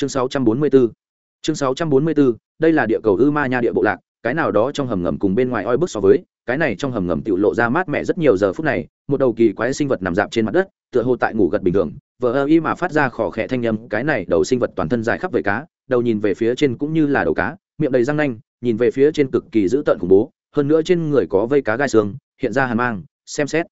chương 644 chương 644 đây là địa cầu ư ma nha địa bộ lạc, cái nào đó trong hầm ngầm cùng bên ngoài oi bức so với, cái này trong hầm ngầm tự lộ ra mát mẻ rất nhiều giờ phút này, một đầu kỳ quái sinh vật nằm dạp trên mặt đất, tựa hồ tại ngủ gật bình thường, vờ ơ y mà phát ra khỏ khẽ thanh nhâm cái này đầu sinh vật toàn thân dài khắp vầy cá, đầu nhìn về phía trên cũng như là đầu cá, miệng đầy răng nanh, nhìn về phía trên cực kỳ dữ tợn khủng bố, hơn nữa trên người có vây cá gai xương, hiện ra hàn mang, xem xét,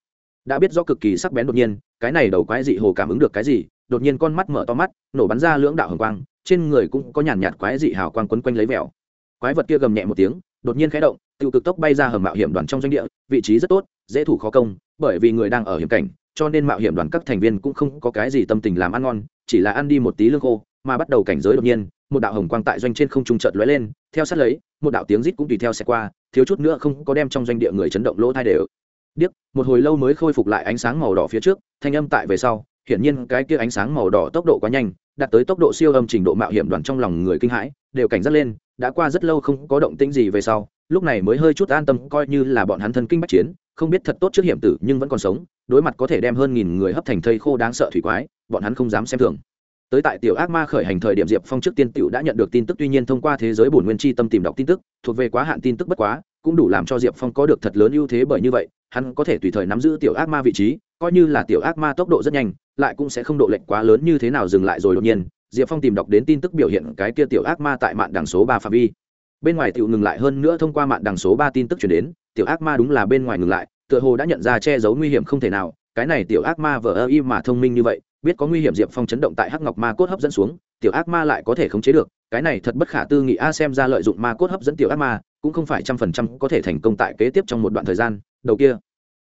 đã biết rõ cực kỳ sắc bén đột nhiên, cái này đầu quái dị hồ cảm ứng được cái gì đột nhiên con mắt mở to mắt, nổ bắn ra lưỡng đạo hồng quang, trên người cũng có nhàn nhạt quái dị hào quang quấn quanh lấy vẹo. Quái vật kia gầm nhẹ một tiếng, đột nhiên khẽ động tự cực tốc bay ra hầm mạo hiểm đoàn trong doanh địa, vị trí rất tốt, dễ thủ khó công, bởi vì người đang ở hiểm cảnh, cho nên mạo hiểm đoàn các thành viên cũng không có cái gì tâm tình làm ăn ngon, chỉ là ăn đi một tí lương khô, mà bắt đầu cảnh giới đột nhiên, một đạo hồng quang tại doanh trên không trung chợt lóe lên, theo sát lấy, một đạo tiếng rít cũng tùy theo xe qua, thiếu chút nữa không có đem trong doanh địa người chấn động lỗ thai đều. Điếc, một hồi lâu mới khôi phục lại ánh sáng màu đỏ phía trước, thanh âm tại về sau hiển nhiên cái kia ánh sáng màu đỏ tốc độ quá nhanh, đạt tới tốc độ siêu âm trình độ mạo hiểm đoàn trong lòng người kinh hãi, đều cảnh giác lên, đã qua rất lâu không có động tĩnh gì về sau, lúc này mới hơi chút an tâm coi như là bọn hắn thân kinh bách chiến, không biết thật tốt trước hiểm tử nhưng vẫn còn sống, đối mặt có thể đem hơn nghìn người hấp thành thây khô đáng sợ thủy quái, bọn hắn không dám xem thường. Tới tại tiểu ác ma khởi hành thời điểm diệp phong trước tiên tiểu đã nhận được tin tức, tuy nhiên thông qua thế giới bổn nguyên chi tâm tìm đọc tin tức, thuộc về quá hạn tin tức bất quá, cũng đủ làm cho diệp phong có được thật lớn ưu thế bởi như vậy, hắn có thể tùy thời nắm giữ tiểu ác ma vị trí, coi như là tiểu ác ma tốc độ rất nhanh lại cũng sẽ không độ lệnh quá lớn như thế nào dừng lại rồi đột nhiên, diệp phong tìm đọc đến tin tức biểu hiện cái kia tiểu ác ma tại mạng đằng số ba phạm vi. Bên ngoài tiểu ngừng lại hơn nữa thông qua mạng đằng số ba tin tức chuyển đến, tiểu ác ma đúng là bên ngoài ngừng lại, tựa hồ đã nhận ra che giấu nguy hiểm không thể nào, cái này tiểu ác ma vờ ơ y mà thông minh như vậy, biết có nguy hiểm diệp phong chấn động tại hắc ngọc ma cốt hấp dẫn xuống, tiểu ác ma lại có thể khống chế được, cái này thật bất khả tư nghị a xem ra lợi dụng ma cốt hấp dẫn tiểu ác ma, cũng không phải trăm phần trăm có thể thành công tại kế tiếp trong một đoạn thời gian, đầu kia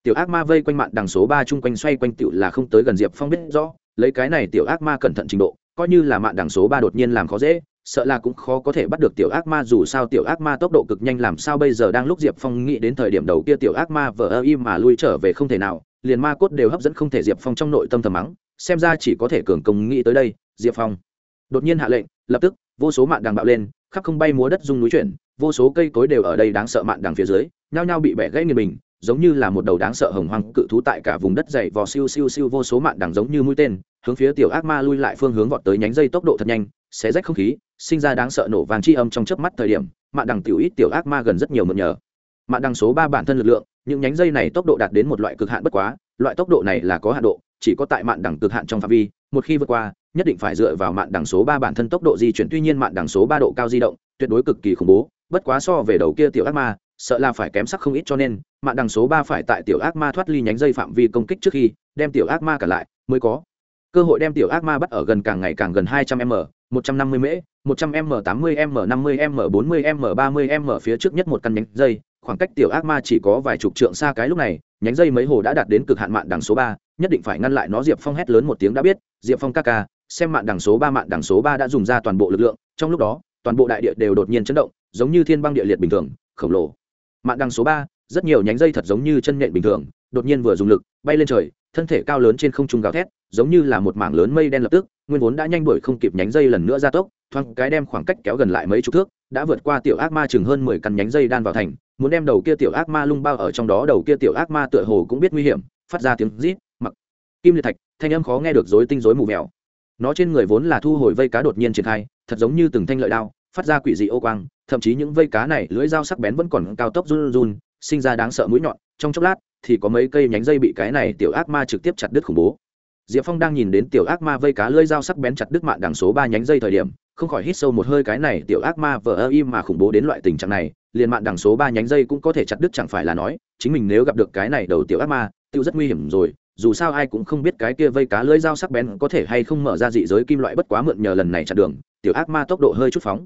tiểu ác ma vây quanh Mạn đằng số ba chung quanh xoay quanh tựu là không tới gần diệp phong biết rõ, lấy cái này tiểu ác ma cẩn thận trình độ, coi như là Mạn đằng số ba đột nhiên làm khó dễ, sợ là cũng khó có thể bắt được tiểu ác ma, dù sao tiểu ác ma tốc độ cực nhanh làm sao bây giờ đang lúc diệp phong nghĩ đến thời điểm đầu kia tiểu ác ma vờ ơ im mà lui trở về không thể nào, liền ma cốt đều hấp dẫn không thể diệp phong trong nội tâm thầm mắng, xem ra chỉ có thể cường công nghĩ tới đây, diệp phong. Đột nhiên hạ lệnh, lập tức, vô số Mạn đằng bạo lên, khắp không bay múa đất rung núi chuyển, vô số cây cối đều ở đây đáng sợ Mạn đằng phía dưới, nhao nhao bị bẻ gãy nghiền mình giống như là một đầu đáng sợ hồng hoang cự thú tại cả vùng đất dày vò siêu siêu siêu vô số mạng đằng giống như mũi tên, hướng phía tiểu ác ma lui lại phương hướng vọt tới nhánh dây tốc độ thật nhanh, xé rách không khí, sinh ra đáng sợ nổ vàng chi âm trong chớp mắt thời điểm, mạng đằng tiểu ít tiểu ác ma gần rất nhiều mượn nhờ. Mạng đằng số ba bản thân lực lượng, những nhánh dây này tốc độ đạt đến một loại cực hạn bất quá, loại tốc độ này là có hạn độ, chỉ có tại mạng đằng cực hạn trong phạm vi, một khi vượt qua, nhất định phải dựa vào mạng đằng số ba bản thân tốc độ di chuyển. Tuy nhiên mạng đằng số ba độ cao di động, tuyệt đối cực kỳ khủng bố, bất quá so về đầu kia tiểu ác ma sợ là phải kém sắc không ít cho nên mạng đằng số ba phải tại tiểu ác ma thoát ly nhánh dây phạm vi công kích trước khi đem tiểu ác ma cả lại mới có. Cơ hội đem tiểu ác ma bắt ở gần càng ngày càng gần hai trăm m một trăm năm mươi m, một trăm m tám mươi m năm mươi m bốn mươi m ba mươi m phía trước nhất một căn nhánh dây. Khoảng cách tiểu ác ma chỉ có vài chục trượng xa cái lúc này nhánh dây mấy hồ đã đạt đến cực hạn mạng đằng số ba nhất định phải ngăn lại nó. Diệp phong hét lớn một tiếng đã biết diệp phong ca ca xem mạng đằng số ba mạng đằng số ba đã dùng ra toàn bộ lực lượng. Trong lúc đó toàn bộ đại địa đều đột nhiên chấn động giống như thiên băng địa liệt bình thường khổng lồ mạng đằng số ba, rất nhiều nhánh dây thật giống như chân nện bình thường, đột nhiên vừa dùng lực, bay lên trời, thân thể cao lớn trên không trung gào thét, giống như là một mảng lớn mây đen lập tức, nguyên vốn đã nhanh đuổi không kịp nhánh dây lần nữa ra tốc, thoáng cái đem khoảng cách kéo gần lại mấy chục thước, đã vượt qua tiểu ác ma chừng hơn mười căn nhánh dây đan vào thành, muốn đem đầu kia tiểu ác ma lung bao ở trong đó, đầu kia tiểu ác ma tựa hồ cũng biết nguy hiểm, phát ra tiếng rít, mặc kim liệt thạch, thanh âm khó nghe được rối tinh rối mù mèo. Nó trên người vốn là thu hồi vây cá đột nhiên triển khai, thật giống như từng thanh lợi đao phát ra quỷ dị ô quang, thậm chí những vây cá này lưỡi dao sắc bén vẫn còn cao tốc run run, sinh ra đáng sợ mũi nhọn, trong chốc lát thì có mấy cây nhánh dây bị cái này tiểu ác ma trực tiếp chặt đứt khủng bố. Diệp phong đang nhìn đến tiểu ác ma vây cá lưỡi dao sắc bén chặt đứt mạng đằng số ba nhánh dây thời điểm, không khỏi hít sâu một hơi cái này tiểu ác ma vờ ơ im mà khủng bố đến loại tình trạng này, liền mạng đằng số ba nhánh dây cũng có thể chặt đứt chẳng phải là nói, chính mình nếu gặp được cái này đầu tiểu ác ma, tiêu rất nguy hiểm rồi, dù sao ai cũng không biết cái kia vây cá lưỡi dao sắc bén có thể hay không mở ra dị giới kim loại bất quá mượn nhờ lần này chặn đường, tiểu ác ma tốc độ hơi chút phóng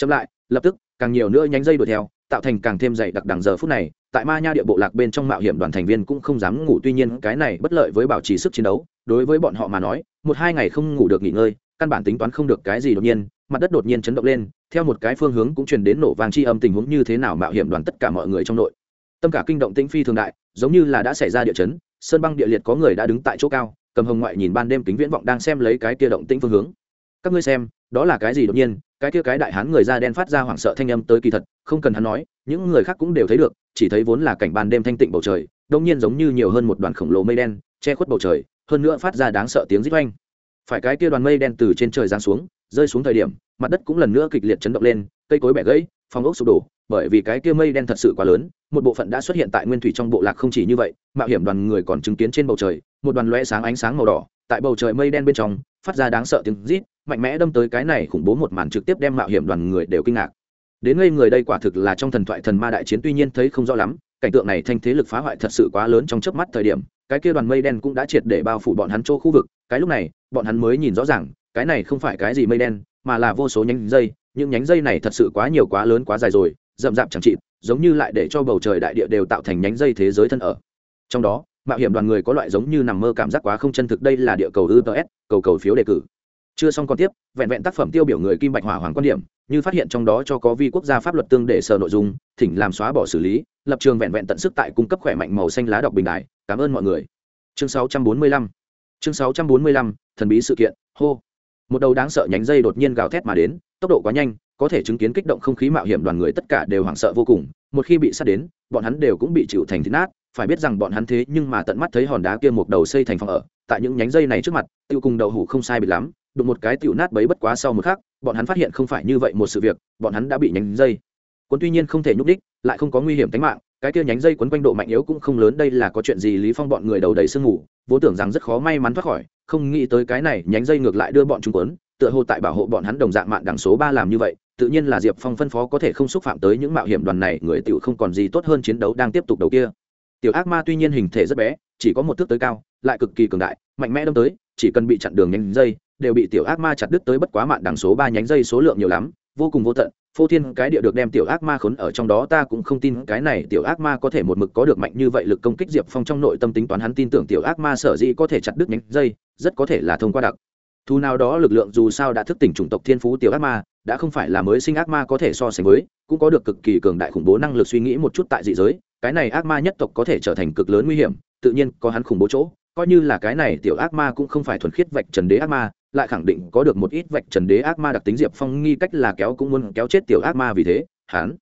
chậm lại, lập tức, càng nhiều nữa nhánh dây đuổi theo, tạo thành càng thêm dày đặc đằng giờ phút này, tại ma nha địa bộ lạc bên trong mạo hiểm đoàn thành viên cũng không dám ngủ, tuy nhiên cái này bất lợi với bảo trì sức chiến đấu, đối với bọn họ mà nói, một hai ngày không ngủ được nghỉ ngơi, căn bản tính toán không được cái gì đột nhiên, mặt đất đột nhiên chấn động lên, theo một cái phương hướng cũng truyền đến nổ vàng chi âm tình huống như thế nào mạo hiểm đoàn tất cả mọi người trong nội. Tâm cả kinh động tĩnh phi thường đại, giống như là đã xảy ra địa chấn, sơn băng địa liệt có người đã đứng tại chỗ cao, cầm hồng ngoại nhìn ban đêm kính viễn vọng đang xem lấy cái kia động tĩnh phương hướng. Các ngươi xem, đó là cái gì đột nhiên? Cái kia cái đại hán người da đen phát ra hoảng sợ thanh âm tới kỳ thật, không cần hắn nói, những người khác cũng đều thấy được, chỉ thấy vốn là cảnh ban đêm thanh tịnh bầu trời, đông nhiên giống như nhiều hơn một đoàn khổng lồ mây đen, che khuất bầu trời, hơn nữa phát ra đáng sợ tiếng rít oanh. Phải cái kia đoàn mây đen từ trên trời giáng xuống, rơi xuống thời điểm, mặt đất cũng lần nữa kịch liệt chấn động lên, cây cối bẻ gãy phòng ốc sụp đổ, bởi vì cái kia mây đen thật sự quá lớn, một bộ phận đã xuất hiện tại nguyên thủy trong bộ lạc không chỉ như vậy, mạo hiểm đoàn người còn chứng kiến trên bầu trời, một đoàn loe sáng ánh sáng màu đỏ, tại bầu trời mây đen bên trong, phát ra đáng sợ tiếng rít mạnh mẽ đâm tới cái này khủng bố một màn trực tiếp đem mạo hiểm đoàn người đều kinh ngạc. Đến ngây người đây quả thực là trong thần thoại thần ma đại chiến tuy nhiên thấy không rõ lắm, cảnh tượng này thanh thế lực phá hoại thật sự quá lớn trong chớp mắt thời điểm, cái kia đoàn mây đen cũng đã triệt để bao phủ bọn hắn chỗ khu vực, cái lúc này, bọn hắn mới nhìn rõ ràng, cái này không phải cái gì mây đen, mà là vô số nhánh dây, những nhánh dây này thật sự quá nhiều quá lớn quá dài rồi, rậm rạp chẳng chịt, giống như lại để cho bầu trời đại địa đều tạo thành nhánh dây thế giới thân ở. Trong đó, mạo hiểm đoàn người có loại giống như nằm mơ cảm giác quá không chân thực, đây là địa cầu ư cầu cầu phiếu đề cử chưa xong còn tiếp, vẹn vẹn tác phẩm tiêu biểu người kim bạch hỏa hoàng quan điểm, như phát hiện trong đó cho có vi quốc gia pháp luật tương để sở nội dung, thỉnh làm xóa bỏ xử lý, lập trường vẹn vẹn tận sức tại cung cấp khỏe mạnh màu xanh lá đọc bình đại. Cảm ơn mọi người. Chương 645 chương 645 thần bí sự kiện, hô. Một đầu đáng sợ nhánh dây đột nhiên gào thét mà đến, tốc độ quá nhanh, có thể chứng kiến kích động không khí mạo hiểm đoàn người tất cả đều hoảng sợ vô cùng. Một khi bị sát đến, bọn hắn đều cũng bị chịu thành thịt nát. Phải biết rằng bọn hắn thế nhưng mà tận mắt thấy hòn đá kia một đầu xây thành phòng ở, tại những nhánh dây này trước mặt, tiêu cùng đầu hủ không sai bị lắm đụng một cái tiểu nát bấy bất quá sau một khắc bọn hắn phát hiện không phải như vậy một sự việc bọn hắn đã bị nhánh dây. Cuốn tuy nhiên không thể nhúc đích lại không có nguy hiểm tính mạng cái kia nhánh dây quấn quanh độ mạnh yếu cũng không lớn đây là có chuyện gì lý phong bọn người đầu đầy sương ngủ vốn tưởng rằng rất khó may mắn thoát khỏi không nghĩ tới cái này nhánh dây ngược lại đưa bọn chúng cuốn, tựa hồ tại bảo hộ bọn hắn đồng dạng mạng đẳng số ba làm như vậy tự nhiên là diệp phong phân phó có thể không xúc phạm tới những mạo hiểm đoàn này người tiểu không còn gì tốt hơn chiến đấu đang tiếp tục đầu kia. Tiểu ác ma tuy nhiên hình thể rất bé chỉ có một thước tới cao lại cực kỳ cường đại mạnh mẽ đâm tới chỉ cần bị chặn đường nhánh dây đều bị tiểu ác ma chặt đứt tới bất quá mạng đằng số ba nhánh dây số lượng nhiều lắm, vô cùng vô tận. Phô thiên cái địa được đem tiểu ác ma khốn ở trong đó, ta cũng không tin cái này tiểu ác ma có thể một mực có được mạnh như vậy lực công kích diệp phong trong nội tâm tính toán hắn tin tưởng tiểu ác ma sở dĩ có thể chặt đứt nhánh dây, rất có thể là thông qua đặc thu nào đó lực lượng dù sao đã thức tỉnh chủng tộc thiên phú tiểu ác ma, đã không phải là mới sinh ác ma có thể so sánh với, cũng có được cực kỳ cường đại khủng bố năng lực suy nghĩ một chút tại dị giới, cái này ác ma nhất tộc có thể trở thành cực lớn nguy hiểm, tự nhiên có hắn khủng bố chỗ, coi như là cái này tiểu ác ma cũng không phải thuần khiết vạch trần đế ác ma lại khẳng định có được một ít vạch trần đế ác ma đặc tính diệp phong nghi cách là kéo cũng muốn kéo chết tiểu ác ma vì thế, hắn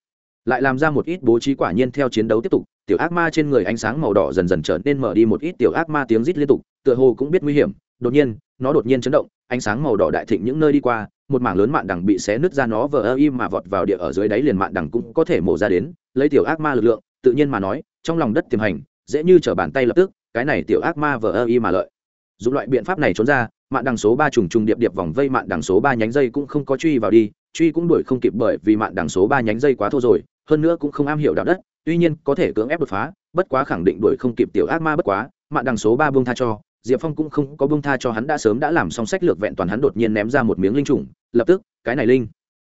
lại làm ra một ít bố trí quả nhiên theo chiến đấu tiếp tục. Tiểu ác ma trên người ánh sáng màu đỏ dần dần trở nên mở đi một ít tiểu ác ma tiếng rít liên tục, tựa hồ cũng biết nguy hiểm. Đột nhiên, nó đột nhiên chấn động, ánh sáng màu đỏ đại thịnh những nơi đi qua, một mảng lớn mạn đằng bị xé nứt ra nó vờ ơ im mà vọt vào địa ở dưới đáy liền mạn đằng cũng có thể mổ ra đến, lấy tiểu ác ma lực lượng, tự nhiên mà nói, trong lòng đất tiềm hành, dễ như trở bàn tay lập tức, cái này tiểu ác ma vờ ơ im mà lợi. Dùng loại biện pháp này trốn ra mạn đằng số ba trùng trùng điệp điệp vòng vây mạn đằng số ba nhánh dây cũng không có truy vào đi, truy cũng đuổi không kịp bởi vì mạn đằng số ba nhánh dây quá thô rồi, hơn nữa cũng không am hiểu đạo đất, tuy nhiên có thể cưỡng ép đột phá, bất quá khẳng định đuổi không kịp tiểu ác ma bất quá, mạn đằng số ba buông tha cho, diệp phong cũng không có buông tha cho hắn đã sớm đã làm xong sách lược vẹn toàn hắn đột nhiên ném ra một miếng linh trùng, lập tức, cái này linh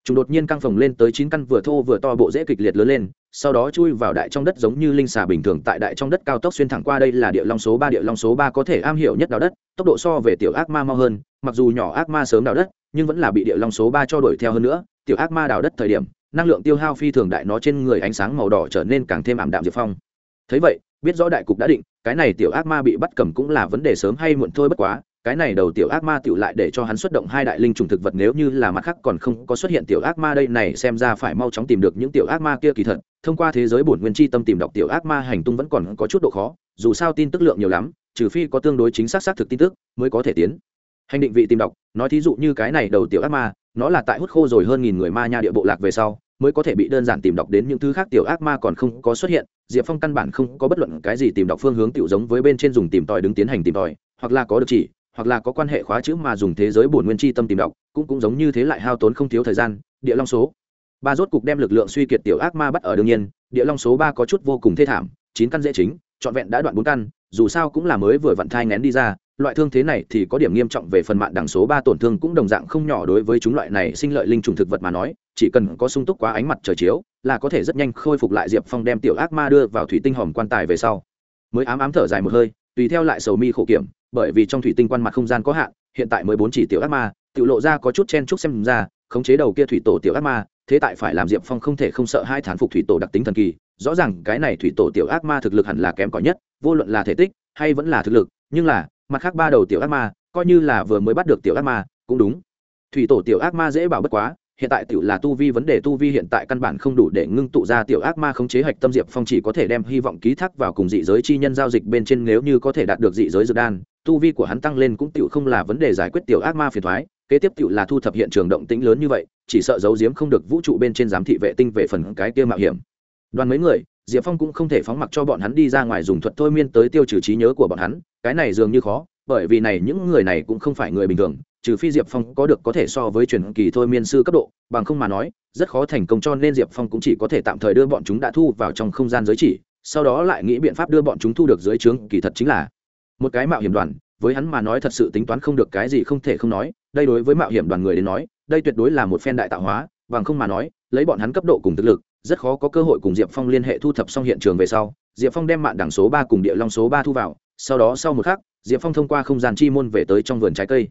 chúng đột nhiên căng phồng lên tới chín căn vừa thô vừa to bộ dễ kịch liệt lớn lên, sau đó chui vào đại trong đất giống như linh xà bình thường tại đại trong đất cao tốc xuyên thẳng qua đây là địa long số ba, địa long số ba có thể am hiểu nhất đào đất, tốc độ so về tiểu ác ma mau hơn, mặc dù nhỏ ác ma sớm đào đất, nhưng vẫn là bị địa long số ba cho đuổi theo hơn nữa. Tiểu ác ma đào đất thời điểm, năng lượng tiêu hao phi thường đại, nó trên người ánh sáng màu đỏ trở nên càng thêm ảm đạm diệp phong. Thấy vậy, biết rõ đại cục đã định, cái này tiểu ác ma bị bắt cầm cũng là vấn đề sớm hay muộn thôi bất quá cái này đầu tiểu ác ma tiểu lại để cho hắn xuất động hai đại linh trùng thực vật nếu như là mặt khác còn không có xuất hiện tiểu ác ma đây này xem ra phải mau chóng tìm được những tiểu ác ma kia kỳ thật. Thông qua thế giới bổn nguyên chi tâm tìm đọc tiểu ác ma hành tung vẫn còn có chút độ khó, dù sao tin tức lượng nhiều lắm, trừ phi có tương đối chính xác xác thực tin tức mới có thể tiến. Hành định vị tìm đọc, nói thí dụ như cái này đầu tiểu ác ma, nó là tại hút khô rồi hơn nghìn người ma nha địa bộ lạc về sau, mới có thể bị đơn giản tìm đọc đến những thứ khác tiểu ác ma còn không có xuất hiện. Diệp phong căn bản không có bất luận cái gì tìm đọc phương hướng tiểu giống với bên trên dùng tìm tòi đứng tiến hành tìm tòi, hoặc là có được chỉ hoặc là có quan hệ khóa chữ mà dùng thế giới bổn nguyên chi tâm tìm đọc, cũng cũng giống như thế lại hao tốn không thiếu thời gian, địa long số. Ba rốt cục đem lực lượng suy kiệt tiểu ác ma bắt ở đương nhiên, địa long số ba có chút vô cùng thê thảm, chín căn dễ chính, trọn vẹn đã đoạn bốn căn, dù sao cũng là mới vừa vận thai nén đi ra, loại thương thế này thì có điểm nghiêm trọng về phần mạng đẳng số ba tổn thương cũng đồng dạng không nhỏ đối với chúng loại này sinh lợi linh trùng thực vật mà nói, chỉ cần có sung túc quá ánh mặt trời chiếu, là có thể rất nhanh khôi phục lại diệp phong đem tiểu ác ma đưa vào thủy tinh hòm quan tài về sau. Mới ám ám thở dài một hơi, tùy theo lại sầu mi khổ kiểm bởi vì trong thủy tinh quan mặt không gian có hạn, hiện tại mới bốn chỉ tiểu ác ma tự lộ ra có chút chen chúc xem ra, khống chế đầu kia thủy tổ tiểu ác ma, thế tại phải làm diệp phong không thể không sợ hai thán phục thủy tổ đặc tính thần kỳ, rõ ràng cái này thủy tổ tiểu ác ma thực lực hẳn là kém cỏi nhất, vô luận là thể tích hay vẫn là thực lực, nhưng là, mặt khác ba đầu tiểu ác ma, coi như là vừa mới bắt được tiểu ác ma, cũng đúng. Thủy tổ tiểu ác ma dễ bảo bất quá, hiện tại tiểu là tu vi vấn đề tu vi hiện tại căn bản không đủ để ngưng tụ ra tiểu ác ma khống chế hạch tâm diệp phong chỉ có thể đem hy vọng ký thác vào cùng dị giới chi nhân giao dịch bên trên nếu như có thể đạt được dị giới dược đan tu vi của hắn tăng lên cũng tựu không là vấn đề giải quyết tiểu ác ma phiền thoái, kế tiếp tựu là thu thập hiện trường động tĩnh lớn như vậy, chỉ sợ giấu giếm không được vũ trụ bên trên giám thị vệ tinh về phần cái kia mạo hiểm. Đoàn mấy người, diệp phong cũng không thể phóng mặc cho bọn hắn đi ra ngoài dùng thuật thôi miên tới tiêu trừ trí nhớ của bọn hắn, cái này dường như khó, bởi vì này những người này cũng không phải người bình thường, trừ phi diệp phong có được có thể so với truyền kỳ thôi miên sư cấp độ, bằng không mà nói, rất khó thành công cho nên diệp phong cũng chỉ có thể tạm thời đưa bọn chúng đã thu vào trong không gian giới chỉ, sau đó lại nghĩ biện pháp đưa bọn chúng thu được dưới trướng kỳ thật chính là một cái mạo hiểm đoàn, với hắn mà nói thật sự tính toán không được cái gì không thể không nói, đây đối với mạo hiểm đoàn người đến nói, đây tuyệt đối là một phen đại tạo hóa, bằng không mà nói, lấy bọn hắn cấp độ cùng thực lực, rất khó có cơ hội cùng diệp phong liên hệ thu thập xong hiện trường về sau, diệp phong đem mạng đẳng số ba cùng địa long số ba thu vào, sau đó sau một khắc, diệp phong thông qua không gian chi môn về tới trong vườn trái cây.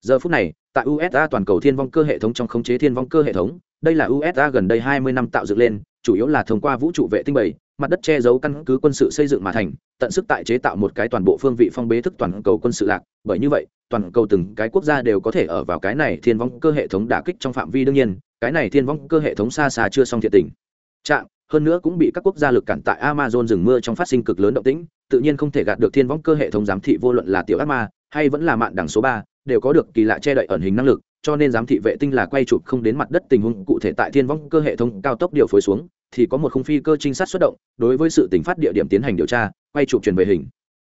Giờ phút này, tại usa toàn cầu thiên vong cơ hệ thống trong khống chế thiên vong cơ hệ thống, đây là usa gần đây hai mươi năm tạo dựng lên, chủ yếu là thông qua vũ trụ vệ tinh bảy mặt đất che giấu căn cứ quân sự xây dựng mà thành, tận sức tại chế tạo một cái toàn bộ phương vị phong bế thức toàn cầu quân sự lạc. Bởi như vậy, toàn cầu từng cái quốc gia đều có thể ở vào cái này thiên vong cơ hệ thống đả kích trong phạm vi đương nhiên, cái này thiên vong cơ hệ thống xa xa chưa xong thiện tình. Trạng hơn nữa cũng bị các quốc gia lực cản tại amazon rừng mưa trong phát sinh cực lớn động tĩnh, tự nhiên không thể gạt được thiên vong cơ hệ thống giám thị vô luận là tiểu ác ma, hay vẫn là mạng đẳng số ba, đều có được kỳ lạ che đậy ẩn hình năng lực, cho nên giám thị vệ tinh là quay chụp không đến mặt đất tình huống cụ thể tại thiên vong cơ hệ thống cao tốc điều phối xuống thì có một khung phi cơ trinh sát xuất động, đối với sự tỉnh phát địa điểm tiến hành điều tra, quay chụp truyền về hình.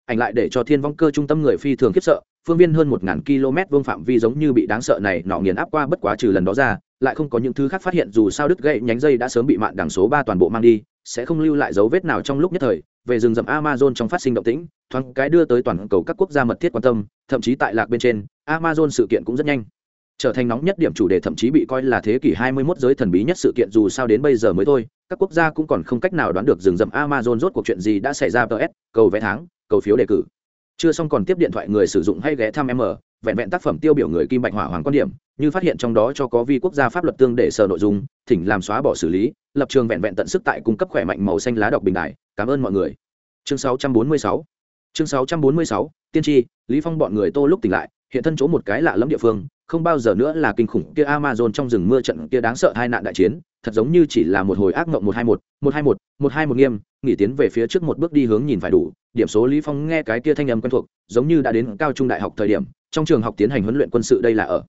Ảnh lại để cho thiên vong cơ trung tâm người phi thường khiếp sợ, phương viên hơn một ngàn km vương phạm vi giống như bị đáng sợ này nọ nghiền áp qua bất quá trừ lần đó ra, lại không có những thứ khác phát hiện dù sao đứt gậy nhánh dây đã sớm bị mạng đằng số ba toàn bộ mang đi, sẽ không lưu lại dấu vết nào trong lúc nhất thời. Về rừng rậm amazon trong phát sinh động tĩnh, thoáng cái đưa tới toàn cầu các quốc gia mật thiết quan tâm, thậm chí tại lạc bên trên, amazon sự kiện cũng rất nhanh trở thành nóng nhất điểm chủ đề thậm chí bị coi là thế kỷ 21 giới thần bí nhất sự kiện, dù sao đến bây giờ mới thôi, các quốc gia cũng còn không cách nào đoán được rừng rậm amazon rốt cuộc chuyện gì đã xảy ra. Ts cầu vé tháng, cầu phiếu đề cử. Chưa xong còn tiếp điện thoại người sử dụng hay ghé thăm m, vẹn vẹn tác phẩm tiêu biểu người kim bạch hỏa hoàng quan điểm, như phát hiện trong đó cho có vi quốc gia pháp luật tương để sở nội dung, thỉnh làm xóa bỏ xử lý, lập trường vẹn vẹn tận sức tại cung cấp khỏe mạnh màu xanh lá đọc bình đại cảm ơn mọi người. Chương 646 chương 646 tiên tri, lý phong bọn người tô lúc tỉnh lại, hiện thân chỗ một cái lạ lẫm địa phương không bao giờ nữa là kinh khủng kia amazon trong rừng mưa trận kia đáng sợ hai nạn đại chiến, thật giống như chỉ là một hồi ác mộng một hai một một hai một một hai một nghiêm, nghỉ tiến về phía trước một bước đi hướng nhìn phải đủ. Điểm số lý phong nghe cái kia thanh âm quen thuộc, giống như đã đến cao trung đại học thời điểm, trong trường học tiến hành huấn luyện quân sự đây là ở.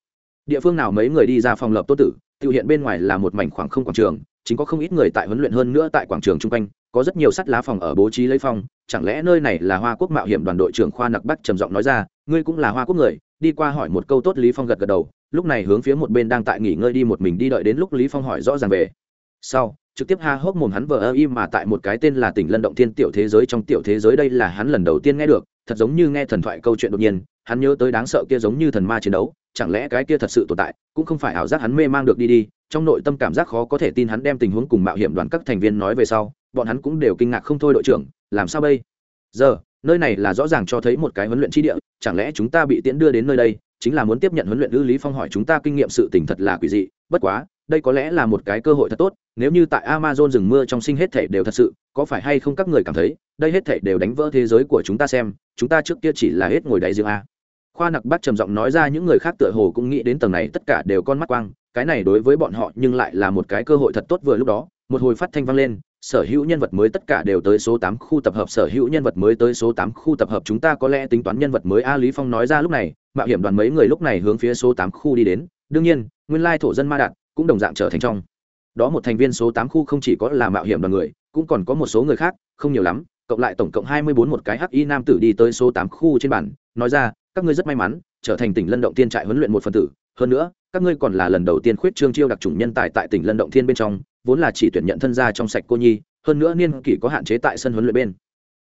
Địa phương nào mấy người đi ra phòng lập tốt tử, tiêu hiện bên ngoài là một mảnh khoảng không quảng trường, chính có không ít người tại huấn luyện hơn nữa tại quảng trường chung quanh có rất nhiều sắt lá phòng ở bố trí lấy phong, chẳng lẽ nơi này là hoa quốc mạo hiểm đoàn đội trưởng khoa nặc bắc trầm giọng nói ra, ngươi cũng là hoa quốc người, đi qua hỏi một câu tốt lý phong gật gật đầu, lúc này hướng phía một bên đang tại nghỉ ngơi đi một mình đi đợi đến lúc lý phong hỏi rõ ràng về. Sau, trực tiếp ha hốc mồm hắn vờ ơ im mà tại một cái tên là tỉnh lân động thiên tiểu thế giới trong tiểu thế giới đây là hắn lần đầu tiên nghe được, thật giống như nghe thần thoại câu chuyện đột nhiên, hắn nhớ tới đáng sợ kia giống như thần ma chiến đấu, chẳng lẽ cái kia thật sự tồn tại, cũng không phải ảo giác hắn mê mang được đi đi, trong nội tâm cảm giác khó có thể tin hắn đem tình huống cùng mạo hiểm đoàn các thành viên nói về sau bọn hắn cũng đều kinh ngạc không thôi đội trưởng, làm sao bây? Giờ, nơi này là rõ ràng cho thấy một cái huấn luyện chi địa, chẳng lẽ chúng ta bị tiễn đưa đến nơi đây, chính là muốn tiếp nhận huấn luyện ư lý phong hỏi chúng ta kinh nghiệm sự tình thật là quỷ dị, bất quá, đây có lẽ là một cái cơ hội thật tốt, nếu như tại amazon rừng mưa trong sinh hết thể đều thật sự, có phải hay không các người cảm thấy, đây hết thể đều đánh vỡ thế giới của chúng ta xem, chúng ta trước kia chỉ là hết ngồi đáy riêng a. Khoa nặc bác trầm giọng nói ra những người khác tựa hồ cũng nghĩ đến tầng này, tất cả đều con mắt quang, cái này đối với bọn họ nhưng lại là một cái cơ hội thật tốt vừa lúc đó, một hồi phát thanh vang lên sở hữu nhân vật mới tất cả đều tới số tám khu tập hợp, sở hữu nhân vật mới tới số tám khu tập hợp. Chúng ta có lẽ tính toán nhân vật mới a lý phong nói ra lúc này, mạo hiểm đoàn mấy người lúc này hướng phía số tám khu đi đến. Đương nhiên, nguyên lai thổ dân ma đạt cũng đồng dạng trở thành trong. Đó một thành viên số tám khu không chỉ có là mạo hiểm đoàn người, cũng còn có một số người khác, không nhiều lắm. Cộng lại tổng cộng hai mươi bốn một cái hắc y nam tử đi tới số tám khu trên bản nói ra, các ngươi rất may mắn, trở thành tỉnh lân động tiên trại huấn luyện một phần tử. Hơn nữa, các ngươi còn là lần đầu tiên khuyết trương chiêu đặc chủng nhân tài tại tỉnh lân động thiên bên trong vốn là chỉ tuyển nhận thân gia trong sạch cô nhi, hơn nữa niên kỷ có hạn chế tại sân huấn luyện bên.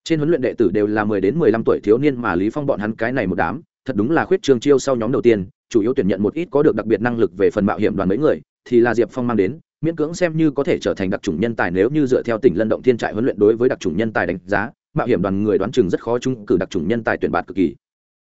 Trên huấn luyện đệ tử đều là mười đến mười lăm tuổi thiếu niên mà lý phong bọn hắn cái này một đám, thật đúng là khuyết trương chiêu sau nhóm đầu tiên, chủ yếu tuyển nhận một ít có được đặc biệt năng lực về phần mạo hiểm đoàn mấy người, thì là diệp phong mang đến, miễn cưỡng xem như có thể trở thành đặc chủng nhân tài nếu như dựa theo tỉnh lân động thiên trại huấn luyện đối với đặc chủng nhân tài đánh giá, mạo hiểm đoàn người đoán chừng rất khó chung cử đặc chủng nhân tài tuyển bạt cực kỳ.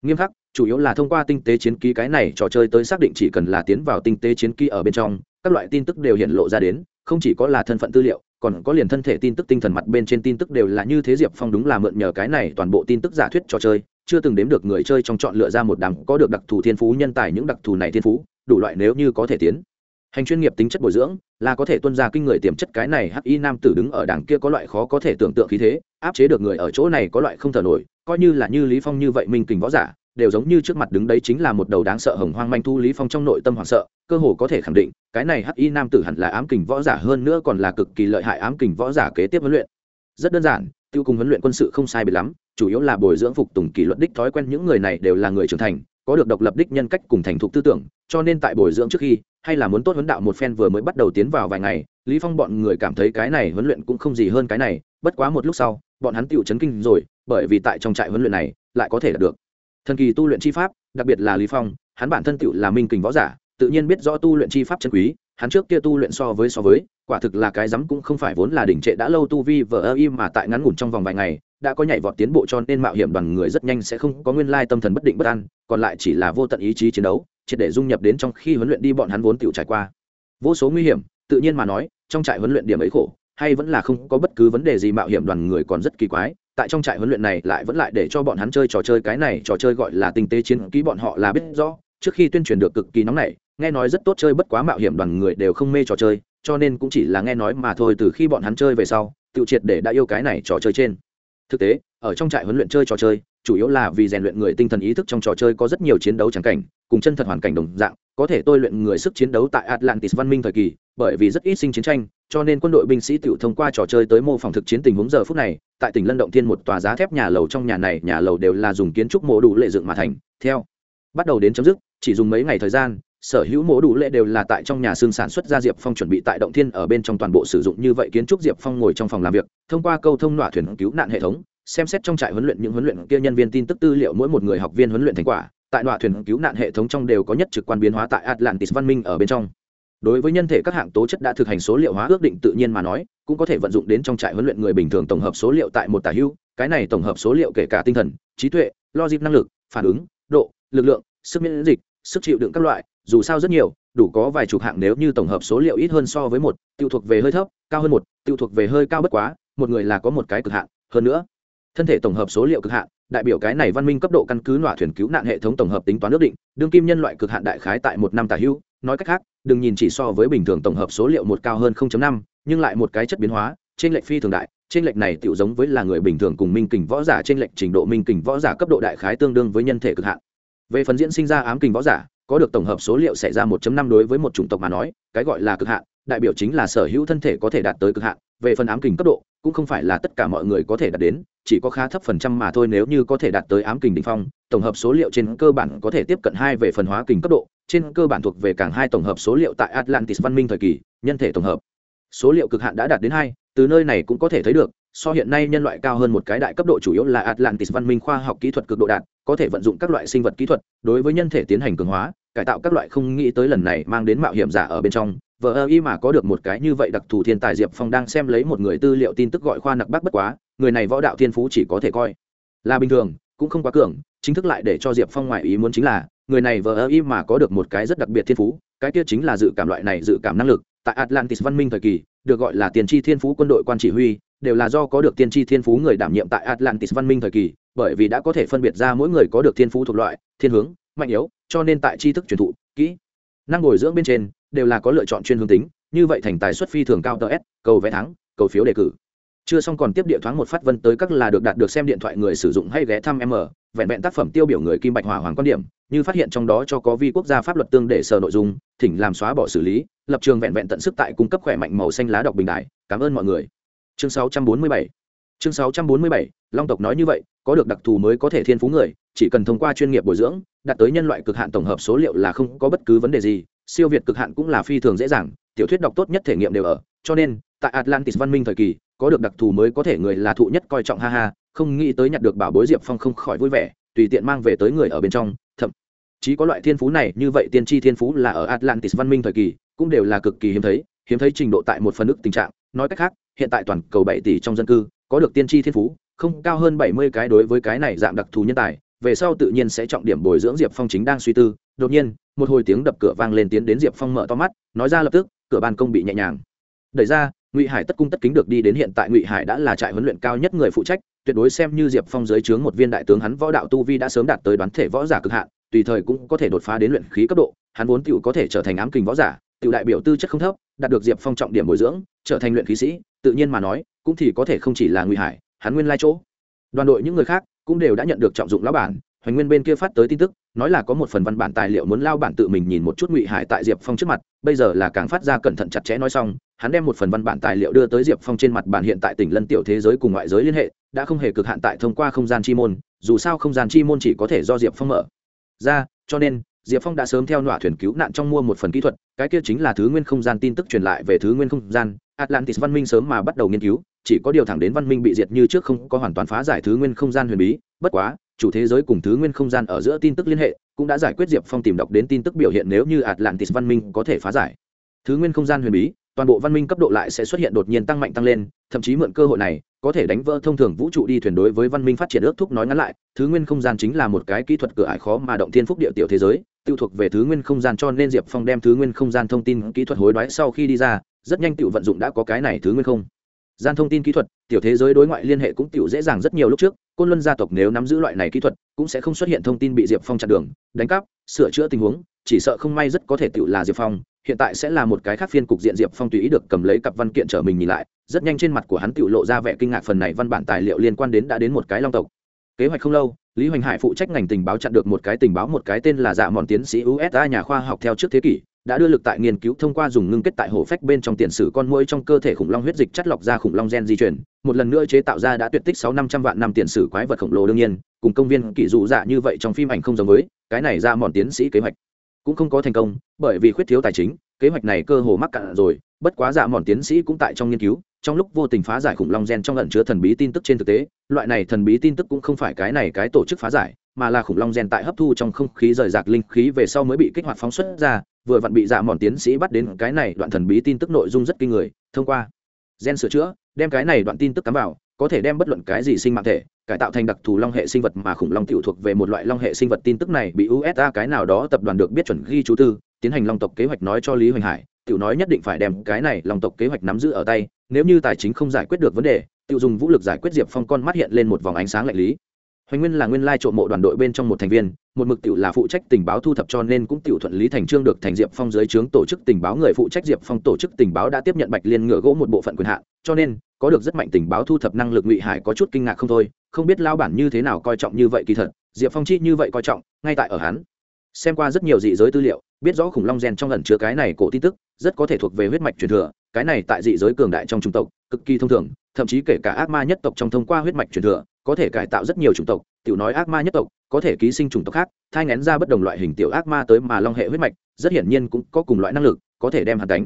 Nghiêm khắc, chủ yếu là thông qua tinh tế chiến ký cái này trò chơi tới xác định chỉ cần là tiến vào tinh tế chiến ký ở bên trong, các loại tin tức đều hiện lộ ra đến không chỉ có là thân phận tư liệu, còn có liền thân thể tin tức tinh thần mặt bên trên tin tức đều là như thế diệp phong đúng là mượn nhờ cái này toàn bộ tin tức giả thuyết trò chơi, chưa từng đếm được người chơi trong chọn lựa ra một đám có được đặc thù thiên phú, nhân tài những đặc thù này thiên phú, đủ loại nếu như có thể tiến. Hành chuyên nghiệp tính chất bồi dưỡng, là có thể tuân ra kinh người tiềm chất cái này hắc y nam tử đứng ở đằng kia có loại khó có thể tưởng tượng khí thế, áp chế được người ở chỗ này có loại không thở nổi, coi như là như lý phong như vậy minh kình võ giả đều giống như trước mặt đứng đấy chính là một đầu đáng sợ hồng hoang manh thu lý phong trong nội tâm hoảng sợ, cơ hồ có thể khẳng định, cái này hắc y nam tử hẳn là ám kình võ giả hơn nữa còn là cực kỳ lợi hại ám kình võ giả kế tiếp huấn luyện. Rất đơn giản, tiêu cùng huấn luyện quân sự không sai biệt lắm, chủ yếu là bồi dưỡng phục tùng kỷ luật đích thói quen những người này đều là người trưởng thành, có được độc lập đích nhân cách cùng thành thục tư tưởng, cho nên tại bồi dưỡng trước khi, hay là muốn tốt huấn đạo một phen vừa mới bắt đầu tiến vào vài ngày, lý phong bọn người cảm thấy cái này huấn luyện cũng không gì hơn cái này, bất quá một lúc sau, bọn hắn tiêu chấn kinh rồi, bởi vì tại trong trại huấn luyện này, lại có thể đạt được thần kỳ tu luyện chi pháp, đặc biệt là lý phong, hắn bản thân tựu là minh kình võ giả, tự nhiên biết rõ tu luyện chi pháp chân quý, hắn trước kia tu luyện so với so với, quả thực là cái rắm cũng không phải vốn là đỉnh trệ, đã lâu tu vi vờ ơ im mà tại ngắn ngủn trong vòng vài ngày, đã có nhảy vọt tiến bộ cho nên mạo hiểm đoàn người rất nhanh sẽ không có nguyên lai tâm thần bất định bất an, còn lại chỉ là vô tận ý chí chiến đấu, triệt để dung nhập đến trong khi huấn luyện đi bọn hắn vốn tiểu trải qua. Vô số nguy hiểm, tự nhiên mà nói, trong trại huấn luyện điểm ấy khổ, hay vẫn là không có bất cứ vấn đề gì mạo hiểm đoàn người còn rất kỳ quái tại trong trại huấn luyện này lại vẫn lại để cho bọn hắn chơi trò chơi cái này, trò chơi gọi là tinh tế chiến ký bọn họ là biết rõ. Trước khi tuyên truyền được cực kỳ nóng này nghe nói rất tốt chơi bất quá mạo hiểm đoàn người đều không mê trò chơi, cho nên cũng chỉ là nghe nói mà thôi, từ khi bọn hắn chơi về sau tự triệt để đã yêu cái này trò chơi trên. Thực tế, ở trong trại huấn luyện chơi trò chơi, chủ yếu là vì rèn luyện người tinh thần ý thức trong trò chơi có rất nhiều chiến đấu trắng cảnh, cùng chân thật hoàn cảnh đồng dạng, có thể tôi luyện người sức chiến đấu tại atlantis văn minh thời kỳ bởi vì rất ít sinh chiến tranh, cho nên quân đội binh sĩ tự thông qua trò chơi tới mô phỏng thực chiến tình huống giờ phút này, tại tỉnh lân động thiên một tòa giá thép nhà lầu trong nhà này, nhà lầu đều là dùng kiến trúc mô đủ lệ dựng mà thành. Theo, bắt đầu đến chấm dứt, chỉ dùng mấy ngày thời gian, sở hữu mổ đủ lệ đều là tại trong nhà xương sản xuất ra diệp phong chuẩn bị tại động thiên ở bên trong toàn bộ sử dụng như vậy kiến trúc diệp phong ngồi trong phòng làm việc, thông qua câu thông nọa thuyền cứu nạn hệ thống, xem xét trong trại huấn luyện những huấn luyện kia nhân viên tin tức tư liệu mỗi một người học viên huấn luyện thành quả, tại nọa thuyền cứu nạn hệ thống trong đều có nhất trực quan biến hóa tại atlantis văn minh ở bên trong đối với nhân thể các hạng tố chất đã thực hành số liệu hóa ước định tự nhiên mà nói, cũng có thể vận dụng đến trong trại huấn luyện người bình thường tổng hợp số liệu tại một tả hưu, cái này tổng hợp số liệu kể cả tinh thần, trí tuệ, logic, năng lực, phản ứng, độ, lực lượng, sức miễn dịch, sức chịu đựng các loại, dù sao rất nhiều, đủ có vài chục hạng nếu như tổng hợp số liệu ít hơn so với một, tiêu thuộc về hơi thấp, cao hơn một, tiêu thuộc về hơi cao bất quá, một người là có một cái cực hạn. Hơn nữa, thân thể tổng hợp số liệu cực hạn, đại biểu cái này văn minh cấp độ căn cứ nọa thuyền cứu nạn hệ thống tổng hợp tính toán ước định, đương kim nhân loại cực hạn đại khái tại một năm tả hưu nói cách khác đừng nhìn chỉ so với bình thường tổng hợp số liệu một cao hơn 0.5, nhưng lại một cái chất biến hóa trên lệch phi thường đại. Trên lệch này tiểu giống với là người bình thường cùng minh kình võ giả trên lệch trình độ minh kình võ giả cấp độ đại khái tương đương với nhân thể cực hạn. Về phần diễn sinh ra ám kình võ giả có được tổng hợp số liệu xảy ra 1.5 đối với một chủng tộc mà nói cái gọi là cực hạn đại biểu chính là sở hữu thân thể có thể đạt tới cực hạn. Về phần ám kình cấp độ cũng không phải là tất cả mọi người có thể đạt đến chỉ có khá thấp phần trăm mà thôi nếu như có thể đạt tới ám kình đ ỉ n h phong tổng hợp số liệu trên cơ bản có thể tiếp cận hai về phần hóa kình cấp độ trên cơ bản thuộc về cảng hai tổng hợp số liệu tại atlantis văn minh thời kỳ, nhân thể tổng hợp. Số liệu cực hạn đã đạt đến hai, từ nơi này cũng có thể thấy được, so hiện nay nhân loại cao hơn một cái đại cấp độ chủ yếu là atlantis văn minh khoa học kỹ thuật cực độ đạt, có thể vận dụng các loại sinh vật kỹ thuật, đối với nhân thể tiến hành cường hóa, cải tạo các loại không nghĩ tới lần này mang đến mạo hiểm giả ở bên trong. Vợ ơ y mà có được một cái như vậy đặc thù thiên tài diệp phong đang xem lấy một người tư liệu tin tức gọi khoa nặc bắc bất quá, người này võ đạo thiên phú chỉ có thể coi là bình thường, cũng không quá cường, chính thức lại để cho diệp phong ngoại ý muốn chính là người này vờ ơ y mà có được một cái rất đặc biệt thiên phú, cái kia chính là dự cảm loại này dự cảm năng lực, tại atlantis văn minh thời kỳ, được gọi là tiền tri thiên phú quân đội quan chỉ huy, đều là do có được tiên tri thiên phú người đảm nhiệm tại atlantis văn minh thời kỳ, bởi vì đã có thể phân biệt ra mỗi người có được thiên phú thuộc loại, thiên hướng, mạnh yếu, cho nên tại tri thức truyền thụ, kỹ, năng bồi dưỡng bên trên, đều là có lựa chọn chuyên hướng tính, như vậy thành tài xuất phi thường cao ts cầu vé thắng, cầu phiếu đề cử. Chưa xong còn tiếp địa thoáng một phát vân tới các là được đạt được xem điện thoại người sử dụng hay ghé thăm m, vẹn vẹn tác phẩm tiêu biểu người kim bạch hỏa hoàng quan điểm như phát hiện trong đó cho có vi quốc gia pháp luật tương để sở nội dung, thỉnh làm xóa bỏ xử lý, lập trường vẹn vẹn tận sức tại cung cấp khỏe mạnh màu xanh lá đọc bình đại. Cảm ơn mọi người. Chương 647 chương 647 long tộc nói như vậy, có được đặc thù mới có thể thiên phú người, chỉ cần thông qua chuyên nghiệp bồi dưỡng, đạt tới nhân loại cực hạn tổng hợp số liệu là không có bất cứ vấn đề gì, siêu việt cực hạn cũng là phi thường dễ dàng, tiểu thuyết đọc tốt nhất thể nghiệm đều ở. Cho nên, tại atlantis văn minh thời kỳ, có được đặc thù mới có thể người là thụ nhất coi trọng, ha ha, không nghĩ tới nhặt được bảo bối diệp phong không khỏi vui vẻ tùy tiện mang về tới người ở bên trong, thậm chí có loại thiên phú này, như vậy tiên tri thiên phú là ở atlantis văn minh thời kỳ, cũng đều là cực kỳ hiếm thấy hiếm thấy trình độ tại một phần ức tình trạng. Nói cách khác, hiện tại toàn cầu bảy tỷ trong dân cư, có được tiên tri thiên phú, không cao hơn bảy mươi cái đối với cái này dạng đặc thù nhân tài, về sau tự nhiên sẽ trọng điểm bồi dưỡng diệp phong chính đang suy tư. Đột nhiên, một hồi tiếng đập cửa vang lên tiến đến diệp phong mở to mắt, nói ra lập tức, cửa ban công bị nhẹ nhàng. Đẩy ra, ngụy hải tất cung tất kính được đi đến hiện tại ngụy hải đã là trại huấn luyện cao nhất người phụ trách tuyệt đối xem như diệp phong dưới trướng một viên đại tướng hắn võ đạo tu vi đã sớm đạt tới đoán thể võ giả cực hạn, tùy thời cũng có thể đột phá đến luyện khí cấp độ, hắn vốn tựu có thể trở thành ám kình võ giả, tựu đại biểu tư chất không thấp, đạt được diệp phong trọng điểm bồi dưỡng, trở thành luyện khí sĩ, tự nhiên mà nói, cũng thì có thể không chỉ là nguy hải hắn nguyên lai chỗ. Đoàn đội những người khác cũng đều đã nhận được trọng dụng lão bản, hoành nguyên bên kia phát tới tin tức, nói là có một phần văn bản tài liệu muốn lao bản tự mình nhìn một chút ngụy hải tại diệp phong trước mặt, bây giờ là càng phát ra cẩn thận chặt chẽ nói xong, hắn đem một phần văn bản tài liệu đưa tới diệp phong trên mặt bản hiện tại tỉnh lân tiểu thế giới cùng ngoại giới liên hệ đã không hề cực hạn tại thông qua không gian chi môn, dù sao không gian chi môn chỉ có thể do diệp phong mở. Ra, cho nên, diệp phong đã sớm theo nọa thuyền cứu nạn trong mua một phần kỹ thuật, cái kia chính là thứ nguyên không gian tin tức truyền lại về thứ nguyên không gian, atlantis văn minh sớm mà bắt đầu nghiên cứu, chỉ có điều thẳng đến văn minh bị diệt như trước không có hoàn toàn phá giải thứ nguyên không gian huyền bí, bất quá, chủ thế giới cùng thứ nguyên không gian ở giữa tin tức liên hệ, cũng đã giải quyết diệp phong tìm đọc đến tin tức biểu hiện nếu như atlantis văn minh có thể phá giải. Thứ nguyên không gian huyền bí toàn bộ văn minh cấp độ lại sẽ xuất hiện đột nhiên tăng mạnh tăng lên, thậm chí mượn cơ hội này, có thể đánh vỡ thông thường vũ trụ đi thuyền đối với văn minh phát triển ước thúc nói ngắn lại, thứ nguyên không gian chính là một cái kỹ thuật cửa ải khó mà động thiên phúc địa tiểu thế giới, tiêu thuộc về thứ nguyên không gian cho nên diệp phong đem thứ nguyên không gian thông tin kỹ thuật hối đoái sau khi đi ra, rất nhanh tự vận dụng đã có cái này thứ nguyên không gian thông tin kỹ thuật, tiểu thế giới đối ngoại liên hệ cũng tiểu dễ dàng rất nhiều lúc trước, côn luân gia tộc nếu nắm giữ loại này kỹ thuật, cũng sẽ không xuất hiện thông tin bị diệp phong chặn đường, đánh cắp, sửa chữa tình huống, chỉ sợ không may rất có thể tiểu là diệp phong, hiện tại sẽ là một cái khác phiên cục diện diệp phong tùy ý được cầm lấy cặp văn kiện trở mình nhìn lại, rất nhanh trên mặt của hắn tiểu lộ ra vẻ kinh ngạc phần này văn bản tài liệu liên quan đến đã đến một cái long tộc. Kế hoạch không lâu, lý hoành hải phụ trách ngành tình báo chặn được một cái tình báo, một cái tên là dạ mòn tiến sĩ usa nhà khoa học theo trước thế kỷ đã đưa lực tại nghiên cứu thông qua dùng ngưng kết tại hổ phách bên trong tiền sử con muỗi trong cơ thể khủng long huyết dịch chất lọc ra khủng long gen di chuyển một lần nữa chế tạo ra đã tuyệt tích sáu năm trăm vạn năm tiền sử quái vật khổng lồ đương nhiên, cùng công viên kỳ dụ dạ như vậy trong phim ảnh không giống với, cái này ra mòn tiến sĩ kế hoạch. Cũng không có thành công, bởi vì khuyết thiếu tài chính, kế hoạch này cơ hồ mắc cạn rồi, bất quá dạ mòn tiến sĩ cũng tại trong nghiên cứu, trong lúc vô tình phá giải khủng long gen trong ẩn chứa thần bí tin tức trên thực tế, loại này thần bí tin tức cũng không phải cái này cái tổ chức phá giải mà là khủng long gen tại hấp thu trong không khí rời rạc linh khí về sau mới bị kích hoạt phóng xuất ra, vừa vặn bị dạ mòn tiến sĩ bắt đến cái này đoạn thần bí tin tức nội dung rất kinh người, thông qua gen sửa chữa, đem cái này đoạn tin tức cắm vào, có thể đem bất luận cái gì sinh mạng thể, cải tạo thành đặc thù long hệ sinh vật mà khủng long tiểu thuộc về một loại long hệ sinh vật tin tức này bị usa cái nào đó tập đoàn được biết chuẩn ghi chú tư, tiến hành long tộc kế hoạch nói cho lý hoành hải, tiểu nói nhất định phải đem cái này long tộc kế hoạch nắm giữ ở tay, nếu như tài chính không giải quyết được vấn đề, tiểu dùng vũ lực giải quyết diệp phong con mắt hiện lên một vòng ánh sáng lạnh lý hoành nguyên là nguyên lai trộm mộ đoàn đội bên trong một thành viên, một mực tiểu là phụ trách tình báo thu thập cho nên cũng tiểu thuận lý thành trương được thành diệp phong dưới trướng tổ chức tình báo người phụ trách diệp phong tổ chức tình báo đã tiếp nhận bạch liên ngựa gỗ một bộ phận quyền hạn, cho nên, có được rất mạnh tình báo thu thập năng lực ngụy hải có chút kinh ngạc không thôi, không biết lao bản như thế nào coi trọng như vậy kỳ thật, diệp phong chi như vậy coi trọng, ngay tại ở hắn. Xem qua rất nhiều dị giới tư liệu, biết rõ khủng long gen trong lần chứa cái này cổ tin tức, rất có thể thuộc về huyết mạch truyền thừa, cái này tại dị giới cường đại trong trung tộc, cực kỳ thông thường, thậm chí kể cả ác ma nhất tộc trong thông qua huyết mạch truyền thừa có thể cải tạo rất nhiều chủng tộc, tiểu nói ác ma nhất tộc, có thể ký sinh chủng tộc khác, thai ngén ra bất đồng loại hình tiểu ác ma tới mà long hệ huyết mạch, rất hiển nhiên cũng có cùng loại năng lực, có thể đem hắn đánh.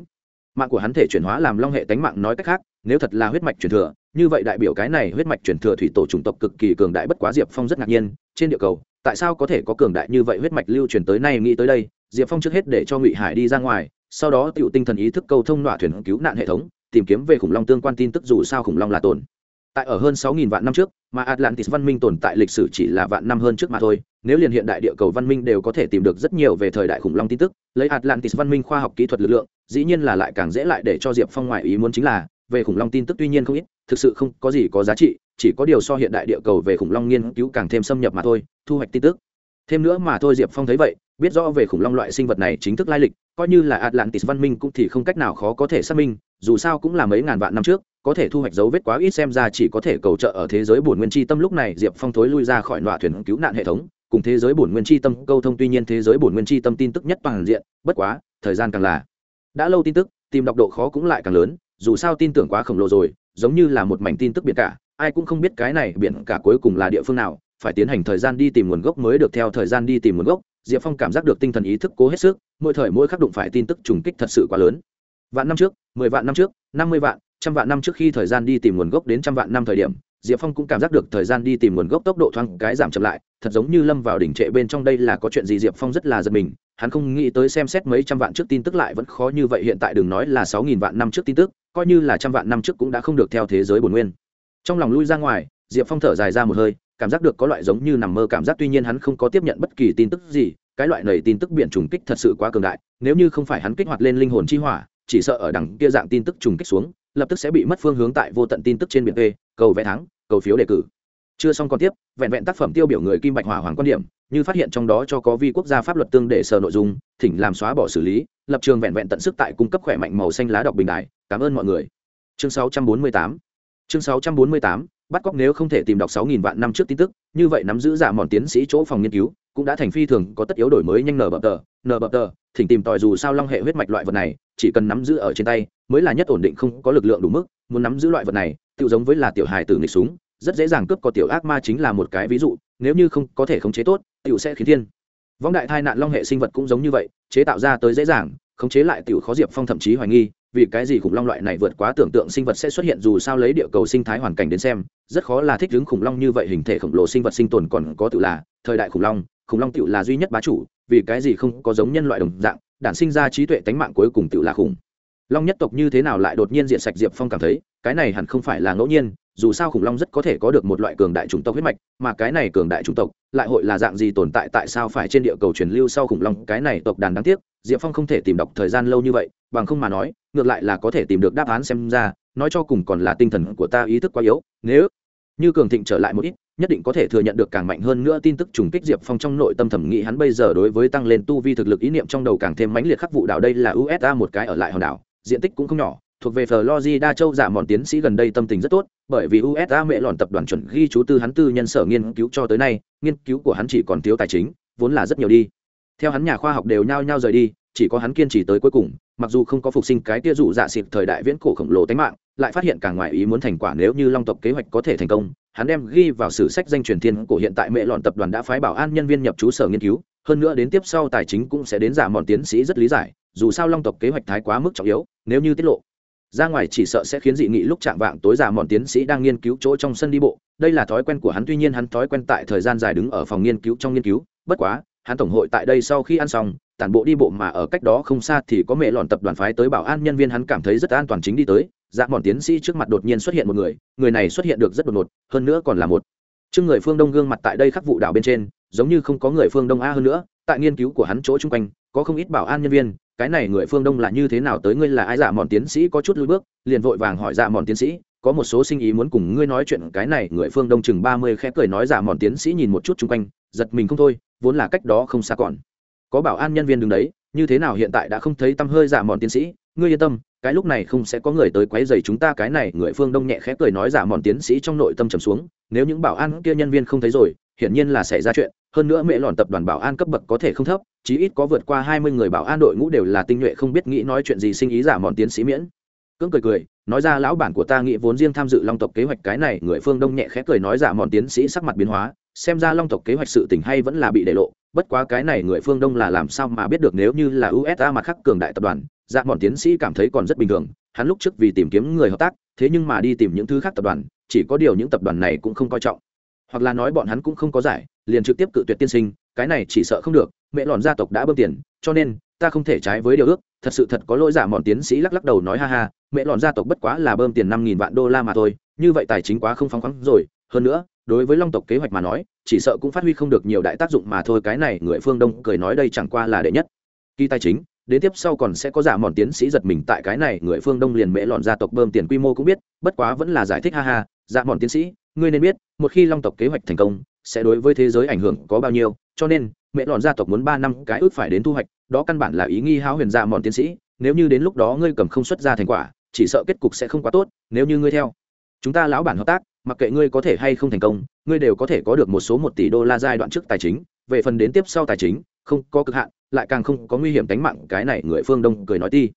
Mạng của hắn thể chuyển hóa làm long hệ tánh mạng nói cách khác, nếu thật là huyết mạch truyền thừa, như vậy đại biểu cái này huyết mạch truyền thừa thủy tổ chủng tộc cực kỳ cường đại bất quá diệp phong rất ngạc nhiên, trên địa cầu, tại sao có thể có cường đại như vậy huyết mạch lưu truyền tới nay nghĩ tới đây, diệp phong trước hết để cho ngụy hải đi ra ngoài, sau đó tựu tinh thần ý thức câu thông nọa thuyền cứu nạn hệ thống, tìm kiếm về khủng long tương quan tin tức dù sao khủng long là tồn tại ở hơn 6.000 vạn năm trước, mà atlantis văn minh tồn tại lịch sử chỉ là vạn năm hơn trước mà thôi. Nếu liền hiện đại địa cầu văn minh đều có thể tìm được rất nhiều về thời đại khủng long tin tức, lấy atlantis văn minh khoa học kỹ thuật lực lượng, dĩ nhiên là lại càng dễ lại để cho diệp phong ngoại ý muốn chính là, về khủng long tin tức tuy nhiên không ít, thực sự không có gì có giá trị, chỉ có điều so hiện đại địa cầu về khủng long nghiên cứu càng thêm xâm nhập mà thôi, thu hoạch tin tức. Thêm nữa mà thôi diệp phong thấy vậy, biết rõ về khủng long loại sinh vật này chính thức lai lịch, coi như là atlantis văn minh cũng thì không cách nào khó có thể xác minh, dù sao cũng là mấy ngàn vạn năm trước có thể thu hoạch dấu vết quá ít xem ra chỉ có thể cầu trợ ở thế giới bổn nguyên chi tâm lúc này diệp phong thối lui ra khỏi nọa thuyền cứu nạn hệ thống. Cùng thế giới bổn nguyên chi tâm câu thông tuy nhiên thế giới bổn nguyên chi tâm tin tức nhất toàn diện, bất quá, thời gian càng là. Đã lâu tin tức, tìm đọc độ khó cũng lại càng lớn, dù sao tin tưởng quá khổng lồ rồi, giống như là một mảnh tin tức biển cả, ai cũng không biết cái này biển cả cuối cùng là địa phương nào, phải tiến hành thời gian đi tìm nguồn gốc mới được theo thời gian đi tìm nguồn gốc, diệp phong cảm giác được tinh thần ý thức cố hết sức, mỗi thời mỗi khắc đụng phải tin tức trùng kích thật sự quá lớn. Vạn năm trước, mười vạn năm trước, năm mươi vạn trăm vạn năm trước khi thời gian đi tìm nguồn gốc đến trăm vạn năm thời điểm, diệp phong cũng cảm giác được thời gian đi tìm nguồn gốc tốc độ thoáng cái giảm chậm lại, thật giống như lâm vào đỉnh trệ bên trong đây là có chuyện gì diệp phong rất là giật mình, hắn không nghĩ tới xem xét mấy trăm vạn trước tin tức lại vẫn khó như vậy, hiện tại đừng nói là sáu nghìn vạn năm trước tin tức, coi như là trăm vạn năm trước cũng đã không được theo thế giới bồn nguyên. Trong lòng lui ra ngoài, diệp phong thở dài ra một hơi, cảm giác được có loại giống như nằm mơ cảm giác, tuy nhiên hắn không có tiếp nhận bất kỳ tin tức gì, cái loại nầy tin tức biển trùng kích thật sự quá cường đại, nếu như không phải hắn kích hoạt lên linh hồn chi hỏa, chỉ sợ ở đằng kia dạng tin tức trùng kích xuống lập tức sẽ bị mất phương hướng tại vô tận tin tức trên biển tê cầu vẽ thắng, cầu phiếu đề cử. Chưa xong còn tiếp, vẹn vẹn tác phẩm tiêu biểu người kim bạch hỏa hoàng quan điểm, như phát hiện trong đó cho có vi quốc gia pháp luật tương để sở nội dung, thỉnh làm xóa bỏ xử lý, lập trường vẹn vẹn tận sức tại cung cấp khỏe mạnh màu xanh lá đọc bình đại cảm ơn mọi người. Chương 648 chương 648 bắt cóc nếu không thể tìm đọc sáu nghìn vạn năm trước tin tức, như vậy nắm giữ giả mòn tiến sĩ chỗ phòng nghiên cứu cũng đã thành phi thường có tất yếu đổi mới nhanh nở bập tờ, nở bập tờ, thỉnh tìm tòi dù sao long hệ huyết mạch loại vật này, chỉ cần nắm giữ ở trên tay, mới là nhất ổn định không có lực lượng đủ mức. Muốn nắm giữ loại vật này tự giống với là tiểu hài tử nghịch súng, rất dễ dàng cướp có tiểu ác ma chính là một cái ví dụ, nếu như không có thể khống chế tốt tiểu sẽ khiến thiên. Vong đại thai nạn long hệ sinh vật cũng giống như vậy, chế tạo ra tới dễ dàng, khống chế lại tiểu khó diệp phong thậm chí hoài nghi, vì cái gì khủng long loại này vượt quá tưởng tượng sinh vật sẽ xuất hiện dù sao lấy địa cầu sinh thái hoàn cảnh đến xem, rất khó là thích ứng khủng long như vậy hình thể khổng lồ sinh vật sinh tồn còn có tự là, thời đại khủng long khủng long tựu là duy nhất bá chủ, vì cái gì không có giống nhân loại đồng dạng, đản sinh ra trí tuệ tánh mạng cuối cùng tựu là khủng. Long nhất tộc như thế nào lại đột nhiên diện sạch diệp phong cảm thấy, cái này hẳn không phải là ngẫu nhiên, dù sao khủng long rất có thể có được một loại cường đại chủng tộc huyết mạch, mà cái này cường đại chủng tộc lại hội là dạng gì tồn tại tại sao phải trên địa cầu truyền lưu sau khủng long, cái này tộc đàn đáng tiếc, diệp phong không thể tìm đọc thời gian lâu như vậy, bằng không mà nói, ngược lại là có thể tìm được đáp án xem ra, nói cho cùng còn là tinh thần của ta ý thức quá yếu, nếu như cường thịnh trở lại một ít nhất định có thể thừa nhận được càng mạnh hơn nữa tin tức trùng kích diệp phong trong nội tâm thẩm nghĩ hắn bây giờ đối với tăng lên tu vi thực lực ý niệm trong đầu càng thêm mãnh liệt khắc vụ đảo đây là usa một cái ở lại hòn đảo diện tích cũng không nhỏ thuộc về Florida châu giả mòn tiến sĩ gần đây tâm tình rất tốt, bởi vì USA mẹ lòn tập đoàn chuẩn ghi chú tư hắn tư nhân sở nghiên cứu cho tới nay, nghiên cứu của hắn chỉ còn thiếu tài chính, vốn là rất nhiều đi. Theo hắn nhà khoa học đều nhao nhao rời đi, chỉ có hắn kiên trì tới cuối cùng, mặc dù không có phục sinh cái tia rủ dạ xịt thời đại viễn cổ khổng lồ tánh mạng, lại phát hiện càng ngoài ý muốn thành quả nếu như Long tộc kế hoạch có thể thành công, hắn đem ghi vào sử sách danh truyền thiên cổ hiện tại mẹ lọn tập đoàn đã phái bảo an nhân viên nhập trú sở nghiên cứu, hơn nữa đến tiếp sau tài chính cũng sẽ đến giả mòn tiến sĩ rất lý giải, dù sao Long tộc kế hoạch thái quá mức trọng yếu, nếu như tiết lộ. Ra ngoài chỉ sợ sẽ khiến dị nghị lúc chạm vạng tối giả mòn tiến sĩ đang nghiên cứu chỗ trong sân đi bộ đây là thói quen của hắn tuy nhiên hắn thói quen tại thời gian dài đứng ở phòng nghiên cứu trong nghiên cứu bất quá hắn tổng hội tại đây sau khi ăn xong tản bộ đi bộ mà ở cách đó không xa thì có mẹ lòn tập đoàn phái tới bảo an nhân viên hắn cảm thấy rất an toàn chính đi tới. Dạ mòn tiến sĩ trước mặt đột nhiên xuất hiện một người người này xuất hiện được rất đột ngột, hơn nữa còn là một chương người phương đông gương mặt tại đây khắc vụ đảo bên trên, giống như không có người phương đông a hơn nữa, tại nghiên cứu của hắn chỗ chung quanh, có không ít bảo an nhân viên, cái này người phương đông là như thế nào tới ngươi là ai? Dạ mòn tiến sĩ có chút lùi bước, liền vội vàng hỏi dạ mòn tiến sĩ, có một số sinh ý muốn cùng ngươi nói chuyện, cái này người phương đông chừng ba mươi khẽ cười nói dạ mòn tiến sĩ nhìn một chút chung quanh, giật mình không thôi, vốn là cách đó không xa còn có bảo an nhân viên đứng đấy, như thế nào hiện tại đã không thấy tăm hơi giả mòn tiến sĩ? Ngươi yên tâm, cái lúc này không sẽ có người tới quấy rầy chúng ta, cái này, người phương đông nhẹ khẽ cười nói giả mòn tiến sĩ trong nội tâm trầm xuống, nếu những bảo an kia nhân viên không thấy rồi, hiển nhiên là xảy ra chuyện, hơn nữa mẹ lòn tập đoàn bảo an cấp bậc có thể không thấp, chí ít có vượt qua hai mươi người bảo an đội ngũ đều là tinh nhuệ không biết nghĩ nói chuyện gì sinh ý giả mòn tiến sĩ miễn. Cưỡng cười cười, nói ra lão bản của ta nghĩ vốn riêng tham dự long tộc kế hoạch, cái này, người phương đông nhẹ khẽ cười nói giả mòn tiến sĩ sắc mặt biến hóa xem ra long tộc kế hoạch sự tình hay vẫn là bị để lộ, bất quá cái này người phương đông là làm sao mà biết được nếu như là usa mặt khắc cường đại tập đoàn dạ bọn tiến sĩ cảm thấy còn rất bình thường, hắn lúc trước vì tìm kiếm người hợp tác, thế nhưng mà đi tìm những thứ khác tập đoàn, chỉ có điều những tập đoàn này cũng không coi trọng. Hoặc là nói bọn hắn cũng không có giải, liền trực tiếp cự tuyệt tiên sinh, cái này chỉ sợ không được, mẹ lòn gia tộc đã bơm tiền, cho nên, ta không thể trái với điều ước, thật sự thật có lỗi dạ giả mòn tiến sĩ lắc lắc đầu nói ha ha, mẹ lòn gia tộc bất quá là bơm tiền năm nghìn vạn đô la mà thôi, như vậy tài chính quá không phóng khoáng rồi hơn nữa, đối với long tộc kế hoạch mà nói, chỉ sợ cũng phát huy không được nhiều đại tác dụng mà thôi, cái này người phương đông cười nói đây chẳng qua là đệ nhất. Kỳ tài chính, đến tiếp sau còn sẽ có giả mòn tiến sĩ giật mình, tại cái này người phương đông liền mễ lọn gia tộc bơm tiền quy mô cũng biết, bất quá vẫn là giải thích, ha ha, giả mòn tiến sĩ, ngươi nên biết, một khi long tộc kế hoạch thành công, sẽ đối với thế giới ảnh hưởng có bao nhiêu, cho nên, mẹ lọn gia tộc muốn ba năm cái ước phải đến thu hoạch, đó căn bản là ý nghi háo huyền giả mòn tiến sĩ, nếu như đến lúc đó ngươi cầm không xuất ra thành quả, chỉ sợ kết cục sẽ không quá tốt, nếu như ngươi theo, chúng ta lão bản hợp tác mặc kệ ngươi có thể hay không thành công, ngươi đều có thể có được một số một tỷ đô la giai đoạn trước tài chính, về phần đến tiếp sau tài chính, không có cực hạn, lại càng không có nguy hiểm tính mạng, cái này người phương đông cười nói ti.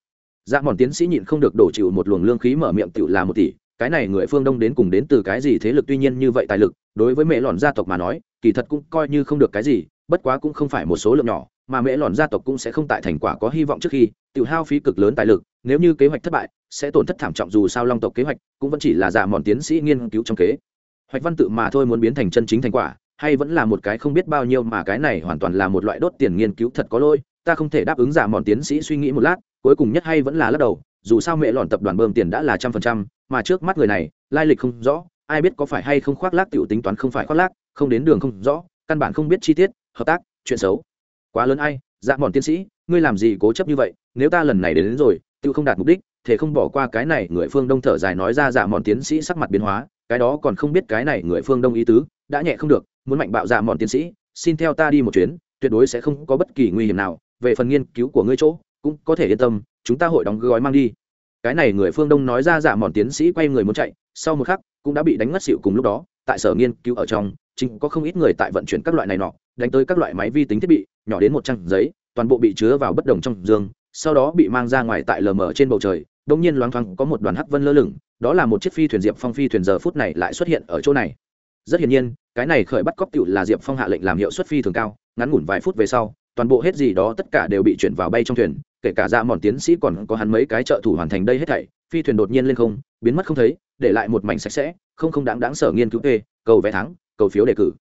Dạ mòn tiến sĩ nhịn không được đổ chịu một luồng lương khí mở miệng tiểu là một tỷ, cái này người phương đông đến cùng đến từ cái gì thế lực, tuy nhiên như vậy tài lực, đối với mẹ lòn gia tộc mà nói, kỳ thật cũng coi như không được cái gì, bất quá cũng không phải một số lượng nhỏ mà mẹ lòn gia tộc cũng sẽ không tại thành quả có hy vọng trước khi, tự hao phí cực lớn tài lực, nếu như kế hoạch thất bại, sẽ tổn thất thảm trọng dù sao long tộc kế hoạch, cũng vẫn chỉ là giả mòn tiến sĩ nghiên cứu trong kế. Hoạch văn tự mà thôi muốn biến thành chân chính thành quả, hay vẫn là một cái không biết bao nhiêu mà cái này hoàn toàn là một loại đốt tiền nghiên cứu thật có lỗi, ta không thể đáp ứng giả mòn tiến sĩ suy nghĩ một lát, cuối cùng nhất hay vẫn là lắc đầu, dù sao mẹ lòn tập đoàn bơm tiền đã là trăm phần trăm, mà trước mắt người này, lai lịch không rõ, ai biết có phải hay không khoác lác tiểu tính toán không phải khoác lác, không đến đường không rõ, căn bản không biết chi tiết, hợp tác, chuyện xấu quá lớn ai dạ mòn tiến sĩ ngươi làm gì cố chấp như vậy nếu ta lần này đến, đến rồi tự không đạt mục đích thể không bỏ qua cái này người phương đông thở dài nói ra dạ mòn tiến sĩ sắc mặt biến hóa cái đó còn không biết cái này người phương đông ý tứ đã nhẹ không được muốn mạnh bạo dạ mòn tiến sĩ xin theo ta đi một chuyến tuyệt đối sẽ không có bất kỳ nguy hiểm nào về phần nghiên cứu của ngươi chỗ cũng có thể yên tâm chúng ta hội đóng gói mang đi. Cái này người phương đông nói ra dạ mòn tiến sĩ quay người muốn chạy sau một khắc cũng đã bị đánh ngất xịu cùng lúc đó tại sở nghiên cứu ở trong chính có không ít người tại vận chuyển các loại này nọ đánh tới các loại máy vi tính thiết bị nhỏ đến một trang giấy toàn bộ bị chứa vào bất đồng trong dương sau đó bị mang ra ngoài tại lờ mờ trên bầu trời đông nhiên loáng thoáng có một đoàn hắc vân lơ lửng đó là một chiếc phi thuyền diệp phong phi thuyền giờ phút này lại xuất hiện ở chỗ này. Rất hiển nhiên cái này khởi bắt cóc tiểu là diệp phong hạ lệnh làm hiệu suất phi thường cao ngắn ngủn vài phút về sau toàn bộ hết gì đó tất cả đều bị chuyển vào bay trong thuyền kể cả ra dạ mòn tiến sĩ còn có hắn mấy cái trợ thủ hoàn thành đây hết thảy phi thuyền đột nhiên lên không biến mất không thấy để lại một mảnh sạch sẽ không không đáng đáng sở nghiên cứu thuê, cầu vé thắng cầu phiếu đề cử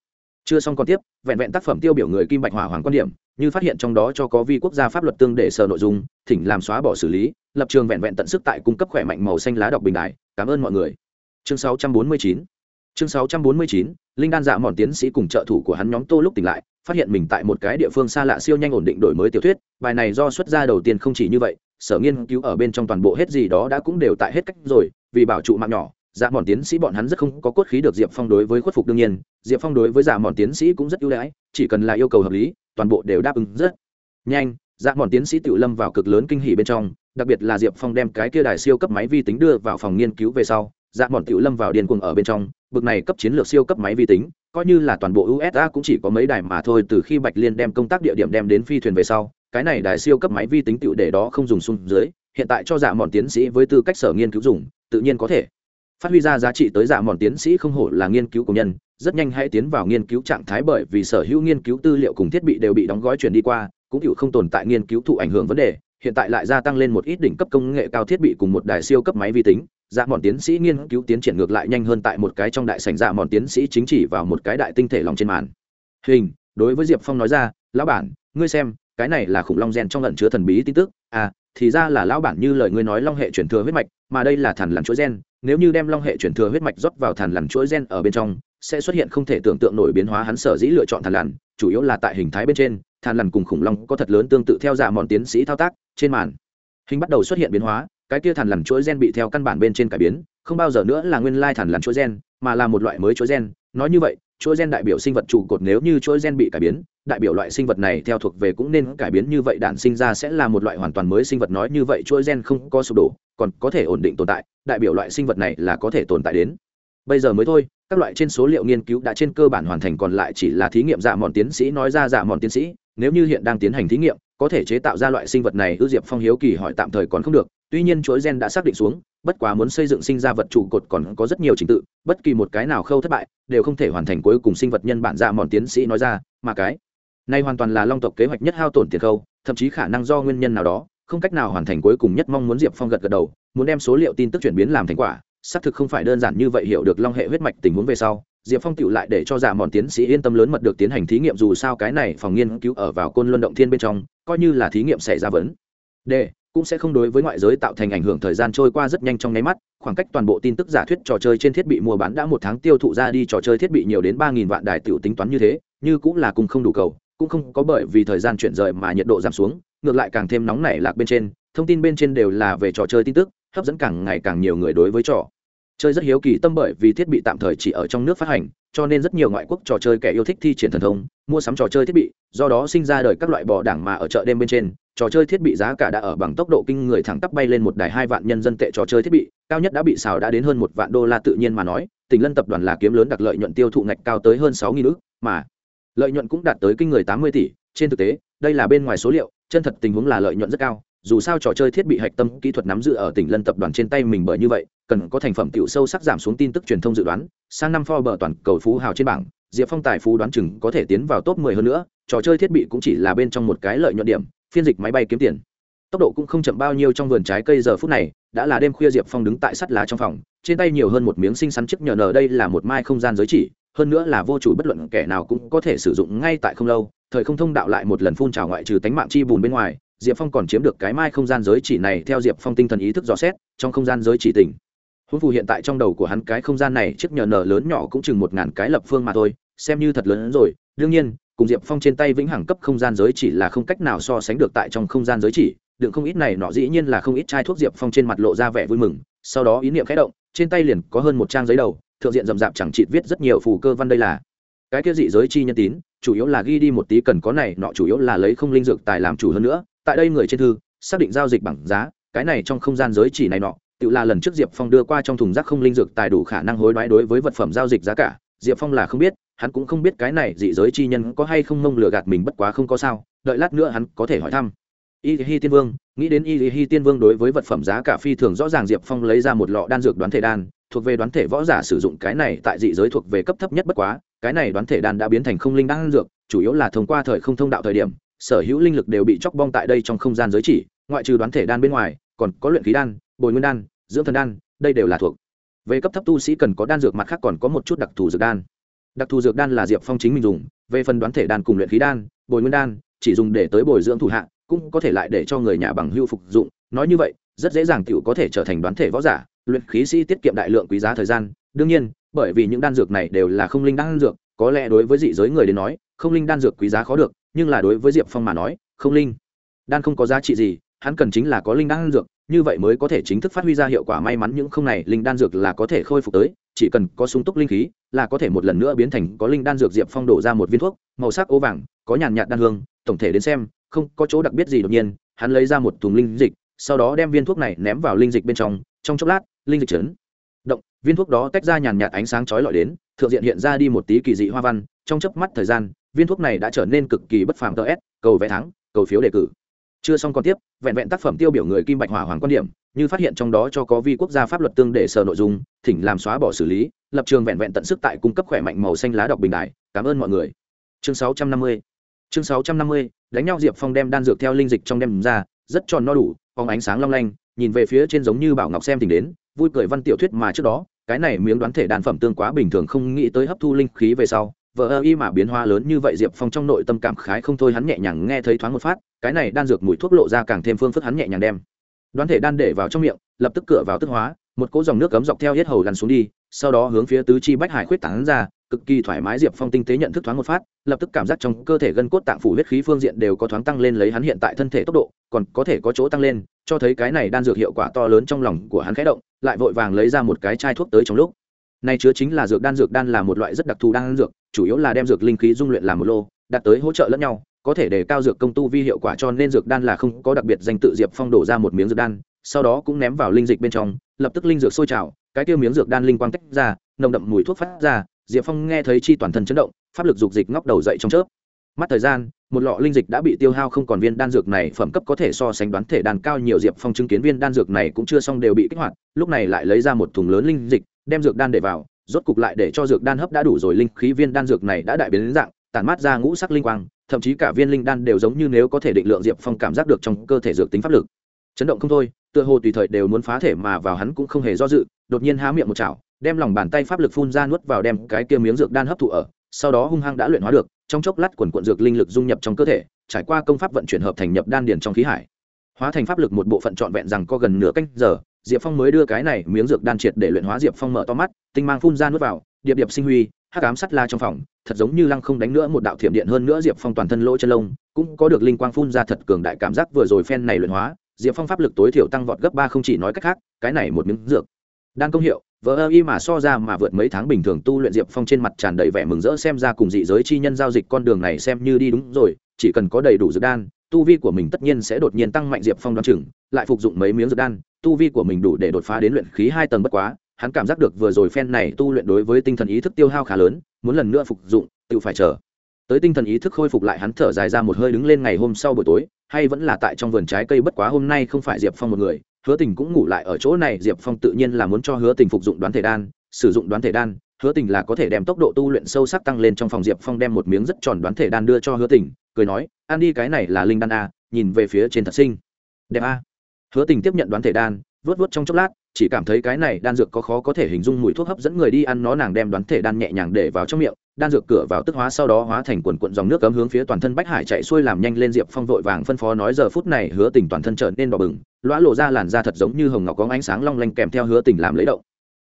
chưa xong còn tiếp, vẹn vẹn tác phẩm tiêu biểu người kim bạch hỏa hoàng quan điểm, như phát hiện trong đó cho có vi quốc gia pháp luật tương để sở nội dung, thỉnh làm xóa bỏ xử lý, lập trường vẹn vẹn tận sức tại cung cấp khỏe mạnh màu xanh lá đọc bình đại. Cảm ơn mọi người. Chương 649 chương 649 linh đan dạ mòn tiến sĩ cùng trợ thủ của hắn nhóm tô lúc tỉnh lại, phát hiện mình tại một cái địa phương xa lạ siêu nhanh ổn định đổi mới tiểu thuyết, bài này do xuất ra đầu tiên không chỉ như vậy, sở nghiên cứu ở bên trong toàn bộ hết gì đó đã cũng đều tại hết cách rồi, vì bảo trụ mạng nhỏ dạ mòn tiến sĩ bọn hắn rất không có cốt khí được diệp phong đối với khuất phục đương nhiên, diệp phong đối với dạ mòn tiến sĩ cũng rất ưu đãi, chỉ cần là yêu cầu hợp lý, toàn bộ đều đáp ứng rất nhanh. Dạ mòn tiến sĩ tự lâm vào cực lớn kinh hỉ bên trong, đặc biệt là diệp phong đem cái kia đài siêu cấp máy vi tính đưa vào phòng nghiên cứu về sau dạ mòn tự lâm vào điền cuồng ở bên trong, bực này cấp chiến lược siêu cấp máy vi tính, coi như là toàn bộ usa cũng chỉ có mấy đài mà thôi, từ khi bạch liên đem công tác địa điểm đem đến phi thuyền về sau, cái này đài siêu cấp máy vi tính tựu để đó không dùng xuống dưới, hiện tại cho dạ mòn tiến sĩ với tư cách sở nghiên cứu dùng, tự nhiên có thể phát huy ra giá trị tới dạ mòn tiến sĩ không hổ là nghiên cứu công nhân, rất nhanh hãy tiến vào nghiên cứu trạng thái bởi vì sở hữu nghiên cứu tư liệu cùng thiết bị đều bị đóng gói chuyển đi qua, cũng chịu không tồn tại nghiên cứu thụ ảnh hưởng vấn đề. Hiện tại lại gia tăng lên một ít đỉnh cấp công nghệ cao thiết bị cùng một đài siêu cấp máy vi tính. Dạ mòn tiến sĩ nghiên cứu tiến triển ngược lại nhanh hơn tại một cái trong đại sảnh dạ mòn tiến sĩ chính chỉ vào một cái đại tinh thể lòng trên màn. Hình, đối với diệp phong nói ra, lão bản, ngươi xem, cái này là khủng long gen trong lần chứa thần bí tin tức. À thì ra là lão bản như lời ngươi nói long hệ chuyển thừa huyết mạch, mà đây là thần lằn chuỗi gen, nếu như đem long hệ chuyển thừa huyết mạch rót vào thần lằn chuỗi gen ở bên trong, sẽ xuất hiện không thể tưởng tượng nổi biến hóa hắn sở dĩ lựa chọn thần lằn, chủ yếu là tại hình thái bên trên thần lằn cùng khủng long có thật lớn tương tự theo dạ mòn tiến sĩ thao tác, trên màn hình bắt đầu xuất hiện biến hóa, cái kia thần lằn chuỗi gen bị theo căn bản bên trên cải biến, không bao giờ nữa là nguyên lai thần lằn chuỗi gen, mà là một loại mới chuỗi gen, nói như vậy chuỗi gen đại biểu sinh vật trụ cột nếu như chuỗi gen bị cải biến, đại biểu loại sinh vật này theo thuộc về cũng nên cải biến như vậy, đản sinh ra sẽ là một loại hoàn toàn mới sinh vật. Nói như vậy, chuỗi gen không có sụp đổ, còn có thể ổn định tồn tại, đại biểu loại sinh vật này là có thể tồn tại đến. Bây giờ mới thôi, các loại trên số liệu nghiên cứu đã trên cơ bản hoàn thành, còn lại chỉ là thí nghiệm dạ mòn tiến sĩ nói ra dạ mòn tiến sĩ. Nếu như hiện đang tiến hành thí nghiệm, có thể chế tạo ra loại sinh vật này, ư diệp phong hiếu kỳ hỏi tạm thời còn không được tuy nhiên chuỗi gen đã xác định xuống, bất quá muốn xây dựng sinh ra vật trụ cột còn có rất nhiều trình tự, bất kỳ một cái nào khâu thất bại, đều không thể hoàn thành cuối cùng sinh vật nhân bản ra. mòn tiến sĩ nói ra, mà cái này hoàn toàn là long tộc kế hoạch nhất hao tổn tiền khâu, thậm chí khả năng do nguyên nhân nào đó, không cách nào hoàn thành cuối cùng nhất mong muốn diệp phong gật gật đầu, muốn đem số liệu tin tức chuyển biến làm thành quả, xác thực không phải đơn giản như vậy hiểu được long hệ huyết mạch tình huống về sau, diệp phong tựu lại để cho giả mòn tiến sĩ yên tâm lớn mật được tiến hành thí nghiệm dù sao cái này phòng nghiên cứu ở vào côn luân động thiên bên trong, coi như là thí nghiệm xảy ra vấn đề cũng sẽ không đối với ngoại giới tạo thành ảnh hưởng thời gian trôi qua rất nhanh trong nháy mắt, khoảng cách toàn bộ tin tức giả thuyết trò chơi trên thiết bị mua bán đã một tháng tiêu thụ ra đi, trò chơi thiết bị nhiều đến ba nghìn vạn đài tiểu tính toán như thế, như cũng là cùng không đủ cầu, cũng không có bởi vì thời gian chuyển rời mà nhiệt độ giảm xuống, ngược lại càng thêm nóng nảy lạc bên trên, thông tin bên trên đều là về trò chơi tin tức, hấp dẫn càng ngày càng nhiều người đối với trò chơi rất hiếu kỳ, tâm bởi vì thiết bị tạm thời chỉ ở trong nước phát hành, cho nên rất nhiều ngoại quốc trò chơi kẻ yêu thích thi triển thần thông, mua sắm trò chơi thiết bị, do đó sinh ra đời các loại bò đảng mà ở chợ đêm bên trên trò chơi thiết bị giá cả đã ở bằng tốc độ kinh người thẳng tắp bay lên một đài hai vạn nhân dân tệ trò chơi thiết bị, cao nhất đã bị xào đã đến hơn một vạn đô la tự nhiên mà nói, tỉnh lân tập đoàn là kiếm lớn đặc lợi nhuận tiêu thụ ngạch cao tới hơn sáu nghìn ước mà lợi nhuận cũng đạt tới kinh người tám mươi tỷ. Trên thực tế, đây là bên ngoài số liệu, chân thật tình huống là lợi nhuận rất cao. Dù sao trò chơi thiết bị hạch tâm kỹ thuật nắm giữ ở tỉnh lân tập đoàn trên tay mình bởi như vậy, cần có thành phẩm tiểu sâu sắc giảm xuống tin tức truyền thông dự đoán. Sang năm Forbes toàn cầu phú hào trên bảng diệp phong tài phú đoán chừng có thể tiến vào top 10 hơn nữa, trò chơi thiết bị cũng chỉ là bên trong một cái lợi nhuận điểm, phiên dịch máy bay kiếm tiền. Tốc độ cũng không chậm bao nhiêu trong vườn trái cây giờ phút này, đã là đêm khuya diệp phong đứng tại sắt lá trong phòng, trên tay nhiều hơn một miếng xinh xắn chiếc nhờ nở đây là một mai không gian giới chỉ, hơn nữa là vô chủ bất luận kẻ nào cũng có thể sử dụng ngay tại không lâu. Thời không thông đạo lại một lần phun trào ngoại trừ tánh mạng chi bùn bên ngoài, diệp phong còn chiếm được cái mai không gian giới chỉ này theo diệp phong tinh thần ý thức dò xét, trong không gian giới chỉ tỉnh. Huống phù hiện tại trong đầu của hắn cái không gian này chiếc nhờ nở lớn nhỏ cũng chừng một ngàn cái lập phương mà thôi xem như thật lớn hơn rồi. Đương nhiên, cùng diệp phong trên tay vĩnh hằng cấp không gian giới chỉ là không cách nào so sánh được tại trong không gian giới chỉ. Đựng không ít này nọ dĩ nhiên là không ít chai thuốc diệp phong trên mặt lộ ra vẻ vui mừng. Sau đó ý niệm khẽ động, trên tay liền có hơn một trang giấy đầu, thượng diện rậm rạp chẳng chịt viết rất nhiều phù cơ văn đây là. Cái kia dị giới chi nhân tín, chủ yếu là ghi đi một tí cần có này, nọ chủ yếu là lấy không linh dược tài làm chủ hơn nữa. Tại đây người trên thư, xác định giao dịch bằng giá, cái này trong không gian giới chỉ này nọ, tự là lần trước diệp phong đưa qua trong thùng rác không linh dược tài đủ khả năng hối đoái đối với vật phẩm giao dịch giá cả. Diệp phong là không biết hắn cũng không biết cái này dị giới chi nhân có hay không mông lừa gạt mình bất quá không có sao, đợi lát nữa hắn có thể hỏi thăm. Y hi tiên vương, nghĩ đến y hi tiên vương đối với vật phẩm giá cả phi thường rõ ràng diệp phong lấy ra một lọ đan dược đoán thể đan, thuộc về đoán thể võ giả sử dụng cái này tại dị giới thuộc về cấp thấp nhất bất quá, cái này đoán thể đan đã biến thành không linh đan dược, chủ yếu là thông qua thời không thông đạo thời điểm, sở hữu linh lực đều bị chóc bong tại đây trong không gian giới chỉ, ngoại trừ đoán thể đan bên ngoài, còn có luyện khí đan, bồi nguyên đan, dưỡng thần đan, đây đều là thuộc. Về cấp thấp tu sĩ cần có đan dược mặt khác còn có một chút đặc thù dược đan đặc thù dược đan là diệp phong chính mình dùng, về phần đoán thể đan cùng luyện khí đan, bồi nguyên đan, chỉ dùng để tới bồi dưỡng thủ hạ, cũng có thể lại để cho người nhà bằng hưu phục dụng. Nói như vậy, rất dễ dàng t có thể trở thành đoán thể võ giả, luyện khí sĩ tiết kiệm đại lượng quý giá thời gian. Đương nhiên, bởi vì những đan dược này đều là không linh đan dược, có lẽ đối với dị giới người đến nói, không linh đan dược quý giá khó được, nhưng là đối với diệp phong mà nói, không linh đan không có giá trị gì, hắn cần chính là có linh đan dược, như vậy mới có thể chính thức phát huy ra hiệu quả may mắn những không này, linh đan dược là có thể khôi phục tới chỉ cần có sung túc linh khí là có thể một lần nữa biến thành có linh đan dược diệp phong đổ ra một viên thuốc, màu sắc ố vàng, có nhàn nhạt đan hương, tổng thể đến xem, không có chỗ đặc biệt gì đột nhiên, hắn lấy ra một thùng linh dịch, sau đó đem viên thuốc này ném vào linh dịch bên trong trong chốc lát, linh dịch chấn động, viên thuốc đó tách ra nhàn nhạt ánh sáng chói lọi đến, thượng diện hiện ra đi một tí kỳ dị hoa văn, trong chớp mắt thời gian, viên thuốc này đã trở nên cực kỳ bất phàm tờ s, cầu vé thắng, cầu phiếu đề cử. Chưa xong còn tiếp, vẹn vẹn tác phẩm tiêu biểu người kim bạch hỏa hoàng quan điểm như phát hiện trong đó cho có vi quốc gia pháp luật tương để sở nội dung, thỉnh làm xóa bỏ xử lý, lập trường vẹn vẹn tận sức tại cung cấp khỏe mạnh màu xanh lá đọc bình đại cảm ơn mọi người. Chương 650 chương 650 đánh nhau diệp phong đem đan dược theo linh dịch trong đem ra, rất tròn no đủ, phóng ánh sáng long lanh, nhìn về phía trên giống như bảo ngọc xem tình đến, vui cười văn tiểu thuyết mà trước đó, cái này miếng đoán thể đàn phẩm tương quá bình thường không nghĩ tới hấp thu linh khí về sau vợ ơ y mà biến hoa lớn như vậy diệp phong trong nội tâm cảm khái không thôi hắn nhẹ nhàng nghe thấy thoáng một phát, cái này đan dược mùi thuốc lộ ra càng thêm phương phức hắn nhẹ nhàng đem đoán thể đan để vào trong miệng, lập tức cửa vào tức hóa, một cỗ dòng nước cấm dọc theo hết hầu lăn xuống đi, sau đó hướng phía tứ chi bách hải khuyết tán ra, cực kỳ thoải mái diệp phong tinh tế nhận thức thoáng một phát, lập tức cảm giác trong cơ thể gân cốt tạng phủ huyết khí phương diện đều có thoáng tăng lên lấy hắn hiện tại thân thể tốc độ, còn có thể có chỗ tăng lên, cho thấy cái này đan dược hiệu quả to lớn trong lòng của hắn khẽ động, lại vội vàng lấy ra một cái chai thuốc tới trong lúc. Này chứa chính là dược đan dược đan là một loại rất đặc thù đan dược, chủ yếu là đem dược linh khí dung luyện làm một lô đạt tới hỗ trợ lẫn nhau có thể đề cao dược công tu vi hiệu quả cho nên dược đan là không có đặc biệt danh tự diệp phong đổ ra một miếng dược đan, sau đó cũng ném vào linh dịch bên trong, lập tức linh dược sôi trào, cái tiêu miếng dược đan linh quang tách ra, nồng đậm mùi thuốc phát ra, diệp phong nghe thấy chi toàn thân chấn động, pháp lực dục dịch ngóc đầu dậy trong chớp. Mắt thời gian, một lọ linh dịch đã bị tiêu hao không còn viên đan dược này phẩm cấp có thể so sánh đoán thể đàn cao nhiều, diệp phong chứng kiến viên đan dược này cũng chưa xong đều bị kích hoạt, lúc này lại lấy ra một thùng lớn linh dịch, đem dược đan để vào, rốt cục lại để cho dược đan hấp đã đủ rồi, linh khí viên đan dược này đã đại biến đến dạng tản mát ra ngũ sắc linh quang, thậm chí cả viên linh đan đều giống như nếu có thể định lượng diệp phong cảm giác được trong cơ thể dược tính pháp lực. Chấn động không thôi, tựa hồ tùy thời đều muốn phá thể mà vào hắn cũng không hề do dự, đột nhiên há miệng một chảo, đem lòng bàn tay pháp lực phun ra nuốt vào đem cái kia miếng dược đan hấp thụ ở, sau đó hung hăng đã luyện hóa được, trong chốc lát quần quận dược linh lực dung nhập trong cơ thể, trải qua công pháp vận chuyển hợp thành nhập đan điền trong khí hải. Hóa thành pháp lực một bộ phận trọn vẹn rằng có gần nửa canh giờ, diệp phong mới đưa cái này miếng dược đan triệt để luyện hóa diệp phong mở to mắt, tinh mang phun ra nuốt vào điệp điệp sinh huy, hắc ám sắt la trong phòng, thật giống như lăng không đánh nữa một đạo thiểm điện hơn nữa diệp phong toàn thân lỗ chân lông, cũng có được linh quang phun ra thật cường đại cảm giác vừa rồi phen này luyện hóa, diệp phong pháp lực tối thiểu tăng vọt gấp ba không chỉ nói cách khác, cái này một miếng dược. Đan công hiệu vỡ ơ y mà so ra mà vượt mấy tháng bình thường tu luyện diệp phong trên mặt tràn đầy vẻ mừng rỡ xem ra cùng dị giới chi nhân giao dịch con đường này xem như đi đúng rồi, chỉ cần có đầy đủ dược đan, tu vi của mình tất nhiên sẽ đột nhiên tăng mạnh diệp phong đoán chừng, lại phục dụng mấy miếng dược đan, tu vi của mình đủ để đột phá đến luyện khí hai tầng bất quá hắn cảm giác được vừa rồi phen này tu luyện đối với tinh thần ý thức tiêu hao khá lớn, muốn lần nữa phục dụng, tự phải chờ. Tới tinh thần ý thức khôi phục lại hắn thở dài ra một hơi đứng lên ngày hôm sau buổi tối, hay vẫn là tại trong vườn trái cây bất quá hôm nay không phải diệp phong một người, hứa tình cũng ngủ lại ở chỗ này, diệp phong tự nhiên là muốn cho hứa tình phục dụng đoán thể đan, sử dụng đoán thể đan, hứa tình là có thể đem tốc độ tu luyện sâu sắc tăng lên trong phòng, diệp phong đem một miếng rất tròn đoán thể đan đưa cho hứa tình, cười nói, ăn đi cái này là linh đan a, nhìn về phía trên thật sinh đẹp a. Hứa tình tiếp nhận đoán thể đan vớt vớt trong chốc lát, chỉ cảm thấy cái này đan dược có khó có thể hình dung mùi thuốc hấp dẫn người đi ăn nó, nàng đem đoán thể đan nhẹ nhàng để vào trong miệng, đan dược cửa vào tức hóa sau đó hóa thành quần quận dòng nước cấm hướng phía toàn thân bách hải chạy xuôi làm nhanh lên diệp phong vội vàng phân phó nói giờ phút này hứa tình toàn thân trở nên đỏ bừng lõa lộ ra làn da thật giống như hồng ngọc có ánh sáng long lanh kèm theo hứa tình làm lấy động.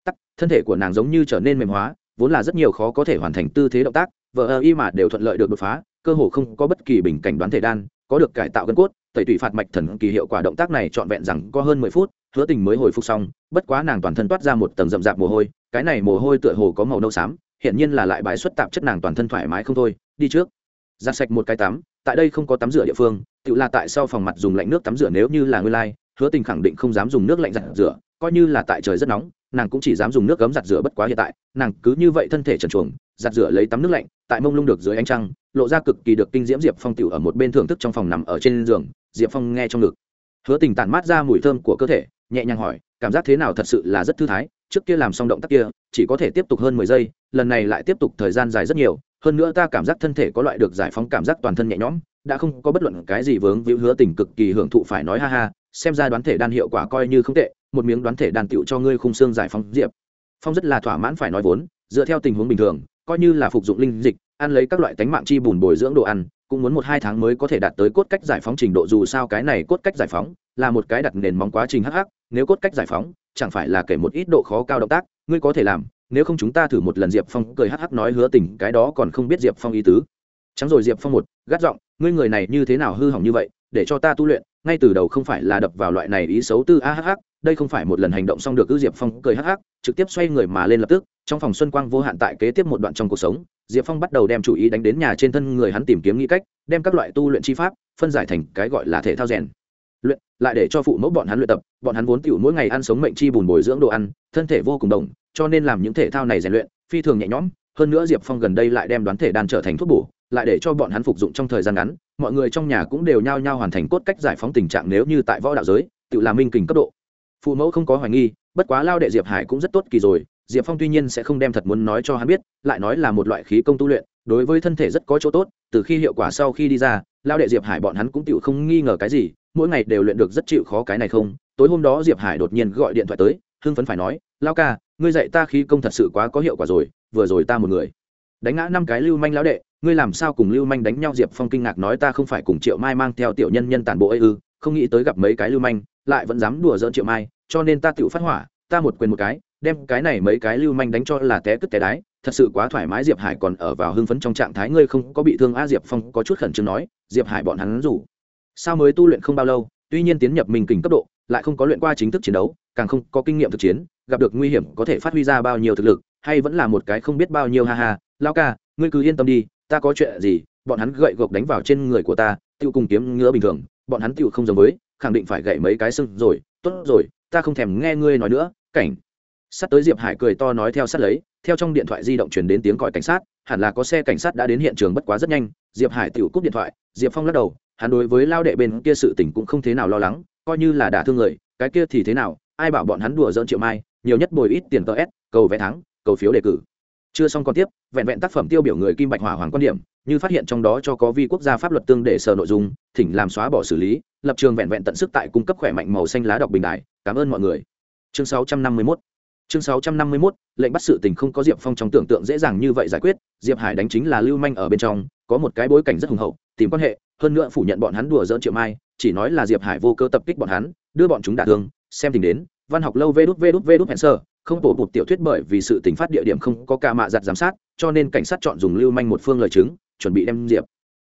Tắc, thân thể của nàng giống như trở nên mềm hóa, vốn là rất nhiều khó có thể hoàn thành tư thế động tác vợ ơ y mà đều thuận lợi được đột phá, cơ hồ không có bất kỳ bình cảnh đoán thể đan, có được cải tạo gân cốt, tẩy tủy phạt mạch thần kỳ hiệu quả động tác này trọn vẹn rằng có hơn mười phút hứa tình mới hồi phục xong, bất quá nàng toàn thân toát ra một tầng rậm rạp mồ hôi, cái này mồ hôi tựa hồ có màu nâu xám hiện nhiên là lại bài xuất tạp chất nàng toàn thân thoải mái không thôi, đi trước. Giặt sạch một cái tắm, tại đây không có tắm rửa địa phương, tự là tại sau phòng mặt dùng lạnh nước tắm rửa nếu như là nguyên lai, hứa tình khẳng định không dám dùng nước lạnh giặt rửa, coi như là tại trời rất nóng, nàng cũng chỉ dám dùng nước gấm giặt rửa bất quá hiện tại, nàng cứ như vậy thân thể trần chuồng giặt rửa lấy tắm nước lạnh, tại mông lung được dưới ánh trăng, lộ ra cực kỳ được kinh diễm diệp phong tiểu ở một bên thưởng thức trong phòng nằm ở trên giường, diệp phong nghe trong ngực. Hứa tình tản mát ra mùi thơm của cơ thể nhẹ nhàng hỏi, cảm giác thế nào thật sự là rất thư thái, trước kia làm xong động tác kia, chỉ có thể tiếp tục hơn mười giây, lần này lại tiếp tục thời gian dài rất nhiều, hơn nữa ta cảm giác thân thể có loại được giải phóng cảm giác toàn thân nhẹ nhõm, đã không có bất luận cái gì vướng víu hứa tình cực kỳ hưởng thụ phải nói ha ha, xem ra đoán thể đan hiệu quả coi như không tệ, một miếng đoán thể đan tựu cho ngươi khung xương giải phóng, diệp. Phong rất là thỏa mãn phải nói vốn, dựa theo tình huống bình thường coi như là phục dụng linh dịch, ăn lấy các loại tánh mạng chi bùn bồi dưỡng đồ ăn, cũng muốn một hai tháng mới có thể đạt tới cốt cách giải phóng trình độ, dù sao cái này cốt cách giải phóng là một cái đặt nền móng quá trình hắc hắc, nếu cốt cách giải phóng, chẳng phải là kể một ít độ khó cao động tác, ngươi có thể làm, nếu không chúng ta thử một lần diệp phong cười hắc hắc nói hứa tình, cái đó còn không biết diệp phong ý tứ. Trắng rồi diệp phong một, gắt giọng, ngươi người này như thế nào hư hỏng như vậy, để cho ta tu luyện, ngay từ đầu không phải là đập vào loại này ý xấu tư a hh đây không phải một lần hành động xong được ư diệp phong cười hắc hắc, trực tiếp xoay người mà lên lập tức trong phòng xuân quang vô hạn tại kế tiếp một đoạn trong cuộc sống diệp phong bắt đầu đem chủ ý đánh đến nhà trên thân người hắn tìm kiếm nghĩ cách đem các loại tu luyện chi pháp phân giải thành cái gọi là thể thao rèn. Luyện lại để cho phụ mẫu bọn hắn luyện tập bọn hắn vốn tiểu mỗi ngày ăn sống mệnh chi bùn bồi dưỡng đồ ăn thân thể vô cùng đồng cho nên làm những thể thao này rèn luyện phi thường nhẹ nhõm hơn nữa diệp phong gần đây lại đem đoán thể đan trở thành thuốc bổ lại để cho bọn hắn phục dụng trong thời gian ngắn mọi người trong nhà cũng đều nhao nhao hoàn thành cốt cách giải phóng tình trạng nếu như tại võ đạo giới tự làm minh kình cấp độ phụ mẫu không có hoài nghi, bất quá lao đệ diệp hải cũng rất tốt kỳ rồi, diệp phong tuy nhiên sẽ không đem thật muốn nói cho hắn biết, lại nói là một loại khí công tu luyện, đối với thân thể rất có chỗ tốt, từ khi hiệu quả sau khi đi ra, lao đệ diệp hải bọn hắn cũng tự không nghi ngờ cái gì, mỗi ngày đều luyện được rất chịu khó cái này không, tối hôm đó diệp hải đột nhiên gọi điện thoại tới, hưng phấn phải nói, lao ca, ngươi dạy ta khí công thật sự quá có hiệu quả rồi, vừa rồi ta một người đánh ngã năm cái lưu manh lão đệ, ngươi làm sao cùng lưu manh đánh nhau? Diệp phong kinh ngạc nói, ta không phải cùng triệu mai mang theo tiểu nhân nhân tàn bộ ấy ư, không nghĩ tới gặp mấy cái lưu manh lại vẫn dám đùa giỡn triệu mai, cho nên ta tự phát hỏa, ta một quyền một cái, đem cái này mấy cái lưu manh đánh cho là té cứt té đái, thật sự quá thoải mái diệp hải còn ở vào hưng phấn trong trạng thái, ngươi không có bị thương a diệp phong có chút khẩn trương nói, diệp hải bọn hắn rủ. Sao mới tu luyện không bao lâu, tuy nhiên tiến nhập mình kình cấp độ, lại không có luyện qua chính thức chiến đấu, càng không có kinh nghiệm thực chiến, gặp được nguy hiểm có thể phát huy ra bao nhiêu thực lực, hay vẫn là một cái không biết bao nhiêu ha ha lao ca, ngươi cứ yên tâm đi, ta có chuyện gì, bọn hắn gậy gộc đánh vào trên người của ta tiêu cùng kiếm ngựa bình thường, bọn hắn tiêu không giống với khẳng định phải gậy mấy cái sưng rồi, tốt rồi, ta không thèm nghe ngươi nói nữa, cảnh. Sát tới diệp hải cười to nói theo sát lấy, theo trong điện thoại di động truyền đến tiếng còi cảnh sát, hẳn là có xe cảnh sát đã đến hiện trường bất quá rất nhanh, diệp hải tự cúp điện thoại, diệp phong lắc đầu, hắn đối với lao đệ bên kia sự tình cũng không thế nào lo lắng, coi như là đả thương người, cái kia thì thế nào, ai bảo bọn hắn đùa dỡn triệu mai, nhiều nhất bồi ít tiền tờ s, cầu vé thắng, cầu phiếu đề cử. Chưa xong còn tiếp, vẹn vẹn tác phẩm tiêu biểu người kim bạch hỏa hoàng quan điểm như phát hiện trong đó cho có vi quốc gia pháp luật tương để sở nội dung, thỉnh làm xóa bỏ xử lý, lập trường vẹn vẹn tận sức tại cung cấp khỏe mạnh màu xanh lá đọc bình đại cảm ơn mọi người. Chương 651 chương 651 lệnh bắt sự tình không có diệp phong trong tưởng tượng dễ dàng như vậy giải quyết, diệp hải đánh chính là lưu manh ở bên trong, có một cái bối cảnh rất hùng hậu, tìm quan hệ, hơn nữa phủ nhận bọn hắn đùa dỡn triệu mai, chỉ nói là diệp hải vô cơ tập kích bọn hắn, đưa bọn chúng đả thương, xem tình đến văn học lâu vê đút vê đút vê đút hẹn sơ, không bổ một tiểu thuyết bởi vì sự tình phát địa điểm không có ca mạ giặt giám sát, cho nên cảnh sát chọn dùng lưu manh một phương lời chứng, chuẩn bị đem diệp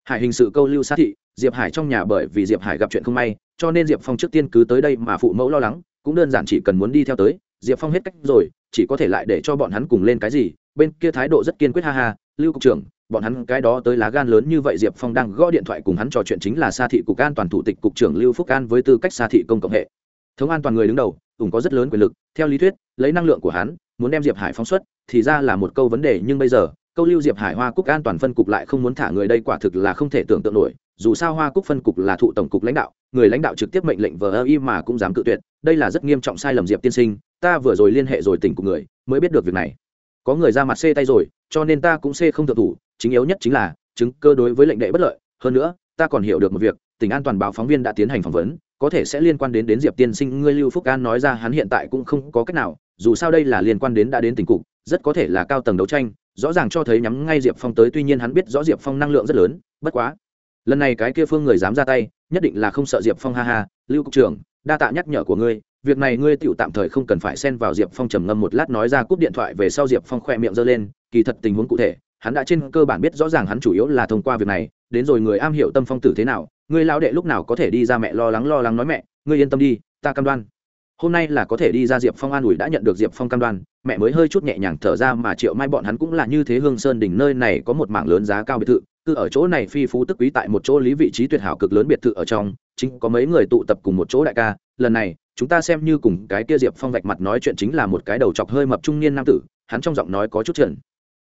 hải hình sự câu lưu sát thị, diệp hải trong nhà bởi vì diệp hải gặp chuyện không may, cho nên diệp phong trước tiên cứ tới đây mà phụ mẫu lo lắng, cũng đơn giản chỉ cần muốn đi theo tới, diệp phong hết cách rồi, chỉ có thể lại để cho bọn hắn cùng lên cái gì, bên kia thái độ rất kiên quyết ha ha, lưu cục trưởng, bọn hắn cái đó tới lá gan lớn như vậy diệp phong đang gõ điện thoại cùng hắn trò chuyện chính là sa thị cục an toàn thủ tịch cục trưởng lưu phúc an với tư cách sa thị công cộng hệ. Thống an toàn người đứng đầu ủng có rất lớn quyền lực, theo lý thuyết, lấy năng lượng của hắn, muốn đem diệp hải phóng xuất, thì ra là một câu vấn đề, nhưng bây giờ, câu lưu diệp hải hoa cúc an toàn phân cục lại không muốn thả người đây quả thực là không thể tưởng tượng nổi, dù sao hoa cúc phân cục là thụ tổng cục lãnh đạo, người lãnh đạo trực tiếp mệnh lệnh vờ ơ y mà cũng dám cự tuyệt, đây là rất nghiêm trọng sai lầm diệp tiên sinh, ta vừa rồi liên hệ rồi tỉnh của người, mới biết được việc này. Có người ra mặt xê tay rồi, cho nên ta cũng xê không thượng thủ, chính yếu nhất chính là, chứng cơ đối với lệnh đệ bất lợi, hơn nữa, ta còn hiểu được một việc, tỉnh an toàn báo phóng viên đã tiến hành phỏng vấn có thể sẽ liên quan đến đến diệp tiên sinh, ngươi lưu phúc an nói ra hắn hiện tại cũng không có cách nào, dù sao đây là liên quan đến đã đến tình cục, rất có thể là cao tầng đấu tranh, rõ ràng cho thấy nhắm ngay diệp phong tới, tuy nhiên hắn biết rõ diệp phong năng lượng rất lớn, bất quá, lần này cái kia phương người dám ra tay, nhất định là không sợ diệp phong, ha ha, lưu cục trưởng, đa tạ nhắc nhở của ngươi, việc này ngươi tựu tạm thời không cần phải xen vào diệp phong trầm ngâm một lát nói ra cúp điện thoại về sau diệp phong khoe miệng giơ lên, kỳ thật tình huống cụ thể hắn đã trên cơ bản biết rõ ràng hắn chủ yếu là thông qua việc này, đến rồi người am hiểu tâm phong tử thế nào ngươi lao đệ lúc nào có thể đi ra mẹ lo lắng lo lắng nói mẹ, ngươi yên tâm đi, ta cam đoan. Hôm nay là có thể đi ra diệp phong an ủi đã nhận được diệp phong cam đoan. Mẹ mới hơi chút nhẹ nhàng thở ra mà triệu mai bọn hắn cũng là như thế hương sơn đỉnh nơi này có một mảng lớn giá cao biệt thự, cứ ở chỗ này phi phú tức quý tại một chỗ lý vị trí tuyệt hảo cực lớn biệt thự ở trong, chính có mấy người tụ tập cùng một chỗ đại ca, lần này, chúng ta xem như cùng cái kia diệp phong vạch mặt nói chuyện chính là một cái đầu chọc hơi mập trung niên nam tử. Hắn trong giọng nói có chút trần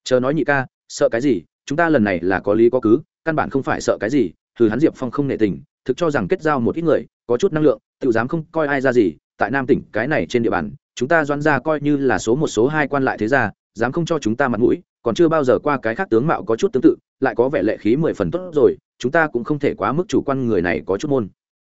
chờ nói nhị ca sợ cái gì, chúng ta lần này là có lý có cứ, căn bản không phải sợ cái gì, thử hắn diệp phong không nệ tình, thực cho rằng kết giao một ít người, có chút năng lượng, tự dám không coi ai ra gì, tại nam tỉnh, cái này trên địa bàn, chúng ta doãn ra coi như là số một số hai quan lại thế gia, dám không cho chúng ta mặt mũi, còn chưa bao giờ qua cái khác tướng mạo có chút tương tự, lại có vẻ lệ khí mười phần tốt rồi, chúng ta cũng không thể quá mức chủ quan người này có chút môn.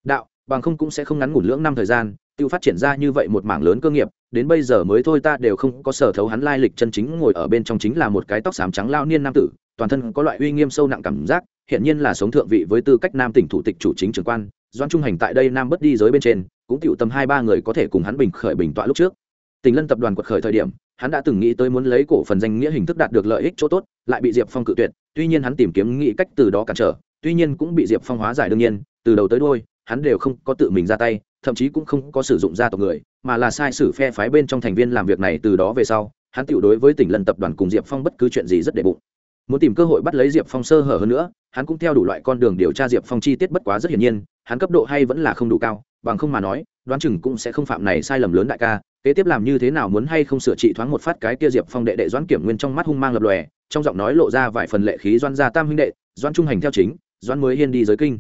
Đạo, bằng không cũng sẽ không ngắn ngủn lưỡng năm thời gian, tự phát triển ra như vậy một mảng lớn cơ nghiệp đến bây giờ mới thôi ta đều không có sở thấu hắn lai lịch chân chính ngồi ở bên trong chính là một cái tóc xám trắng lao niên nam tử, toàn thân có loại uy nghiêm sâu nặng cảm giác hiện nhiên là sống thượng vị với tư cách nam tỉnh thủ tịch chủ chính trưởng quan doan trung hành tại đây nam bất đi giới bên trên, cũng tiểu tầm hai ba người có thể cùng hắn bình khởi bình tọa lúc trước. Tỉnh lân tập đoàn quật khởi thời điểm, hắn đã từng nghĩ tới muốn lấy cổ phần danh nghĩa hình thức đạt được lợi ích chỗ tốt, lại bị diệp phong cự tuyệt, tuy nhiên hắn tìm kiếm nghĩ cách từ đó cản trở, tuy nhiên cũng bị diệp phong hóa giải đương nhiên, từ đầu tới đôi hắn đều không có tự mình ra tay thậm chí cũng không có sử dụng gia tộc người, mà là sai sử phe phái bên trong thành viên làm việc này từ đó về sau, hắn tiểu đối với tỉnh lần tập đoàn cùng diệp phong bất cứ chuyện gì rất đệ bụng. Muốn tìm cơ hội bắt lấy diệp phong sơ hở hơn nữa, hắn cũng theo đủ loại con đường điều tra diệp phong chi tiết bất quá rất hiển nhiên, hắn cấp độ hay vẫn là không đủ cao, bằng không mà nói, đoán chừng cũng sẽ không phạm này sai lầm lớn đại ca, kế tiếp làm như thế nào muốn hay không sửa trị thoáng một phát cái kia diệp phong đệ đệ doãn kiểm nguyên trong mắt hung mang lập lòe, trong giọng nói lộ ra vài phần lệ khí doan gia tam huynh đệ doan trung hành theo chính doan mới hiên đi giới kinh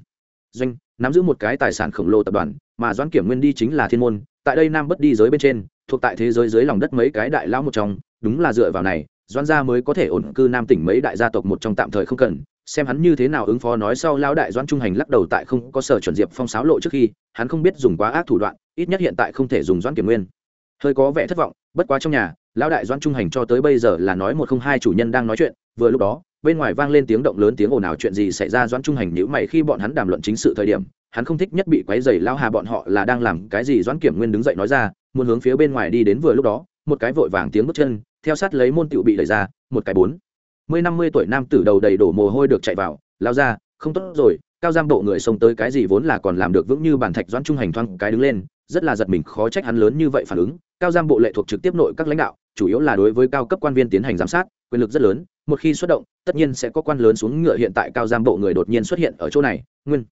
doanh, nắm giữ một cái tài sản khổng lồ tập đoàn, mà doãn kiểm nguyên đi chính là thiên môn, tại đây nam bất đi giới bên trên, thuộc tại thế giới dưới lòng đất mấy cái đại lão một trong, đúng là dựa vào này, doãn gia mới có thể ổn cư nam tỉnh mấy đại gia tộc một trong tạm thời không cần, xem hắn như thế nào ứng phó nói sau lão đại doãn trung hành lắc đầu tại không có sở chuẩn diệp phong sáo lộ trước khi, hắn không biết dùng quá ác thủ đoạn, ít nhất hiện tại không thể dùng doãn kiểm nguyên. Hơi có vẻ thất vọng, bất quá trong nhà, lão đại doãn trung hành cho tới bây giờ là nói một không hai chủ nhân đang nói chuyện, vừa lúc đó bên ngoài vang lên tiếng động lớn tiếng ồn ào, chuyện gì xảy ra? Doãn trung hành nhữ mày khi bọn hắn đàm luận chính sự thời điểm, hắn không thích nhất bị quấy dày lao hà bọn họ là đang làm cái gì? Doãn kiểm nguyên đứng dậy nói ra, muốn hướng phía bên ngoài đi đến vừa lúc đó, một cái vội vàng tiếng bước chân, theo sát lấy môn tựu bị đẩy ra, một cái bốn. Mươi năm mươi tuổi nam tử đầu đầy đổ mồ hôi được chạy vào, lao ra, không tốt rồi, cao giam bộ người xông tới cái gì vốn là còn làm được vững như bản thạch. Doãn trung hành thoang cái đứng lên, rất là giật mình, khó trách hắn lớn như vậy phản ứng. Cao giam bộ lệ thuộc trực tiếp nội các lãnh đạo, chủ yếu là đối với cao cấp quan viên tiến hành giám sát, quyền lực rất lớn một khi xuất động, tất nhiên sẽ có quan lớn xuống ngựa hiện tại cao giam bộ người đột nhiên xuất hiện ở chỗ này, nguyên.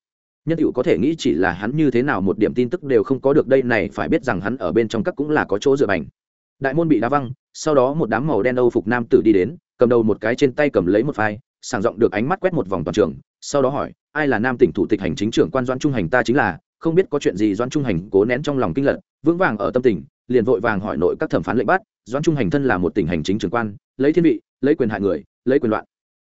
Nhân hữu có thể nghĩ chỉ là hắn như thế nào một điểm tin tức đều không có được, đây này phải biết rằng hắn ở bên trong các cũng là có chỗ dựa bành. Đại môn bị đá văng, sau đó một đám màu đen âu phục nam tử đi đến, cầm đầu một cái trên tay cầm lấy một phai, sàng giọng được ánh mắt quét một vòng toàn trường, sau đó hỏi, ai là nam tỉnh thủ tịch hành chính trưởng quan doan trung hành ta chính là, không biết có chuyện gì? Doan trung hành cố nén trong lòng kinh lật, vững vàng ở tâm tình, liền vội vàng hỏi nội các thẩm phán lệnh bắt. Doãn trung hành thân là một tỉnh hành chính trưởng quan, lấy thiên vị, lấy quyền hại người, lấy quyền loạn.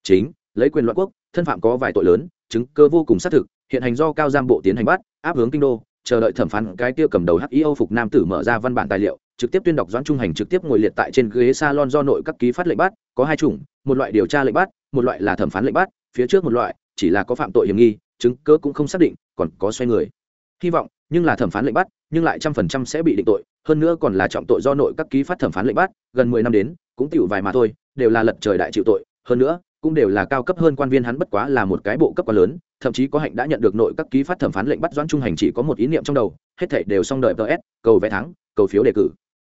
Chính, lấy quyền loạn quốc, thân phạm có vài tội lớn, chứng cơ vô cùng xác thực, hiện hành do cao giam bộ tiến hành bắt, áp hướng kinh đô, chờ đợi thẩm phán cái tiêu cầm đầu hắc âu phục nam tử mở ra văn bản tài liệu, trực tiếp tuyên đọc doãn trung hành trực tiếp ngồi liệt tại trên ghế salon do nội các ký phát lệnh bắt, có hai chủng, một loại điều tra lệnh bắt, một loại là thẩm phán lệnh bắt, phía trước một loại, chỉ là có phạm tội hiểm nghi, chứng cơ cũng không xác định, còn có xoay người. Hy vọng nhưng là thẩm phán lệnh bắt, nhưng lại trăm phần trăm sẽ bị định tội, hơn nữa còn là trọng tội do nội các ký phát thẩm phán lệnh bắt, gần mười năm đến, cũng tiểu vài mà thôi, đều là lật trời đại chịu tội, hơn nữa, cũng đều là cao cấp hơn quan viên hắn bất quá là một cái bộ cấp quá lớn, thậm chí có hạnh đã nhận được nội các ký phát thẩm phán lệnh bắt doãn trung hành chỉ có một ý niệm trong đầu, hết thảy đều xong đợi ts cầu vé thắng, cầu phiếu đề cử.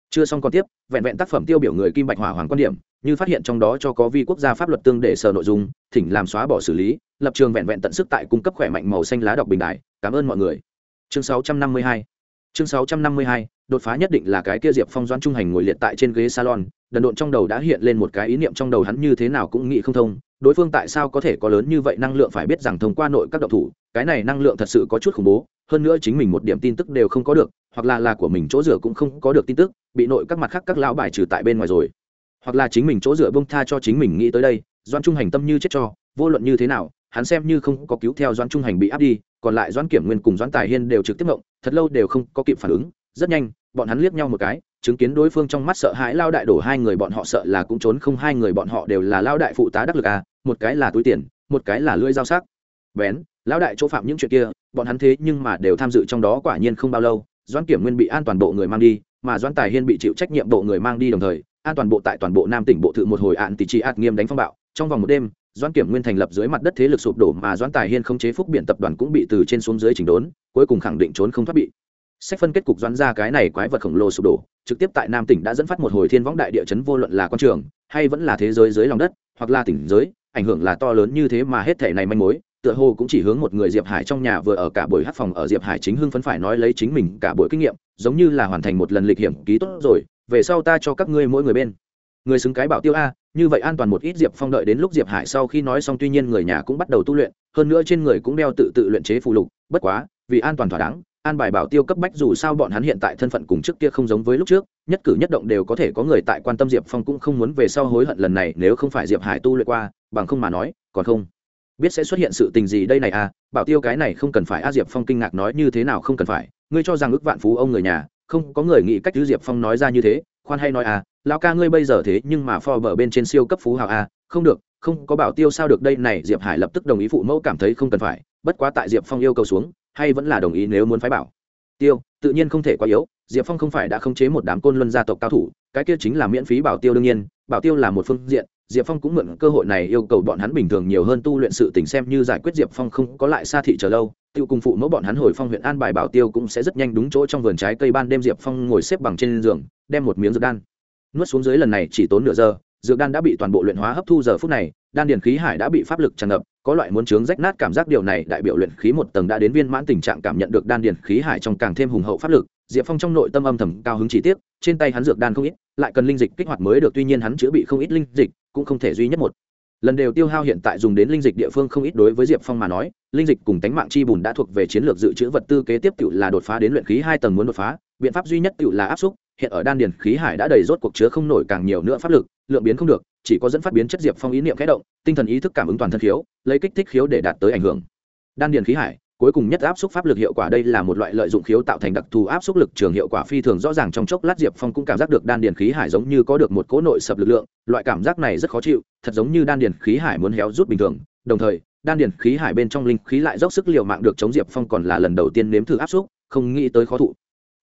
Chưa xong còn tiếp, vẹn vẹn tác phẩm tiêu biểu người kim bạch hỏa hoàng quan điểm, như phát hiện trong đó cho có vi quốc gia pháp luật tương để sở nội dung, thỉnh làm xóa bỏ xử lý, lập trường vẹn vẹn tận sức tại cung cấp khỏe mạnh màu xanh lá đọc bình đại, cảm ơn mọi người chương 652 chương 652 đột phá nhất định là cái kia diệp phong doãn trung hành ngồi liệt tại trên ghế salon, đần độn trong đầu đã hiện lên một cái ý niệm trong đầu hắn như thế nào cũng nghĩ không thông, đối phương tại sao có thể có lớn như vậy năng lượng phải biết rằng thông qua nội các độc thủ, cái này năng lượng thật sự có chút khủng bố, hơn nữa chính mình một điểm tin tức đều không có được, hoặc là là của mình chỗ rửa cũng không có được tin tức, bị nội các mặt khác các lão bài trừ tại bên ngoài rồi. Hoặc là chính mình chỗ rửa bông tha cho chính mình nghĩ tới đây doan trung hành tâm như chết cho, vô luận như thế nào, hắn xem như không có cứu theo doan trung hành bị áp đi còn lại doãn kiểm nguyên cùng doãn tài hiên đều trực tiếp ngộng, thật lâu đều không có kịp phản ứng. Rất nhanh, bọn hắn liếc nhau một cái, chứng kiến đối phương trong mắt sợ hãi lao đại đổ hai người bọn họ sợ là cũng trốn không, hai người bọn họ đều là lao đại phụ tá đắc lực à một cái là túi tiền, một cái là lưỡi dao sắc. Bén lão đại chỗ phạm những chuyện kia, bọn hắn thế nhưng mà đều tham dự trong đó quả nhiên không bao lâu, doãn kiểm nguyên bị an toàn bộ người mang đi, mà doãn tài hiên bị chịu trách nhiệm bộ người mang đi đồng thời, an toàn bộ tại toàn bộ nam tỉnh bộ thự một hồi ạn tỷ trị ạt nghiêm đánh phong bạo, trong vòng một đêm doãn kiểm nguyên thành lập dưới mặt đất thế lực sụp đổ mà doãn tài hiên không chế phúc biển tập đoàn cũng bị từ trên xuống dưới chỉnh đốn, cuối cùng khẳng định trốn không thoát bị. Sách phân kết cục doãn ra cái này quái vật khổng lồ sụp đổ, trực tiếp tại nam tỉnh đã dẫn phát một hồi thiên võng đại địa chấn vô luận là quan trường, hay vẫn là thế giới dưới lòng đất, hoặc là tỉnh giới, ảnh hưởng là to lớn như thế mà hết thể này manh mối, tựa hồ cũng chỉ hướng một người diệp hải trong nhà vừa ở cả buổi hát phòng ở diệp hải chính hưng phấn phải nói lấy chính mình cả buổi kinh nghiệm, giống như là hoàn thành một lần lịch hiểm ký tốt rồi, về sau ta cho các ngươi mỗi người bên. Người xứng cái bảo tiêu a như vậy an toàn một ít diệp phong đợi đến lúc diệp hải sau khi nói xong, tuy nhiên người nhà cũng bắt đầu tu luyện, hơn nữa trên người cũng đeo tự tự luyện chế phụ lục, bất quá, vì an toàn thỏa đáng, an bài bảo tiêu cấp bách dù sao bọn hắn hiện tại thân phận cùng trước kia không giống với lúc trước, nhất cử nhất động đều có thể có người tại quan tâm diệp phong cũng không muốn về sau hối hận lần này nếu không phải diệp hải tu luyện qua, bằng không mà nói, còn không biết sẽ xuất hiện sự tình gì đây này à bảo tiêu cái này không cần phải, a diệp phong kinh ngạc nói như thế nào không cần phải, ngươi cho rằng ước vạn phú ông người nhà, không, có người nghĩ cách thứ diệp phong nói ra như thế, khoan hay nói à lão ca ngươi bây giờ thế nhưng mà phò bờ bên trên siêu cấp phú hào a, không được, không có bảo tiêu sao được, đây này diệp hải lập tức đồng ý phụ mẫu cảm thấy không cần phải, bất quá tại diệp phong yêu cầu xuống, hay vẫn là đồng ý nếu muốn phái bảo. Tiêu, tự nhiên không thể quá yếu, diệp phong không phải đã khống chế một đám côn luân gia tộc cao thủ, cái kia chính là miễn phí bảo tiêu đương nhiên, bảo tiêu là một phương diện, diệp phong cũng mượn cơ hội này yêu cầu bọn hắn bình thường nhiều hơn tu luyện sự tình xem như giải quyết diệp phong không có lại xa thị chờ lâu, tiêu cùng phụ mẫu bọn hắn hồi phong huyện an bài bảo tiêu cũng sẽ rất nhanh đúng chỗ trong vườn trái cây ban đêm diệp phong ngồi xếp bằng trên giường, đem một miếng dược đan nuốt xuống dưới lần này chỉ tốn nửa giờ, dược đan đã bị toàn bộ luyện hóa hấp thu giờ phút này, đan điền khí hải đã bị pháp lực tràn ngập, có loại muốn chướng rách nát cảm giác điều này đại biểu luyện khí một tầng đã đến viên mãn tình trạng cảm nhận được đan điền khí hải trong càng thêm hùng hậu pháp lực, diệp phong trong nội tâm âm thầm cao hứng chỉ tiếc, trên tay hắn dược đan không ít, lại cần linh dịch kích hoạt mới được, tuy nhiên hắn chữa bị không ít linh dịch, cũng không thể duy nhất một. Lần đều tiêu hao hiện tại dùng đến linh dịch địa phương không ít đối với diệp phong mà nói, linh dịch cùng tánh mạng chi bùn đã thuộc về chiến lược dự trữ vật tư kế tiếp cựu là đột phá đến luyện khí hai tầng muốn đột phá, biện pháp duy nhất cựu là áp xúc hiện ở đan điền khí hải đã đầy rốt cuộc chứa không nổi càng nhiều nữa pháp lực, lượng biến không được, chỉ có dẫn phát biến chất diệp phong ý niệm khẽ động, tinh thần ý thức cảm ứng toàn thân khiếu, lấy kích thích khiếu để đạt tới ảnh hưởng. Đan điền khí hải, cuối cùng nhất áp xúc pháp lực hiệu quả đây là một loại lợi dụng khiếu tạo thành đặc thù áp xúc lực trường hiệu quả phi thường rõ ràng trong chốc lát diệp phong cũng cảm giác được đan điền khí hải giống như có được một cỗ nội sập lực lượng, loại cảm giác này rất khó chịu, thật giống như đan điền khí hải muốn héo rút bình thường. Đồng thời, đan điền khí hải bên trong linh khí lại dốc sức liều mạng được chống diệp phong còn là lần đầu tiên nếm thử áp xúc, không nghĩ tới khó thụ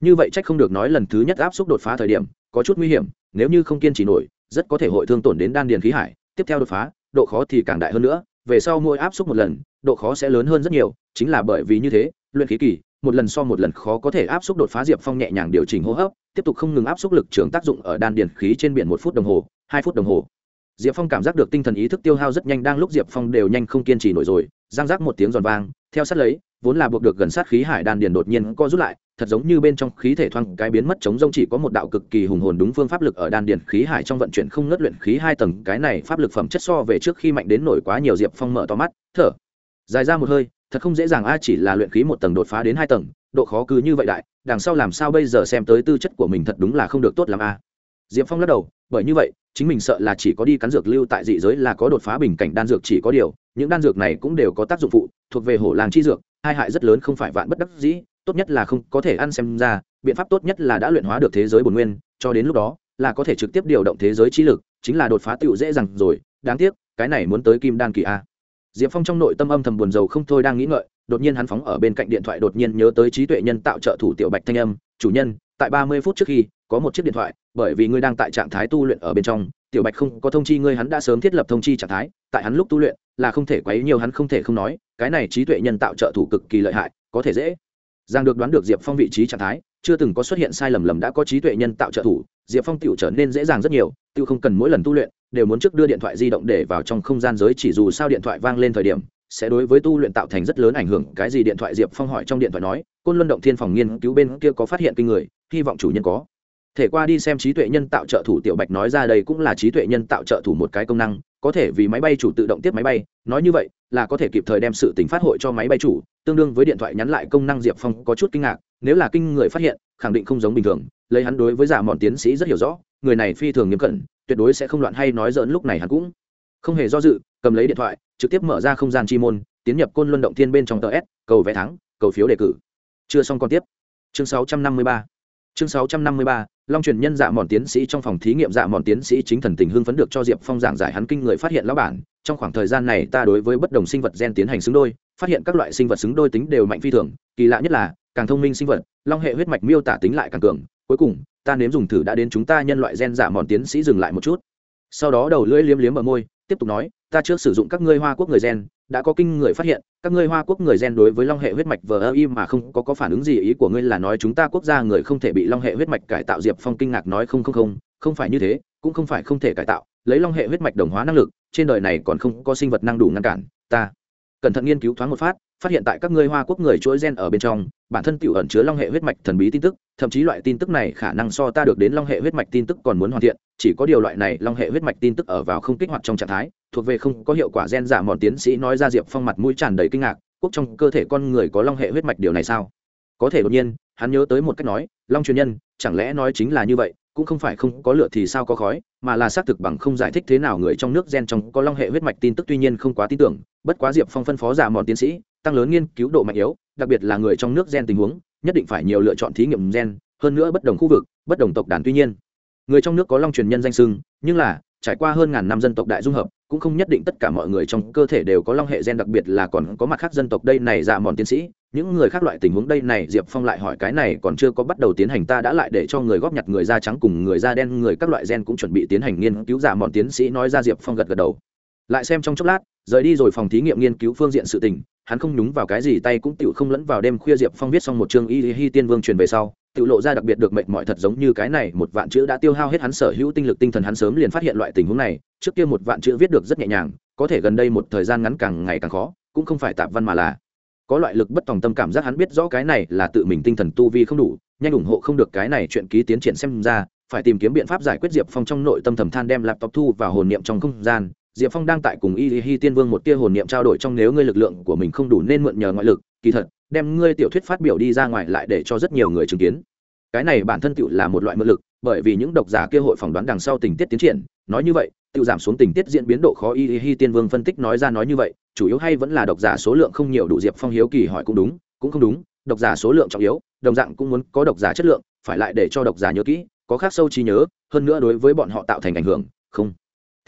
như vậy trách không được nói lần thứ nhất áp xúc đột phá thời điểm, có chút nguy hiểm, nếu như không kiên trì nổi, rất có thể hội thương tổn đến đan điền khí hải. Tiếp theo đột phá, độ khó thì càng đại hơn nữa, về sau mỗi áp xúc một lần, độ khó sẽ lớn hơn rất nhiều, chính là bởi vì như thế, luyện khí kỳ, một lần so một lần khó có thể áp xúc đột phá diệp phong nhẹ nhàng điều chỉnh hô hấp, tiếp tục không ngừng áp xúc lực trường tác dụng ở đan điền khí trên biển một phút đồng hồ, hai phút đồng hồ. Diệp phong cảm giác được tinh thần ý thức tiêu hao rất nhanh, đang lúc diệp phong đều nhanh không kiên trì nổi rồi giang giác một tiếng giòn vang theo sát lấy, vốn là buộc được gần sát khí hải đan điền đột nhiên co rút lại, thật giống như bên trong khí thể thoang cái biến mất chống rông chỉ có một đạo cực kỳ hùng hồn đúng phương pháp lực ở đan điền khí hải trong vận chuyển không ngất luyện khí hai tầng, cái này pháp lực phẩm chất so về trước khi mạnh đến nổi quá nhiều diệp phong mở to mắt, thở. Dài ra một hơi, thật không dễ dàng a, chỉ là luyện khí một tầng đột phá đến hai tầng, độ khó cứ như vậy đại, đằng sau làm sao bây giờ xem tới tư chất của mình thật đúng là không được tốt l a. Diệp phong lắc đầu, bởi như vậy, chính mình sợ là chỉ có đi cắn dược lưu tại dị giới là có đột phá bình cảnh đan dược chỉ có điều những đan dược này cũng đều có tác dụng phụ, thuộc về hổ làng chi dược, hai hại rất lớn không phải vạn bất đắc dĩ, tốt nhất là không có thể ăn xem ra, biện pháp tốt nhất là đã luyện hóa được thế giới bồn nguyên, cho đến lúc đó là có thể trực tiếp điều động thế giới trí lực, chính là đột phá tựu dễ dàng rồi, đáng tiếc, cái này muốn tới kim đan kỳ a. Diệp phong trong nội tâm âm thầm buồn rầu không thôi đang nghĩ ngợi, đột nhiên hắn phóng ở bên cạnh điện thoại đột nhiên nhớ tới trí tuệ nhân tạo trợ thủ tiểu bạch thanh âm, chủ nhân, tại ba mươi phút trước khi, có một chiếc điện thoại, bởi vì ngươi đang tại trạng thái tu luyện ở bên trong, tiểu bạch không có thông chi ngươi hắn đã sớm thiết lập thông chi trạng thái, tại hắn lúc tu luyện là không thể quấy nhiều hắn không thể không nói, cái này trí tuệ nhân tạo trợ thủ cực kỳ lợi hại, có thể dễ. Giang được đoán được diệp phong vị trí trạng thái, chưa từng có xuất hiện sai lầm lầm đã có trí tuệ nhân tạo trợ thủ, diệp phong tựu trở nên dễ dàng rất nhiều tựu không cần mỗi lần tu luyện, đều muốn trước đưa điện thoại di động để vào trong không gian giới chỉ dù sao điện thoại vang lên thời điểm, sẽ đối với tu luyện tạo thành rất lớn ảnh hưởng, cái gì điện thoại diệp phong hỏi trong điện thoại nói, côn luân động thiên phòng nghiên cứu bên kia có phát hiện kinh người, hy vọng chủ nhân có. Thể qua đi xem trí tuệ nhân tạo trợ thủ tiểu bạch nói ra đây cũng là trí tuệ nhân tạo trợ thủ một cái công năng có thể vì máy bay chủ tự động tiếp máy bay, nói như vậy, là có thể kịp thời đem sự tính phát hội cho máy bay chủ, tương đương với điện thoại nhắn lại công năng diệp phong có chút kinh ngạc, nếu là kinh người phát hiện, khẳng định không giống bình thường, lấy hắn đối với giả mòn tiến sĩ rất hiểu rõ, người này phi thường nghiêm cẩn, tuyệt đối sẽ không loạn hay nói dỡn lúc này hắn cũng không hề do dự, cầm lấy điện thoại, trực tiếp mở ra không gian chi môn, tiến nhập côn luân động thiên bên trong tờ s, cầu vé thắng, cầu phiếu đề cử. Chưa xong còn tiếp. Chương 653 chương 653 long truyền nhân dạ mòn tiến sĩ trong phòng thí nghiệm dạ mòn tiến sĩ chính thần tình hưng phấn được cho diệp phong giảng giải hắn kinh người phát hiện lão bản. Trong khoảng thời gian này ta đối với bất đồng sinh vật gen tiến hành xứng đôi, phát hiện các loại sinh vật xứng đôi tính đều mạnh phi thường, kỳ lạ nhất là, càng thông minh sinh vật, long hệ huyết mạch miêu tả tính lại càng cường. Cuối cùng, ta nếm dùng thử đã đến chúng ta nhân loại gen dạ mòn tiến sĩ dừng lại một chút. Sau đó đầu lưỡi liếm liếm ở môi, tiếp tục nói, ta trước sử dụng các ngươi hoa quốc người gen đã có kinh người phát hiện các ngươi hoa quốc người gen đối với long hệ huyết mạch vờ ơ im mà không có, có phản ứng gì ý của ngươi là nói chúng ta quốc gia người không thể bị long hệ huyết mạch cải tạo diệp phong kinh ngạc nói không không không không phải như thế cũng không phải không thể cải tạo lấy long hệ huyết mạch đồng hóa năng lực trên đời này còn không có sinh vật năng đủ ngăn cản ta cẩn thận nghiên cứu thoáng một phát phát hiện tại các ngươi hoa quốc người chuỗi gen ở bên trong, bản thân tiểu ẩn chứa long hệ huyết mạch thần bí tin tức, thậm chí loại tin tức này khả năng so ta được đến long hệ huyết mạch tin tức còn muốn hoàn thiện, chỉ có điều loại này long hệ huyết mạch tin tức ở vào không kích hoạt trong trạng thái, thuộc về không có hiệu quả gen giả mòn tiến sĩ nói ra diệp phong mặt mũi tràn đầy kinh ngạc, quốc trong cơ thể con người có long hệ huyết mạch điều này sao? Có thể đột nhiên, hắn nhớ tới một cách nói, long truyền nhân, chẳng lẽ nói chính là như vậy? Cũng không phải không có lửa thì sao có khói, mà là xác thực bằng không giải thích thế nào người trong nước gen trong có long hệ huyết mạch tin tức tuy nhiên không quá tin tưởng, bất quá diệp phong phân phó giả mòn tiến sĩ, tăng lớn nghiên cứu độ mạnh yếu, đặc biệt là người trong nước gen tình huống, nhất định phải nhiều lựa chọn thí nghiệm gen, hơn nữa bất đồng khu vực, bất đồng tộc đàn tuy nhiên. Người trong nước có long truyền nhân danh sưng nhưng là trải qua hơn ngàn năm dân tộc đại dung hợp, cũng không nhất định tất cả mọi người trong cơ thể đều có long hệ gen đặc biệt là còn có mặt khác dân tộc đây này dạ mòn tiến sĩ. Những người khác loại tình huống đây này, diệp phong lại hỏi cái này, còn chưa có bắt đầu tiến hành ta đã lại để cho người góp nhặt người da trắng cùng người da đen, người các loại gen cũng chuẩn bị tiến hành nghiên cứu dạ mòn tiến sĩ, nói ra diệp phong gật gật đầu. Lại xem trong chốc lát, rời đi rồi phòng thí nghiệm nghiên cứu phương diện sự tình, hắn không nhúng vào cái gì, tay cũng tựu không lẫn vào đêm khuya diệp phong viết xong một chương y hi tiên vương truyền về sau tự lộ ra đặc biệt được mệnh mọi thật giống như cái này, một vạn chữ đã tiêu hao hết hắn sở hữu tinh lực tinh thần, hắn sớm liền phát hiện loại tình huống này. Trước kia một vạn chữ viết được rất nhẹ nhàng, có thể gần đây một thời gian ngắn càng ngày càng khó, cũng không phải tạp văn mà là. Có loại lực bất tòng tâm cảm giác hắn biết rõ cái này là tự mình tinh thần tu vi không đủ, nhanh ủng hộ không được cái này chuyện ký tiến triển xem ra, phải tìm kiếm biện pháp giải quyết diệp phong trong nội tâm thầm than đem laptop thu vào hồn niệm trong không gian. Diệp phong đang tại cùng y hi tiên vương một tia hồn niệm trao đổi trong nếu ngươi lực lượng của mình không đủ nên mượn nhờ ngoại lực, kỳ thật đem ngươi tiểu thuyết phát biểu đi ra ngoài lại để cho rất nhiều người chứng kiến. Cái này bản thân tựu là một loại mượn lực, bởi vì những độc giả kia hội phỏng đoán đằng sau tình tiết tiến triển. Nói như vậy tự giảm xuống tình tiết diễn biến độ khó y hi tiên vương phân tích nói ra nói như vậy, chủ yếu hay vẫn là độc giả số lượng không nhiều đủ diệp phong hiếu kỳ hỏi cũng đúng, cũng không đúng, độc giả số lượng trọng yếu, đồng dạng cũng muốn có độc giả chất lượng, phải lại để cho độc giả nhớ kỹ, có khác sâu trí nhớ, hơn nữa đối với bọn họ tạo thành ảnh hưởng, không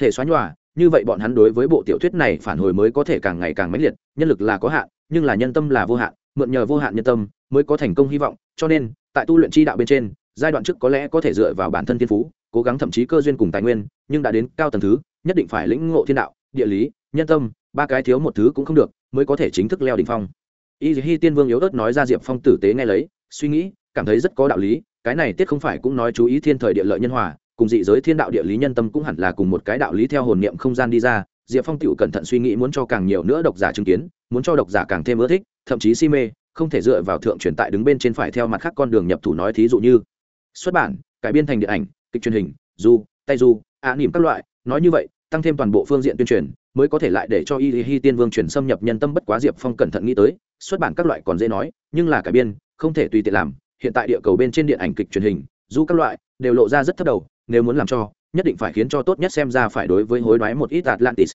thể xóa nhòa. Như vậy bọn hắn đối với bộ tiểu thuyết này phản hồi mới có thể càng ngày càng mãnh liệt, nhân lực là có hạn, nhưng là nhân tâm là vô hạn mượn nhờ vô hạn nhân tâm mới có thành công hy vọng. Cho nên, tại tu luyện chi đạo bên trên, giai đoạn trước có lẽ có thể dựa vào bản thân thiên phú, cố gắng thậm chí cơ duyên cùng tài nguyên, nhưng đã đến cao tầng thứ, nhất định phải lĩnh ngộ thiên đạo, địa lý, nhân tâm, ba cái thiếu một thứ cũng không được, mới có thể chính thức leo đỉnh phong. Y hi tiên vương yếu ớt nói ra diệp phong tử tế nghe lấy, suy nghĩ, cảm thấy rất có đạo lý, cái này tiết không phải cũng nói chú ý thiên thời địa lợi nhân hòa, cùng dị giới thiên đạo địa lý nhân tâm cũng hẳn là cùng một cái đạo lý theo hồn niệm không gian đi ra. Diệp phong tựu cẩn thận suy nghĩ muốn cho càng nhiều nữa độc giả chứng kiến muốn cho độc giả càng thêm ưa thích, thậm chí si mê, không thể dựa vào thượng truyền tại đứng bên trên phải theo mặt khác con đường nhập thủ nói thí dụ như xuất bản, cải biên thành điện ảnh, kịch truyền hình, du, tay du, ạ nỉm các loại. Nói như vậy, tăng thêm toàn bộ phương diện tuyên truyền, mới có thể lại để cho y hi tiên vương truyền xâm nhập nhân tâm bất quá diệp phong cẩn thận nghĩ tới, xuất bản các loại còn dễ nói, nhưng là cải biên, không thể tùy tiện làm. Hiện tại địa cầu bên trên điện ảnh kịch truyền hình, du các loại, đều lộ ra rất thấp đầu, nếu muốn làm cho, nhất định phải khiến cho tốt nhất xem ra phải đối với hối đoái một ít atlantis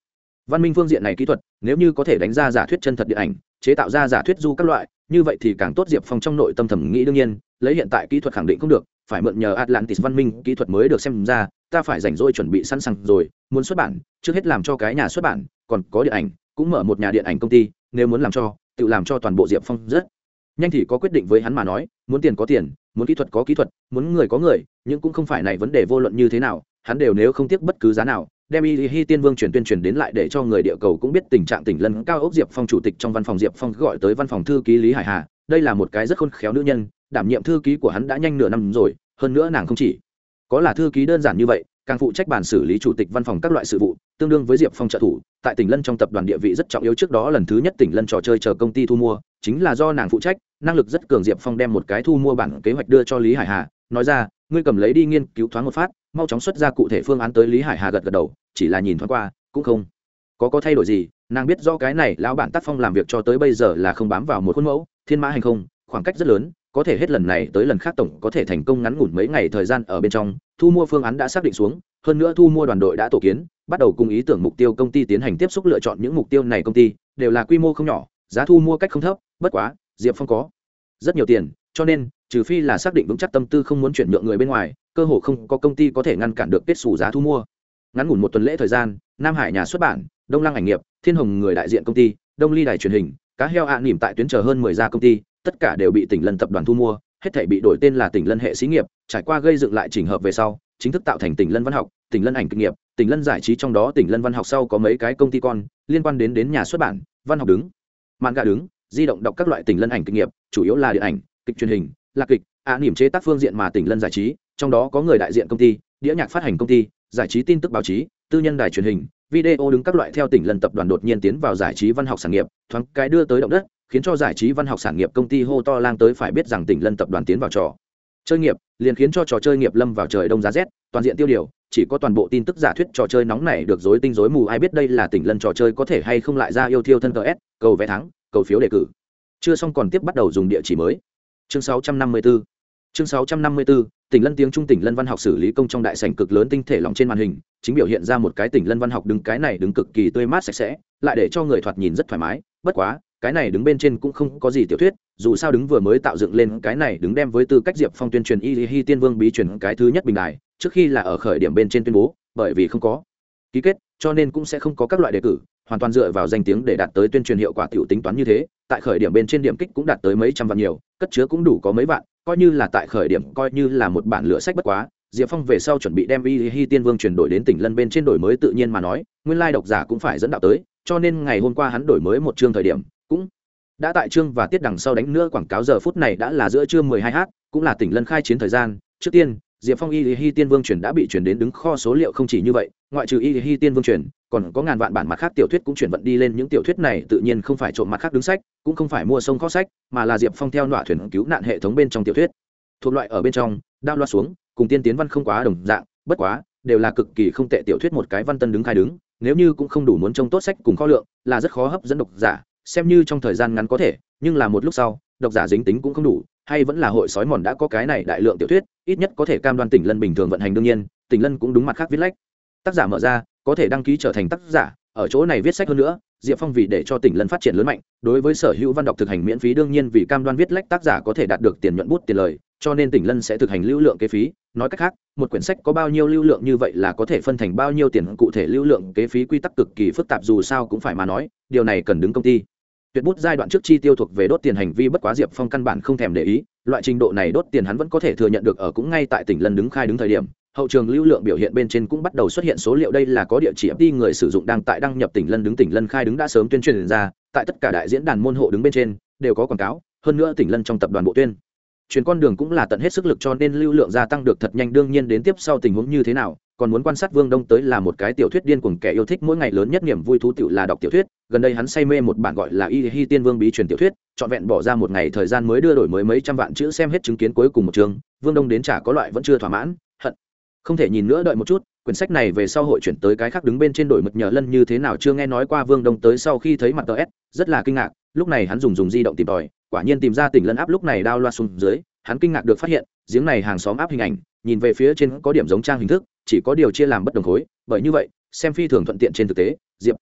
văn minh phương diện này kỹ thuật, nếu như có thể đánh ra giả thuyết chân thật điện ảnh, chế tạo ra giả thuyết du các loại, như vậy thì càng tốt diệp phong trong nội tâm thẩm nghĩ đương nhiên, lấy hiện tại kỹ thuật khẳng định không được, phải mượn nhờ atlantis văn minh kỹ thuật mới được xem ra, ta phải rảnh rỗi chuẩn bị sẵn sàng rồi, muốn xuất bản, trước hết làm cho cái nhà xuất bản, còn có điện ảnh, cũng mở một nhà điện ảnh công ty, nếu muốn làm cho, tự làm cho toàn bộ diệp phong rất nhanh thì có quyết định với hắn mà nói, muốn tiền có tiền, muốn kỹ thuật có kỹ thuật, muốn người có người, nhưng cũng không phải này vấn đề vô luận như thế nào, hắn đều nếu không tiếc bất cứ giá nào đem y hi tiên vương truyền tuyên truyền đến lại để cho người địa cầu cũng biết tình trạng tỉnh lân cao ốc diệp phong chủ tịch trong văn phòng diệp phong gọi tới văn phòng thư ký lý hải hà. Đây là một cái rất khôn khéo nữ nhân, đảm nhiệm thư ký của hắn đã nhanh nửa năm rồi, hơn nữa nàng không chỉ có là thư ký đơn giản như vậy, càng phụ trách bàn xử lý chủ tịch văn phòng các loại sự vụ, tương đương với diệp phong trợ thủ. Tại tỉnh lân trong tập đoàn địa vị rất trọng yếu trước đó lần thứ nhất tỉnh lân trò chơi chờ công ty thu mua, chính là do nàng phụ trách, năng lực rất cường diệp phong đem một cái thu mua bản kế hoạch đưa cho lý hải hà, nói ra, ngươi cầm lấy đi nghiên cứu thoáng một phát, mau chóng xuất ra cụ thể phương án tới. Lý hải hà gật gật đầu chỉ là nhìn thoáng qua, cũng không có có thay đổi gì. Nàng biết do cái này lão bản tác phong làm việc cho tới bây giờ là không bám vào một khuôn mẫu, thiên mã hành không, khoảng cách rất lớn, có thể hết lần này tới lần khác tổng có thể thành công ngắn ngủn mấy ngày thời gian ở bên trong. Thu mua phương án đã xác định xuống, hơn nữa thu mua đoàn đội đã tổ kiến, bắt đầu cùng ý tưởng mục tiêu công ty tiến hành tiếp xúc lựa chọn những mục tiêu này công ty, đều là quy mô không nhỏ, giá thu mua cách không thấp, bất quá, diệp phong có rất nhiều tiền, cho nên, trừ phi là xác định vững chắc tâm tư không muốn chuyển nhượng người bên ngoài, cơ hồ không có công ty có thể ngăn cản được kết xù giá thu mua ngắn ngủn một tuần lễ thời gian nam hải nhà xuất bản đông lăng ảnh nghiệp thiên hồng người đại diện công ty đông ly đài truyền hình cá heo ạ à nỉm tại tuyến chờ hơn mười gia công ty tất cả đều bị tỉnh lân tập đoàn thu mua hết thể bị đổi tên là tỉnh lân hệ xí nghiệp trải qua gây dựng lại trình hợp về sau chính thức tạo thành tỉnh lân văn học tỉnh lân ảnh kinh nghiệp tỉnh lân giải trí trong đó tỉnh lân văn học sau có mấy cái công ty con liên quan đến đến nhà xuất bản văn học đứng mạng gà đứng di động đọc các loại tỉnh lân ảnh kinh nghiệp chủ yếu là điện ảnh kịch truyền hình lạc kịch ạ à, niềm chế tác phương diện mà tỉnh lân giải trí trong đó có người đại diện công ty đĩa nhạc phát hành công ty giải trí tin tức báo chí, tư nhân đài truyền hình, video đứng các loại theo tỉnh lân tập đoàn đột nhiên tiến vào giải trí văn học sản nghiệp, thoáng cái đưa tới động đất, khiến cho giải trí văn học sản nghiệp công ty hô to lang tới phải biết rằng tỉnh lân tập đoàn tiến vào trò chơi nghiệp, liền khiến cho trò chơi nghiệp lâm vào trời đông giá rét, toàn diện tiêu điều, chỉ có toàn bộ tin tức giả thuyết trò chơi nóng này được dối tinh dối mù, ai biết đây là tỉnh lân trò chơi có thể hay không lại ra yêu thiêu thân ts cầu vé thắng, cầu phiếu đề cử. Chưa xong còn tiếp bắt đầu dùng địa chỉ mới. Chương 654 chương 654 tỉnh lân tiếng trung tỉnh lân văn học xử lý công trong đại sảnh cực lớn tinh thể lỏng trên màn hình, chính biểu hiện ra một cái tỉnh lân văn học đứng cái này đứng cực kỳ tươi mát sạch sẽ, lại để cho người thoạt nhìn rất thoải mái. Bất quá, cái này đứng bên trên cũng không có gì tiểu thuyết, dù sao đứng vừa mới tạo dựng lên, cái này đứng đem với tư cách diệp phong tuyên truyền y hi tiên vương bí truyền cái thứ nhất bình đài, trước khi là ở khởi điểm bên trên tuyên bố, bởi vì không có ký kết, cho nên cũng sẽ không có các loại đề cử, hoàn toàn dựa vào danh tiếng để đạt tới tuyên truyền hiệu quả tiểu tính toán như thế. Tại khởi điểm bên trên điểm kích cũng đạt tới mấy trăm vạn nhiều, cất chứa cũng đủ có mấy vạn coi như là tại khởi điểm, coi như là một bản lựa sách bất quá, diệp phong về sau chuẩn bị đem y hi tiên vương chuyển đổi đến tỉnh lân bên trên đổi mới tự nhiên mà nói, nguyên lai độc giả cũng phải dẫn đạo tới, cho nên ngày hôm qua hắn đổi mới một chương thời điểm, cũng đã tại chương và tiết đằng sau đánh nữa quảng cáo giờ phút này đã là giữa trưa mười hai h cũng là tỉnh lân khai chiến thời gian, trước tiên diệp phong y hi tiên vương chuyển đã bị chuyển đến đứng kho số liệu không chỉ như vậy, ngoại trừ y hi tiên vương chuyển còn có ngàn vạn bản mặt khác tiểu thuyết cũng chuyển vận đi lên những tiểu thuyết này, tự nhiên không phải trộm mặt khác đứng sách, cũng không phải mua sông kho sách, mà là diệp phong theo nọa thuyền cứu nạn hệ thống bên trong tiểu thuyết. Thuộc loại ở bên trong, đao loa xuống, cùng tiên tiến văn không quá đồng dạng, bất quá, đều là cực kỳ không tệ tiểu thuyết một cái văn tân đứng khai đứng, nếu như cũng không đủ muốn trông tốt sách cùng kho lượng, là rất khó hấp dẫn độc giả, xem như trong thời gian ngắn có thể, nhưng là một lúc sau, độc giả dính tính cũng không đủ hay vẫn là hội sói mòn đã có cái này đại lượng tiểu thuyết, ít nhất có thể cam đoan tỉnh lân bình thường vận hành đương nhiên, tỉnh lân cũng đúng mặt khác viết lách. Tác giả mở ra, có thể đăng ký trở thành tác giả, ở chỗ này viết sách hơn nữa, diệp phong vì để cho tỉnh lân phát triển lớn mạnh, đối với sở hữu văn đọc thực hành miễn phí đương nhiên vì cam đoan viết lách tác giả có thể đạt được tiền nhuận bút tiền lời, cho nên tỉnh lân sẽ thực hành lưu lượng kế phí. Nói cách khác, một quyển sách có bao nhiêu lưu lượng như vậy là có thể phân thành bao nhiêu tiền cụ thể lưu lượng kế phí quy tắc cực kỳ phức tạp dù sao cũng phải mà nói, điều này cần đứng công ty tuyệt bút giai đoạn trước chi tiêu thuộc về đốt tiền hành vi bất quá diệp phong căn bản không thèm để ý, loại trình độ này đốt tiền hắn vẫn có thể thừa nhận được ở cũng ngay tại tỉnh lân đứng khai đứng thời điểm, hậu trường lưu lượng biểu hiện bên trên cũng bắt đầu xuất hiện số liệu đây là có địa chỉ đi người sử dụng đang tại đăng nhập tỉnh lân đứng, tỉnh lân khai đứng đã sớm tuyên truyền ra, tại tất cả đại diễn đàn môn hộ đứng bên trên, đều có quảng cáo, hơn nữa tỉnh lân trong tập đoàn bộ tuyên chuyến con đường cũng là tận hết sức lực cho nên lưu lượng gia tăng được thật nhanh, đương nhiên đến tiếp sau tình huống như thế nào, còn muốn quan sát vương đông tới là một cái tiểu thuyết điên cuồng kẻ yêu thích, mỗi ngày lớn nhất niềm vui thú tiểu là đọc tiểu thuyết gần đây hắn say mê một bản gọi là y hi tiên vương bí truyền tiểu thuyết, trọn vẹn bỏ ra một ngày thời gian mới đưa đổi mới mấy trăm vạn chữ xem hết chứng kiến cuối cùng một chương, vương đông đến trả có loại vẫn chưa thỏa mãn, hận. Không thể nhìn nữa, đợi một chút, quyển sách này về sau hội chuyển tới cái khác đứng bên trên đổi mật nhờ lân như thế nào chưa nghe nói qua vương đông tới sau khi thấy mặt tờ s, rất là kinh ngạc, lúc này hắn dùng dùng di động tìm tòi, quả nhiên tìm ra tỉnh lân áp lúc này đao loa xuống dưới, hắn kinh ngạc được phát hiện, giếng này hàng xóm áp hình ảnh, nhìn về phía trên có điểm giống trang hình thức, chỉ có điều chia làm bất đồng khối, bởi như vậy, xem phi thường thuận tiện trên thực tế, diệp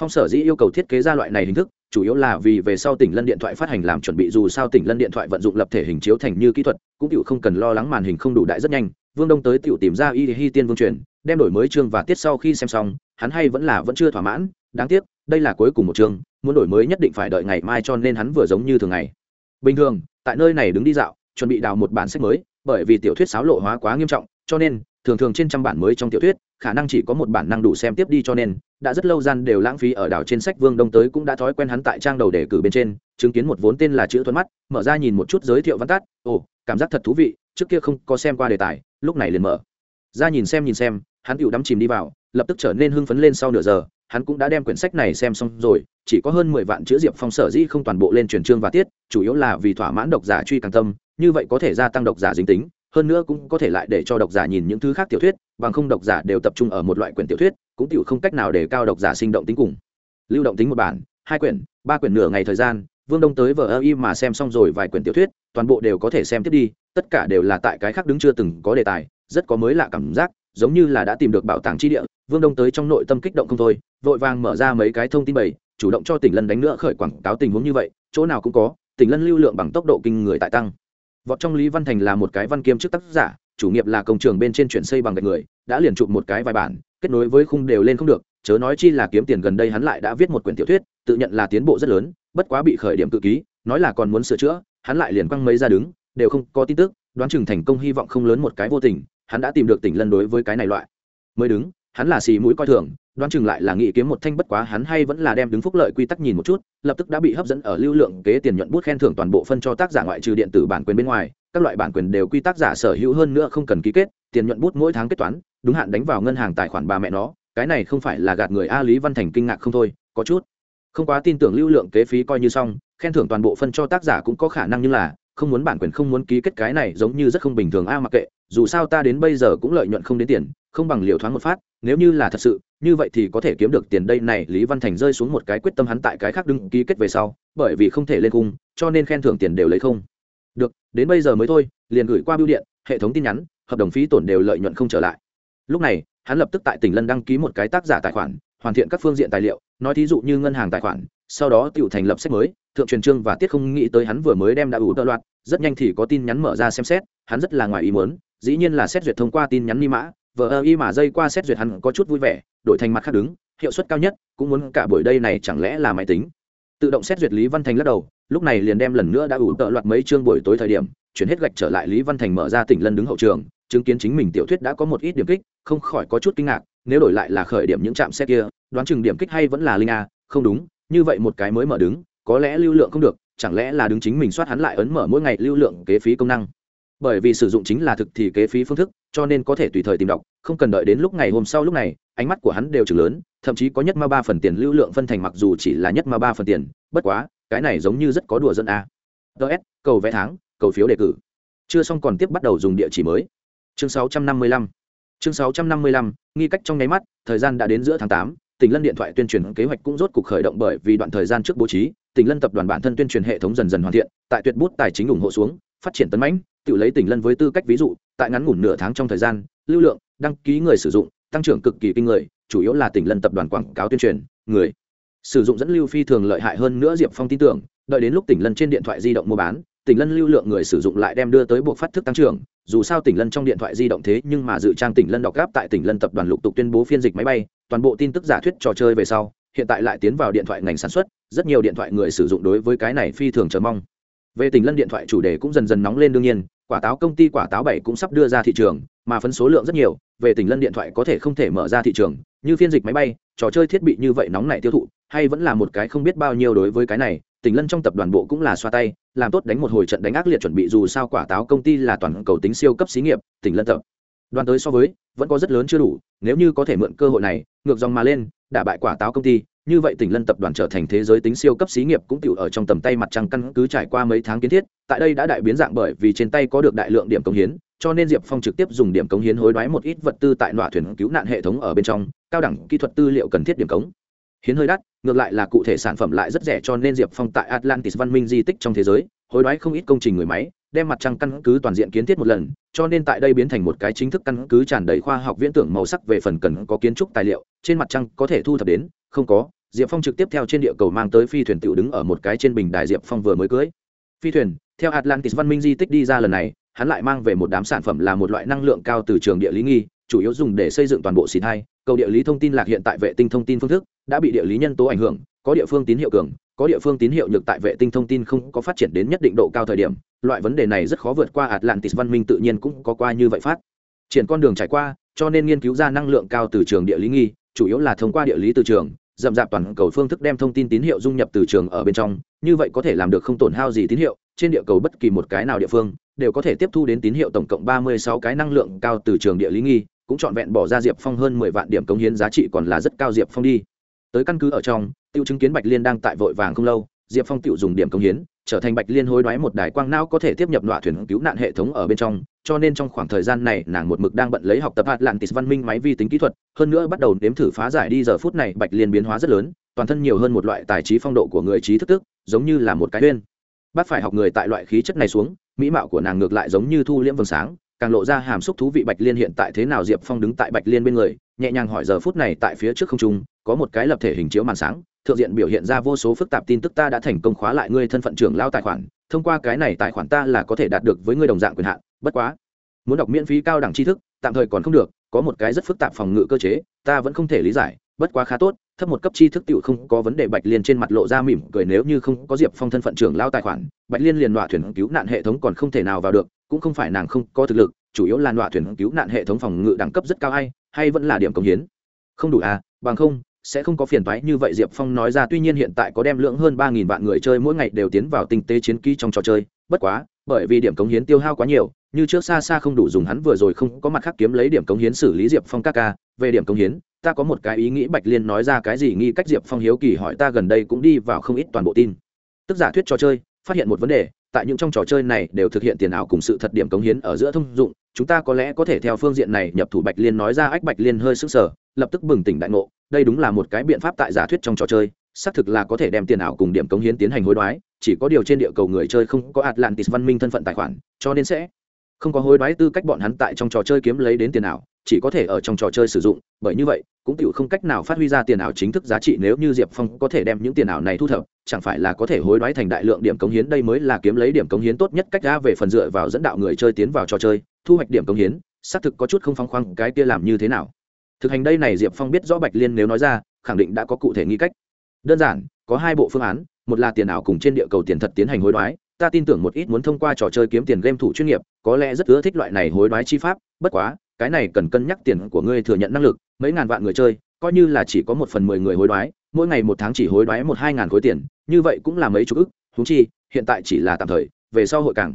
phong sở dĩ yêu cầu thiết kế ra loại này hình thức, chủ yếu là vì về sau tỉnh lân điện thoại phát hành làm chuẩn bị, dù sao tỉnh lân điện thoại vận dụng lập thể hình chiếu thành như kỹ thuật, cũng tiểu không cần lo lắng màn hình không đủ đại rất nhanh. Vương đông tới tiểu tìm ra y hi tiên vương truyền, đem đổi mới chương và tiết sau khi xem xong, hắn hay vẫn là vẫn chưa thỏa mãn, đáng tiếc, đây là cuối cùng một chương, muốn đổi mới nhất định phải đợi ngày mai cho nên hắn vừa giống như thường ngày. Bình thường, tại nơi này đứng đi dạo, chuẩn bị đào một bản sách mới, bởi vì tiểu thuyết xáo lộ hóa quá nghiêm trọng, cho nên thường thường trên trăm bản mới trong tiểu thuyết, khả năng chỉ có một bản năng đủ xem tiếp đi cho nên, đã rất lâu gian đều lãng phí ở đảo trên sách vương đông tới cũng đã thói quen hắn tại trang đầu đề cử bên trên, chứng kiến một vốn tên là chữ thuận mắt, mở ra nhìn một chút giới thiệu văn tắt, ồ, cảm giác thật thú vị, trước kia không có xem qua đề tài, lúc này liền mở. Ra nhìn xem nhìn xem, hắn tựu đắm chìm đi vào, lập tức trở nên hưng phấn lên sau nửa giờ, hắn cũng đã đem quyển sách này xem xong rồi, chỉ có hơn mười vạn chữ diệp phong sở dĩ không toàn bộ lên truyền chương và tiết, chủ yếu là vì thỏa mãn độc giả truy càng tâm, như vậy có thể gia tăng độc giả dính tính hơn nữa cũng có thể lại để cho độc giả nhìn những thứ khác tiểu thuyết, bằng không độc giả đều tập trung ở một loại quyển tiểu thuyết, cũng tiểu không cách nào để cao độc giả sinh động tính cùng. Lưu động tính một bản, hai quyển, ba quyển nửa ngày thời gian, vương đông tới vờ ơ y mà xem xong rồi vài quyển tiểu thuyết, toàn bộ đều có thể xem tiếp đi, tất cả đều là tại cái khác đứng chưa từng có đề tài, rất có mới lạ cảm giác, giống như là đã tìm được bảo tàng tri địa. Vương đông tới trong nội tâm kích động không thôi, vội vàng mở ra mấy cái thông tin bày, chủ động cho tỉnh lân đánh nữa khởi quảng cáo tình huống như vậy, chỗ nào cũng có, tỉnh lân lưu lượng bằng tốc độ kinh người tại tăng vọt trong lý văn thành là một cái văn kiêm chức tác giả, chủ nghiệp là công trường bên trên chuyển xây bằng gạch người, đã liền chụp một cái vài bản, kết nối với khung đều lên không được, chớ nói chi là kiếm tiền gần đây hắn lại đã viết một quyển tiểu thuyết, tự nhận là tiến bộ rất lớn, bất quá bị khởi điểm tự ký, nói là còn muốn sửa chữa, hắn lại liền quăng mấy ra đứng, đều không có tin tức, đoán chừng thành công hy vọng không lớn một cái vô tình, hắn đã tìm được tỉnh lân đối với cái này loại. Mới đứng, hắn là xì mũi coi thường đoán chừng lại là nghĩ kiếm một thanh bất quá hắn hay vẫn là đem đứng phúc lợi quy tắc nhìn một chút, lập tức đã bị hấp dẫn ở lưu lượng kế tiền nhuận bút khen thưởng toàn bộ phân cho tác giả ngoại trừ điện tử bản quyền bên ngoài, các loại bản quyền đều quy tác giả sở hữu hơn nữa không cần ký kết, tiền nhuận bút mỗi tháng kết toán, đúng hạn đánh vào ngân hàng tài khoản bà mẹ nó, cái này không phải là gạt người a lý văn thành kinh ngạc không thôi, có chút. Không quá tin tưởng lưu lượng kế phí coi như xong, khen thưởng toàn bộ phân cho tác giả cũng có khả năng như là không muốn bản quyền không muốn ký kết cái này giống như rất không bình thường a, mặc kệ, dù sao ta đến bây giờ cũng lợi nhuận không đến tiền, không bằng liều thoáng một phát, nếu như là thật sự, như vậy thì có thể kiếm được tiền đây này, lý văn thành rơi xuống một cái quyết tâm hắn tại cái khác đừng ký kết về sau, bởi vì không thể lên cung cho nên khen thưởng tiền đều lấy không. Được, đến bây giờ mới thôi, liền gửi qua bưu điện, hệ thống tin nhắn, hợp đồng phí tổn đều lợi nhuận không trở lại. Lúc này, hắn lập tức tại tỉnh lân đăng ký một cái tác giả tài khoản, hoàn thiện các phương diện tài liệu, nói thí dụ như ngân hàng tài khoản sau đó tiểu thành lập sách mới, thượng truyền trương và tiết không nghĩ tới hắn vừa mới đem đã ủ tơ loạt rất nhanh thì có tin nhắn mở ra xem xét, hắn rất là ngoài ý muốn, dĩ nhiên là xét duyệt thông qua tin nhắn ni mã, vờ ơ y mà dây qua xét duyệt hắn có chút vui vẻ, đổi thành mặt khác đứng, hiệu suất cao nhất, cũng muốn cả buổi đây này chẳng lẽ là máy tính. Tự động xét duyệt lý văn thành lắc đầu, lúc này liền đem lần nữa đã ủ tợ loạt mấy chương buổi tối thời điểm, chuyển hết gạch trở lại lý văn thành mở ra tỉnh lân đứng hậu trường, chứng kiến chính mình tiểu thuyết đã có một ít điểm kích, không khỏi có chút kinh ngạc, nếu đổi lại là khởi điểm những trạm xe kia, đoán chừng điểm kích hay vẫn là linh a, không đúng như vậy một cái mới mở đứng, có lẽ lưu lượng không được, chẳng lẽ là đứng chính mình soát hắn lại ấn mở mỗi ngày lưu lượng kế phí công năng. Bởi vì sử dụng chính là thực thì kế phí phương thức, cho nên có thể tùy thời tìm đọc, không cần đợi đến lúc ngày hôm sau lúc này, ánh mắt của hắn đều chừng lớn, thậm chí có nhất ma ba phần tiền lưu lượng phân thành mặc dù chỉ là nhất ma ba phần tiền, bất quá, cái này giống như rất có đùa dân a. Ts cầu vé tháng, cầu phiếu đề cử. Chưa xong còn tiếp bắt đầu dùng địa chỉ mới. Chương 655 chương 655 nghi cách trong nháy mắt, thời gian đã đến giữa tháng 8 tỉnh lân điện thoại tuyên truyền kế hoạch cũng rốt cục khởi động bởi vì đoạn thời gian trước bố trí tỉnh lân tập đoàn bản thân tuyên truyền hệ thống dần dần hoàn thiện, tại tuyệt bút tài chính ủng hộ xuống, phát triển tấn mãnh, tự lấy tỉnh lân với tư cách ví dụ, tại ngắn ngủn nửa tháng trong thời gian, lưu lượng, đăng ký người sử dụng, tăng trưởng cực kỳ kinh người, chủ yếu là tỉnh lân tập đoàn quảng cáo tuyên truyền, người sử dụng dẫn lưu phi thường lợi hại hơn nữa diệp phong tin tưởng, đợi đến lúc tỉnh lân trên điện thoại di động mua bán tỉnh lân lưu lượng người sử dụng lại đem đưa tới buộc phát thức tăng trưởng, dù sao tỉnh lân trong điện thoại di động thế nhưng mà dự trang tỉnh lân đọc gáp tại tỉnh lân tập đoàn lục tục tuyên bố phiên dịch máy bay, toàn bộ tin tức giả thuyết trò chơi về sau, hiện tại lại tiến vào điện thoại ngành sản xuất, rất nhiều điện thoại người sử dụng đối với cái này phi thường chờ mong. Về tỉnh lân điện thoại chủ đề cũng dần dần nóng lên đương nhiên, quả táo công ty quả táo bảy cũng sắp đưa ra thị trường, mà phân số lượng rất nhiều, về tỉnh lân điện thoại có thể không thể mở ra thị trường, như phiên dịch máy bay trò chơi thiết bị như vậy nóng này tiêu thụ, hay vẫn là một cái không biết bao nhiêu đối với cái này tỉnh lân trong tập đoàn bộ cũng là xoa tay, làm tốt đánh một hồi trận đánh ác liệt chuẩn bị dù sao quả táo công ty là toàn cầu tính siêu cấp xí nghiệp tỉnh lân tập. Đoàn tới so với, vẫn có rất lớn chưa đủ, nếu như có thể mượn cơ hội này, ngược dòng mà lên, đả bại quả táo công ty, như vậy tỉnh lân tập đoàn trở thành thế giới tính siêu cấp xí nghiệp cũng tiểu ở trong tầm tay mặt trăng căn cứ trải qua mấy tháng kiến thiết, tại đây đã đại biến dạng bởi vì trên tay có được đại lượng điểm công hiến cho nên diệp phong trực tiếp dùng điểm cống hiến hối đoái một ít vật tư tại nọa thuyền cứu nạn hệ thống ở bên trong, cao đẳng kỹ thuật tư liệu cần thiết điểm cống. Hiến hơi đắt, ngược lại là cụ thể sản phẩm lại rất rẻ cho nên diệp phong tại atlantis văn minh di tích trong thế giới, hối đoái không ít công trình người máy, đem mặt trăng căn cứ toàn diện kiến thiết một lần, cho nên tại đây biến thành một cái chính thức căn cứ tràn đầy khoa học viễn tưởng màu sắc về phần cần có kiến trúc tài liệu, trên mặt trăng có thể thu thập đến, không có, diệp phong trực tiếp theo trên địa cầu mang tới phi thuyền tự đứng ở một cái trên bình đài diệp phong vừa mới cưới. Phi thuyền, theo atlantis văn minh di tích đi ra lần này hắn lại mang về một đám sản phẩm là một loại năng lượng cao từ trường địa lý nghi, chủ yếu dùng để xây dựng toàn bộ xì hai. Cầu địa lý thông tin lạc hiện tại vệ tinh thông tin phương thức, đã bị địa lý nhân tố ảnh hưởng, có địa phương tín hiệu cường, có địa phương tín hiệu nhược tại vệ tinh thông tin không có phát triển đến nhất định độ cao thời điểm. Loại vấn đề này rất khó vượt qua atlantis văn minh tự nhiên cũng có qua như vậy phát. Triển con đường trải qua, cho nên nghiên cứu ra năng lượng cao từ trường địa lý nghi, chủ yếu là thông qua địa lý từ trường, dậm dạp toàn cầu phương thức đem thông tin tín hiệu dung nhập từ trường ở bên trong, như vậy có thể làm được không tổn hao gì tín hiệu trên địa cầu bất kỳ một cái nào địa phương đều có thể tiếp thu đến tín hiệu tổng cộng ba mươi sáu cái năng lượng cao từ trường địa lý nghi, cũng trọn vẹn bỏ ra diệp phong hơn mười vạn điểm cống hiến giá trị còn là rất cao diệp phong đi. Tới căn cứ ở trong, tiêu chứng kiến bạch liên đang tại vội vàng không lâu, diệp phong tự dùng điểm cống hiến, trở thành bạch liên hối đoái một đài quang não có thể tiếp nhập nọa thuyền cứu nạn hệ thống ở bên trong, cho nên trong khoảng thời gian này, nàng một mực đang bận lấy học tập atlantis văn minh máy vi tính kỹ thuật, hơn nữa bắt đầu nếm thử phá giải đi giờ phút này bạch liên biến hóa rất lớn, toàn thân nhiều hơn một loại tài trí phong độ của người trí thức tức, giống như là một cái uyên bắt phải học người tại loại khí chất này xuống, mỹ mạo của nàng ngược lại giống như thu liễm vầng sáng, càng lộ ra hàm xúc thú vị bạch liên hiện tại thế nào diệp phong đứng tại bạch liên bên người, nhẹ nhàng hỏi giờ phút này tại phía trước không trung, có một cái lập thể hình chiếu màn sáng, thượng diện biểu hiện ra vô số phức tạp tin tức ta đã thành công khóa lại ngươi thân phận trưởng lao tài khoản, thông qua cái này tài khoản ta là có thể đạt được với ngươi đồng dạng quyền hạn, bất quá, muốn đọc miễn phí cao đẳng tri thức, tạm thời còn không được, có một cái rất phức tạp phòng ngự cơ chế, ta vẫn không thể lý giải, bất quá khá tốt thấp một cấp tri thức tựu không có vấn đề, bạch liên trên mặt lộ ra mỉm cười, nếu như không có diệp phong thân phận trưởng lao tài khoản, bạch liên liền loại thuyền cứu nạn hệ thống còn không thể nào vào được, cũng không phải nàng không có thực lực, chủ yếu là loại thuyền cứu nạn hệ thống phòng ngự đẳng cấp rất cao hay hay vẫn là điểm công hiến. Không đủ à bằng không, sẽ không có phiền toái như vậy, diệp phong nói ra, tuy nhiên hiện tại có đem lượng hơn ba nghìn vạn người chơi mỗi ngày đều tiến vào tinh tế chiến kỹ trong trò chơi, bất quá, bởi vì điểm cống hiến tiêu hao quá nhiều như trước xa xa không đủ dùng hắn vừa rồi không có mặt khác kiếm lấy điểm cống hiến xử lý diệp phong các ca. Về điểm cống hiến, ta có một cái ý nghĩ bạch liên nói ra cái gì nghi cách diệp phong hiếu kỳ hỏi ta gần đây cũng đi vào không ít toàn bộ tin. Tức giả thuyết trò chơi, phát hiện một vấn đề, tại những trong trò chơi này đều thực hiện tiền ảo cùng sự thật điểm cống hiến ở giữa thông dụng, chúng ta có lẽ có thể theo phương diện này nhập thủ bạch liên nói ra ách bạch liên hơi sức sở lập tức bừng tỉnh đại ngộ, đây đúng là một cái biện pháp tại giả thuyết trong trò chơi, xác thực là có thể đem tiền ảo cùng điểm cống hiến tiến hành hối đoái, chỉ có điều trên địa cầu người chơi không có atlantis văn minh thân phận tài khoản, cho nên sẽ không có hối đoái tư cách bọn hắn tại trong trò chơi kiếm lấy đến tiền ảo, chỉ có thể ở trong trò chơi sử dụng, bởi như vậy, cũng tự không cách nào phát huy ra tiền ảo chính thức giá trị nếu như diệp phong có thể đem những tiền ảo này thu thập, chẳng phải là có thể hối đoái thành đại lượng điểm cống hiến, đây mới là kiếm lấy điểm cống hiến tốt nhất cách ra về phần dựa vào dẫn đạo người chơi tiến vào trò chơi, thu hoạch điểm cống hiến, xác thực có chút không phong khoáng, cái kia làm như thế nào? Thực hành đây này diệp phong biết rõ bạch liên nếu nói ra, khẳng định đã có cụ thể nghi cách. Đơn giản, có hai bộ phương án, một là tiền ảo cùng trên địa cầu tiền thật tiến hành hối đoái ta tin tưởng một ít muốn thông qua trò chơi kiếm tiền game thủ chuyên nghiệp, có lẽ rất ưa thích loại này hối đoái chi pháp, bất quá, cái này cần cân nhắc tiền của ngươi thừa nhận năng lực, mấy ngàn vạn người chơi, coi như là chỉ có một phần mười người hối đoái, mỗi ngày một tháng chỉ hối đoái một hai ngàn khối tiền, như vậy cũng là mấy chục ức húng chi, hiện tại chỉ là tạm thời, về sau hội càng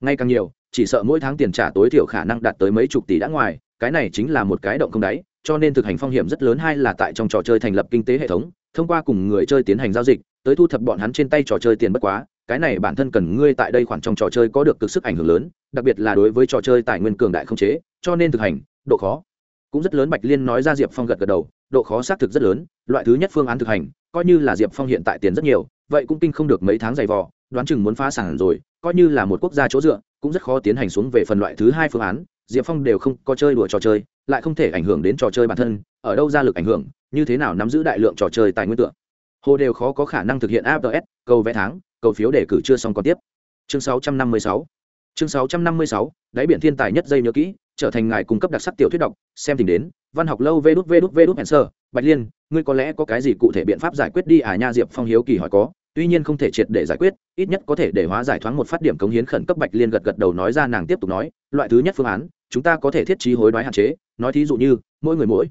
ngày càng nhiều, chỉ sợ mỗi tháng tiền trả tối thiểu khả năng đạt tới mấy chục tỷ đã ngoài, cái này chính là một cái động không đáy, cho nên thực hành phong hiểm rất lớn hay là tại trong trò chơi thành lập kinh tế hệ thống, thông qua cùng người chơi tiến hành giao dịch, tới thu thập bọn hắn trên tay trò chơi tiền bất quá cái này bản thân cần ngươi tại đây khoản trong trò chơi có được cực sức ảnh hưởng lớn, đặc biệt là đối với trò chơi tài nguyên cường đại không chế, cho nên thực hành, độ khó cũng rất lớn. Bạch liên nói ra diệp phong gật gật đầu, độ khó xác thực rất lớn, loại thứ nhất phương án thực hành, coi như là diệp phong hiện tại tiền rất nhiều, vậy cũng kinh không được mấy tháng dày vò, đoán chừng muốn phá sản rồi, coi như là một quốc gia chỗ dựa, cũng rất khó tiến hành xuống về phần loại thứ hai phương án. Diệp phong đều không có chơi đùa trò chơi, lại không thể ảnh hưởng đến trò chơi bản thân, ở đâu ra lực ảnh hưởng, như thế nào nắm giữ đại lượng trò chơi tài nguyên tượng hồ đều khó có khả năng thực hiện apps cầu vẽ tháng cầu phiếu đề cử chưa xong còn tiếp. Chương 656 chương 656 đáy biển thiên tài nhất dây nhớ kỹ, trở thành ngài cung cấp đặc sắc tiểu thuyết đọc, xem tình đến, văn học lâu vê đút vê đút vê đút hẹn sơ. Bạch liên, ngươi có lẽ có cái gì cụ thể biện pháp giải quyết đi à nha diệp phong hiếu kỳ hỏi có, tuy nhiên không thể triệt để giải quyết, ít nhất có thể để hóa giải thoáng một phát điểm cống hiến khẩn cấp bạch liên gật gật đầu nói ra nàng tiếp tục nói, loại thứ nhất phương án, chúng ta có thể thiết trí hối đoái hạn chế, nói thí dụ như, mỗi người mỗi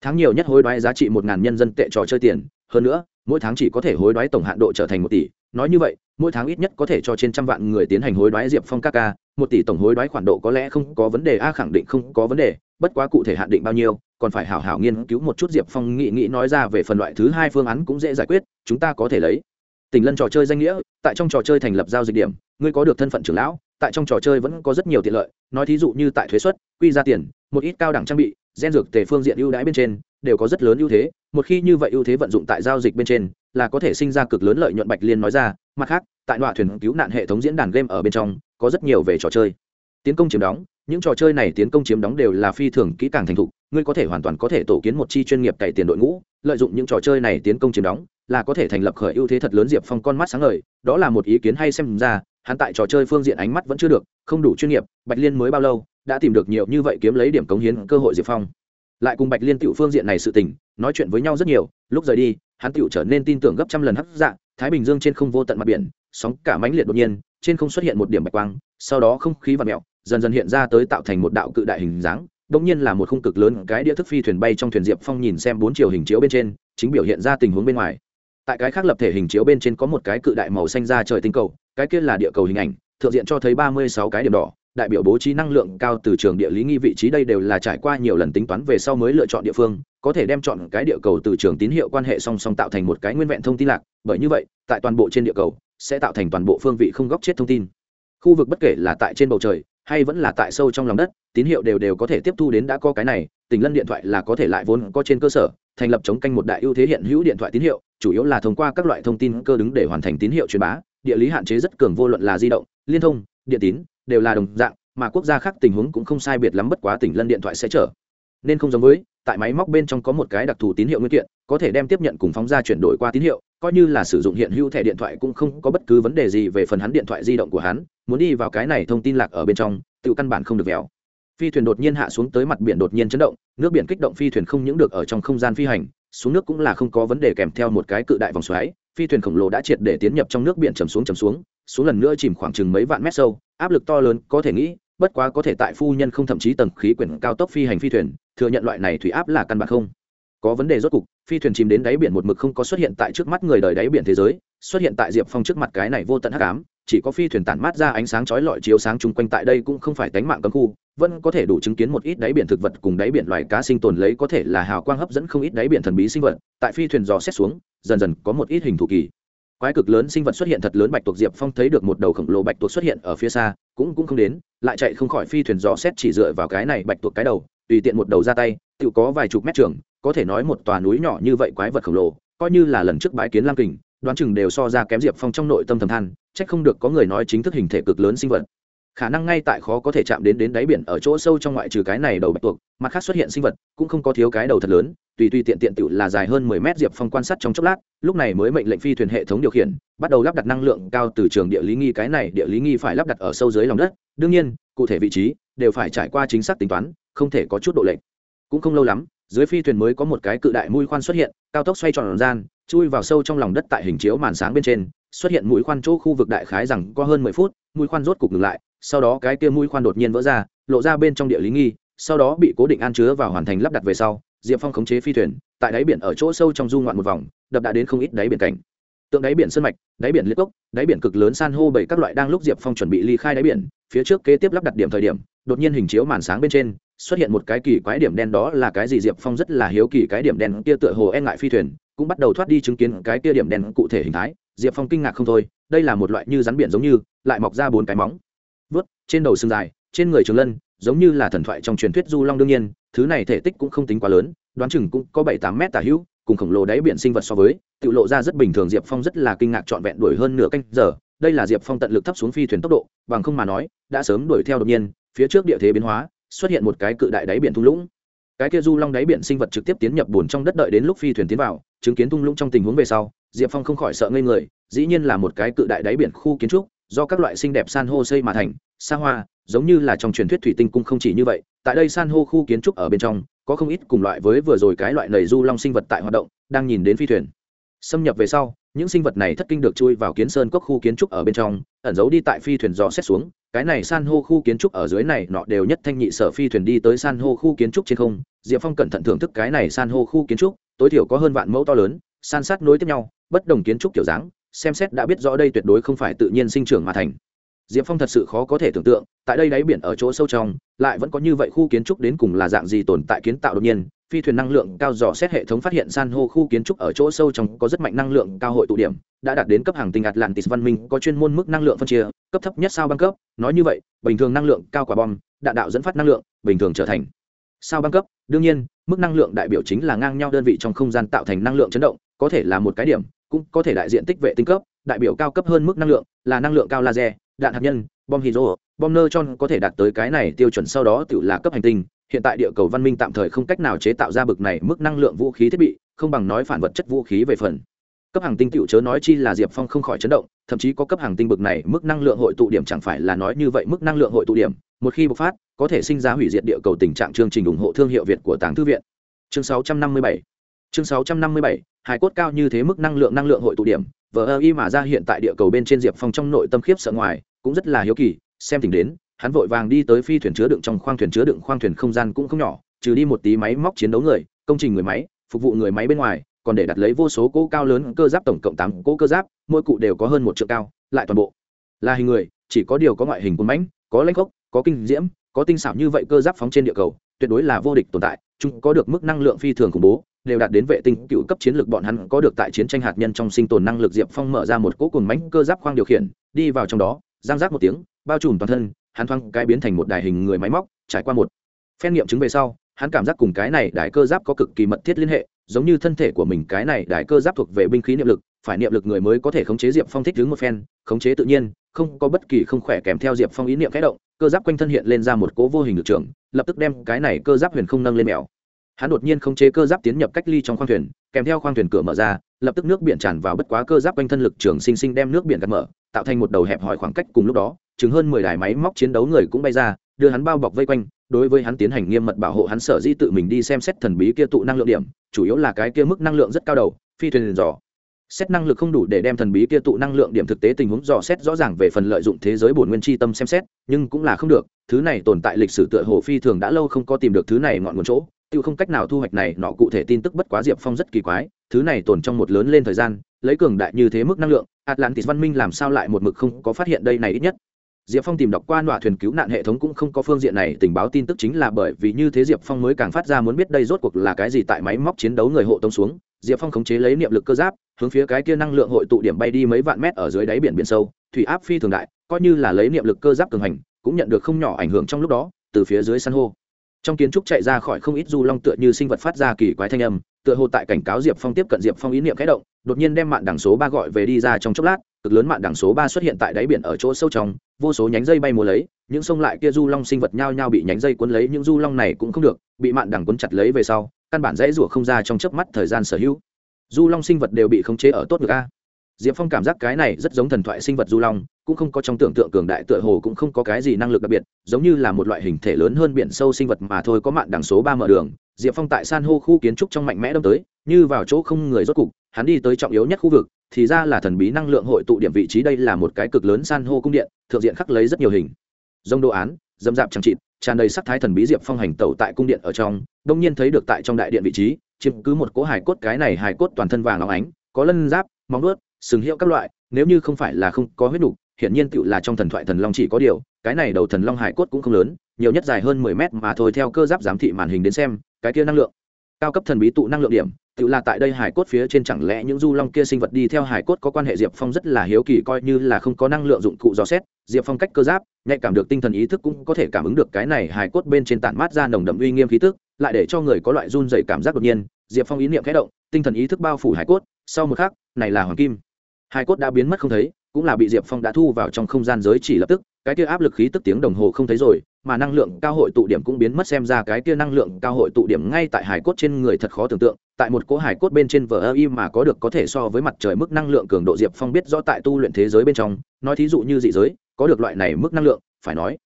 tháng nhiều nhất hối đoái giá trị một ngàn nhân dân tệ trò chơi tiền, hơn nữa, mỗi tháng chỉ có thể hối đoái tổng hạn độ trở thành một tỷ nói như vậy, mỗi tháng ít nhất có thể cho trên trăm vạn người tiến hành hối đoái diệp phong các ca, một tỷ tổng hối đoái khoản độ có lẽ không có vấn đề, a khẳng định không có vấn đề, bất quá cụ thể hạn định bao nhiêu, còn phải hảo hảo nghiên cứu một chút diệp phong nghị nghĩ nói ra về phần loại thứ hai phương án cũng dễ giải quyết, chúng ta có thể lấy. Tình lân trò chơi danh nghĩa, tại trong trò chơi thành lập giao dịch điểm, ngươi có được thân phận trưởng lão, tại trong trò chơi vẫn có rất nhiều tiện lợi, nói thí dụ như tại thuế xuất quy ra tiền, một ít cao đẳng trang bị, gen dược tề phương diện ưu đãi bên trên đều có rất lớn ưu thế, một khi như vậy ưu thế vận dụng tại giao dịch bên trên, là có thể sinh ra cực lớn lợi nhuận, bạch liên nói ra. Mặt khác, tại đoạn thuyền cứu nạn hệ thống diễn đàn game ở bên trong, có rất nhiều về trò chơi. Tiến công chiếm đóng, những trò chơi này tiến công chiếm đóng đều là phi thường kỹ càng thành thục, ngươi có thể hoàn toàn có thể tổ kiến một chi chuyên nghiệp cày tiền đội ngũ, lợi dụng những trò chơi này tiến công chiếm đóng, là có thể thành lập khởi ưu thế thật lớn diệp phong con mắt sáng ngời, đó là một ý kiến hay xem ra, hắn tại trò chơi phương diện ánh mắt vẫn chưa được, không đủ chuyên nghiệp, bạch liên mới bao lâu, đã tìm được nhiều như vậy kiếm lấy điểm cống hiến cơ hội diệp phong lại cùng bạch liên tiểu phương diện này sự tình, nói chuyện với nhau rất nhiều, lúc rời đi, hắn tiểu trở nên tin tưởng gấp trăm lần hấp dạ thái bình dương trên không vô tận mặt biển, sóng cả mãnh liệt đột nhiên, trên không xuất hiện một điểm bạch quang, sau đó không khí và mẹo dần dần hiện ra tới tạo thành một đạo cự đại hình dáng đông nhiên là một khung cực lớn, cái đĩa thức phi thuyền bay trong thuyền diệp phong nhìn xem bốn chiều hình chiếu bên trên, chính biểu hiện ra tình huống bên ngoài. Tại cái khác lập thể hình chiếu bên trên có một cái cự đại màu xanh ra trời tinh cầu, cái kia là địa cầu hình ảnh, thượng diện cho thấy ba mươi sáu cái điểm đỏ đại biểu bố trí năng lượng cao từ trường địa lý nghi vị trí đây đều là trải qua nhiều lần tính toán về sau mới lựa chọn địa phương, có thể đem chọn cái địa cầu từ trường tín hiệu quan hệ song song tạo thành một cái nguyên vẹn thông tin lạc. Bởi như vậy, tại toàn bộ trên địa cầu, sẽ tạo thành toàn bộ phương vị không góc chết thông tin. Khu vực bất kể là tại trên bầu trời, hay vẫn là tại sâu trong lòng đất, tín hiệu đều đều có thể tiếp thu đến đã có cái này, tình lân điện thoại là có thể lại vốn có trên cơ sở, thành lập chống canh một đại ưu thế hiện hữu điện thoại tín hiệu, chủ yếu là thông qua các loại thông tin cơ đứng để hoàn thành tín hiệu truyền bá, địa lý hạn chế rất cường vô luận là di động, liên thông, điện tín đều là đồng dạng, mà quốc gia khác tình huống cũng không sai biệt lắm bất quá tỉnh lân điện thoại sẽ chở. Nên không giống với, tại máy móc bên trong có một cái đặc thù tín hiệu nguyên kiện, có thể đem tiếp nhận cùng phóng ra chuyển đổi qua tín hiệu, coi như là sử dụng hiện hữu thẻ điện thoại cũng không có bất cứ vấn đề gì về phần hắn điện thoại di động của hắn, muốn đi vào cái này thông tin lạc ở bên trong, tự căn bản không được véo phi thuyền đột nhiên hạ xuống tới mặt biển đột nhiên chấn động, nước biển kích động phi thuyền không những được ở trong không gian phi hành, xuống nước cũng là không có vấn đề kèm theo một cái cự đại vòng xoáy, phi thuyền khổng lồ đã triệt để tiến nhập trong nước biển chầm xuống chầm xuống xuống lần nữa chìm khoảng chừng mấy vạn mét sâu, áp lực to lớn, có thể nghĩ, bất quá có thể tại phu nhân không thậm chí tầng khí quyển cao tốc phi hành phi thuyền, thừa nhận loại này thủy áp là căn bản không. Có vấn đề rốt cục, phi thuyền chìm đến đáy biển một mực không có xuất hiện tại trước mắt người đời đáy biển thế giới, xuất hiện tại diệp phong trước mặt cái này vô tận hắc ám, chỉ có phi thuyền tản mát ra ánh sáng chói lọi chiếu sáng chung quanh tại đây cũng không phải tánh mạng cấm khu, vẫn có thể đủ chứng kiến một ít đáy biển thực vật cùng đáy biển loài cá sinh tồn lấy có thể là hào quang hấp dẫn không ít đáy biển thần bí sinh vật, tại phi thuyền dò xét xuống, dần dần có một ít hình thù kỳ quái cực lớn sinh vật xuất hiện thật lớn bạch tuộc diệp phong thấy được một đầu khổng lồ bạch tuộc xuất hiện ở phía xa, cũng cũng không đến, lại chạy không khỏi phi thuyền dò xét chỉ dựa vào cái này bạch tuộc cái đầu, tùy tiện một đầu ra tay tự có vài chục mét trường, có thể nói một tòa núi nhỏ như vậy quái vật khổng lồ, coi như là lần trước bãi kiến lam kình, đoán chừng đều so ra kém diệp phong trong nội tâm thầm than c không được có người nói chính thức hình thể cực lớn sinh vật khả năng ngay tại khó có thể chạm đến đến đáy biển ở chỗ sâu trong ngoại trừ cái này đầu bạch tuộc, mặt khác xuất hiện sinh vật cũng không có thiếu cái đầu thật lớn, tùy tùy tiện tiện tự là dài hơn mười mét diệp phong quan sát trong chốc lát, lúc này mới mệnh lệnh phi thuyền hệ thống điều khiển, bắt đầu lắp đặt năng lượng cao từ trường địa lý nghi, cái này địa lý nghi phải lắp đặt ở sâu dưới lòng đất, đương nhiên, cụ thể vị trí đều phải trải qua chính xác tính toán, không thể có chút độ lệch. Cũng không lâu lắm, dưới phi thuyền mới có một cái cự đại mũi khoan xuất hiện, cao tốc xoay tròn gian, chui vào sâu trong lòng đất tại hình chiếu màn sáng bên trên, xuất hiện mũi khoan chỗ khu vực đại khái rằng có hơn mười phút, mũi khoan rốt cục ngừng lại sau đó cái kia mũi khoan đột nhiên vỡ ra, lộ ra bên trong địa lý nghi, sau đó bị cố định an chứa và hoàn thành lắp đặt về sau, diệp phong khống chế phi thuyền, tại đáy biển ở chỗ sâu trong du ngoạn một vòng, đập đã đến không ít đáy biển cảnh. Tượng đáy biển sơn mạch, đáy biển liệt cốc đáy biển cực lớn san hô bảy các loại đang lúc diệp phong chuẩn bị ly khai đáy biển, phía trước kế tiếp lắp đặt điểm thời điểm, đột nhiên hình chiếu màn sáng bên trên, xuất hiện một cái kỳ quái điểm đen đó là cái gì? Diệp phong rất là hiếu kỳ cái điểm đen kia tựa hồ e ngại phi thuyền, cũng bắt đầu thoát đi chứng kiến cái kia điểm đen cụ thể hình thái. Diệp phong kinh ngạc không thôi, đây là một loại như rắn biển giống như, lại mọc ra bốn cái móng vớt, trên đầu sừng dài, trên người trường lân, giống như là thần thoại trong truyền thuyết du long đương nhiên, thứ này thể tích cũng không tính quá lớn, đoán chừng cũng có bảy tám mét tả hữu, cùng khổng lồ đáy biển sinh vật so với, tự lộ ra rất bình thường diệp phong rất là kinh ngạc trọn vẹn đuổi hơn nửa canh giờ, đây là diệp phong tận lực thấp xuống phi thuyền tốc độ, bằng không mà nói, đã sớm đuổi theo đột nhiên, phía trước địa thế biến hóa, xuất hiện một cái cự đại đáy biển thung lũng. Cái kia du long đáy biển sinh vật trực tiếp tiến nhập bùn trong đất đợi đến lúc phi thuyền tiến vào, chứng kiến thung lũng trong tình huống về sau, diệp phong không khỏi sợ ngây người, dĩ nhiên là một cái cự đại đáy biển khu kiến trúc do các loại xinh đẹp san hô xây mà thành, xa hoa, giống như là trong truyền thuyết thủy tinh cung không chỉ như vậy. Tại đây san hô khu kiến trúc ở bên trong, có không ít cùng loại với vừa rồi cái loại nầy du long sinh vật tại hoạt động, đang nhìn đến phi thuyền. Xâm nhập về sau, những sinh vật này thất kinh được chui vào kiến sơn cốc khu kiến trúc ở bên trong, ẩn giấu đi tại phi thuyền dò xét xuống. Cái này san hô khu kiến trúc ở dưới này, nọ đều nhất thanh nhị sở phi thuyền đi tới san hô khu kiến trúc trên không. Diệp phong cẩn thận thưởng thức cái này san hô khu kiến trúc, tối thiểu có hơn vạn mẫu to lớn, san sát nối tiếp nhau, bất đồng kiến trúc kiểu dáng xem xét đã biết rõ đây tuyệt đối không phải tự nhiên sinh trưởng mà thành. Diệp phong thật sự khó có thể tưởng tượng, tại đây đáy biển ở chỗ sâu trong, lại vẫn có như vậy khu kiến trúc đến cùng là dạng gì tồn tại kiến tạo đột nhiên. Phi thuyền năng lượng cao dò xét hệ thống phát hiện san hô khu kiến trúc ở chỗ sâu trong có rất mạnh năng lượng cao hội tụ điểm, đã đạt đến cấp hàng tinh atlantis văn minh, có chuyên môn mức năng lượng phân chia, cấp thấp nhất sao băng cấp. Nói như vậy, bình thường năng lượng cao quả bom, đạn đạo dẫn phát năng lượng, bình thường trở thành sao băng cấp. Đương nhiên, mức năng lượng đại biểu chính là ngang nhau đơn vị trong không gian tạo thành năng lượng chấn động, có thể là một cái điểm cũng có thể đại diện tích vệ tinh cấp, đại biểu cao cấp hơn mức năng lượng, là năng lượng cao laser, đạn hạt nhân, bom hydro, bom neutron có thể đạt tới cái này tiêu chuẩn sau đó tự là cấp hành tinh. Hiện tại địa cầu văn minh tạm thời không cách nào chế tạo ra bực này mức năng lượng vũ khí thiết bị, không bằng nói phản vật chất vũ khí về phần. Cấp hàng tinh tựu chớ nói chi là diệp phong không khỏi chấn động, thậm chí có cấp hàng tinh bực này mức năng lượng hội tụ điểm chẳng phải là nói như vậy mức năng lượng hội tụ điểm, một khi bộc phát, có thể sinh ra hủy diệt địa cầu tình trạng chương trình ủng hộ thương hiệu việt của tàng thư viện. Chương 657 chương 657 hải cốt cao như thế mức năng lượng năng lượng hội tụ điểm vờ ơ y mà ra hiện tại địa cầu bên trên diệp phong trong nội tâm khiếp sợ ngoài, cũng rất là hiếu kỳ, xem tình đến, hắn vội vàng đi tới phi thuyền chứa đựng trong khoang thuyền chứa đựng khoang thuyền không gian cũng không nhỏ, trừ đi một tí máy móc chiến đấu người, công trình người máy, phục vụ người máy bên ngoài, còn để đặt lấy vô số cỗ cao lớn cơ giáp tổng cộng tám cỗ cơ giáp, mỗi cụ đều có hơn một triệu cao, lại toàn bộ là hình người, chỉ có điều có ngoại hình cuốn mãnh, có lãnh gốc, có kinh diễm, có tinh xảo như vậy cơ giáp phóng trên địa cầu, tuyệt đối là vô địch tồn tại, chúng có được mức năng lượng phi thường khủng bố đều đạt đến vệ tinh cựu cấp chiến lược, bọn hắn có được tại chiến tranh hạt nhân trong sinh tồn năng lực, diệp phong mở ra một cỗ cồn mánh cơ giáp khoang điều khiển, đi vào trong đó, giang giác một tiếng, bao trùm toàn thân, hắn thoang cái biến thành một đài hình người máy móc, trải qua một phen nghiệm chứng về sau, hắn cảm giác cùng cái này đài cơ giáp có cực kỳ mật thiết liên hệ, giống như thân thể của mình, cái này đài cơ giáp thuộc về binh khí niệm lực, phải niệm lực người mới có thể khống chế diệp phong thích đứng một phen, khống chế tự nhiên, không có bất kỳ không khỏe kèm theo diệp phong ý niệm kẽ động, cơ giáp quanh thân hiện lên ra một cố vô hình lực trường, lập tức đem cái này cơ giáp huyền không nâng lên mèo hắn đột nhiên không chế cơ giáp tiến nhập cách ly trong khoang thuyền, kèm theo khoang thuyền cửa mở ra, lập tức nước biển tràn vào bất quá cơ giáp quanh thân lực trường sinh sinh đem nước biển gạt mở, tạo thành một đầu hẹp hỏi khoảng cách cùng lúc đó chứng hơn mười đài máy móc chiến đấu người cũng bay ra, đưa hắn bao bọc vây quanh, đối với hắn tiến hành nghiêm mật bảo hộ hắn sở di tự mình đi xem xét thần bí kia tụ năng lượng điểm, chủ yếu là cái kia mức năng lượng rất cao đầu, phi thuyền dò. Xét năng lực không đủ để đem thần bí kia tụ năng lượng điểm thực tế tình huống dò xét rõ ràng về phần lợi dụng thế giới bổn nguyên chi tâm xem xét, nhưng cũng là không được, thứ này tồn tại lịch sử tựa hồ phi thường đã lâu không có tìm được thứ này ngọn nguồn chỗ tự không cách nào thu hoạch này, nọ cụ thể tin tức bất quá diệp phong rất kỳ quái, thứ này tồn trong một lớn lên thời gian, lấy cường đại như thế mức năng lượng, atlantis văn minh làm sao lại một mực không có phát hiện đây này ít nhất. Diệp phong tìm đọc qua nọa thuyền cứu nạn hệ thống cũng không có phương diện này, tình báo tin tức chính là bởi vì như thế diệp phong mới càng phát ra muốn biết đây rốt cuộc là cái gì tại máy móc chiến đấu người hộ tông xuống. Diệp phong khống chế lấy niệm lực cơ giáp, hướng phía cái kia năng lượng hội tụ điểm bay đi mấy vạn mét ở dưới đáy biển biển sâu, thủy áp phi thường đại, coi như là lấy niệm lực cơ giáp cường hành, cũng nhận được không nhỏ ảnh hưởng trong lúc đó, từ phía dưới san hô trong kiến trúc chạy ra khỏi không ít du long tựa như sinh vật phát ra kỳ quái thanh âm, tựa hồ tại cảnh cáo diệp phong tiếp cận diệp phong ý niệm khẽ động, đột nhiên đem mạng đẳng số ba gọi về đi ra trong chốc lát, cực lớn mạng đẳng số ba xuất hiện tại đáy biển ở chỗ sâu trong, vô số nhánh dây bay múa lấy, những sông lại kia du long sinh vật nhao nhao bị nhánh dây cuốn lấy, những du long này cũng không được, bị mạng đẳng cuốn chặt lấy về sau, căn bản dãy rủa không ra trong chớp mắt thời gian sở hữu. Du long sinh vật đều bị khống chế ở tốt ngược a diệp phong cảm giác cái này rất giống thần thoại sinh vật du long, cũng không có trong tưởng tượng cường đại tựa hồ cũng không có cái gì năng lực đặc biệt, giống như là một loại hình thể lớn hơn biển sâu sinh vật mà thôi có mạng đằng số ba mở đường. Diệp phong tại san hô khu kiến trúc trong mạnh mẽ đâm tới, như vào chỗ không người rốt cục, hắn đi tới trọng yếu nhất khu vực, thì ra là thần bí năng lượng hội tụ điểm vị trí đây là một cái cực lớn san hô cung điện, thượng diện khắc lấy rất nhiều hình. Dông đồ án, dâm dạp chẳng trịt tràn đầy sắc thái thần bí diệp phong hành tẩu tại cung điện ở trong, đông nhiên thấy được tại trong đại điện vị trí, chiếm cứ một cỗ hài cốt, cái này hài cốt toàn thân vàng óng ánh, có lân giáp, móng ướt sừng hiệu các loại nếu như không phải là không có huyết đủ, hiển nhiên tựu là trong thần thoại thần long chỉ có điều cái này đầu thần long hải cốt cũng không lớn nhiều nhất dài hơn mười mét mà thôi theo cơ giáp giám thị màn hình đến xem cái kia năng lượng cao cấp thần bí tụ năng lượng điểm tự là tại đây hải cốt phía trên chẳng lẽ những du long kia sinh vật đi theo hải cốt có quan hệ diệp phong rất là hiếu kỳ coi như là không có năng lượng dụng cụ dò xét diệp phong cách cơ giáp nhạy cảm được tinh thần ý thức cũng có thể cảm ứng được cái này hải cốt bên trên tản mát ra nồng đậm uy nghiêm khí tức lại để cho người có loại run dày cảm giác đột nhiên diệp phong ý niệm khẽ động tinh thần ý thức bao phủ hải cốt sau một khắc này là hoàng kim hải cốt đã biến mất không thấy, cũng là bị diệp phong đã thu vào trong không gian giới chỉ lập tức, cái kia áp lực khí tức tiếng đồng hồ không thấy rồi, mà năng lượng cao hội tụ điểm cũng biến mất xem ra cái kia năng lượng cao hội tụ điểm ngay tại hải cốt trên người thật khó tưởng tượng, tại một cỗ hải cốt bên trên vờ ơ y mà có được có thể so với mặt trời mức năng lượng cường độ diệp phong biết rõ tại tu luyện thế giới bên trong, nói thí dụ như dị giới, có được loại này mức năng lượng, phải nói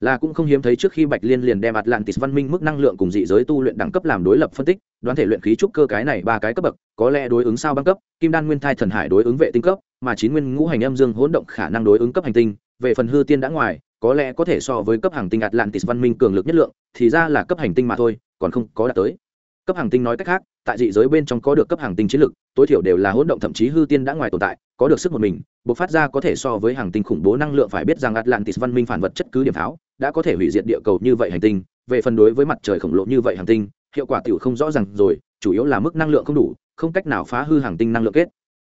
là cũng không hiếm thấy trước khi bạch liên liền đem atlantis văn minh mức năng lượng cùng dị giới tu luyện đẳng cấp làm đối lập phân tích, đoán thể luyện khí trúc cơ cái này ba cái cấp bậc, có lẽ đối ứng sao băng cấp, kim đan nguyên thai thần hải đối ứng vệ tinh cấp, mà chín nguyên ngũ hành âm dương hỗn động khả năng đối ứng cấp hành tinh, về phần hư tiên đã ngoài, có lẽ có thể so với cấp hàng tinh atlantis văn minh cường lực nhất lượng, thì ra là cấp hành tinh mà thôi, còn không có đạt tới. Cấp hàng tinh nói cách khác, tại dị giới bên trong có được cấp hàng tinh chiến lực, tối thiểu đều là hỗn động thậm chí hư tiên đã ngoài tồn tại có được sức một mình, bộc phát ra có thể so với hàng tinh khủng bố năng lượng phải biết rằng atlantis văn minh phản vật chất cứ điểm tháo đã có thể hủy diệt địa cầu như vậy hành tinh, về phần đối với mặt trời khổng lồ như vậy hành tinh, hiệu quả tiểu không rõ ràng rồi, chủ yếu là mức năng lượng không đủ, không cách nào phá hư hàng tinh năng lượng kết.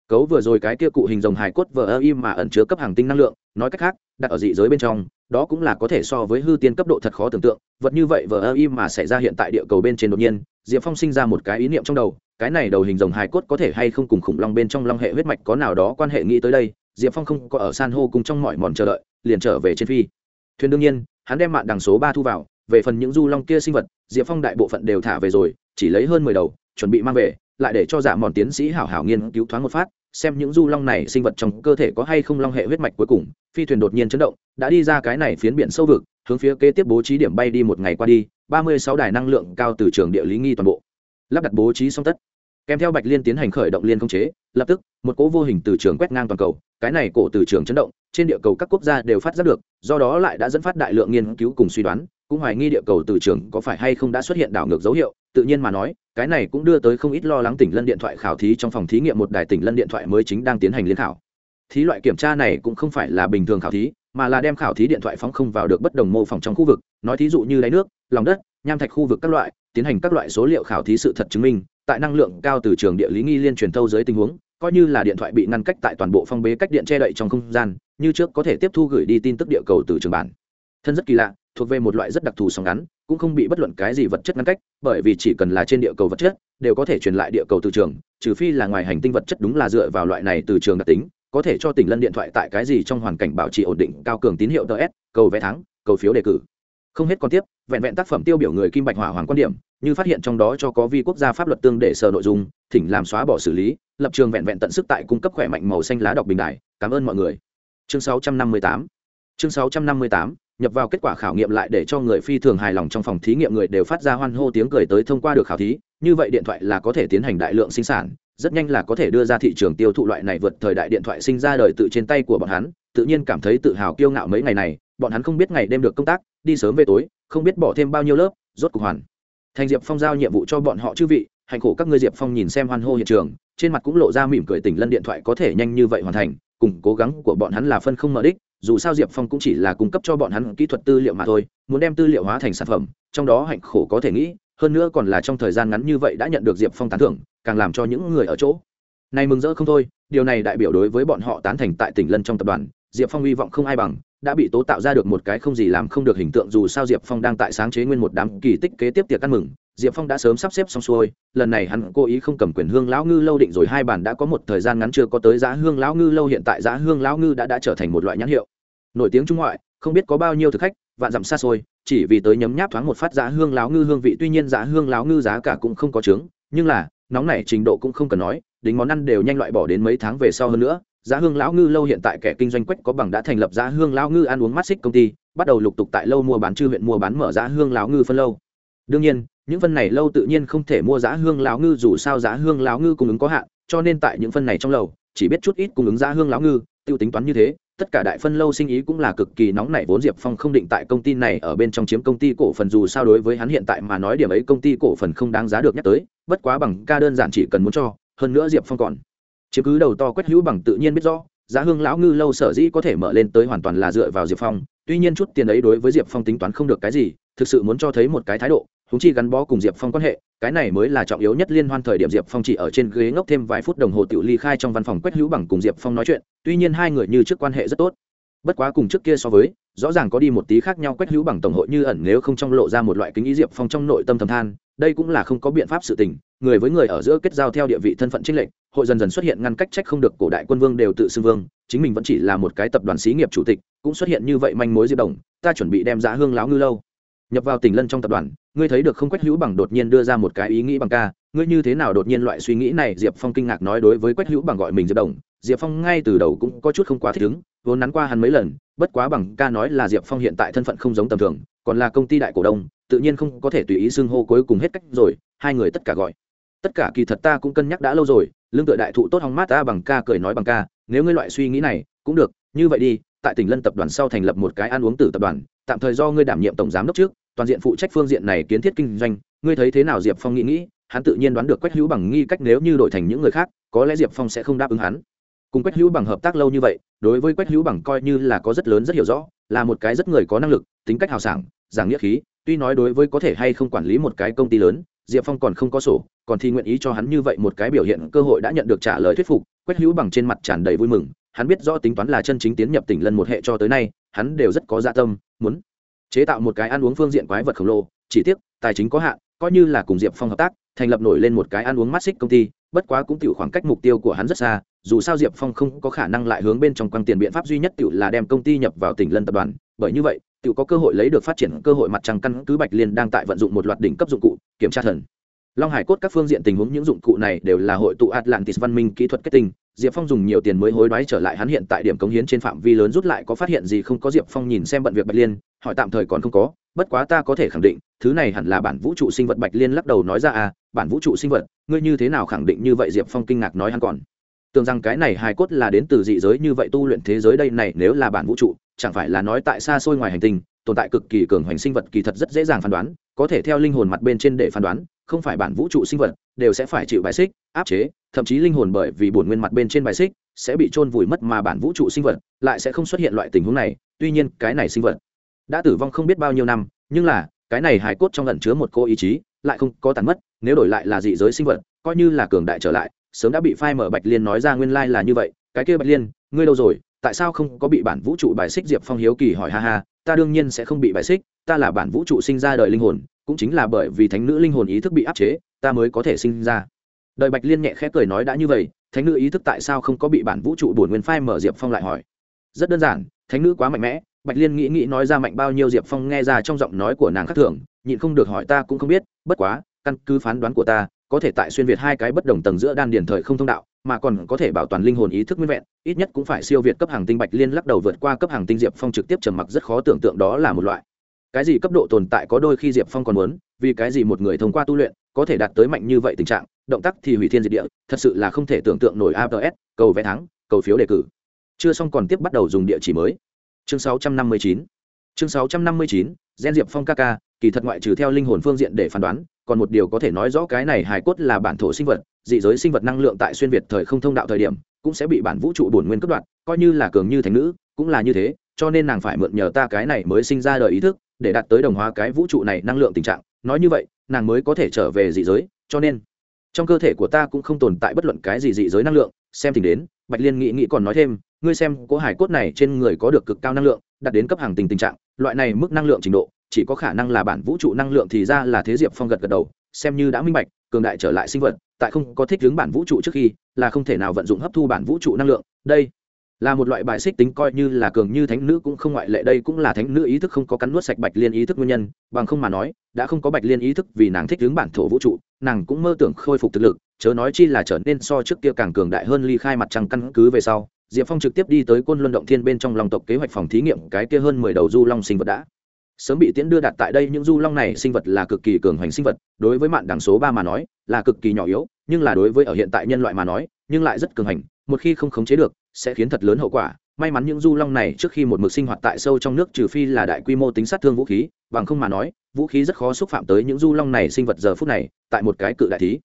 Cấu vừa rồi cái kia cụ hình dòng hài cốt vờ ơ im mà ẩn chứa cấp hàng tinh năng lượng, nói cách khác, đặt ở dị giới bên trong, đó cũng là có thể so với hư tiên cấp độ thật khó tưởng tượng, vật như vậy vờ ơ im mà xảy ra hiện tại địa cầu bên trên đột nhiên, diệp phong sinh ra một cái ý niệm trong đầu cái này đầu hình rồng hài cốt có thể hay không cùng khủng long bên trong long hệ huyết mạch có nào đó quan hệ nghĩ tới đây, diệp phong không có ở san hô cùng trong mọi mòn chờ đợi, liền trở về trên phi. Thuyền đương nhiên, hắn đem mạng đằng số ba thu vào, về phần những du long kia sinh vật, diệp phong đại bộ phận đều thả về rồi, chỉ lấy hơn mười đầu, chuẩn bị mang về, lại để cho giả mòn tiến sĩ hảo hảo nghiên cứu thoáng một phát, xem những du long này sinh vật trong cơ thể có hay không long hệ huyết mạch cuối cùng. Phi thuyền đột nhiên chấn động, đã đi ra cái này phiến biển sâu vực, hướng phía kế tiếp bố trí điểm bay đi một ngày qua đi, ba mươi sáu đài năng lượng cao từ trường địa lý nghi toàn bộ. Lắp đặt bố trí xong tất kèm theo bạch liên tiến hành khởi động liên công chế, lập tức, một cỗ vô hình từ trường quét ngang toàn cầu, cái này cổ từ trường chấn động, trên địa cầu các quốc gia đều phát giác được, do đó lại đã dẫn phát đại lượng nghiên cứu cùng suy đoán, cũng hoài nghi địa cầu từ trường có phải hay không đã xuất hiện đảo ngược dấu hiệu, tự nhiên mà nói, cái này cũng đưa tới không ít lo lắng tỉnh lân điện thoại khảo thí trong phòng thí nghiệm một đài tỉnh lân điện thoại mới chính đang tiến hành liên khảo. Thí loại kiểm tra này cũng không phải là bình thường khảo thí, mà là đem khảo thí điện thoại phóng không vào được bất đồng mô phỏng trong khu vực, nói thí dụ như đáy nước, lòng đất, nham thạch khu vực các loại, tiến hành các loại số liệu khảo thí sự thật chứng minh tại năng lượng cao từ trường địa lý nghi liên truyền thâu dưới tình huống, coi như là điện thoại bị ngăn cách tại toàn bộ phong bế cách điện che đậy trong không gian, như trước có thể tiếp thu gửi đi tin tức địa cầu từ trường bản. Thân rất kỳ lạ, thuộc về một loại rất đặc thù sóng ngắn, cũng không bị bất luận cái gì vật chất ngăn cách, bởi vì chỉ cần là trên địa cầu vật chất, đều có thể truyền lại địa cầu từ trường, trừ phi là ngoài hành tinh vật chất đúng là dựa vào loại này từ trường đặc tính, có thể cho tỉnh lân điện thoại tại cái gì trong hoàn cảnh bảo trì ổn định, cao cường tín hiệu ts cầu vé thắng, cầu phiếu đề cử. Không hết còn tiếp, vẹn vẹn tác phẩm tiêu biểu người kim bạch hỏa hoàng quan điểm như phát hiện trong đó cho có vi quốc gia pháp luật tương để sở nội dung, thỉnh làm xóa bỏ xử lý, lập trường vẹn vẹn tận sức tại cung cấp khỏe mạnh màu xanh lá đọc bình đại cảm ơn mọi người. Chương 658 chương 658 nhập vào kết quả khảo nghiệm lại để cho người phi thường hài lòng trong phòng thí nghiệm người đều phát ra hoan hô tiếng cười tới thông qua được khảo thí. Như vậy điện thoại là có thể tiến hành đại lượng sinh sản, rất nhanh là có thể đưa ra thị trường tiêu thụ loại này vượt thời đại điện thoại sinh ra đời tự trên tay của bọn hắn. Tự nhiên cảm thấy tự hào kiêu ngạo mấy ngày này, bọn hắn không biết ngày đêm được công tác, đi sớm về tối, không biết bỏ thêm bao nhiêu lớp, rốt cục hoàn thành diệp phong giao nhiệm vụ cho bọn họ chư vị hạnh khổ các ngươi diệp phong nhìn xem hoan hô hiện trường, trên mặt cũng lộ ra mỉm cười tỉnh lân điện thoại có thể nhanh như vậy hoàn thành, cùng cố gắng của bọn hắn là phân không mở đích, dù sao diệp phong cũng chỉ là cung cấp cho bọn hắn kỹ thuật tư liệu mà thôi, muốn đem tư liệu hóa thành sản phẩm, trong đó hạnh khổ có thể nghĩ, hơn nữa còn là trong thời gian ngắn như vậy đã nhận được diệp phong tán thưởng, càng làm cho những người ở chỗ này mừng rỡ không thôi. Điều này đại biểu đối với bọn họ tán thành tại tỉnh lân trong tập đoàn, diệp phong hy vọng không ai bằng đã bị tố tạo ra được một cái không gì làm không được hình tượng dù sao diệp phong đang tại sáng chế nguyên một đám kỳ tích kế tiếp tiệc ăn mừng. Diệp phong đã sớm sắp xếp xong xuôi, lần này hắn cố ý không cầm quyền hương lão ngư lâu định rồi, hai bản đã có một thời gian ngắn chưa có tới giá hương lão ngư lâu, hiện tại giá hương lão ngư đã đã trở thành một loại nhãn hiệu. Nổi tiếng trung ngoại, không biết có bao nhiêu thực khách, vạn dặm xa xôi, chỉ vì tới nhấm nháp thoáng một phát giá hương lão ngư hương vị, tuy nhiên giá hương lão ngư giá cả cũng không có trướng nhưng là, nóng này trình độ cũng không cần nói đính món ăn đều nhanh loại bỏ đến mấy tháng về sau hơn nữa. Giá hương lão ngư lâu hiện tại kẻ kinh doanh quách có bằng đã thành lập giá hương lão ngư ăn uống mắt xích công ty, bắt đầu lục tục tại lâu mua bán chư huyện mua bán mở giá hương lão ngư phân lâu. Đương nhiên, những phân này lâu tự nhiên không thể mua giá hương lão ngư dù sao giá hương lão ngư cung ứng có hạn, cho nên tại những phân này trong lầu, chỉ biết chút ít cung ứng giá hương lão ngư, tiêu tính toán như thế, tất cả đại phân lâu sinh ý cũng là cực kỳ nóng nảy, vốn diệp phong không định tại công ty này ở bên trong chiếm công ty cổ phần dù sao đối với hắn hiện tại mà nói điểm ấy công ty cổ phần không đáng giá được nhắc tới, bất quá bằng ca đơn giản chỉ cần muốn cho hơn nữa diệp phong còn chứ cứ đầu to quét hữu bằng tự nhiên biết rõ, giá hương lão ngư lâu sở dĩ có thể mở lên tới hoàn toàn là dựa vào diệp phong. Tuy nhiên chút tiền ấy đối với diệp phong tính toán không được cái gì, thực sự muốn cho thấy một cái thái độ húng chi gắn bó cùng diệp phong quan hệ, cái này mới là trọng yếu nhất liên hoan thời điểm diệp phong chỉ ở trên ghế ngốc thêm vài phút đồng hồ tự ly khai trong văn phòng quét hữu bằng cùng diệp phong nói chuyện, tuy nhiên hai người như trước quan hệ rất tốt. Bất quá cùng trước kia so với, rõ ràng có đi một tí khác nhau quét hữu bằng tổng hội như ẩn nếu không trong lộ ra một loại kính ý diệp phong trong nội tâm thầm than đây cũng là không có biện pháp sự tình, người với người ở giữa kết giao theo địa vị thân phận trích lệnh hội dần dần xuất hiện ngăn cách trách không được cổ đại quân vương đều tự xưng vương, chính mình vẫn chỉ là một cái tập đoàn xí nghiệp chủ tịch, cũng xuất hiện như vậy manh mối diệp đồng, ta chuẩn bị đem giá hương láo ngư lâu. Nhập vào tỉnh lân trong tập đoàn, ngươi thấy được không quách hữu bằng đột nhiên đưa ra một cái ý nghĩ bằng ca, ngươi như thế nào đột nhiên loại suy nghĩ này, diệp phong kinh ngạc nói đối với quách hữu bằng gọi mình diệp đồng, diệp phong ngay từ đầu cũng có chút không quá thích ứng, vốn nắn qua hắn mấy lần, bất quá bằng ca nói là diệp phong hiện tại thân phận không giống tầm thường còn là công ty đại cổ đông, tự nhiên không có thể tùy ý xưng hô cuối cùng hết cách rồi, hai người tất cả gọi. Tất cả kỳ thật ta cũng cân nhắc đã lâu rồi, lương tựa đại thụ tốt hóng mát ta bằng ca cười nói bằng ca, nếu ngươi loại suy nghĩ này, cũng được, như vậy đi, tại tỉnh lân tập đoàn sau thành lập một cái ăn uống tử tập đoàn, tạm thời do ngươi đảm nhiệm tổng giám đốc trước, toàn diện phụ trách phương diện này kiến thiết kinh doanh, ngươi thấy thế nào diệp phong nghĩ nghĩ, hắn tự nhiên đoán được quách hữu bằng nghi cách nếu như đổi thành những người khác, có lẽ diệp phong sẽ không đáp ứng hắn. Cùng quách hữu bằng hợp tác lâu như vậy, đối với quách hữu bằng coi như là có rất lớn rất hiểu rõ, là một cái rất người có năng lực, tính cách hào sảng giảng nghĩa khí, tuy nói đối với có thể hay không quản lý một cái công ty lớn, diệp phong còn không có sổ, còn thì nguyện ý cho hắn như vậy một cái biểu hiện, cơ hội đã nhận được trả lời thuyết phục quét hữu bằng trên mặt tràn đầy vui mừng, hắn biết rõ tính toán là chân chính tiến nhập tỉnh lân một hệ cho tới nay, hắn đều rất có dạ tâm, muốn chế tạo một cái ăn uống phương diện quái vật khổng lồ, chỉ tiếc, tài chính có hạn, coi như là cùng diệp phong hợp tác, thành lập nổi lên một cái ăn uống mắt xích công ty, bất quá cũng tiểu khoảng cách mục tiêu của hắn rất xa, dù sao diệp phong không có khả năng lại hướng bên trong quăng tiền biện pháp duy nhất tiểu là đem công ty nhập vào tỉnh lân tập đoàn, bởi như vậy tiểu có cơ hội lấy được phát triển cơ hội mặt trăng căn cứ bạch liên đang tại vận dụng một loạt đỉnh cấp dụng cụ, kiểm tra thần. Long hải cốt các phương diện tình huống những dụng cụ này đều là hội tụ atlantis văn minh kỹ thuật kết tinh, diệp phong dùng nhiều tiền mới hối đoái trở lại hắn hiện tại điểm cống hiến trên phạm vi lớn rút lại có phát hiện gì không có diệp phong nhìn xem bận việc bạch liên, hỏi tạm thời còn không có, bất quá ta có thể khẳng định, thứ này hẳn là bản vũ trụ sinh vật bạch liên lắc đầu nói ra à bản vũ trụ sinh vật, ngươi như thế nào khẳng định như vậy? Diệp phong kinh ngạc nói hắn còn tưởng rằng cái này hài cốt là đến từ dị giới như vậy tu luyện thế giới đây này nếu là bản vũ trụ, chẳng phải là nói tại xa xôi ngoài hành tinh, tồn tại cực kỳ cường hoành sinh vật kỳ thật rất dễ dàng phán đoán, có thể theo linh hồn mặt bên trên để phán đoán, không phải bản vũ trụ sinh vật, đều sẽ phải chịu bài xích, áp chế, thậm chí linh hồn bởi vì bổn nguyên mặt bên trên bài xích, sẽ bị trôn vùi mất mà bản vũ trụ sinh vật lại sẽ không xuất hiện loại tình huống này, tuy nhiên cái này sinh vật đã tử vong không biết bao nhiêu năm, nhưng là, cái này hài cốt trong lần chứa một cô ý chí, lại không có tàn mất, nếu đổi lại là dị giới sinh vật, coi như là cường đại trở lại sớm đã bị phai mở bạch liên nói ra nguyên lai là như vậy, cái kia bạch liên, ngươi đâu rồi? Tại sao không có bị bản vũ trụ bài xích diệp phong hiếu kỳ hỏi ha ha, ta đương nhiên sẽ không bị bài xích, ta là bản vũ trụ sinh ra đời linh hồn, cũng chính là bởi vì thánh nữ linh hồn ý thức bị áp chế, ta mới có thể sinh ra. Đời bạch liên nhẹ khẽ cười nói đã như vậy, thánh nữ ý thức tại sao không có bị bản vũ trụ bổn nguyên phai mở diệp phong lại hỏi. Rất đơn giản, thánh nữ quá mạnh mẽ, bạch liên nghĩ nghĩ nói ra mạnh bao nhiêu diệp phong nghe ra trong giọng nói của nàng khác thường, nhịn không được hỏi ta cũng không biết, bất quá, căn cứ phán đoán của ta có thể tại xuyên việt hai cái bất đồng tầng giữa đan điền thời không thông đạo, mà còn có thể bảo toàn linh hồn ý thức nguyên vẹn, ít nhất cũng phải siêu việt cấp hàng tinh bạch liên lắc đầu vượt qua cấp hàng tinh diệp phong trực tiếp trầm mặc rất khó tưởng tượng đó là một loại. Cái gì cấp độ tồn tại có đôi khi diệp phong còn muốn, vì cái gì một người thông qua tu luyện có thể đạt tới mạnh như vậy tình trạng, động tác thì hủy thiên diệt địa, thật sự là không thể tưởng tượng nổi abs cầu vé thắng, cầu phiếu đề cử. Chưa xong còn tiếp bắt đầu dùng địa chỉ mới. Chương 659. chương sáu trăm năm mươi chín, gen diệp phong ca ca kỳ thật ngoại trừ theo linh hồn phương diện để phán đoán, còn một điều có thể nói rõ cái này hài cốt là bản thổ sinh vật, dị giới sinh vật năng lượng tại xuyên việt thời không thông đạo thời điểm, cũng sẽ bị bản vũ trụ bổn nguyên cất đoạn coi như là cường như thành nữ, cũng là như thế, cho nên nàng phải mượn nhờ ta cái này mới sinh ra đời ý thức, để đạt tới đồng hóa cái vũ trụ này năng lượng tình trạng. Nói như vậy, nàng mới có thể trở về dị giới, cho nên, trong cơ thể của ta cũng không tồn tại bất luận cái gì dị giới năng lượng. Xem tình đến, bạch liên nghĩ nghĩ còn nói thêm, ngươi xem, cỗ hải cốt này trên người có được cực cao năng lượng, đạt đến cấp hàng tình tình trạng, loại này mức năng lượng trình độ chỉ có khả năng là bản vũ trụ năng lượng thì ra là thế diệp phong gật gật đầu, xem như đã minh bạch, cường đại trở lại sinh vật, tại không có thích ứng bản vũ trụ trước khi, là không thể nào vận dụng hấp thu bản vũ trụ năng lượng. Đây là một loại bài xích tính coi như là cường như thánh nữ cũng không ngoại lệ, đây cũng là thánh nữ ý thức không có cắn nuốt sạch bạch liên ý thức nguyên nhân, bằng không mà nói, đã không có bạch liên ý thức vì nàng thích ứng bản thổ vũ trụ, nàng cũng mơ tưởng khôi phục thực lực, chớ nói chi là trở nên so trước kia càng cường đại hơn ly khai mặt trăng căn cứ về sau, diệp phong trực tiếp đi tới côn luân động thiên bên trong lòng tộc kế hoạch phòng thí nghiệm cái kia hơn mười đầu du long sinh vật đã sớm bị tiễn đưa đặt tại đây những du long này sinh vật là cực kỳ cường hoành sinh vật, đối với mạng đẳng số ba mà nói, là cực kỳ nhỏ yếu, nhưng là đối với ở hiện tại nhân loại mà nói, nhưng lại rất cường hành một khi không khống chế được, sẽ khiến thật lớn hậu quả. May mắn những du long này trước khi một mực sinh hoạt tại sâu trong nước trừ phi là đại quy mô tính sát thương vũ khí, bằng không mà nói, vũ khí rất khó xúc phạm tới những du long này sinh vật giờ phút này, tại một cái cự đại thí.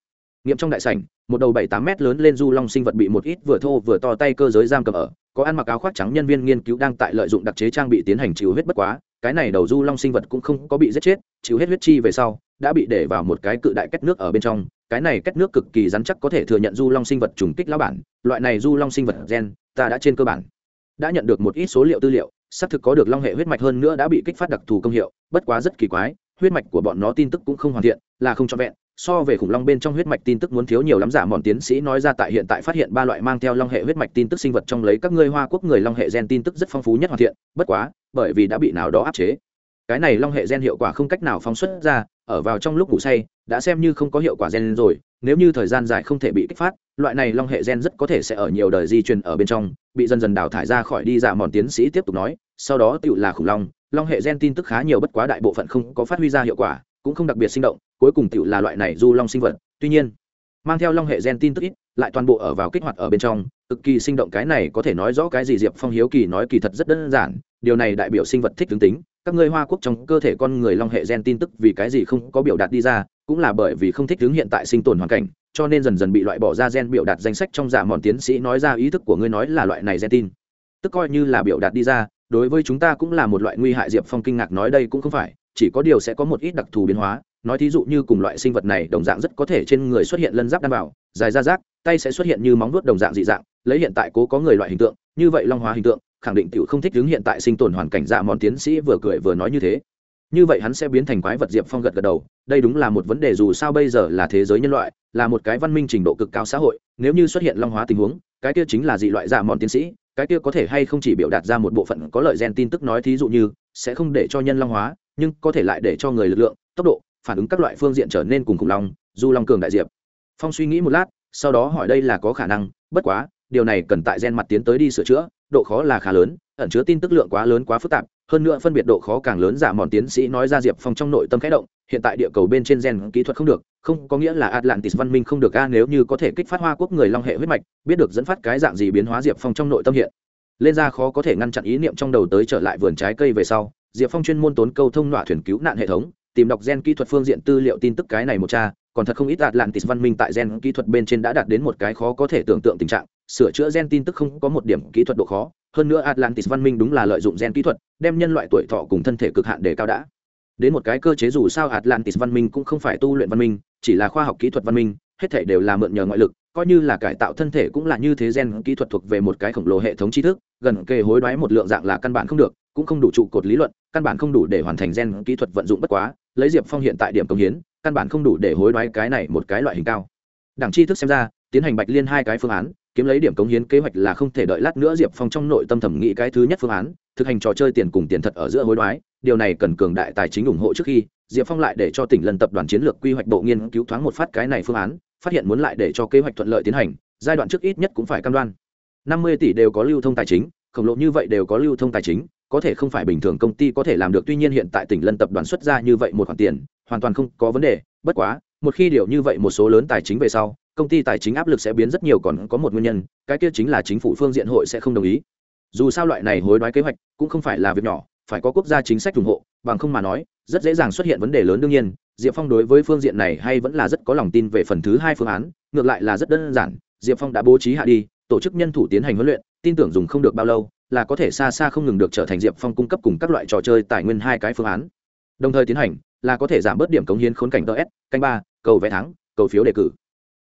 Nghiệm trong đại sảnh, một đầu bảy tám mét lớn lên du long sinh vật bị một ít vừa thô vừa to tay cơ giới giam cầm ở, có ăn mặc áo khoác trắng nhân viên nghiên cứu đang tại lợi dụng đặc chế trang bị tiến hành chịu huyết bất quá cái này đầu du long sinh vật cũng không có bị giết chết, chịu hết huyết chi về sau, đã bị để vào một cái cự đại kết nước ở bên trong. Cái này kết nước cực kỳ rắn chắc có thể thừa nhận du long sinh vật trùng kích lão bản. Loại này du long sinh vật gen, ta đã trên cơ bản đã nhận được một ít số liệu tư liệu, xác thực có được long hệ huyết mạch hơn nữa đã bị kích phát đặc thù công hiệu, bất quá rất kỳ quái, huyết mạch của bọn nó tin tức cũng không hoàn thiện, là không cho vẹn so về khủng long bên trong huyết mạch tin tức muốn thiếu nhiều lắm. Giả mòn tiến sĩ nói ra tại hiện tại phát hiện ba loại mang theo long hệ huyết mạch tin tức sinh vật trong lấy các ngươi hoa quốc người long hệ gen tin tức rất phong phú nhất hoàn thiện, bất quá, bởi vì đã bị nào đó áp chế. Cái này long hệ gen hiệu quả không cách nào phóng xuất ra, ở vào trong lúc ngủ say, đã xem như không có hiệu quả gen rồi, nếu như thời gian dài không thể bị kích phát, loại này long hệ gen rất có thể sẽ ở nhiều đời di truyền ở bên trong, bị dần dần đào thải ra khỏi đi. Giả mòn tiến sĩ tiếp tục nói, sau đó tựu là khủng long long hệ gen tin tức khá nhiều bất quá đại bộ phận không có phát huy ra hiệu quả cũng không đặc biệt sinh động, cuối cùng tựu là loại này du long sinh vật. Tuy nhiên, mang theo long hệ gen tin tức ít, lại toàn bộ ở vào kích hoạt ở bên trong, cực kỳ sinh động cái này có thể nói rõ cái gì diệp phong hiếu kỳ nói kỳ thật rất đơn giản, điều này đại biểu sinh vật thích tướng tính, các ngươi hoa quốc trong cơ thể con người long hệ gen tin tức vì cái gì không có biểu đạt đi ra, cũng là bởi vì không thích ứng hiện tại sinh tồn hoàn cảnh, cho nên dần dần bị loại bỏ ra gen biểu đạt danh sách trong giả mòn tiến sĩ nói ra ý thức của ngươi nói là loại này gen tin. Tức coi như là biểu đạt đi ra, đối với chúng ta cũng là một loại nguy hại diệp phong kinh ngạc nói đây cũng không phải chỉ có điều sẽ có một ít đặc thù biến hóa. Nói thí dụ như cùng loại sinh vật này, đồng dạng rất có thể trên người xuất hiện lân giáp đan bảo, dài ra rác, tay sẽ xuất hiện như móng vuốt đồng dạng dị dạng, lấy hiện tại cố có người loại hình tượng, như vậy long hóa hình tượng, khẳng định tiểu không thích ứng hiện tại sinh tồn hoàn cảnh dạ món tiến sĩ vừa cười vừa nói như thế. Như vậy hắn sẽ biến thành quái vật diệp phong gật gật đầu, đây đúng là một vấn đề dù sao bây giờ là thế giới nhân loại, là một cái văn minh trình độ cực cao xã hội, nếu như xuất hiện long hóa tình huống, cái kia chính là dị loại dạ món tiến sĩ, cái kia có thể hay không chỉ biểu đạt ra một bộ phận có lợi gen tin tức nói thí dụ như, sẽ không để cho nhân long hóa nhưng có thể lại để cho người lực lượng, tốc độ, phản ứng các loại phương diện trở nên cùng khủng long du long cường đại diệp. Phong suy nghĩ một lát, sau đó hỏi đây là có khả năng, bất quá, điều này cần tại gen mặt tiến tới đi sửa chữa, độ khó là khá lớn, ẩn chứa tin tức lượng quá lớn quá phức tạp, hơn nữa phân biệt độ khó càng lớn giả mòn tiến sĩ nói ra diệp phong trong nội tâm khẽ động, hiện tại địa cầu bên trên gen kỹ thuật không được, không có nghĩa là atlantis văn minh không được a, nếu như có thể kích phát hoa quốc người long hệ huyết mạch, biết được dẫn phát cái dạng gì biến hóa diệp phong trong nội tâm hiện. Lên ra khó có thể ngăn chặn ý niệm trong đầu tới trở lại vườn trái cây về sau diệp phong chuyên môn tốn câu thông nọa thuyền cứu nạn hệ thống, tìm đọc gen kỹ thuật phương diện tư liệu tin tức cái này một cha còn thật không ít atlantis văn minh tại gen kỹ thuật bên trên đã đạt đến một cái khó có thể tưởng tượng tình trạng, sửa chữa gen tin tức không có một điểm kỹ thuật độ khó, hơn nữa atlantis văn minh đúng là lợi dụng gen kỹ thuật, đem nhân loại tuổi thọ cùng thân thể cực hạn để cao đã. Đến một cái cơ chế dù sao atlantis văn minh cũng không phải tu luyện văn minh, chỉ là khoa học kỹ thuật văn minh, hết thể đều là mượn nhờ ngoại lực, coi như là cải tạo thân thể cũng là như thế gen kỹ thuật thuộc về một cái khổng lồ hệ thống tri thức, gần kề hối đoái một lượng dạng là căn bản không được cũng không đủ trụ cột lý luận, căn bản không đủ để hoàn thành gen kỹ thuật vận dụng bất quá, lấy diệp phong hiện tại điểm công hiến, căn bản không đủ để hối đoái cái này một cái loại hình cao. Đảng tri thức xem ra, tiến hành bạch liên hai cái phương án, kiếm lấy điểm cống hiến kế hoạch là không thể đợi lát nữa diệp phong trong nội tâm thẩm nghĩ cái thứ nhất phương án, thực hành trò chơi tiền cùng tiền thật ở giữa hối đoái, điều này cần cường đại tài chính ủng hộ trước khi, diệp phong lại để cho tỉnh lần tập đoàn chiến lược quy hoạch bộ nghiên cứu thoáng một phát cái này phương án, phát hiện muốn lại để cho kế hoạch thuận lợi tiến hành, giai đoạn trước ít nhất cũng phải cam đoan. Năm mươi tỷ đều có lưu thông tài chính, khổng lồ như vậy đều có lưu thông tài chính có thể không phải bình thường công ty có thể làm được, tuy nhiên hiện tại tỉnh lân tập đoàn xuất ra như vậy một khoản tiền, hoàn toàn không có vấn đề. Bất quá, một khi điều như vậy một số lớn tài chính về sau, công ty tài chính áp lực sẽ biến rất nhiều, còn có một nguyên nhân, cái kia chính là chính phủ phương diện hội sẽ không đồng ý. Dù sao loại này hối đoái kế hoạch cũng không phải là việc nhỏ, phải có quốc gia chính sách ủng hộ, bằng không mà nói, rất dễ dàng xuất hiện vấn đề lớn đương nhiên. Diệp phong đối với phương diện này hay vẫn là rất có lòng tin về phần thứ hai phương án, ngược lại là rất đơn giản. Diệp phong đã bố trí hạ đi, tổ chức nhân thủ tiến hành huấn luyện, tin tưởng dùng không được bao lâu là có thể xa xa không ngừng được trở thành diệp phong cung cấp cùng các loại trò chơi tài nguyên hai cái phương án. Đồng thời tiến hành, là có thể giảm bớt điểm cống hiến khốn cảnh ts canh ba, cầu vé thắng, cầu phiếu đề cử.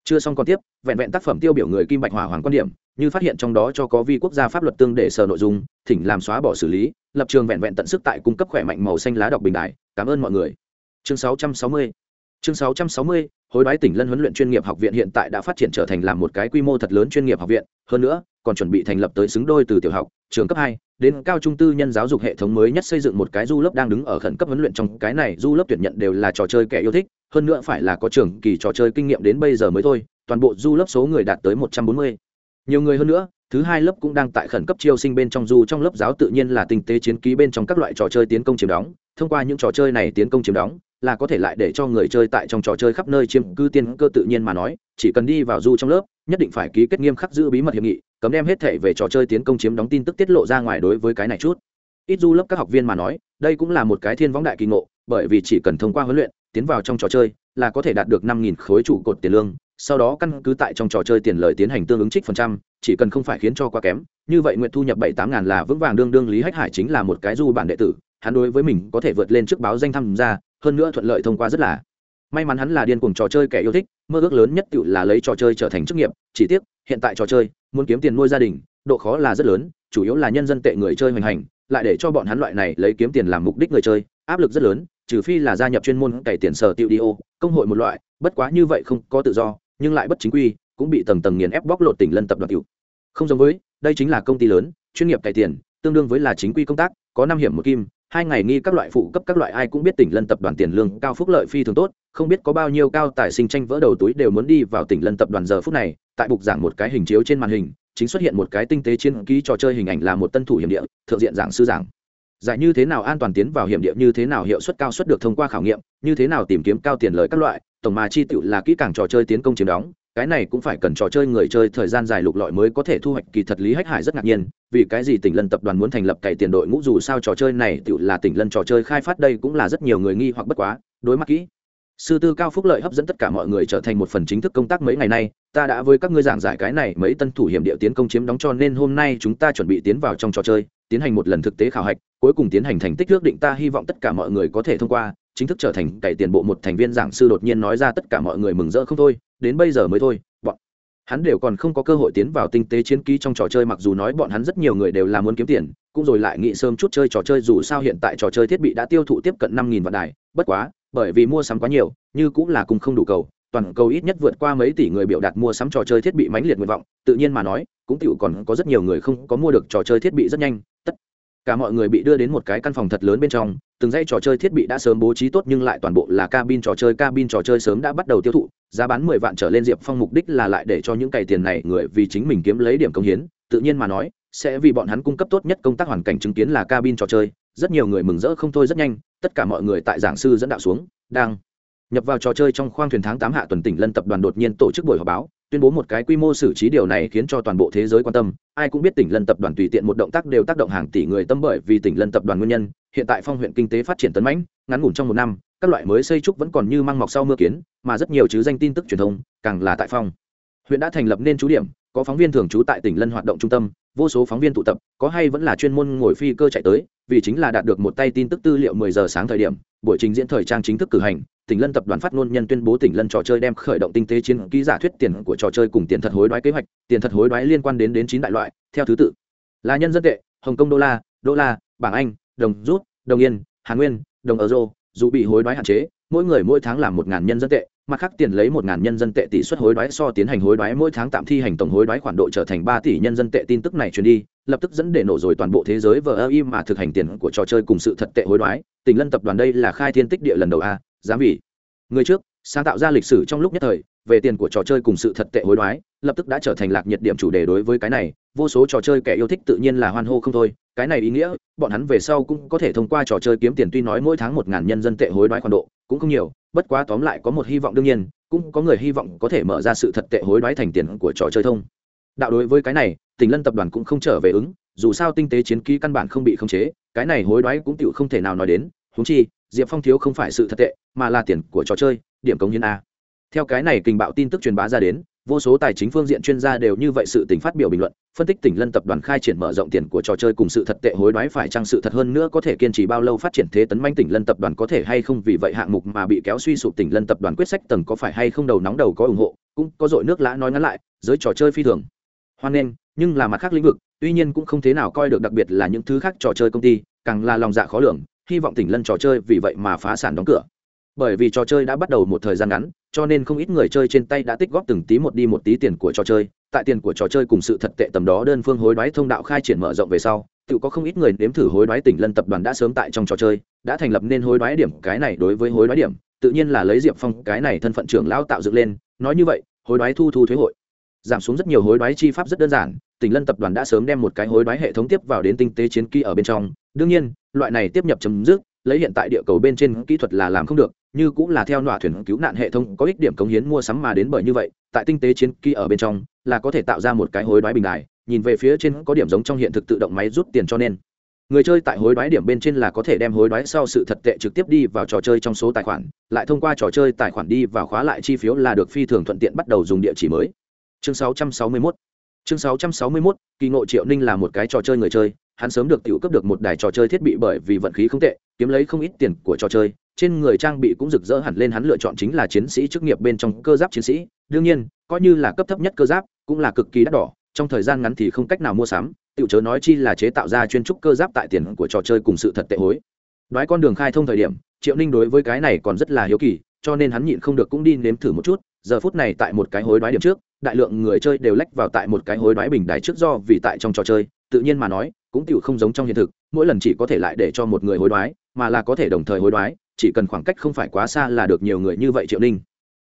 Chưa xong còn tiếp, vẹn vẹn tác phẩm tiêu biểu người kim bạch hỏa hoàng quan điểm, như phát hiện trong đó cho có vi quốc gia pháp luật tương để sở nội dung, thỉnh làm xóa bỏ xử lý, lập trường vẹn vẹn tận sức tại cung cấp khỏe mạnh màu xanh lá đọc bình đại cảm ơn mọi người. Chương 660 chương 660 hối đoái tỉnh lân huấn luyện chuyên nghiệp học viện hiện tại đã phát triển trở thành làm một cái quy mô thật lớn chuyên nghiệp học viện. Hơn nữa, còn chuẩn bị thành lập tới xứng đôi từ tiểu học trường cấp hai, đến cao trung tư nhân giáo dục hệ thống mới nhất xây dựng một cái du lớp đang đứng ở khẩn cấp huấn luyện trong. Cái này du lớp tuyển nhận đều là trò chơi kẻ yêu thích, hơn nữa phải là có trường kỳ trò chơi kinh nghiệm đến bây giờ mới thôi, toàn bộ du lớp số người đạt tới một trăm bốn mươi. Nhiều người hơn nữa, thứ hai lớp cũng đang tại khẩn cấp chiêu sinh bên trong du trong lớp giáo tự nhiên là tinh tế chiến ký bên trong các loại trò chơi tiến công chiếm đóng. Thông qua những trò chơi này tiến công chiếm đóng là có thể lại để cho người chơi tại trong trò chơi khắp nơi chiếm cư tiên cơ tự nhiên mà nói, chỉ cần đi vào du trong lớp, nhất định phải ký kết nghiêm khắc giữ bí mật hiệp nghị, cấm đem hết thể về trò chơi tiến công chiếm đóng tin tức tiết lộ ra ngoài đối với cái này chút. Ít du lớp các học viên mà nói, đây cũng là một cái thiên võng đại kỳ ngộ, bởi vì chỉ cần thông qua huấn luyện, tiến vào trong trò chơi, là có thể đạt được năm nghìn khối trụ cột tiền lương, sau đó căn cứ tại trong trò chơi tiền lời tiến hành tương ứng trích phần trăm, chỉ cần không phải khiến cho quá kém, như vậy nguyện thu nhập bảy tám ngàn là vững vàng, đương đương lý hách hải chính là một cái du bản đệ tử, hắn đối với mình có thể vượt lên trước báo danh tham gia hơn nữa thuận lợi thông qua rất là. May mắn hắn là điên cuồng trò chơi kẻ yêu thích, mơ ước lớn nhất tự là lấy trò chơi trở thành chức nghiệp, chỉ tiếc, hiện tại trò chơi, muốn kiếm tiền nuôi gia đình, độ khó là rất lớn, chủ yếu là nhân dân tệ người chơi hoành hành, lại để cho bọn hắn loại này lấy kiếm tiền làm mục đích người chơi, áp lực rất lớn, trừ phi là gia nhập chuyên môn cày tiền sở tiêu đi ô, công hội một loại, bất quá như vậy không có tự do, nhưng lại bất chính quy, cũng bị tầng tầng nghiền ép bóc lột tỉnh lân tập đoàn cựu không giống với, đây chính là công ty lớn, chuyên nghiệp cày tiền, tương đương với là chính quy công tác, có năm hiểm một kim hai ngày nghi các loại phụ cấp các loại ai cũng biết tỉnh lân tập đoàn tiền lương cao phúc lợi phi thường tốt, không biết có bao nhiêu cao tài sinh tranh vỡ đầu túi đều muốn đi vào tỉnh lân tập đoàn giờ phút này, tại bục giảng một cái hình chiếu trên màn hình, chính xuất hiện một cái tinh tế chiến ký trò chơi hình ảnh là một tân thủ hiểm địa, thượng diện giảng sư giảng. Giải như thế nào an toàn tiến vào hiểm địa, như thế nào hiệu suất cao suất được thông qua khảo nghiệm, như thế nào tìm kiếm cao tiền lời các loại, tổng mà chi tựu là kỹ càng trò chơi tiến công chiếm đóng cái này cũng phải cần trò chơi người chơi thời gian dài lục lọi mới có thể thu hoạch. Kỳ thật lý hách hải rất ngạc nhiên, vì cái gì tỉnh lân tập đoàn muốn thành lập cày tiền đội ngũ dù sao trò chơi này tự là tỉnh lân trò chơi khai phát, đây cũng là rất nhiều người nghi hoặc bất quá, đối mặt kỹ. Sư tư cao phúc lợi hấp dẫn tất cả mọi người trở thành một phần chính thức công tác mấy ngày nay, ta đã với các ngươi giảng giải cái này mấy tân thủ hiểm địa tiến công chiếm đóng cho nên hôm nay chúng ta chuẩn bị tiến vào trong trò chơi, tiến hành một lần thực tế khảo hạch, cuối cùng tiến hành thành tích ước định ta hy vọng tất cả mọi người có thể thông qua chính thức trở thành cậy tiền bộ một thành viên giảng sư đột nhiên nói ra tất cả mọi người mừng rỡ không thôi, đến bây giờ mới thôi, bọn hắn đều còn không có cơ hội tiến vào tinh tế chiến ký trong trò chơi mặc dù nói bọn hắn rất nhiều người đều là muốn kiếm tiền, cũng rồi lại nghĩ sớm chút chơi trò chơi dù sao hiện tại trò chơi thiết bị đã tiêu thụ tiếp cận năm nghìn vạn đài, bất quá, bởi vì mua sắm quá nhiều, như cũng là cùng không đủ cầu, toàn cầu ít nhất vượt qua mấy tỷ người biểu đạt mua sắm trò chơi thiết bị mãnh liệt nguyện vọng, tự nhiên mà nói, cũng tựu còn có rất nhiều người không có mua được trò chơi thiết bị rất nhanh, tất cả mọi người bị đưa đến một cái căn phòng thật lớn bên trong, từng dãy trò chơi thiết bị đã sớm bố trí tốt nhưng lại toàn bộ là cabin trò chơi, cabin trò chơi sớm đã bắt đầu tiêu thụ, giá bán mười vạn trở lên diệp phong mục đích là lại để cho những cày tiền này người vì chính mình kiếm lấy điểm công hiến, tự nhiên mà nói, sẽ vì bọn hắn cung cấp tốt nhất công tác hoàn cảnh chứng kiến là cabin trò chơi, rất nhiều người mừng rỡ không thôi rất nhanh, tất cả mọi người tại giảng sư dẫn đạo xuống, đang nhập vào trò chơi trong khoang thuyền tháng tám hạ tuần tỉnh lân tập đoàn đột nhiên tổ chức buổi họp báo tuyên bố một cái quy mô xử trí điều này khiến cho toàn bộ thế giới quan tâm. Ai cũng biết tỉnh lân tập đoàn tùy tiện một động tác đều tác động hàng tỷ người tâm bởi vì tỉnh lân tập đoàn nguyên nhân. Hiện tại phong huyện kinh tế phát triển tấn mãnh, ngắn ngủn trong một năm, các loại mới xây trúc vẫn còn như mang mọc sau mưa kiến, mà rất nhiều chứ danh tin tức truyền thông, càng là tại phong. Huyện đã thành lập nên trú điểm, có phóng viên thường trú tại tỉnh lân hoạt động trung tâm, vô số phóng viên tụ tập, có hay vẫn là chuyên môn ngồi phi cơ chạy tới, vì chính là đạt được một tay tin tức tư liệu 10 giờ sáng thời điểm buổi trình diễn thời trang chính thức cử hành, tỉnh lân tập đoàn phát ngôn nhân tuyên bố tỉnh lân trò chơi đem khởi động tinh tế chiến ký giả thuyết tiền của trò chơi cùng tiền thật hối đoái kế hoạch, tiền thật hối đoái liên quan đến đến chín đại loại, theo thứ tự. Là nhân dân tệ, hồng kông đô la đô la, bảng anh, đồng rút, đồng yên hàn nguyên, đồng euro, dù bị hối đoái hạn chế, mỗi người mỗi tháng làm một ngàn nhân dân tệ, mặt khác tiền lấy một ngàn nhân dân tệ tỷ suất hối đoái so tiến hành hối đoái mỗi tháng tạm thi hành tổng hối đoái khoản độ trở thành ba tỷ nhân dân tệ. Tin tức này truyền đi lập tức dẫn để nổ rồi toàn bộ thế giới vờ ơ im mà thực hành tiền của trò chơi cùng sự thật tệ hối đoái. Tình lân tập đoàn đây là khai thiên tích địa lần đầu a, dám vì. Người trước, sáng tạo ra lịch sử trong lúc nhất thời, về tiền của trò chơi cùng sự thật tệ hối đoái, lập tức đã trở thành lạc nhiệt điểm chủ đề đối với cái này. Vô số trò chơi kẻ yêu thích tự nhiên là hoan hô không thôi. Cái này ý nghĩa, bọn hắn về sau cũng có thể thông qua trò chơi kiếm tiền tuy nói mỗi tháng một ngàn nhân dân tệ hối đoái khoản độ, cũng không nhiều, bất quá tóm lại có một hy vọng đương nhiên, cũng có người hy vọng có thể mở ra sự thật tệ hối đoái thành tiền của trò chơi thông đạo đối với cái này tỉnh lân tập đoàn cũng không trở về ứng, dù sao tinh tế chiến ký căn bản không bị khống chế, cái này hối đoái cũng tựu không thể nào nói đến húng chi, diệp phong thiếu không phải sự thật tệ, mà là tiền của trò chơi, điểm cống hiến a. Theo cái này kình bạo tin tức truyền bá ra đến, vô số tài chính phương diện chuyên gia đều như vậy sự tình phát biểu bình luận, phân tích tỉnh lân tập đoàn khai triển mở rộng tiền của trò chơi cùng sự thật tệ hối đoái phải chăng sự thật hơn nữa có thể kiên trì bao lâu phát triển thế tấn manh tỉnh lân tập đoàn có thể hay không vì vậy hạng mục mà bị kéo suy sụp tỉnh lân tập đoàn quyết sách tầng có phải hay không đầu nóng đầu có ủng hộ, cũng có dội nước lã nói ngắn lại, giới trò chơi phi thường hoan nghênh, nhưng là mặt khác lĩnh vực, tuy nhiên cũng không thế nào coi được đặc biệt là những thứ khác trò chơi công ty, càng là lòng dạ khó lường, hy vọng tỉnh lân trò chơi vì vậy mà phá sản đóng cửa. Bởi vì trò chơi đã bắt đầu một thời gian ngắn, cho nên không ít người chơi trên tay đã tích góp từng tí một đi một tí tiền của trò chơi. Tại tiền của trò chơi cùng sự thật tệ tầm đó đơn phương hối đoái thông đạo khai triển mở rộng về sau, tự có không ít người nếm thử hối đoái tỉnh lân tập đoàn đã sớm tại trong trò chơi, đã thành lập nên hối đoái điểm cái này đối với hối đoái điểm, tự nhiên là lấy diệp phong cái này thân phận trưởng lão tạo dựng lên, nói như vậy, hối đoái thu thu thuế hội giảm xuống rất nhiều hối đoái chi pháp rất đơn giản, tỉnh lân tập đoàn đã sớm đem một cái hối đoái hệ thống tiếp vào đến tinh tế chiến kỹ ở bên trong. Đương nhiên, loại này tiếp nhập chấm dứt, lấy hiện tại địa cầu bên trên kỹ thuật là làm không được, như cũng là theo nọa thuyền cứu nạn hệ thống có ích điểm cống hiến mua sắm mà đến bởi như vậy, tại tinh tế chiến kỹ ở bên trong, là có thể tạo ra một cái hối đoái bình đài, nhìn về phía trên có điểm giống trong hiện thực tự động máy rút tiền cho nên. Người chơi tại hối đoái điểm bên trên là có thể đem hối đoái sau sự thật tệ trực tiếp đi vào trò chơi trong số tài khoản, lại thông qua trò chơi tài khoản đi vào khóa lại chi phiếu là được phi thường thuận tiện bắt đầu dùng địa chỉ mới chương 661 chương 661, kỳ ngộ triệu ninh là một cái trò chơi người chơi. Hắn sớm được tiểu cấp được một đài trò chơi thiết bị bởi vì vận khí không tệ kiếm lấy không ít tiền của trò chơi. Trên người trang bị cũng rực rỡ hẳn lên hắn lựa chọn chính là chiến sĩ chức nghiệp bên trong cơ giáp chiến sĩ. Đương nhiên coi như là cấp thấp nhất cơ giáp cũng là cực kỳ đắt đỏ. Trong thời gian ngắn thì không cách nào mua sắm. Tiểu chớ nói chi là chế tạo ra chuyên trúc cơ giáp tại tiền của trò chơi cùng sự thật tệ hối. Đoái con đường khai thông thời điểm triệu ninh đối với cái này còn rất là hiếu kỳ cho nên hắn nhịn không được cũng đi nếm thử một chút. Giờ phút này tại một cái hối đoái điểm trước đại lượng người chơi đều lách vào tại một cái hối đoái bình đài trước do vì tại trong trò chơi, tự nhiên mà nói, cũng tựu không giống trong hiện thực, mỗi lần chỉ có thể lại để cho một người hối đoái, mà là có thể đồng thời hối đoái, chỉ cần khoảng cách không phải quá xa là được nhiều người như vậy triệu ninh.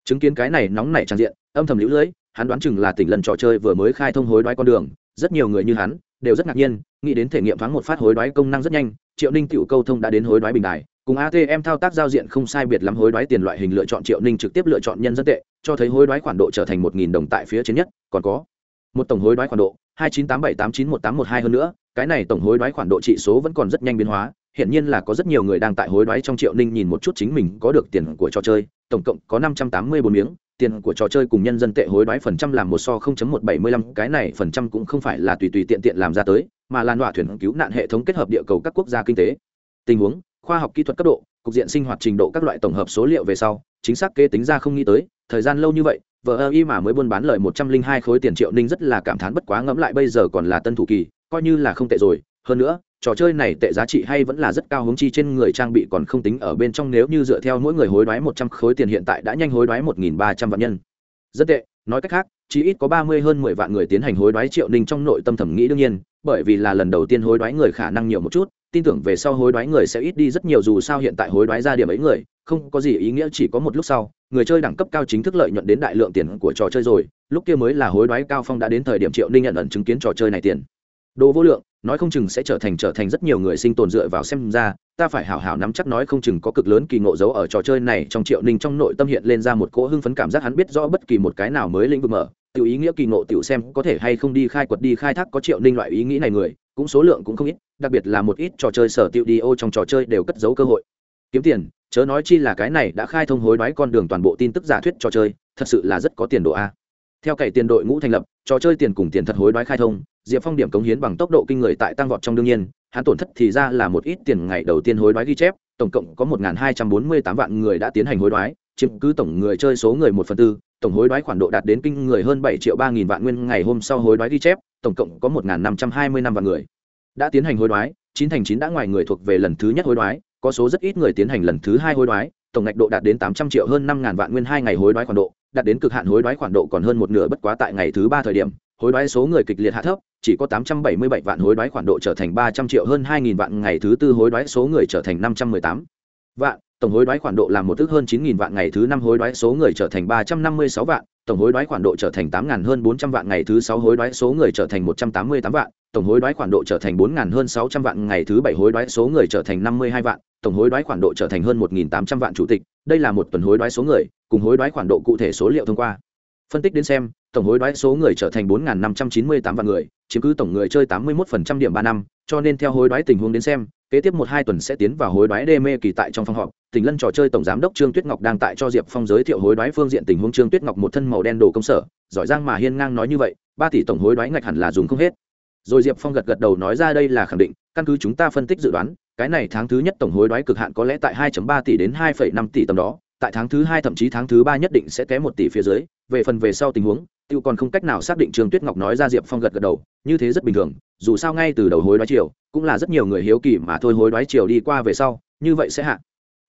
Chứng kiến cái này nóng nảy trang diện, âm thầm lũ lưỡi hắn đoán chừng là tỉnh lần trò chơi vừa mới khai thông hối đoái con đường, rất nhiều người như hắn, đều rất ngạc nhiên, nghĩ đến thể nghiệm thoáng một phát hối đoái công năng rất nhanh, triệu ninh tựu câu thông đã đến hối đoái bình đài cùng atm thao tác giao diện không sai biệt lắm hối đoái tiền loại hình lựa chọn triệu ninh trực tiếp lựa chọn nhân dân tệ, cho thấy hối đoái khoản độ trở thành một nghìn đồng tại phía trên nhất, còn có một tổng hối đoái khoản độ hai chín tám bảy tám chín một tám một hai hơn nữa, cái này tổng hối đoái khoản độ trị số vẫn còn rất nhanh biến hóa hiện nhiên là có rất nhiều người đang tại hối đoái trong triệu ninh nhìn một chút chính mình có được tiền của trò chơi, tổng cộng có năm trăm tám mươi bốn miếng, tiền của trò chơi cùng nhân dân tệ hối đoái phần trăm làm một so không chấm một bảy mươi lăm, cái này phần trăm cũng không phải là tùy tùy tiện tiện làm ra tới, mà là đọa thuyền cứu nạn hệ thống kết hợp địa cầu các quốc gia kinh tế. Tình huống khoa học kỹ thuật cấp độ, cục diện sinh hoạt trình độ các loại tổng hợp số liệu về sau, chính xác kế tính ra không nghĩ tới, thời gian lâu như vậy vợ ơ y mà mới buôn bán lời một trăm linh hai khối tiền triệu ninh rất là cảm thán bất quá ngẫm lại bây giờ còn là tân thủ kỳ, coi như là không tệ rồi. Hơn nữa, trò chơi này tệ giá trị hay vẫn là rất cao hướng chi trên người trang bị còn không tính ở bên trong nếu như dựa theo mỗi người hối đoái một trăm khối tiền hiện tại đã nhanh hối đoái một nghìn ba trăm vạn nhân. Rất tệ, nói cách khác, chỉ ít có ba mươi hơn mười vạn người tiến hành hối đoái triệu ninh trong nội tâm thẩm nghĩ đương nhiên, bởi vì là lần đầu tiên hối đoái người khả năng nhiều một chút tin tưởng về sau hối đoái người sẽ ít đi rất nhiều, dù sao hiện tại hối đoái ra điểm ấy người, không có gì ý nghĩa, chỉ có một lúc sau, người chơi đẳng cấp cao chính thức lợi nhuận đến đại lượng tiền của trò chơi rồi. Lúc kia mới là hối đoái cao phong đã đến thời điểm triệu ninh nhận ẩn chứng kiến trò chơi này tiền. Đồ vô lượng, nói không chừng sẽ trở thành trở thành rất nhiều người sinh tồn dựa vào xem ra, ta phải hảo hảo nắm chắc nói không chừng có cực lớn kỳ ngộ giấu ở trò chơi này. Trong triệu ninh trong nội tâm hiện lên ra một cỗ hưng phấn cảm giác hắn biết rõ bất kỳ một cái nào mới lĩnh vực mở. Tiểu ý nghĩa kỳ ngộ tiểu xem có thể hay không đi khai quật đi khai thác có triệu ninh loại ý nghĩ này người cũng số lượng cũng không ít, đặc biệt là một ít trò chơi sở tiêu đi ô trong trò chơi đều cất giấu cơ hội. Kiếm tiền, chớ nói chi là cái này đã khai thông hối đoái con đường toàn bộ tin tức giả thuyết trò chơi, thật sự là rất có tiền độ a. Theo cậy tiền đội ngũ thành lập, trò chơi tiền cùng tiền thật hối đoái khai thông, diệp phong điểm cống hiến bằng tốc độ kinh người tại tăng vọt trong đương nhiên, hắn tổn thất thì ra là một ít tiền ngày đầu tiên hối đoái ghi chép, tổng cộng có một hai trăm bốn mươi tám vạn người đã tiến hành hối đoái, chiếm cứ tổng người chơi số người một phần tư, tổng hối đoái khoản độ đạt đến kinh người hơn bảy triệu ba nghìn vạn nguyên ngày hôm sau hối đoái ghi chép tổng cộng có một năm trăm hai mươi năm vạn người. Đã tiến hành hối đoái, chín thành chín đã ngoài người thuộc về lần thứ nhất hối đoái, có số rất ít người tiến hành lần thứ hai hối đoái, tổng ngạch độ đạt đến tám trăm triệu hơn năm ngàn vạn nguyên hai ngày hối đoái khoản độ, đạt đến cực hạn hối đoái khoản độ còn hơn một nửa bất quá tại ngày thứ ba thời điểm, hối đoái số người kịch liệt hạ thấp, chỉ có tám trăm bảy mươi bảy vạn hối đoái khoản độ trở thành ba trăm triệu hơn hai nghìn vạn, ngày thứ tư hối đoái số người trở thành năm trăm mười tám vạn tổng hối đoái khoản độ là một ước hơn chín nghìn vạn ngày thứ năm hối đoái số người trở thành ba trăm năm mươi sáu vạn tổng hối đoái khoản độ trở thành tám ngàn hơn bốn trăm vạn ngày thứ sáu hối đoái số người trở thành một trăm tám mươi tám vạn tổng hối đoái khoản độ trở thành bốn ngàn hơn sáu trăm vạn ngày thứ bảy hối đoái số người trở thành năm mươi hai vạn tổng hối đoái khoản độ trở thành hơn một nghìn tám trăm vạn chủ tịch đây là một tuần hối đoái số người cùng hối đoái khoản độ cụ thể số liệu thông qua phân tích đến xem tổng hối đoái số người trở thành bốn năm trăm chín mươi tám vạn người chiếm cứ tổng người chơi tám mươi một điểm ba năm cho nên theo hối đoái tình huống đến xem kế tiếp một hai tuần sẽ tiến vào hối đoái đê mê kỳ tại trong phòng họp tỉnh lân trò chơi tổng giám đốc trương tuyết ngọc đang tại cho diệp phong giới thiệu hối đoái phương diện tình huống trương tuyết ngọc một thân màu đen đồ công sở, giỏi giang mà hiên ngang nói như vậy, ba tỷ tổng hối đoái ngạch hẳn là dùng không hết. Rồi diệp phong gật gật đầu nói ra đây là khẳng định, căn cứ chúng ta phân tích dự đoán, cái này tháng thứ nhất tổng hối đoái cực hạn có lẽ tại 2.3 tỷ đến 2.5 tỷ tầm đó, tại tháng thứ hai thậm chí tháng thứ ba nhất định sẽ té một tỷ phía dưới. Về phần về sau tình huống, tiêu còn không cách nào xác định trương tuyết ngọc nói ra diệp phong gật gật đầu, như thế rất bình thường, dù sao ngay từ đầu hối đoái chiều cũng là rất nhiều người hiếu kỳ mà thôi hối đoái chiều đi qua về sau, như vậy sẽ hạ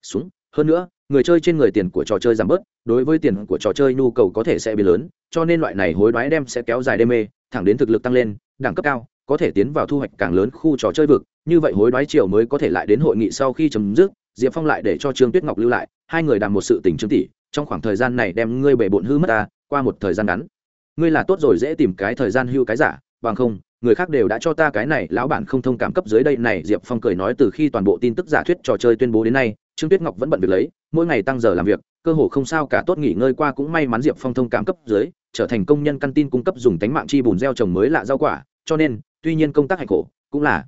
xuống hơn nữa, người chơi trên người tiền của trò chơi giảm bớt, đối với tiền của trò chơi nhu cầu có thể sẽ bị lớn, cho nên loại này hối đoái đem sẽ kéo dài đê mê, thẳng đến thực lực tăng lên, đẳng cấp cao, có thể tiến vào thu hoạch càng lớn khu trò chơi vực. Như vậy hối đoái chiều mới có thể lại đến hội nghị sau khi chấm dứt, diệp phong lại để cho trương tuyết ngọc lưu lại, hai người đàm một sự tình trương tỷ, trong khoảng thời gian này đem ngươi bể bộn hư mất ta, qua một thời gian ngắn. Ngươi là tốt rồi dễ tìm cái thời gian hưu cái giả, bằng không, người khác đều đã cho ta cái này, lão bản không thông cảm cấp dưới đây này, diệp phong cười nói từ khi toàn bộ tin tức giả thuyết trò chơi tuyên bố đến nay trương tuyết ngọc vẫn bận việc lấy, mỗi ngày tăng giờ làm việc, cơ hồ không sao cả tốt nghỉ ngơi qua cũng may mắn diệp phong thông cảm cấp dưới, trở thành công nhân căn tin cung cấp dùng tánh mạng chi bùn gieo trồng mới lạ rau quả, cho nên, tuy nhiên công tác hạnh khổ, cũng là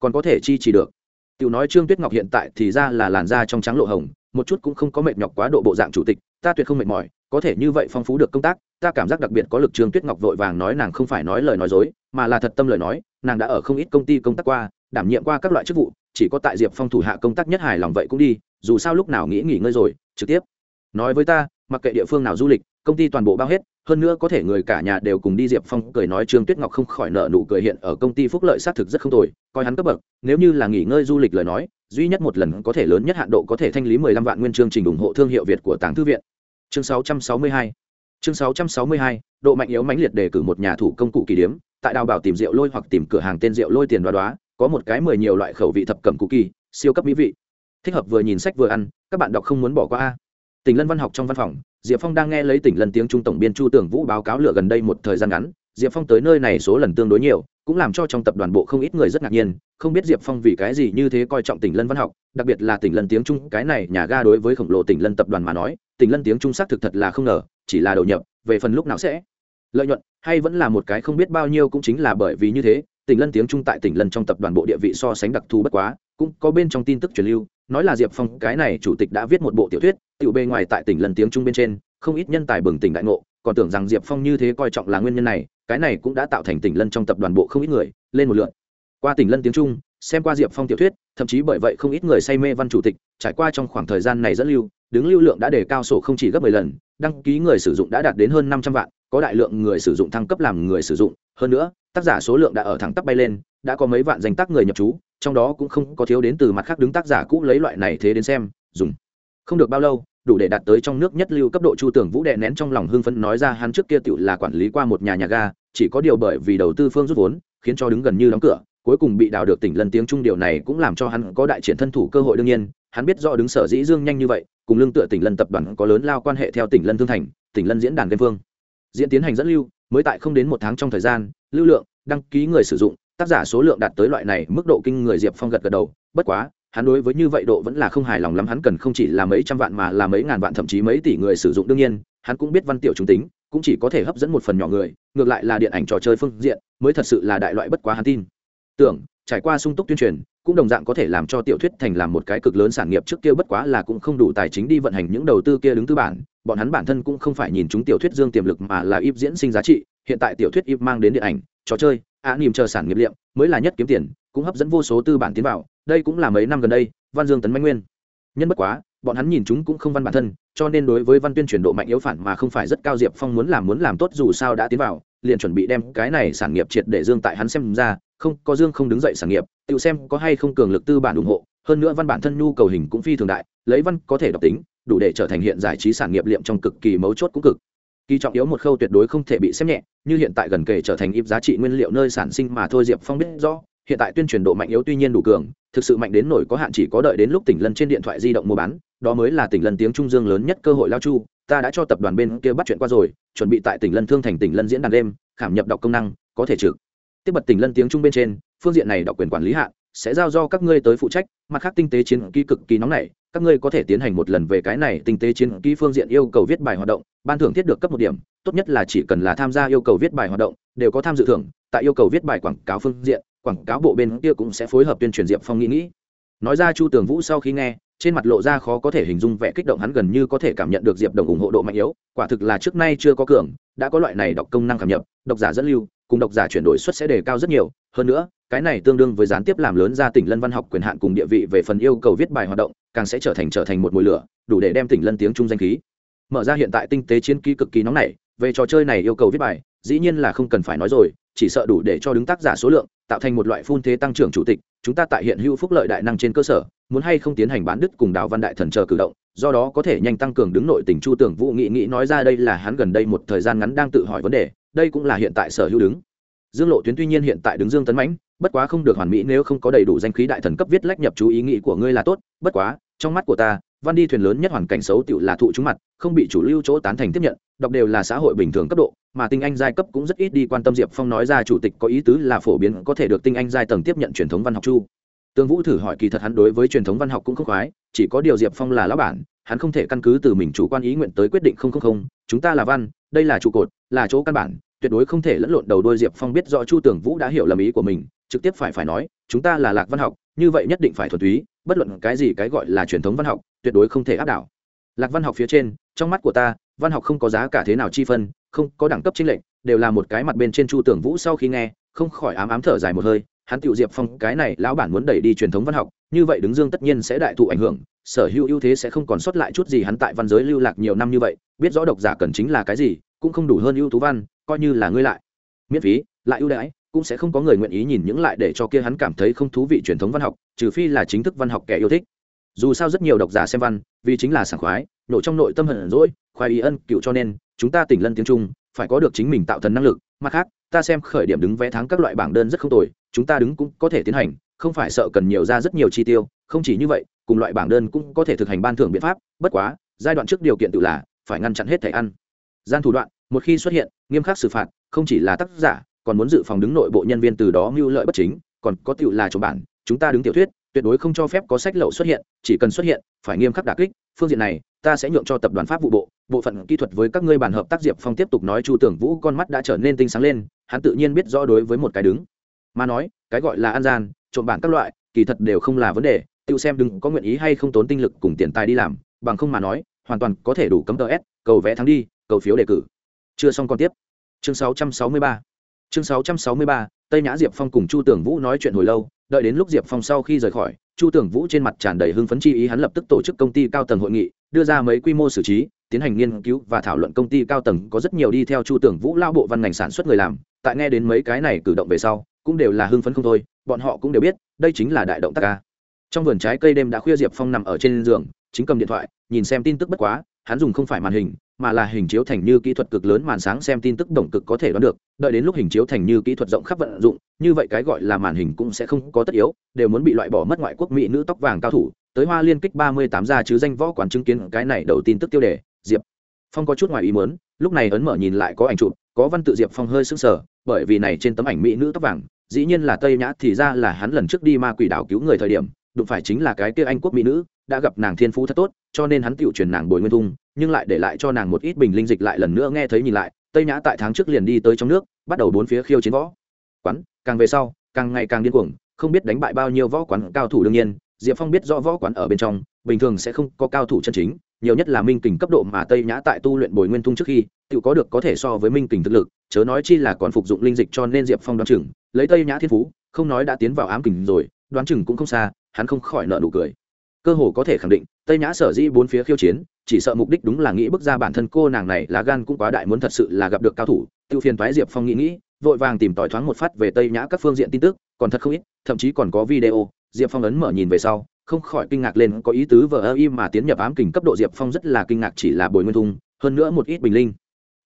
còn có thể chi trì được. Tiểu nói trương tuyết ngọc hiện tại thì ra là làn da trong trắng lộ hồng, một chút cũng không có mệt nhọc quá độ bộ dạng chủ tịch, ta tuyệt không mệt mỏi, có thể như vậy phong phú được công tác, ta cảm giác đặc biệt có lực trương tuyết ngọc vội vàng nói nàng không phải nói lời nói dối, mà là thật tâm lời nói, nàng đã ở không ít công ty công tác qua, đảm nhiệm qua các loại chức vụ chỉ có tại diệp phong thủ hạ công tác nhất hài lòng vậy cũng đi, dù sao lúc nào nghĩ nghỉ ngơi rồi, trực tiếp. Nói với ta, mặc kệ địa phương nào du lịch, công ty toàn bộ bao hết, hơn nữa có thể người cả nhà đều cùng đi diệp phong cười nói trương tuyết ngọc không khỏi nợ nụ cười hiện ở công ty phúc lợi xác thực rất không tồi, coi hắn cấp bậc, nếu như là nghỉ ngơi du lịch lời nói, duy nhất một lần có thể lớn nhất hạn độ có thể thanh lý mười lăm vạn nguyên chương trình ủng hộ thương hiệu việt của tàng thư viện. Chương sáu trăm sáu mươi hai, chương sáu trăm sáu mươi hai, độ mạnh yếu mãnh liệt để cử một nhà thủ công cụ kỳ điếm, tại đào bảo tìm rượu lôi hoặc tìm cửa hàng tên rượu lôi tiền đoá đoá có một cái mười nhiều loại khẩu vị thập cẩm cụ kỳ siêu cấp mỹ vị. Thích hợp vừa nhìn sách vừa ăn, các bạn đọc không muốn bỏ qua a. Tỉnh lân văn học trong văn phòng, diệp phong đang nghe lấy tỉnh lân tiếng trung tổng biên chu tưởng vũ báo cáo lựa gần đây một thời gian ngắn. Diệp phong tới nơi này số lần tương đối nhiều, cũng làm cho trong tập đoàn bộ không ít người rất ngạc nhiên, không biết diệp phong vì cái gì như thế coi trọng tỉnh lân văn học, đặc biệt là tỉnh lân tiếng trung, cái này nhà ga đối với khổng lồ tỉnh lân tập đoàn mà nói tỉnh lân tiếng trung xác thực thật là không ngờ, chỉ là đầu nhập, về phần lúc nào sẽ lợi nhuận, hay vẫn là một cái không biết bao nhiêu cũng chính là bởi vì như thế tỉnh lân tiếng trung tại tỉnh lân trong tập đoàn bộ địa vị so sánh đặc thù bất quá, cũng có bên trong tin tức truyền lưu, nói là diệp phong, cái này chủ tịch đã viết một bộ tiểu thuyết, tiểu bề ngoài tại tỉnh lân tiếng trung bên trên, không ít nhân tài bừng tỉnh đại ngộ, còn tưởng rằng diệp phong như thế coi trọng là nguyên nhân này, cái này cũng đã tạo thành tỉnh lân trong tập đoàn bộ không ít người, lên một lượt qua tỉnh lân tiếng trung, xem qua diệp phong tiểu thuyết, thậm chí bởi vậy không ít người say mê văn chủ tịch, trải qua trong khoảng thời gian này dẫn lưu, đứng lưu lượng đã đề cao sổ không chỉ gấp 10 lần, đăng ký người sử dụng đã đạt đến hơn 500 vạn, có đại lượng người sử dụng thăng cấp làm người sử dụng, hơn nữa tác giả số lượng đã ở thẳng tắp bay lên, đã có mấy vạn danh tác người nhập trú, trong đó cũng không có thiếu đến từ mặt khác đứng tác giả cũ lấy loại này thế đến xem, dùng. Không được bao lâu, đủ để đạt tới trong nước nhất lưu cấp độ chu tưởng vũ đệ nén trong lòng hưng phấn nói ra hắn trước kia tựu là quản lý qua một nhà nhà ga, chỉ có điều bởi vì đầu tư phương rút vốn, khiến cho đứng gần như đóng cửa, cuối cùng bị đào được tỉnh lần tiếng trung điều này cũng làm cho hắn có đại triển thân thủ cơ hội đương nhiên, hắn biết rõ đứng sở dĩ dương nhanh như vậy, cùng lương tựa tỉnh lân tập đoàn có lớn lao quan hệ theo tỉnh lân thương thành, tỉnh lân diễn đàn game phương diễn tiến hành dẫn lưu, mới tại không đến một tháng trong thời gian lưu lượng, đăng ký người sử dụng, tác giả số lượng đạt tới loại này, mức độ kinh người diệp phong gật gật đầu. Bất quá, hắn đối với như vậy độ vẫn là không hài lòng lắm, hắn cần không chỉ là mấy trăm vạn mà là mấy ngàn vạn, thậm chí mấy tỷ người sử dụng, đương nhiên, hắn cũng biết văn tiểu trung tính, cũng chỉ có thể hấp dẫn một phần nhỏ người, ngược lại là điện ảnh trò chơi phương diện, mới thật sự là đại loại bất quá hắn tin. Tưởng, trải qua sung túc tuyên truyền, cũng đồng dạng có thể làm cho tiểu thuyết thành làm một cái cực lớn sản nghiệp trước kia bất quá là cũng không đủ tài chính đi vận hành những đầu tư kia đứng tư bản, bọn hắn bản thân cũng không phải nhìn chúng tiểu thuyết dương tiềm lực mà là ít diễn sinh giá trị hiện tại tiểu thuyết im mang đến điện ảnh, trò chơi, ạ à, niềm chờ sản nghiệp liệm, mới là nhất kiếm tiền, cũng hấp dẫn vô số tư bản tiến vào, đây cũng là mấy năm gần đây, văn dương, tấn manh nguyên. Nhân bất quá, bọn hắn nhìn chúng cũng không văn bản thân, cho nên đối với văn tuyên truyền độ mạnh yếu phản mà không phải rất cao diệp phong muốn làm muốn làm tốt dù sao đã tiến vào, liền chuẩn bị đem cái này sản nghiệp triệt để dương tại hắn xem ra, không, có dương không đứng dậy sản nghiệp, tự xem có hay không cường lực tư bản ủng hộ, hơn nữa văn bản thân nhu cầu hình cũng phi thường đại, lấy văn có thể đọc tính, đủ để trở thành hiện giải trí sản nghiệp liệm trong cực kỳ mấu chốt cũng cực kỳ trọng yếu một khâu tuyệt đối không thể bị xem nhẹ, như hiện tại gần kề trở thành ít giá trị nguyên liệu nơi sản sinh mà thôi diệp phong biết rõ, hiện tại tuyên truyền độ mạnh yếu tuy nhiên đủ cường, thực sự mạnh đến nổi có hạn chỉ có đợi đến lúc tỉnh lân trên điện thoại di động mua bán, đó mới là tỉnh lân tiếng trung dương lớn nhất cơ hội lao chu, ta đã cho tập đoàn bên kia bắt chuyện qua rồi, chuẩn bị tại tỉnh lân thương thành tỉnh lân diễn đàn đêm, khảm nhập đọc công năng, có thể trực. Tiếp bật tỉnh lân tiếng trung bên trên, phương diện này đọc quyền quản lý hạn, sẽ giao do các ngươi tới phụ trách, mặt khác tinh tế chiến kỹ cực kỳ nóng này các ngươi có thể tiến hành một lần về cái này tinh tế chiến kỹ phương diện yêu cầu viết bài hoạt động, ban thưởng thiết được cấp một điểm, tốt nhất là chỉ cần là tham gia yêu cầu viết bài hoạt động, đều có tham dự thưởng, tại yêu cầu viết bài quảng cáo phương diện, quảng cáo bộ bên kia cũng sẽ phối hợp tuyên truyền diệp phong nghĩ nghĩ. Nói ra chu tường vũ sau khi nghe, trên mặt lộ ra khó có thể hình dung vẻ kích động hắn gần như có thể cảm nhận được diệp đồng ủng hộ độ mạnh yếu, quả thực là trước nay chưa có cường, đã có loại này đọc công năng cảm nhập, độc giả dẫn lưu, cùng độc giả chuyển đổi suất sẽ đề cao rất nhiều. Hơn nữa, cái này tương đương với gián tiếp làm lớn ra tỉnh lân văn học quyền hạn cùng địa vị về phần yêu cầu viết bài hoạt động càng sẽ trở thành trở thành một mùi lửa, đủ để đem tỉnh lân tiếng trung danh khí. Mở ra hiện tại tinh tế chiến ký cực kỳ nóng nảy, về trò chơi này yêu cầu viết bài, dĩ nhiên là không cần phải nói rồi, chỉ sợ đủ để cho đứng tác giả số lượng, tạo thành một loại phun thế tăng trưởng chủ tịch, chúng ta tại hiện hữu phúc lợi đại năng trên cơ sở, muốn hay không tiến hành bán đứt cùng đào văn đại thần chờ cử động, do đó có thể nhanh tăng cường đứng nội tình chu tưởng vũ nghị nghĩ nói ra đây là hắn gần đây một thời gian ngắn đang tự hỏi vấn đề, đây cũng là hiện tại sở hữu đứng dương lộ tuyến tuy nhiên hiện tại đứng dương tấn mãnh, bất quá không được hoàn mỹ nếu không có đầy đủ danh khí đại thần cấp viết lách nhập chú ý nghĩ của ngươi là tốt, bất quá, trong mắt của ta, văn đi thuyền lớn nhất hoàn cảnh xấu tựu là thụ chúng mặt, không bị chủ lưu chỗ tán thành tiếp nhận, đọc đều là xã hội bình thường cấp độ, mà tinh anh giai cấp cũng rất ít đi quan tâm diệp phong nói ra chủ tịch có ý tứ là phổ biến có thể được tinh anh giai tầng tiếp nhận truyền thống văn học chu. Tương vũ thử hỏi kỳ thật hắn đối với truyền thống văn học cũng không khoái, chỉ có điều diệp phong là lão bản, hắn không thể căn cứ từ mình chủ quan ý nguyện tới quyết định không không không, chúng ta là văn, đây là trụ cột, là chỗ căn bản tuyệt đối không thể lẫn lộn đầu đôi diệp phong biết rõ chu tưởng vũ đã hiểu lầm ý của mình, trực tiếp phải phải nói, chúng ta là lạc văn học, như vậy nhất định phải thuần túy, bất luận cái gì cái gọi là truyền thống văn học, tuyệt đối không thể áp đảo. Lạc văn học phía trên, trong mắt của ta, văn học không có giá cả thế nào chi phân, không có đẳng cấp chính lệnh đều là một cái mặt bên trên chu tưởng vũ sau khi nghe, không khỏi ám ám thở dài một hơi, hắn tiểu diệp phong, cái này lão bản muốn đẩy đi truyền thống văn học, như vậy đứng dương tất nhiên sẽ đại thụ ảnh hưởng, sở hữu ưu thế sẽ không còn sót lại chút gì hắn tại văn giới lưu lạc nhiều năm như vậy, biết rõ độc giả cần chính là cái gì cũng không đủ hơn ưu tú văn, coi như là ngươi lại. Miễn phí, lại ưu đãi, cũng sẽ không có người nguyện ý nhìn những lại để cho kia hắn cảm thấy không thú vị truyền thống văn học, trừ phi là chính thức văn học kẻ yêu thích. Dù sao rất nhiều độc giả xem văn, vì chính là sảng khoái, nổ trong nội tâm hận rỗi khoái ý ân, cựu cho nên, chúng ta tỉnh lân tiếng trung, phải có được chính mình tạo thần năng lực. Mặt khác, ta xem khởi điểm đứng vé tháng các loại bảng đơn rất không tồi, chúng ta đứng cũng có thể tiến hành, không phải sợ cần nhiều ra rất nhiều chi tiêu, không chỉ như vậy, cùng loại bảng đơn cũng có thể thực hành ban thưởng biện pháp, bất quá, giai đoạn trước điều kiện tự là, phải ngăn chặn hết thẻ ăn gian thủ đoạn, một khi xuất hiện, nghiêm khắc xử phạt, không chỉ là tác giả, còn muốn dự phòng đứng nội bộ nhân viên từ đó mưu lợi bất chính, còn có tiểu là chống bản, chúng ta đứng tiểu thuyết, tuyệt đối không cho phép có sách lậu xuất hiện, chỉ cần xuất hiện, phải nghiêm khắc đả kích, phương diện này, ta sẽ nhượng cho tập đoàn pháp vụ bộ bộ phận kỹ thuật với các ngươi bàn hợp tác diệp phong tiếp tục nói chu tưởng vũ con mắt đã trở nên tinh sáng lên, hắn tự nhiên biết rõ đối với một cái đứng. Mà nói, cái gọi là an gian, trộm bản các loại, kỳ thật đều không là vấn đề tự xem đừng có nguyện ý hay không tốn tinh lực cùng tiền tài đi làm, bằng không mà nói, hoàn toàn có thể đủ cấm tờ s, cầu vẽ thắng đi cầu phiếu đề cử. Chưa xong còn tiếp. Chương 663 chương 663 tây nhã diệp phong cùng chu tưởng vũ nói chuyện hồi lâu, đợi đến lúc diệp phong sau khi rời khỏi, chu tưởng vũ trên mặt tràn đầy hưng phấn chi ý hắn lập tức tổ chức công ty cao tầng hội nghị, đưa ra mấy quy mô xử trí, tiến hành nghiên cứu và thảo luận công ty cao tầng có rất nhiều đi theo chu tưởng vũ lao bộ văn ngành sản xuất người làm, tại nghe đến mấy cái này cử động về sau, cũng đều là hưng phấn không thôi, bọn họ cũng đều biết, đây chính là đại động tác ca trong vườn trái cây đêm đã khuya diệp phong nằm ở trên giường, chính cầm điện thoại, nhìn xem tin tức bất quá hắn dùng không phải màn hình, mà là hình chiếu thành như kỹ thuật cực lớn màn sáng xem tin tức đồng cực có thể đoán được. Đợi đến lúc hình chiếu thành như kỹ thuật rộng khắp vận dụng, như vậy cái gọi là màn hình cũng sẽ không có tất yếu, đều muốn bị loại bỏ mất ngoại quốc mỹ nữ tóc vàng cao thủ. Tới hoa liên kích ba mươi tám ra chứ danh võ quán chứng kiến cái này đầu tin tức tiêu đề, diệp phong có chút ngoài ý muốn, lúc này ấn mở nhìn lại có ảnh chụp, có văn tự diệp phong hơi sững sờ, bởi vì này trên tấm ảnh mỹ nữ tóc vàng, dĩ nhiên là tây nhã thì ra là hắn lần trước đi ma quỷ đảo cứu người thời điểm, đụng phải chính là cái kia anh quốc mỹ nữ đã gặp nàng thiên phú thật tốt, cho nên hắn tự truyền nàng bồi nguyên thung, nhưng lại để lại cho nàng một ít bình linh dịch lại lần nữa nghe thấy nhìn lại, tây nhã tại tháng trước liền đi tới trong nước, bắt đầu bốn phía khiêu chiến võ quán. Càng về sau, càng ngày càng điên cuồng, không biết đánh bại bao nhiêu võ quán cao thủ đương nhiên, diệp phong biết rõ võ quán ở bên trong, bình thường sẽ không có cao thủ chân chính, nhiều nhất là minh kình cấp độ mà tây nhã tại tu luyện bồi nguyên thung trước khi tự có được có thể so với minh kình thực lực, chớ nói chi là còn phục dụng linh dịch cho nên diệp phong đoán chừng, lấy tây nhã thiên phú, không nói đã tiến vào ám kình rồi, đoán chừng cũng không xa, hắn không khỏi nợ nụ cười cơ hồ có thể khẳng định, tây nhã sở dĩ bốn phía khiêu chiến, chỉ sợ mục đích đúng là nghĩ bước ra bản thân cô nàng này lá gan cũng quá đại muốn thật sự là gặp được cao thủ, tiêu phiền thoái diệp phong nghĩ nghĩ, vội vàng tìm tỏi thoáng một phát về tây nhã các phương diện tin tức, còn thật không ít, thậm chí còn có video, diệp phong ấn mở nhìn về sau, không khỏi kinh ngạc lên, có ý tứ vờ ơ y mà tiến nhập ám kình cấp độ diệp phong rất là kinh ngạc chỉ là bồi nguyên thung, hơn nữa một ít bình linh.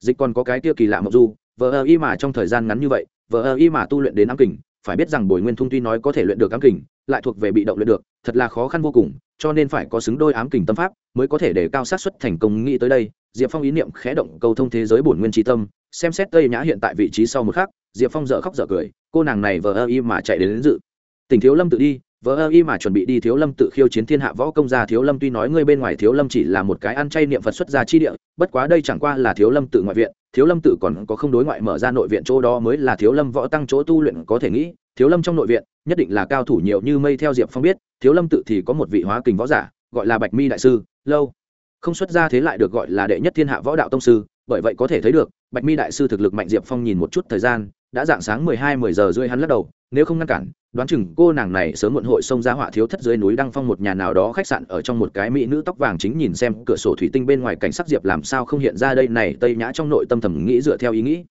Dịch còn có cái tia kỳ lạ mặc du, vờ ơ y mà trong thời gian ngắn như vậy, vờ ơ y mà tu luyện đến ám kình, phải biết rằng bồi nguyên thung tuy nói có thể luyện được ám kình lại thuộc về bị động luyện được thật là khó khăn vô cùng cho nên phải có xứng đôi ám kình tâm pháp mới có thể để cao sát xuất thành công nghĩ tới đây. Diệp phong ý niệm khẽ động cầu thông thế giới bổn nguyên trí tâm xem xét tây nhã hiện tại vị trí sau một khắc diệp phong dở khóc dở cười cô nàng này vờ ơ y mà chạy đến, đến dự. Tỉnh thiếu lâm tự đi vờ ơ y mà chuẩn bị đi thiếu lâm tự khiêu chiến thiên hạ võ công gia thiếu lâm tuy nói ngươi bên ngoài thiếu lâm chỉ là một cái ăn chay niệm phật xuất gia chi địa bất quá đây chẳng qua là thiếu lâm tự ngoại viện thiếu lâm tự còn có không đối ngoại mở ra nội viện chỗ đó mới là thiếu lâm võ tăng chỗ tu luyện có thể nghĩ thiếu lâm trong nội viện nhất định là cao thủ nhiều như mây theo diệp phong biết, thiếu lâm tự thì có một vị hóa kình võ giả, gọi là bạch mi đại sư, lâu. Không xuất ra thế lại được gọi là đệ nhất thiên hạ võ đạo tông sư, bởi vậy có thể thấy được, bạch mi đại sư thực lực mạnh diệp phong nhìn một chút thời gian, đã dạng sáng mười hai, mười giờ rưỡi hắn lắc đầu, nếu không ngăn cản, đoán chừng cô nàng này sớm muộn hội xông ra họa thiếu thất dưới núi đăng phong một nhà nào đó khách sạn ở trong một cái mỹ nữ tóc vàng chính nhìn xem cửa sổ thủy tinh bên ngoài cảnh sắc diệp làm sao không hiện ra đây này tây nhã trong nội tâm thầm nghĩ dựa theo ý nghĩ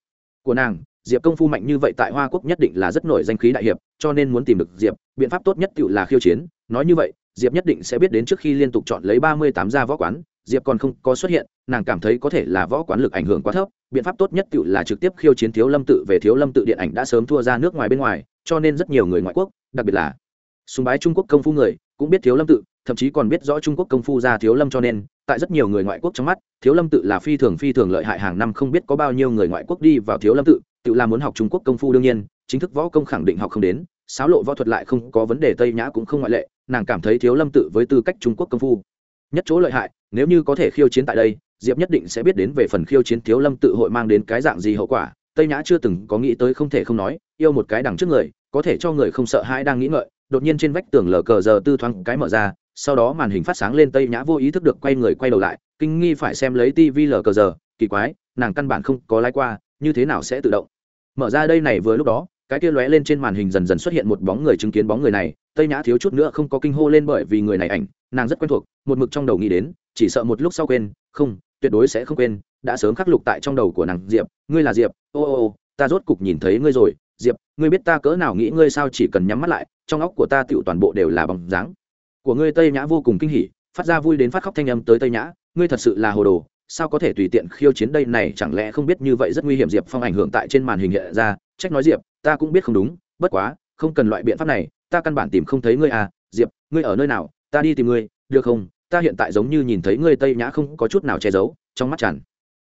của nàng diệp công phu mạnh như vậy tại hoa quốc nhất định là rất nổi danh khí đại hiệp, cho nên muốn tìm được diệp, biện pháp tốt nhất tự là khiêu chiến. Nói như vậy, diệp nhất định sẽ biết đến trước khi liên tục chọn lấy ba mươi tám gia võ quán, diệp còn không có xuất hiện, nàng cảm thấy có thể là võ quán lực ảnh hưởng quá thấp, biện pháp tốt nhất tự là trực tiếp khiêu chiến thiếu lâm tự về thiếu lâm tự điện ảnh đã sớm thua ra nước ngoài bên ngoài, cho nên rất nhiều người ngoại quốc, đặc biệt là sùng bái trung quốc công phu người, cũng biết thiếu lâm tự thậm chí còn biết rõ trung quốc công phu ra thiếu lâm cho nên, tại rất nhiều người ngoại quốc trong mắt, thiếu lâm tự là phi thường phi thường lợi hại hàng năm không biết có bao nhiêu người ngoại quốc đi vào thiếu lâm tự tự là muốn học trung quốc công phu đương nhiên, chính thức võ công khẳng định học không đến sáo lộ võ thuật lại không có vấn đề tây nhã cũng không ngoại lệ, nàng cảm thấy thiếu lâm tự với tư cách trung quốc công phu nhất chỗ lợi hại, nếu như có thể khiêu chiến tại đây, diệp nhất định sẽ biết đến về phần khiêu chiến thiếu lâm tự hội mang đến cái dạng gì hậu quả, tây nhã chưa từng có nghĩ tới không thể không nói, yêu một cái đằng trước người, có thể cho người không sợ hãi đang nghĩ ngợi, đột nhiên trên vách tường lờ cờ giờ tư thoáng cái mở ra sau đó màn hình phát sáng lên tây nhã vô ý thức được quay người quay đầu lại, kinh nghi phải xem lấy tivi lờ cờ giờ, kỳ quái, nàng căn bản không có lái qua, như thế nào sẽ tự động? Mở ra đây này vừa lúc đó, cái kia lóe lên trên màn hình dần dần xuất hiện một bóng người chứng kiến bóng người này, tây nhã thiếu chút nữa không có kinh hô lên bởi vì người này ảnh, nàng rất quen thuộc, một mực trong đầu nghĩ đến, chỉ sợ một lúc sau quên, không, tuyệt đối sẽ không quên, đã sớm khắc lục tại trong đầu của nàng diệp, ngươi là diệp, ô ô ô, ta rốt cục nhìn thấy ngươi rồi, diệp, ngươi biết ta cỡ nào nghĩ ngươi sao chỉ cần nhắm mắt lại, trong óc của ta tựu toàn bộ đều là bóng dáng của ngươi tây nhã vô cùng kinh hỉ, phát ra vui đến phát khóc thanh âm tới tây nhã, ngươi thật sự là hồ đồ, sao có thể tùy tiện khiêu chiến đây này, chẳng lẽ không biết như vậy rất nguy hiểm diệp phong ảnh hưởng tại trên màn hình hiện ra, trách nói diệp, ta cũng biết không đúng, bất quá, không cần loại biện pháp này, ta căn bản tìm không thấy ngươi à diệp, ngươi ở nơi nào, ta đi tìm ngươi, được không? Ta hiện tại giống như nhìn thấy ngươi tây nhã không có chút nào che giấu, trong mắt tràn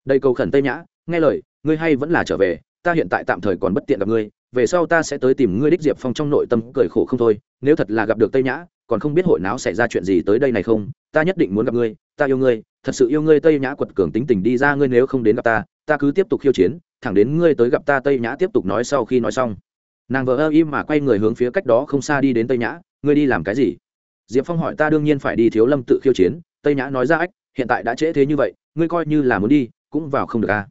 đây cầu khẩn tây nhã, nghe lời, ngươi hay vẫn là trở về, ta hiện tại tạm thời còn bất tiện gặp ngươi, về sau ta sẽ tới tìm ngươi đích diệp phong trong nội tâm cười khổ không thôi, nếu thật là gặp được tây nhã còn không biết hội não xảy ra chuyện gì tới đây này không? Ta nhất định muốn gặp ngươi, ta yêu ngươi, thật sự yêu ngươi tây nhã quật cường tính tình đi ra ngươi nếu không đến gặp ta ta cứ tiếp tục khiêu chiến, thẳng đến ngươi tới gặp ta tây nhã tiếp tục nói sau khi nói xong. Nàng vợ ơ im mà quay người hướng phía cách đó không xa đi đến tây nhã, ngươi đi làm cái gì? Diệp phong hỏi ta đương nhiên phải đi thiếu lâm tự khiêu chiến, tây nhã nói ra ách, hiện tại đã trễ thế như vậy, ngươi coi như là muốn đi, cũng vào không được à.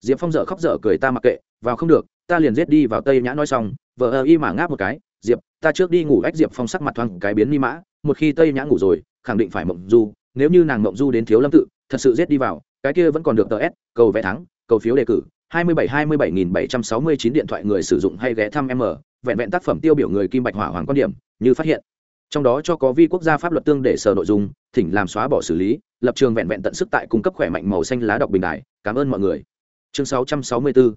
diệp phong dở khóc dở cười ta mặc kệ, vào không được, ta liền giết đi vào tây nhã nói xong vợ ơ y mà ngáp một cái diệp ta trước đi ngủ ách diệp phong sắc mặt thoáng cái biến ni mã một khi tây nhã ngủ rồi khẳng định phải mộng du nếu như nàng mộng du đến thiếu lâm tự thật sự giết đi vào cái kia vẫn còn được tờ s cầu vẽ thắng cầu phiếu đề cử 27 27769 điện thoại người sử dụng hay ghé thăm M, vẹn vẹn tác phẩm tiêu biểu người Kim Bạch Hỏa Hoàng quan điểm, như phát hiện. Trong đó cho có vi quốc gia pháp luật tương để sở nội dung, thỉnh làm xóa bỏ xử lý, lập trường vẹn vẹn tận sức tại cung cấp khỏe mạnh màu xanh lá đọc bình đại, cảm ơn mọi người. Chương 664.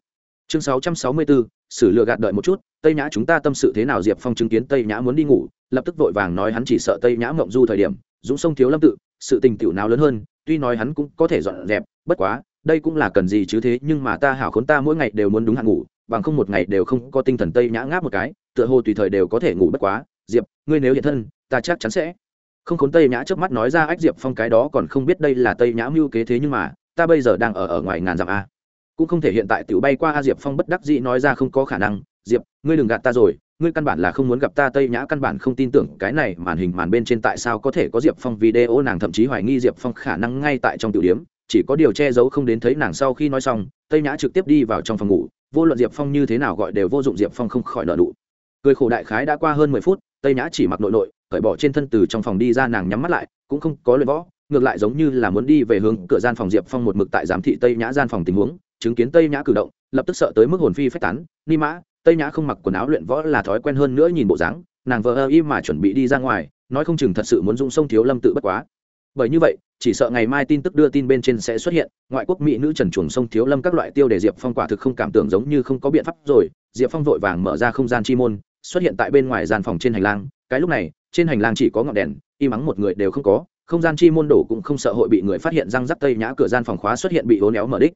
Chương 664, xử lừa gạt đợi một chút, Tây Nhã chúng ta tâm sự thế nào? Diệp Phong chứng kiến Tây Nhã muốn đi ngủ, lập tức vội vàng nói hắn chỉ sợ Tây Nhã mộng du thời điểm, dũng sông thiếu lâm tự, sự tình tiểu nào lớn hơn, tuy nói hắn cũng có thể dọn dẹp, bất quá, đây cũng là cần gì chứ thế nhưng mà ta hảo khốn ta mỗi ngày đều muốn đúng hạn ngủ bằng không một ngày đều không có tinh thần tây nhã ngáp một cái tựa hồ tùy thời đều có thể ngủ bất quá. Diệp ngươi nếu hiện thân ta chắc chắn sẽ. Không khốn tây nhã trước mắt nói ra ách diệp phong cái đó còn không biết đây là tây nhã mưu kế thế nhưng mà ta bây giờ đang ở ở ngoài ngàn dặm a. Cũng không thể hiện tại tiểu bay qua a diệp phong bất đắc dĩ nói ra không có khả năng diệp, ngươi đừng gạt ta rồi, ngươi căn bản là không muốn gặp ta, tây nhã căn bản không tin tưởng cái này màn hình màn bên trên tại sao có thể có diệp phong video, nàng thậm chí hoài nghi diệp phong khả năng ngay tại trong tiểu điếm chỉ có điều che giấu không đến thấy nàng sau khi nói xong, tây nhã trực tiếp đi vào trong phòng ngủ, vô luận diệp phong như thế nào gọi đều vô dụng, diệp phong không khỏi nợ nụ. Cười khổ đại khái đã qua hơn mười phút, tây nhã chỉ mặc nội nội, cởi bỏ trên thân từ trong phòng đi ra, nàng nhắm mắt lại, cũng không có luyện võ, ngược lại giống như là muốn đi về hướng cửa gian phòng, diệp phong một mực tại giám thị tây nhã gian phòng tình huống, chứng kiến tây nhã cử động, lập tức sợ tới mức hồn phi phách tán, ni mã tây nhã không mặc quần áo luyện võ là thói quen hơn nữa nhìn bộ dáng, nàng vờ ơ y mà chuẩn bị đi ra ngoài, nói không chừng thật sự muốn dung sông thiếu lâm tự bất quá. Bởi như vậy, chỉ sợ ngày mai tin tức đưa tin bên trên sẽ xuất hiện, ngoại quốc mỹ nữ trần chuồng sông thiếu lâm các loại tiêu để diệp phong quả thực không cảm tưởng giống như không có biện pháp rồi. Diệp phong vội vàng mở ra không gian chi môn, xuất hiện tại bên ngoài gian phòng trên hành lang. Cái lúc này, trên hành lang chỉ có ngọn đèn im mắng một người đều không có. Không gian chi môn đổ cũng không sợ hội bị người phát hiện, răng rắc tây nhã cửa gian phòng khóa xuất hiện bị hố néo mở đích.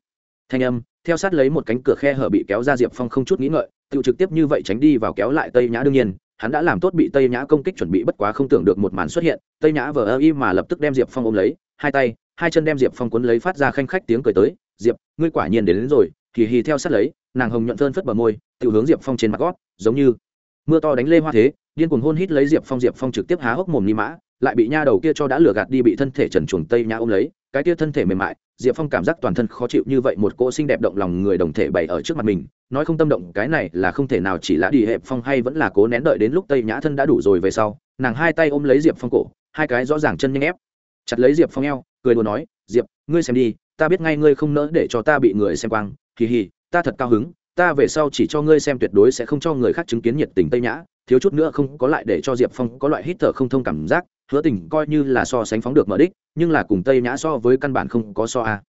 Thanh âm, theo sát lấy một cánh cửa khe hở bị kéo ra, diệp phong không chút nghĩ ngợi tự trực tiếp như vậy tránh đi vào kéo lại tây nhã đương nhiên hắn đã làm tốt bị tây nhã công kích chuẩn bị bất quá không tưởng được một màn xuất hiện tây nhã vờ ơ y mà lập tức đem diệp phong ôm lấy hai tay hai chân đem diệp phong cuốn lấy phát ra khanh khách tiếng cười tới diệp ngươi quả nhiên đến, đến rồi. Kỳ hì theo sát lấy nàng hồng nhuận thơn phất bờ môi tự hướng diệp phong trên mặt gót giống như mưa to đánh lê hoa thế điên cuồng hôn hít lấy diệp phong diệp phong trực tiếp há hốc mồm ni mã lại bị nha đầu kia cho đã lừa gạt đi bị thân thể trần chuồng tây nhã ôm lấy, cái kia thân thể mềm mại, diệp phong cảm giác toàn thân khó chịu như vậy, một cô xinh đẹp động lòng người đồng thể bày ở trước mặt mình, nói không tâm động, cái này là không thể nào chỉ là đi hẹp phong hay vẫn là cố nén đợi đến lúc tây nhã thân đã đủ rồi về sau, nàng hai tay ôm lấy diệp phong cổ, hai cái rõ ràng chân nhanh ép, chặt lấy diệp phong eo, cười đùa nói, diệp, ngươi xem đi, ta biết ngay ngươi không nỡ để cho ta bị người xem quang kỳ hì, ta thật cao hứng, ta về sau chỉ cho ngươi xem tuyệt đối sẽ không cho người khác chứng kiến nhiệt tình tây nhã, thiếu chút nữa không có lại để cho diệp phong có loại hít thở không thông cảm giác hứa tình coi như là so sánh phóng được mở đích, nhưng là cùng tây nhã so với căn bản không có so a.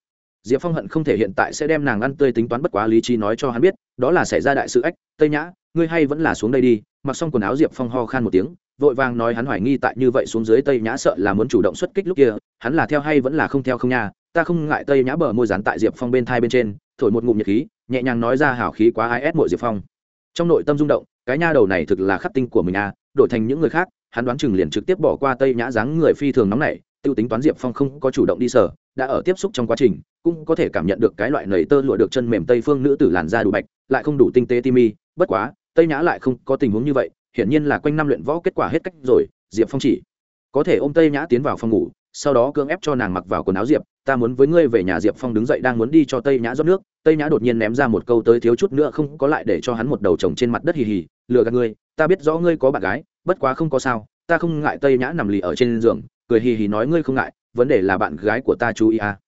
Diệp phong hận không thể hiện tại sẽ đem nàng ăn tươi tính toán bất quá lý trí nói cho hắn biết, đó là xảy ra đại sự ách, tây nhã, ngươi hay vẫn là xuống đây đi, mặc xong quần áo diệp phong ho khan một tiếng, vội vàng nói hắn hoài nghi tại như vậy xuống dưới tây nhã sợ là muốn chủ động xuất kích lúc kia, hắn là theo hay vẫn là không theo không nha, ta không ngại tây nhã bờ môi dán tại diệp phong bên thai bên trên, thổi một ngụm nhiệt khí, nhẹ nhàng nói ra hảo khí quá ai ép mội diệp phong. Trong nội tâm rung động, cái nha đầu này thực là khắc tinh của mình à đổi thành những người khác hắn đoán chừng liền trực tiếp bỏ qua tây nhã dáng người phi thường nóng này tiêu tính toán diệp phong không có chủ động đi sở, đã ở tiếp xúc trong quá trình, cũng có thể cảm nhận được cái loại nầy tơ lụa được chân mềm tây phương nữ tử làn da đủ bạch, lại không đủ tinh tế ti mi bất quá, tây nhã lại không có tình huống như vậy, hiển nhiên là quanh năm luyện võ kết quả hết cách rồi, diệp phong chỉ có thể ôm tây nhã tiến vào phòng ngủ, sau đó cưỡng ép cho nàng mặc vào quần áo diệp, ta muốn với ngươi về nhà diệp phong đứng dậy đang muốn đi cho tây nhã rót nước. Tây nhã đột nhiên ném ra một câu tới thiếu chút nữa không có lại để cho hắn một đầu chồng trên mặt đất hì hì lừa gạt ngươi, ta biết rõ ngươi có bạn gái, bất quá không có sao, ta không ngại tây nhã nằm lì ở trên giường, cười hì hì nói ngươi không ngại, vấn đề là bạn gái của ta chú ý à.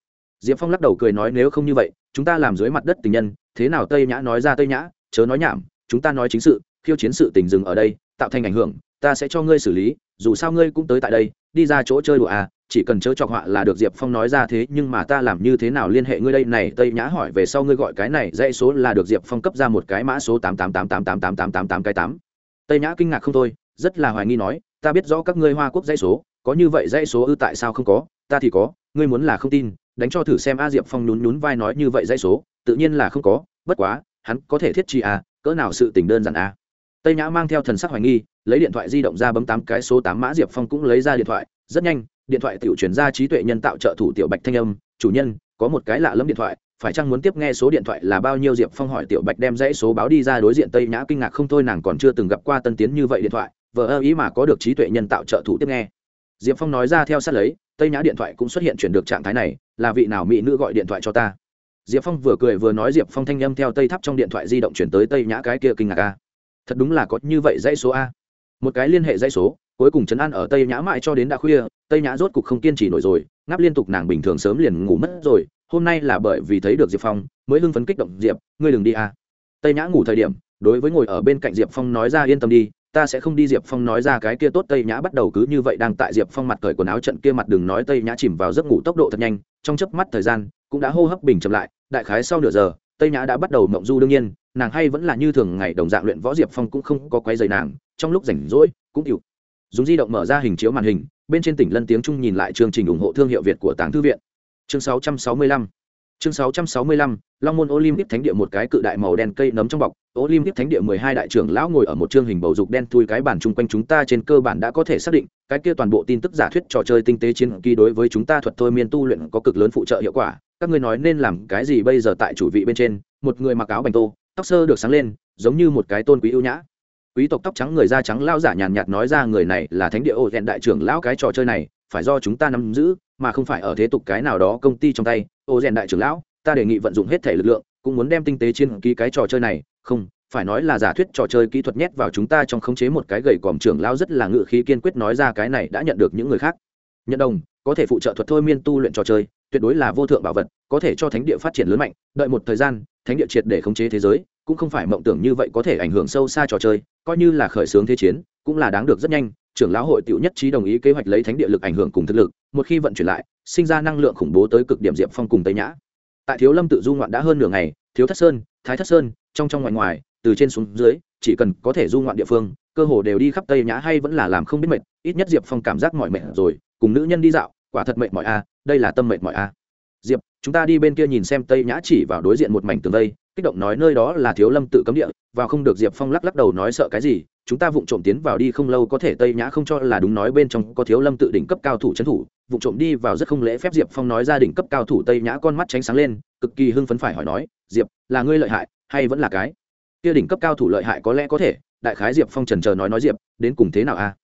diệp phong lắc đầu cười nói nếu không như vậy, chúng ta làm dưới mặt đất tình nhân, thế nào tây nhã nói ra tây nhã, chớ nói nhảm, chúng ta nói chính sự, khiêu chiến sự tình dừng ở đây, tạo thành ảnh hưởng, ta sẽ cho ngươi xử lý dù sao ngươi cũng tới tại đây đi ra chỗ chơi đùa à chỉ cần chớ chọc họa là được diệp phong nói ra thế nhưng mà ta làm như thế nào liên hệ ngươi đây này tây nhã hỏi về sau ngươi gọi cái này dãy số là được diệp phong cấp ra một cái mã số tám tám tám tám tám tám tám tám tám cái tám tây nhã kinh ngạc không thôi rất là hoài nghi nói ta biết rõ các ngươi hoa quốc dãy số có như vậy dãy số ư tại sao không có ta thì có ngươi muốn là không tin đánh cho thử xem a diệp phong nhún nhún vai nói như vậy dãy số tự nhiên là không có bất quá hắn có thể thiết chi a cỡ nào sự tình đơn giản a tây nhã mang theo thần sắc hoài nghi, lấy điện thoại di động ra bấm tám cái số tám mã diệp phong cũng lấy ra điện thoại. Rất nhanh, điện thoại tiểu chuyển ra trí tuệ nhân tạo trợ thủ tiểu bạch thanh âm. Chủ nhân, có một cái lạ lẫm điện thoại, phải chăng muốn tiếp nghe số điện thoại là bao nhiêu? Diệp phong hỏi tiểu bạch đem dãy số báo đi ra đối diện tây nhã kinh ngạc không thôi, nàng còn chưa từng gặp qua tân tiến như vậy điện thoại, vờ ơ ý mà có được trí tuệ nhân tạo trợ thủ tiếp nghe. Diệp phong nói ra theo sát lấy, tây nhã điện thoại cũng xuất hiện chuyển được trạng thái này, là vị nào mỹ nữ gọi điện thoại cho ta? Diệp phong vừa cười vừa nói diệp phong thanh âm theo tây tháp trong điện thoại di động chuyển tới tây nhã cái kia kinh ngạc a thật đúng là có như vậy dãy số a. Một cái liên hệ dãy số, cuối cùng trấn an ở tây nhã mãi cho đến đã khuya, tây nhã rốt cục không kiên trì nổi rồi, ngáp liên tục nàng bình thường sớm liền ngủ mất rồi, hôm nay là bởi vì thấy được diệp phong, mới hưng phấn kích động, diệp, ngươi đừng đi a. Tây nhã ngủ thời điểm, đối với ngồi ở bên cạnh diệp phong nói ra, yên tâm đi, ta sẽ không đi. Diệp phong nói ra, cái kia tốt tây nhã bắt đầu cứ như vậy đang tại diệp phong mặt cởi quần áo trận kia mặt đừng nói tây nhã chìm vào giấc ngủ tốc độ thật nhanh, trong chớp mắt thời gian, cũng đã hô hấp bình chậm lại, đại khái sau nửa giờ tây nhã đã bắt đầu mộng du đương nhiên, nàng hay vẫn là như thường ngày đồng dạng luyện võ diệp phong cũng không có quay dày nàng, trong lúc rảnh rỗi, cũng chịu dùng di động mở ra hình chiếu màn hình, bên trên tỉnh lân tiếng trung nhìn lại chương trình ủng hộ thương hiệu việt của tàng thư viện. Chương 665 chương 665 long môn olympic thánh địa một cái cự đại màu đen cây nấm trong bọc. Olympic thánh địa mười hai đại trưởng lão ngồi ở một chương hình bầu dục đen thui cái bản chung quanh chúng ta trên cơ bản đã có thể xác định, cái kia toàn bộ tin tức giả thuyết trò chơi tinh tế chiến kỳ đối với chúng ta thuật thôi miên tu luyện có cực lớn phụ trợ hiệu quả. Các ngươi nói nên làm cái gì bây giờ tại chủ vị bên trên? Một người mặc áo bành tô, tóc sơ được sáng lên, giống như một cái tôn quý ưu nhã. Quý tộc tóc trắng người da trắng lao giả nhàn nhạt nói ra người này là thánh địa ô đại trưởng lão cái trò chơi này, phải do chúng ta nắm giữ mà không phải ở thế tục cái nào đó công ty trong tay, ô rèn đại trưởng lão, ta đề nghị vận dụng hết thể lực lượng, cũng muốn đem tinh tế chiến ký cái trò chơi này, không, phải nói là giả thuyết trò chơi kỹ thuật nhét vào chúng ta trong khống chế một cái gậy còm trưởng lão rất là ngự khí kiên quyết nói ra cái này đã nhận được những người khác. Nhận đồng, có thể phụ trợ thuật thôi miên tu luyện trò chơi, tuyệt đối là vô thượng bảo vật, có thể cho thánh địa phát triển lớn mạnh, đợi một thời gian, thánh địa triệt để khống chế thế giới, cũng không phải mộng tưởng như vậy có thể ảnh hưởng sâu xa trò chơi, coi như là khởi xướng thế chiến, cũng là đáng được rất nhanh trưởng lão hội tiểu nhất trí đồng ý kế hoạch lấy thánh địa lực ảnh hưởng cùng thực lực, một khi vận chuyển lại, sinh ra năng lượng khủng bố tới cực điểm diệp phong cùng tây nhã. Tại thiếu lâm tự du ngoạn đã hơn nửa ngày, thiếu thất sơn, thái thất sơn, trong trong ngoài ngoài, từ trên xuống dưới, chỉ cần có thể du ngoạn địa phương, cơ hồ đều đi khắp tây nhã hay vẫn là làm không biết mệt, ít nhất diệp phong cảm giác mỏi mệt rồi, cùng nữ nhân đi dạo, quả thật mệt mỏi a, đây là tâm mệt mỏi a. Diệp, chúng ta đi bên kia nhìn xem tây nhã chỉ vào đối diện một mảnh tường vây, kích động nói nơi đó là thiếu lâm tự cấm địa, vào không được diệp phong lắc lắc đầu nói sợ cái gì chúng ta vụng trộm tiến vào đi không lâu có thể tây nhã không cho là đúng nói bên trong có thiếu lâm tự đỉnh cấp cao thủ trấn thủ, vụng trộm đi vào rất không lễ phép diệp phong nói ra đỉnh cấp cao thủ tây nhã con mắt tránh sáng lên, cực kỳ hưng phấn phải hỏi nói, diệp, là ngươi lợi hại hay vẫn là cái? Kia đỉnh cấp cao thủ lợi hại có lẽ có thể. Đại khái diệp phong trần chờ nói nói diệp, đến cùng thế nào a?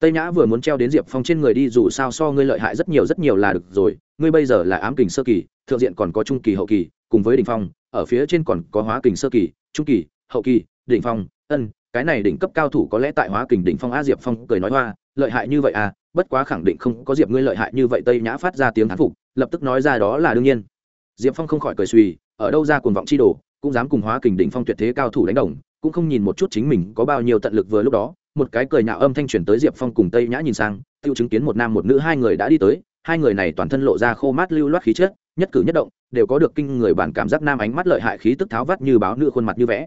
Tây nhã vừa muốn treo đến diệp phong trên người đi, dù sao so ngươi lợi hại rất nhiều rất nhiều là được rồi, ngươi bây giờ là ám kình sơ kỳ, thượng diện còn có trung kỳ, hậu kỳ, cùng với đỉnh phong, ở phía trên còn có hóa kình sơ kỳ, trung kỳ, hậu kỳ, đỉnh phong, ân cái này đỉnh cấp cao thủ có lẽ tại hóa kình đỉnh phong a diệp phong cười nói hoa, lợi hại như vậy à bất quá khẳng định không có diệp ngươi lợi hại như vậy, tây nhã phát ra tiếng thán phục, lập tức nói ra đó là đương nhiên. Diệp phong không khỏi cười suy ở đâu ra cuồng vọng chi đồ, cũng dám cùng hóa kình đỉnh phong tuyệt thế cao thủ đánh đồng, cũng không nhìn một chút chính mình có bao nhiêu tận lực vừa lúc đó, một cái cười nhạo âm thanh truyền tới diệp phong cùng tây nhã nhìn sang, tiêu chứng kiến một nam một nữ hai người đã đi tới, hai người này toàn thân lộ ra khô mát lưu loát khí chất, nhất cử nhất động, đều có được kinh người bản cảm giác nam ánh mắt lợi hại khí tức tháo vắt như báo nữ khuôn mặt như vẽ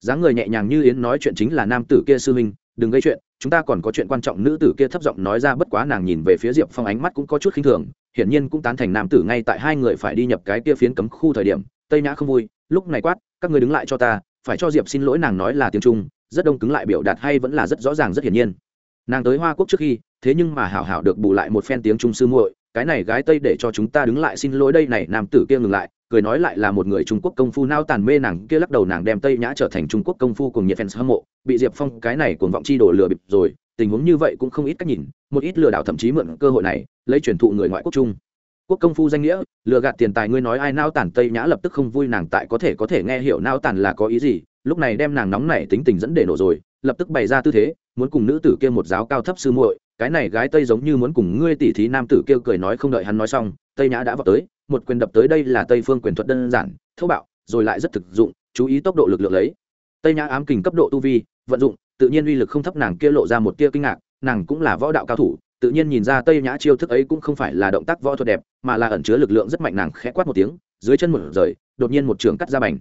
dáng người nhẹ nhàng như yến nói chuyện chính là nam tử kia sư huynh, đừng gây chuyện, chúng ta còn có chuyện quan trọng nữ tử kia thấp giọng nói ra bất quá nàng nhìn về phía diệp phong ánh mắt cũng có chút khinh thường, hiển nhiên cũng tán thành nam tử ngay tại hai người phải đi nhập cái kia phiến cấm khu thời điểm, tây nhã không vui, lúc này quát, các người đứng lại cho ta, phải cho diệp xin lỗi nàng nói là tiếng trung, rất đông cứng lại biểu đạt hay vẫn là rất rõ ràng rất hiển nhiên. Nàng tới hoa quốc trước khi, thế nhưng mà hảo hảo được bù lại một phen tiếng trung sư muội cái này gái tây để cho chúng ta đứng lại xin lỗi đây này, nam tử kia ngừng lại, cười nói lại là một người trung quốc công phu nao tàn mê nàng kia lắc đầu nàng đem tây nhã trở thành trung quốc công phu cùng nhiệt fans hâm mộ, bị diệp phong cái này cuồng vọng chi đổ lừa bịp rồi, tình huống như vậy cũng không ít cách nhìn, một ít lừa đảo thậm chí mượn cơ hội này, lấy truyền thụ người ngoại quốc trung. Quốc công phu danh nghĩa, lừa gạt tiền tài ngươi nói ai nao tàn tây nhã lập tức không vui, nàng tại có thể có thể nghe hiểu nao tàn là có ý gì, lúc này đem nàng nóng này tính tình dẫn để nổ rồi lập tức bày ra tư thế, muốn cùng nữ tử kia một giáo cao thấp sư muội, cái này gái tây giống như muốn cùng ngươi tỉ thí nam tử kêu cười nói không đợi hắn nói xong, tây nhã đã vào tới, một quyền đập tới đây là tây phương quyền thuật đơn giản, thô bạo, rồi lại rất thực dụng, chú ý tốc độ lực lượng lấy. Tây nhã ám kình cấp độ tu vi, vận dụng, tự nhiên uy lực không thấp nàng kia lộ ra một tia kinh ngạc, nàng cũng là võ đạo cao thủ, tự nhiên nhìn ra tây nhã chiêu thức ấy cũng không phải là động tác võ thuật đẹp, mà là ẩn chứa lực lượng rất mạnh nàng khẽ quát một tiếng, dưới chân một rời, đột nhiên một trường cắt ra bành.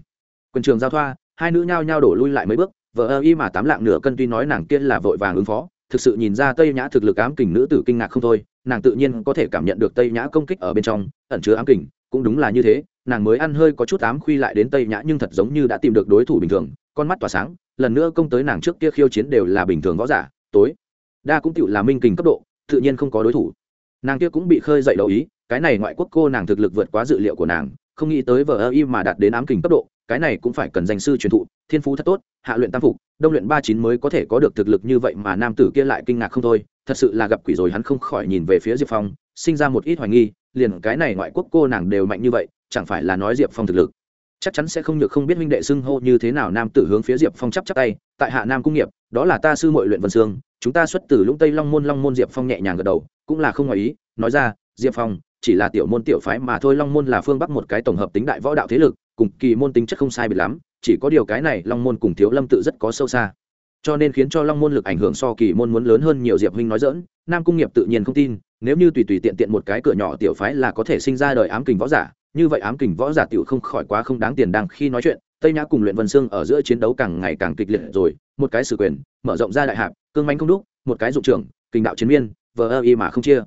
Quyền trường giao thoa, hai nữ nhao nhao đổ lui lại mấy bước vợ ơ y mà tám lạng nửa cân tuy nói nàng kia là vội vàng ứng phó, thực sự nhìn ra tây nhã thực lực ám kình nữ tử kinh ngạc không thôi, nàng tự nhiên có thể cảm nhận được tây nhã công kích ở bên trong, ẩn chứa ám kình, cũng đúng là như thế, nàng mới ăn hơi có chút ám khuy lại đến tây nhã nhưng thật giống như đã tìm được đối thủ bình thường, con mắt tỏa sáng, lần nữa công tới nàng trước kia khiêu chiến đều là bình thường võ giả, tối. Đa cũng tựu là minh kình cấp độ, tự nhiên không có đối thủ. Nàng kia cũng bị khơi dậy đầu ý, cái này ngoại quốc cô nàng thực lực vượt quá dự liệu của nàng, không nghĩ tới vợ ơ y mà đạt đến ám kình cấp độ cái này cũng phải cần danh sư truyền thụ, thiên phú thật tốt, hạ luyện tam phục, đông luyện ba chín mới có thể có được thực lực như vậy mà nam tử kia lại kinh ngạc không thôi, thật sự là gặp quỷ rồi hắn không khỏi nhìn về phía diệp phong, sinh ra một ít hoài nghi, liền cái này ngoại quốc cô nàng đều mạnh như vậy, chẳng phải là nói diệp phong thực lực. Chắc chắn sẽ không nhược không biết minh đệ xưng hô như thế nào nam tử hướng phía diệp phong chắp chắp tay, tại hạ nam cung nghiệp, đó là ta sư mội luyện vân sương chúng ta xuất từ lũng tây long môn long môn diệp phong nhẹ nhàng gật đầu, cũng là không ngoài ý, nói ra, diệp phong, chỉ là tiểu môn tiểu phái mà thôi, long môn là phương bắc một cái tổng hợp tính đại võ đạo thế lực cùng kỳ môn tính chất không sai biệt lắm, chỉ có điều cái này long môn cùng thiếu lâm tự rất có sâu xa. Cho nên khiến cho long môn lực ảnh hưởng so kỳ môn muốn lớn hơn nhiều diệp huynh nói dỡn nam cung nghiệp tự nhiên không tin, nếu như tùy tùy tiện tiện một cái cửa nhỏ tiểu phái là có thể sinh ra đời ám kình võ giả, như vậy ám kình võ giả tiểu không khỏi quá không đáng tiền đang khi nói chuyện, tây nhã cùng luyện vân sương ở giữa chiến đấu càng ngày càng kịch liệt rồi, một cái sử quyền, mở rộng ra đại hạp, cương manh không đúc, một cái dụng trưởng, kình đạo chiến miên, vờ ơ y mà không chia.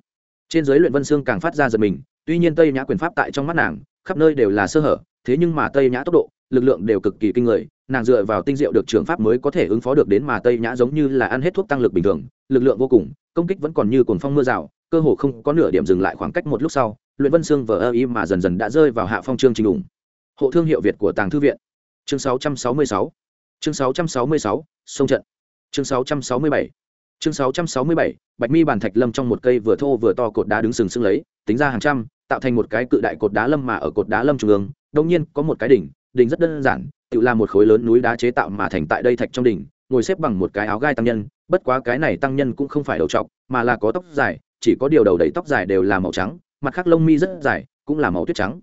Trên giới luyện vân sương càng phát ra giật mình, tuy nhiên tây nhã quyền pháp tại trong mắt nàng, khắp nơi đều là sơ hở thế nhưng mà tây nhã tốc độ, lực lượng đều cực kỳ kinh người, nàng dựa vào tinh diệu được trường pháp mới có thể ứng phó được đến mà tây nhã giống như là ăn hết thuốc tăng lực bình thường, lực lượng vô cùng, công kích vẫn còn như cồn phong mưa rào, cơ hồ không có nửa điểm dừng lại khoảng cách một lúc sau, luyện vân xương vờ ơ y mà dần dần đã rơi vào hạ phong chương trình ủng. hộ thương hiệu việt của tàng thư viện. Chương 666 chương 666 sông trận. Chương 667 chương 667 bạch mi bàn thạch lâm trong một cây vừa thô vừa to cột đá đứng sừng sững lấy, tính ra hàng trăm, tạo thành một cái cự đại cột đá lâm mà ở cột đá lâm trung ương đông nhiên, có một cái đỉnh đỉnh rất đơn giản, tự là một khối lớn núi đá chế tạo mà thành tại đây thạch trong đỉnh, ngồi xếp bằng một cái áo gai tăng nhân, bất quá cái này tăng nhân cũng không phải đầu trọc, mà là có tóc dài, chỉ có điều đầu đầy tóc dài đều là màu trắng, mặt khác lông mi rất dài, cũng là màu tuyết trắng.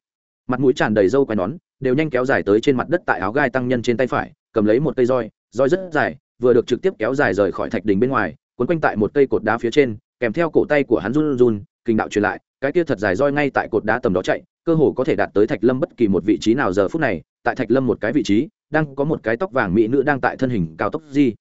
Mặt mũi tràn đầy râu quai nón, đều nhanh kéo dài tới trên mặt đất tại áo gai tăng nhân trên tay phải, cầm lấy một cây roi roi rất dài, vừa được trực tiếp kéo dài rời khỏi thạch đỉnh bên ngoài quấn quanh tại một cây cột đá phía trên, kèm theo cổ tay của hắn run run, kinh đạo truyền lại, cái kia thật dài roi ngay tại cột đá tầm đó chạy cơ hồ có thể đạt tới thạch lâm bất kỳ một vị trí nào giờ phút này, tại thạch lâm một cái vị trí, đang có một cái tóc vàng mỹ nữ đang tại thân hình cao tốc di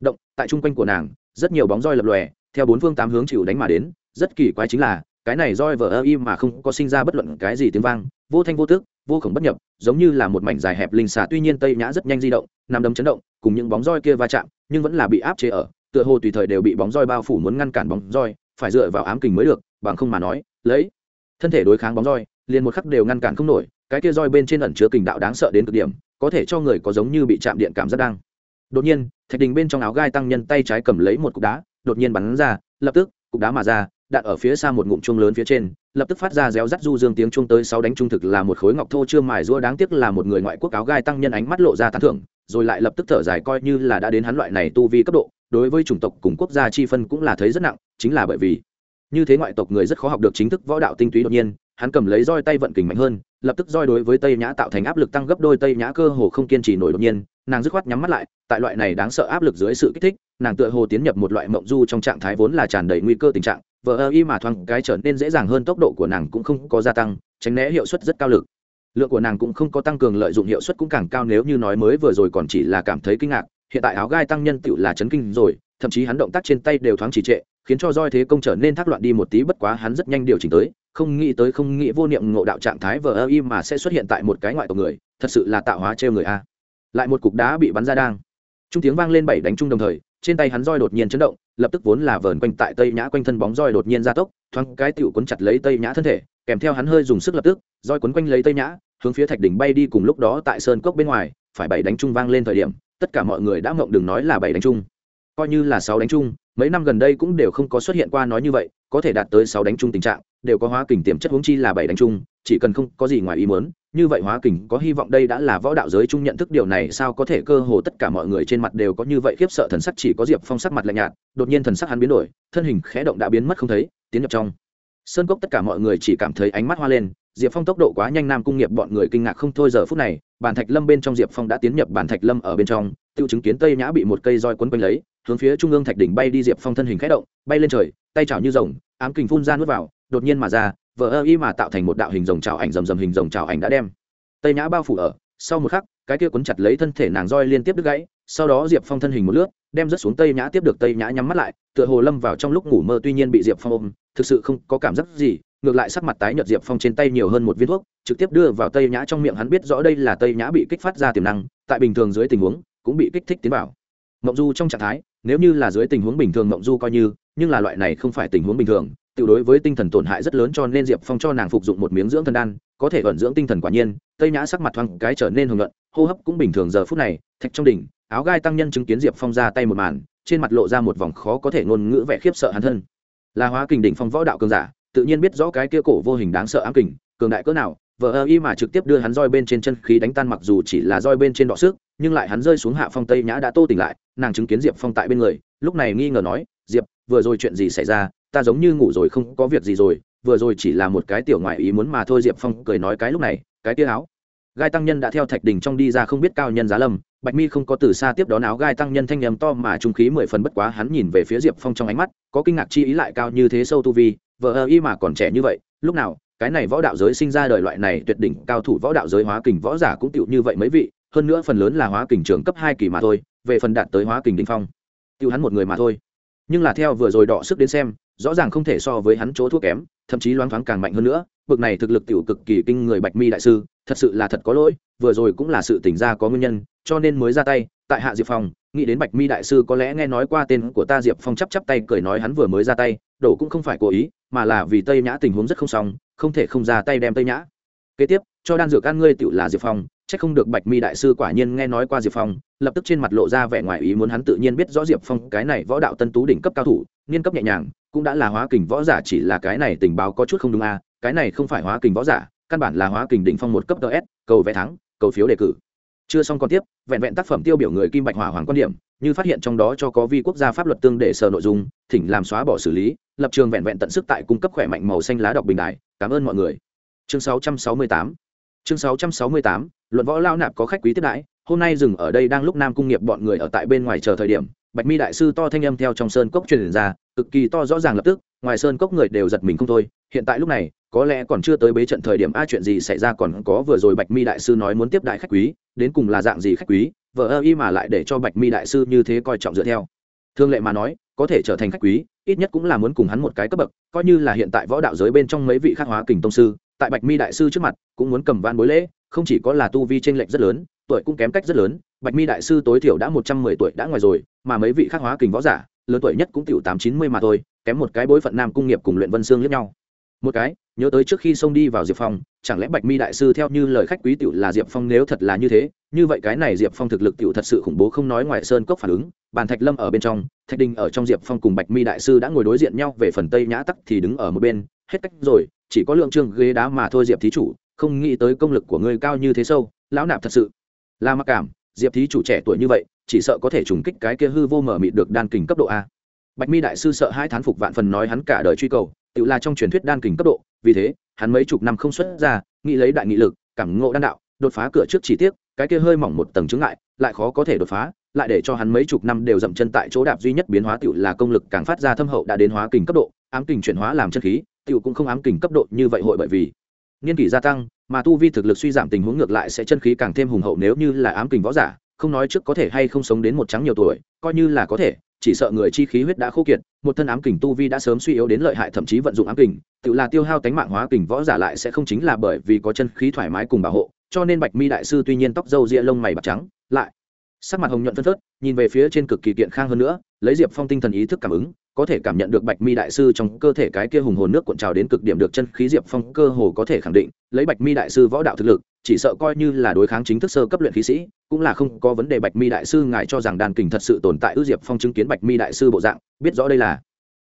động, tại trung quanh của nàng, rất nhiều bóng roi lập lòe, theo bốn phương tám hướng chịu đánh mà đến, rất kỳ quái chính là, cái này roi vờ ơ im mà không có sinh ra bất luận cái gì tiếng vang, vô thanh vô tước vô khổng bất nhập, giống như là một mảnh dài hẹp linh xà, tuy nhiên tây nhã rất nhanh di động, nằm đấm chấn động, cùng những bóng roi kia va chạm, nhưng vẫn là bị áp chế ở, tựa hồ tùy thời đều bị bóng roi bao phủ muốn ngăn cản bóng roi, phải dựa vào ám kình mới được, bằng không mà nói, lấy thân thể đối kháng bóng roi liền một khắc đều ngăn cản không nổi, cái kia roi bên trên ẩn chứa kình đạo đáng sợ đến cực điểm, có thể cho người có giống như bị chạm điện cảm giác đang. Đột nhiên, thạch đình bên trong áo gai tăng nhân tay trái cầm lấy một cục đá, đột nhiên bắn ra, lập tức, cục đá mà ra đạn ở phía xa một ngụm chuông lớn phía trên, lập tức phát ra réo rắt du dương tiếng chuông tới sáu đánh trung thực là một khối ngọc thô chưa mài rũa đáng tiếc là một người ngoại quốc áo gai tăng nhân ánh mắt lộ ra tán thưởng, rồi lại lập tức thở dài coi như là đã đến hắn loại này tu vi cấp độ, đối với chủng tộc cùng quốc gia chi phân cũng là thấy rất nặng, chính là bởi vì, như thế ngoại tộc người rất khó học được chính thức võ đạo tinh túy đột nhiên hắn cầm lấy roi tay vận kình mạnh hơn, lập tức roi đối với tây nhã tạo thành áp lực tăng gấp đôi, tây nhã cơ hồ không kiên trì nổi đột nhiên, nàng dứt khoát nhắm mắt lại, tại loại này đáng sợ áp lực dưới sự kích thích, nàng tựa hồ tiến nhập một loại mộng du trong trạng thái vốn là tràn đầy nguy cơ tình trạng, vờ ơ y mà thoáng cái trở nên dễ dàng hơn tốc độ của nàng cũng không có gia tăng, tránh né hiệu suất rất cao lực. Lượng của nàng cũng không có tăng cường lợi dụng hiệu suất cũng càng cao nếu như nói mới vừa rồi còn chỉ là cảm thấy kinh ngạc, hiện tại áo gai tăng nhân tựu là chấn kinh rồi, thậm chí hắn động tác trên tay đều thoáng chỉ trệ khiến cho roi thế công trở nên thác loạn đi một tí, bất quá hắn rất nhanh điều chỉnh tới. Không nghĩ tới, không nghĩ vô niệm ngộ đạo trạng thái vờ ơ y mà sẽ xuất hiện tại một cái ngoại tộc người, thật sự là tạo hóa trêu người a. Lại một cục đá bị bắn ra đang. Trung tiếng vang lên bảy đánh chung đồng thời, trên tay hắn roi đột nhiên chấn động, lập tức vốn là vờn quanh tại tây nhã quanh thân bóng roi đột nhiên gia tốc, thoáng cái tựu cuốn chặt lấy tây nhã thân thể, kèm theo hắn hơi dùng sức lập tức, roi quấn quanh lấy tây nhã, hướng phía thạch đỉnh bay đi cùng lúc đó tại sơn cốc bên ngoài, phải bảy đánh chung vang lên thời điểm, tất cả mọi người đã mộng đừng nói là bảy đánh chung. Coi như là sáu đánh chung mấy năm gần đây cũng đều không có xuất hiện qua nói như vậy, có thể đạt tới sáu đánh chung tình trạng, đều có hóa kình tiềm chất huống chi là bảy đánh chung, chỉ cần không có gì ngoài ý muốn, như vậy hóa kình có hy vọng đây đã là võ đạo giới chung nhận thức điều này sao có thể cơ hồ tất cả mọi người trên mặt đều có như vậy khiếp sợ thần sắc chỉ có diệp phong sắc mặt lạnh nhạt, đột nhiên thần sắc hắn biến đổi, thân hình khẽ động đã biến mất không thấy, tiến nhập trong. Sơn cốc tất cả mọi người chỉ cảm thấy ánh mắt hoa lên, diệp phong tốc độ quá nhanh nam cung nghiệp bọn người kinh ngạc không thôi giờ phút này, bàn thạch lâm bên trong diệp phong đã tiến nhập bàn thạch lâm ở bên trong tự chứng kiến tây nhã bị một cây roi quấn quanh lấy hướng phía trung ương thạch đỉnh bay đi diệp phong thân hình khẽ động, bay lên trời, tay chảo như rồng, ám kình phun ra nuốt vào, đột nhiên mà ra, vờ ơ y mà tạo thành một đạo hình rồng chảo ảnh, rầm rầm hình rồng chảo ảnh đã đem tây nhã bao phủ ở. Sau một khắc, cái kia cuốn chặt lấy thân thể nàng roi liên tiếp đứt gãy, sau đó diệp phong thân hình một lướt, đem rớt xuống tây nhã, tiếp được tây nhã nhắm mắt lại, tựa hồ lâm vào trong lúc ngủ mơ tuy nhiên bị diệp phong ôm, thực sự không có cảm giác gì, ngược lại sắc mặt tái nhợt diệp phong trên tay nhiều hơn một viên thuốc, trực tiếp đưa vào tây nhã trong miệng, hắn biết rõ đây là tây nhã bị kích phát ra tiềm năng, tại bình thường dưới tình huống, cũng bị kích thích tiến vào mộng du trong trạng thái, nếu như là dưới tình huống bình thường mộng du coi như, nhưng là loại này không phải tình huống bình thường, tự đối với tinh thần tổn hại rất lớn cho nên diệp phong cho nàng phục dụng một miếng dưỡng thần đan, có thể vận dưỡng tinh thần quả nhiên, tây nhã sắc mặt thoáng cái trở nên hưởng luận hô hấp cũng bình thường giờ phút này, thạch trong đỉnh, áo gai tăng nhân chứng kiến diệp phong ra tay một màn, trên mặt lộ ra một vòng khó có thể ngôn ngữ vẻ khiếp sợ hắn thân. Là hóa kình đỉnh phong võ đạo cường giả, tự nhiên biết rõ cái kia cổ vô hình đáng sợ ám kình, cường đại cỡ nào vờ ơ y mà trực tiếp đưa hắn roi bên trên chân khí đánh tan mặc dù chỉ là roi bên trên đọ sức, nhưng lại hắn rơi xuống hạ phong tây nhã đã tô tỉnh lại, nàng chứng kiến diệp phong tại bên người, lúc này nghi ngờ nói, diệp, vừa rồi chuyện gì xảy ra? Ta giống như ngủ rồi không có việc gì rồi, vừa rồi chỉ là một cái tiểu ngoại ý muốn mà thôi. Diệp phong cười nói cái lúc này, cái tia áo. Gai tăng nhân đã theo thạch đình trong đi ra không biết cao nhân giá lâm, bạch mi không có từ xa tiếp đón áo gai tăng nhân thanh nhầm to mà trung khí mười phần bất quá hắn nhìn về phía diệp phong trong ánh mắt, có kinh ngạc chi ý lại cao như thế sâu tu vi vợ ơ y mà còn trẻ như vậy, lúc nào cái này võ đạo giới sinh ra đời loại này tuyệt đỉnh cao thủ võ đạo giới hóa kình võ giả cũng tựu như vậy mấy vị, hơn nữa phần lớn là hóa kình trường cấp hai kỳ mà thôi, về phần đạt tới hóa kình đình phong, tựu hắn một người mà thôi. Nhưng là theo vừa rồi đọ sức đến xem, rõ ràng không thể so với hắn chỗ thuốc kém, thậm chí loáng thoáng càng mạnh hơn nữa, bực này thực lực tiểu cực kỳ kinh người bạch mi đại sư, thật sự là thật có lỗi, vừa rồi cũng là sự tỉnh ra có nguyên nhân, cho nên mới ra tay, tại hạ diệp phong, nghĩ đến bạch mi đại sư có lẽ nghe nói qua tên của ta diệp phong chắp chắp tay cười nói hắn vừa mới ra tay đổ cũng không phải cố ý mà là vì tây nhã tình huống rất không xong, không thể không ra tay đem tây nhã. Kế tiếp, cho đan dược ăn ngươi tựu là diệp phong c h ắ c không được bạch mi đại sư quả nhiên nghe nói qua diệp phong, lập tức trên mặt lộ ra vẻ ngoài ý muốn hắn tự nhiên biết rõ diệp phong cái này võ đạo tân tú đỉnh cấp cao thủ, niên cấp nhẹ nhàng, cũng đã là hóa kình võ giả chỉ là cái này tình báo có chút không đúng a, cái này không phải hóa kình võ giả, căn bản là hóa kình đỉnh phong một cấp ts cầu vé thắng, cầu phiếu đề cử. Chưa xong còn tiếp, vẹn vẹn tác phẩm tiêu biểu người kim bạch hỏa hoàng quan điểm như phát hiện trong đó cho có vi quốc gia pháp luật tương để sở nội dung, thỉnh làm xóa bỏ xử lý, lập trường vẹn vẹn tận sức tại cung cấp khỏe mạnh màu xanh lá đọc bình đại cảm ơn mọi người. Chương 668 chương 668 luận võ lao nạp có khách quý tiếp đãi. Hôm nay dừng ở đây đang lúc nam cung nghiệp bọn người ở tại bên ngoài chờ thời điểm, bạch mi đại sư to thanh âm theo trong sơn cốc truyền ra, cực kỳ to rõ ràng lập tức, ngoài sơn cốc người đều giật mình không thôi. Hiện tại lúc này có lẽ còn chưa tới bế trận thời điểm a chuyện gì xảy ra còn có vừa rồi bạch mi đại sư nói muốn tiếp đại khách quý, đến cùng là dạng gì khách quý, vợ ơ y mà lại để cho bạch mi đại sư như thế coi trọng dựa theo. Thương lệ mà nói, có thể trở thành khách quý, ít nhất cũng là muốn cùng hắn một cái cấp bậc, coi như là hiện tại võ đạo giới bên trong mấy vị khắc hóa kình tông sư, tại bạch mi đại sư trước mặt, cũng muốn cầm van bối lễ, không chỉ có là tu vi tranh lệch rất lớn, tuổi cũng kém cách rất lớn, bạch mi đại sư tối thiểu đã một trăm mười tuổi đã ngoài rồi, mà mấy vị khắc hóa kình võ giả, lớn tuổi nhất cũng tiểu tám chín mươi mà thôi, kém một cái bối phận nam cung nghiệp cùng luyện vân xương lẫn nhau. Một cái nhớ tới trước khi xông đi vào diệp phong, chẳng lẽ bạch mi đại sư theo như lời khách quý tiểu là diệp phong nếu thật là như thế, như vậy cái này diệp phong thực lực t thật sự khủng bố không nói ngoài sơn cốc phản ứng, bàn thạch lâm ở bên trong, thạch đình ở trong diệp phong cùng bạch mi đại sư đã ngồi đối diện nhau, về phần tây nhã tắc thì đứng ở một bên, hết cách rồi, chỉ có lượng trương ghế đá mà thôi diệp thí chủ, không nghĩ tới công lực của ngươi cao như thế sâu, lão nạp thật sự là mặc cảm, diệp thí chủ trẻ tuổi như vậy, chỉ sợ có thể trùng kích cái kia hư vô mở mịt được đan kình cấp độ a. Bạch mi đại sư sợ hai thán phục vạn phần nói hắn cả đời truy cầu tự là trong truyền thuyết đan kình cấp độ, vì thế, hắn mấy chục năm không xuất ra, nghĩ lấy đại nghị lực, cảm ngộ đan đạo, đột phá cửa trước chỉ tiếc, cái kia hơi mỏng một tầng chứng ngại, lại khó có thể đột phá, lại để cho hắn mấy chục năm đều dậm chân tại chỗ đạp duy nhất biến hóa tiểu là công lực càng phát ra thâm hậu đã đến hóa kình cấp độ, ám kình chuyển hóa làm chân khí, tiểu cũng không ám kình cấp độ như vậy hội bởi vì niên kỷ gia tăng, mà tu vi thực lực suy giảm tình huống ngược lại sẽ chân khí càng thêm hùng hậu nếu như là ám kình võ giả, không nói trước có thể hay không sống đến một trắng nhiều tuổi, coi như là có thể, chỉ sợ người chi khí huyết đã khô kiệt một thân ám kình tu vi đã sớm suy yếu đến lợi hại, thậm chí vận dụng ám kình, tự là tiêu hao tánh mạng hóa kình võ giả lại sẽ không chính là bởi vì có chân khí thoải mái cùng bảo hộ, cho nên bạch mi đại sư tuy nhiên tóc râu ria lông mày bạc trắng, lại sắc mặt hồng nhuận phân phớt, nhìn về phía trên cực kỳ kiện khang hơn nữa lấy diệp phong tinh thần ý thức cảm ứng, có thể cảm nhận được bạch mi đại sư trong cơ thể cái kia hùng hồn nước cuộn trào đến cực điểm được chân khí diệp phong cơ hồ có thể khẳng định, lấy bạch mi đại sư võ đạo thực lực, chỉ sợ coi như là đối kháng chính thức sơ cấp luyện khí sĩ, cũng là không có vấn đề bạch mi đại sư ngài cho rằng đàn kình thật sự tồn tại ư diệp phong chứng kiến bạch mi đại sư bộ dạng, biết rõ đây là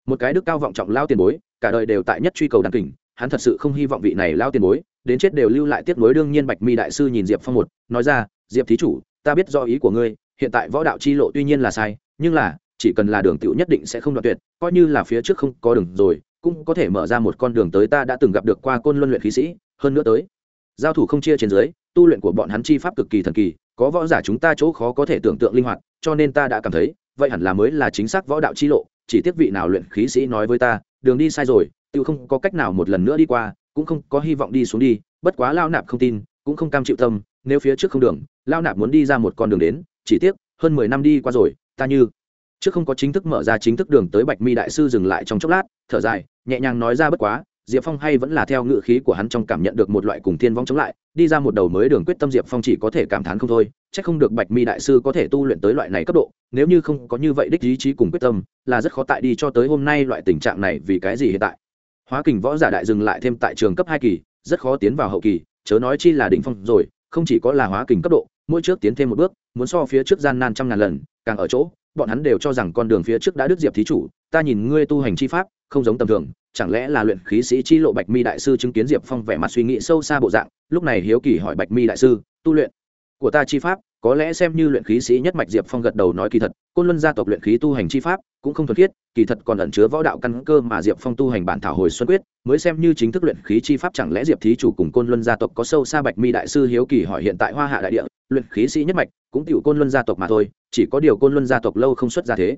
một cái đức cao vọng trọng lao tiền bối, cả đời đều tại nhất truy cầu đàn kình, hắn thật sự không hy vọng vị này lao tiền bối, đến chết đều lưu lại tiếc nối đương nhiên bạch mi đại sư nhìn diệp phong một, nói ra, diệp thí chủ, ta biết do ý của ngươi, hiện tại võ đạo chi lộ tuy nhiên là sai, nhưng là chỉ cần là đường tiểu nhất định sẽ không đoạn tuyệt, coi như là phía trước không có đường rồi, cũng có thể mở ra một con đường tới ta đã từng gặp được qua côn luân luyện khí sĩ, hơn nữa tới. Giao thủ không chia trên dưới, tu luyện của bọn hắn chi pháp cực kỳ thần kỳ, có võ giả chúng ta chỗ khó có thể tưởng tượng linh hoạt, cho nên ta đã cảm thấy, vậy hẳn là mới là chính xác võ đạo chi lộ, chỉ tiếc vị nào luyện khí sĩ nói với ta, đường đi sai rồi, tự không có cách nào một lần nữa đi qua, cũng không có hy vọng đi xuống đi, bất quá lao nạp không tin, cũng không cam chịu tâm, nếu phía trước không đường, lao nạp muốn đi ra một con đường đến, chỉ tiếc, hơn mười năm đi qua rồi, ta như trước không có chính thức mở ra chính thức đường tới bạch mi đại sư dừng lại trong chốc lát, thở dài, nhẹ nhàng nói ra bất quá, diệp phong hay vẫn là theo ngự khí của hắn trong cảm nhận được một loại cùng thiên vong chống lại, đi ra một đầu mới đường quyết tâm diệp phong chỉ có thể cảm thán không thôi c h ắ c không được bạch mi đại sư có thể tu luyện tới loại này cấp độ, nếu như không có như vậy đích ý chí cùng quyết tâm, là rất khó tại đi cho tới hôm nay loại tình trạng này vì cái gì hiện tại. Hóa kình võ giả đại dừng lại thêm tại trường cấp hai kỳ, rất khó tiến vào hậu kỳ, chớ nói chi là đỉnh phong rồi, không chỉ có là hóa kình cấp độ, mỗi trước tiến thêm một bước, muốn so phía trước gian nan trăm ngàn lần, càng ở chỗ bọn hắn đều cho rằng con đường phía trước đã đứt diệp thí chủ, ta nhìn ngươi tu hành chi pháp, không giống tầm thường, chẳng lẽ là luyện khí sĩ chi lộ bạch mi đại sư chứng kiến diệp phong vẻ mặt suy nghĩ sâu xa bộ dạng, lúc này hiếu kỳ hỏi bạch mi đại sư, tu luyện của ta chi pháp có lẽ xem như luyện khí sĩ nhất mạch diệp phong gật đầu nói kỳ thật, côn luân gia tộc luyện khí tu hành chi pháp cũng không thuật khiết, kỳ thật còn ẩn chứa võ đạo căn cơ mà diệp phong tu hành bản thảo hồi xuân quyết, mới xem như chính thức luyện khí chi pháp chẳng lẽ diệp thí chủ cùng côn luân gia tộc có sâu xa bạch mi đại sư hiếu kỳ hỏi hiện tại hoa hạ đại địa, luyện khí sĩ nhất mạch cũng tiểu côn luân gia tộc mà thôi, chỉ có điều côn luân gia tộc lâu không xuất ra thế.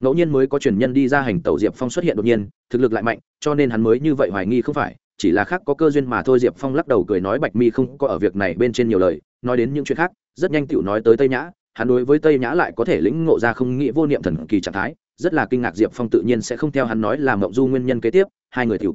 Ngẫu nhiên mới có truyền nhân đi ra hành tẩu diệp phong xuất hiện đột nhiên, thực lực lại mạnh, cho nên hắn mới như vậy hoài nghi không phải, chỉ là khác có cơ duyên mà thôi. Diệp phong lắc đầu cười nói bạch mi không có ở việc này bên trên nhiều lời nói đến những chuyện khác, rất nhanh tựu nói tới tây nhã, hắn đối với tây nhã lại có thể lĩnh ngộ ra không nghĩ vô niệm thần kỳ trạng thái, rất là kinh ngạc diệp phong tự nhiên sẽ không theo hắn nói là mộng du nguyên nhân kế tiếp, hai người tiểu.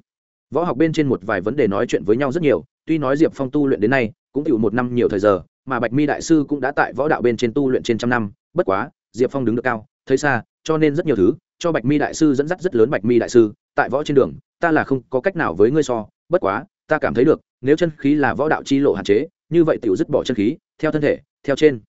Võ học bên trên một vài vấn đề nói chuyện với nhau rất nhiều, tuy nói diệp phong tu luyện đến nay, cũng tựu một năm nhiều thời giờ, mà bạch mi đại sư cũng đã tại võ đạo bên trên tu luyện trên trăm năm, bất quá, diệp phong đứng được cao, thấy xa, cho nên rất nhiều thứ, cho bạch mi đại sư dẫn dắt rất lớn bạch mi đại sư, tại võ trên đường, ta là không có cách nào với ngươi so, bất quá, ta cảm thấy được, nếu chân khí là võ đạo chi lộ hạn chế như vậy tiểu dứt bỏ chân khí, theo thân thể, theo trên.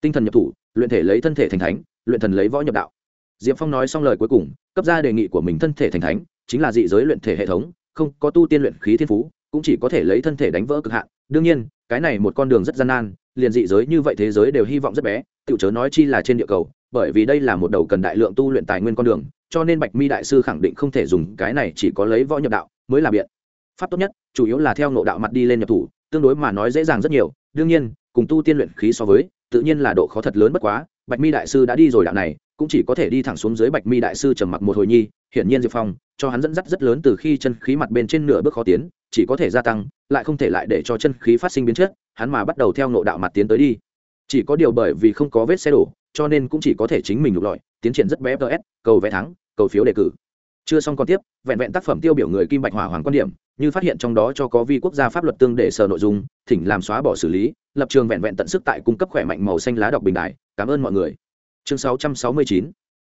Tinh thần nhập thủ, luyện thể lấy thân thể thành thánh, luyện thần lấy võ nhập đạo. Diệp phong nói xong lời cuối cùng, cấp ra đề nghị của mình thân thể thành thánh, chính là dị giới luyện thể hệ thống, không có tu tiên luyện khí thiên phú, cũng chỉ có thể lấy thân thể đánh vỡ cực hạn. Đương nhiên, cái này một con đường rất gian nan, liền dị giới như vậy thế giới đều hy vọng rất bé, Tiểu chớ nói chi là trên địa cầu, bởi vì đây là một đầu cần đại lượng tu luyện tài nguyên con đường, cho nên bạch mi đại sư khẳng định không thể dùng cái này chỉ có lấy võ nhập đạo mới là biện. Pháp tốt nhất, chủ yếu là theo nộ đạo mặt đi lên nhập thủ tương đối mà nói dễ dàng rất nhiều. Đương nhiên, cùng tu tiên luyện khí so với, tự nhiên là độ khó thật lớn bất quá, bạch mi đại sư đã đi rồi đạo này, cũng chỉ có thể đi thẳng xuống dưới bạch mi đại sư trầm mặc một hồi nhi, hiển nhiên diệp phong, cho hắn dẫn dắt rất lớn từ khi chân khí mặt bên trên nửa bước khó tiến, chỉ có thể gia tăng, lại không thể lại để cho chân khí phát sinh biến chất, hắn mà bắt đầu theo nộ đạo mặt tiến tới đi. Chỉ có điều bởi vì không có vết xe đổ, cho nên cũng chỉ có thể chính mình lục lọi, tiến triển rất bé ts cầu vé thắng, cầu phiếu đề cử chưa xong còn tiếp, vẹn vẹn tác phẩm tiêu biểu người kim bạch hỏa hoàng quan điểm, như phát hiện trong đó cho có vi quốc gia pháp luật tương để sở nội dung, thỉnh làm xóa bỏ xử lý, lập trường vẹn vẹn tận sức tại cung cấp khỏe mạnh màu xanh lá đọc bình đại. Cảm ơn mọi người. Chương 669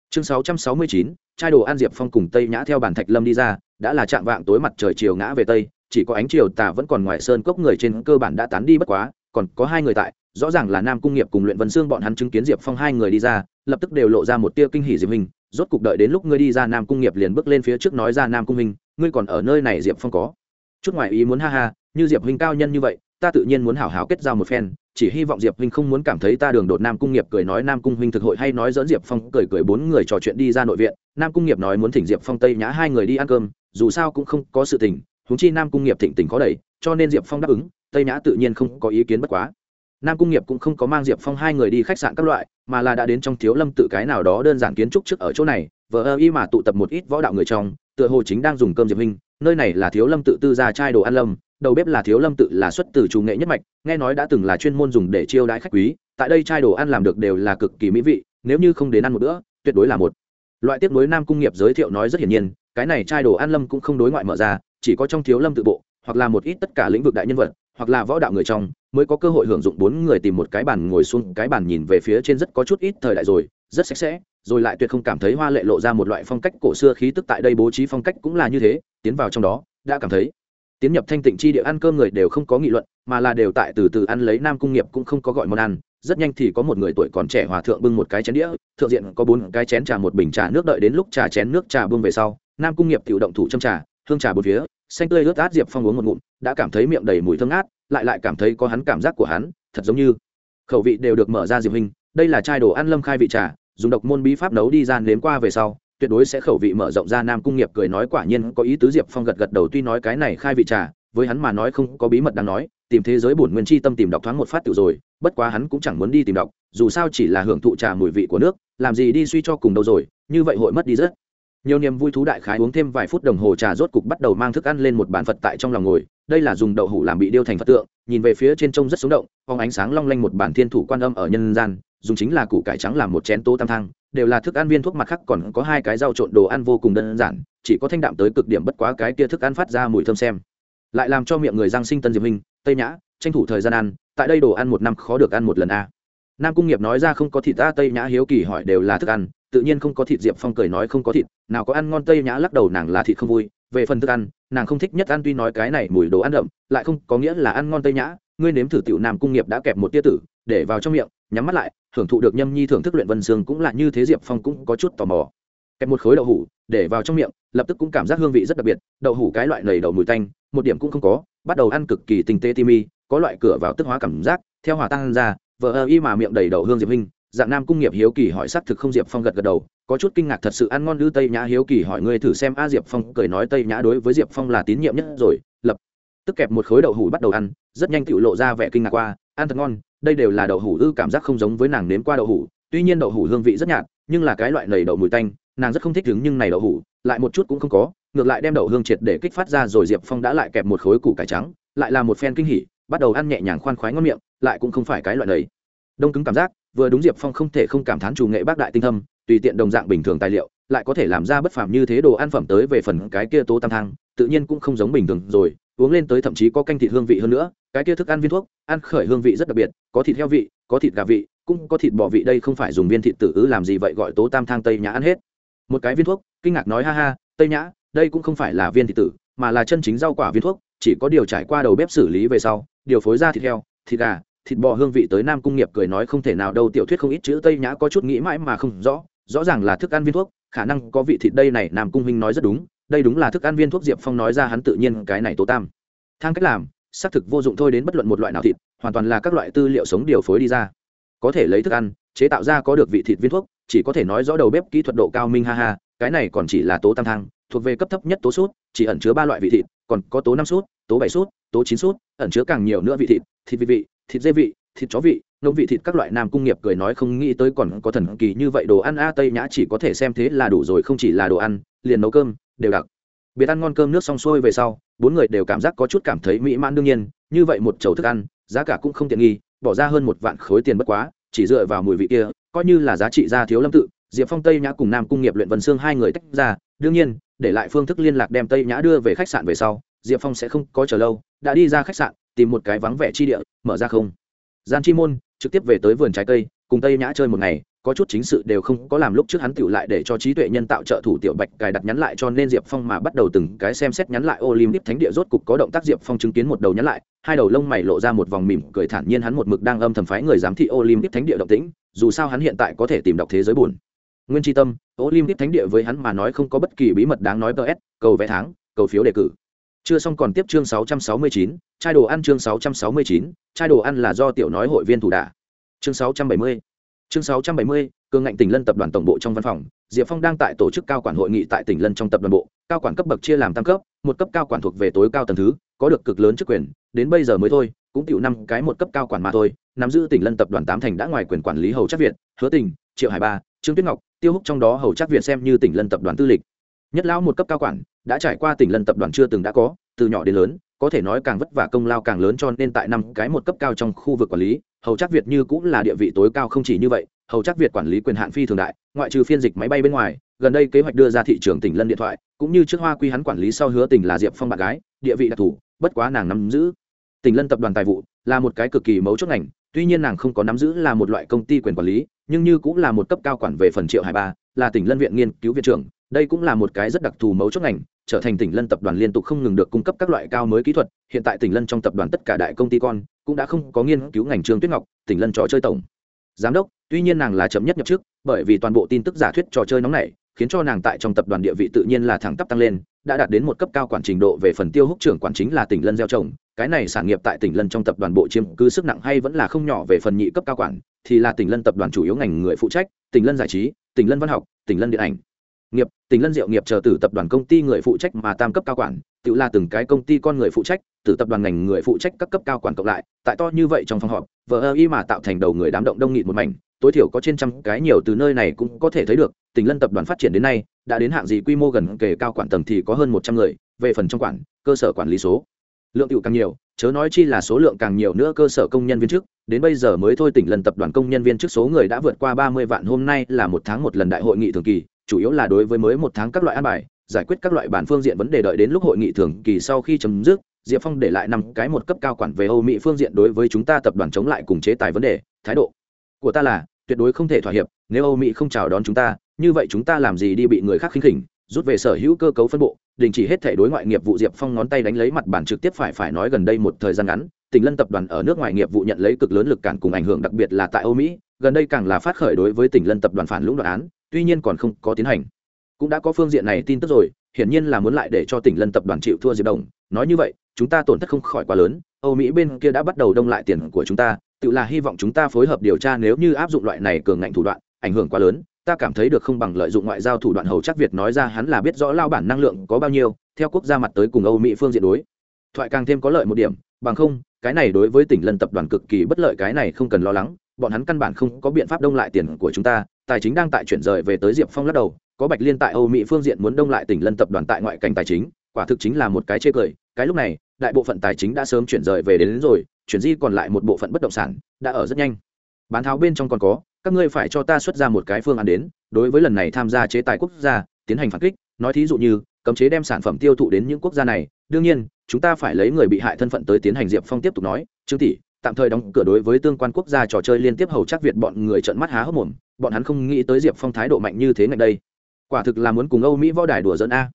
chương 669 trai đồ an diệp phong cùng tây nhã theo bản thạch lâm đi ra, đã là trạng vạng tối mặt trời chiều ngã về tây, chỉ có ánh chiều tà vẫn còn ngoài sơn cốc người trên cơ bản đã tán đi bất quá, còn có hai người tại, rõ ràng là nam cung nghiệp cùng luyện vân xương bọn hắn chứng kiến diệp phong hai người đi ra, lập tức đều lộ ra một tia kinh hỉ diệp hình rốt cục đợi đến lúc ngươi đi ra nam cung nghiệp liền bước lên phía trước nói ra, nam cung minh ngươi còn ở nơi này diệp phong có chút ngoại ý muốn ha ha, như diệp huynh cao nhân như vậy, ta tự nhiên muốn hảo hảo kết giao một phen, chỉ hy vọng diệp huynh không muốn cảm thấy ta đường đột nam cung nghiệp cười nói nam cung huynh thực hội hay nói dẫn diệp phong cười cười bốn người trò chuyện đi ra nội viện, nam cung nghiệp nói muốn thỉnh diệp phong tây nhã hai người đi ăn cơm, dù sao cũng không có sự tình húng chi nam cung nghiệp thịnh tình có đẩy cho nên diệp phong đáp ứng, tây nhã tự nhiên không có ý kiến bất quá nam cung nghiệp cũng không có mang diệp phong hai người đi khách sạn các loại, mà là đã đến trong thiếu lâm tự cái nào đó đơn giản kiến trúc trước ở chỗ này, vờ ơ y mà tụ tập một ít võ đạo người trong, tựa hồ chính đang dùng cơm diệp huynh nơi này là thiếu lâm tự tư gia trai đồ ăn lâm, đầu bếp là thiếu lâm tự là xuất từ chủ nghệ nhất mạch, nghe nói đã từng là chuyên môn dùng để chiêu đãi khách quý, tại đây trai đồ ăn làm được đều là cực kỳ mỹ vị, nếu như không đến ăn một bữa, tuyệt đối là một. Loại tiếp nối nam cung nghiệp giới thiệu nói rất hiển nhiên, cái này trai đồ ăn lâm cũng không đối ngoại mở ra, chỉ có trong thiếu lâm tự bộ, hoặc là một ít tất cả lĩnh vực đại nhân vật hoặc là võ đạo người trong, mới có cơ hội hưởng dụng bốn người tìm một cái bàn ngồi xuống, cái bàn nhìn về phía trên rất có chút ít thời đại rồi, rất sạch sẽ, rồi lại tuyệt không cảm thấy hoa lệ lộ ra một loại phong cách cổ xưa khí tức tại đây bố trí phong cách cũng là như thế, tiến vào trong đó, đã cảm thấy tiến nhập thanh tịnh chi địa ăn cơm người đều không có nghị luận, mà là đều tại từ từ ăn lấy nam cung nghiệp cũng không có gọi món ăn, rất nhanh thì có một người tuổi còn trẻ hòa thượng bưng một cái chén đĩa, thượng diện có bốn cái chén trà một bình trà nước đợi đến lúc trà chén nước trà bưng về sau, nam cung nghiệp tự động thủ châm trà, hương trà bốn phía xanh tươi ướt át diệp phong uống một ngụm, đã cảm thấy miệng đầy mùi thơm ngát, lại lại cảm thấy có hắn cảm giác của hắn, thật giống như khẩu vị đều được mở ra diệp hình đây là chai đồ ăn lâm khai vị trà, dùng độc môn bí pháp nấu đi gian nếm qua về sau, tuyệt đối sẽ khẩu vị mở rộng ra nam cung nghiệp cười nói quả nhiên có ý tứ diệp phong gật gật đầu tuy nói cái này khai vị trà, với hắn mà nói không có bí mật đáng nói, tìm thế giới bổn nguyên chi tâm tìm đọc thoáng một phát tự rồi, bất quá hắn cũng chẳng muốn đi tìm đọc, dù sao chỉ là hưởng thụ trà mùi vị của nước, làm gì đi suy cho cùng đâu rồi, như vậy hội mất đi rất nhiều niềm vui thú đại khái uống thêm vài phút đồng hồ trà rốt cục bắt đầu mang thức ăn lên một bàn phật tại trong lòng ngồi. Đây là dùng đậu hủ làm bị điêu thành phật tượng, nhìn về phía trên trông rất sống động phong ánh sáng long lanh một bản thiên thủ quan âm ở nhân gian, dùng chính là củ cải trắng làm một chén tô tam thang, đều là thức ăn viên thuốc mặt khác còn có hai cái rau trộn đồ ăn vô cùng đơn giản, chỉ có thanh đạm tới cực điểm bất quá cái kia thức ăn phát ra mùi thơm xem. Lại làm cho miệng người giang sinh tân diệp minh, tây nhã, tranh thủ thời gian ăn, tại đây đồ ăn một năm khó được ăn một lần a. Nam cung nghiệp nói ra không có thịt ta tây nhã hiếu kỳ hỏi đều là thức ăn tự nhiên không có thịt diệp phong cười nói không có thịt, nào có ăn ngon tây nhã lắc đầu nàng là thịt không vui, về phần thức ăn, nàng không thích nhất ăn tuy nói cái này mùi đồ ăn đậm, lại không có nghĩa là ăn ngon tây nhã, ngươi nếm thử tiểu nam cung nghiệp đã kẹp một tia tử, để vào trong miệng, nhắm mắt lại hưởng thụ được nhâm nhi thưởng thức luyện vân sương cũng là như thế diệp phong cũng có chút tò mò. Kẹp một khối đậu hủ, để vào trong miệng, lập tức cũng cảm giác hương vị rất đặc biệt, đậu hủ cái loại lầy đậu mùi tanh, một điểm cũng không có, bắt đầu ăn cực kỳ tinh tế timi có loại cửa vào tức hóa cảm giác, theo hòa tan ra vợ ơ y mà miệng đầy đậu hương diệp hình dạng nam cung nghiệp hiếu kỳ hỏi xác thực không diệp phong gật gật đầu, có chút kinh ngạc thật sự ăn ngon lư tây nhã hiếu kỳ hỏi ngươi thử xem a diệp phong cười nói tây nhã đối với diệp phong là tín nhiệm nhất rồi, lập tức kẹp một khối đậu hủ bắt đầu ăn, rất nhanh tự lộ ra vẻ kinh ngạc qua, ăn thật ngon, đây đều là đậu hủ ư cảm giác không giống với nàng nếm qua đậu hủ, tuy nhiên đậu hủ hương vị rất nhạt, nhưng là cái loại nầy đậu mùi tanh, nàng rất không thích đứng nhưng này đậu hủ, lại một chút cũng không có, ngược lại đem đậu hương triệt để kích phát ra rồi diệp phong đã lại kẹp một khối củ cải trắng, lại là một phen kinh hỉ, bắt đầu ăn nhẹ nhàng khoan khoái ngon miệng, lại cũng không phải cái loại đấy đông cứng cảm giác vừa đúng diệp phong không thể không cảm thán chủ nghệ bác đại tinh thâm, tùy tiện đồng dạng bình thường tài liệu, lại có thể làm ra bất phàm như thế đồ ăn phẩm tới về phần cái kia tố tam thang, tự nhiên cũng không giống bình thường rồi, uống lên tới thậm chí có canh thịt hương vị hơn nữa, cái kia thức ăn viên thuốc, ăn khởi hương vị rất đặc biệt, có thịt heo vị, có thịt gà vị, cũng có thịt bò vị, đây không phải dùng viên thịt tử ứ làm gì vậy gọi tố tam thang tây nhã ăn hết. Một cái viên thuốc, kinh ngạc nói ha ha, tây nhã, đây cũng không phải là viên thịt tử mà là chân chính rau quả viên thuốc, chỉ có điều trải qua đầu bếp xử lý về sau, điều phối ra thịt heo, thịt gà thịt bò hương vị tới nam cung nghiệp cười nói không thể nào đâu tiểu thuyết không ít chữ tây nhã có chút nghĩ mãi mà không rõ rõ ràng là thức ăn viên thuốc, khả năng có vị thịt đây này, nam cung huynh nói rất đúng, đây đúng là thức ăn viên thuốc diệp phong nói ra hắn tự nhiên cái này tố tam. Thang cách làm, xác thực vô dụng thôi đến bất luận một loại nào thịt, hoàn toàn là các loại tư liệu sống điều phối đi ra. Có thể lấy thức ăn, chế tạo ra có được vị thịt viên thuốc, chỉ có thể nói rõ đầu bếp kỹ thuật độ cao minh ha ha, cái này còn chỉ là tố tam thang, thuộc về cấp thấp nhất tố sút, chỉ ẩn chứa ba loại vị thịt, còn có tố năm sút, tố bảy sút, tố chín sút, ẩn chứa càng nhiều nữa vị thịt thịt vị vị thịt dê vị, thịt chó vị nông vị thịt các loại nam cung nghiệp cười nói không nghĩ tới còn có thần kỳ như vậy đồ ăn a, tây nhã chỉ có thể xem thế là đủ rồi, không chỉ là đồ ăn, liền nấu cơm, đều đặc. Biệt ăn ngon cơm nước xong xuôi về sau, bốn người đều cảm giác có chút cảm thấy mỹ mãn đương nhiên, như vậy một chầu thức ăn, giá cả cũng không tiện nghi, bỏ ra hơn một vạn khối tiền bất quá, chỉ dựa vào mùi vị kia, coi như là giá trị ra thiếu lâm tự, diệp phong, tây nhã cùng nam cung nghiệp luyện vân xương hai người tách ra, đương nhiên, để lại phương thức liên lạc đem tây nhã đưa về khách sạn về sau diệp phong sẽ không có chờ lâu, đã đi ra khách sạn, tìm một cái vắng vẻ chi địa, mở ra không? Gian chi môn, trực tiếp về tới vườn trái cây, cùng tây nhã chơi một ngày, có chút chính sự đều không có làm lúc trước hắn tựu lại để cho trí tuệ nhân tạo trợ thủ tiểu bạch cài đặt nhắn lại cho nên diệp phong mà bắt đầu từng cái xem xét nhắn lại olympic thánh địa rốt cục có động tác diệp phong chứng kiến một đầu nhắn lại, hai đầu lông mày lộ ra một vòng mỉm cười thản nhiên hắn một mực đang âm thầm phái người giám thị olympic thánh địa động tĩnh, dù sao hắn hiện tại có thể tìm đọc thế giới buồn. Nguyên tri tâm, olympic thánh địa với hắn mà nói không có bất kỳ bí mật đáng nói ts cầu vé tháng, cầu phiếu đề cử chưa xong còn tiếp chương 669, trai đồ ăn chương 669, trai đồ ăn là do tiểu nói hội viên thủ đả. Chương 670 chương 670, cường ngạnh tỉnh lân tập đoàn tổng bộ trong văn phòng diệp phong đang tại tổ chức cao quản hội nghị tại tỉnh lân trong tập đoàn bộ cao quản cấp bậc chia làm tam cấp một cấp cao quản thuộc về tối cao tầng thứ có được cực lớn chức quyền đến bây giờ mới thôi cũng tiểu năm cái một cấp cao quản mà thôi nắm giữ tỉnh lân tập đoàn tám thành đã ngoài quyền quản lý hầu chắc việt hứa tỉnh triệu hải ba trương tuyết ngọc tiêu húc trong đó hầu chắc việt xem như tỉnh lân tập đoàn tư lịch. Nhất lão một cấp cao quản đã trải qua tỉnh lân tập đoàn chưa từng đã có, từ nhỏ đến lớn, có thể nói càng vất vả công lao càng lớn cho nên tại năm cái một cấp cao trong khu vực quản lý, hầu chắc việt như cũng là địa vị tối cao không chỉ như vậy, hầu chắc việt quản lý quyền hạn phi thường đại, ngoại trừ phiên dịch máy bay bên ngoài, gần đây kế hoạch đưa ra thị trường tỉnh lân điện thoại, cũng như trước hoa quy hắn quản lý sau hứa tỉnh là diệp phong bạn gái, địa vị đặc thù, bất quá nàng nắm giữ tỉnh lân tập đoàn tài vụ là một cái cực kỳ mấu chốt ngành, tuy nhiên nàng không có nắm giữ là một loại công ty quyền quản lý, nhưng như cũng là một cấp cao quản về phần triệu hải ba, là tỉnh lân viện nghiên cứu viện trưởng, đây cũng là một cái rất đặc thù mấu chốt ngành trở thành tỉnh lân tập đoàn liên tục không ngừng được cung cấp các loại cao mới kỹ thuật. Hiện tại tỉnh lân trong tập đoàn tất cả đại công ty con cũng đã không có nghiên cứu ngành trường tuyết ngọc tỉnh lân trò chơi tổng giám đốc. Tuy nhiên nàng là chậm nhất nhập trước, bởi vì toàn bộ tin tức giả thuyết trò chơi nóng này khiến cho nàng tại trong tập đoàn địa vị tự nhiên là thẳng tắp tăng lên đã đạt đến một cấp cao quản trình độ về phần tiêu húc trưởng quản chính là tỉnh lân gieo trồng. Cái này sản nghiệp tại tỉnh lân trong tập đoàn bộ chiếm cứ sức nặng hay vẫn là không nhỏ về phần nhị cấp cao quản thì là tỉnh lân tập đoàn chủ yếu ngành người phụ trách tỉnh lân giải trí tỉnh lân văn học tỉnh lân điện ảnh nghiệp tỉnh lân diệu nghiệp chờ từ tập đoàn công ty người phụ trách mà tam cấp cao quản, tự là từng cái công ty con người phụ trách từ tập đoàn ngành người phụ trách các cấp cao quản cộng lại, tại to như vậy trong phòng họp, vờ ơ y mà tạo thành đầu người đám động đông nghịt một mảnh, tối thiểu có trên trăm cái nhiều từ nơi này cũng có thể thấy được tỉnh lân tập đoàn phát triển đến nay, đã đến hạng gì quy mô gần kề cao quản tầng thì có hơn một trăm người, về phần trong quản, cơ sở quản lý số. Lượng tựu càng nhiều, chớ nói chi là số lượng càng nhiều nữa cơ sở công nhân viên chức, đến bây giờ mới thôi tỉnh lần tập đoàn công nhân viên chức số người đã vượt qua ba mươi vạn, hôm nay là một tháng một lần đại hội nghị thường kỳ chủ yếu là đối với mới một tháng các loại an bài, giải quyết các loại bản phương diện vấn đề đợi đến lúc hội nghị thường kỳ sau khi chấm dứt, diệp phong để lại năm cái một cấp cao quản về âu mỹ phương diện đối với chúng ta tập đoàn chống lại cùng chế tài vấn đề, thái độ của ta là tuyệt đối không thể thỏa hiệp, nếu âu mỹ không chào đón chúng ta, như vậy chúng ta làm gì đi bị người khác khinh khỉnh, rút về sở hữu cơ cấu phân bộ, đình chỉ hết thể đối ngoại nghiệp vụ diệp phong ngón tay đánh lấy mặt bản trực tiếp phải phải nói gần đây một thời gian ngắn tỉnh lân tập đoàn ở nước ngoài nghiệp vụ nhận lấy cực lớn lực cản cùng ảnh hưởng đặc biệt là tại âu mỹ, gần đây càng là phát khởi đối với tỉnh lân tập đoàn phản lũng đoạn án tuy nhiên còn không có tiến hành. Cũng đã có phương diện này tin tức rồi, hiển nhiên là muốn lại để cho tỉnh lân tập đoàn chịu thua diệp đồng. Nói như vậy, chúng ta tổn thất không khỏi quá lớn, âu mỹ bên kia đã bắt đầu đông lại tiền của chúng ta, tự là hy vọng chúng ta phối hợp điều tra nếu như áp dụng loại này cường ngạnh thủ đoạn, ảnh hưởng quá lớn. Ta cảm thấy được không bằng lợi dụng ngoại giao thủ đoạn hầu chắc việt nói ra hắn là biết rõ lao bản năng lượng có bao nhiêu, theo quốc gia mặt tới cùng âu mỹ phương diện đối. Thoại càng thêm có lợi một điểm, bằng không, cái này đối với tỉnh lân tập đoàn cực kỳ bất lợi, cái này không cần lo lắng, bọn hắn căn bản không có biện pháp đông lại tiền của chúng ta tài chính đang tại chuyển rời về tới diệp phong lắc đầu có bạch liên tại âu mỹ phương diện muốn đông lại tỉnh lân tập đoàn tại ngoại cảnh tài chính quả thực chính là một cái chê cười cái lúc này đại bộ phận tài chính đã sớm chuyển rời về đến, đến rồi chuyển di còn lại một bộ phận bất động sản đã ở rất nhanh. Bán tháo bên trong còn có các ngươi phải cho ta xuất ra một cái phương án đến đối với lần này tham gia chế tài quốc gia tiến hành phản kích nói thí dụ như cấm chế đem sản phẩm tiêu thụ đến những quốc gia này đương nhiên chúng ta phải lấy người bị hại thân phận tới tiến hành diệp phong tiếp tục nói chứ tỷ tạm thời đóng cửa đối với tương quan quốc gia trò chơi liên tiếp hầu chắc việt bọn người trợn mắt há hốc mồm, bọn hắn không nghĩ tới diệp phong thái độ mạnh như thế này đây. Quả thực là muốn cùng âu mỹ võ đài đùa dẫn a.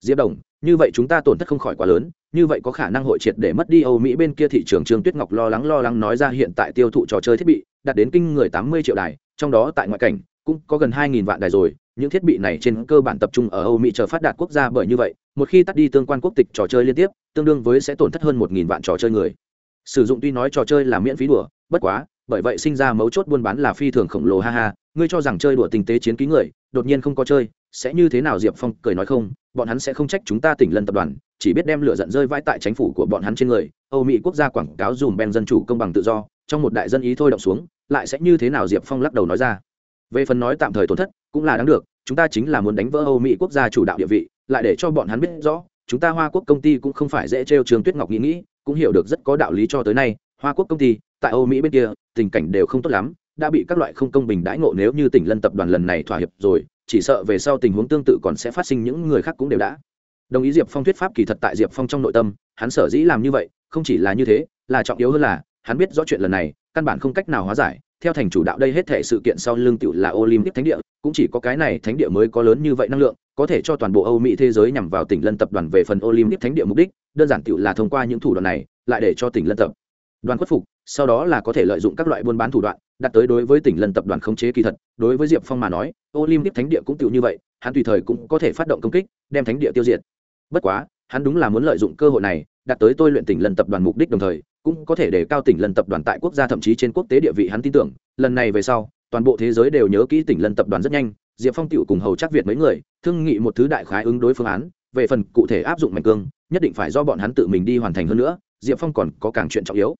Diệp đồng, như vậy chúng ta tổn thất không khỏi quá lớn, như vậy có khả năng hội triệt để mất đi âu mỹ bên kia thị trường trương tuyết ngọc lo lắng lo lắng nói ra hiện tại tiêu thụ trò chơi thiết bị, đạt đến kinh người tám mươi triệu đài, trong đó tại ngoại cảnh cũng có gần hai nghìn vạn đài rồi, những thiết bị này trên cơ bản tập trung ở âu mỹ chờ phát đạt quốc gia bởi như vậy, một khi tắt đi tương quan quốc tịch trò chơi liên tiếp, tương đương với sẽ tổn thất hơn một nghìn vạn trò chơi người sử dụng tuy nói trò chơi là miễn phí đùa, bất quá, bởi vậy sinh ra mấu chốt buôn bán là phi thường khổng lồ, ha ha. Ngươi cho rằng chơi đùa tình tế chiến ký người, đột nhiên không có chơi, sẽ như thế nào? Diệp phong cười nói không, bọn hắn sẽ không trách chúng ta tỉnh lân tập đoàn, chỉ biết đem lửa giận rơi vãi tại chính phủ của bọn hắn trên người. Âu mỹ quốc gia quảng cáo dùm ben dân chủ công bằng tự do, trong một đại dân ý thôi động xuống, lại sẽ như thế nào? Diệp phong lắc đầu nói ra. Về phần nói tạm thời tổn thất, cũng là đáng được, chúng ta chính là muốn đánh vỡ âu mỹ quốc gia chủ đạo địa vị, lại để cho bọn hắn biết rõ, chúng ta hoa quốc công ty cũng không phải dễ trêu trường tuyết ngọc nghĩ nghĩ cũng hiểu được rất có đạo lý cho tới nay, hoa quốc công ty, tại âu mỹ bên kia, tình cảnh đều không tốt lắm, đã bị các loại không công bình đãi ngộ nếu như tỉnh lân tập đoàn lần này thỏa hiệp rồi, chỉ sợ về sau tình huống tương tự còn sẽ phát sinh những người khác cũng đều đã. Đồng ý diệp phong thuyết pháp kỳ thật tại diệp phong trong nội tâm, hắn sở dĩ làm như vậy, không chỉ là như thế, là trọng yếu hơn là, hắn biết rõ chuyện lần này, căn bản không cách nào hóa giải, theo thành chủ đạo đây hết thể sự kiện sau lưng tựu là olympic thánh địa, cũng chỉ có cái này thánh địa mới có lớn như vậy năng lượng có thể cho toàn bộ âu mỹ thế giới nhằm vào tỉnh lân tập đoàn về phần olympic thánh địa mục đích, đơn giản tiểu là thông qua những thủ đoạn này, lại để cho tỉnh lân tập đoàn khuất phục, sau đó là có thể lợi dụng các loại buôn bán thủ đoạn, đặt tới đối với tỉnh lân tập đoàn khống chế kỳ thật. Đối với diệp phong mà nói, olympic thánh địa cũng tiểu như vậy, hắn tùy thời cũng có thể phát động công kích, đem thánh địa tiêu diệt. Bất quá, hắn đúng là muốn lợi dụng cơ hội này, đặt tới tôi luyện tỉnh lân tập đoàn mục đích đồng thời, cũng có thể để cao tỉnh lân tập đoàn tại quốc gia thậm chí trên quốc tế địa vị hắn tin tưởng. Lần này về sau, toàn bộ thế giới đều nhớ kỹ tỉnh lân tập đoàn rất nhanh diệp phong tựu cùng hầu chắc việt mấy người, thương nghị một thứ đại khái ứng đối phương án, về phần cụ thể áp dụng mạnh cương, nhất định phải do bọn hắn tự mình đi hoàn thành hơn nữa, diệp phong còn có càng chuyện trọng yếu.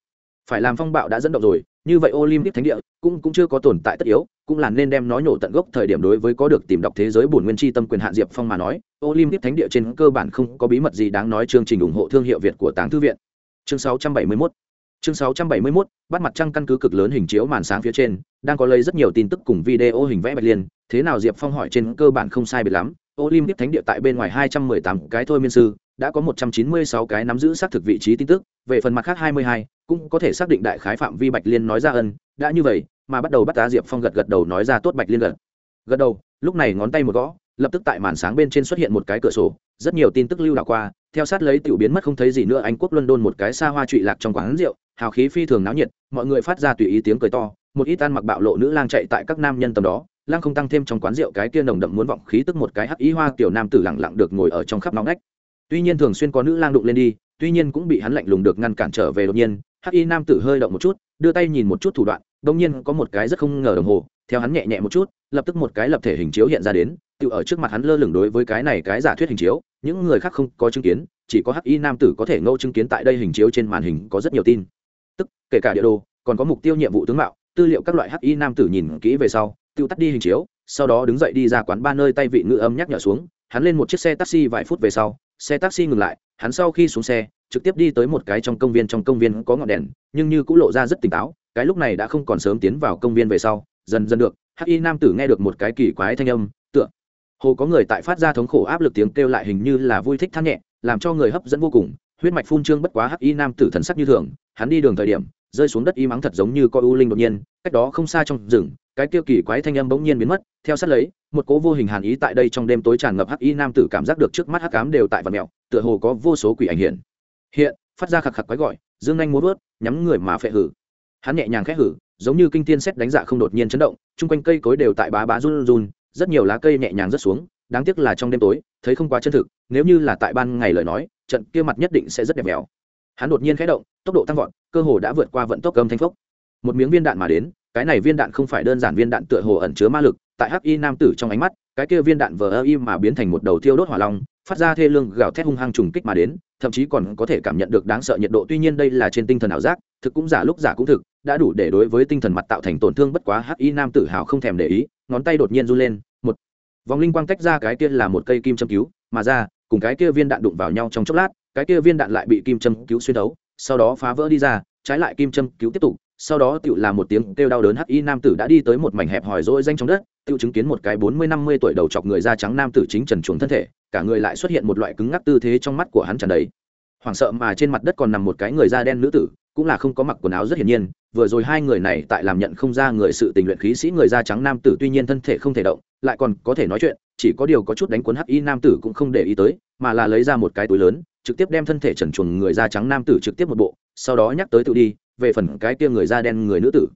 Phải làm phong bạo đã dẫn động rồi, như vậy olympic thánh địa cũng cũng chưa có tồn tại tất yếu, cũng là nên đem nó nhổ tận gốc thời điểm đối với có được tìm đọc thế giới bổn nguyên tri tâm quyền hạn diệp phong mà nói, olympic thánh địa trên cơ bản không có bí mật gì đáng nói chương trình ủng hộ thương hiệu việt của táng thư viện. Chương 671 chương 671, bắt mặt trăng căn cứ cực lớn hình chiếu màn sáng phía trên đang có lấy rất nhiều tin tức cùng video hình vẽ bạch liên. Thế nào diệp phong hỏi trên cơ bản không sai biệt lắm. Olympic thánh địa tại bên ngoài 218 cái thôi miên sư đã có 196 cái nắm giữ xác thực vị trí tin tức. Về phần mặt khác 22, cũng có thể xác định đại khái phạm vi bạch liên nói ra ân. Đã như vậy mà bắt đầu bắt tá diệp phong gật gật đầu nói ra tốt bạch liên gật. Gật đầu lúc này ngón tay một gõ lập tức tại màn sáng bên trên xuất hiện một cái cửa sổ. Rất nhiều tin tức lưu đảo qua theo sát lấy tiểu biến mất không thấy gì nữa, anh quốc luân đôn một cái xa hoa trụy lạc trong quán rượu, hào khí phi thường náo nhiệt, mọi người phát ra tùy ý tiếng cười to, một ít ăn mặc bạo lộ nữ lang chạy tại các nam nhân tầm đó lang không tăng thêm trong quán rượu cái kia nồng đậm muốn vọng khí tức một cái hắc ý hoa tiểu nam tử lặng lặng được ngồi ở trong khắp nóng nách tuy nhiên thường xuyên có nữ lang đụng lên đi, tuy nhiên cũng bị hắn lạnh lùng được ngăn cản trở về đột nhiên, hắc y nam tử hơi động một chút, đưa tay nhìn một chút thủ đoạn đông nhiên có một cái rất không ngờ đồng hồ, theo hắn nhẹ nhẹ một chút, lập tức một cái lập thể hình chiếu hiện ra đến, tự ở trước mặt hắn lơ lửng đối với cái này cái giả thuyết hình chiếu những người khác không có chứng kiến, chỉ có hắc y nam tử có thể ngẫu chứng kiến tại đây hình chiếu trên màn hình có rất nhiều tin. Tức, kể cả địa đồ, còn có mục tiêu nhiệm vụ tướng mạo, tư liệu các loại hắc y nam tử nhìn kỹ về sau tự tắt đi hình chiếu, sau đó đứng dậy đi ra quán ba nơi tay vị ngữ âm nhắc nhở xuống, hắn lên một chiếc xe taxi vài phút về sau, xe taxi ngừng lại, hắn sau khi xuống xe, trực tiếp đi tới một cái trong công viên, trong công viên có ngọn đèn, nhưng như cũng lộ ra rất tỉnh táo, cái lúc này đã không còn sớm tiến vào công viên về sau, dần dần được, hắc y nam tử nghe được một cái kỳ quái thanh âm, tựa hồ có người tại phát ra thống khổ áp lực tiếng kêu lại hình như là vui thích than nhẹ, làm cho người hấp dẫn vô cùng. Huyết mạch phun trương bất quá hắc y nam tử thần sắc như thường, hắn đi đường thời điểm, rơi xuống đất y mắng thật giống như coi u linh đột nhiên, cách đó không xa trong rừng, cái kêu kỳ quái thanh âm bỗng nhiên biến mất, theo sát lấy, một cố vô hình hàn ý tại đây trong đêm tối tràn ngập hắc y nam tử cảm giác được trước mắt hắc cám đều tại vật mẹo tựa hồ có vô số quỷ ảnh hiện. Hiện, phát ra khạc khạc quái gọi, dương anh muốn vớt nhắm người mà phệ hử. Hắn nhẹ nhàng khẽ hử, giống như kinh tiên xét đánh dạ không đột nhiên chấn động, chung quanh cây cối đều tại bá bá run run rất nhiều lá cây nhẹ nhàng rớt xuống, đáng tiếc là trong đêm tối, thấy không quá chân thực, nếu như là tại ban ngày lời nói, trận kia mặt nhất định sẽ rất đẹp mèo hắn đột nhiên khẽ động, tốc độ tăng vọt, cơ hồ đã vượt qua vận tốc gầm thanh phốc một miếng viên đạn mà đến, cái này viên đạn không phải đơn giản viên đạn tựa hồ ẩn chứa ma lực, tại hắc y nam tử trong ánh mắt, cái kia viên đạn vờ ơ im mà biến thành một đầu thiêu đốt hỏa long, phát ra thê lương gào thét hung hăng trùng kích mà đến, thậm chí còn có thể cảm nhận được đáng sợ nhiệt độ, tuy nhiên đây là trên tinh thần ảo giác, thực cũng giả lúc giả cũng thực đã đủ để đối với tinh thần mặt tạo thành tổn thương bất quá hắc y nam tử hào không thèm để ý, ngón tay đột nhiên run lên, một vòng linh quang tách ra cái kia là một cây kim châm cứu, mà ra, cùng cái kia viên đạn đụng vào nhau trong chốc lát, cái kia viên đạn lại bị kim châm cứu xuyên đấu sau đó phá vỡ đi ra, trái lại kim châm cứu tiếp tục, sau đó tựu là một tiếng kêu đau đớn hắc y nam tử đã đi tới một mảnh hẹp hòi rỗi danh trong đất, tựu chứng kiến một cái bốn mươi năm mươi tuổi đầu chọc người da trắng nam tử chính trần chuồng thân thể, cả người lại xuất hiện một loại cứng ngắc tư thế trong mắt của hắn tràn đầy. Hoảng sợ mà trên mặt đất còn nằm một cái người da đen nữ tử cũng là không có mặc quần áo rất hiển nhiên, vừa rồi hai người này tại làm nhận không ra người sự tình luyện khí sĩ người da trắng nam tử tuy nhiên thân thể không thể động, lại còn có thể nói chuyện, chỉ có điều có chút đánh cuốn hắc y nam tử cũng không để ý tới, mà là lấy ra một cái túi lớn, trực tiếp đem thân thể trần chuồng người da trắng nam tử trực tiếp một bộ, sau đó nhắc tới tự đi, về phần cái kia người da đen người nữ tử.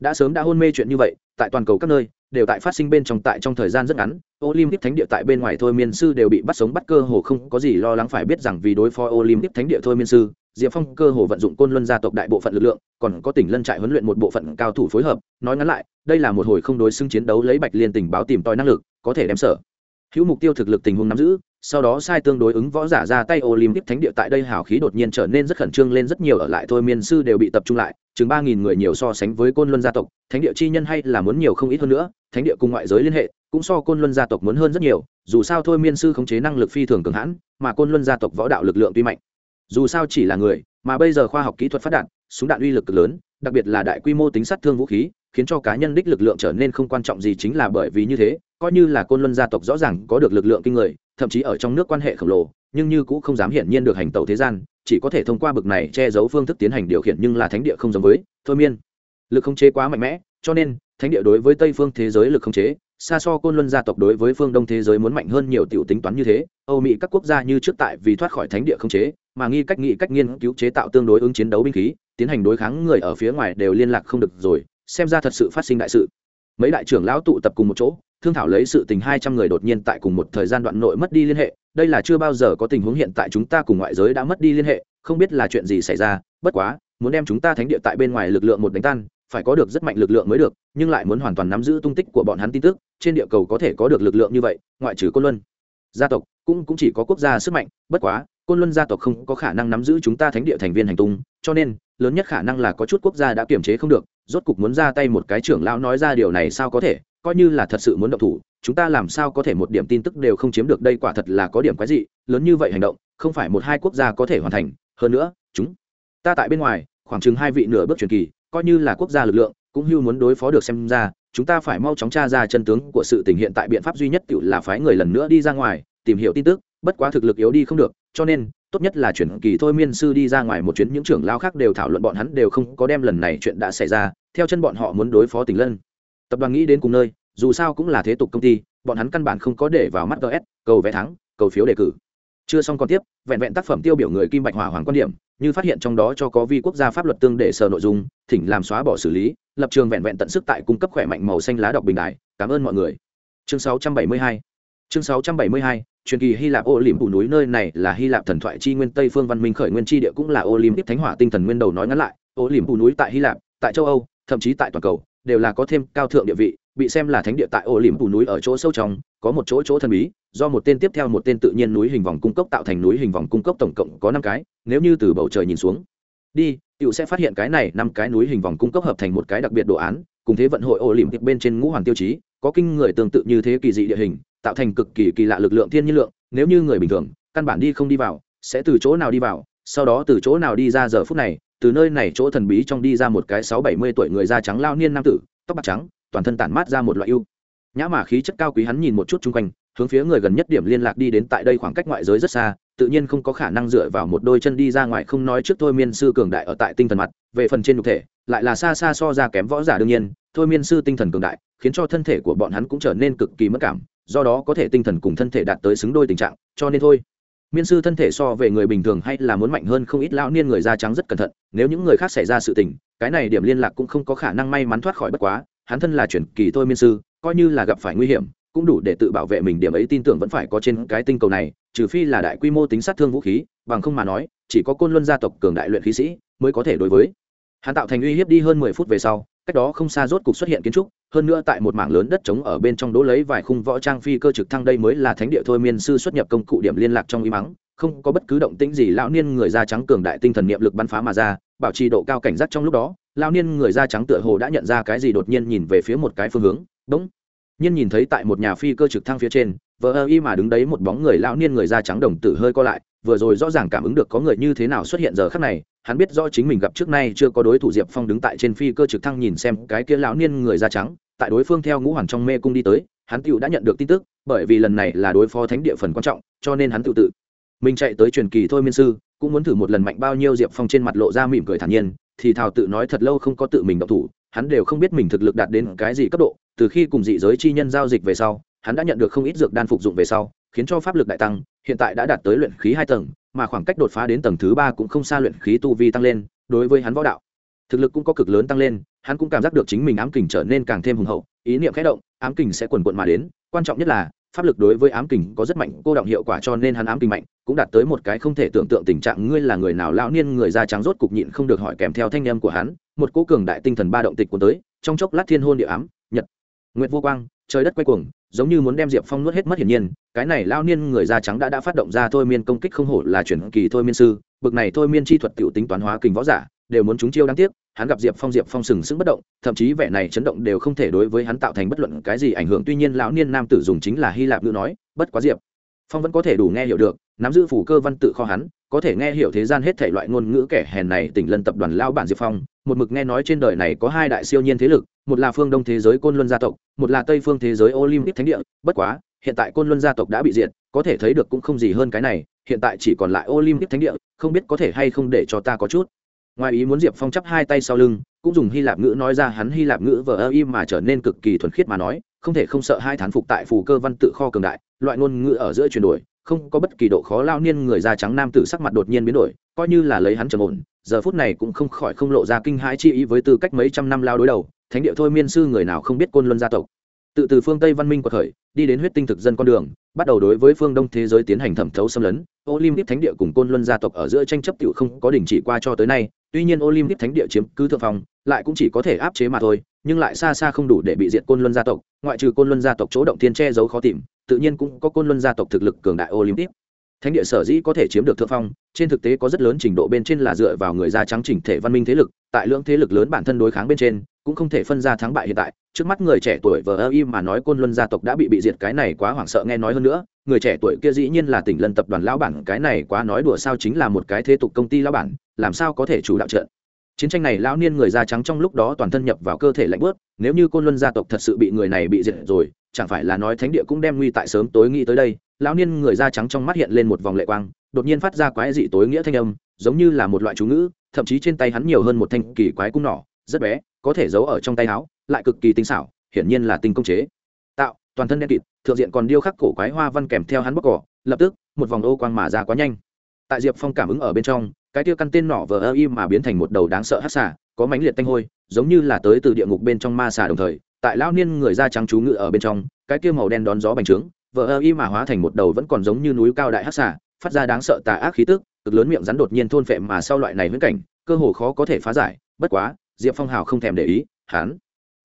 Đã sớm đã hôn mê chuyện như vậy, tại toàn cầu các nơi, đều tại phát sinh bên trong tại trong thời gian rất ngắn, olympic thánh địa tại bên ngoài thôi miên sư đều bị bắt sống bắt cơ hồ không có gì lo lắng phải biết rằng vì đối phó olympic thánh địa thôi miên sư diệp phong cơ hồ vận dụng côn luân gia tộc đại bộ phận lực lượng, còn có tỉnh lân trại huấn luyện một bộ phận cao thủ phối hợp, nói ngắn lại, đây là một hồi không đối xứng chiến đấu lấy bạch liên tình báo tìm tòi năng lực, có thể đem sở. Hữu mục tiêu thực lực tình huống nắm giữ, sau đó sai tương đối ứng võ giả ra tay olympic thánh địa tại đây hào khí đột nhiên trở nên rất khẩn trương lên rất nhiều ở lại thôi miên sư đều bị tập trung lại, chừng ba nghìn người nhiều so sánh với côn luân gia tộc, thánh địa chi nhân hay là muốn nhiều không ít hơn nữa, thánh địa cùng ngoại giới liên hệ, cũng so côn luân gia tộc muốn hơn rất nhiều, dù sao thôi miên sư khống chế năng lực phi thường cường hãn, mà côn luân gia tộc võ đạo lực lượng tuy mạnh dù sao chỉ là người, mà bây giờ khoa học kỹ thuật phát đạt, súng đạn uy lực cực lớn, đặc biệt là đại quy mô tính sát thương vũ khí, khiến cho cá nhân đích lực lượng trở nên không quan trọng gì chính là bởi vì như thế, coi như là côn luân gia tộc rõ ràng có được lực lượng kinh người, thậm chí ở trong nước quan hệ khổng lồ, nhưng như cũng không dám hiển nhiên được hành tẩu thế gian, chỉ có thể thông qua bực này che giấu phương thức tiến hành điều khiển nhưng là thánh địa không giống với, thôi miên. Lực không chế quá mạnh mẽ, cho nên, thánh địa đối với tây phương thế giới lực không chế, xa so côn luân gia tộc đối với phương đông thế giới muốn mạnh hơn nhiều tiểu tính toán như thế. Âu mỹ các quốc gia như trước tại vì thoát khỏi thánh địa không chế mà nghi cách nghị cách nghiên cứu chế tạo tương đối ứng chiến đấu binh khí, tiến hành đối kháng người ở phía ngoài đều liên lạc không được rồi, xem ra thật sự phát sinh đại sự. Mấy đại trưởng lão tụ tập cùng một chỗ, thương thảo lấy sự tình hai trăm người đột nhiên tại cùng một thời gian đoạn nội mất đi liên hệ, đây là chưa bao giờ có tình huống hiện tại chúng ta cùng ngoại giới đã mất đi liên hệ, không biết là chuyện gì xảy ra, bất quá, muốn đem chúng ta thánh địa tại bên ngoài lực lượng một đánh tan, phải có được rất mạnh lực lượng mới được, nhưng lại muốn hoàn toàn nắm giữ tung tích của bọn hắn tin tức, trên địa cầu có thể có được lực lượng như vậy, ngoại trừ côn luân. Gia tộc cũng cũng chỉ có quốc gia sức mạnh, bất quá côn luân gia tộc không có khả năng nắm giữ chúng ta thánh địa thành viên hành tung, cho nên, lớn nhất khả năng là có chút quốc gia đã kiềm chế không được, rốt cục muốn ra tay một cái trưởng lão nói ra điều này sao có thể, coi như là thật sự muốn động thủ, chúng ta làm sao có thể một điểm tin tức đều không chiếm được, đây quả thật là có điểm quái dị, lớn như vậy hành động, không phải một hai quốc gia có thể hoàn thành, hơn nữa, chúng ta tại bên ngoài, khoảng chừng hai vị nửa bước truyền kỳ, coi như là quốc gia lực lượng, cũng hưu muốn đối phó được xem ra, chúng ta phải mau chóng tra ra chân tướng của sự tình hiện tại biện pháp duy nhất tự là phái người lần nữa đi ra ngoài, tìm hiểu tin tức bất quá thực lực yếu đi không được, cho nên, tốt nhất là chuyển kỳ thôi miên sư đi ra ngoài một chuyến, những trưởng lao khác đều thảo luận bọn hắn đều không có đem lần này chuyện đã xảy ra, theo chân bọn họ muốn đối phó tỉnh lân. Tập đoàn nghĩ đến cùng nơi, dù sao cũng là thế tục công ty, bọn hắn căn bản không có để vào mắt gs cầu vé thắng, cầu phiếu đề cử. Chưa xong còn tiếp, vẹn vẹn tác phẩm tiêu biểu người kim bạch hỏa hoàng quan điểm, như phát hiện trong đó cho có vi quốc gia pháp luật tương để sờ nội dung, thỉnh làm xóa bỏ xử lý, lập trường vẹn vẹn tận sức tại cung cấp khỏe mạnh màu xanh lá đọc bình đại. Cảm ơn mọi người. Chương 672 chương 672 truyền kỳ hy lạp ô liềm phủ núi nơi này là hy lạp thần thoại chi nguyên, tây phương văn minh khởi nguyên chi địa cũng là ô liềm tiếp thánh hỏa tinh thần nguyên đầu nói ngắn lại. Ô liềm phủ núi tại hy lạp, tại châu âu, thậm chí tại toàn cầu, đều là có thêm cao thượng địa vị, bị xem là thánh địa tại ô liềm phủ núi ở chỗ sâu trong, có một chỗ chỗ thần bí, do một tên tiếp theo một tên tự nhiên núi hình vòng cung cấp tạo thành núi hình vòng cung cấp tổng cộng có năm cái, nếu như từ bầu trời nhìn xuống, đi cựu sẽ phát hiện cái này năm cái núi hình vòng cung cấp hợp thành một cái đặc biệt đồ án, cùng thế vận hội ô liềm tiếp bên trên ngũ hoàng tiêu chí, có kinh người tương tự như thế kỳ dị địa hình tạo thành cực kỳ kỳ lạ lực lượng thiên nhiên lượng, nếu như người bình thường, căn bản đi không đi vào, sẽ từ chỗ nào đi vào, sau đó từ chỗ nào đi ra giờ phút này, từ nơi này chỗ thần bí trong đi ra một cái sáu bảy mươi tuổi người da trắng lao niên nam tử, tóc bạc trắng, toàn thân tản mát ra một loại ưu. Nhã mà khí chất cao quý hắn nhìn một chút chung quanh, hướng phía người gần nhất điểm liên lạc đi đến tại đây khoảng cách ngoại giới rất xa, tự nhiên không có khả năng dựa vào một đôi chân đi ra ngoài không nói trước thôi miên sư cường đại ở tại tinh thần mặt, về phần trên nhục thể, lại là xa xa so ra kém võ giả đương nhiên, thôi miên sư tinh thần cường đại, khiến cho thân thể của bọn hắn cũng trở nên cực kỳ mất cảm do đó có thể tinh thần cùng thân thể đạt tới xứng đôi tình trạng, cho nên thôi. Miên sư thân thể so về người bình thường hay là muốn mạnh hơn không ít lão niên người da trắng rất cẩn thận, nếu những người khác xảy ra sự tình, cái này điểm liên lạc cũng không có khả năng may mắn thoát khỏi bất quá, hắn thân là chuyển kỳ thôi miên sư, coi như là gặp phải nguy hiểm, cũng đủ để tự bảo vệ mình, điểm ấy tin tưởng vẫn phải có trên cái tinh cầu này, trừ phi là đại quy mô tính sát thương vũ khí, bằng không mà nói, chỉ có côn luân gia tộc cường đại luyện khí sĩ mới có thể đối với. Hắn tạo thành uy hiếp đi hơn mười phút về sau cách đó không xa rốt cục xuất hiện kiến trúc, hơn nữa tại một mảng lớn đất trống ở bên trong đỗ lấy vài khung võ trang phi cơ trực thăng đây mới là thánh địa thôi miên sư xuất nhập công cụ điểm liên lạc trong y mắng, không có bất cứ động tĩnh gì lão niên người da trắng cường đại tinh thần niệm lực bắn phá mà ra, bảo trì độ cao cảnh giác trong lúc đó, lão niên người da trắng tựa hồ đã nhận ra cái gì đột nhiên nhìn về phía một cái phương hướng, bỗng nhiên nhìn thấy tại một nhà phi cơ trực thăng phía trên, vờ ơ y mà đứng đấy một bóng người lão niên người da trắng đồng tử hơi co lại vừa rồi rõ ràng cảm ứng được có người như thế nào xuất hiện giờ khắc này, hắn biết rõ chính mình gặp trước nay chưa có đối thủ diệp phong đứng tại trên phi cơ trực thăng nhìn xem cái kia lão niên người da trắng, tại đối phương theo ngũ hoàng trong mê cung đi tới, hắn tựu đã nhận được tin tức, bởi vì lần này là đối phó thánh địa phần quan trọng, cho nên hắn tự tự mình chạy tới truyền kỳ thôi miên sư, cũng muốn thử một lần mạnh bao nhiêu diệp phong trên mặt lộ ra mỉm cười thản nhiên, thì thào tự nói thật lâu không có tự mình động thủ, hắn đều không biết mình thực lực đạt đến cái gì cấp độ, từ khi cùng dị giới chi nhân giao dịch về sau, hắn đã nhận được không ít dược đan phục dụng về sau khiến cho pháp lực đại tăng, hiện tại đã đạt tới luyện khí hai tầng, mà khoảng cách đột phá đến tầng thứ ba cũng không xa luyện khí tu vi tăng lên, đối với hắn võ đạo, thực lực cũng có cực lớn tăng lên, hắn cũng cảm giác được chính mình ám kình trở nên càng thêm hùng hậu, ý niệm khẽ động, ám kình sẽ quần quận mà đến, quan trọng nhất là, pháp lực đối với ám kình có rất mạnh, cô động hiệu quả cho nên hắn ám kình mạnh, cũng đạt tới một cái không thể tưởng tượng tình trạng ngươi là người nào lão niên người da trắng rốt cục nhịn không được hỏi kèm theo thanh âm của hắn, một cố cường đại tinh thần ba động tịch cuốn tới, trong chốc lát thiên hôn địa ám, nhật, nguyệt vô quang, trời đất quay cuồng giống như muốn đem diệp phong nuốt hết mất hiển nhiên, cái này lao niên người da trắng đã đã phát động ra thôi miên công kích không hổ là chuyển kỳ thôi miên sư, bực này thôi miên chi thuật t i ể u tính toán hóa kình võ giả, đều muốn chúng chiêu đáng tiếc, hắn gặp diệp phong diệp phong sừng sững bất động, thậm chí vẻ này chấn động đều không thể đối với hắn tạo thành bất luận cái gì ảnh hưởng, tuy nhiên lão niên nam tử dùng chính là hy lạp ngữ nói, bất quá diệp phong vẫn có thể đủ nghe hiểu được, nắm giữ phủ cơ văn tự kho hắn có thể nghe hiểu thế gian hết thể loại ngôn ngữ kẻ hèn này tỉnh lân tập đoàn lao bản diệp phong, một mực nghe nói trên đời này có hai đại siêu nhiên thế lực, một là phương đông thế giới côn luân gia tộc, một là tây phương thế giới olympic thánh địa. Bất quá, hiện tại côn luân gia tộc đã bị diệt, có thể thấy được cũng không gì hơn cái này, hiện tại chỉ còn lại olympic thánh địa, không biết có thể hay không để cho ta có chút. Ngoài ý muốn diệp phong chắp hai tay sau lưng, cũng dùng hy lạp ngữ nói ra hắn hy lạp ngữ vờ ơ im mà trở nên cực kỳ thuần khiết mà nói, không thể không sợ hai thán phục tại phù cơ văn tự kho cường đại, loại ngôn ngữ ở giữa chuyển đổi không có bất kỳ độ khó lao niên người da trắng nam tử sắc mặt đột nhiên biến đổi, coi như là lấy hắn trầm ổn, giờ phút này cũng không khỏi không lộ ra kinh hãi chi ý với tư cách mấy trăm năm lao đối đầu, thánh địa thôi miên sư người nào không biết côn luân gia tộc. Tự từ phương tây văn minh của khởi, đi đến huyết tinh thực dân con đường, bắt đầu đối với phương đông thế giới tiến hành thẩm thấu xâm lấn. Olympic thánh địa cùng côn luân gia tộc ở giữa tranh chấp t không có đình chỉ qua cho tới nay, tuy nhiên olympic thánh địa chiếm cứ thượng phong, lại cũng chỉ có thể áp chế mà thôi nhưng lại xa xa không đủ để bị diệt côn luân gia tộc, ngoại trừ côn luân gia tộc chỗ động thiên che giấu khó tìm, tự nhiên cũng có côn luân gia tộc thực lực cường đại olympic. Thánh địa sở dĩ có thể chiếm được thượng phong, trên thực tế có rất lớn trình độ bên trên là dựa vào người da trắng chỉnh thể văn minh thế lực, tại lưỡng thế lực lớn bản thân đối kháng bên trên, cũng không thể phân ra thắng bại hiện tại. Trước mắt người trẻ tuổi vờ ơ im mà nói côn luân gia tộc đã bị bị diệt, cái này quá hoảng sợ nghe nói hơn nữa. Người trẻ tuổi kia dĩ nhiên là tỉnh lân tập đoàn lão bản, cái này quá nói đùa sao chính là một cái thế tục công ty lão bản, làm sao có thể chủ đạo trận? Chiến tranh này lão niên người da trắng trong lúc đó toàn thân nhập vào cơ thể lạnh bớt nếu như côn luân gia tộc thật sự bị người này bị diệt rồi, chẳng phải là nói thánh địa cũng đem nguy tại sớm tối nghĩ tới đây? Lão niên người da trắng trong mắt hiện lên một vòng lệ quang, đột nhiên phát ra quái dị tối nghĩa thanh âm, giống như là một loại chú ngữ, thậm chí trên tay hắn nhiều hơn một thanh kỳ quái cung nỏ, rất bé, có thể giấu ở trong tay áo, lại cực kỳ tinh xảo, hiển nhiên là tinh công chế. Tạo, toàn thân đen kịt, thượng diện còn điêu khắc cổ quái hoa văn kèm theo hắn bóc cỏ, lập tức, một vòng ô quang mà ra quá nhanh. Tại diệp phong cảm ứng ở bên trong cái tia căn tên nỏ vờ ơ y mà biến thành một đầu đáng sợ hát xả có mánh liệt tanh hôi, giống như là tới từ địa ngục bên trong ma xà đồng thời, tại lao niên người da trắng chú ngự ở bên trong, cái kia màu đen đón gió bành trướng, vờ ơ y mà hóa thành một đầu vẫn còn giống như núi cao đại hát xả phát ra đáng sợ tà ác khí tức, cực lớn miệng rắn đột nhiên thôn phệ mà sau loại này viễn cảnh, cơ hồ khó có thể phá giải, bất quá, diệp phong hào không thèm để ý, hắn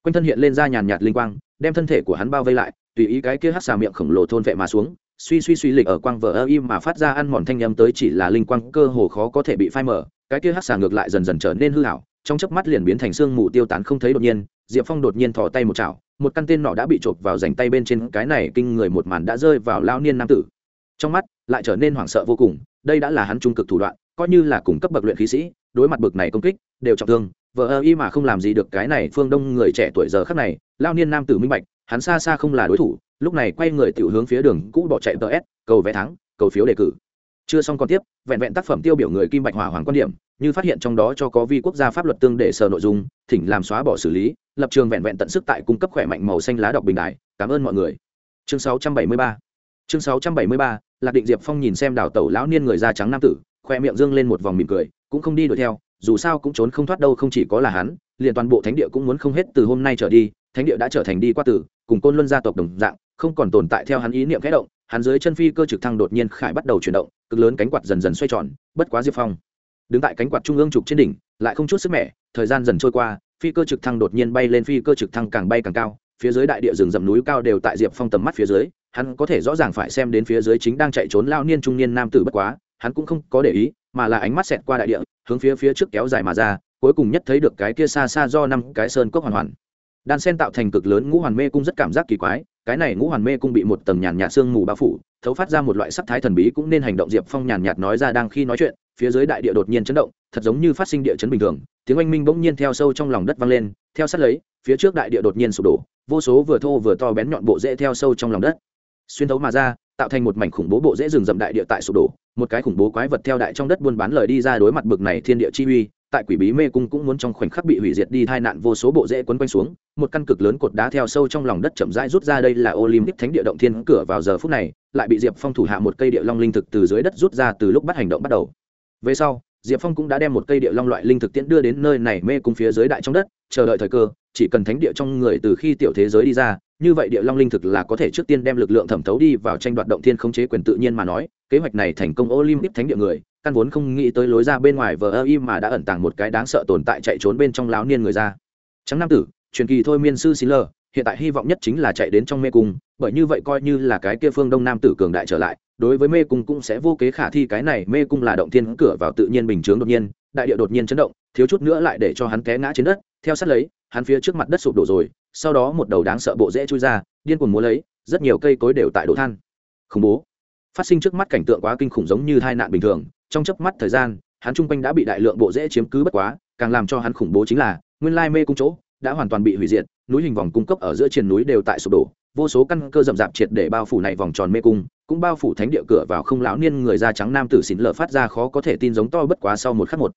quanh thân hiện lên ra nhàn nhạt linh quang, đem thân thể của hắn bao vây lại, tùy ý cái kia hát xà miệng khổng lồ thôn vệ mà xuống suy suy suy lịch ở quang vở ơ im mà phát ra ăn mòn thanh âm tới chỉ là linh quang cơ hồ khó có thể bị phai mở cái kia hát xà ngược lại dần dần trở nên hư hảo, trong chớp mắt liền biến thành xương mù tiêu tán không thấy đột nhiên, diệp phong đột nhiên thò tay một chảo, một căn tên nọ đã bị chộp vào dành tay bên trên, cái này kinh người một màn đã rơi vào lao niên nam tử. Trong mắt lại trở nên hoảng sợ vô cùng, đây đã là hắn trung cực thủ đoạn, coi như là cùng cấp bậc luyện khí sĩ, đối mặt bậc này công kích, đều trọng thương vợ ơ y mà không làm gì được cái này phương đông người trẻ tuổi giờ khắc này lao niên nam tử minh bạch, hắn xa xa không là đối thủ lúc này quay người tiểu hướng phía đường cũ bỏ chạy tờ s, cầu vé thắng, cầu phiếu đề cử. Chưa xong còn tiếp, vẹn vẹn tác phẩm tiêu biểu người kim bạch hỏa hoàng quan điểm, như phát hiện trong đó cho có vi quốc gia pháp luật tương để sở nội dung, thỉnh làm xóa bỏ xử lý, lập trường vẹn vẹn tận sức tại cung cấp khỏe mạnh màu xanh lá đọc bình đại cảm ơn mọi người. Chương 673 chương 673 lạc định diệp phong nhìn xem đào tẩu lão niên người da trắng nam tử, khoe miệng dương lên một vòng mỉm cười, cũng không đi đuổi theo, dù sao cũng trốn không thoát đâu không chỉ có là hắn, liền toàn bộ thánh địa cũng muốn không hết từ hôm nay trở đi thánh địa đã trở thành đi qua tử, cùng côn luân gia tộc đồng dạng, không còn tồn tại theo hắn ý niệm khẽ động, hắn dưới chân phi cơ trực thăng đột nhiên khải bắt đầu chuyển động, cực lớn cánh quạt dần dần xoay tròn, bất quá diệp phong đứng tại cánh quạt trung ương trục trên đỉnh, lại không chút sức mẻ, thời gian dần trôi qua, phi cơ trực thăng đột nhiên bay lên phi cơ trực thăng càng bay càng cao, phía dưới đại địa rừng rậm núi cao đều tại diệp phong tầm mắt phía dưới, hắn có thể rõ ràng phải xem đến phía dưới chính đang chạy trốn lao niên trung niên nam tử bất quá, hắn cũng không có để ý, mà là ánh mắt xẹt qua đại địa, hướng phía phía trước kéo dài mà ra, cuối cùng nhất thấy được cái kia xa xa do năm cái sơn cốc hoàn hoàn đan sen tạo thành cực lớn ngũ hoàn mê cung rất cảm giác kỳ quái, cái này ngũ hoàn mê cung bị một tầng nhàn nhạt sương mù bao phủ, thấu phát ra một loại sắc thái thần bí cũng nên hành động diệp phong nhàn nhạt nói ra đang khi nói chuyện, phía dưới đại địa đột nhiên chấn động, thật giống như phát sinh địa chấn bình thường, tiếng oanh minh bỗng nhiên theo sâu trong lòng đất vang lên, theo sát lấy, phía trước đại địa đột nhiên sụp đổ, vô số vừa thô vừa to bén nhọn bộ rễ theo sâu trong lòng đất xuyên thấu mà ra, tạo thành một mảnh khủng bố bộ rễ rừng rậm đại địa tại sụp đổ, một cái khủng bố quái vật theo đại trong đất buôn bán lời đi ra đối mặt bực này thiên địa chi uy tại quỷ bí mê cung cũng muốn trong khoảnh khắc bị hủy diệt đi tai nạn vô số bộ rễ quấn quanh xuống, một căn cực lớn cột đá theo sâu trong lòng đất chậm rãi rút ra đây là olympic thánh địa động thiên cửa vào giờ phút này, lại bị diệp phong thủ hạ một cây địa long linh thực từ dưới đất rút ra từ lúc bắt hành động bắt đầu. Về sau, diệp phong cũng đã đem một cây địa long loại linh thực tiễn đưa đến nơi này mê cung phía dưới đại trong đất, chờ đợi thời cơ, chỉ cần thánh địa trong người từ khi tiểu thế giới đi ra, như vậy địa long linh thực là có thể trước tiên đem lực lượng thẩm thấu đi vào tranh đoạt động thiên khống chế quyền tự nhiên mà nói kế hoạch này thành công olympic thánh địa người, căn vốn không nghĩ tới lối ra bên ngoài vờ im mà đã ẩn tàng một cái đáng sợ tồn tại chạy trốn bên trong láo niên người ra. Trắng nam tử, truyền kỳ thôi miên sư xin lờ hiện tại hy vọng nhất chính là chạy đến trong mê cung, bởi như vậy coi như là cái kia phương đông nam tử cường đại trở lại, đối với mê cung cũng sẽ vô kế khả thi, cái này mê cung là động thiên cửa vào tự nhiên bình chướng đột nhiên, đại địa đột nhiên chấn động, thiếu chút nữa lại để cho hắn té ngã trên đất, theo sát lấy, hắn phía trước mặt đất sụp đổ rồi, sau đó một đầu đáng sợ bộ rễ chui ra, điên cuồng múa lấy, rất nhiều cây cối đều tại đổ than. Khủng bố phát sinh trước mắt cảnh tượng quá kinh khủng giống như tai nạn bình thường, trong chớp mắt thời gian, hắn trung quanh đã bị đại lượng bộ rễ chiếm cứ bất quá, càng làm cho hắn khủng bố chính là, nguyên lai mê cung chỗ đã hoàn toàn bị hủy diệt, núi hình vòng cung cấp ở giữa triền núi đều tại sụp đổ, vô số căn cơ rậm rạp triệt để bao phủ này vòng tròn mê cung, cũng bao phủ thánh địa cửa vào không lão niên người da trắng nam tử xỉn lở phát ra khó có thể tin giống to bất quá sau một khắc một.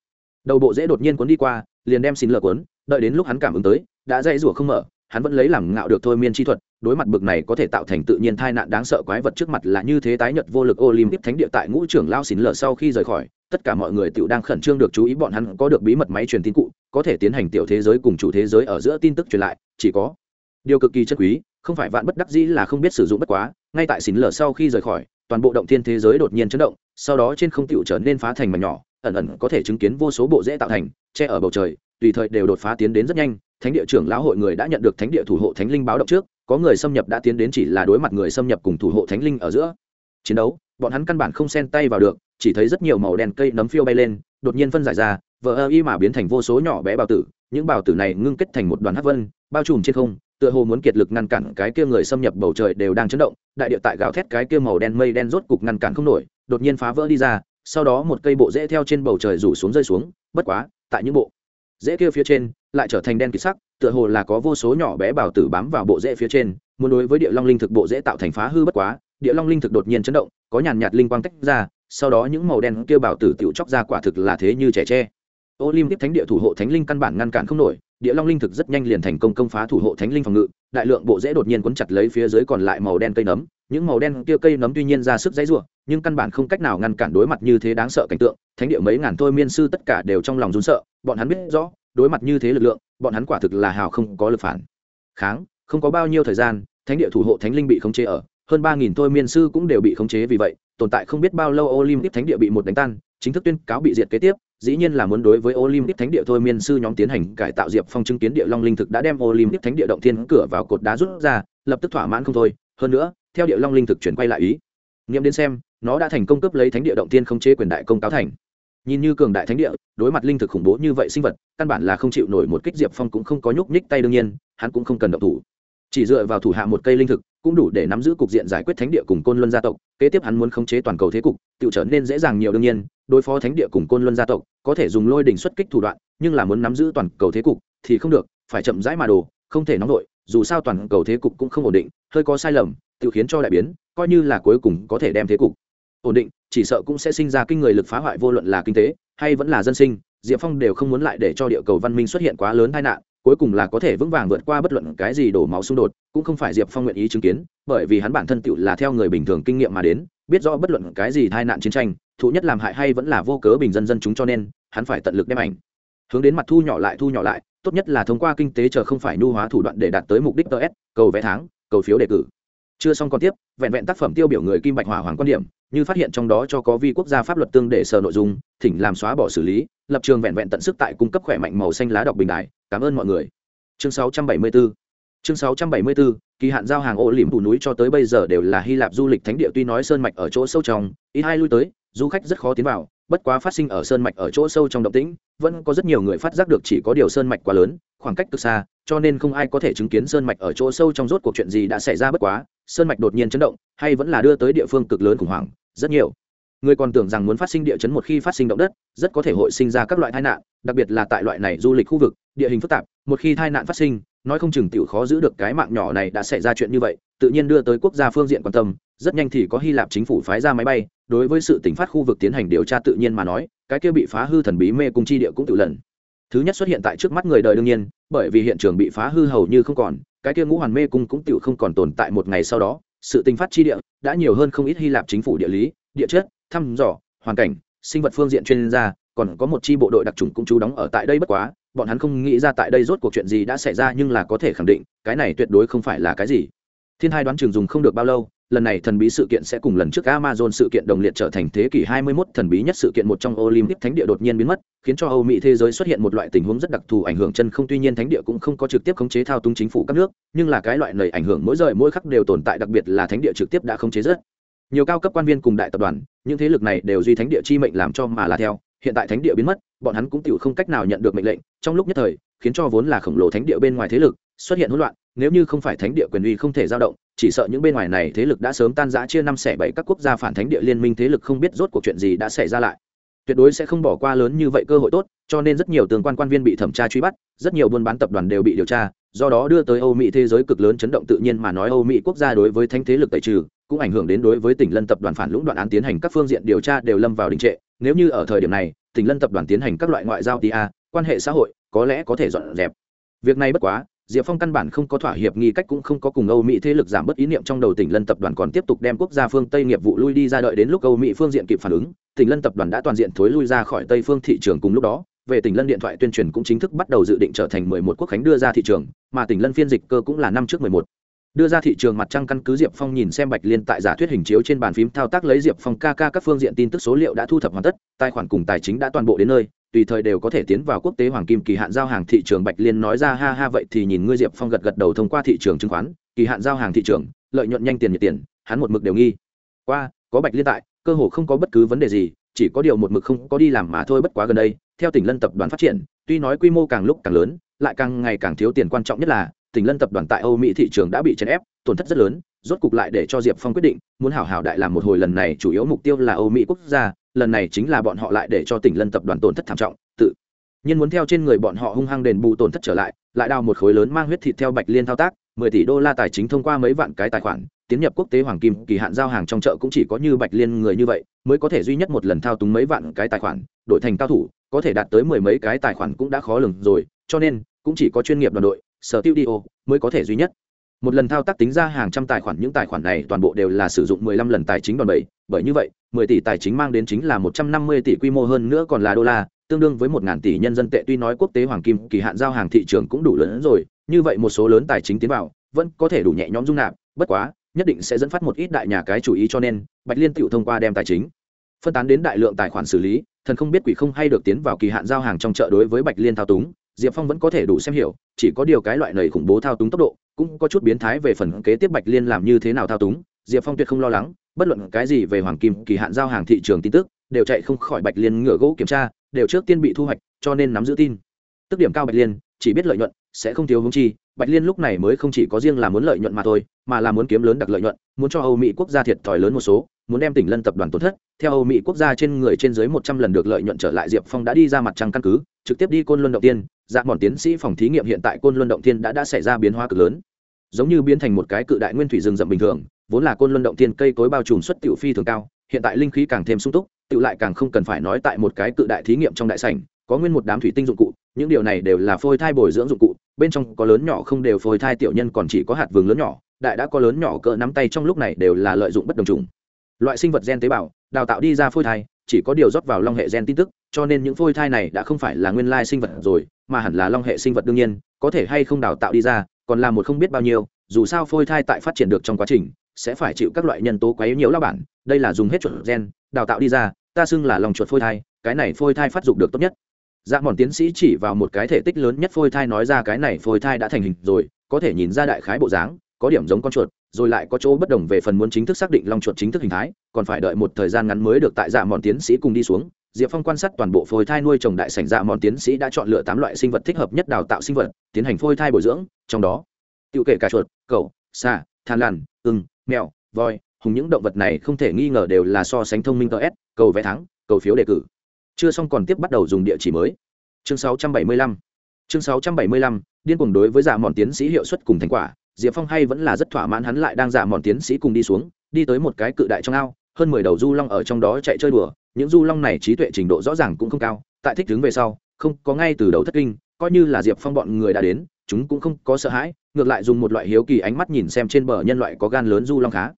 Đầu bộ dễ đột nhiên cuốn đi qua, liền đem xin lở cuốn, đợi đến lúc hắn cảm ứng tới, đã dây rủa không mở, hắn vẫn lấy làm ngạo được thôi miên chi thuật đối mặt bực này có thể tạo thành tự nhiên tai nạn đáng sợ quái vật trước mặt là như thế tái nhật vô lực olympic thánh địa tại ngũ trưởng lao xỉn lở sau khi rời khỏi, tất cả mọi người tiểu đang khẩn trương được chú ý bọn hắn có được bí mật máy truyền tin cụ, có thể tiến hành tiểu thế giới cùng chủ thế giới ở giữa tin tức truyền lại, chỉ có điều cực kỳ chất quý, không phải vạn bất đắc dĩ là không biết sử dụng bất quá, ngay tại xỉn lở sau khi rời khỏi, toàn bộ động thiên thế giới đột nhiên chấn động, sau đó trên không tiểu trở nên phá thành mảnh nhỏ, ẩn ẩn có thể chứng kiến vô số bộ dễ tạo thành, che ở bầu trời, tùy thời đều đột phá tiến đến rất nhanh, thánh địa trưởng lão hội người đã nhận được thánh địa thủ hộ thánh linh báo động trước có người xâm nhập đã tiến đến chỉ là đối mặt người xâm nhập cùng thủ hộ thánh linh ở giữa. Chiến đấu, bọn hắn căn bản không xen tay vào được, chỉ thấy rất nhiều màu đen cây nấm phiêu bay lên, đột nhiên phân giải ra, vờ ơ y mà biến thành vô số nhỏ bé bào tử, những bào tử này ngưng kết thành một đoàn hát vân, bao trùm trên không, tựa hồ muốn kiệt lực ngăn cản cái kia người xâm nhập bầu trời đều đang chấn động, đại địa tại gào thét cái kia màu đen mây đen rốt cục ngăn cản không nổi, đột nhiên phá vỡ đi ra, sau đó một cây bộ rễ theo trên bầu trời rủ xuống rơi xuống, bất quá, tại những bộ rễ kia phía trên lại trở thành đen kịt sắc tựa hồ là có vô số nhỏ bé bảo tử bám vào bộ rễ phía trên muốn đối với địa long linh thực bộ rễ tạo thành phá hư bất quá địa long linh thực đột nhiên chấn động có nhàn nhạt linh quang tách ra sau đó những màu đen kia bảo tử tiểu chóc ra quả thực là thế như trẻ tre. Tiếp Thánh địa thủ hộ Thánh linh căn bản ngăn cản không nổi, Địa Long linh thực rất nhanh liền thành công công phá thủ hộ Thánh linh phòng ngự, đại lượng bộ rễ đột nhiên cuốn chặt lấy phía dưới còn lại màu đen cây nấm, những màu đen kia cây nấm tuy nhiên ra sức dãy rủa, nhưng căn bản không cách nào ngăn cản đối mặt như thế đáng sợ cảnh tượng, Thánh địa mấy ngàn thôi miên sư tất cả đều trong lòng run sợ, bọn hắn biết rõ, đối mặt như thế lực lượng, bọn hắn quả thực là hào không có lực phản kháng, không có bao nhiêu thời gian, Thánh địa thủ hộ Thánh linh bị khống chế ở, hơn ba nghìn thôi miên sư cũng đều bị khống chế vì vậy, tồn tại không biết bao lâu Olympic Thánh địa bị một đánh tan, chính thức tuyên cáo bị diệt kế tiếp, dĩ nhiên là muốn đối với Olympic Thánh địa thôi miên sư nhóm tiến hành cải tạo Diệp Phong chứng kiến địa long linh thực đã đem Olympic Thánh địa động thiên cửa vào cột đá rút ra, lập tức thỏa mãn không thôi, hơn nữa, theo địa long linh thực chuyển quay lại ý. Nghiệm đến xem, nó đã thành công cướp lấy thánh địa động thiên khống chế quyền đại công cáo thành. Nhìn như cường đại thánh địa, đối mặt linh thực khủng bố như vậy sinh vật, căn bản là không chịu nổi một kích Diệp Phong cũng không có nhúc nhích tay đương nhiên, hắn cũng không cần động thủ. Chỉ dựa vào thủ hạ một cây linh thực, cũng đủ để nắm giữ cục diện giải quyết thánh địa cùng côn luân gia tộc kế tiếp hắn muốn khống chế toàn cầu thế cục tự trở nên dễ dàng nhiều đương nhiên đối phó thánh địa cùng côn luân gia tộc có thể dùng lôi đỉnh xuất kích thủ đoạn nhưng là muốn nắm giữ toàn cầu thế cục thì không được phải chậm rãi mà đồ không thể nóng vội dù sao toàn cầu thế cục cũng không ổn định hơi có sai lầm tự khiến cho đại biến coi như là cuối cùng có thể đem thế cục ổn định, chỉ sợ cũng sẽ sinh ra kinh người lực phá hoại vô luận là kinh tế hay vẫn là dân sinh, diệp phong đều không muốn lại để cho địa cầu văn minh xuất hiện quá lớn tai nạn, cuối cùng là có thể vững vàng vượt qua bất luận cái gì đổ máu xung đột, cũng không phải diệp phong nguyện ý chứng kiến, bởi vì hắn bản thân tựu là theo người bình thường kinh nghiệm mà đến, biết rõ bất luận cái gì tai nạn chiến tranh, thụ nhất làm hại hay vẫn là vô cớ bình dân dân chúng cho nên, hắn phải tận lực đem ảnh, hướng đến mặt thu nhỏ lại thu nhỏ lại, tốt nhất là thông qua kinh tế chờ không phải nhu hóa thủ đoạn để đạt tới mục đích ts cầu vé tháng, cầu phiếu đề cử. Chưa xong còn tiếp, vẹn vẹn tác phẩm tiêu biểu người kim bạch hỏa hoàng quan điểm như phát hiện trong đó cho có vi quốc gia pháp luật tương để sở nội dung, thỉnh làm xóa bỏ xử lý, lập trường vẹn vẹn tận sức tại cung cấp khỏe mạnh màu xanh lá đọc bình đại. Cảm ơn mọi người. Chương 674 chương 674 kỳ hạn giao hàng ô liềm phủ núi cho tới bây giờ đều là hy lạp du lịch thánh địa tuy nói sơn mạch ở chỗ sâu trong, ít hai lui tới, du khách rất khó tiến vào, bất quá phát sinh ở sơn mạch ở chỗ sâu trong động tĩnh, vẫn có rất nhiều người phát giác được chỉ có điều sơn mạch quá lớn, khoảng cách cực xa, cho nên không ai có thể chứng kiến sơn mạch ở chỗ sâu trong rốt cuộc chuyện gì đã xảy ra bất quá, sơn mạch đột nhiên chấn động, hay vẫn là đưa tới địa phương cực lớn khủng hoảng rất nhiều. Người còn tưởng rằng muốn phát sinh địa chấn một khi phát sinh động đất, rất có thể hội sinh ra các loại tai nạn, đặc biệt là tại loại này du lịch khu vực, địa hình phức tạp, một khi tai nạn phát sinh, nói không chừng tiểu khó giữ được cái mạng nhỏ này đã xảy ra chuyện như vậy, tự nhiên đưa tới quốc gia phương diện quan tâm, rất nhanh thì có hy lạp chính phủ phái ra máy bay, đối với sự tỉnh phát khu vực tiến hành điều tra tự nhiên mà nói, cái kia bị phá hư thần bí mê cung chi địa cũng tự lần. Thứ nhất xuất hiện tại trước mắt người đời đương nhiên, bởi vì hiện trường bị phá hư hầu như không còn, cái kia ngũ hoàn mê cung cũng tự không còn tồn tại một ngày sau đó sự tình phát chi địa, đã nhiều hơn không ít hy lạp chính phủ địa lý, địa chất, thăm dò, hoàn cảnh, sinh vật phương diện chuyên gia, còn có một chi bộ đội đặc trùng cũng trú đóng ở tại đây bất quá, bọn hắn không nghĩ ra tại đây rốt cuộc chuyện gì đã xảy ra nhưng là có thể khẳng định, cái này tuyệt đối không phải là cái gì. Thiên hai đoán trường dùng không được bao lâu lần này thần bí sự kiện sẽ cùng lần trước amazon sự kiện đồng liệt trở thành thế kỷ 21 thần bí nhất sự kiện một trong olympic thánh địa đột nhiên biến mất, khiến cho âu mỹ thế giới xuất hiện một loại tình huống rất đặc thù ảnh hưởng chân không. Tuy nhiên thánh địa cũng không có trực tiếp khống chế thao túng chính phủ các nước, nhưng là cái loại này ảnh hưởng mỗi rời mỗi khắc đều tồn tại, đặc biệt là thánh địa trực tiếp đã khống chế rất nhiều cao cấp quan viên cùng đại tập đoàn, những thế lực này đều duy thánh địa chi mệnh làm cho mà là theo. Hiện tại thánh địa biến mất, bọn hắn cũng tiểu không cách nào nhận được mệnh lệnh. Trong lúc nhất thời, khiến cho vốn là khổng lồ thánh địa bên ngoài thế lực xuất hiện hỗn loạn, nếu như không phải thánh địa quyền uy không thể dao động chỉ sợ những bên ngoài này thế lực đã sớm tan rã chia năm xẻ bảy các quốc gia phản thánh địa liên minh thế lực không biết rốt cuộc chuyện gì đã xảy ra lại. Tuyệt đối sẽ không bỏ qua lớn như vậy cơ hội tốt, cho nên rất nhiều tương quan quan viên bị thẩm tra truy bắt, rất nhiều buôn bán tập đoàn đều bị điều tra, do đó đưa tới âu mỹ thế giới cực lớn chấn động tự nhiên mà nói âu mỹ quốc gia đối với thánh thế lực tẩy trừ, cũng ảnh hưởng đến đối với tỉnh lân tập đoàn phản lũng đoạn án tiến hành các phương diện điều tra đều lâm vào đình trệ. Nếu như ở thời điểm này, tỉnh lân tập đoàn tiến hành các loại ngoại giao tia, quan hệ xã hội, có lẽ có thể dọn dẹp. Việc này bất quá diệp phong căn bản không có thỏa hiệp nghi cách cũng không có cùng âu mỹ thế lực giảm bớt ý niệm trong đầu tỉnh lân tập đoàn còn tiếp tục đem quốc gia phương tây nghiệp vụ lui đi ra đợi đến lúc âu mỹ phương diện kịp phản ứng. Tỉnh lân tập đoàn đã toàn diện thối lui ra khỏi tây phương thị trường cùng lúc đó, về tỉnh lân điện thoại tuyên truyền cũng chính thức bắt đầu dự định trở thành 11 quốc khánh đưa ra thị trường, mà tỉnh lân phiên dịch cơ cũng là năm trước 11 đưa ra thị trường mặt trăng căn cứ diệp phong nhìn xem bạch liên tại giả thuyết hình chiếu trên bàn phím thao tác lấy diệp phong ca ca các phương diện tin tức số liệu đã thu thập hoàn tất, tài khoản cùng tài chính đã toàn bộ đến nơi tùy thời đều có thể tiến vào quốc tế hoàng kim kỳ hạn giao hàng thị trường. Bạch liên nói ra, ha ha, vậy thì nhìn ngươi diệp phong gật gật đầu thông qua thị trường chứng khoán, kỳ hạn giao hàng thị trường, lợi nhuận nhanh tiền nhiệt tiền, hắn một mực đều nghi. Qua, có bạch liên tại, cơ hồ không có bất cứ vấn đề gì, chỉ có điều một mực không có đi làm mà thôi. Bất quá gần đây, theo tỉnh lân tập đoàn phát triển, tuy nói quy mô càng lúc càng lớn, lại càng ngày càng thiếu tiền. Quan trọng nhất là, tỉnh lân tập đoàn tại âu mỹ thị trường đã bị chèn ép, tổn thất rất lớn, rốt cục lại để cho diệp phong quyết định, muốn hảo hảo đại làm một hồi lần này, chủ yếu mục tiêu là âu mỹ quốc gia lần này chính là bọn họ lại để cho tỉnh lân tập đoàn tổn thất thảm trọng, tự nhiên muốn theo trên người bọn họ hung hăng đền bù tổn thất trở lại lại đào một khối lớn mang huyết thịt theo bạch liên thao tác, mười tỷ đô la tài chính thông qua mấy vạn cái tài khoản, tiến nhập quốc tế hoàng kim, kỳ hạn giao hàng trong chợ cũng chỉ có như bạch liên người như vậy, mới có thể duy nhất một lần thao túng mấy vạn cái tài khoản, đổi thành cao thủ, có thể đạt tới mười mấy cái tài khoản cũng đã khó lường rồi, cho nên, cũng chỉ có chuyên nghiệp đoàn đội, sở tiêu đi ô, mới có thể duy nhất một lần thao tác tính ra hàng trăm tài khoản, những tài khoản này toàn bộ đều là sử dụng mười lăm lần tài chính đòn bẩy. Bởi như vậy, mười tỷ tài chính mang đến chính là một trăm năm mươi tỷ quy mô hơn nữa còn là đô la, tương đương với một ngàn tỷ nhân dân tệ. Tuy nói quốc tế hoàng kim kỳ hạn giao hàng thị trường cũng đủ lớn rồi, như vậy một số lớn tài chính tiến vào, vẫn có thể đủ nhẹ nhõm dung nạp. Bất quá, nhất định sẽ dẫn phát một ít đại nhà cái chủ ý cho nên, bạch liên tựu thông qua đem tài chính phân tán đến đại lượng tài khoản xử lý. Thần không biết quỷ không hay được tiến vào kỳ hạn giao hàng trong chợ đối với bạch liên thao túng. Diệp phong vẫn có thể đủ xem hiểu, chỉ có điều cái loại này khủng bố thao túng tốc độ cũng có chút biến thái về phần kế tiếp bạch liên làm như thế nào thao túng, diệp phong tuyệt không lo lắng, bất luận cái gì về hoàng kim, kỳ hạn giao hàng thị trường tin tức, đều chạy không khỏi bạch liên ngựa gỗ kiểm tra, đều trước tiên bị thu hoạch, cho nên nắm giữ tin. Tức điểm cao bạch liên, chỉ biết lợi nhuận, sẽ không thiếu hứng chi, bạch liên lúc này mới không chỉ có riêng là muốn lợi nhuận mà thôi, mà là muốn kiếm lớn đặc lợi nhuận, muốn cho âu mỹ quốc gia thiệt thòi lớn một số muốn đem tỉnh lân tập đoàn tổn thất, theo âu mỹ quốc gia trên người trên dưới một trăm lần được lợi nhuận trở lại, diệp phong đã đi ra mặt trăng căn cứ, trực tiếp đi côn luân động tiên dạ bọn tiến sĩ phòng thí nghiệm hiện tại côn luân động tiên đã đã xảy ra biến hóa cực lớn. Giống như biến thành một cái cự đại nguyên thủy rừng rậm bình thường, vốn là côn luân động tiên cây cối bao trùm xuất tiểu phi thường cao, hiện tại linh khí càng thêm sung túc tự lại càng không cần phải nói tại một cái cự đại thí nghiệm trong đại sảnh, có nguyên một đám thủy tinh dụng cụ, những điều này đều là phôi thai bồi dưỡng dụng cụ, bên trong có lớn nhỏ không đều phôi thai tiểu nhân còn chỉ có hạt vườn lớn nhỏ, đại đã có lớn nhỏ cỡ nắm tay trong lúc này đều là lợi dụng bất đồng trùng loại sinh vật gen tế bào, đào tạo đi ra phôi thai, chỉ có điều rót vào long hệ gen tin tức, cho nên những phôi thai này đã không phải là nguyên lai sinh vật rồi, mà hẳn là long hệ sinh vật đương nhiên, có thể hay không đào tạo đi ra, còn là một không biết bao nhiêu, dù sao phôi thai tại phát triển được trong quá trình, sẽ phải chịu các loại nhân tố quấy nhiễu lao bản, đây là dùng hết chuột gen, đào tạo đi ra, ta xưng là lòng chuột phôi thai, cái này phôi thai phát dục được tốt nhất. Dạ mòn tiến sĩ chỉ vào một cái thể tích lớn nhất phôi thai nói ra cái này phôi thai đã thành hình rồi, có thể nhìn ra đại khái bộ dáng có điểm giống con chuột, rồi lại có chỗ bất đồng về phần muốn chính thức xác định long chuột chính thức hình thái, còn phải đợi một thời gian ngắn mới được tại dạ mòn tiến sĩ cùng đi xuống. Diệp phong quan sát toàn bộ phôi thai nuôi trồng đại sảnh dạ mòn tiến sĩ đã chọn lựa tám loại sinh vật thích hợp nhất đào tạo sinh vật, tiến hành phôi thai bồi dưỡng. Trong đó tự kể cả chuột, cẩu, xà, than lằn, ưng, mèo, voi, hùng những động vật này không thể nghi ngờ đều là so sánh thông minh tờ s, cầu vé thắng, cầu phiếu đề cử. Chưa xong còn tiếp bắt đầu dùng địa chỉ mới. Chương 675 chương 675 điên cuồng đối với dạ mòn tiến sĩ hiệu suất cùng thành quả diệp phong hay vẫn là rất thỏa mãn hắn lại đang giả mòn tiến sĩ cùng đi xuống, đi tới một cái cự đại trong ao, hơn mười đầu du long ở trong đó chạy chơi đùa. Những du long này trí tuệ trình độ rõ ràng cũng không cao, tại thích đứng về sau, không có ngay từ đầu thất kinh, coi như là diệp phong bọn người đã đến, chúng cũng không có sợ hãi, ngược lại dùng một loại hiếu kỳ ánh mắt nhìn xem trên bờ nhân loại có gan lớn du long khá.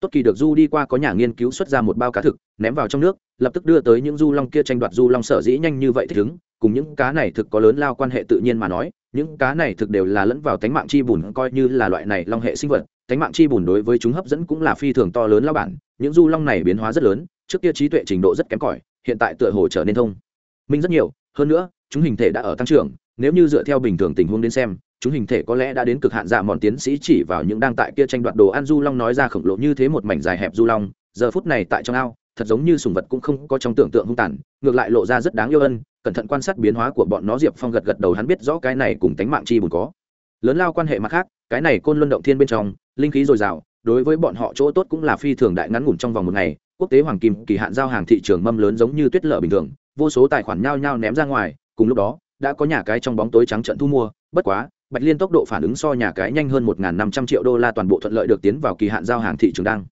Tốt kỳ được du đi qua có nhà nghiên cứu xuất ra một bao cá thực, ném vào trong nước, lập tức đưa tới những du long kia tranh đoạt du long sở dĩ nhanh như vậy thích ứng cùng những cá này thực có lớn lao quan hệ tự nhiên mà nói những cá này thực đều là lẫn vào tánh mạng chi bùn, coi như là loại này long hệ sinh vật, tánh mạng chi bùn đối với chúng hấp dẫn cũng là phi thường to lớn lao bản, những du long này biến hóa rất lớn, trước kia trí tuệ trình độ rất kém cỏi, hiện tại tựa hồ trở nên thông minh rất nhiều. Hơn nữa, chúng hình thể đã ở tăng trưởng, nếu như dựa theo bình thường tình huống đến xem, chúng hình thể có lẽ đã đến cực hạn dạ mòn tiến sĩ chỉ vào những đang tại kia tranh đoạt đồ ăn du long nói ra khổng lồ như thế một mảnh dài hẹp du long, giờ phút này tại trong ao, thật giống như sùng vật cũng không có trong tưởng tượng hung tàn, ngược lại lộ ra rất đáng yêu ân cẩn thận quan sát biến hóa của bọn nó, diệp phong gật gật đầu, hắn biết rõ cái này cùng tánh mạng chi bùn có. Lớn lao quan hệ mặt khác, cái này côn luân động thiên bên trong, linh khí dồi dào, đối với bọn họ chỗ tốt cũng là phi thường đại, ngắn ngủn trong vòng một ngày, quốc tế hoàng kim, kỳ hạn giao hàng thị trường mâm lớn giống như tuyết lở bình thường, vô số tài khoản nhao nhao ném ra ngoài, cùng lúc đó, đã có nhà cái trong bóng tối trắng trận thu mua, bất quá, bạch liên tốc độ phản ứng so nhà cái nhanh hơn một năm trăm triệu đô la toàn bộ thuận lợi được tiến vào kỳ hạn giao hàng thị trường đang.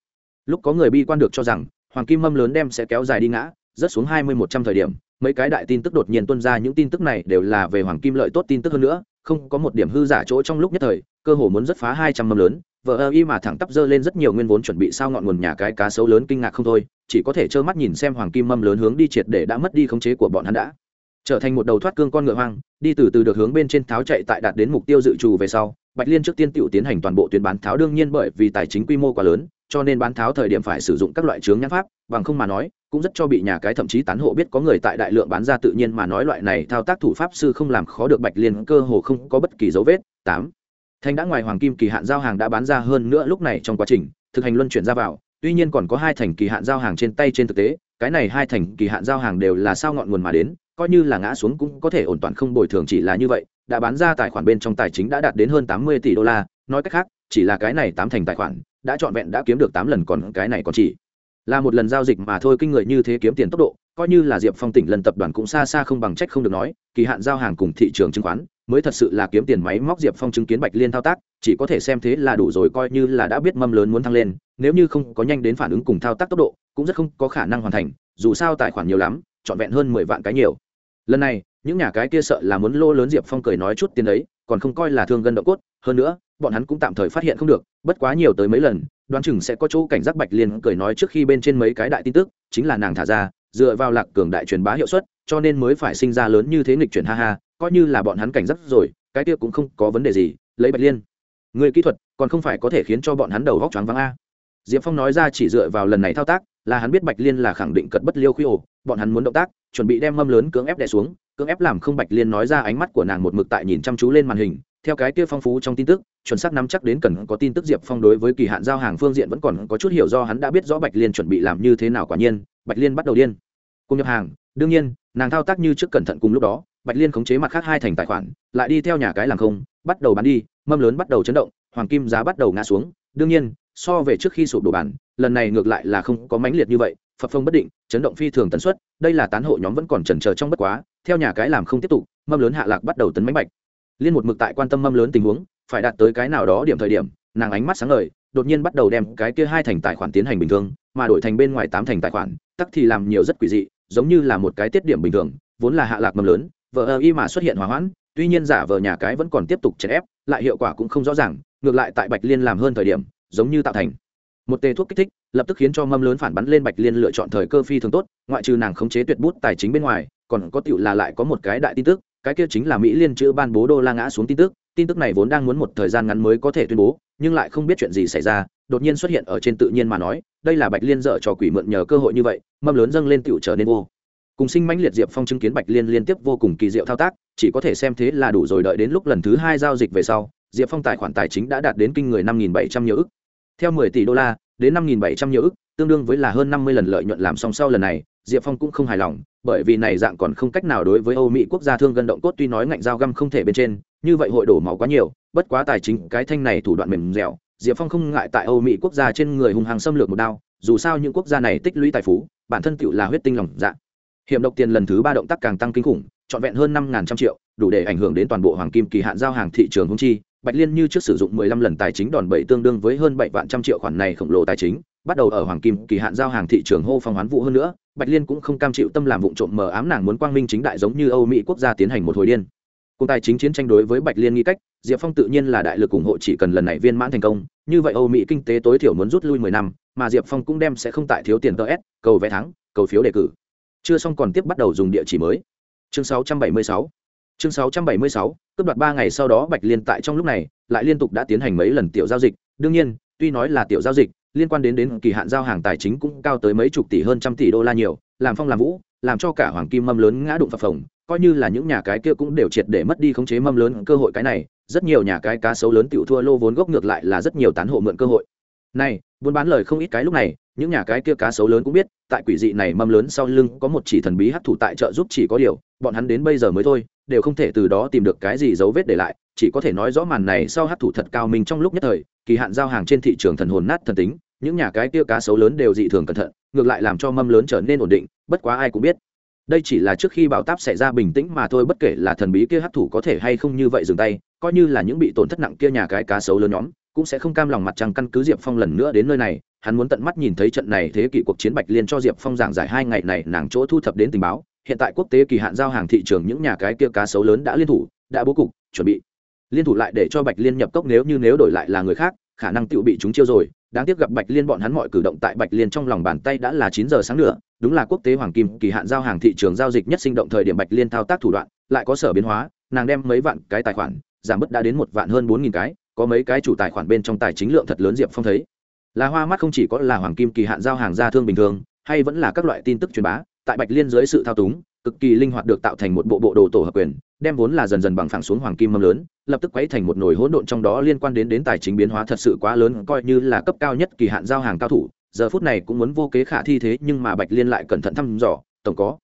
Lúc có người bi quan được cho rằng, hoàng kim mâm lớn đem sẽ kéo dài đi ngã rất xuống hai mươi một trăm thời điểm mấy cái đại tin tức đột nhiên tuân ra, những tin tức này đều là về hoàng kim lợi tốt tin tức hơn nữa, không có một điểm hư giả chỗ trong lúc nhất thời, cơ hồ muốn rất phá hai trăm mâm lớn. Vợ ơ y mà thẳng tắp dơ lên rất nhiều nguyên vốn chuẩn bị sao ngọn nguồn nhà cái cá sấu lớn kinh ngạc không thôi, chỉ có thể trơ mắt nhìn xem hoàng kim mâm lớn hướng đi triệt để đã mất đi khống chế của bọn hắn đã. Trở thành một đầu thoát cương con ngựa hoang, đi từ từ được hướng bên trên tháo chạy tại đạt đến mục tiêu dự trù về sau, bạch liên trước tiên tự tiến hành toàn bộ tuyến bán tháo đương nhiên bởi vì tài chính quy mô quá lớn, cho nên bán tháo thời điểm phải sử dụng các loại chướng nhãn pháp, bằng không mà nói cũng rất cho bị nhà cái thậm chí tán hộ biết có người tại đại lượng bán ra tự nhiên mà nói loại này thao tác thủ pháp sư không làm khó được bạch liên cơ hồ không có bất kỳ dấu vết. Tám. Thành đã ngoài hoàng kim kỳ hạn giao hàng đã bán ra hơn nữa lúc này trong quá trình, thực hành luân chuyển ra vào, tuy nhiên còn có hai thành kỳ hạn giao hàng trên tay trên thực tế, cái này hai thành kỳ hạn giao hàng đều là sao ngọn nguồn mà đến, coi như là ngã xuống cũng có thể ổn toàn không bồi thường chỉ là như vậy, đã bán ra tài khoản bên trong tài chính đã đạt đến hơn tám mươi tỷ đô la, nói cách khác, chỉ là cái này tám thành tài khoản, đã trọn vẹn đã kiếm được tám lần còn cái này còn chỉ là một lần giao dịch mà thôi, kinh người như thế kiếm tiền tốc độ, coi như là diệp phong tỉnh lần tập đoàn cũng xa xa không bằng trách không được nói, kỳ hạn giao hàng cùng thị trường chứng khoán, mới thật sự là kiếm tiền máy móc diệp phong chứng kiến bạch liên thao tác, chỉ có thể xem thế là đủ rồi, coi như là đã biết mâm lớn muốn thăng lên, nếu như không có nhanh đến phản ứng cùng thao tác tốc độ, cũng rất không có khả năng hoàn thành, dù sao tài khoản nhiều lắm, trọn vẹn hơn mười vạn cái nhiều. Lần này, những nhà cái kia sợ là muốn lô lớn diệp phong cười nói chút tiền đấy còn không coi là thương gân độ cốt hơn nữa, bọn hắn cũng tạm thời phát hiện không được, bất quá nhiều tới mấy lần, đoán chừng sẽ có chỗ cảnh giác bạch liên cười nói trước khi bên trên mấy cái đại tin tức, chính là nàng thả ra, dựa vào lạc cường đại truyền bá hiệu suất, cho nên mới phải sinh ra lớn như thế nghịch chuyển ha ha, coi như là bọn hắn cảnh giác rồi, cái kia cũng không có vấn đề gì, lấy bạch liên. Người kỹ thuật, còn không phải có thể khiến cho bọn hắn đầu góc choáng váng a. Diệp phong nói ra chỉ dựa vào lần này thao tác, là hắn biết bạch liên là khẳng định cật bất liêu khuy ổ, bọn hắn muốn động tác, chuẩn bị đem mâm lớn cưỡng ép đè xuống, cưỡng ép làm không bạch liên nói ra ánh mắt của nàng một mực tại nhìn chăm chú lên màn hình theo cái kia phong phú trong tin tức, chuẩn xác nắm chắc đến cần có tin tức diệp phong đối với kỳ hạn giao hàng phương diện vẫn còn có chút hiểu do hắn đã biết rõ bạch liên chuẩn bị làm như thế nào quả nhiên, bạch liên bắt đầu điên. Cùng nhập hàng, đương nhiên, nàng thao tác như trước cẩn thận cùng lúc đó, bạch liên khống chế mặt khác hai thành tài khoản, lại đi theo nhà cái làm không, bắt đầu bán đi, mâm lớn bắt đầu chấn động, hoàng kim giá bắt đầu ngã xuống. Đương nhiên, so về trước khi sụp đổ bản, lần này ngược lại là không có mãnh liệt như vậy, phập phông bất định, chấn động phi thường tần suất, đây là tán hộ nhóm vẫn còn chần trờ trong bất quá, theo nhà cái làm không tiếp tục, mâm lớn hạ lạc bắt đầu tấn mánh bạch liên một mực tại quan tâm mâm lớn tình huống, phải đạt tới cái nào đó điểm thời điểm, nàng ánh mắt sáng ngời, đột nhiên bắt đầu đem cái kia hai thành tài khoản tiến hành bình thường, mà đổi thành bên ngoài tám thành tài khoản, tắc thì làm nhiều rất quỷ dị, giống như là một cái tiết điểm bình thường, vốn là hạ lạc mâm lớn vợ ơ y mà xuất hiện hỏa hoãn, tuy nhiên giả vờ nhà cái vẫn còn tiếp tục chèn ép, lại hiệu quả cũng không rõ ràng, ngược lại tại bạch liên làm hơn thời điểm, giống như tạo thành một tề thuốc kích thích, lập tức khiến cho mâm lớn phản bắn lên bạch liên lựa chọn thời cơ phi thường tốt, ngoại trừ nàng khống chế tuyệt bút tài chính bên ngoài, còn có tựu là lại có một cái đại tin tức cái kia chính là mỹ liên chữ ban bố đô la ngã xuống tin tức tin tức này vốn đang muốn một thời gian ngắn mới có thể tuyên bố, nhưng lại không biết chuyện gì xảy ra, đột nhiên xuất hiện ở trên tự nhiên mà nói, đây là bạch liên dở cho quỷ mượn nhờ cơ hội như vậy, mâm lớn dâng lên tựu trở nên vô. Cùng sinh mãnh liệt diệp phong chứng kiến bạch liên liên tiếp vô cùng kỳ diệu thao tác, chỉ có thể xem thế là đủ rồi đợi đến lúc lần thứ hai giao dịch về sau, diệp phong tài khoản tài chính đã đạt đến kinh người năm nghìn bảy trăm nhiều ức. Theo mười tỷ đô la đến năm nghìn bảy trăm nhiều ức, tương đương với là hơn năm mươi lần lợi nhuận làm song sau lần này, diệp phong cũng không hài lòng, bởi vì này dạng còn không cách nào đối với âu mỹ quốc gia thương gần động cốt tuy nói ngạnh dao găm không thể bên trên, như vậy hội đổ máu quá nhiều, bất quá tài chính cái thanh này thủ đoạn mềm dẻo, diệp phong không ngại tại âu mỹ quốc gia trên người hung hàng xâm lược một đao, dù sao những quốc gia này tích lũy tài phú, bản thân cựu là huyết tinh lòng dạ. Hiểm độc tiền lần thứ ba động tác càng tăng kinh khủng, trọn vẹn hơn năm trăm triệu, đủ để ảnh hưởng đến toàn bộ hoàng kim kỳ hạn giao hàng thị trường hung chi bạch liên như trước sử dụng mười lăm lần tài chính đòn bẩy tương đương với hơn bảy vạn trăm triệu khoản này khổng lồ tài chính, bắt đầu ở hoàng kim kỳ hạn giao hàng thị trường hô phong hoán vụ hơn nữa, bạch liên cũng không cam chịu tâm làm vụ trộm mờ ám nàng muốn quang minh chính đại giống như âu mỹ quốc gia tiến hành một hồi điên. Cùng tài chính chiến tranh đối với bạch liên nghi cách, diệp phong tự nhiên là đại lực ủng hộ chỉ cần lần này viên mãn thành công, như vậy âu mỹ kinh tế tối thiểu muốn rút lui mười năm, mà diệp phong cũng đem sẽ không tại thiếu tiền ts cầu vé thắng, cầu phiếu đề cử. Chưa xong còn tiếp bắt đầu dùng địa chỉ mới. Chương 676 chương 676 cướp đoạt ba ngày sau đó bạch liên tại trong lúc này, lại liên tục đã tiến hành mấy lần tiểu giao dịch. Đương nhiên, tuy nói là tiểu giao dịch, liên quan đến đến kỳ hạn giao hàng tài chính cũng cao tới mấy chục tỷ hơn trăm tỷ đô la nhiều, làm phong làm vũ, làm cho cả hoàng kim mâm lớn ngã đụng phập phồng, coi như là những nhà cái kia cũng đều triệt để mất đi khống chế mâm lớn cơ hội cái này, rất nhiều nhà cái cá sấu lớn tiểu thua lô vốn gốc ngược lại là rất nhiều tán hộ mượn cơ hội. Này, buôn bán lời không ít cái lúc này, những nhà cái kia cá sấu lớn cũng biết, tại quỷ dị này mâm lớn sau lưng có một chỉ thần bí hấp thụ tại trợ giúp chỉ có điều, bọn hắn đến bây giờ mới thôi đều không thể từ đó tìm được cái gì dấu vết để lại, chỉ có thể nói rõ màn này sau hấp thụ thật cao minh trong lúc nhất thời, kỳ hạn giao hàng trên thị trường thần hồn nát thần tính, những nhà cái kia cá sấu lớn đều dị thường cẩn thận, ngược lại làm cho mâm lớn trở nên ổn định, bất quá ai cũng biết. Đây chỉ là trước khi bão táp xảy ra bình tĩnh mà thôi, bất kể là thần bí kia hấp thụ có thể hay không như vậy dừng tay, coi như là những bị tổn thất nặng kia nhà cái cá sấu lớn nhóm, cũng sẽ không cam lòng mặt trăng căn cứ diệp phong lần nữa đến nơi này, hắn muốn tận mắt nhìn thấy trận này thế kỷ cuộc chiến bạch liên cho diệp phong giảng giải hai ngày này, nàng chỗ thu thập đến tình báo hiện tại quốc tế kỳ hạn giao hàng thị trường những nhà cái kia cá sấu lớn đã liên thủ, đã bố cục, chuẩn bị. Liên thủ lại để cho bạch liên nhập cốc nếu như nếu đổi lại là người khác, khả năng tự bị chúng chiêu rồi. Đáng tiếc gặp bạch liên bọn hắn mọi cử động tại bạch liên trong lòng bàn tay đã là chín giờ sáng nữa, đúng là quốc tế hoàng kim kỳ hạn giao hàng thị trường giao dịch nhất sinh động thời điểm bạch liên thao tác thủ đoạn, lại có sở biến hóa, nàng đem mấy vạn cái tài khoản, giảm bớt đã đến một vạn hơn bốn nghìn cái, có mấy cái chủ tài khoản bên trong tài chính lượng thật lớn diệp phong thấy. Là hoa mắt không chỉ có là hoàng kim kỳ hạn giao hàng ra thương bình thường, hay vẫn là các loại tin tức truyền bá tại bạch liên dưới sự thao túng, cực kỳ linh hoạt được tạo thành một bộ bộ đồ tổ hợp quyền, đem vốn là dần dần bằng phẳng xuống hoàng kim mâm lớn, lập tức quấy thành một nồi hỗn độn trong đó liên quan đến đến tài chính biến hóa thật sự quá lớn, coi như là cấp cao nhất kỳ hạn giao hàng cao thủ, giờ phút này cũng muốn vô kế khả thi thế, nhưng mà bạch liên lại cẩn thận thăm dò, tổng có,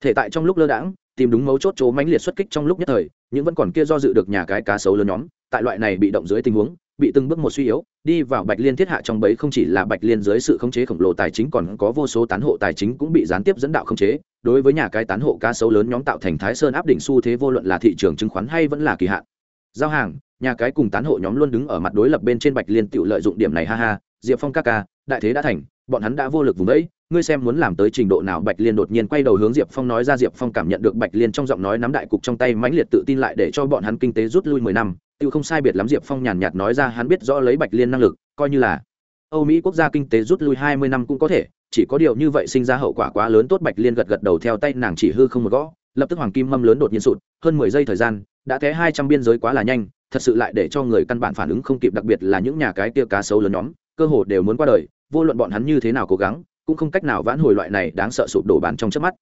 thể tại trong lúc lơ đãng, tìm đúng mấu chốt chỗ mãnh liệt xuất kích trong lúc nhất thời, nhưng vẫn còn kia do dự được nhà cái cá sấu lớn nhóm, tại loại này bị động dưới tình huống bị từng bước một suy yếu, đi vào bạch liên thiết hạ trong bấy không chỉ là bạch liên dưới sự khống chế khổng lồ tài chính còn có vô số tán hộ tài chính cũng bị gián tiếp dẫn đạo khống chế. Đối với nhà cái tán hộ cá sấu lớn nhóm tạo thành thái sơn áp đỉnh xu thế vô luận là thị trường chứng khoán hay vẫn là kỳ hạn. Giao hàng, nhà cái cùng tán hộ nhóm luôn đứng ở mặt đối lập bên trên bạch liên tự lợi dụng điểm này, ha ha, diệp phong ca ca, đại thế đã thành, bọn hắn đã vô lực vùng đấy ngươi xem muốn làm tới trình độ nào, bạch liên đột nhiên quay đầu hướng diệp phong nói ra, diệp phong cảm nhận được bạch liên trong giọng nói nắm đại cục trong tay mãnh liệt tự tin lại để cho bọn hắn kinh tế rút lui mười năm tự không sai biệt lắm diệp phong nhàn nhạt nói ra, hắn biết rõ lấy bạch liên năng lực, coi như là âu mỹ quốc gia kinh tế rút lui hai mươi năm cũng có thể, chỉ có điều như vậy sinh ra hậu quả quá lớn, tốt bạch liên gật gật đầu theo tay nàng chỉ hư không một gõ, lập tức hoàng kim mâm lớn đột nhiên sụt, hơn mười giây thời gian, đã té hai trăm biên giới quá là nhanh, thật sự lại để cho người căn bản phản ứng không kịp, đặc biệt là những nhà cái tia cá sấu lớn nhóm, cơ hồ đều muốn qua đời, vô luận bọn hắn như thế nào cố gắng cũng không cách nào vãn hồi loại này đáng sợ sụp đổ bàn trong chớp mắt.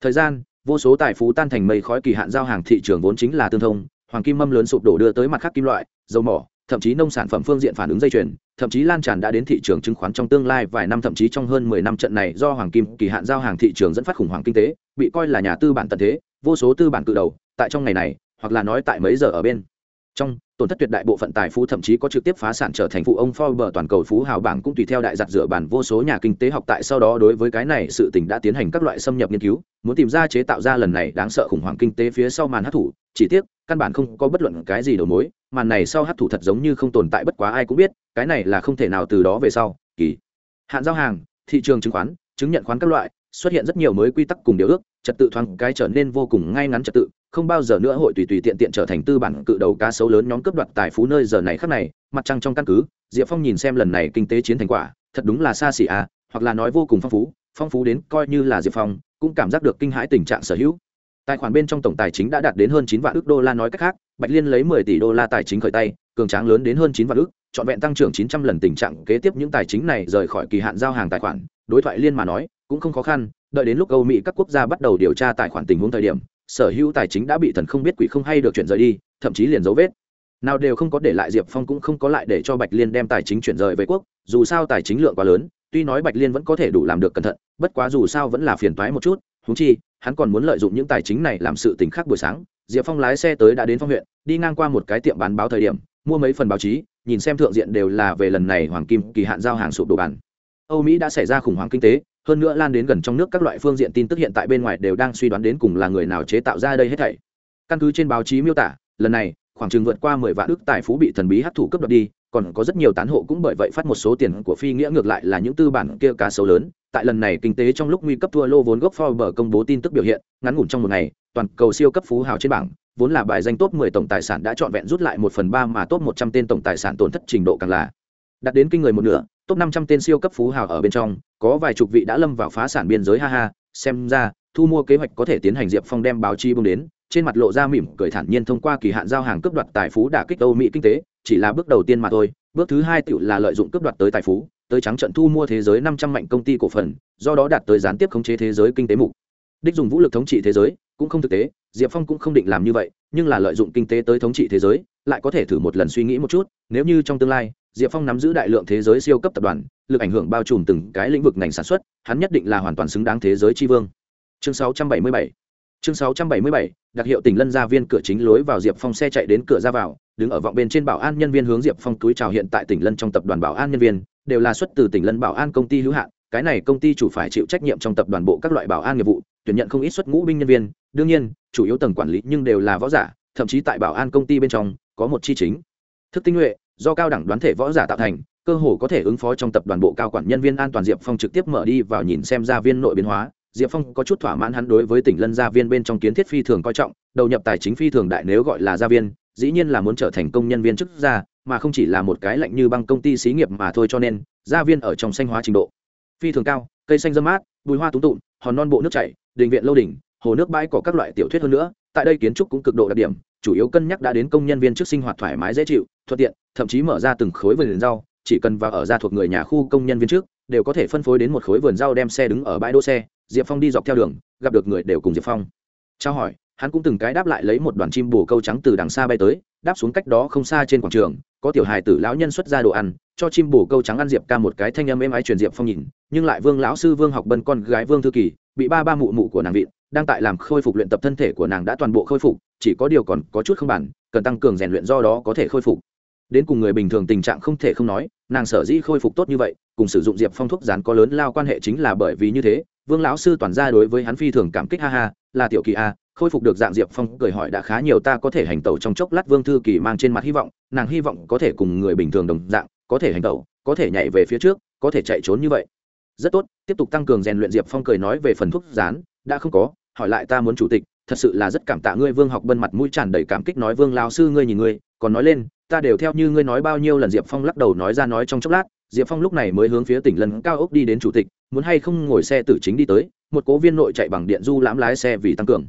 Thời gian, vô số tài phú tan thành mây khói kỳ hạn giao hàng thị trường vốn chính là tương thông, hoàng kim mâm lớn sụp đổ đưa tới mặt khác kim loại, dầu mỏ, thậm chí nông sản phẩm phương diện phản ứng dây chuyền, thậm chí lan tràn đã đến thị trường chứng khoán trong tương lai vài năm, thậm chí trong hơn mười năm trận này do hoàng kim kỳ hạn giao hàng thị trường dẫn phát khủng hoảng kinh tế, bị coi là nhà tư bản tận thế, vô số tư bản cự đầu, tại trong ngày này, hoặc là nói tại mấy giờ ở bên trong tổn thất tuyệt đại bộ phận tài phú thậm chí có trực tiếp phá sản trở thành phụ ông Forbes toàn cầu phú hào bảng cũng tùy theo đại giặt rửa bản vô số nhà kinh tế học tại sau đó đối với cái này sự tình đã tiến hành các loại xâm nhập nghiên cứu, muốn tìm ra chế tạo ra lần này đáng sợ khủng hoảng kinh tế phía sau màn hấp thụ chỉ tiếc, căn bản không có bất luận cái gì đầu mối, màn này sau hấp thụ thật giống như không tồn tại bất quá ai cũng biết, cái này là không thể nào từ đó về sau, kỳ. Hạn giao hàng, thị trường chứng khoán, chứng nhận khoán các loại, xuất hiện rất nhiều mới quy tắc cùng điều ước, trật tự thoáng cái trở nên vô cùng ngay ngắn trật tự, không bao giờ nữa hội tùy tùy tiện tiện trở thành tư bản cự đầu cá sấu lớn nhóm cướp đoạt tài phú nơi giờ này khắc này, mặt trăng trong căn cứ, diệp phong nhìn xem lần này kinh tế chiến thành quả, thật đúng là xa xỉ à hoặc là nói vô cùng phong phú phong phú đến coi như là diệp phong cũng cảm giác được kinh hãi tình trạng sở hữu. Tài khoản bên trong tổng tài chính đã đạt đến hơn chín vạn ước đô la nói cách khác, bạch liên lấy mười tỷ đô la tài chính khởi tay, cường tráng lớn đến hơn chín vạn ước, trọn vẹn tăng trưởng chín trăm lần tình trạng kế tiếp những tài chính này rời khỏi kỳ hạn giao hàng tài khoản, đối thoại liên mà nói, cũng không khó khăn, đợi đến lúc âu mỹ các quốc gia bắt đầu điều tra tài khoản tình huống thời điểm sở hữu tài chính đã bị thần không biết quỷ không hay được chuyển rời đi, thậm chí liền dấu vết. Nào đều không có để lại diệp phong cũng không có lại để cho bạch liên đem tài chính chuyển rời về quốc, dù sao tài chính lượng quá lớn, tuy nói bạch liên vẫn có thể đủ làm được cẩn thận, bất quá dù sao vẫn là phiền toái một chút húng chi, hắn còn muốn lợi dụng những tài chính này làm sự t khác buổi sáng. Diệp phong lái xe tới đã đến phong huyện, đi ngang qua một cái tiệm bán báo thời điểm, mua mấy phần báo chí, nhìn xem thượng diện đều là về lần này hoàng kim, kỳ hạn giao hàng sụp đổ bản âu mỹ đã xảy ra khủng hoảng kinh tế hơn nữa lan đến gần trong nước các loại phương diện tin tức hiện tại bên ngoài đều đang suy đoán đến cùng là người nào chế tạo ra đây hết thảy. Căn cứ trên báo chí miêu tả, lần này, khoảng chừng vượt qua mười vạn ước tài phú bị thần bí hấp thụ cấp đoạt đi, còn có rất nhiều tán hộ cũng bởi vậy phát một số tiền của phi nghĩa ngược lại là những tư bản kia cá sấu lớn. Tại lần này kinh tế trong lúc nguy cấp thua lô vốn gốc Forbes công bố tin tức biểu hiện, ngắn ngủn trong một ngày, toàn cầu siêu cấp phú hào trên bảng, vốn là bài danh top 10 tổng tài sản đã trọn vẹn rút lại một phần ba mà top 100 tên tổng tài sản tổn thất trình độ càng là đạt đến kinh người một nửa, top 500 tên siêu cấp phú hào ở bên trong có vài chục vị đã lâm vào phá sản biên giới, ha ha, xem ra, thu mua kế hoạch có thể tiến hành diệp phong đem báo chi bưng đến, trên mặt lộ ra mỉm cười thản nhiên thông qua kỳ hạn giao hàng cướp đoạt tài phú đả kích âu mỹ kinh tế, chỉ là bước đầu tiên mà thôi, bước thứ hai tự là lợi dụng cướp đoạt tới tài phú, tới trắng trận thu mua thế giới năm trăm mạnh công ty cổ phần, do đó đạt tới gián tiếp khống chế thế giới kinh tế mục. Đích dùng vũ lực thống trị thế giới, cũng không thực tế, diệp phong cũng không định làm như vậy, nhưng là lợi dụng kinh tế tới thống trị thế giới, lại có thể thử một lần suy nghĩ một chút, nếu như trong tương lai diệp phong nắm giữ đại lượng thế giới siêu cấp tập đoàn lực ảnh hưởng bao trùm từng cái lĩnh vực ngành sản xuất hắn nhất định là hoàn toàn xứng đáng thế giới tri vương. Chương 677 chương 677, đặc hiệu tỉnh lân gia viên cửa chính lối vào diệp phong xe chạy đến cửa ra vào đứng ở vọng bên trên bảo an nhân viên hướng diệp phong túi chào hiện tại tỉnh lân trong tập đoàn bảo an nhân viên đều là xuất từ tỉnh lân bảo an công ty hữu hạn cái này công ty chủ phải chịu trách nhiệm trong tập đoàn bộ các loại bảo an nghiệp vụ tuyển nhận không ít xuất ngũ binh nhân viên đương nhiên chủ yếu tầng quản lý nhưng đều là võ giả thậm chí tại bảo an công ty bên trong có một chi chính. Thức tinh nhuệ do cao đẳng đoán thể võ giả tạo thành, cơ hồ có thể ứng phó trong tập đoàn bộ cao quản nhân viên an toàn diệp phong trực tiếp mở đi vào nhìn xem gia viên nội biến hóa. Diệp phong có chút thỏa mãn hắn đối với tỉnh lân gia viên bên trong kiến thiết phi thường coi trọng, đầu nhập tài chính phi thường đại nếu gọi là gia viên, dĩ nhiên là muốn trở thành công nhân viên chức gia, mà không chỉ là một cái lạnh như băng công ty xí nghiệp mà thôi cho nên, gia viên ở trong xanh hóa trình độ. Phi thường cao, cây xanh dâm mát, bùi hoa túng tụn, hòn non bộ nước chảy, đình viện lâu đỉnh, hồ nước bãi có các loại tiểu thuyết hơn nữa, tại đây kiến trúc cũng cực độ đặc điểm chủ yếu cân nhắc đã đến công nhân viên trước sinh hoạt thoải mái dễ chịu, thuận tiện, thậm chí mở ra từng khối vườn rau, chỉ cần vào ở ra thuộc người nhà khu công nhân viên trước, đều có thể phân phối đến một khối vườn rau đem xe đứng ở bãi đỗ xe, diệp phong đi dọc theo đường, gặp được người đều cùng diệp phong. Trao hỏi, hắn cũng từng cái đáp lại lấy một đoàn chim bồ câu trắng từ đằng xa bay tới, đáp xuống cách đó không xa trên quảng trường, có tiểu hài tử lão nhân xuất ra đồ ăn, cho chim bồ câu trắng ăn diệp ca một cái thanh âm êm ái truyền diệp phong nhìn, nhưng lại vương lão sư vương học bân con gái vương thư kỳ bị ba ba mụ mụ của nàng vịn, đang tại làm khôi phục luyện tập thân thể của nàng đã toàn bộ khôi phục, chỉ có điều còn có chút không bản, cần tăng cường rèn luyện do đó có thể khôi phục. Đến cùng người bình thường tình trạng không thể không nói, nàng sở dĩ khôi phục tốt như vậy, cùng sử dụng diệp phong thuốc rán có lớn lao quan hệ chính là bởi vì như thế, vương lão sư toàn ra đối với hắn phi thường cảm kích, ha ha, là tiểu kỳ a, khôi phục được dạng diệp phong cười hỏi đã khá nhiều ta có thể hành tẩu trong chốc lát vương thư kỳ mang trên mặt hy vọng, nàng hy vọng có thể cùng người bình thường đồng dạng, có thể hành tẩu, có thể nhảy về phía trước, có thể chạy trốn như vậy rất tốt, tiếp tục tăng cường rèn luyện diệp phong cười nói về phần thuốc rán đã không có, hỏi lại ta muốn chủ tịch, thật sự là rất cảm tạ ngươi, vương học bân mặt mũi tràn đầy cảm kích nói, vương lao sư ngươi nhìn ngươi, còn nói lên, ta đều theo như ngươi nói bao nhiêu lần, diệp phong lắc đầu nói ra nói trong chốc lát, diệp phong lúc này mới hướng phía tỉnh lân cao ốc đi đến chủ tịch, muốn hay không ngồi xe tử chính đi tới, một cố viên nội chạy bằng điện du lãm lái xe vì tăng cường.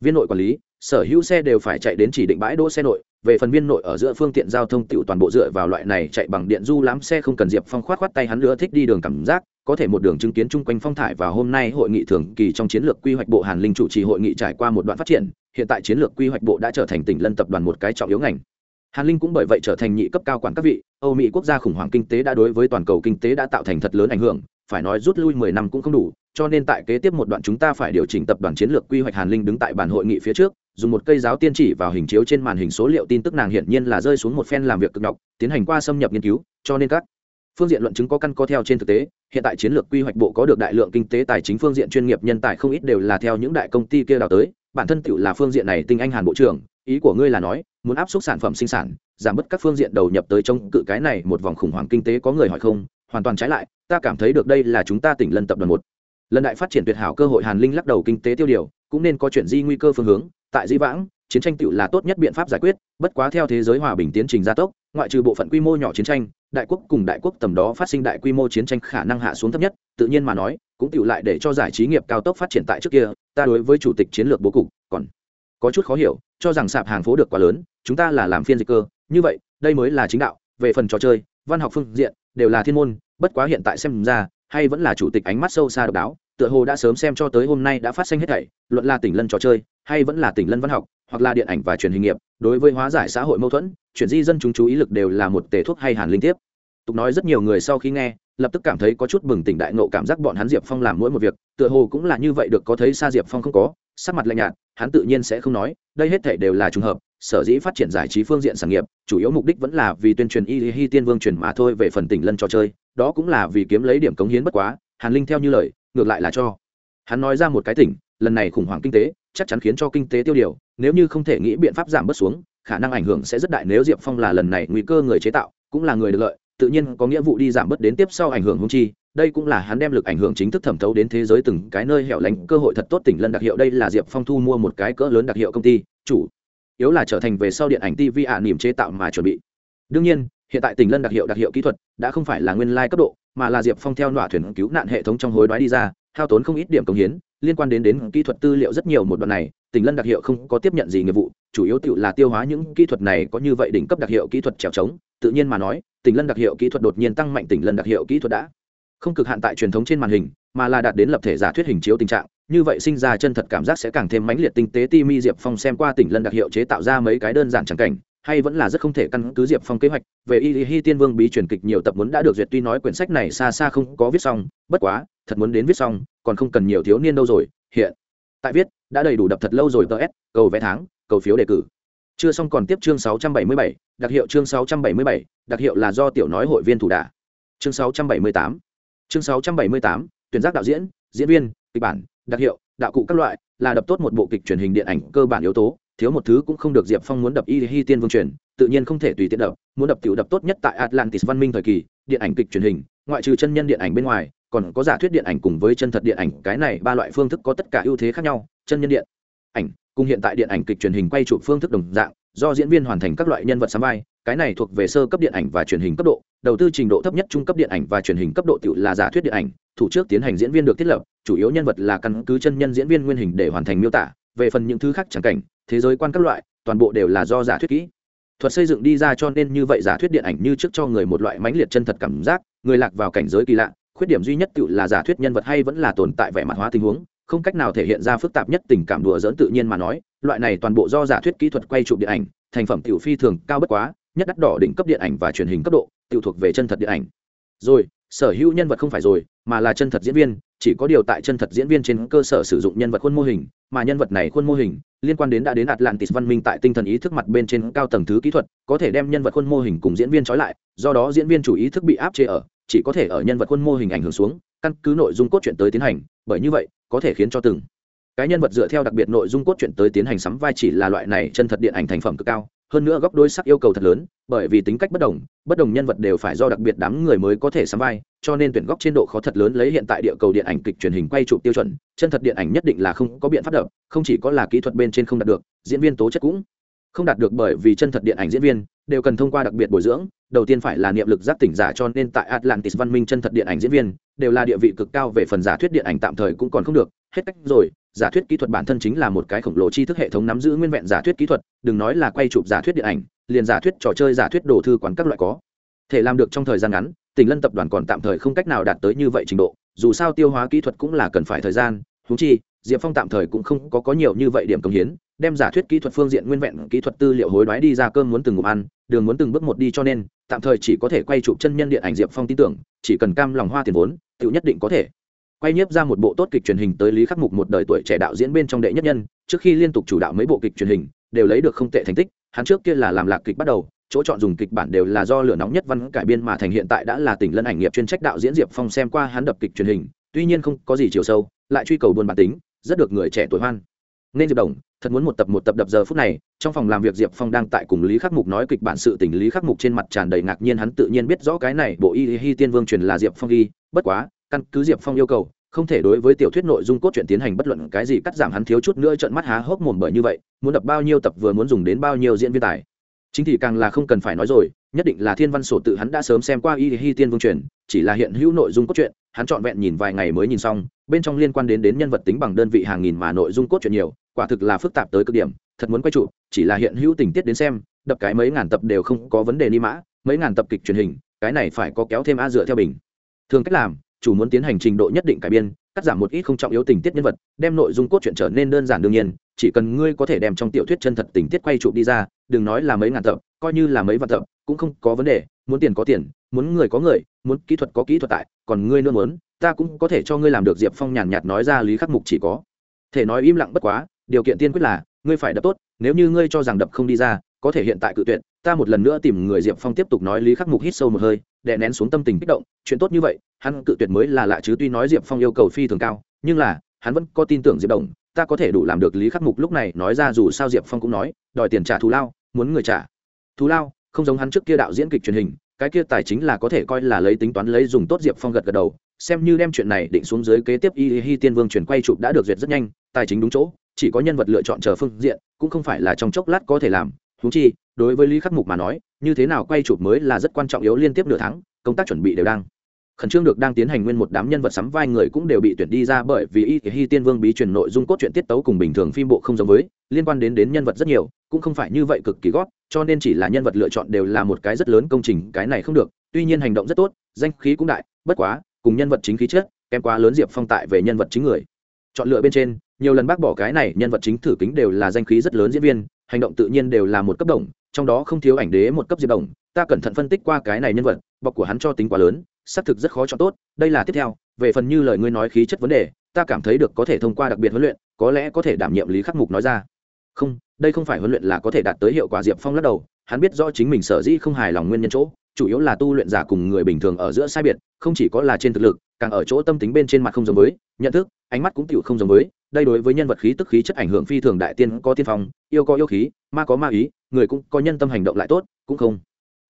Viên nội quản lý, sở hữu xe đều phải chạy đến chỉ định bãi đỗ xe nội, về phần viên nội ở giữa phương tiện giao thông tiểu toàn bộ dựa vào loại này chạy bằng điện du lãm xe không cần diệp phong khoát khoát tay hắn nữa thích đi đường cảm giác có thể một đường chứng kiến chung quanh phong thải và hôm nay hội nghị thường kỳ trong chiến lược quy hoạch bộ hàn linh chủ trì hội nghị trải qua một đoạn phát triển, hiện tại chiến lược quy hoạch bộ đã trở thành tỉnh lân tập đoàn một cái trọng yếu ngành. Hàn linh cũng bởi vậy trở thành nhị cấp cao quản các vị, âu mỹ quốc gia khủng hoảng kinh tế đã đối với toàn cầu kinh tế đã tạo thành thật lớn ảnh hưởng, phải nói rút lui mười năm cũng không đủ, cho nên tại kế tiếp một đoạn chúng ta phải điều chỉnh tập đoàn chiến lược quy hoạch hàn linh đứng tại bàn hội nghị phía trước, dùng một cây giáo tiên chỉ vào hình chiếu trên màn hình số liệu tin tức nàng hiển nhiên là rơi xuống một phen làm việc cực nhọc, tiến hành qua xâm nhập nghiên cứu, cho nên các phương diện luận chứng có căn có theo trên thực tế, hiện tại chiến lược quy hoạch bộ có được đại lượng kinh tế tài chính phương diện chuyên nghiệp, nhân tài không ít đều là theo những đại công ty kia đào tới. Bản thân tựu là phương diện này tinh anh hàn bộ trưởng, ý của ngươi là nói, muốn áp suất sản phẩm sinh sản, giảm bớt các phương diện đầu nhập tới trong cự cái này một vòng khủng hoảng kinh tế có người hỏi không? Hoàn toàn trái lại, ta cảm thấy được đây là chúng ta tỉnh lân tập đoàn một. Lần đại phát triển tuyệt hảo cơ hội hàn linh lắc đầu kinh tế tiêu điều, cũng nên có chuyện di nguy cơ phương hướng. Tại di vãng, chiến tranh tựu là tốt nhất biện pháp giải quyết, bất quá theo thế giới hòa bình tiến trình gia tốc, ngoại trừ bộ phận quy mô nhỏ chiến tranh đại quốc cùng đại quốc tầm đó phát sinh đại quy mô chiến tranh khả năng hạ xuống thấp nhất, tự nhiên mà nói, cũng tựu lại để cho giải trí nghiệp cao tốc phát triển tại trước kia, ta đối với chủ tịch chiến lược bố cục còn có chút khó hiểu, cho rằng sạp hàng phố được quá lớn, chúng ta là làm phiên dịch cơ, như vậy, đây mới là chính đạo, về phần trò chơi, văn học phương diện, đều là thiên môn, bất quá hiện tại xem ra, hay vẫn là chủ tịch ánh mắt sâu xa độc đáo, tựa hồ đã sớm xem cho tới hôm nay đã phát sinh hết thảy, luận là tỉnh lân trò chơi, hay vẫn là tỉnh lân văn học hoặc là điện ảnh và truyền hình nghiệp, đối với hóa giải xã hội mâu thuẫn, chuyển di dân chúng chú ý lực đều là một tể thuốc hay hàn linh tiếp. Tục nói rất nhiều người sau khi nghe, lập tức cảm thấy có chút bừng tỉnh đại ngộ cảm giác bọn hắn diệp phong làm mỗi một việc, tựa hồ cũng là như vậy được có thấy xa diệp phong không có, sắc mặt lạnh nhạt, hắn tự nhiên sẽ không nói, đây hết thể đều là trùng hợp, sở dĩ phát triển giải trí phương diện sản nghiệp, chủ yếu mục đích vẫn là vì tuyên truyền y hi tiên vương truyền mà thôi về phần tỉnh lân trò chơi, đó cũng là vì kiếm lấy điểm cống hiến bất quá, hàn linh theo như lời, ngược lại là cho. Hắn nói ra một cái tỉnh lần này khủng hoảng kinh tế, chắc chắn khiến cho kinh tế tiêu điều, nếu như không thể nghĩ biện pháp giảm bớt xuống, khả năng ảnh hưởng sẽ rất đại. Nếu diệp phong là lần này nguy cơ người chế tạo, cũng là người được lợi, tự nhiên có nghĩa vụ đi giảm bớt đến tiếp sau ảnh hưởng hung chi, đây cũng là hắn đem lực ảnh hưởng chính thức thẩm thấu đến thế giới từng cái nơi hẻo lánh. Cơ hội thật tốt, tỉnh lân đặc hiệu, đây là diệp phong thu mua một cái cỡ lớn đặc hiệu công ty, chủ yếu là trở thành về sau điện ảnh tv ạ, niềm chế tạo mà chuẩn bị. Đương nhiên, hiện tại tỉnh lân đặc hiệu đặc hiệu kỹ thuật đã không phải là nguyên lai cấp độ, mà là diệp phong theo nọa thuyền cứu nạn hệ thống trong hối đoái đi ra, hao tốn không ít điểm công hiến liên quan đến đến kỹ thuật tư liệu rất nhiều một đoạn này tỉnh lân đặc hiệu không có tiếp nhận gì nghiệp vụ, chủ yếu tự là tiêu hóa những kỹ thuật này có như vậy đỉnh cấp đặc hiệu kỹ thuật trèo trống. Tự nhiên mà nói tỉnh lân đặc hiệu kỹ thuật đột nhiên tăng mạnh tỉnh lân đặc hiệu kỹ thuật đã không cực hạn tại truyền thống trên màn hình, mà là đạt đến lập thể giả thuyết hình chiếu tình trạng. Như vậy sinh ra chân thật cảm giác sẽ càng thêm mãnh liệt tinh tế ti mi diệp phong xem qua tỉnh lân đặc hiệu chế tạo ra mấy cái đơn giản chẳng cảnh hay vẫn là rất không thể căn cứ diệp phong kế hoạch về y hi tiên vương bí truyền kịch nhiều tập muốn đã được duyệt tuy nói quyển sách này xa xa không có viết xong bất quá thật muốn đến viết xong còn không cần nhiều thiếu niên đâu rồi hiện tại viết đã đầy đủ đập thật lâu rồi tờ s cầu vé tháng cầu phiếu đề cử. Chưa xong còn tiếp chương 677, đặc hiệu chương 677, đặc hiệu là do tiểu nói hội viên thủ đà chương 678 chương 678, tuyển giác đạo diễn diễn viên kịch bản đặc hiệu đạo cụ các loại là đập tốt một bộ kịch truyền hình điện ảnh cơ bản yếu tố thiếu một thứ cũng không được diệp phong muốn đập y hi tiên vương truyền, tự nhiên không thể tùy tiện đập, muốn đập tiểu đập tốt nhất tại atlantis văn minh thời kỳ, điện ảnh kịch truyền hình, ngoại trừ chân nhân điện ảnh bên ngoài, còn có giả thuyết điện ảnh cùng với chân thật điện ảnh, cái này ba loại phương thức có tất cả ưu thế khác nhau, chân nhân điện ảnh cùng hiện tại điện ảnh kịch truyền hình quay chụp phương thức đồng dạng, do diễn viên hoàn thành các loại nhân vật sắm vai, cái này thuộc về sơ cấp điện ảnh và truyền hình cấp độ, đầu tư trình độ thấp nhất trung cấp điện ảnh và truyền hình cấp độ tự là giả thuyết điện ảnh, thủ trước tiến hành diễn viên được thiết lập, chủ yếu nhân vật là căn cứ chân nhân diễn viên nguyên hình để hoàn thành miêu tả về phần những thứ khác chẳng cảnh, thế giới quan các loại, toàn bộ đều là do giả thuyết kỹ. Thuật xây dựng đi ra cho nên như vậy giả thuyết điện ảnh như trước cho người một loại mãnh liệt chân thật cảm giác, người lạc vào cảnh giới kỳ lạ, khuyết điểm duy nhất tự là giả thuyết nhân vật hay vẫn là tồn tại vẻ mặt hóa tình huống, không cách nào thể hiện ra phức tạp nhất tình cảm đùa dỡn tự nhiên mà nói, loại này toàn bộ do giả thuyết kỹ thuật quay chụp điện ảnh, thành phẩm tiểu phi thường cao bất quá, nhất đắt đỏ đỉnh cấp điện ảnh và truyền hình cấp độ tiểu thuộc về chân thật điện ảnh. Rồi sở hữu nhân vật không phải rồi, mà là chân thật diễn viên, chỉ có điều tại chân thật diễn viên trên cơ sở sử dụng nhân vật khuôn mô hình, mà nhân vật này khuôn mô hình liên quan đến đã đến atlantis văn minh tại tinh thần ý thức mặt bên trên cao tầng thứ kỹ thuật, có thể đem nhân vật khuôn mô hình cùng diễn viên trói lại, do đó diễn viên chủ ý thức bị áp chế ở, chỉ có thể ở nhân vật khuôn mô hình ảnh hưởng xuống, căn cứ nội dung cốt truyện tới tiến hành, bởi như vậy, có thể khiến cho từng cái nhân vật dựa theo đặc biệt nội dung cốt truyện tới tiến hành sắm vai chỉ là loại này chân thật điện ảnh thành phẩm cực cao hơn nữa góc đôi sắc yêu cầu thật lớn, bởi vì tính cách bất đồng bất đồng nhân vật đều phải do đặc biệt đám người mới có thể sắm vai, cho nên tuyển góc trên độ khó thật lớn lấy hiện tại địa cầu điện ảnh kịch truyền hình quay chụp tiêu chuẩn, chân thật điện ảnh nhất định là không có biện pháp đập, không chỉ có là kỹ thuật bên trên không đạt được, diễn viên tố chất cũng không đạt được bởi vì chân thật điện ảnh diễn viên đều cần thông qua đặc biệt bồi dưỡng, đầu tiên phải là niệm lực giác tỉnh giả cho nên tại atlantis văn minh chân thật điện ảnh diễn viên đều là địa vị cực cao về phần giả thuyết điện ảnh tạm thời cũng còn không được, hết cách rồi giả thuyết kỹ thuật bản thân chính là một cái khổng lồ tri thức hệ thống nắm giữ nguyên vẹn giả thuyết kỹ thuật đừng nói là quay chụp giả thuyết điện ảnh liền giả thuyết trò chơi giả thuyết đồ thư quán các loại có. Thể làm được trong thời gian ngắn tỉnh lân tập đoàn còn tạm thời không cách nào đạt tới như vậy trình độ dù sao tiêu hóa kỹ thuật cũng là cần phải thời gian thú chi diệp phong tạm thời cũng không có, có nhiều như vậy điểm công hiến đem giả thuyết kỹ thuật phương diện nguyên vẹn kỹ thuật tư liệu hối đoái đi ra cơm muốn từng ngụm ăn đường muốn từng bước một đi cho nên tạm thời chỉ có thể quay chụp chân nhân điện ảnh diệp phong tin tưởng chỉ cần cam lòng hoa tiền vốn tự nhất định có thể quay nhiếp ra một bộ tốt kịch truyền hình tới lý khắc mục một đời tuổi trẻ đạo diễn bên trong đệ nhất nhân, trước khi liên tục chủ đạo mấy bộ kịch truyền hình, đều lấy được không tệ thành tích, hắn trước kia là làm lạc kịch bắt đầu, chỗ chọn dùng kịch bản đều là do lửa nóng nhất văn cải biên mà thành hiện tại đã là tỉnh lân ảnh nghiệp chuyên trách đạo diễn diệp phong xem qua hắn đập kịch truyền hình, tuy nhiên không có gì chiều sâu, lại truy cầu buôn bản tính, rất được người trẻ tuổi hoan. Nên diệp đồng, thật muốn một tập một tập đập giờ phút này, trong phòng làm việc diệp phong đang tại cùng lý khắc mục nói kịch bản sự tình, lý khắc mục trên mặt tràn đầy ngạc nhiên, hắn tự nhiên biết rõ cái này, bộ y hi tiên vương truyền là diệp phong ghi, bất quá căn cứ diệp phong yêu cầu, không thể đối với tiểu thuyết nội dung cốt truyện tiến hành bất luận cái gì cắt giảm hắn thiếu chút nữa trận mắt há hốc mồm bởi như vậy, muốn đập bao nhiêu tập vừa muốn dùng đến bao nhiêu diễn viên tài. Chính thì càng là không cần phải nói rồi, nhất định là thiên văn sổ tự hắn đã sớm xem qua y hi tiên vương truyền, chỉ là hiện hữu nội dung cốt truyện, hắn trọn vẹn nhìn vài ngày mới nhìn xong, bên trong liên quan đến đến nhân vật tính bằng đơn vị hàng nghìn mà nội dung cốt truyện nhiều, quả thực là phức tạp tới cực điểm, thật muốn quay trụ, chỉ là hiện hữu tình tiết đến xem, đập cái mấy ngàn tập đều không có vấn đề ni mã, mấy ngàn tập kịch truyền hình, cái này phải có kéo thêm a dựa theo bình. Thường cách làm chủ muốn tiến hành trình độ nhất định cải biên, cắt giảm một ít không trọng yếu tình tiết nhân vật, đem nội dung cốt truyện trở nên đơn giản đương nhiên, chỉ cần ngươi có thể đem trong tiểu thuyết chân thật tình tiết quay trụ đi ra, đừng nói là mấy ngàn tập, coi như là mấy vạn tập, cũng không có vấn đề, muốn tiền có tiền, muốn người có người, muốn kỹ thuật có kỹ thuật tại, còn ngươi nữa muốn, ta cũng có thể cho ngươi làm được diệp phong nhàn nhạt nói ra lý khắc mục chỉ có. Thể nói im lặng bất quá, điều kiện tiên quyết là, ngươi phải đập tốt, nếu như ngươi cho rằng đập không đi ra có thể hiện tại cự tuyệt, ta một lần nữa tìm người diệp phong tiếp tục nói lý khắc mục hít sâu một hơi, đè nén xuống tâm tình kích động, chuyện tốt như vậy, hắn cự tuyệt mới là lạ chứ tuy nói diệp phong yêu cầu phi thường cao, nhưng là, hắn vẫn có tin tưởng diệp đồng ta có thể đủ làm được lý khắc mục lúc này nói ra dù sao diệp phong cũng nói, đòi tiền trả thù lao, muốn người trả thù lao, không giống hắn trước kia đạo diễn kịch truyền hình, cái kia tài chính là có thể coi là lấy tính toán lấy dùng tốt diệp phong gật gật đầu, xem như đem chuyện này định xuống dưới kế tiếp y hi tiên vương chuyển quay chụp đã được duyệt rất nhanh, tài chính đúng chỗ, chỉ có nhân vật lựa chọn chờ phương diện, cũng không phải là trong chốc lát có thể làm huống chi, đối với lý khắc mục mà nói, như thế nào quay chụp mới là rất quan trọng yếu liên tiếp nửa tháng, công tác chuẩn bị đều đang. Khẩn trương được đang tiến hành nguyên một đám nhân vật sắm vai người cũng đều bị tuyển đi ra bởi vì y hi tiên vương bí truyền nội dung cốt truyện tiết tấu cùng bình thường phim bộ không giống với, liên quan đến đến nhân vật rất nhiều, cũng không phải như vậy cực kỳ gót cho nên chỉ là nhân vật lựa chọn đều là một cái rất lớn công trình, cái này không được, tuy nhiên hành động rất tốt, danh khí cũng đại, bất quá, cùng nhân vật chính khí chết kém quá lớn diệp phong tại về nhân vật chính người. Chọn lựa bên trên, nhiều lần bác bỏ cái này nhân vật chính thử kính đều là danh khí rất lớn diễn viên hành động tự nhiên đều là một cấp đồng, trong đó không thiếu ảnh đế một cấp diệp đồng. Ta cẩn thận phân tích qua cái này nhân vật, bọc của hắn cho tính quá lớn, xác thực rất khó chọn tốt. Đây là tiếp theo, về phần như lời ngươi nói khí chất vấn đề, ta cảm thấy được có thể thông qua đặc biệt huấn luyện, có lẽ có thể đảm nhiệm lý khắc mục nói ra. Không, đây không phải huấn luyện là có thể đạt tới hiệu quả diệp phong lắc đầu, hắn biết rõ chính mình sở dĩ không hài lòng nguyên nhân chỗ, chủ yếu là tu luyện giả cùng người bình thường ở giữa sai biệt, không chỉ có là trên thực lực càng ở chỗ tâm tính bên trên mặt không giống với, nhận thức, ánh mắt cũng tựu không giống với, đây đối với nhân vật khí tức khí chất ảnh hưởng phi thường đại tiên có tiên phong, yêu có yêu khí, ma có ma ý, người cũng có nhân tâm hành động lại tốt, cũng không.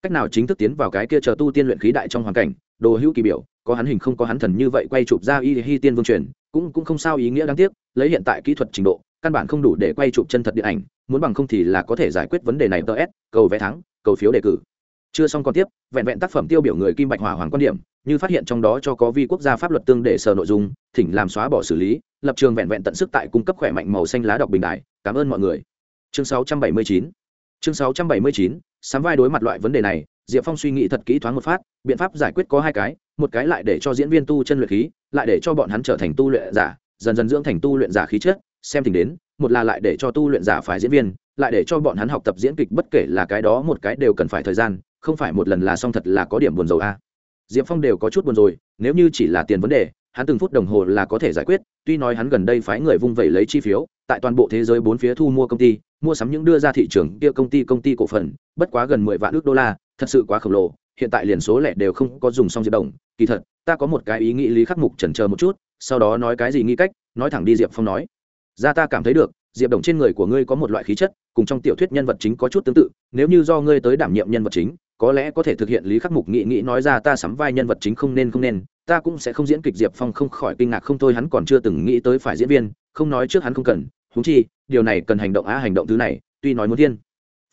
Cách nào chính thức tiến vào cái kia chờ tu tiên luyện khí đại trong hoàn cảnh, đồ hữu kỳ biểu, có hắn hình không có hắn thần như vậy quay chụp ra y hi tiên vương truyền, cũng cũng không sao ý nghĩa đáng tiếc, lấy hiện tại kỹ thuật trình độ, căn bản không đủ để quay chụp chân thật điện ảnh, muốn bằng không thì là có thể giải quyết vấn đề này ts cầu vé thắng, cầu phiếu đề cử chưa xong còn tiếp, vẹn vẹn tác phẩm tiêu biểu người kim bạch hỏa hoàng quan điểm, như phát hiện trong đó cho có vi quốc gia pháp luật tương để sở nội dung, thỉnh làm xóa bỏ xử lý, lập trường vẹn vẹn tận sức tại cung cấp khỏe mạnh màu xanh lá đọc bình đại cảm ơn mọi người. Chương 679 chương 679 sám vai đối mặt loại vấn đề này, diệp phong suy nghĩ thật kỹ thoáng một phát, biện pháp giải quyết có hai cái, một cái lại để cho diễn viên tu chân luyện khí, lại để cho bọn hắn trở thành tu luyện giả, dần dần dưỡng thành tu luyện giả khí chất, xem tình đến, một là lại để cho tu luyện giả phải diễn viên, lại để cho bọn hắn học tập diễn kịch bất kể là cái đó, một cái đều cần phải thời gian không phải một lần là xong thật là có điểm buồn rầu a. Diệp phong đều có chút buồn rồi, nếu như chỉ là tiền vấn đề, hắn từng phút đồng hồ là có thể giải quyết, tuy nói hắn gần đây phái người vung vẩy lấy chi phiếu, tại toàn bộ thế giới bốn phía thu mua công ty, mua sắm những đưa ra thị trường kia công ty công ty cổ phần, bất quá gần mười vạn ước đô la, thật sự quá khổng lồ, hiện tại liền số lẻ đều không có dùng xong diệp đồng, kỳ thật, ta có một cái ý nghĩ lý khắc mục chần chờ một chút, sau đó nói cái gì nghĩ cách, nói thẳng đi diệp phong nói. Ra ta cảm thấy được, diệp đồng trên người của ngươi có một loại khí chất, cùng trong tiểu thuyết nhân vật chính có chút tương tự, nếu như do ngươi tới đảm nhiệm nhân vật chính có lẽ có thể thực hiện lý khắc mục nghị nghĩ nói ra ta sắm vai nhân vật chính không nên không nên, ta cũng sẽ không diễn kịch diệp phong không khỏi kinh ngạc không thôi, hắn còn chưa từng nghĩ tới phải diễn viên, không nói trước hắn không cần húng chi, điều này cần hành động á, hành động thứ này, tuy nói muốn thiên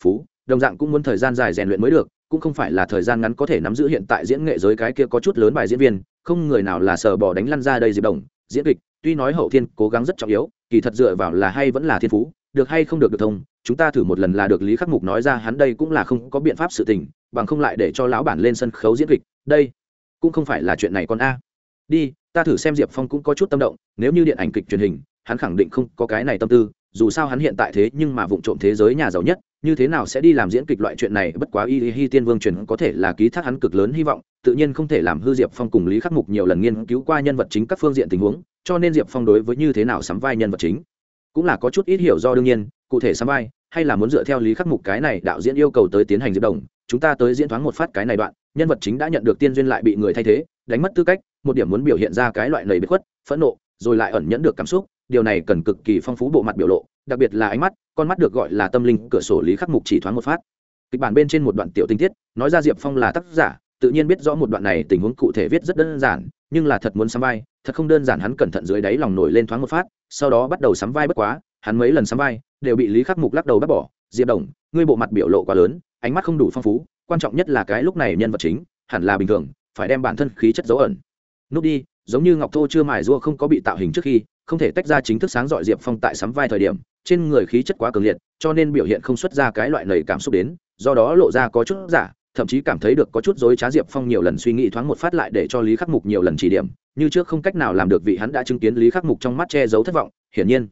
phú, đồng dạng cũng muốn thời gian dài rèn luyện mới được, cũng không phải là thời gian ngắn có thể nắm giữ hiện tại diễn nghệ giới cái kia có chút lớn bài diễn viên, không người nào là sờ bỏ đánh lăn ra đây diệp đồng, diễn kịch, tuy nói hậu thiên cố gắng rất trọng yếu, kỳ thật dựa vào là hay vẫn là thiên phú, được hay không được được thông chúng ta thử một lần là được lý khắc mục nói ra hắn đây cũng là không có biện pháp sự tình, bằng không lại để cho lão bản lên sân khấu diễn kịch, đây cũng không phải là chuyện này con a. Đi, ta thử xem diệp phong cũng có chút tâm động, nếu như điện ảnh kịch truyền hình, hắn khẳng định không có cái này tâm tư, dù sao hắn hiện tại thế nhưng mà vụ trộm thế giới nhà giàu nhất, như thế nào sẽ đi làm diễn kịch loại chuyện này, bất quá y hi tiên vương truyền có thể là ký thác hắn cực lớn hy vọng, tự nhiên không thể làm hư diệp phong cùng lý khắc mục nhiều lần nghiên cứu qua nhân vật chính các phương diện tình huống, cho nên diệp phong đối với như thế nào sắm vai nhân vật chính cũng là có chút ít hiểu do đương nhiên cụ thể sắm vai, hay là muốn dựa theo lý khắc mục cái này đạo diễn yêu cầu tới tiến hành diệp đồng, chúng ta tới diễn thoáng một phát cái này đoạn, nhân vật chính đã nhận được tiên duyên lại bị người thay thế, đánh mất tư cách, một điểm muốn biểu hiện ra cái loại lầy bất khuất, phẫn nộ, rồi lại ẩn nhẫn được cảm xúc, điều này cần cực kỳ phong phú bộ mặt biểu lộ, đặc biệt là ánh mắt, con mắt được gọi là tâm linh, cửa sổ lý khắc mục chỉ thoáng một phát. Kịch bản bên trên một đoạn tiểu tinh tiết, nói ra diệp phong là tác giả, tự nhiên biết rõ một đoạn này tình huống cụ thể viết rất đơn giản, nhưng là thật muốn sắm vai, thật không đơn giản hắn cẩn thận dưới đáy lòng nổi lên thoáng một phát, sau đó bắt đầu sắm vai bất quá hắn mấy lần sắm vai, đều bị lý khắc mục lắc đầu bác bỏ, diệp đồng, ngươi bộ mặt biểu lộ quá lớn, ánh mắt không đủ phong phú, quan trọng nhất là cái lúc này nhân vật chính, hẳn là bình thường, phải đem bản thân khí chất dấu ẩn. Núp đi, giống như ngọc thô chưa mài rua không có bị tạo hình trước khi, không thể tách ra chính thức sáng dọi diệp phong tại sắm vai thời điểm, trên người khí chất quá cường liệt, cho nên biểu hiện không xuất ra cái loại lầy cảm xúc đến, do đó lộ ra có chút giả, thậm chí cảm thấy được có chút dối trá diệp phong nhiều lần suy nghĩ thoáng một phát lại để cho lý khắc mục nhiều lần chỉ điểm, như trước không cách nào làm được vị hắn đã chứng kiến lý khắc mục trong mắt che giấu thất vọng, hiển nhiên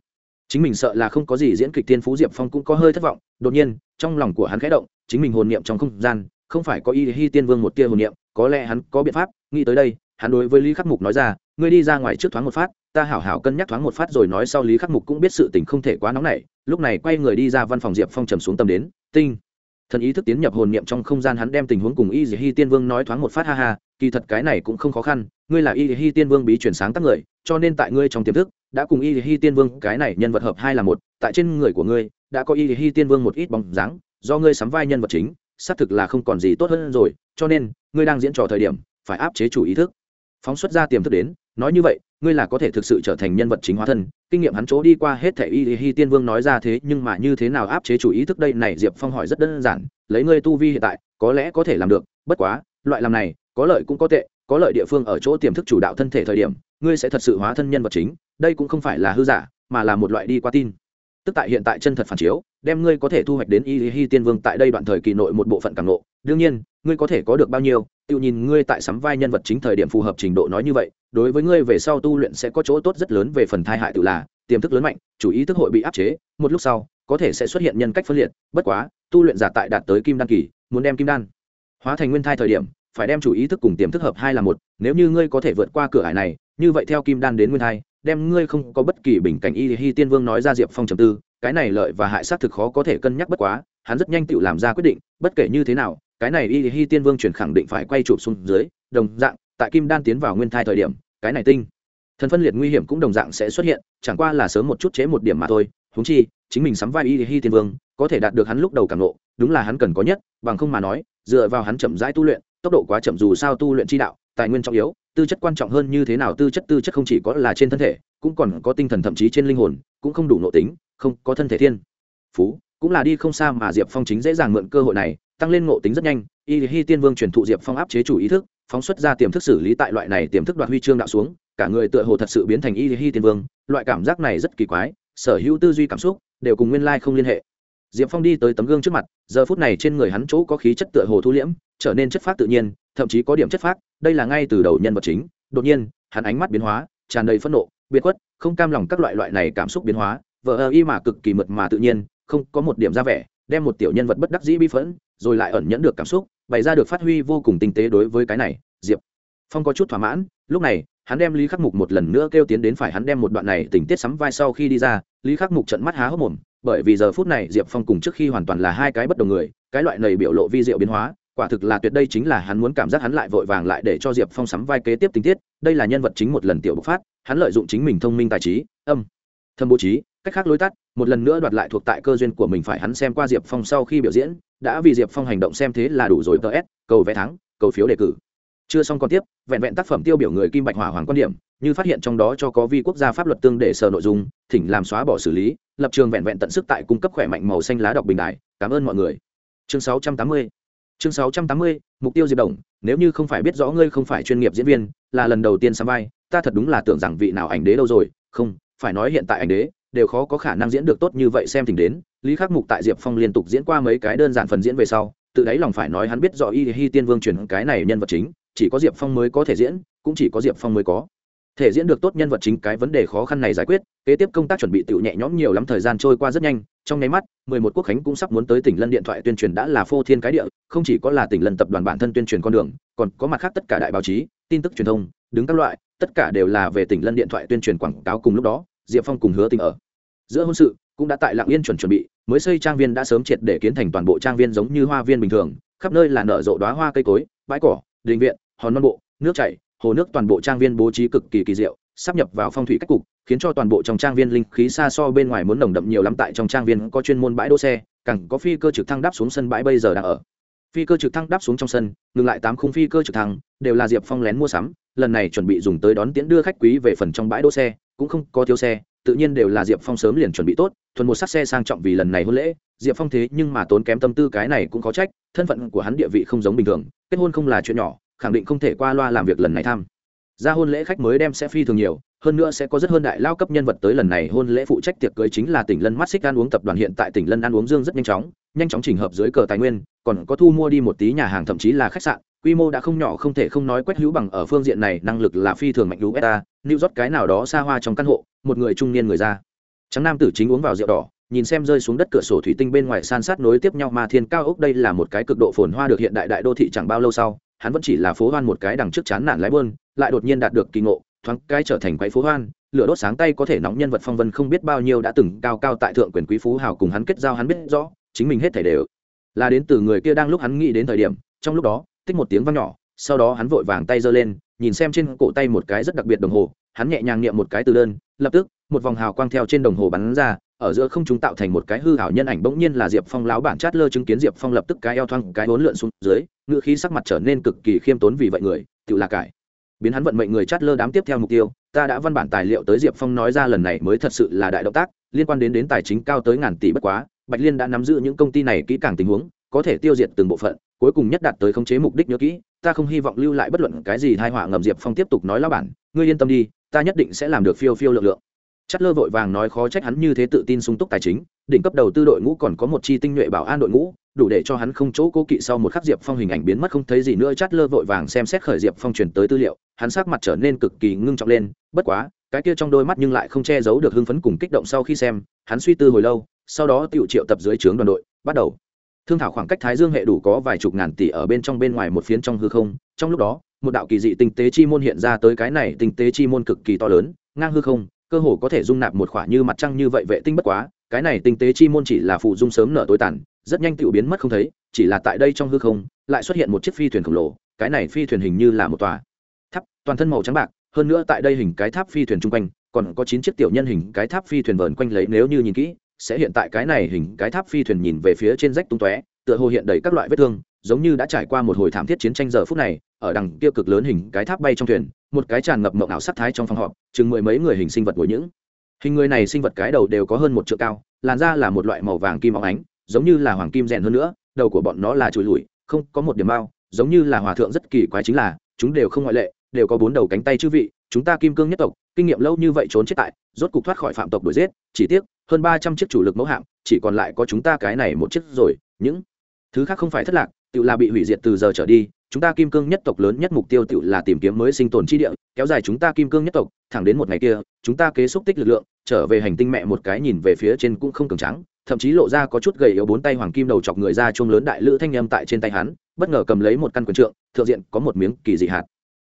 chính mình sợ là không có gì diễn kịch tiên phú diệp phong cũng có hơi thất vọng, đột nhiên, trong lòng của hắn khẽ động, chính mình hồn niệm trong không gian, không phải có y hi tiên vương một tia hồn niệm, có lẽ hắn có biện pháp, nghĩ tới đây, hắn đối với lý khắc mục nói ra, ngươi đi ra ngoài trước thoáng một phát, ta hảo hảo cân nhắc thoáng một phát rồi nói sau lý khắc mục cũng biết sự tình không thể quá nóng nảy. Lúc này quay người đi ra văn phòng diệp phong trầm xuống tâm đến, tinh. Thần ý thức tiến nhập hồn niệm trong không gian hắn đem tình huống cùng y hi tiên vương nói thoáng một phát, ha ha, kỳ thật cái này cũng không khó khăn, ngươi là y hi tiên vương bí chuyển sáng tác người, cho nên tại ngươi trong tiềm thức đã cùng y hi tiên vương, cái này nhân vật hợp hai là một, tại trên người của ngươi, đã có y hi tiên vương một ít bóng dáng, do ngươi sắm vai nhân vật chính, xác thực là không còn gì tốt hơn rồi, cho nên, ngươi đang diễn trò thời điểm, phải áp chế chủ ý thức. Phóng xuất ra tiềm thức đến, nói như vậy, ngươi là có thể thực sự trở thành nhân vật chính hóa thân. Kinh nghiệm hắn chỗ đi qua hết thể y hi tiên vương nói ra thế, nhưng mà như thế nào áp chế chủ ý thức đây này, diệp phong hỏi rất đơn giản, lấy ngươi tu vi hiện tại, có lẽ có thể làm được, bất quá, loại làm này, có lợi cũng có tệ, có lợi địa phương ở chỗ tiềm thức chủ đạo thân thể thời điểm, ngươi sẽ thật sự hóa thân nhân vật chính đây cũng không phải là hư giả, mà là một loại đi qua tin. Tức tại hiện tại chân thật phản chiếu, đem ngươi có thể thu hoạch đến y hi tiên vương tại đây đoạn thời kỳ nội một bộ phận càng nộ đương nhiên, ngươi có thể có được bao nhiêu, tự nhìn ngươi tại sắm vai nhân vật chính thời điểm phù hợp trình độ nói như vậy, đối với ngươi về sau tu luyện sẽ có chỗ tốt rất lớn về phần thai hại tự là, tiềm thức lớn mạnh, chủ ý thức hội bị áp chế, một lúc sau, có thể sẽ xuất hiện nhân cách phân liệt, bất quá, tu luyện giả tại đạt tới kim đan kỳ, muốn đem kim đan hóa thành nguyên thai thời điểm, phải đem chủ ý thức cùng tiềm thức hợp hai là một, nếu như ngươi có thể vượt qua cửa ải này, như vậy theo kim đan đến nguyên thai đem ngươi không có bất kỳ bình cảnh y hi tiên vương nói ra diệp phong trầm tư, cái này lợi và hại xác thực khó có thể cân nhắc bất quá, hắn rất nhanh tự làm ra quyết định, bất kể như thế nào, cái này y hi tiên vương chuyển khẳng định phải quay chụp xuống dưới, đồng dạng, tại kim đan tiến vào nguyên thai thời điểm, cái này tinh, thần phân liệt nguy hiểm cũng đồng dạng sẽ xuất hiện, chẳng qua là sớm một chút chế một điểm mà thôi húng chi, chính mình sắm vai y hi tiên vương, có thể đạt được hắn lúc đầu cảm lộ đúng là hắn cần có nhất, bằng không mà nói, dựa vào hắn chậm rãi tu luyện, tốc độ quá chậm dù sao tu luyện chi đạo tài nguyên trọng yếu, tư chất quan trọng hơn như thế nào, tư chất tư chất không chỉ có là trên thân thể, cũng còn có tinh thần thậm chí trên linh hồn, cũng không đủ nội tính, không có thân thể thiên. Phú, cũng là đi không xa mà diệp phong chính dễ dàng mượn cơ hội này, tăng lên ngộ tính rất nhanh. Y hi tiên vương truyền thụ diệp phong áp chế chủ ý thức, phóng xuất ra tiềm thức xử lý tại loại này tiềm thức đoạt huy chương đạo xuống, cả người tựa hồ thật sự biến thành y hi tiên vương, loại cảm giác này rất kỳ quái, sở hữu tư duy cảm xúc đều cùng nguyên lai không liên hệ diệp phong đi tới tấm gương trước mặt giờ phút này trên người hắn chỗ có khí chất tựa hồ thu liễm trở nên chất phát tự nhiên thậm chí có điểm chất phát, đây là ngay từ đầu nhân vật chính. Đột nhiên hắn ánh mắt biến hóa tràn đầy phẫn nộ biệt khuất không cam lòng các loại loại này cảm xúc biến hóa vợ ơ y mà cực kỳ mượt mà tự nhiên không có một điểm ra vẻ đem một tiểu nhân vật bất đắc dĩ bi phẫn rồi lại ẩn nhẫn được cảm xúc bày ra được phát huy vô cùng tinh tế đối với cái này diệp phong có chút thỏa mãn lúc này hắn đem lý khắc mục một lần nữa kêu tiến đến phải hắn đem một đoạn này tình tiết sắm vai sau khi đi ra lý khắc mục trận mắt há hốc mồm bởi vì giờ phút này diệp phong cùng trước khi hoàn toàn là hai cái bất đồng người, cái loại này biểu lộ vi diệu biến hóa, quả thực là tuyệt đây chính là hắn muốn cảm giác hắn lại vội vàng lại để cho diệp phong sắm vai kế tiếp tình tiết, đây là nhân vật chính một lần tiểu bộc phát, hắn lợi dụng chính mình thông minh tài trí, âm, thâm bố trí, cách khác lối tắt, một lần nữa đoạt lại thuộc tại cơ duyên của mình phải hắn xem qua diệp phong sau khi biểu diễn, đã vì diệp phong hành động xem thế là đủ rồi, tờ s, cầu vé thắng, cầu phiếu đề cử chưa xong còn tiếp, vẹn vẹn tác phẩm tiêu biểu người kim bạch hỏa hoàng quan điểm, như phát hiện trong đó cho có vi quốc gia pháp luật tương để sở nội dung, thỉnh làm xóa bỏ xử lý, lập trường vẹn vẹn tận sức tại cung cấp khỏe mạnh màu xanh lá đọc bình đại cảm ơn mọi người. Chương 680 chương 680 mục tiêu diệp đồng, nếu như không phải biết rõ ngươi không phải chuyên nghiệp diễn viên, là lần đầu tiên sắm vai, ta thật đúng là tưởng rằng vị nào ảnh đế đâu rồi. Không, phải nói hiện tại ảnh đế, đều khó có khả năng diễn được tốt như vậy xem thỉnh đến. Lý khắc mục tại diệp phong liên tục diễn qua mấy cái đơn giản phần diễn về sau tự đáy lòng phải nói hắn biết rõ y hi tiên vương truyền cái này nhân vật chính, chỉ có diệp phong mới có thể diễn, cũng chỉ có diệp phong mới có. Thể diễn được tốt nhân vật chính cái vấn đề khó khăn này giải quyết, kế tiếp công tác chuẩn bị tự nhẹ nhõm nhiều lắm thời gian trôi qua rất nhanh, trong nháy mắt, mười một quốc khánh cũng sắp muốn tới tỉnh lân điện thoại tuyên truyền đã là phô thiên cái địa, không chỉ có là tỉnh lân tập đoàn bản thân tuyên truyền con đường, còn có mặt khác tất cả đại báo chí, tin tức truyền thông, đứng các loại, tất cả đều là về tỉnh lân điện thoại tuyên truyền quảng cáo cùng lúc đó, diệp phong cùng hứa tình ở. Giữa hôn sự cũng đã tại lạng yên chuẩn chuẩn bị, mới xây trang viên đã sớm triệt để kiến thành toàn bộ trang viên giống như hoa viên bình thường, khắp nơi là nở rộ đoá hoa cây cối, bãi cỏ, đình viện, hòn non bộ, nước chảy, hồ nước toàn bộ trang viên bố trí cực kỳ kỳ diệu, sắp nhập vào phong thủy cách cục, khiến cho toàn bộ trong trang viên linh khí xa so bên ngoài muốn nồng đậm nhiều lắm tại trong trang viên có chuyên môn bãi đỗ xe cẳng có phi cơ trực thăng đáp xuống sân bãi bây giờ đang ở. Phi cơ trực thăng đáp xuống trong sân, ngừng lại tám khung phi cơ trực thăng, đều là diệp phong lén mua sắm, lần này chuẩn bị dùng tới đón tiễn đưa khách quý về phần trong bãi đỗ xe, cũng không có thiếu xe tự nhiên đều là diệp phong sớm liền chuẩn bị tốt, thuần một sắc xe sang trọng vì lần này hôn lễ, diệp phong thế nhưng mà tốn kém tâm tư cái này cũng có trách, thân phận của hắn địa vị không giống bình thường, kết hôn không là chuyện nhỏ, khẳng định không thể qua loa làm việc lần này tham ra hôn lễ khách mới đem sẽ phi thường nhiều, hơn nữa sẽ có rất hơn đại lao cấp nhân vật tới lần này hôn lễ phụ trách tiệc cưới chính là tỉnh lân mắt xích ăn uống tập đoàn hiện tại tỉnh lân ăn uống dương rất nhanh chóng nhanh chóng trình hợp dưới cờ tài nguyên, còn có thu mua đi một tí nhà hàng thậm chí là khách sạn, quy mô đã không nhỏ không thể không nói quét hữu bằng ở phương diện này năng lực là phi thường mạnh lũ beta lưu rót cái nào đó xa hoa trong căn hộ, một người trung niên người ra trắng nam tử chính uống vào rượu đỏ, nhìn xem rơi xuống đất cửa sổ thủy tinh bên ngoài san sát nối tiếp nhau mà thiên cao ốc đây là một cái cực độ phồn hoa được hiện đại đại đô thị chẳng bao lâu sau, hắn vẫn chỉ là phố hoan một cái đằng trước chán nản lái bơn, lại đột nhiên đạt được kỳ ngộ, thoáng cái trở thành quái phố hoan, lửa đốt sáng tay có thể nóng nhân vật phong vân không biết bao nhiêu đã từng cao cao tại thượng quyền quý phú hào cùng hắn kết giao hắn biết rõ, chính mình hết thể đều là đến từ người kia đang lúc hắn nghĩ đến thời điểm, trong lúc đó, tích một tiếng vang nhỏ, sau đó hắn vội vàng tay giơ lên nhìn xem trên cổ tay một cái rất đặc biệt đồng hồ, hắn nhẹ nhàng niệm một cái từ đơn, lập tức, một vòng hào quang theo trên đồng hồ bắn ra, ở giữa không chúng tạo thành một cái hư hảo nhân ảnh bỗng nhiên là diệp phong láo bản chát lơ chứng kiến diệp phong lập tức cái eo thoang cái hốn lượn xuống dưới ngựa khí sắc mặt trở nên cực kỳ khiêm tốn vì vậy người, tự là cải. Biến hắn vận mệnh người chát lơ đám tiếp theo mục tiêu, ta đã văn bản tài liệu tới diệp phong nói ra lần này mới thật sự là đại động tác, liên quan đến đến tài chính cao tới ngàn tỷ bất quá, bạch liên đã nắm giữ những công ty này kỹ càng tình huống, có thể tiêu diệt từng bộ phận cuối cùng nhất đạt tới khống chế mục đích nhớ kỹ, ta không hy vọng lưu lại bất luận cái gì thai họa ngầm diệp phong tiếp tục nói lao bản, ngươi yên tâm đi, ta nhất định sẽ làm được phiêu phiêu lượng lượng. Chất lơ vội vàng nói khó trách hắn như thế tự tin sung túc tài chính, đỉnh cấp đầu tư đội ngũ còn có một chi tinh nhuệ bảo an đội ngũ, đủ để cho hắn không chỗ cố kỵ sau một khắc diệp phong hình ảnh biến mất không thấy gì nữa chát lơ vội vàng xem xét khởi diệp phong truyền tới tư liệu, hắn sắc mặt trở nên cực kỳ ngưng trọng lên, bất quá, cái kia trong đôi mắt nhưng lại không che giấu được hưng phấn cùng kích động sau khi xem, hắn suy tư hồi lâu, sau đó tự triệu tập dưới trướng đoàn đội, bắt đầu thương thảo khoảng cách thái dương hệ đủ có vài chục ngàn tỷ ở bên trong bên ngoài một phiến trong hư không, trong lúc đó, một đạo kỳ dị tinh tế chi môn hiện ra tới cái này tinh tế chi môn cực kỳ to lớn, ngang hư không, cơ hồ có thể dung nạp một khoả như mặt trăng như vậy vệ tinh bất quá, cái này tinh tế chi môn chỉ là phụ dung sớm nở tối tàn, rất nhanh tự biến mất không thấy, chỉ là tại đây trong hư không, lại xuất hiện một chiếc phi thuyền khổng lồ, cái này phi thuyền hình như là một tòa tháp, toàn thân màu trắng bạc, hơn nữa tại đây hình cái tháp phi thuyền chung quanh, còn có chín chiếc tiểu nhân hình cái tháp phi thuyền vờn quanh lấy nếu như nhìn kỹ sẽ hiện tại cái này hình cái tháp phi thuyền nhìn về phía trên rách tung tóe, tựa hồ hiện đầy các loại vết thương, giống như đã trải qua một hồi thảm thiết chiến tranh giờ phút này, ở đằng kia cực lớn hình cái tháp bay trong thuyền, một cái tràn ngập mộng ảo sắc thái trong phòng họp, chừng mười mấy người hình sinh vật của những hình người này sinh vật cái đầu đều có hơn một triệu cao, làn da là một loại màu vàng kim óng ánh, giống như là hoàng kim rèn hơn nữa, đầu của bọn nó là chùi lùi, không có một điểm bao, giống như là hòa thượng rất kỳ quái chính là, chúng đều không ngoại lệ, đều có bốn đầu cánh tay chư vị chúng ta kim cương nhất tộc, kinh nghiệm lâu như vậy trốn chết tại, rốt cục thoát khỏi phạm tộc đuổi giết, chỉ tiếc, hơn ba trăm chiếc chủ lực mẫu hạm, chỉ còn lại có chúng ta cái này một chiếc rồi, những thứ khác không phải thất lạc, tự là bị hủy diệt từ giờ trở đi, chúng ta kim cương nhất tộc lớn nhất mục tiêu tự là tìm kiếm mới sinh tồn chi địa, kéo dài chúng ta kim cương nhất tộc, thẳng đến một ngày kia, chúng ta kế xúc tích lực lượng, trở về hành tinh mẹ một cái nhìn về phía trên cũng không cường trắng thậm chí lộ ra có chút gầy yếu bốn tay hoàng kim đầu chọc người ra chuông lớn đại lữ thanh âm tại trên tay hắn, bất ngờ cầm lấy một căn quần trượng, thượng diện có một miếng kỳ dị hạt.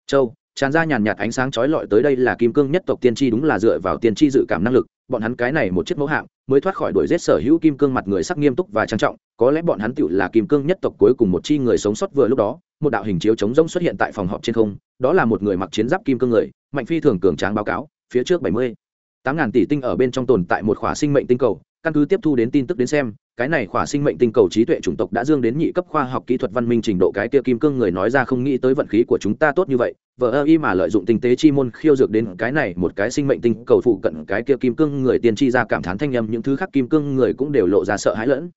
Châu tràn ra nhàn nhạt ánh sáng chói lọi tới đây là kim cương nhất tộc tiên tri đúng là dựa vào tiên tri dự cảm năng lực, bọn hắn cái này một chiếc mẫu hạng mới thoát khỏi đuổi giết sở hữu kim cương mặt người sắc nghiêm túc và trang trọng, có lẽ bọn hắn tựu là kim cương nhất tộc cuối cùng một chi người sống sót vừa lúc đó, một đạo hình chiếu chống rông xuất hiện tại phòng họp trên không, đó là một người mặc chiến giáp kim cương người, mạnh phi thường cường tráng báo cáo, phía trước bảy mươi tám ngàn tỷ tinh ở bên trong tồn tại một khỏa sinh mệnh tinh cầu căn cứ tiếp thu đến tin tức đến xem, cái này khỏa sinh mệnh tinh cầu trí tuệ chủng tộc đã dương đến nhị cấp khoa học kỹ thuật văn minh trình độ cái kia kim cương người nói ra không nghĩ tới vận khí của chúng ta tốt như vậy vợ ơ y mà lợi dụng tinh tế chi môn khiêu dược đến cái này một cái sinh mệnh tinh cầu phụ cận cái kia kim cương người tiên tri ra cảm thán thanh nhầm những thứ khác kim cương người cũng đều lộ ra sợ hãi lẫn.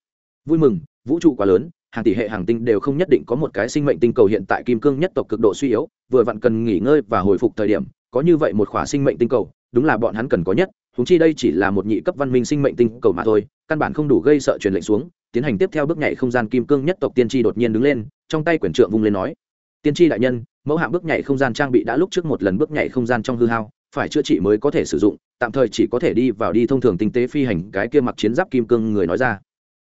Vui mừng, vũ trụ quá lớn, hàng tỷ hệ hàng tinh đều không nhất định có một cái sinh mệnh tinh cầu hiện tại kim cương nhất tộc cực độ suy yếu, vừa vặn cần nghỉ ngơi và hồi phục thời điểm, có như vậy một khỏa sinh mệnh tinh cầu đúng là bọn hắn cần có nhất húng chi đây chỉ là một nhị cấp văn minh sinh mệnh tinh cầu mà thôi, căn bản không đủ gây sợ truyền lệnh xuống, tiến hành tiếp theo bước nhảy không gian kim cương nhất tộc tiên tri đột nhiên đứng lên, trong tay quyển trượng vung lên nói, tiên tri đại nhân, mẫu hạng bước nhảy không gian trang bị đã lúc trước một lần bước nhảy không gian trong hư hao, phải chữa trị mới có thể sử dụng, tạm thời chỉ có thể đi vào đi thông thường tinh tế phi hành. Cái kia mặc chiến giáp kim cương người nói ra.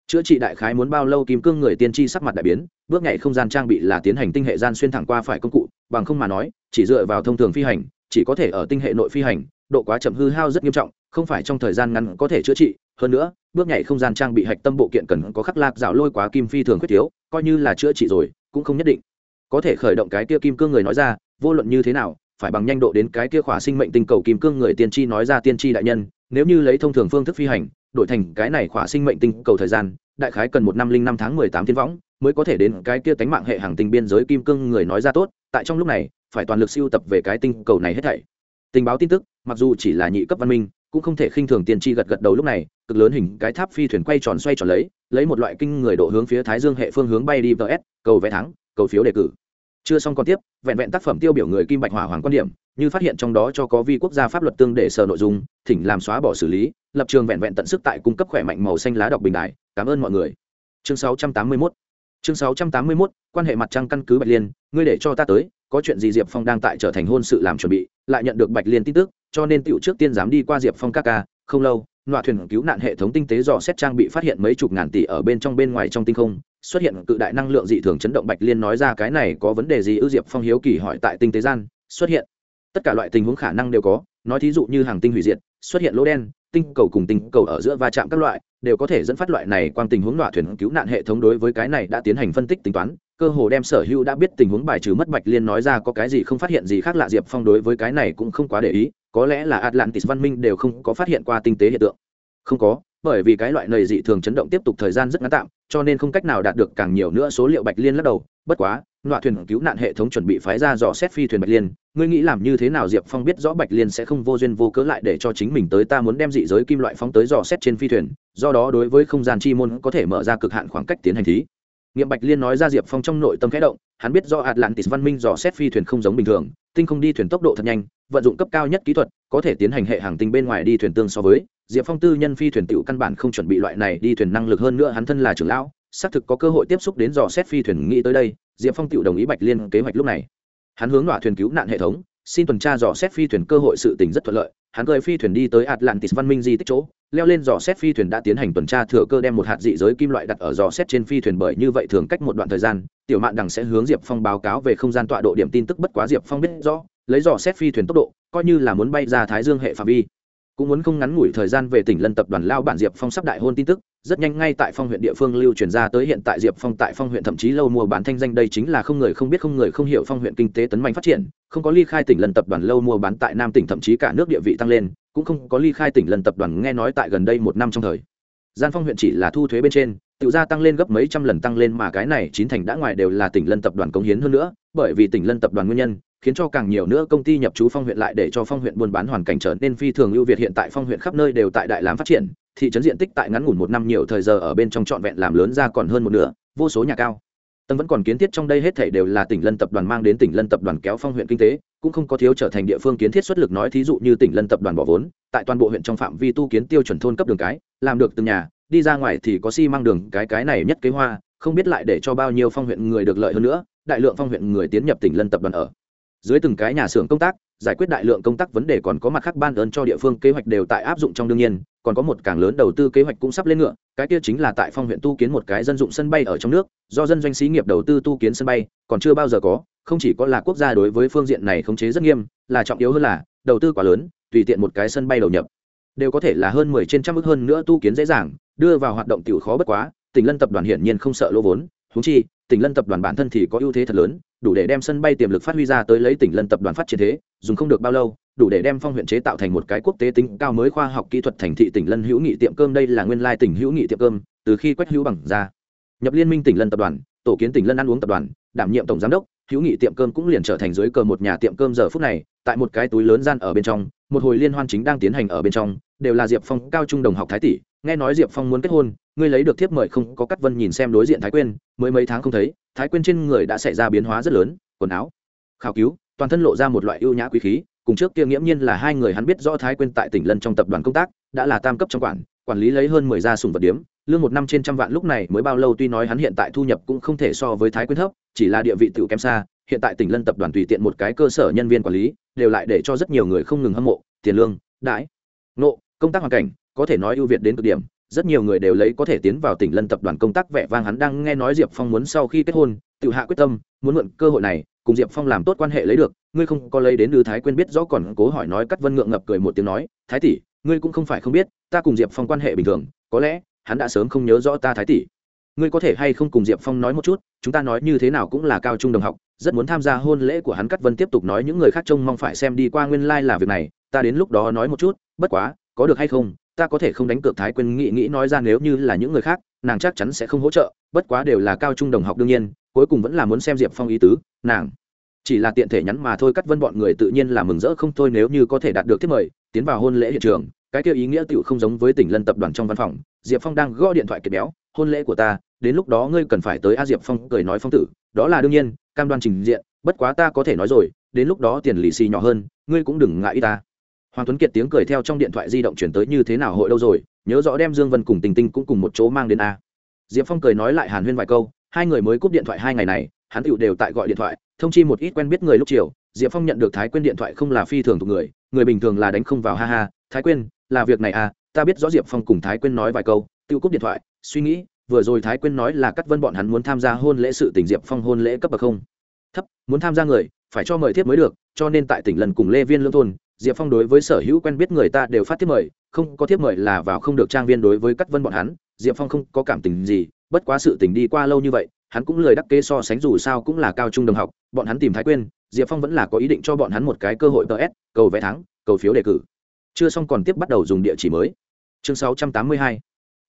Chữa trị đại khái muốn bao lâu kim cương người tiên tri sắc mặt đại biến, bước nhảy không gian trang bị là tiến hành tinh hệ gian xuyên thẳng qua phải công cụ, bằng không mà nói, chỉ dựa vào thông thường phi hành, chỉ có thể ở tinh hệ nội phi hành độ quá chậm hư hao rất nghiêm trọng, không phải trong thời gian ngắn có thể chữa trị, hơn nữa, bước nhảy không gian trang bị hạch tâm bộ kiện cần có khắc lạc rào lôi quá kim phi thường khuyết thiếu, coi như là chữa trị rồi, cũng không nhất định. Có thể khởi động cái kia kim cương người nói ra, vô luận như thế nào, phải bằng nhanh độ đến cái kia khỏa sinh mệnh tinh cầu kim cương người tiên tri nói ra tiên tri đại nhân, nếu như lấy thông thường phương thức phi hành, đổi thành cái này khỏa sinh mệnh tinh cầu thời gian, đại khái cần một năm linh năm tháng mười tám thiên võng mới có thể đến cái kia tánh mạng hệ hàng tinh biên giới kim cương người nói ra tốt, tại trong lúc này, phải toàn lực siêu tập về cái tinh cầu này hết thảy tình báo tin tức, mặc dù chỉ là nhị cấp văn minh, cũng không thể khinh thường tiên tri gật gật đầu lúc này, cực lớn hình cái tháp phi thuyền quay tròn xoay tròn lấy lấy một loại kinh người độ hướng phía thái dương hệ phương hướng bay đi vs cầu vé thắng, cầu phiếu đề cử. Chưa xong còn tiếp, vẹn vẹn tác phẩm tiêu biểu người kim bạch hỏa hoàng quan điểm, như phát hiện trong đó cho có vi quốc gia pháp luật tương để sở nội dung, thỉnh làm xóa bỏ xử lý, lập trường vẹn vẹn tận sức tại cung cấp khỏe mạnh màu xanh lá đọc bình đại cảm ơn mọi người. Chương 681 chương 681 quan hệ mặt trăng căn cứ bạch liên, ngươi để cho ta tới có chuyện gì diệp phong đang tại trở thành hôn sự làm chuẩn bị, lại nhận được bạch liên tin tức, cho nên tựu trước tiên dám đi qua diệp phong các ca, không lâu nọa thuyền cứu nạn hệ thống tinh tế dò xét trang bị phát hiện mấy chục ngàn tỷ ở bên trong bên ngoài trong tinh không, xuất hiện cự đại năng lượng dị thường chấn động bạch liên nói ra cái này có vấn đề gì ư diệp phong hiếu kỳ hỏi tại tinh tế gian, xuất hiện. Tất cả loại tình huống khả năng đều có, nói thí dụ như hàng tinh hủy diệt, xuất hiện lỗ đen, tinh cầu cùng tinh cầu ở giữa va chạm các loại đều có thể dẫn phát loại này quang tình huống nọa thuyền cứu nạn hệ thống đối với cái này đã tiến hành phân tích tính toán, cơ hồ đem sở hữu đã biết tình huống bài trừ mất bạch liên nói ra có cái gì không phát hiện gì khác lạ diệp phong đối với cái này cũng không quá để ý, có lẽ là atlantis văn minh đều không có phát hiện qua tinh tế hiện tượng. Không có, bởi vì cái loại này dị thường chấn động tiếp tục thời gian rất ngắn tạm, cho nên không cách nào đạt được càng nhiều nữa số liệu bạch liên lắc đầu, bất quá loại thuyền cứu nạn hệ thống chuẩn bị phái ra dò xét phi thuyền bạch liên ngươi nghĩ làm như thế nào diệp phong biết rõ bạch liên sẽ không vô duyên vô cớ lại để cho chính mình tới ta muốn đem dị giới kim loại phóng tới dò xét trên phi thuyền, do đó đối với không gian chi môn có thể mở ra cực hạn khoảng cách tiến hành thí. Nghiệm bạch liên nói ra diệp phong trong nội tâm khẽ động, hắn biết do atlantis văn minh dò xét phi thuyền không giống bình thường, tinh không đi thuyền tốc độ thật nhanh, vận dụng cấp cao nhất kỹ thuật, có thể tiến hành hệ hàng tinh bên ngoài đi thuyền tương so với. Diệp phong tư nhân phi thuyền t căn bản không chuẩn bị loại này đi thuyền năng lực hơn nữa hắn thân là trưởng lão, xác thực có cơ hội tiếp xúc đến dò xét phi thuyền nghĩ tới đây, diệp phong tự đồng ý bạch liên kế hoạch lúc này hắn hướng đọa thuyền cứu nạn hệ thống, xin tuần tra dò xét phi thuyền cơ hội sự tình rất thuận lợi. Hắn gửi phi thuyền đi tới atlantis văn minh di tích chỗ, leo lên dò xét phi thuyền đã tiến hành tuần tra thừa cơ đem một hạt dị giới kim loại đặt ở dò xét trên phi thuyền bởi như vậy thường cách một đoạn thời gian, tiểu mạn đằng sẽ hướng diệp phong báo cáo về không gian tọa độ điểm tin tức bất quá diệp phong biết rõ, lấy dò xét phi thuyền tốc độ, coi như là muốn bay ra thái dương hệ phạm vi cũng muốn không ngắn ngủi thời gian về tỉnh lân tập đoàn lao bản diệp phong sắp đại hôn tin tức, rất nhanh ngay tại phong huyện địa phương lưu truyền ra tới hiện tại diệp phong tại phong huyện thậm chí lâu mua bán thanh danh đây chính là không người không biết không người không hiểu phong huyện kinh tế tấn mạnh phát triển, không có ly khai tỉnh lân tập đoàn lâu mua bán tại nam tỉnh thậm chí cả nước địa vị tăng lên, cũng không có ly khai tỉnh lân tập đoàn nghe nói tại gần đây một năm trong thời gian phong huyện chỉ là thu thuế bên trên tự gia tăng lên gấp mấy trăm lần tăng lên mà cái này chín thành đã ngoài đều là tỉnh lân tập đoàn công hiến hơn nữa, bởi vì tỉnh lân tập đoàn nguyên nhân, khiến cho càng nhiều nữa công ty nhập trú phong huyện lại để cho phong huyện buôn bán hoàn cảnh trở nên phi thường ưu việt hiện tại phong huyện khắp nơi đều tại đại lám phát triển, thị trấn diện tích tại ngắn ngủn một năm nhiều thời giờ ở bên trong trọn vẹn làm lớn ra còn hơn một nửa, vô số nhà cao. Tân vẫn còn kiến thiết trong đây hết thể đều là tỉnh lân tập đoàn mang đến tỉnh lân tập đoàn kéo phong huyện kinh tế, cũng không có thiếu trở thành địa phương kiến thiết xuất lực nói thí dụ như tỉnh lân tập đoàn bỏ vốn, tại toàn bộ huyện trong phạm vi tu kiến tiêu chuẩn thôn cấp đường cái, làm được từng nhà, đi ra ngoài thì có xi mang đường, cái cái này nhất kế hoa, không biết lại để cho bao nhiêu phong huyện người được lợi hơn nữa, đại lượng phong huyện người tiến nhập tỉnh lân tập đoàn ở. Dưới từng cái nhà xưởng công tác, giải quyết đại lượng công tác vấn đề còn có mặt khác ban ơn cho địa phương, kế hoạch đều tại áp dụng trong đương nhiên còn có một càng lớn đầu tư kế hoạch cũng sắp lên ngựa, cái kia chính là tại phong huyện tu kiến một cái dân dụng sân bay ở trong nước, do dân doanh xí nghiệp đầu tư tu kiến sân bay, còn chưa bao giờ có, không chỉ có là quốc gia đối với phương diện này khống chế rất nghiêm, là trọng yếu hơn là, đầu tư quá lớn, tùy tiện một cái sân bay đầu nhập. Đều có thể là hơn mười trên trăm ước hơn nữa tu kiến dễ dàng, đưa vào hoạt động tiểu khó bất quá, tỉnh lân tập đoàn hiển nhiên không sợ lỗ vốn húng chi, tỉnh lân tập đoàn bản thân thì có ưu thế thật lớn, đủ để đem sân bay tiềm lực phát huy ra tới lấy tỉnh lân tập đoàn phát triển thế, dùng không được bao lâu đủ để đem phong huyện chế tạo thành một cái quốc tế tính cao mới khoa học kỹ thuật thành thị tỉnh lân hữu nghị tiệm cơm. Đây là nguyên lai tỉnh hữu nghị tiệm cơm, từ khi quách hữu bằng ra. Nhập liên minh tỉnh lân tập đoàn, tổ kiến tỉnh lân ăn uống tập đoàn, đảm nhiệm tổng giám đốc, hữu nghị tiệm cơm cũng liền trở thành dưới cờ một nhà tiệm cơm giờ phút này, tại một cái túi lớn gian ở bên trong, một hồi liên hoan chính đang tiến hành ở bên trong, đều là diệp phong cao trung đồng học thái tỷ. Nghe nói diệp phong muốn kết hôn, ngươi lấy được thiếp mời không? Có cắt vân nhìn xem đối diện thái quyên, mới mấy tháng không thấy, thái quyên trên người đã xảy ra biến hóa rất lớn, quần áo, khảo cứu, toàn thân lộ ra một loại ưu nhã quý khí cùng trước kia nghiễm nhiên là hai người hắn biết rõ thái quyên tại tỉnh lân trong tập đoàn công tác, đã là tam cấp trong quản quản lý lấy hơn mười gia sùng vật điếm, lương một năm trên trăm vạn lúc này mới bao lâu tuy nói hắn hiện tại thu nhập cũng không thể so với thái quyên thấp, chỉ là địa vị tự kém xa, hiện tại tỉnh lân tập đoàn tùy tiện một cái cơ sở nhân viên quản lý, đều lại để cho rất nhiều người không ngừng hâm mộ, tiền lương, đãi, nộ, công tác hoàn cảnh, có thể nói ưu việt đến cực điểm, rất nhiều người đều lấy có thể tiến vào tỉnh lân tập đoàn công tác vẻ vang hắn đang nghe nói diệp phong muốn sau khi kết hôn, tự hạ quyết tâm, muốn mượn cơ hội này cùng diệp phong làm tốt quan hệ lấy được, ngươi không có lấy đến đưa thái quên biết rõ còn cố hỏi nói cắt vân ngượng ngập cười một tiếng nói, thái tỷ, ngươi cũng không phải không biết, ta cùng diệp phong quan hệ bình thường, có lẽ, hắn đã sớm không nhớ rõ ta thái tỷ. Ngươi có thể hay không cùng diệp phong nói một chút, chúng ta nói như thế nào cũng là cao trung đồng học, rất muốn tham gia hôn lễ của hắn cắt vân tiếp tục nói những người khác trông mong phải xem đi qua nguyên lai、like、là việc này, ta đến lúc đó nói một chút, bất quá, có được hay không, ta có thể không đánh cược thái quên nghĩ nghĩ nói ra nếu như là những người khác nàng chắc chắn sẽ không hỗ trợ, bất quá đều là cao trung đồng học đương nhiên, cuối cùng vẫn là muốn xem diệp phong ý tứ, nàng chỉ là tiện thể nhắn mà thôi, cắt vân bọn người tự nhiên là mừng rỡ không thôi nếu như có thể đạt được thiết mời, tiến vào hôn lễ hiện trường, cái kia ý nghĩa tựu không giống với tỉnh lân tập đoàn trong văn phòng, diệp phong đang gõ điện thoại kiệt béo, hôn lễ của ta, đến lúc đó ngươi cần phải tới a diệp phong, cười nói phong tử, đó là đương nhiên, cam đoan trình diện, bất quá ta có thể nói rồi, đến lúc đó tiền lì xì nhỏ hơn, ngươi cũng đừng ngại ý ta hoàng tuấn kiệt tiếng cười theo trong điện thoại di động chuyển tới như thế nào hội đâu rồi, nhớ rõ đem dương vân cùng tình tinh cũng cùng một chỗ mang đến a. Diệp phong cười nói lại hàn huyên vài câu, hai người mới cúp điện thoại hai ngày này, hắn tựu đều tại gọi điện thoại, thông chi một ít quen biết người lúc chiều. Diệp phong nhận được thái quyên điện thoại không là phi thường thuộc người người bình thường là đánh không vào, ha ha, thái quyên, là việc này à ta biết rõ diệp phong cùng thái quyên nói vài câu, tựu cúp điện thoại, suy nghĩ, vừa rồi thái quyên nói là cắt vân bọn hắn muốn tham gia hôn lễ sự tỉnh diệp phong hôn lễ cấp bậc không? Thấp, muốn tham gia người, phải cho mời thiếp mới được, cho nên tại tỉnh lần cùng lê viên lương thôn diệp phong đối với sở hữu quen biết người ta đều phát thiếp mời không có thiếp mời là vào không được trang viên đối với các vân bọn hắn diệp phong không có cảm tình gì bất quá sự tình đi qua lâu như vậy hắn cũng lời đắc kê so sánh dù sao cũng là cao trung đồng học bọn hắn tìm thái quên, diệp phong vẫn là có ý định cho bọn hắn một cái cơ hội ts cầu vé thắng cầu phiếu đề cử. Chưa xong còn tiếp bắt đầu dùng địa chỉ mới. Chương 682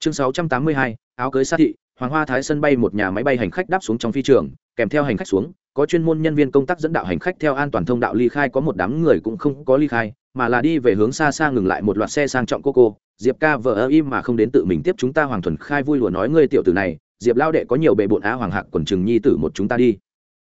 chương 682 áo cưới sát thị hoàng hoa thái sân bay một nhà máy bay hành khách đáp xuống trong phi trường kèm theo hành khách xuống có chuyên môn nhân viên công tác dẫn đạo hành khách theo an toàn thông đạo ly khai, có một đám người cũng không có ly khai, mà là đi về hướng xa xa ngừng lại một loạt xe sang trọng cô cô diệp ca vợ ơ im mà không đến tự mình tiếp chúng ta, hoàng thuần khai vui lùa nói, ngươi tiểu tử này, diệp lao đệ có nhiều bề bộn á, hoàng hạc quần chừng nhi tử một chúng ta đi.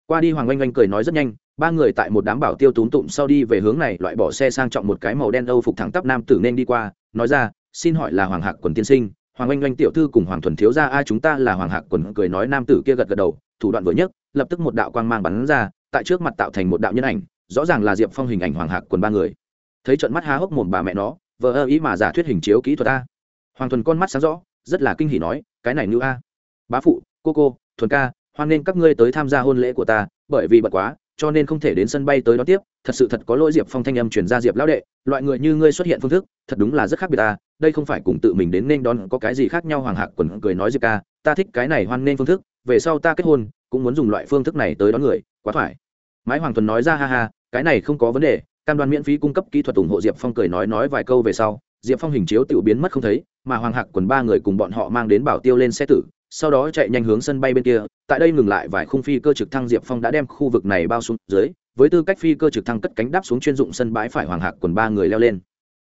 Qua đi, hoàng oanh oanh cười nói rất nhanh, ba người tại một đám bảo tiêu túm tụm sau đi về hướng này, loại bỏ xe sang trọng một cái màu đen âu phục thẳng tắp nam tử nên đi qua, nói ra, xin hỏi là hoàng hạc quần tiên sinh hoàng oanh oanh tiểu thư cùng hoàng thuần thiếu ra ai chúng ta là hoàng hạc quần cười nói nam tử kia gật gật đầu, thủ đoạn vừa nhất lập tức một đạo quang mang bắn ra, tại trước mặt tạo thành một đạo nhân ảnh, rõ ràng là diệp phong hình ảnh hoàng hạc quần ba người. Thấy trận mắt há hốc mồm bà mẹ nó vợ ơ ý mà giả thuyết hình chiếu kỹ thuật a. Hoàng thuần con mắt sáng rõ, rất là kinh hỉ nói, cái này nữ a. Bá phụ, cô cô, thuần ca, hoan nên các ngươi tới tham gia hôn lễ của ta, bởi vì bật quá, cho nên không thể đến sân bay tới đón tiếp thật sự thật có lỗi diệp phong thanh âm chuyển ra diệp lão đệ, loại người như ngươi xuất hiện phương thức, thật đúng là rất khác biệt ta, đây không phải cùng tự mình đến nên đón có cái gì khác nhau, hoàng hạc quần cười nói diệp ca, ta thích cái này hoan nên phương thức, về sau ta kết hôn, cũng muốn dùng loại phương thức này tới đón người, quá thoải. Mái hoàng thuần nói ra ha ha, cái này không có vấn đề, cam đoan miễn phí cung cấp kỹ thuật ủng hộ diệp phong cười nói nói vài câu về sau, diệp phong hình chiếu tự biến mất không thấy, mà hoàng hạc quần ba người cùng bọn họ mang đến bảo tiêu lên xe tử, sau đó chạy nhanh hướng sân bay bên kia tại đây ngừng lại vài khung phi cơ trực thăng diệp phong đã đem khu vực này bao xuống dưới, với tư cách phi cơ trực thăng cất cánh đáp xuống chuyên dụng sân bãi phải hoàng hạc quần ba người leo lên.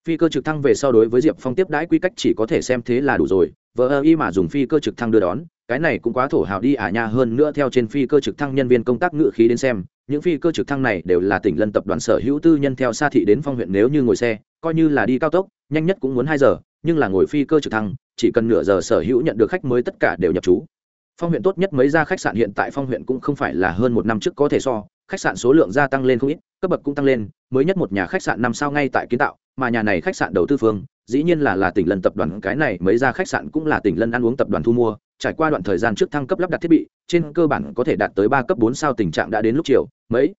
Phi cơ trực thăng về so đối với diệp phong tiếp đãi quy cách chỉ có thể xem thế là đủ rồi, vờ ơ y mà dùng phi cơ trực thăng đưa đón, cái này cũng quá thổ hào đi à nha, hơn nữa theo trên phi cơ trực thăng nhân viên công tác ngự khí đến xem, những phi cơ trực thăng này đều là tỉnh lân tập đoàn sở hữu tư nhân theo xa thị đến phong huyện nếu như ngồi xe, coi như là đi cao tốc, nhanh nhất cũng muốn hai giờ, nhưng là ngồi phi cơ trực thăng, chỉ cần nửa giờ sở hữu nhận được khách mới tất cả đều nhập trú phong huyện tốt nhất mấy ra khách sạn hiện tại phong huyện cũng không phải là hơn một năm trước có thể so, khách sạn số lượng gia tăng lên không ít, cấp bậc cũng tăng lên, mới nhất một nhà khách sạn năm sao ngay tại kiến tạo, mà nhà này khách sạn đầu tư phương, dĩ nhiên là là tỉnh lân tập đoàn, cái này mấy ra khách sạn cũng là tỉnh lân ăn uống tập đoàn thu mua, trải qua đoạn thời gian trước thăng cấp lắp đặt thiết bị, trên cơ bản có thể đạt tới ba cấp bốn sao tình trạng đã đến lúc chiều, mấy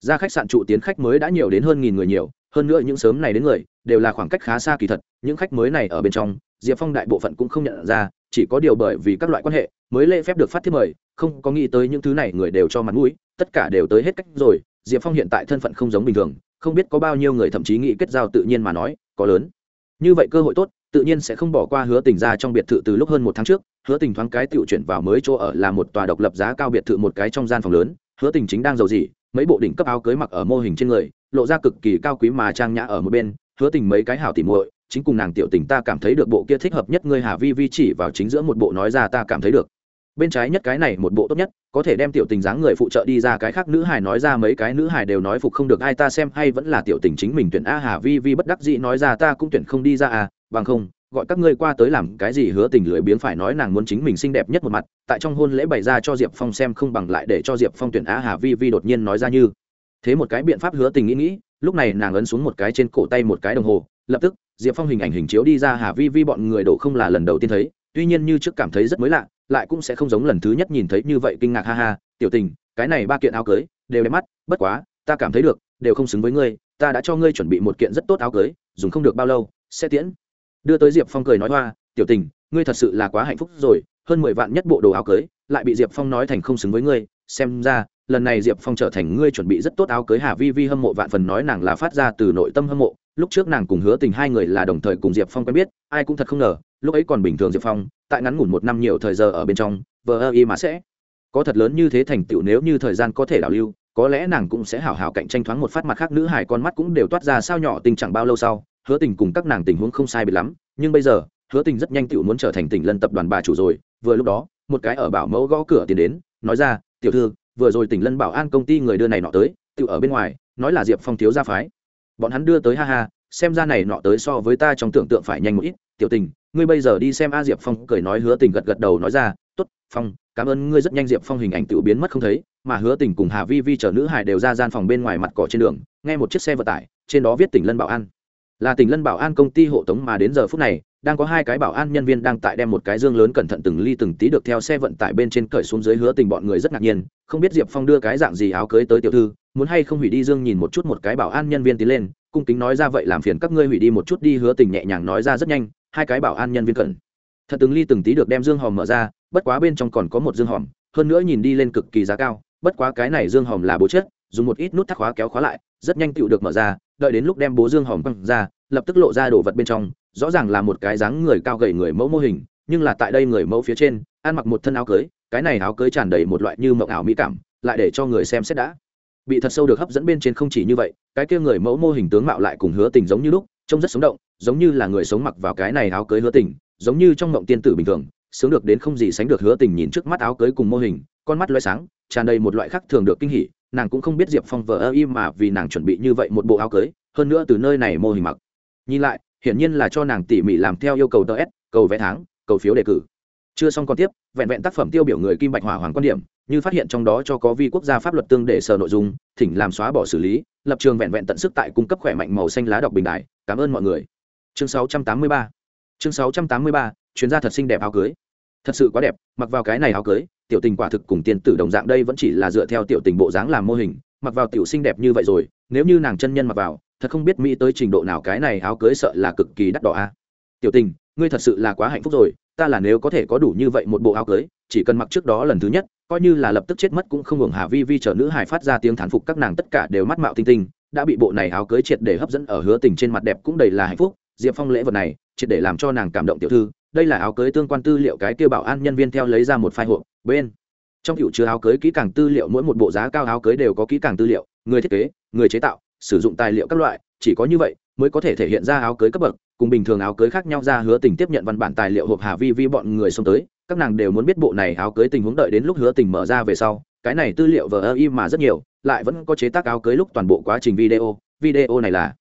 ra khách sạn trụ tiến khách mới đã nhiều đến hơn nghìn người nhiều, hơn nữa những sớm này đến người, đều là khoảng cách khá xa kỳ thật, những khách mới này ở bên trong, diệp phong đại bộ phận cũng không nhận ra chỉ có điều bởi vì các loại quan hệ mới lễ phép được phát thiết mời, không có nghĩ tới những thứ này người đều cho mặt mũi, tất cả đều tới hết cách rồi, diệp phong hiện tại thân phận không giống bình thường, không biết có bao nhiêu người thậm chí nghĩ kết giao tự nhiên mà nói, có lớn. Như vậy cơ hội tốt, tự nhiên sẽ không bỏ qua hứa tình ra trong biệt thự từ lúc hơn một tháng trước, hứa tình thoáng cái tự chuyển vào mới chỗ ở là một tòa độc lập giá cao biệt thự một cái trong gian phòng lớn, hứa tình chính đang giàu gì, mấy bộ đỉnh cấp áo cưới mặc ở mô hình trên người, lộ ra cực kỳ cao quý mà trang nhã ở một bên, hứa tình mấy cái hảo tỉ muội chính cùng nàng tiểu tình ta cảm thấy được bộ kia thích hợp nhất, ngươi hà vi vi chỉ vào chính giữa một bộ nói ra ta cảm thấy được. Bên trái nhất cái này một bộ tốt nhất, có thể đem tiểu tình dáng người phụ trợ đi ra, cái khác nữ hải nói ra mấy cái nữ hải đều nói phục không được, ai ta xem hay vẫn là tiểu tình chính mình tuyển a, hà vi vi bất đắc dĩ nói ra ta cũng tuyển không đi ra à bằng không, gọi các ngươi qua tới làm cái gì hứa tình lười biếng phải nói nàng muốn chính mình xinh đẹp nhất một mặt, tại trong hôn lễ bày ra cho diệp phong xem không bằng lại để cho diệp phong tuyển a, hà vi vi đột nhiên nói ra như. Thế một cái biện pháp hứa tình nghĩ nghĩ, lúc này nàng ấn xuống một cái trên cổ tay một cái đồng hồ, lập tức diệp phong hình ảnh hình chiếu đi ra hà vi vi bọn người đổ không là lần đầu tiên thấy, tuy nhiên như trước cảm thấy rất mới lạ, lại cũng sẽ không giống lần thứ nhất nhìn thấy như vậy kinh ngạc, ha ha, tiểu tình, cái này ba kiện áo cưới, đều đẹp mắt, bất quá, ta cảm thấy được, đều không xứng với ngươi, ta đã cho ngươi chuẩn bị một kiện rất tốt áo cưới, dùng không được bao lâu, sẽ tiễn. Đưa tới diệp phong cười nói hoa, tiểu tình, ngươi thật sự là quá hạnh phúc rồi, hơn mười vạn nhất bộ đồ áo cưới, lại bị diệp phong nói thành không xứng với ngươi, xem ra, lần này diệp phong trở thành ngươi chuẩn bị rất tốt áo cưới, hà vi vi hâm mộ vạn phần nói nàng là phát ra từ nội tâm hâm mộ lúc trước nàng cùng hứa tình hai người là đồng thời cùng diệp phong quen biết, ai cũng thật không ngờ, lúc ấy còn bình thường diệp phong, tại ngắn ngủn một năm nhiều thời giờ ở bên trong, vờ ơ y mà sẽ. Có thật lớn như thế thành tựu nếu như thời gian có thể đảo lưu, có lẽ nàng cũng sẽ hảo hảo cạnh tranh thoáng một phát mặt khác nữ hải con mắt cũng đều toát ra sao nhỏ tình chẳng bao lâu sau, hứa tình cùng các nàng tình huống không sai biệt lắm, nhưng bây giờ, hứa tình rất nhanh tựu muốn trở thành tỉnh lân tập đoàn bà chủ rồi, vừa lúc đó, một cái ở bảo mẫu gõ cửa tiến đến, nói ra, tiểu thư, vừa rồi tỉnh lân bảo an công ty người đưa này nọ tới, tựu ở bên ngoài, nói là diệp phong thiếu gia phái bọn hắn đưa tới ha ha, xem ra này nọ tới so với ta trong tưởng tượng phải nhanh một ít. Tiểu tình, ngươi bây giờ đi xem a diệp phong cười nói hứa tình gật gật đầu nói ra t ố t phong, cảm ơn ngươi rất nhanh diệp phong hình ảnh tự biến mất không thấy, mà hứa tình cùng hà vi vi chở nữ hải đều ra gian phòng bên ngoài mặt cỏ trên đường, nghe một chiếc xe vận tải, trên đó viết tỉnh lân bảo an. Là tỉnh lân bảo an công ty hộ tống mà đến giờ phút này, đang có hai cái bảo an nhân viên đang tại đem một cái dương lớn cẩn thận từng ly từng tí được theo xe vận tải bên trên cởi xuống dưới hứa tình bọn người rất ngạc nhiên, không biết diệp phong đưa cái dạng gì áo cưới tới tiểu thư muốn hay không hủy đi dương nhìn một chút một cái bảo an nhân viên tiến lên, cung kính nói ra vậy làm phiền các ngươi hủy đi một chút đi, hứa tình nhẹ nhàng nói ra rất nhanh, hai cái bảo an nhân viên cẩn. Thật từng ly từng tí được đem dương hòm mở ra, bất quá bên trong còn có một dương hòm, hơn nữa nhìn đi lên cực kỳ giá cao, bất quá cái này dương hòm là bố chất, dùng một ít nút thắt khóa kéo khóa lại, rất nhanh tựu được mở ra, đợi đến lúc đem bố dương hòm quăng ra, lập tức lộ ra đồ vật bên trong, rõ ràng là một cái dáng người cao gầy người mẫu mô hình, nhưng là tại đây người mẫu phía trên, ăn mặc một thân áo cưới, cái này áo cưới tràn đầy một loại như mộng ảo mỹ cảm, lại để cho người xem xét đã bị thật sâu được hấp dẫn bên trên không chỉ như vậy, cái kia người mẫu mô hình tướng mạo lại cùng hứa tình giống như lúc, trông rất sống động, giống như là người sống mặc vào cái này áo cưới hứa tình, giống như trong mộng tiên tử bình thường, sướng được đến không gì sánh được hứa tình nhìn trước mắt áo cưới cùng mô hình, con mắt loay sáng, tràn đầy một loại khác thường được kinh hỉ, nàng cũng không biết diệp phong vờ ơ im mà vì nàng chuẩn bị như vậy một bộ áo cưới, hơn nữa từ nơi này mô hình mặc. Nhìn lại, hiển nhiên là cho nàng tỉ mỉ làm theo yêu cầu tờ s, cầu vé tháng, cầu phiếu đề cử. Chưa xong còn tiếp, vẹn vẹn tác phẩm tiêu biểu người kim bạch hỏa hoàng quan điểm như phát hiện trong đó cho có vi quốc gia pháp luật tương để sở nội dung, thỉnh làm xóa bỏ xử lý, lập trường vẹn vẹn tận sức tại cung cấp khỏe mạnh màu xanh lá đọc bình đại cảm ơn mọi người. Chương 683 chương 683 chuyên gia thật xinh đẹp áo cưới. Thật sự quá đẹp, mặc vào cái này áo cưới, tiểu tình quả thực cùng tiên tử đồng dạng đây vẫn chỉ là dựa theo tiểu tình bộ dáng làm mô hình, mặc vào tiểu xinh đẹp như vậy rồi, nếu như nàng chân nhân mặc vào, thật không biết mỹ tới trình độ nào cái này áo cưới sợ là cực kỳ đắt đỏ a. Tiểu tình, ngươi thật sự là quá hạnh phúc rồi, ta là nếu có thể có đủ như vậy một bộ áo cưới chỉ cần mặc trước đó lần thứ nhất, coi như là lập tức chết mất cũng không hưởng hà vi vi chờ nữ hải phát ra tiếng thán phục, các nàng tất cả đều mắt mạo tinh tinh, đã bị bộ này áo cưới triệt để hấp dẫn ở hứa tình trên mặt đẹp cũng đầy là hạnh phúc. Diệp phong lễ vật này, triệt để làm cho nàng cảm động tiểu thư. Đây là áo cưới tương quan tư liệu cái kia bảo an nhân viên theo lấy ra một phai hộp, bên trong hiệu chứa áo cưới kỹ càng tư liệu, mỗi một bộ giá cao áo cưới đều có kỹ càng tư liệu, người thiết kế, người chế tạo, sử dụng tài liệu các loại, chỉ có như vậy mới có thể thể hiện ra áo cưới cấp bậc, cùng bình thường áo cưới khác nhau ra hứa tình tiếp nhận văn bản tài liệu hộp hà vi vi bọn người xông tới các nàng đều muốn biết bộ này áo cưới tình huống đợi đến lúc hứa tình mở ra về sau, cái này tư liệu vờ ơ im mà rất nhiều, lại vẫn có chế tác áo cưới lúc toàn bộ quá trình video. Video này là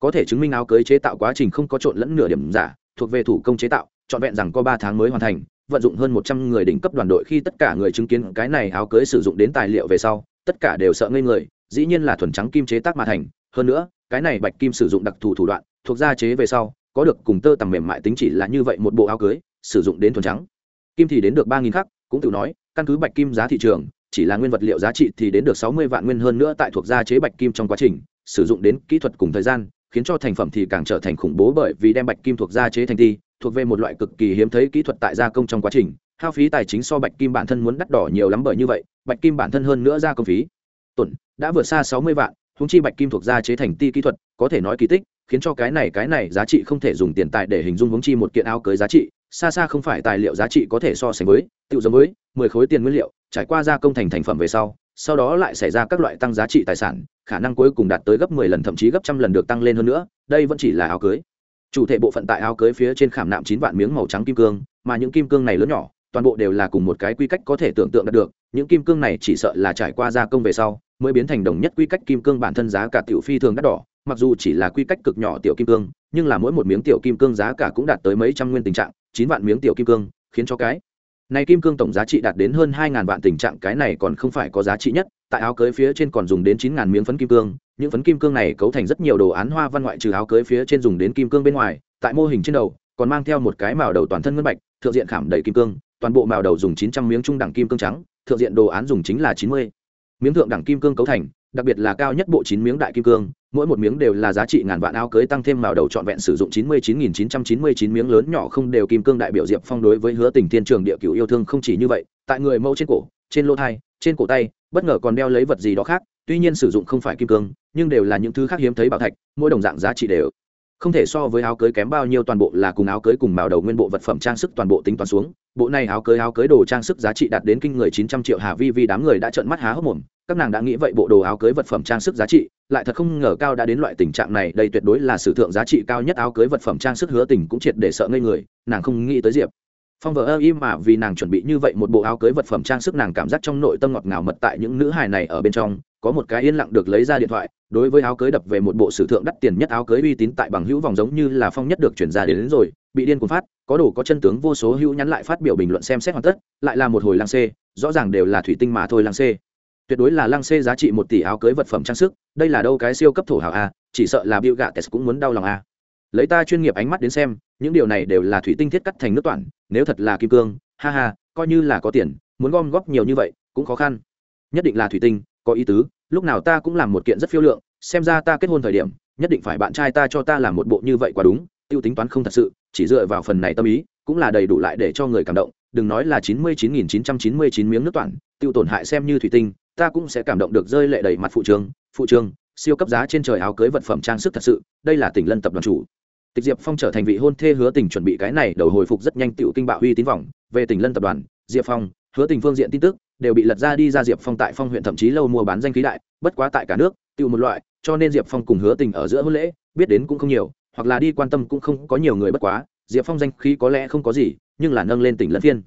có thể chứng minh áo cưới chế tạo quá trình không có trộn lẫn nửa điểm giả, thuộc về thủ công chế tạo, trọn vẹn rằng có ba tháng mới hoàn thành, vận dụng hơn một trăm người đỉnh cấp đoàn đội khi tất cả người chứng kiến cái này áo cưới sử dụng đến tài liệu về sau, tất cả đều sợ ngây người, dĩ nhiên là thuần trắng kim chế tác mà thành. Hơn nữa, cái này bạch kim sử dụng đặc thù thủ đoạn, thuộc gia chế về sau, có được cùng tơ tằm mềm mại tính chỉ là như vậy một bộ áo cưới, sử dụng đến thuần trắng kim thì đến được ba nghìn khắc, cũng tự nói, căn cứ bạch kim giá thị trường, chỉ là nguyên vật liệu giá trị thì đến được sáu mươi vạn nguyên hơn nữa tại thuộc gia chế bạch kim trong quá trình, sử dụng đến kỹ thuật cùng thời gian, khiến cho thành phẩm thì càng trở thành khủng bố bởi vì đem bạch kim thuộc gia chế thành ti, thuộc về một loại cực kỳ hiếm thấy kỹ thuật tại gia công trong quá trình, hao phí tài chính so bạch kim bản thân muốn đắt đỏ nhiều lắm bởi như vậy, bạch kim bản thân hơn nữa gia công phí. Tuần đã vượt xa sáu mươi vạn húng chi bạch kim thuộc gia chế thành ti kỹ thuật, có thể nói kỳ tích, khiến cho cái này cái này giá trị không thể dùng tiền tài để hình dung húng chi một kiện áo cưới giá trị xa xa không phải tài liệu giá trị có thể so sánh với tự giống với mười khối tiền nguyên liệu, trải qua gia công thành thành phẩm về sau sau đó lại xảy ra các loại tăng giá trị tài sản, khả năng cuối cùng đạt tới gấp mười lần thậm chí gấp trăm lần được tăng lên hơn nữa, đây vẫn chỉ là áo cưới. Chủ thể bộ phận tại áo cưới phía trên khảm nạm chín vạn miếng màu trắng kim cương, mà những kim cương này lớn nhỏ, toàn bộ đều là cùng một cái quy cách có thể tưởng tượng đạt được, những kim cương này chỉ sợ là trải qua gia công về sau, mới biến thành đồng nhất quy cách kim cương bản thân giá cả tiểu phi thường đắt đỏ, mặc dù chỉ là quy cách cực nhỏ tiểu kim cương, nhưng là mỗi một miếng tiểu kim cương giá cả cũng đạt tới mấy trăm nguyên tình trạng chín vạn miếng tiểu kim cương, khiến cho cái này kim cương tổng giá trị đạt đến hơn hai ngàn vạn tình trạng, cái này còn không phải có giá trị nhất, tại áo cưới phía trên còn dùng đến chín ngàn miếng phấn kim cương, những phấn kim cương này cấu thành rất nhiều đồ án hoa văn ngoại trừ áo cưới phía trên dùng đến kim cương bên ngoài, tại mô hình trên đầu, còn mang theo một cái màu đầu toàn thân ngân bạch, thượng diện khảm đầy kim cương, toàn bộ màu đầu dùng chín trăm miếng trung đẳng kim cương trắng, thượng diện đồ án dùng chính là chín mươi miếng thượng đẳng kim cương cấu thành, đặc biệt là cao nhất bộ chín miếng đại kim cương mỗi một miếng đều là giá trị ngàn vạn áo cưới tăng thêm màu đầu trọn vẹn sử dụng chín mươi chín nghìn chín trăm chín mươi chín miếng lớn nhỏ không đều kim cương đại biểu diệp phong đối với hứa tình thiên trường địa cửu yêu thương không chỉ như vậy, tại người mẫu trên cổ, trên lỗ thai, trên cổ tay, bất ngờ còn đeo lấy vật gì đó khác, tuy nhiên sử dụng không phải kim cương, nhưng đều là những thứ khác hiếm thấy bảo thạch, mỗi đồng dạng giá trị đều không thể so với áo cưới kém bao nhiêu, toàn bộ là cùng áo cưới cùng màu đầu nguyên bộ vật phẩm trang sức toàn bộ tính toán xuống. Bộ này áo cưới áo cưới đồ trang sức giá trị đạt đến kinh người chín trăm triệu hà vi vi, đám người đã trợn mắt há hốc mồm. Các nàng đã nghĩ vậy, bộ đồ áo cưới vật phẩm trang sức giá trị lại thật không ngờ cao đã đến loại tình trạng này. Đây tuyệt đối là sử thượng giá trị cao nhất áo cưới vật phẩm trang sức hứa tình cũng triệt để sợ ngây người, nàng không nghĩ tới diệp. Phong vợ ơ im mà vì nàng chuẩn bị như vậy một bộ áo cưới vật phẩm trang sức, nàng cảm giác trong nội tâm ngọt ngào mật tại những nữ hài này ở bên trong có một cái yên lặng được lấy ra điện thoại đối với áo cưới đập về một bộ sử thượng đắt tiền nhất áo cưới uy tín tại bằng hữu vòng giống như là phong nhất được chuyển ra đến, đến rồi bị điên cuồng phát có đủ có chân tướng vô số hữu nhắn lại phát biểu bình luận xem xét hoàn tất lại là một hồi lăng xê rõ ràng đều là thủy tinh mà thôi lăng xê. Tuyệt đối là lăng xê giá trị một tỷ áo cưới vật phẩm trang sức đây là đâu cái siêu cấp thổ hào a chỉ sợ là bill gates cũng muốn đau lòng a. Lấy ta chuyên nghiệp ánh mắt đến xem những điều này đều là thủy tinh thiết cắt thành nước toản nếu thật là kim cương ha ha coi như là có tiền muốn gom góp nhiều như vậy cũng khó khăn. Nhất định là thủy tinh có ý tứ, lúc nào ta cũng làm một kiện rất phiêu lượng, xem ra ta kết hôn thời điểm, nhất định phải bạn trai ta cho ta làm một bộ như vậy quá đúng, tiêu tính toán không thật sự, chỉ dựa vào phần này tâm ý, cũng là đầy đủ lại để cho người cảm động, đừng nói là chín mươi chín nghìn chín trăm chín mươi chín miếng nước toàn tiêu tổn hại xem như thủy tinh, ta cũng sẽ cảm động được rơi lệ đầy mặt phụ trương phụ trương siêu cấp giá trên trời áo cưới vật phẩm trang sức thật sự, đây là tỉnh lân tập đoàn chủ. Tịch diệp phong trở thành vị hôn thê hứa tình chuẩn bị cái này đầu hồi phục rất nhanh tựu kinh bạo uy tín vọng về tỉnh lân tập đoàn, diệp phong, hứa tình phương diện tin tức đều bị lật ra đi ra diệp phong tại phong huyện thậm chí lâu mua bán danh khí đại, bất quá tại cả nước tự một loại, cho nên diệp phong cùng hứa tình ở giữa hôn lễ, biết đến cũng không nhiều, hoặc là đi quan tâm cũng không có nhiều người bất quá, diệp phong danh khí có lẽ không có gì, nhưng là nâng lên tỉnh lẫn phiên.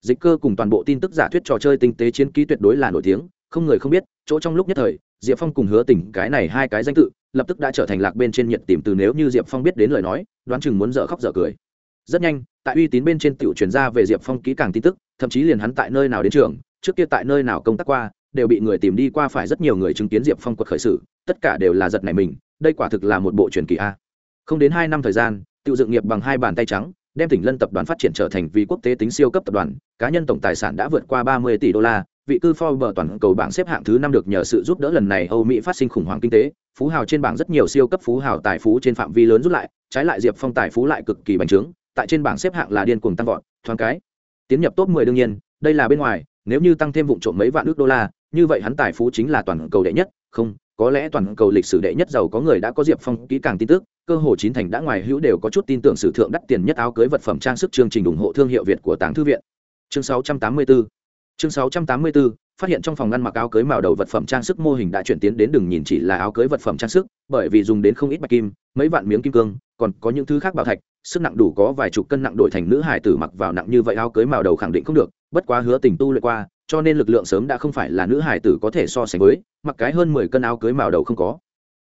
Dịch cơ cùng toàn bộ tin tức giả thuyết trò chơi tinh tế chiến ký tuyệt đối là nổi tiếng, không người không biết, chỗ trong lúc nhất thời, diệp phong cùng hứa tỉnh cái này hai cái danh tự, lập tức đã trở thành lạc bên trên nhiệt tìm từ nếu như diệp phong biết đến lời nói, đoán chừng muốn dở khóc dở cười. Rất nhanh, tại uy tín bên trên tiểu truyền ra về diệp phong kỹ càng tin tức, thậm chí liền hắn tại nơi nào đến trường trước kia tại nơi nào công tác qua đều bị người tìm đi qua phải rất nhiều người chứng kiến diệp phong quật khởi sự tất cả đều là giật này mình đây quả thực là một bộ truyền kỳ a không đến hai năm thời gian tự dựng nghiệp bằng hai bàn tay trắng đem tỉnh lân tập đoàn phát triển trở thành vì quốc tế tính siêu cấp tập đoàn cá nhân tổng tài sản đã vượt qua ba mươi tỷ đô la vị cư Forbes toàn cầu bảng xếp hạng thứ năm được nhờ sự giúp đỡ lần này Âu Mỹ phát sinh khủng hoảng kinh tế, phú hào trên bảng rất nhiều siêu cấp phú hào tài phú trên phạm vi lớn rút lại, trái lại Diệp Phong tài phú lại cực kỳ bành trướng, tại trên bảng xếp hạng là điên cuồng tăng vọt, thoáng cái. Tiến nhập top 10 đương nhiên, đây là bên ngoài, nếu như tăng thêm vụ trộm mấy vạn ước đô la, như vậy hắn tài phú chính là toàn cầu đệ nhất, không, có lẽ toàn cầu lịch sử đệ nhất giàu có người đã có Diệp Phong kỹ càng tin tức, cơ hồ chín thành đã ngoài hữu đều có chút tin tưởng sử thượng đắt tiền nhất áo cưới vật phẩm trang sức chương trình ủng hộ thương hiệu việt của tàng thư viện. Chương 684 chương 684 phát hiện trong phòng ngăn mặc áo cưới màu đầu vật phẩm trang sức mô hình đã chuyển tiến đến đừng nhìn chỉ là áo cưới vật phẩm trang sức bởi vì dùng đến không ít bạch kim mấy vạn miếng kim cương còn có những thứ khác bảo thạch sức nặng đủ có vài chục cân nặng đổi thành nữ hải tử mặc vào nặng như vậy áo cưới màu đầu khẳng định không được, bất quá hứa tình tu luyện qua, cho nên lực lượng sớm đã không phải là nữ hải tử có thể so sánh với, mặc cái hơn mười cân áo cưới màu đầu không có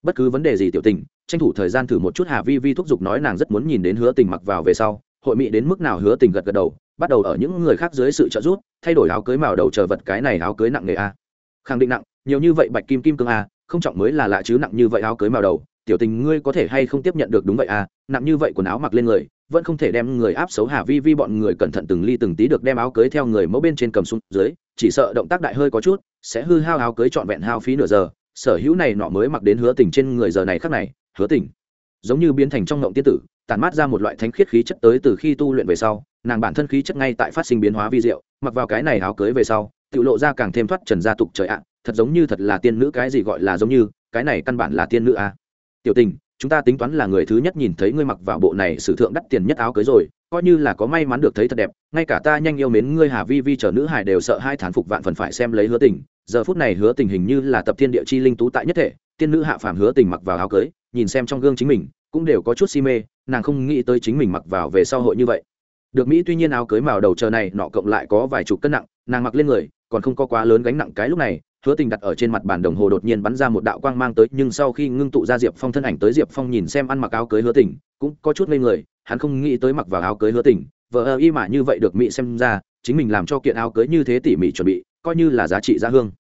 bất cứ vấn đề gì tiểu tình, tranh thủ thời gian thử một chút hà vi vi thúc giục nói nàng rất muốn nhìn đến hứa tình mặc vào về sau, hội mỹ đến mức nào hứa tình gật gật đầu, bắt đầu ở những người khác dưới sự trợ giúp, thay đổi áo cưới màu đầu chờ vật cái này áo cưới nặng nghề a khẳng định nặng, nhiều như vậy bạch kim kim cương a, không trọng mới là lạ chứ nặng như vậy áo cưới màu đầu, tiểu tình ngươi có thể hay không tiếp nhận được đúng vậy à? Nặng như vậy quần áo mặc lên người, vẫn không thể đem người áp xấu hà vi vi bọn người cẩn thận từng ly từng tí được đem áo cưới theo người mẫu bên trên cầm xuống dưới, chỉ sợ động tác đại hơi có chút, sẽ hư hao áo cưới trọn vẹn hao phí nửa giờ sở hữu này nọ mới mặc đến hứa tình trên người giờ này khác này, hứa tình giống như biến thành trong ngộng tiên tử tàn mát ra một loại thánh khiết khí chất tới từ khi tu luyện về sau, nàng bản thân khí chất ngay tại phát sinh biến hóa vi diệu, mặc vào cái này áo cưới về sau, tự lộ ra càng thêm thoát trần gia tục trời ạ, thật giống như thật là tiên nữ cái gì gọi là giống như, cái này căn bản là tiên nữ a à. tiểu tình chúng ta tính toán là người thứ nhất nhìn thấy ngươi mặc vào bộ này sử thượng đắt tiền nhất áo cưới rồi, coi như là có may mắn được thấy thật đẹp, ngay cả ta nhanh yêu mến ngươi hà vi vi chờ nữ hải đều sợ hai thán phục vạn phần phải xem lấy hứa tình. Giờ phút này hứa tình hình như là tập thiên địa chi linh tú tại nhất thể, tiên nữ hạ phàm hứa tình mặc vào áo cưới, nhìn xem trong gương chính mình, cũng đều có chút si mê, nàng không nghĩ tới chính mình mặc vào về sau hội như vậy. Được mỹ tuy nhiên áo cưới màu đầu chờ này, nọ cộng lại có vài chục cân nặng, nàng mặc lên người, còn không có quá lớn gánh nặng cái lúc này hứa tình đặt ở trên mặt bàn đồng hồ đột nhiên bắn ra một đạo quang mang tới, nhưng sau khi ngưng tụ ra diệp phong thân ảnh tới, diệp phong nhìn xem ăn mặc áo cưới hứa tình, cũng có chút ngây người, hắn không nghĩ tới mặc vào áo cưới hứa tình vợ ơ y mà như vậy được mỹ xem ra, chính mình làm cho kiện áo cưới như thế tỉ mỉ chuẩn bị, coi như là giá trị gia hương.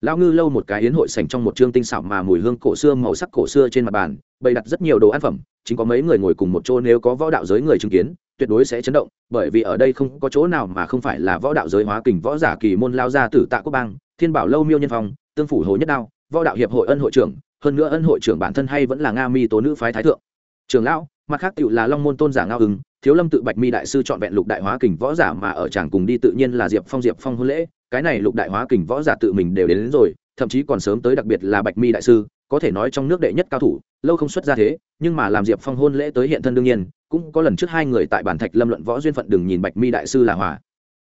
Lão ngư lâu một cái yến hội sành trong một chương tinh xảo mà mùi hương cổ xưa màu sắc cổ xưa trên mặt bàn, bày đặt rất nhiều đồ ăn phẩm, chính có mấy người ngồi cùng một chỗ nếu có võ đạo giới người chứng kiến tuyệt đối sẽ chấn động bởi vì ở đây không có chỗ nào mà không phải là võ đạo giới hóa kình võ giả kỳ môn lao ra tử tạ quốc bang thiên bảo lâu miêu nhân phong tương phủ hồ nhất đao võ đạo hiệp hội ân hội trưởng hơn nữa ân hội trưởng bản thân hay vẫn là nga mi tố nữ phái thái thượng. Trường lão mặt khác tựu là long môn tôn giả ngao ứng thiếu lâm tự bạch mi đại sư chọn vẹn lục đại hóa kình võ giả mà ở chàng cùng đi tự nhiên là diệp phong diệp phong hôn lễ cái này lục đại hóa kình võ giả tự mình đều đến, đến rồi thậm chí còn sớm tới đặc biệt là bạch mi đại sư có thể nói trong nước đệ nhất cao thủ lâu không xuất ra thế nhưng mà làm diệp phong hôn lễ tới hiện thân đương nhiên cũng có lần trước hai người tại bản thạch lâm luận võ duyên phận đừng nhìn bạch mi đại sư là hòa.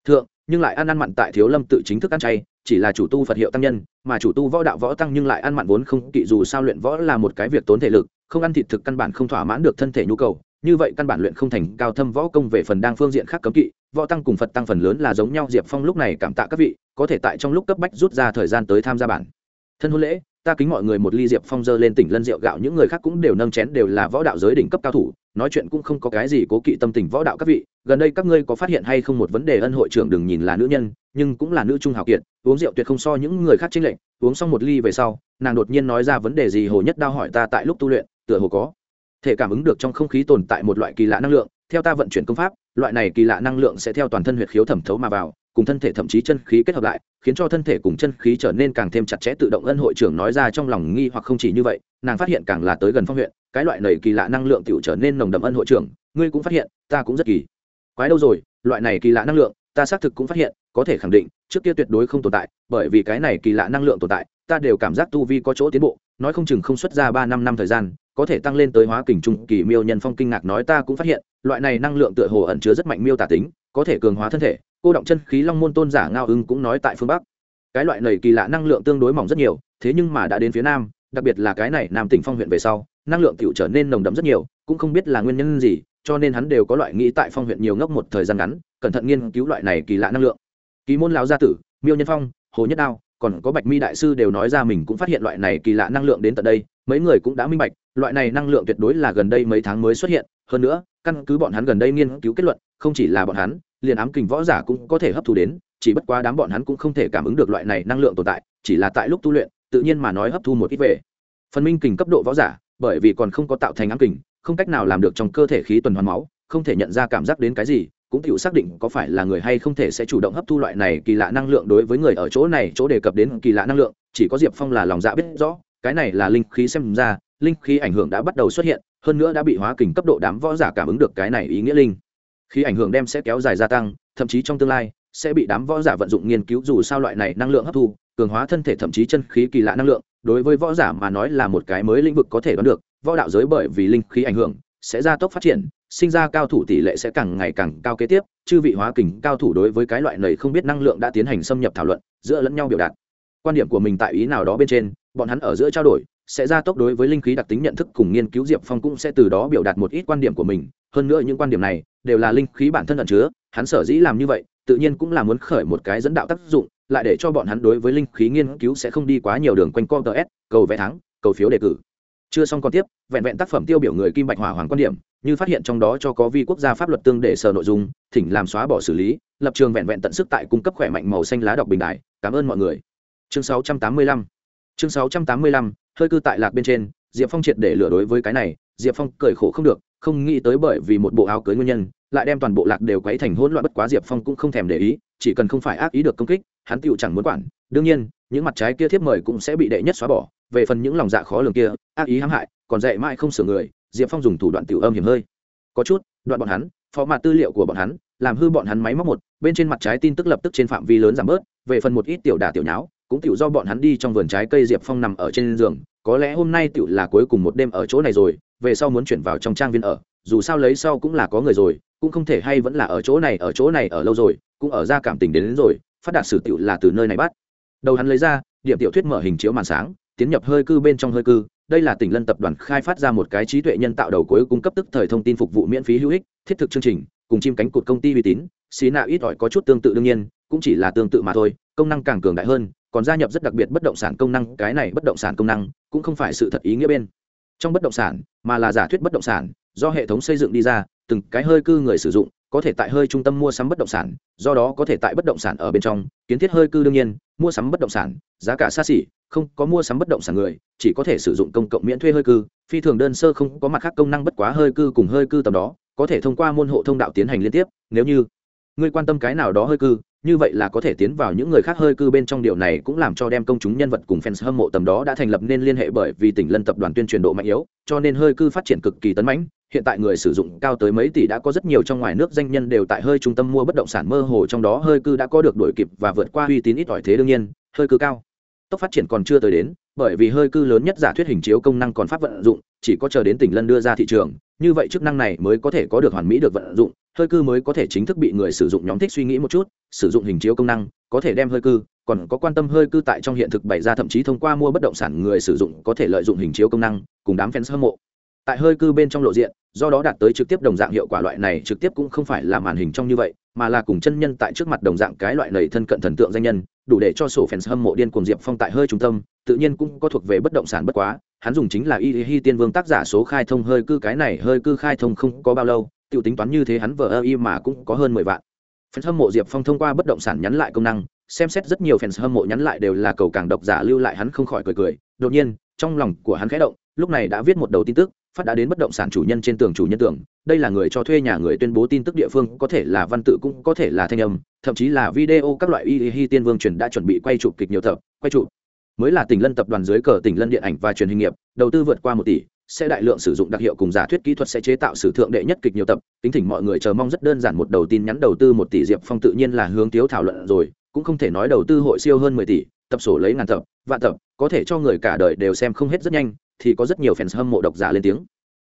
Thượng, nhưng lại ăn ăn mặn tại thiếu lâm tự chính thức ăn chay, chỉ là chủ tu phật hiệu tăng nhân, mà chủ tu võ đạo võ tăng nhưng lại ăn mặn vốn không kỵ dù sao luyện võ là một cái việc tốn thể lực, không ăn thịt thực căn bản không thỏa mãn được thân thể nhu cầu, như vậy căn bản luyện không thành cao thâm võ công về phần đang phương diện khác cấm kỵ, võ tăng cùng phật tăng phần lớn là giống nhau, diệp phong lúc này cảm tạ các vị, có thể tại trong lúc cấp bách rút ra thời gian tới tham gia bản. Thân hôn lễ, ta kính mọi người một ly diệp phong dơ lên tỉnh lân rượu gạo, những người khác cũng đều nâng chén đều là võ đạo giới đỉnh cấp cao thủ nói chuyện cũng không có cái gì cố kỵ tâm tình võ đạo các vị, gần đây các ngươi có phát hiện hay không một vấn đề ân hội trưởng đừng nhìn là nữ nhân, nhưng cũng là nữ trung hào kiệt, uống rượu tuyệt không so những người khác chênh lệch, uống xong một ly về sau, nàng đột nhiên nói ra vấn đề gì hồ nhất đao hỏi ta tại lúc tu luyện, tựa hồ có thể cảm ứng được trong không khí tồn tại một loại kỳ lạ năng lượng, theo ta vận chuyển công pháp, loại này kỳ lạ năng lượng sẽ theo toàn thân huyệt khiếu thẩm thấu mà vào, cùng thân thể thậm chí chân khí kết hợp lại khiến cho thân thể cùng chân khí trở nên càng thêm chặt chẽ tự động. Ân hội trưởng nói ra trong lòng nghi hoặc không chỉ như vậy, nàng phát hiện càng là tới gần phong huyện, cái loại này kỳ lạ năng lượng tựu trở nên nồng đậm. Ân hội trưởng, ngươi cũng phát hiện, ta cũng rất kỳ. Quái đâu rồi, loại này kỳ lạ năng lượng, ta xác thực cũng phát hiện, có thể khẳng định, trước kia tuyệt đối không tồn tại, bởi vì cái này kỳ lạ năng lượng tồn tại, ta đều cảm giác tu vi có chỗ tiến bộ, nói không chừng không xuất ra ba năm năm thời gian, có thể tăng lên tới hóa kình trung kỳ miêu nhân phong kinh ngạc nói ta cũng phát hiện, loại này năng lượng tựa hồ ẩn chứa rất mạnh miêu tả tính, có thể cường hóa thân thể cô động chân khí long môn tôn giả ngao ưng cũng nói tại phương bắc. Cái loại này kỳ lạ năng lượng tương đối mỏng rất nhiều, thế nhưng mà đã đến phía nam, đặc biệt là cái này nam tỉnh phong huyện về sau, năng lượng tiểu trở nên nồng đậm rất nhiều, cũng không biết là nguyên nhân gì, cho nên hắn đều có loại nghĩ tại phong huyện nhiều ngốc một thời gian ngắn, cẩn thận nghiên cứu loại này kỳ lạ năng lượng. Kỳ môn lão gia tử, miêu nhân phong, hồ nhất đao, còn có bạch mi đại sư đều nói ra mình cũng phát hiện loại này kỳ lạ năng lượng đến tận đây, mấy người cũng đã minh bạch, loại này năng lượng tuyệt đối là gần đây mấy tháng mới xuất hiện, hơn nữa, căn cứ bọn hắn gần đây nghiên cứu kết luận, không chỉ là bọn hắn liền ám kình võ giả cũng có thể hấp thu đến, chỉ bất quá đám bọn hắn cũng không thể cảm ứng được loại này năng lượng tồn tại, chỉ là tại lúc tu luyện, tự nhiên mà nói hấp thu một ít về. Phần minh kình cấp độ võ giả, bởi vì còn không có tạo thành ám kình, không cách nào làm được trong cơ thể khí tuần hoàn máu, không thể nhận ra cảm giác đến cái gì, cũng tự xác định có phải là người hay không thể sẽ chủ động hấp thu loại này kỳ lạ năng lượng đối với người ở chỗ này chỗ đề cập đến kỳ lạ năng lượng, chỉ có diệp phong là lòng dạ biết rõ, cái này là linh khí xem ra, linh khí ảnh hưởng đã bắt đầu xuất hiện, hơn nữa đã bị hóa kình cấp độ đám võ giả cảm ứng được cái này ý nghĩa linh khi ảnh hưởng đem sẽ kéo dài gia tăng, thậm chí trong tương lai, sẽ bị đám võ giả vận dụng nghiên cứu dù sao loại này năng lượng hấp thu, cường hóa thân thể thậm chí chân khí kỳ lạ năng lượng, đối với võ giả mà nói là một cái mới lĩnh vực có thể đoán được, võ đạo giới bởi vì linh khí ảnh hưởng, sẽ gia tốc phát triển, sinh ra cao thủ tỷ lệ sẽ càng ngày càng cao kế tiếp, chư vị hóa kình cao thủ đối với cái loại này không biết năng lượng đã tiến hành xâm nhập thảo luận, giữa lẫn nhau biểu đạt. Quan điểm của mình tại ý nào đó bên trên, bọn hắn ở giữa trao đổi sẽ gia tốc đối với linh khí đặc tính nhận thức cùng nghiên cứu diệp phong cũng sẽ từ đó biểu đạt một ít quan điểm của mình. Hơn nữa những quan điểm này đều là linh khí bản thân ẩn chứa, hắn sở dĩ làm như vậy, tự nhiên cũng là muốn khởi một cái dẫn đạo tác dụng, lại để cho bọn hắn đối với linh khí nghiên cứu sẽ không đi quá nhiều đường quanh co ts cầu vẽ thắng, cầu phiếu đề cử. Chưa xong còn tiếp, vẹn vẹn tác phẩm tiêu biểu người kim bạch hỏa hoàng quan điểm, như phát hiện trong đó cho có vi quốc gia pháp luật tương để sở nội dung, thỉnh làm xóa bỏ xử lý, lập trường vẹn vẹn tận sức tại cung cấp khỏe mạnh màu xanh lá đọc bình đại. Cảm ơn mọi người. Chương 685 chương 685 hơi cư tại lạc bên trên, diệp phong triệt để lừa đối với cái này, diệp phong cười khổ không được, không nghĩ tới bởi vì một bộ áo cưới nguyên nhân, lại đem toàn bộ lạc đều quấy thành hỗn loạn bất quá diệp phong cũng không thèm để ý, chỉ cần không phải ác ý được công kích, hắn tựu chẳng muốn quản. Đương nhiên, những mặt trái kia thiếp mời cũng sẽ bị đệ nhất xóa bỏ, về phần những lòng dạ khó lường kia, ác ý hãm hại, còn dạy mãi không sửa người, diệp phong dùng thủ đoạn tiểu âm hiểm hơi. Có chút, đoạn bọn hắn, phó mặt tư liệu của bọn hắn, làm hư bọn hắn máy móc một, bên trên mặt trái tin tức lập tức trên phạm vi lớn giảm bớt, về phần một ít tiểu đà tiểu nháo cũng tiểu do bọn hắn đi trong vườn trái cây diệp phong nằm ở trên giường có lẽ hôm nay tiểu là cuối cùng một đêm ở chỗ này rồi về sau muốn chuyển vào trong trang viên ở dù sao lấy sau cũng là có người rồi cũng không thể hay vẫn là ở chỗ này ở chỗ này ở lâu rồi cũng ở ra cảm tình đến, đến rồi phát đạt sử tiểu là từ nơi này bắt. Đầu hắn lấy ra điểm tiểu thuyết mở hình chiếu màn sáng tiến nhập hơi cư bên trong hơi cư đây là tỉnh lân tập đoàn khai phát ra một cái trí tuệ nhân tạo đầu cuối cung cấp tức thời thông tin phục vụ miễn phí hữu ích thiết thực chương trình cùng chim cánh cụt công ty uy tín xí nạ ít ỏi có chút tương tự đương nhiên cũng chỉ là tương tự mà thôi công năng càng cường đại hơn còn gia nhập rất đặc biệt bất động sản công năng, cái này bất động sản công năng cũng không phải sự thật ý nghĩa bên trong bất động sản, mà là giả thuyết bất động sản, do hệ thống xây dựng đi ra, từng cái hơi cư người sử dụng, có thể tại hơi trung tâm mua sắm bất động sản, do đó có thể tại bất động sản ở bên trong, kiến thiết hơi cư đương nhiên, mua sắm bất động sản, giá cả xa xỉ, không có mua sắm bất động sản người, chỉ có thể sử dụng công cộng miễn thuê hơi cư, phi thường đơn sơ không có mặt khác công năng bất quá hơi cư cùng hơi cư tầm đó, có thể thông qua môn hộ thông đạo tiến hành liên tiếp, nếu như ngươi quan tâm cái nào đó hơi cư, như vậy là có thể tiến vào những người khác hơi cư bên trong điều này cũng làm cho đem công chúng nhân vật cùng fans hâm mộ tầm đó đã thành lập nên liên hệ bởi vì tỉnh lân tập đoàn tuyên truyền độ mạnh yếu, cho nên hơi cư phát triển cực kỳ tấn mãnh. Hiện tại người sử dụng cao tới mấy tỷ đã có rất nhiều trong ngoài nước danh nhân đều tại hơi trung tâm mua bất động sản mơ hồ trong đó hơi cư đã có được đổi kịp và vượt qua uy tín ít ỏi thế đương nhiên, hơi cư cao. Tốc phát triển còn chưa tới đến bởi vì hơi cư lớn nhất giả thuyết hình chiếu công năng còn pháp vận dụng, chỉ có chờ đến tỉnh lân đưa ra thị trường, như vậy chức năng này mới có thể có được hoàn mỹ được vận dụng, hơi cư mới có thể chính thức bị người sử dụng nhóm thích suy nghĩ một chút, sử dụng hình chiếu công năng, có thể đem hơi cư, còn có quan tâm hơi cư tại trong hiện thực bày ra thậm chí thông qua mua bất động sản người sử dụng có thể lợi dụng hình chiếu công năng, cùng đám fans hâm mộ. Tại hơi cư bên trong lộ diện, do đó đạt tới trực tiếp đồng dạng hiệu quả loại này, trực tiếp cũng không phải là màn hình trong như vậy, mà là cùng chân nhân tại trước mặt đồng dạng cái loại này thân cận thần tượng danh nhân, đủ để cho sổ fans hâm mộ điên cuồng diệp phong tại hơi trung tâm tự nhiên cũng có thuộc về bất động sản bất quá, hắn dùng chính là y hi tiên vương tác giả số khai thông hơi cư cái này hơi cư khai thông không có bao lâu tự tính toán như thế hắn vờ ơ y mà cũng có hơn mười vạn. Fans hâm mộ diệp phong thông qua bất động sản nhắn lại công năng, xem xét rất nhiều fans hâm mộ nhắn lại đều là cầu càng độc giả lưu lại hắn không khỏi cười cười. Đột nhiên, trong lòng của hắn khẽ động, lúc này đã viết một đầu tin tức, phát đã đến bất động sản chủ nhân trên tường chủ nhân tường đây là người cho thuê nhà người tuyên bố tin tức địa phương, có thể là văn tự cũng có thể là thanh âm, thậm chí là video các loại y hi tiên vương truyền đã chuẩn bị quay chụp kịch nhiều tập, quay chụp mới là tỉnh lân tập đoàn dưới cờ tỉnh lân điện ảnh và truyền hình nghiệp, đầu tư vượt qua một tỷ, sẽ đại lượng sử dụng đặc hiệu cùng giả thuyết kỹ thuật sẽ chế tạo sử thượng đệ nhất kịch nhiều tập. Kính thỉnh mọi người chờ mong rất đơn giản một đầu tin nhắn đầu tư một tỷ diệp phong tự nhiên là hướng tiếu thảo luận rồi, cũng không thể nói đầu tư hội siêu hơn mười tỷ, tập sổ lấy ngàn tập, vạn tập, có thể cho người cả đời đều xem không hết rất nhanh, thì có rất nhiều fans hâm mộ độc giả lên tiếng.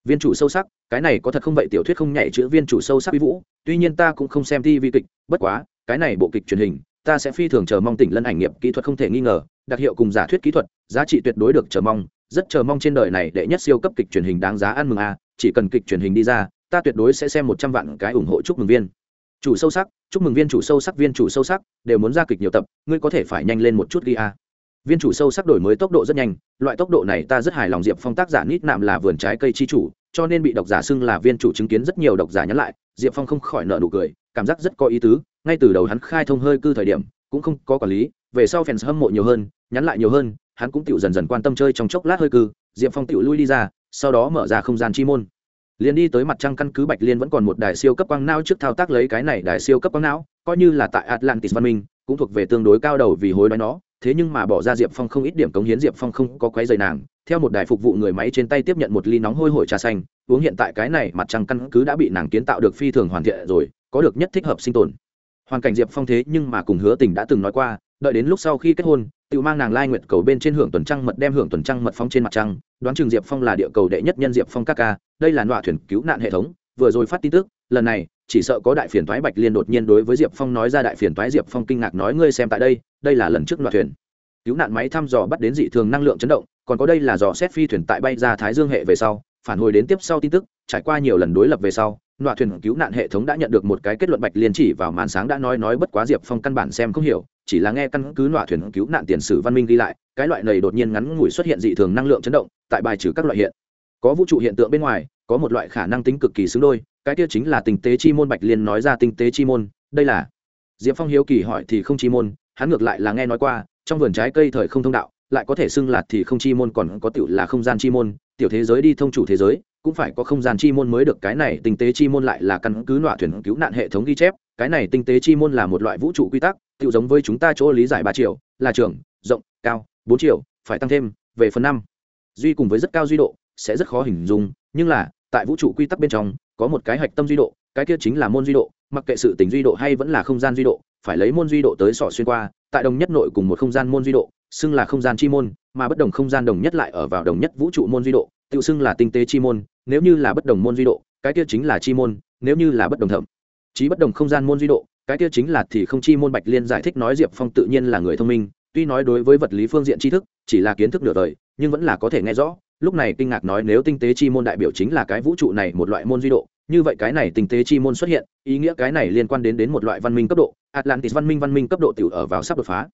Viên chủ sâu sắc, cái này có thật không vậy? Tiểu thuyết không nhảy chữ viên chủ sâu sắc uy vũ, tuy nhiên ta cũng không xem thi vi kịch, bất quá, cái này bộ kịch truyền hình ta sẽ phi thường chờ mong tỉnh lân ảnh nghiệp kỹ thuật không thể nghi ngờ, đặc hiệu cùng giả thuyết kỹ thuật, giá trị tuyệt đối được chờ mong, rất chờ mong trên đời này đệ nhất siêu cấp kịch truyền hình đáng giá ăn mừng a, chỉ cần kịch truyền hình đi ra, ta tuyệt đối sẽ xem một trăm vạn cái ủng hộ chúc mừng viên. Chủ sâu sắc, chúc mừng viên chủ sâu sắc, viên chủ sâu sắc, đều muốn ra kịch nhiều tập, ngươi có thể phải nhanh lên một chút đi a. Viên chủ sâu sắc đổi mới tốc độ rất nhanh, loại tốc độ này ta rất hài lòng diệp phong tác giả nít nạm là vườn trái cây chi chủ cho nên bị độc giả xưng là viên chủ chứng kiến rất nhiều độc giả nhắn lại, diệp phong không khỏi nợ nụ cười, cảm giác rất có ý tứ, ngay từ đầu hắn khai thông hơi cư thời điểm, cũng không có quản lý, về sau fans hâm mộ nhiều hơn, nhắn lại nhiều hơn, hắn cũng tự dần dần quan tâm chơi trong chốc lát hơi cư, diệp phong tự lui đi ra, sau đó mở ra không gian chi môn. Liền đi tới mặt trăng căn cứ bạch liên vẫn còn một đài siêu cấp quang não trước thao tác lấy cái này đài siêu cấp quang não, coi như là tại atlantis văn minh, cũng thuộc về tương đối cao đầu vì hối đoái nó thế nhưng mà bỏ ra diệp phong không ít điểm cống hiến, diệp phong không có quấy dày nàng. Theo một đài phục vụ người máy trên tay tiếp nhận một ly nóng hôi hổi trà xanh, uống hiện tại cái này mặt trăng căn cứ đã bị nàng kiến tạo được phi thường hoàn thiện rồi, có được nhất thích hợp sinh tồn. Hoàn cảnh diệp phong thế nhưng mà cùng hứa tình đã từng nói qua, đợi đến lúc sau khi kết hôn, tự mang nàng lai nguyệt cầu bên trên hưởng tuần trăng mật đem hưởng tuần trăng mật phong trên mặt trăng, đoán chừng diệp phong là địa cầu đệ nhất nhân diệp phong các ca, đây là nọa thuyền cứu nạn hệ thống, vừa rồi phát tin tức, lần này chỉ sợ có đại phiền toái bạch liên đột nhiên đối với diệp phong nói ra đại phiền toái diệp phong kinh ngạc nói ngươi xem tại đây đây là lần trước loạn thuyền. Cứu nạn máy thăm dò bắt đến dị thường năng lượng chấn động, còn có đây là dò xét phi thuyền tại bay ra thái dương hệ về sau, phản hồi đến tiếp sau tin tức, trải qua nhiều lần đối lập về sau nọa thuyền cứu nạn hệ thống đã nhận được một cái kết luận bạch liên chỉ vào màn sáng đã nói nói bất quá diệp phong căn bản xem không hiểu, chỉ là nghe căn cứ nọa thuyền cứu nạn tiền sử văn minh ghi lại, cái loại này đột nhiên ngắn ngủi xuất hiện dị thường năng lượng chấn động, tại bài trừ các loại hiện. Có vũ trụ hiện tượng bên ngoài, có một loại khả năng tính cực kỳ xứng đôi cái kia chính là tinh tế chi môn bạch liên nói ra tinh tế chi môn, đây là diệp phong hiếu kỳ hỏi thì không chi môn, hắn ngược lại là nghe nói qua, trong vườn trái cây thời không thông đạo, lại có thể xưng là thì không chi môn còn có tiểu là không gian chi môn, tiểu thế giới đi thông chủ thế giới, cũng phải có không gian chi môn mới được, cái này tinh tế chi môn lại là căn cứ nọa thuyền cứu nạn hệ thống ghi chép, cái này tinh tế chi môn là một loại vũ trụ quy tắc tự giống với chúng ta chỗ lý giải ba triệu, là trường, rộng, cao, bốn triệu, phải tăng thêm, về phần năm. Duy cùng với rất cao duy độ, sẽ rất khó hình dung, nhưng là tại vũ trụ quy tắc bên trong, có một cái hạch tâm duy độ, cái kia chính là môn duy độ, mặc kệ sự tình duy độ hay vẫn là không gian duy độ, phải lấy môn duy độ tới sỏ xuyên qua, tại đồng nhất nội cùng một không gian môn duy độ, xưng là không gian chi môn, mà bất đồng không gian đồng nhất lại ở vào đồng nhất vũ trụ môn duy độ, tự xưng là tinh tế chi môn, nếu như là bất đồng môn duy độ, cái kia chính là chi môn, nếu như là bất đồng thẩm chí bất đồng không gian môn duy độ, cái kia chính là thì không chi môn bạch liên giải thích nói diệp phong tự nhiên là người thông minh, tuy nói đối với vật lý phương diện tri thức, chỉ là kiến thức nửa đời, nhưng vẫn là có thể nghe rõ lúc này kinh ngạc nói nếu tinh tế chi môn đại biểu chính là cái vũ trụ này một loại môn duy độ, như vậy cái này tinh tế chi môn xuất hiện, ý nghĩa cái này liên quan đến đến một loại văn minh cấp độ, atlantis văn minh văn minh cấp độ tiểu ở vào sắp đột phá.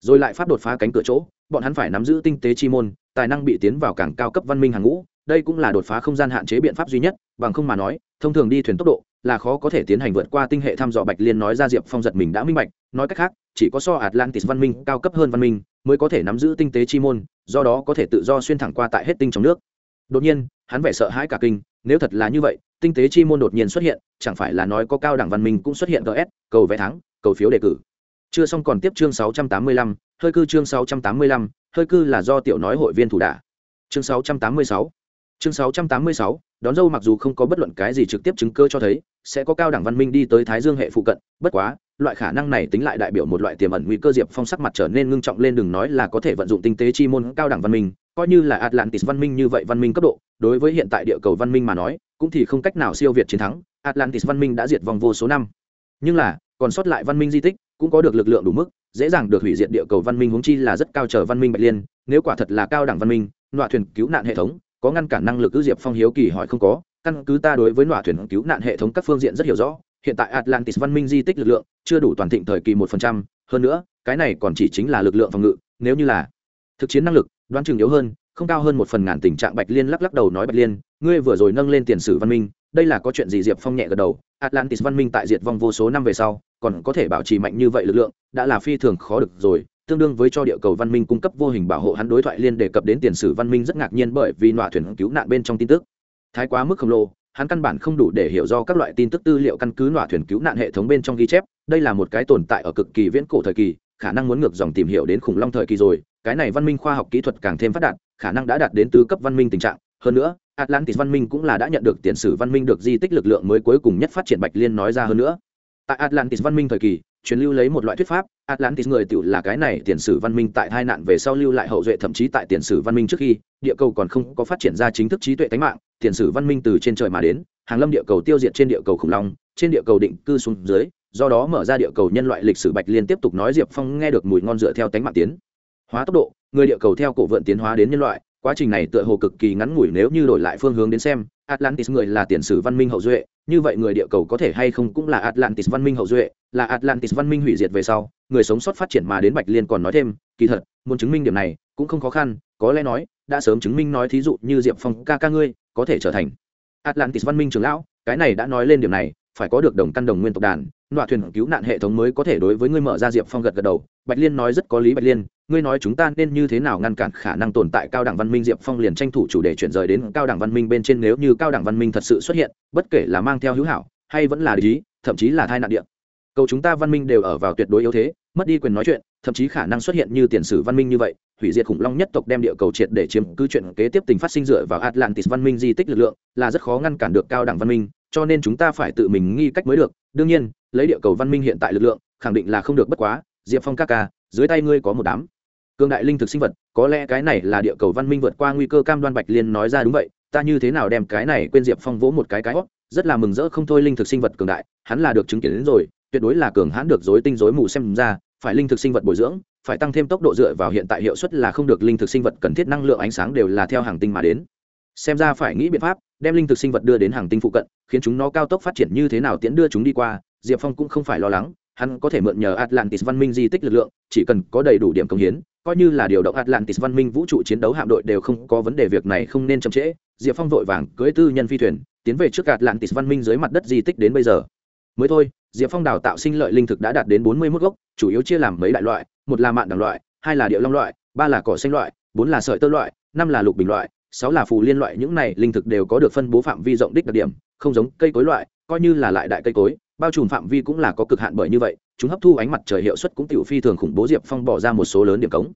Rồi lại pháp đột phá cánh cửa chỗ, bọn hắn phải nắm giữ tinh tế chi môn, tài năng bị tiến vào càng cao cấp văn minh hàng ngũ, đây cũng là đột phá không gian hạn chế biện pháp duy nhất, bằng không mà nói, thông thường đi thuyền tốc độ là khó có thể tiến hành vượt qua tinh hệ thăm dò bạch liên nói ra diệp phong giật mình đã minh bạch, nói cách khác, chỉ có so atlantis văn minh cao cấp hơn văn minh mới có thể nắm giữ tinh tế chi môn do đó có thể tự do xuyên thẳng qua tại hết tinh trong nước. Đột nhiên hắn vẻ sợ hãi cả kinh nếu thật là như vậy tinh tế chi môn đột nhiên xuất hiện chẳng phải là nói có cao đẳng văn minh cũng xuất hiện gs cầu vé thắng cầu phiếu đề cử. Chưa xong còn tiếp chương 685, hơi cư chương 685, hơi cư là do tiểu nói hội viên thủ đả. Chương 686 chương 686, đón dâu mặc dù không có bất luận cái gì trực tiếp chứng cơ cho thấy sẽ có cao đẳng văn minh đi tới thái dương hệ phụ cận bất quá loại khả năng này tính lại đại biểu một loại tiềm ẩn nguy cơ diệp phong sắc mặt trở nên ngưng trọng lên đừng nói là có thể vận dụng tinh tế chi môn cao đẳng văn minh, coi như là atlantis văn minh như vậy văn minh cấp độ, đối với hiện tại địa cầu văn minh mà nói, cũng thì không cách nào siêu việt chiến thắng, atlantis văn minh đã diệt vong vô số năm. Nhưng là, còn sót lại văn minh di tích, cũng có được lực lượng đủ mức, dễ dàng được hủy diệt địa cầu văn minh huống chi là rất cao trở văn minh bạch liên, nếu quả thật là cao đẳng văn minh loại thuyền cứu nạn hệ thống, có ngăn cản năng lực cứ diệp phong hiếu kỳ hỏi không có, căn cứ ta đối với loại thuyền cứu nạn hệ thống các phương diện rất hiểu rõ hiện tại atlantis văn minh di tích lực lượng chưa đủ toàn thịnh thời kỳ một phần trăm. Hơn nữa, cái này còn chỉ chính là lực lượng phòng ngự, nếu như là thực chiến năng lực, đoán chừng yếu hơn, không cao hơn một phần ngàn tình trạng bạch liên lắc lắc đầu nói bạch liên, ngươi vừa rồi nâng lên tiền sử văn minh, đây là có chuyện gì diệp phong nhẹ gật đầu, atlantis văn minh tại diệt vong vô số năm về sau, còn có thể bảo trì mạnh như vậy lực lượng, đã là phi thường khó được rồi, tương đương với cho địa cầu văn minh cung cấp vô hình bảo hộ hắn đối thoại liên đề cập đến tiền sử văn minh rất ngạc nhiên bởi vì nọa thuyền cứu nạn bên trong tin tức. Thái quá mức khổng lồ hắn căn bản không đủ để hiểu do các loại tin tức tư liệu căn cứ nọa thuyền cứu nạn hệ thống bên trong ghi chép, đây là một cái tồn tại ở cực kỳ viễn cổ thời kỳ, khả năng muốn ngược dòng tìm hiểu đến khủng long thời kỳ rồi, cái này văn minh khoa học kỹ thuật càng thêm phát đạt, khả năng đã đạt đến tứ cấp văn minh tình trạng. Hơn nữa, atlantis văn minh cũng là đã nhận được tiền sử văn minh được di tích lực lượng mới cuối cùng nhất phát triển bạch liên nói ra hơn nữa. Tại atlantis văn minh thời kỳ, truyền lưu lấy một loại thuyết pháp, atlantis người tự là cái này tiền sử văn minh tại hai nạn về sau lưu lại hậu duệ thậm chí tại tiền sử văn minh trước khi, địa cầu còn không có phát triển ra chính thức trí tuệ tánh mạng tiền sử văn minh từ trên trời mà đến, hàng lâm địa cầu tiêu diệt trên địa cầu khủng long, trên địa cầu định cư xuống dưới, do đó mở ra địa cầu nhân loại lịch sử bạch liên tiếp tục nói diệp phong nghe được mùi ngon dựa theo tánh mạng tiến. Hóa tốc độ, người địa cầu theo cổ vượn tiến hóa đến nhân loại, quá trình này tựa hồ cực kỳ ngắn ngủi nếu như đổi lại phương hướng đến xem, atlantis người là tiền sử văn minh hậu duệ, như vậy người địa cầu có thể hay không cũng là atlantis văn minh hậu duệ, là atlantis văn minh hủy diệt về sau, người sống sót phát triển mà đến bạch liên còn nói thêm, kỳ thật, muốn chứng minh điểm này cũng không khó khăn, có lẽ nói đã sớm chứng minh nói thí dụ như diệp phong ca ca ngươi có thể trở thành atlantis văn minh trưởng lão, cái này đã nói lên điểm này, phải có được đồng căn đồng nguyên tộc đàn, nọa thuyền cứu nạn hệ thống mới có thể đối với ngươi mở ra diệp phong gật gật đầu. Bạch liên nói rất có lý bạch liên, ngươi nói chúng ta nên như thế nào ngăn cản khả năng tồn tại cao đẳng văn minh? Diệp phong liền tranh thủ chủ đề chuyển rời đến cao đẳng văn minh bên trên nếu như cao đẳng văn minh thật sự xuất hiện, bất kể là mang theo hữu hảo hay vẫn là lý thậm chí là thai nạn địa cầu chúng ta văn minh đều ở vào tuyệt đối yếu thế, mất đi quyền nói chuyện, thậm chí khả năng xuất hiện như tiền sử văn minh như vậy, hủy diệt khủng long nhất tộc đem địa cầu triệt để chiếm cứ chuyện kế tiếp tình phát sinh dựa vào atlantis văn minh di tích lực lượng, là rất khó ngăn cản được cao đẳng văn minh, cho nên chúng ta phải tự mình nghi cách mới được. Đương nhiên, lấy địa cầu văn minh hiện tại lực lượng, khẳng định là không được bất quá. Diệp phong ca ca, dưới tay ngươi có một đám cường đại linh thực sinh vật, có lẽ cái này là địa cầu văn minh vượt qua nguy cơ cam đoan bạch liên nói ra đúng vậy, ta như thế nào đem cái này quên diệp phong vỗ một cái cái hót rất là mừng rỡ không thôi linh thực sinh vật cường đại, hắn là được chứng kiến đến rồi tuyệt đối là cường hãn được dối tinh dối mù xem ra, phải linh thực sinh vật bồi dưỡng, phải tăng thêm tốc độ dựa vào hiện tại hiệu suất là không được linh thực sinh vật cần thiết năng lượng ánh sáng đều là theo hàng tinh mà đến. Xem ra phải nghĩ biện pháp, đem linh thực sinh vật đưa đến hàng tinh phụ cận, khiến chúng nó cao tốc phát triển như thế nào tiễn đưa chúng đi qua, diệp phong cũng không phải lo lắng, hắn có thể mượn nhờ atlantis văn minh di tích lực lượng, chỉ cần có đầy đủ điểm công hiến, coi như là điều động atlantis văn minh vũ trụ chiến đấu hạm đội đều không có vấn đề, việc này không nên chậm trễ. Diệp phong vội vàng cưỡi tư nhân phi thuyền, tiến về trước atlantis văn minh dưới mặt đất di tích đến bây giờ. Mới thôi diệp phong đào tạo sinh lợi linh thực đã đạt đến bốn mươi mốt gốc, chủ yếu chia làm mấy đại loại, một là mạn đằng loại, hai là điệu long loại, ba là cỏ xanh loại, bốn là sợi tơ loại, năm là lục bình loại, sáu là phù liên loại, những này linh thực đều có được phân bố phạm vi rộng đích đặc điểm, không giống cây cối loại, coi như là lại đại cây cối, bao trùm phạm vi cũng là có cực hạn bởi như vậy, chúng hấp thu ánh mặt trời hiệu suất cũng tiểu phi thường khủng bố, diệp phong bỏ ra một số lớn điểm cống.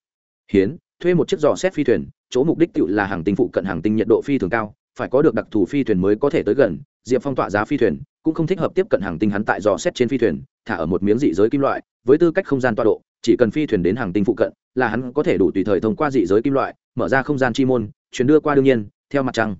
Hiến, thuê một chiếc giò xét phi thuyền, chỗ mục đích tiểu là hàng tinh phụ cận hàng tinh nhiệt độ phi thường cao, phải có được đặc thù phi thuyền mới có thể tới gần, diệp phong tọa giá phi thuyền cũng không thích hợp tiếp cận hàng tinh hắn tại dò xét trên phi thuyền, thả ở một miếng dị giới kim loại, với tư cách không gian tọa độ, chỉ cần phi thuyền đến hàng tinh phụ cận, là hắn có thể đủ tùy thời thông qua dị giới kim loại, mở ra không gian chi môn, chuyển đưa qua đương nhiên, theo mặt trăng.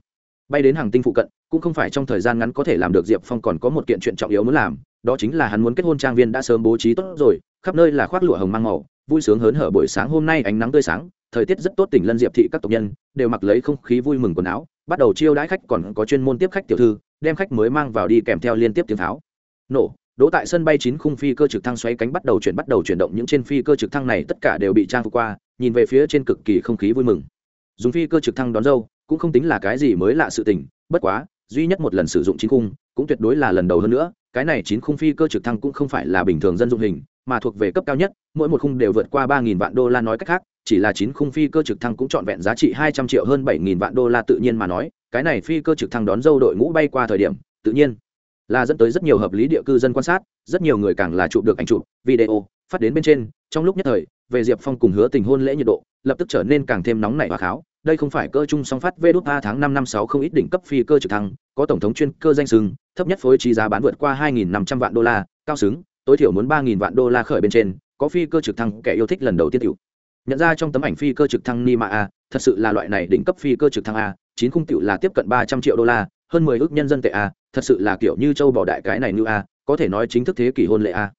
Bay đến hàng tinh phụ cận, cũng không phải trong thời gian ngắn có thể làm được, diệp phong còn có một kiện chuyện trọng yếu muốn làm, đó chính là hắn muốn kết hôn trang viên đã sớm bố trí tốt rồi, khắp nơi là khoác lụa hồng mang màu vui sướng hớn hở buổi sáng hôm nay ánh nắng tươi sáng, thời tiết rất tốt tỉnh lân diệp thị các tộc nhân đều mặc lấy không khí vui mừng quần áo, bắt đầu chiêu đãi khách, còn có chuyên môn tiếp khách tiểu thư, đem khách mới mang vào đi kèm theo liên tiếp tiếng tháo. Nổ, đỗ tại sân bay chín khung phi cơ trực thăng xoay cánh bắt đầu chuyển, bắt đầu chuyển động, những trên phi cơ trực thăng này tất cả đều bị trang phục qua, nhìn về phía trên cực kỳ không khí vui mừng. Dùng phi cơ trực thăng đón dâu, cũng không tính là cái gì mới lạ sự tình, bất quá, duy nhất một lần sử dụng chín khung, cũng tuyệt đối là lần đầu hơn nữa, cái này chín khung phi cơ trực thăng cũng không phải là bình thường dân dụng hình mà thuộc về cấp cao nhất, mỗi một khung đều vượt qua ba nghìn vạn đô la nói cách khác, chỉ là chín khung phi cơ trực thăng cũng trọn vẹn giá trị hai trăm triệu hơn bảy nghìn vạn đô la tự nhiên mà nói, cái này phi cơ trực thăng đón dâu đội ngũ bay qua thời điểm, tự nhiên là dẫn tới rất nhiều hợp lý địa cư dân quan sát, rất nhiều người càng là chụp được ảnh chụp, video, phát đến bên trên, trong lúc nhất thời, về diệp phong cùng hứa tình hôn lễ nhiệt độ, lập tức trở nên càng thêm nóng nảy và kháo, đây không phải cơ chung song phát vê đốt ba tháng năm năm sáu không ít đỉnh cấp phi cơ trực thăng, có tổng thống chuyên cơ danh sừng, thấp nhất phối trí giá bán vượt qua hai nghìn năm trăm vạn đô la, cao xứng tối thiểu muốn ba nghìn vạn đô la khởi bên trên, có phi cơ trực thăng kẻ yêu thích lần đầu tiên tiểu. Nhận ra trong tấm ảnh phi cơ trực thăng nima a, thật sự là loại này đỉnh cấp phi cơ trực thăng a, chín khung tiểu là tiếp cận ba trăm triệu đô la, hơn mười ước nhân dân tệ a, thật sự là kiểu như châu bỏ đại cái này như a, có thể nói chính thức thế kỷ hôn lệ a.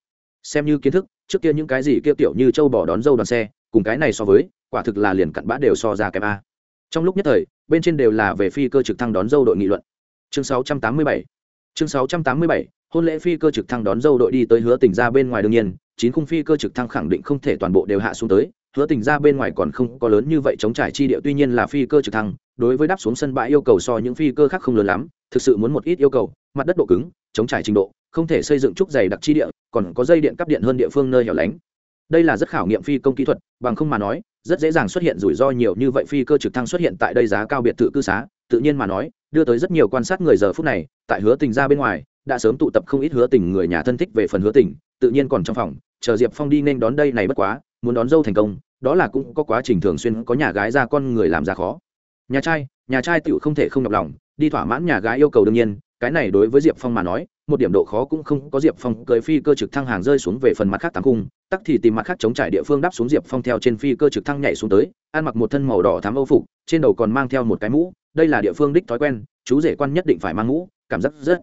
Xem như kiến thức, trước kia những cái gì kia kiểu như châu bỏ đón dâu đoàn xe, cùng cái này so với, quả thực là liền cặn bã đều so ra kém a. Trong lúc nhất thời, bên trên đều là về phi cơ trực thăng đón dâu đội nghị luận. Chương 687 chương 687 hôn lễ phi cơ trực thăng đón dâu đội đi tới hứa tỉnh ra bên ngoài đương nhiên, chín khung phi cơ trực thăng khẳng định không thể toàn bộ đều hạ xuống tới. Hứa tỉnh ra bên ngoài còn không có lớn như vậy chống trải chi địa, tuy nhiên là phi cơ trực thăng, đối với đáp xuống sân bãi yêu cầu so những phi cơ khác không lớn lắm, thực sự muốn một ít yêu cầu, mặt đất độ cứng, chống trải trình độ, không thể xây dựng trúc dày đặc chi địa, còn có dây điện cắp điện hơn địa phương nơi hẻo lánh. Đây là rất khảo nghiệm phi công kỹ thuật, bằng không mà nói, rất dễ dàng xuất hiện rủi ro nhiều như vậy phi cơ trực thăng xuất hiện tại đây giá cao biệt thự cư xá. Tự nhiên mà nói, đưa tới rất nhiều quan sát người giờ phút này, tại hứa tình ra bên ngoài đã sớm tụ tập không ít hứa tình người nhà thân thích về phần hứa tình, tự nhiên còn trong phòng, chờ diệp phong đi nên đón đây này bất quá, muốn đón dâu thành công, đó là cũng có quá trình thường xuyên có nhà gái ra con người làm ra khó. Nhà trai nhà trai tựu không thể không nhọc lòng, đi thỏa mãn nhà gái yêu cầu đương nhiên, cái này đối với diệp phong mà nói, một điểm độ khó cũng không có diệp phong cưới phi cơ trực thăng hàng rơi xuống về phần mặt khác tám cung tắc thì tìm mặt khác chống trải địa phương đáp xuống diệp phong theo trên phi cơ trực thăng nhảy xuống tới, ăn mặc một thân màu đỏ thám âu phục, trên đầu còn mang theo một cái mũ, đây là địa phương đích thói quen, chú rể quan nhất định phải mang mũ, cảm giác rất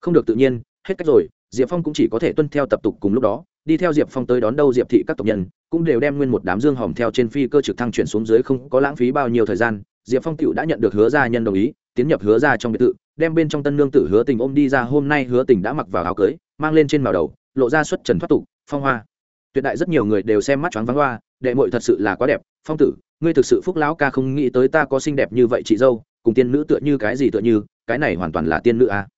không được tự nhiên, hết cách rồi, diệp phong cũng chỉ có thể tuân theo tập tục cùng lúc đó, đi theo diệp phong tới đón đâu diệp thị các tộc nhân, cũng đều đem nguyên một đám dương hòm theo trên phi cơ trực thăng chuyển xuống dưới không có lãng phí bao nhiêu thời gian, diệp phong cựu đã nhận được hứa gia nhân đồng ý, tiến nhập hứa gia trong biệt thự, đem bên trong tân nương tử hứa tình ôm đi ra, hôm nay hứa tình đã mặc vào áo cưới, mang lên trên màu đầu, lộ ra xuất trần thoát tục, phong hoa tuyệt đại rất nhiều người đều xem mắt choáng vắng hoa, đệ mội thật sự là quá đẹp, phong tử, ngươi thực sự phúc lão ca không nghĩ tới ta có xinh đẹp như vậy chị dâu, cùng tiên nữ tựa như cái gì tựa như, cái này hoàn toàn là tiên nữ à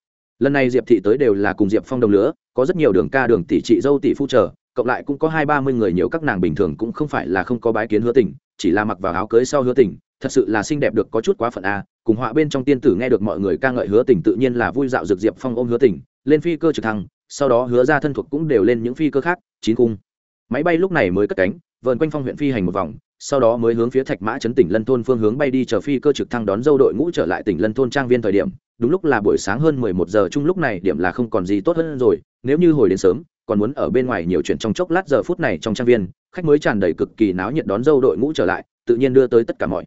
lần này diệp thị tới đều là cùng diệp phong đồng lứa, có rất nhiều đường ca, đường tỷ chị, dâu tỷ phu trở cộng lại cũng có hai ba mươi người nhiều các nàng bình thường cũng không phải là không có bái kiến hứa tình, chỉ là mặc vào áo cưới sau hứa tình, thật sự là xinh đẹp được có chút quá phận a, cùng họa bên trong tiên tử nghe được mọi người ca ngợi hứa tình tự nhiên là vui dạo dược diệp phong ôm hứa tình, lên phi cơ trực thăng, sau đó hứa ra thân thuộc cũng đều lên những phi cơ khác, chín cung. Máy bay lúc này mới cất cánh, vờn quanh phong huyện phi hành một vòng, sau đó mới hướng phía thạch mã chấn tỉnh lân thôn phương hướng bay đi chờ phi cơ trực thăng đón dâu đội ngũ trở lại tỉnh lân thôn trang viên thời điểm đúng lúc là buổi sáng hơn mười một giờ chung lúc này điểm là không còn gì tốt hơn rồi, nếu như hồi đến sớm, còn muốn ở bên ngoài nhiều chuyện trong chốc lát giờ phút này trong trang viên, khách mới tràn đầy cực kỳ náo nhiệt đón dâu đội ngũ trở lại, tự nhiên đưa tới tất cả mọi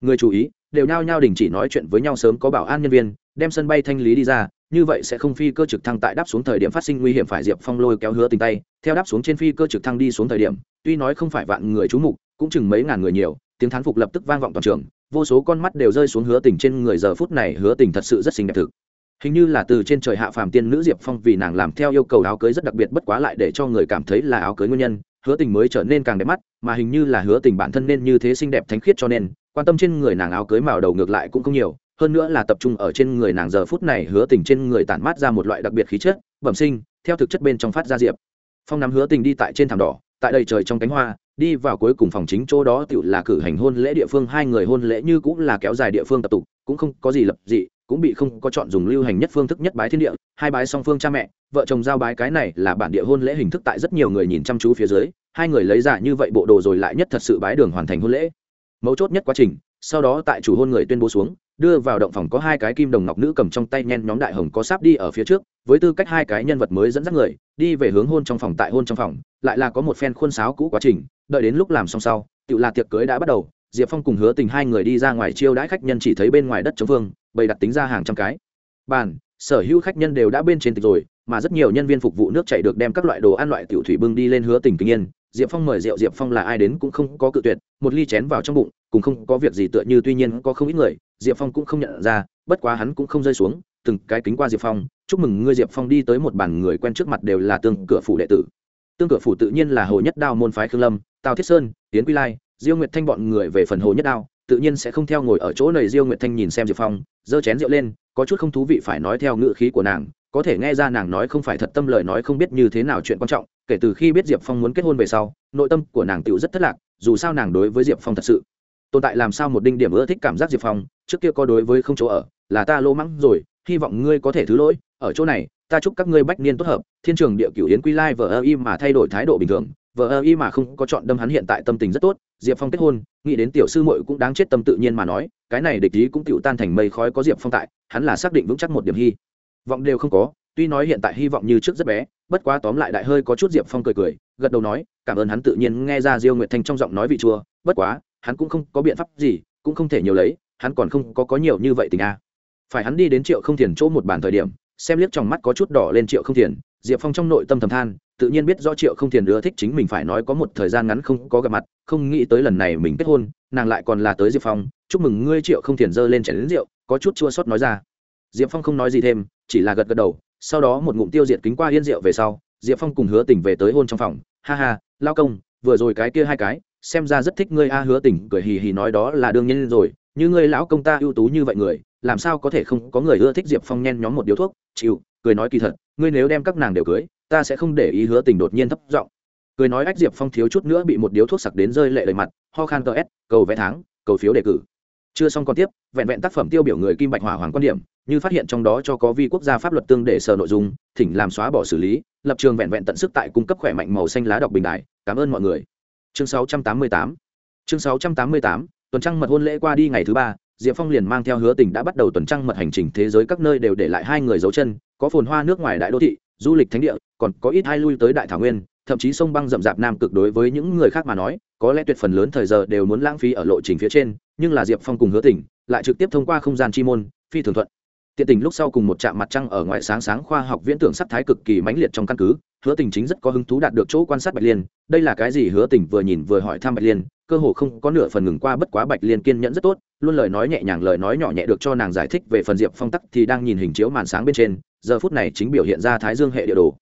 người chú ý, đều nhao nhao đình chỉ nói chuyện với nhau sớm có bảo an nhân viên, đem sân bay thanh lý đi ra, như vậy sẽ không phi cơ trực thăng tại đáp xuống thời điểm phát sinh nguy hiểm phải diệp phong lôi kéo hứa tình tay, theo đáp xuống trên phi cơ trực thăng đi xuống thời điểm, tuy nói không phải vạn người chú mục, cũng chừng mấy ngàn người nhiều, tiếng thán phục lập tức vang vọng toàn trường vô số con mắt đều rơi xuống hứa tình trên người giờ phút này, hứa tình thật sự rất xinh đẹp thực. Hình như là từ trên trời hạ phàm tiên nữ diệp phong vì nàng làm theo yêu cầu áo cưới rất đặc biệt bất quá lại để cho người cảm thấy là áo cưới nguyên nhân, hứa tình mới trở nên càng đẹp mắt, mà hình như là hứa tình bản thân nên như thế xinh đẹp thánh khiết cho nên, quan tâm trên người nàng áo cưới màu đầu ngược lại cũng không nhiều, hơn nữa là tập trung ở trên người nàng giờ phút này, hứa tình trên người tản mát ra một loại đặc biệt khí chất, bẩm sinh, theo thực chất bên trong phát ra diệp. Phong nắm hứa tình đi tại trên thảm đỏ, tại đầy trời trong cánh hoa đi vào cuối cùng phòng chính chỗ đó tự là cử hành hôn lễ địa phương, hai người hôn lễ như cũng là kéo dài địa phương tập tục, cũng không có gì lập dị, cũng bị không có chọn dùng lưu hành nhất phương thức nhất bái thiên địa, hai bái song phương cha mẹ, vợ chồng giao bái cái này là bản địa hôn lễ hình thức tại rất nhiều người nhìn chăm chú phía dưới, hai người lấy ra như vậy bộ đồ rồi lại nhất thật sự bái đường hoàn thành hôn lễ. Mấu chốt nhất quá trình, sau đó tại chủ hôn người tuyên bố xuống đưa vào động phòng có hai cái kim đồng ngọc nữ cầm trong tay nhen nhóm đại hồng có sáp đi ở phía trước, với tư cách hai cái nhân vật mới dẫn dắt người, đi về hướng hôn trong phòng tại hôn trong phòng, lại là có một phen khuôn sáo cũ quá trình, đợi đến lúc làm xong sau tự là tiệc cưới đã bắt đầu, diệp phong cùng hứa tình hai người đi ra ngoài chiêu đãi khách nhân chỉ thấy bên ngoài đất chống phương bày đặt tính ra hàng trăm cái. Bàn, sở hữu khách nhân đều đã bên trên tịch rồi, mà rất nhiều nhân viên phục vụ nước chảy được đem các loại đồ ăn loại tiểu thủy bưng đi lên hứa tình kinh yên. Diệp phong mời rượu, diệp phong là ai đến cũng không có cự tuyệt, một ly chén vào trong bụng, cũng không có việc gì tựa như tuy nhiên có không ít người diệp phong cũng không nhận ra, bất quá hắn cũng không rơi xuống, từng cái kính qua diệp phong, chúc mừng ngươi, diệp phong, đi tới một bàn người quen trước mặt đều là tương cửa phủ đệ tử. Tương cửa phủ tự nhiên là hồ nhất đao môn phái khương lâm, tào thiết sơn tiến quy lai, diêu nguyệt thanh bọn người về phần hồ nhất đao, tự nhiên sẽ không theo ngồi ở chỗ này diêu nguyệt thanh nhìn xem diệp phong, giơ chén rượu lên, có chút không thú vị phải nói theo ngữ khí của nàng, có thể nghe ra nàng nói không phải thật tâm lời nói không biết như thế nào chuyện quan trọng, kể từ khi biết diệp phong muốn kết hôn về sau, nội tâm của nàng tựu rất thất lạc, dù sao nàng đối với diệp phong thật sự tồn tại làm sao một đinh điểm ưa thích cảm giác diệp phong, trước kia có đối với không chỗ ở, là ta lỗ mắng rồi, hy vọng ngươi có thể thứ lỗi, ở chỗ này, ta chúc các ngươi bách niên tốt hợp, thiên trường địa cửu yến quy lai vợ ơ y mà thay đổi thái độ bình thường vợ ơ y mà không có chọn đâm hắn hiện tại tâm tình rất tốt, diệp phong kết hôn, nghĩ đến tiểu sư muội cũng đáng chết tâm tự nhiên mà nói, cái này địch ý cũng tựu tan thành mây khói có diệp phong tại, hắn là xác định vững chắc một điểm hy vọng đều không có, tuy nói hiện tại hy vọng như trước rất bé, bất quá tóm lại đại hơi có chút diệp phong cười cười, gật đầu nói, cảm ơn hắn tự nhiên nghe ra diêu nguyệt thanh trong giọng nói vị chua, bất quá hắn cũng không có biện pháp gì, cũng không thể nhiều lấy, hắn còn không có có nhiều như vậy tình a. Phải hắn đi đến triệu không thiền chỗ một bàn thời điểm, xem liếc trong mắt có chút đỏ lên triệu không thiền, diệp phong trong nội tâm thầm than, tự nhiên biết do triệu không thiền ưa thích chính mình phải nói có một thời gian ngắn không có gặp mặt, không nghĩ tới lần này mình kết hôn, nàng lại còn là tới diệp phong, chúc mừng ngươi, triệu không thiền giơ lên chảy đến rượu, có chút chua xót nói ra. Diệp phong không nói gì thêm, chỉ là gật gật đầu, sau đó một ngụm tiêu diệt kính qua yên rượu về sau, diệp phong cùng hứa tình về tới hôn trong phòng. Ha ha, lao công, vừa rồi cái kia hai cái xem ra rất thích ngươi a hứa tỉnh cười hì hì nói đó là đương nhiên rồi, như ngươi lão công ta ưu tú như vậy người, làm sao có thể không có người ưa thích diệp phong nhen nhóm một điếu thuốc, chịu, cười nói kỳ thật, ngươi nếu đem các nàng đều cưới, ta sẽ không để ý hứa tình đột nhiên thấp giọng. Cười nói ách diệp phong thiếu chút nữa bị một điếu thuốc sặc đến rơi lệ đầy mặt, ho khan tờ s cầu vẽ tháng, cầu phiếu đề cử. Chưa xong còn tiếp, vẹn vẹn tác phẩm tiêu biểu người kim bạch hỏa hoàng quan điểm, như phát hiện trong đó cho có vi quốc gia pháp luật tương để sở nội dung, thỉnh làm xóa bỏ xử lý, lập trường vẹn vẹn tận sức tại cung cấp khỏe mạnh màu xanh lá đọc bình đại, cảm ơn mọi người chương 688 chương 688 tuần trăng mật hôn lễ qua đi ngày thứ ba, diệp phong liền mang theo hứa tình đã bắt đầu tuần trăng mật hành trình thế giới các nơi đều để lại hai người dấu chân, có phồn hoa nước ngoài đại đô thị, du lịch thánh địa, còn có ít hai lui tới đại thảo nguyên, thậm chí sông băng rậm rạp nam cực đối với những người khác mà nói, có lẽ tuyệt phần lớn thời giờ đều muốn lãng phí ở lộ trình phía trên, nhưng là diệp phong cùng hứa tình lại trực tiếp thông qua không gian chi môn, phi thường thuận tiện tình lúc sau cùng một trạm mặt trăng ở ngoài sáng sáng khoa học viễn tưởng sắc thái cực kỳ mãnh liệt trong căn cứ, hứa tình chính rất có hứng thú đạt được chỗ quan sát bạch liên. Đây là cái gì? Hứa tình vừa nhìn vừa hỏi thăm bạch liên, cơ hồ không có nửa phần ngừng qua bất quá bạch liên kiên nhẫn rất tốt, luôn lời nói nhẹ nhàng, lời nói nhỏ nhẹ được cho nàng giải thích về phần diệp phong tắc thì đang nhìn hình chiếu màn sáng bên trên, giờ phút này chính biểu hiện ra thái dương hệ địa đồ.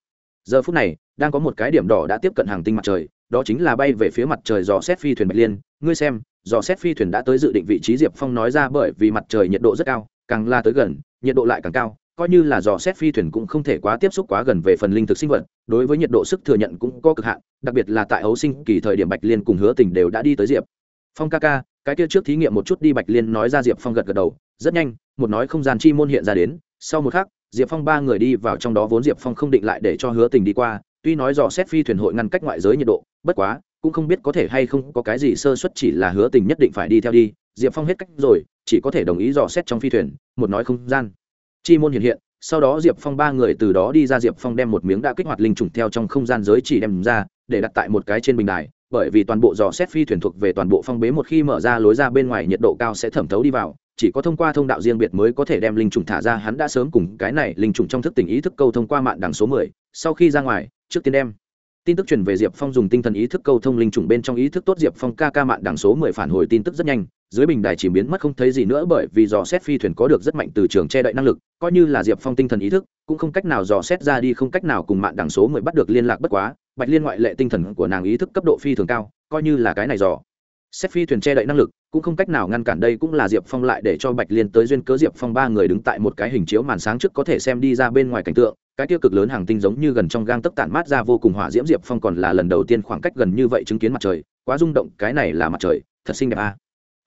Giờ phút này, đang có một cái điểm đỏ đã tiếp cận hàng tinh mặt trời, đó chính là bay về phía mặt trời dò xét phi thuyền bạch liên. Ngươi xem, dò xét phi thuyền đã tới dự định vị trí diệp phong nói ra bởi vì mặt trời nhiệt độ rất cao càng la tới gần, nhiệt độ lại càng cao, coi như là dò xét phi thuyền cũng không thể quá tiếp xúc quá gần về phần linh thực sinh vật, đối với nhiệt độ sức thừa nhận cũng có cực hạn, đặc biệt là tại ấu sinh kỳ thời điểm bạch liên cùng hứa tình đều đã đi tới diệp phong ca ca, cái kia trước thí nghiệm một chút đi bạch liên nói ra diệp phong gật gật đầu, rất nhanh, một nói không gian chi môn hiện ra đến, sau một khắc, diệp phong ba người đi vào trong đó vốn diệp phong không định lại để cho hứa tình đi qua, tuy nói dò xét phi thuyền hội ngăn cách ngoại giới nhiệt độ, bất quá cũng không biết có thể hay không có cái gì sơ suất chỉ là hứa tình nhất định phải đi theo đi, diệp phong hết cách rồi, chỉ có thể đồng ý dò xét trong phi thuyền, một nói không gian. Chi môn hiện hiện, sau đó diệp phong ba người từ đó đi ra diệp phong đem một miếng đã kích hoạt linh trùng theo trong không gian giới chỉ đem ra, để đặt tại một cái trên bình đài, bởi vì toàn bộ dò xét phi thuyền thuộc về toàn bộ phong bế một khi mở ra lối ra bên ngoài nhiệt độ cao sẽ thẩm thấu đi vào, chỉ có thông qua thông đạo riêng biệt mới có thể đem linh trùng thả ra, hắn đã sớm cùng cái này linh trùng trong thức tỉnh ý thức câu thông qua mạng đằng số mười, sau khi ra ngoài, trước tiên đem tin tức truyền về diệp phong dùng tinh thần ý thức câu thông linh chủng bên trong ý thức tốt diệp phong ca ca mạng đảng số mười phản hồi tin tức rất nhanh, dưới bình đài chỉ biến mất không thấy gì nữa bởi vì dò xét phi thuyền có được rất mạnh từ trường che đậy năng lực, coi như là diệp phong tinh thần ý thức, cũng không cách nào dò xét ra đi, không cách nào cùng mạng đảng số mười bắt được liên lạc bất quá, bạch liên ngoại lệ tinh thần của nàng ý thức cấp độ phi thường cao, coi như là cái này dò xét phi thuyền che đậy năng lực, cũng không cách nào ngăn cản đây cũng là diệp phong lại để cho bạch liên tới duyên cớ diệp phong ba người đứng tại một cái hình chiếu màn sáng trước có thể xem đi ra bên ngoài cảnh tượng cái tiêu cực lớn hàng tinh giống như gần trong gang tấc tản mát ra vô cùng hỏa diễm diệp phong còn là lần đầu tiên khoảng cách gần như vậy chứng kiến mặt trời, quá rung động, cái này là mặt trời, thật xinh đẹp à.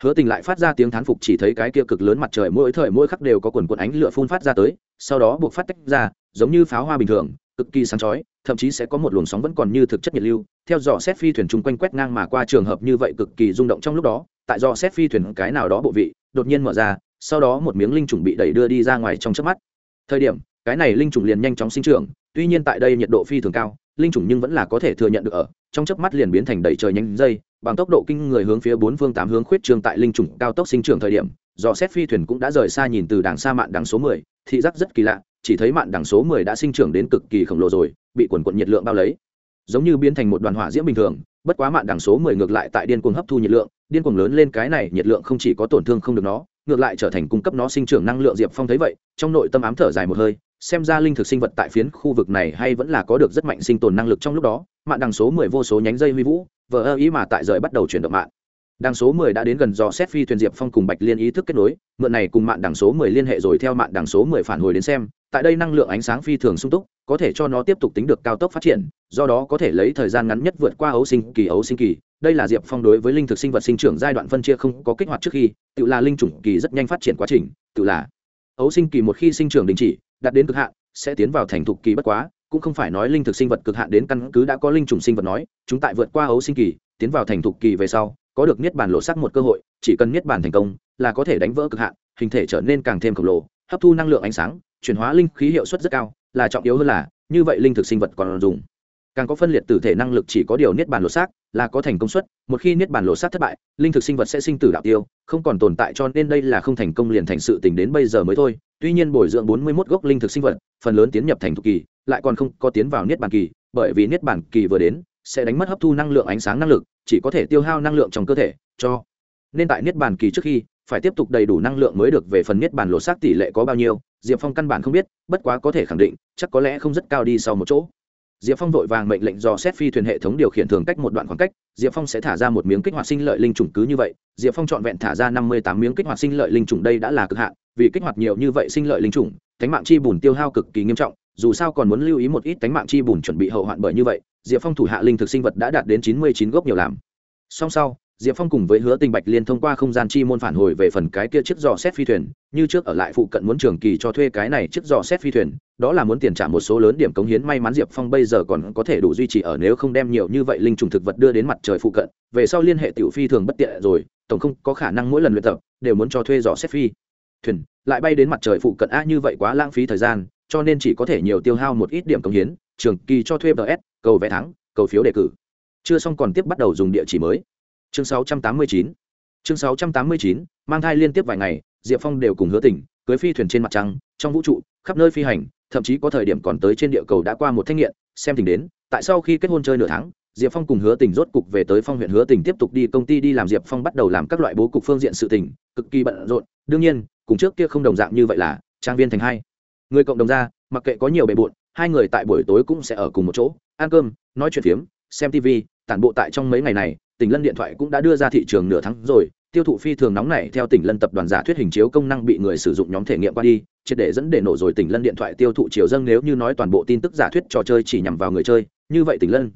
hứa tình lại phát ra tiếng thán phục chỉ thấy cái kia cực lớn mặt trời mỗi thời mỗi khắc đều có quần quần ánh lửa phun phát ra tới, sau đó buộc phát tách ra, giống như pháo hoa bình thường, cực kỳ sáng chói, thậm chí sẽ có một luồng sóng vẫn còn như thực chất nhiệt lưu, theo dò xét phi thuyền chung quanh quét ngang mà qua trường hợp như vậy cực kỳ rung động trong lúc đó, tại dò xét phi thuyền cái nào đó bộ vị, đột nhiên mở ra, sau đó một miếng linh trùng bị đẩy đưa đi ra ngoài trong chớp mắt thời điểm cái này linh trùng liền nhanh chóng sinh trưởng, tuy nhiên tại đây nhiệt độ phi thường cao, linh trùng nhưng vẫn là có thể thừa nhận được ở, trong chớp mắt liền biến thành đầy trời nhanh dây, bằng tốc độ kinh người hướng phía bốn phương tám hướng khuyết trương tại linh trùng cao tốc sinh trưởng thời điểm, do xét phi thuyền cũng đã rời xa nhìn từ đàng xa mạn đằng số mười, thị giác rất kỳ lạ, chỉ thấy mạn đằng số mười đã sinh trưởng đến cực kỳ khổng lồ rồi, bị quần quận nhiệt lượng bao lấy. Giống như biến thành một đoàn hỏa diễm bình thường, bất quá mạn đằng số mười ngược lại tại điên cuồng hấp thu nhiệt lượng, điên cuồng lớn lên cái này nhiệt lượng không chỉ có tổn thương không được nó, ngược lại trở thành cung cấp nó sinh trưởng năng lượng diệp phong thấy vậy, trong nội tâm ám thở dài một hơi xem ra linh thực sinh vật tại phiến khu vực này hay vẫn là có được rất mạnh sinh tồn năng lực trong lúc đó mạng đằng số mười vô số nhánh dây huy vũ, vờ ơ ý mà tại rời bắt đầu chuyển động mạng đằng số mười đã đến gần dò xét phi thuyền diệp phong cùng bạch liên ý thức kết nối, mượn này cùng mạng đằng số mười liên hệ rồi theo mạng đằng số mười phản hồi đến xem, tại đây năng lượng ánh sáng phi thường sung túc, có thể cho nó tiếp tục tính được cao tốc phát triển, do đó có thể lấy thời gian ngắn nhất vượt qua ấu sinh kỳ, ấu sinh kỳ. Đây là diệp phong đối với linh thực sinh vật sinh trưởng giai đoạn phân chia không có kích hoạt trước khi, tự là linh chủng kỳ rất nhanh phát triển quá trình, tự là ấu sinh kỳ một khi sinh trưởng đình chỉ đạt đến cực hạn, sẽ tiến vào thành thục kỳ bất quá, cũng không phải nói linh thực sinh vật cực hạn đến căn cứ đã có linh trùng sinh vật nói, chúng tại vượt qua ấu sinh kỳ, tiến vào thành thục kỳ về sau, có được niết bàn lộ sắc một cơ hội, chỉ cần niết bàn thành công, là có thể đánh vỡ cực hạn, hình thể trở nên càng thêm khổng lồ, hấp thu năng lượng ánh sáng, chuyển hóa linh khí hiệu suất rất cao, là trọng yếu hơn là, như vậy linh thực sinh vật còn dùng càng có phân liệt tử thể năng lực chỉ có điều niết bàn lột xác là có thành công suất, một khi niết bàn lột xác thất bại, linh thực sinh vật sẽ sinh tử đạo tiêu, không còn tồn tại cho nên đây là không thành công liền thành sự tình đến bây giờ mới thôi. Tuy nhiên bồi dưỡng bốn mươi 41 gốc linh thực sinh vật, phần lớn tiến nhập thành thục kỳ, lại còn không có tiến vào niết bàn kỳ, bởi vì niết bàn kỳ vừa đến, sẽ đánh mất hấp thu năng lượng ánh sáng năng lực, chỉ có thể tiêu hao năng lượng trong cơ thể, cho nên tại niết bàn kỳ trước khi, phải tiếp tục đầy đủ năng lượng mới được về phần niết bàn lột xác tỷ lệ có bao nhiêu, diệp phong căn bản không biết, bất quá có thể khẳng định, chắc có lẽ không rất cao đi sau một chỗ diệp phong vội vàng mệnh lệnh dò xét phi thuyền hệ thống điều khiển thường cách một đoạn khoảng cách, diệp phong sẽ thả ra một miếng kích hoạt sinh lợi linh trùng cứ như vậy. Diệp phong trọn vẹn thả ra năm mươi tám miếng kích hoạt sinh lợi linh trùng đây đã là cực hạn, vì kích hoạt nhiều như vậy sinh lợi linh trùng cánh mạng chi bùn tiêu hao cực kỳ nghiêm trọng, dù sao còn muốn lưu ý một ít cánh mạng chi bùn chuẩn bị hậu hoạn bởi như vậy, diệp phong thủ hạ linh thực sinh vật đã đạt đến chín mươi chín gốc nhiều làm. Song sau diệp phong cùng với hứa tình bạch liên thông qua không gian chi môn phản hồi về phần cái kia chiếc dò xét phi thuyền, như trước ở lại phụ cận muốn trường kỳ cho thuê cái này chiếc dò xét phi thuyền, đó là muốn tiền trả một số lớn điểm cống hiến, may mắn diệp phong bây giờ còn có thể đủ duy trì ở nếu không đem nhiều như vậy linh trùng thực vật đưa đến mặt trời phụ cận, về sau liên hệ tiểu phi thường bất tiện rồi, tổng không có khả năng mỗi lần luyện tập đều muốn cho thuê dò xét phi thuyền, lại bay đến mặt trời phụ cận a như vậy quá lãng phí thời gian, cho nên chỉ có thể nhiều tiêu hao một ít điểm cống hiến, trường kỳ cho thuê ts cầu vé thắng, cầu phiếu đề cử. Chưa xong còn tiếp bắt đầu dùng địa chỉ mới chương 689 chương 689 mang thai liên tiếp vài ngày, diệp phong đều cùng hứa tỉnh, cưới phi thuyền trên mặt trăng, trong vũ trụ, khắp nơi phi hành, thậm chí có thời điểm còn tới trên địa cầu đã qua một thanh nghiện, xem tình đến, tại sau khi kết hôn chơi nửa tháng, diệp phong cùng hứa tình rốt cục về tới phong huyện hứa tình tiếp tục đi công ty đi làm diệp phong bắt đầu làm các loại bố cục phương diện sự tình, cực kỳ bận rộn, đương nhiên, cùng trước kia không đồng dạng như vậy là, trang viên thành hai. Người cộng đồng ra, mặc kệ có nhiều bề bộn, hai người tại buổi tối cũng sẽ ở cùng một chỗ, ăn cơm, nói chuyện phiếm, xem tv tản bộ tại trong mấy ngày này tỉnh lân điện thoại cũng đã đưa ra thị trường nửa tháng rồi, tiêu thụ phi thường nóng này theo tỉnh lân tập đoàn giả thuyết hình chiếu công năng bị người sử dụng nhóm thể nghiệm qua đi, triệt để dẫn để nổ rồi tỉnh lân điện thoại tiêu thụ chiều dâng nếu như nói toàn bộ tin tức giả thuyết trò chơi chỉ nhằm vào người chơi, như vậy tỉnh lân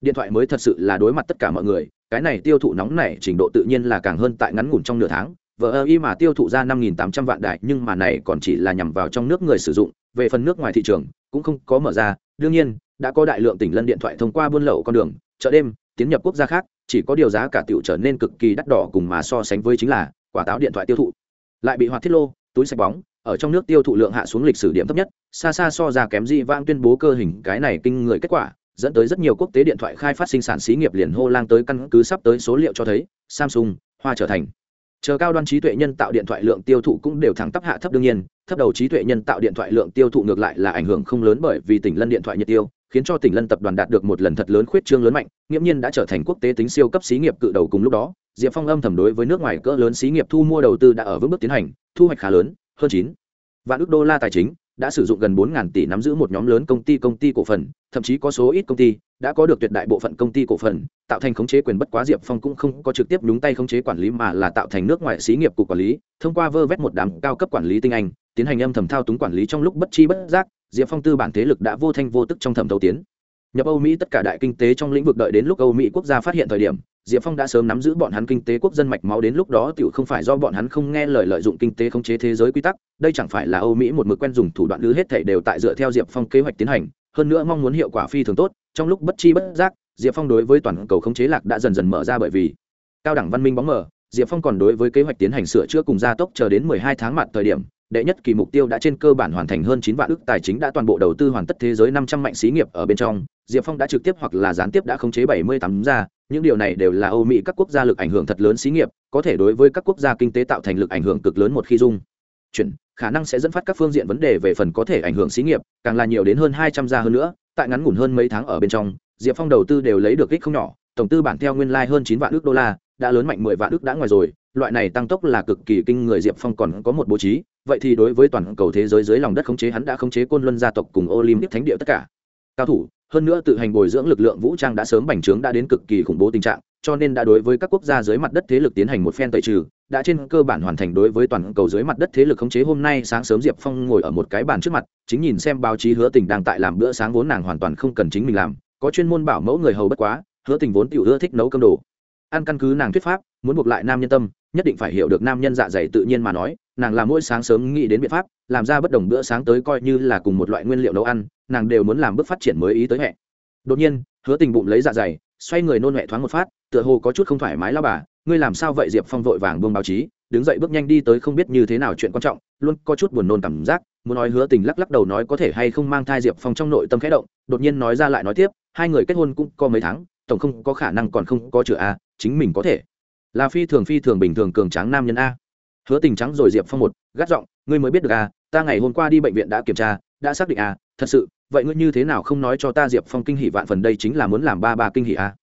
điện thoại mới thật sự là đối mặt tất cả mọi người, cái này tiêu thụ nóng này trình độ tự nhiên là càng hơn tại ngắn ngủn trong nửa tháng, vờ ơ y mà tiêu thụ ra năm nghìn tám trăm vạn đại nhưng mà này còn chỉ là nhằm vào trong nước người sử dụng, về phần nước ngoài thị trường cũng không có mở ra, đương nhiên, đã có đại lượng tỉnh lân điện thoại thông qua buôn lậu con đường, chợ đêm, tiến nhập quốc gia khác chỉ có điều giá cả tiểu trở nên cực kỳ đắt đỏ cùng mà so sánh với chính là quả táo điện thoại tiêu thụ. Lại bị hoạt thiết lô, túi sạch bóng, ở trong nước tiêu thụ lượng hạ xuống lịch sử điểm thấp nhất, xa xa so ra kém dị vang tuyên bố cơ hình, cái này kinh người kết quả, dẫn tới rất nhiều quốc tế điện thoại khai phát sinh sản xí nghiệp liền hô lang tới căn cứ sắp tới số liệu cho thấy, samsung, hoa trở thành. Chờ cao đoan trí tuệ nhân tạo điện thoại lượng tiêu thụ cũng đều thẳng tắp hạ thấp đương nhiên, thấp đầu trí tuệ nhân tạo điện thoại lượng tiêu thụ ngược lại là ảnh hưởng không lớn bởi vì tỉnh lân điện thoại nhiệt tiêu khiến cho tỉnh lân tập đoàn đạt được một lần thật lớn khuyết trương lớn mạnh, nghiễm nhiên đã trở thành quốc tế tính siêu cấp xí nghiệp cự đầu cùng lúc đó, diệp phong âm thầm đối với nước ngoài cỡ lớn xí nghiệp thu mua đầu tư đã ở vững bước tiến hành, thu hoạch khá lớn, hơn chín vạn ước đô la tài chính, đã sử dụng gần bốn tỷ nắm giữ một nhóm lớn công ty công ty cổ phần, thậm chí có số ít công ty đã có được tuyệt đại bộ phận công ty cổ phần, tạo thành khống chế quyền bất quá diệp phong cũng không có trực tiếp nhúng tay khống chế quản lý mà là tạo thành nước ngoài xí nghiệp cục quản lý, thông qua vơ vét một đám cao cấp quản lý tinh anh, tiến hành âm thầm thao túng quản lý trong lúc bất chi bất giác diệp phong tư bản thế lực đã vô thanh vô tức trong thẩm thấu tiến. Nhập âu mỹ tất cả đại kinh tế trong lĩnh vực đợi đến lúc âu mỹ quốc gia phát hiện thời điểm, diệp phong đã sớm nắm giữ bọn hắn kinh tế quốc dân mạch máu đến lúc đó t i ể u không phải do bọn hắn không nghe lời lợi dụng kinh tế khống chế thế giới quy tắc, đây chẳng phải là âu mỹ một mực quen dùng thủ đoạn lứ hết thể đều tại dựa theo diệp phong kế hoạch tiến hành, hơn nữa mong muốn hiệu quả phi thường tốt, trong lúc bất chi bất giác, diệp phong đối với toàn cầu khống chế lạc đã dần dần mở ra bởi vì cao đẳng văn minh bóng mở diệp phong còn đối với kế hoạch tiến hành sửa chữa cùng gia tốc chờ đến mười hai tháng mặt thời điểm đệ nhất kỳ mục tiêu đã trên cơ bản hoàn thành hơn chín vạn ước tài chính đã toàn bộ đầu tư hoàn tất thế giới năm trăm mạnh xí nghiệp ở bên trong. Diệp phong đã trực tiếp hoặc là gián tiếp đã khống chế bảy mươi tám ra. Những điều này đều là âu mỹ các quốc gia lực ảnh hưởng thật lớn xí nghiệp, có thể đối với các quốc gia kinh tế tạo thành lực ảnh hưởng cực lớn một khi dung. Chuyển, khả năng sẽ dẫn phát các phương diện vấn đề về phần có thể ảnh hưởng xí nghiệp, càng là nhiều đến hơn hai trăm gia hơn nữa. Tại ngắn ngủn hơn mấy tháng ở bên trong, diệp phong đầu tư đều lấy được kích không nhỏ, tổng tư bản theo nguyên lai hơn chín vạn ước đô la, đã lớn mạnh mười vạn ước đã ngoài rồi. Loại này tăng tốc là cực kỳ kinh người, diệp phong còn có một bố trí vậy thì đối với toàn cầu thế giới dưới lòng đất khống chế hắn đã khống chế côn luân gia tộc cùng olympic thánh địa tất cả. Cao thủ, hơn nữa tự hành bồi dưỡng lực lượng vũ trang đã sớm bành trướng đã đến cực kỳ khủng bố tình trạng, cho nên đã đối với các quốc gia dưới mặt đất thế lực tiến hành một phen tẩy trừ, đã trên cơ bản hoàn thành đối với toàn cầu dưới mặt đất thế lực khống chế hôm nay sáng sớm diệp phong ngồi ở một cái bàn trước mặt, chính nhìn xem báo chí hứa tình đang tại làm bữa sáng vốn nàng hoàn toàn không cần chính mình làm, có chuyên môn bảo mẫu người hầu bất quá, hứa tình vốn tiểu ưa thích nấu cơm đồ. Ăn căn cứ nàng thuyết pháp, muốn buộc lại nam nhân tâm nhất định phải hiểu được nam nhân dạ dày tự nhiên mà nói, nàng làm mỗi sáng sớm nghĩ đến biện pháp, làm ra bất đồng bữa sáng tới coi như là cùng một loại nguyên liệu nấu ăn, nàng đều muốn làm bước phát triển mới ý tới hẹ đột nhiên, hứa tình bụng lấy dạ dày, xoay người nôn mẹ thoáng một phát, tựa hồ có chút không thoải mái lao bà, ngươi làm sao vậy? Diệp phong vội vàng buông báo chí, đứng dậy bước nhanh đi tới không biết như thế nào chuyện quan trọng, luôn có chút buồn nôn cảm giác, muốn nói hứa tình lắc lắc đầu nói có thể hay không mang thai diệp phong trong nội tâm khẽ động, đột nhiên nói ra lại nói tiếp, hai người kết hôn cũng có mấy tháng, tổng không có khả năng còn không có chữa a chính mình có thể là phi thường phi thường bình thường cường tráng nam nhân a. Hứa tình trắng rồi diệp phong một, gắt giọng, ngươi mới biết được a ta ngày hôm qua đi bệnh viện đã kiểm tra, đã xác định a thật sự, vậy ngươi như thế nào không nói cho ta diệp phong kinh hỉ vạn phần đây chính là muốn làm ba ba kinh hỉ a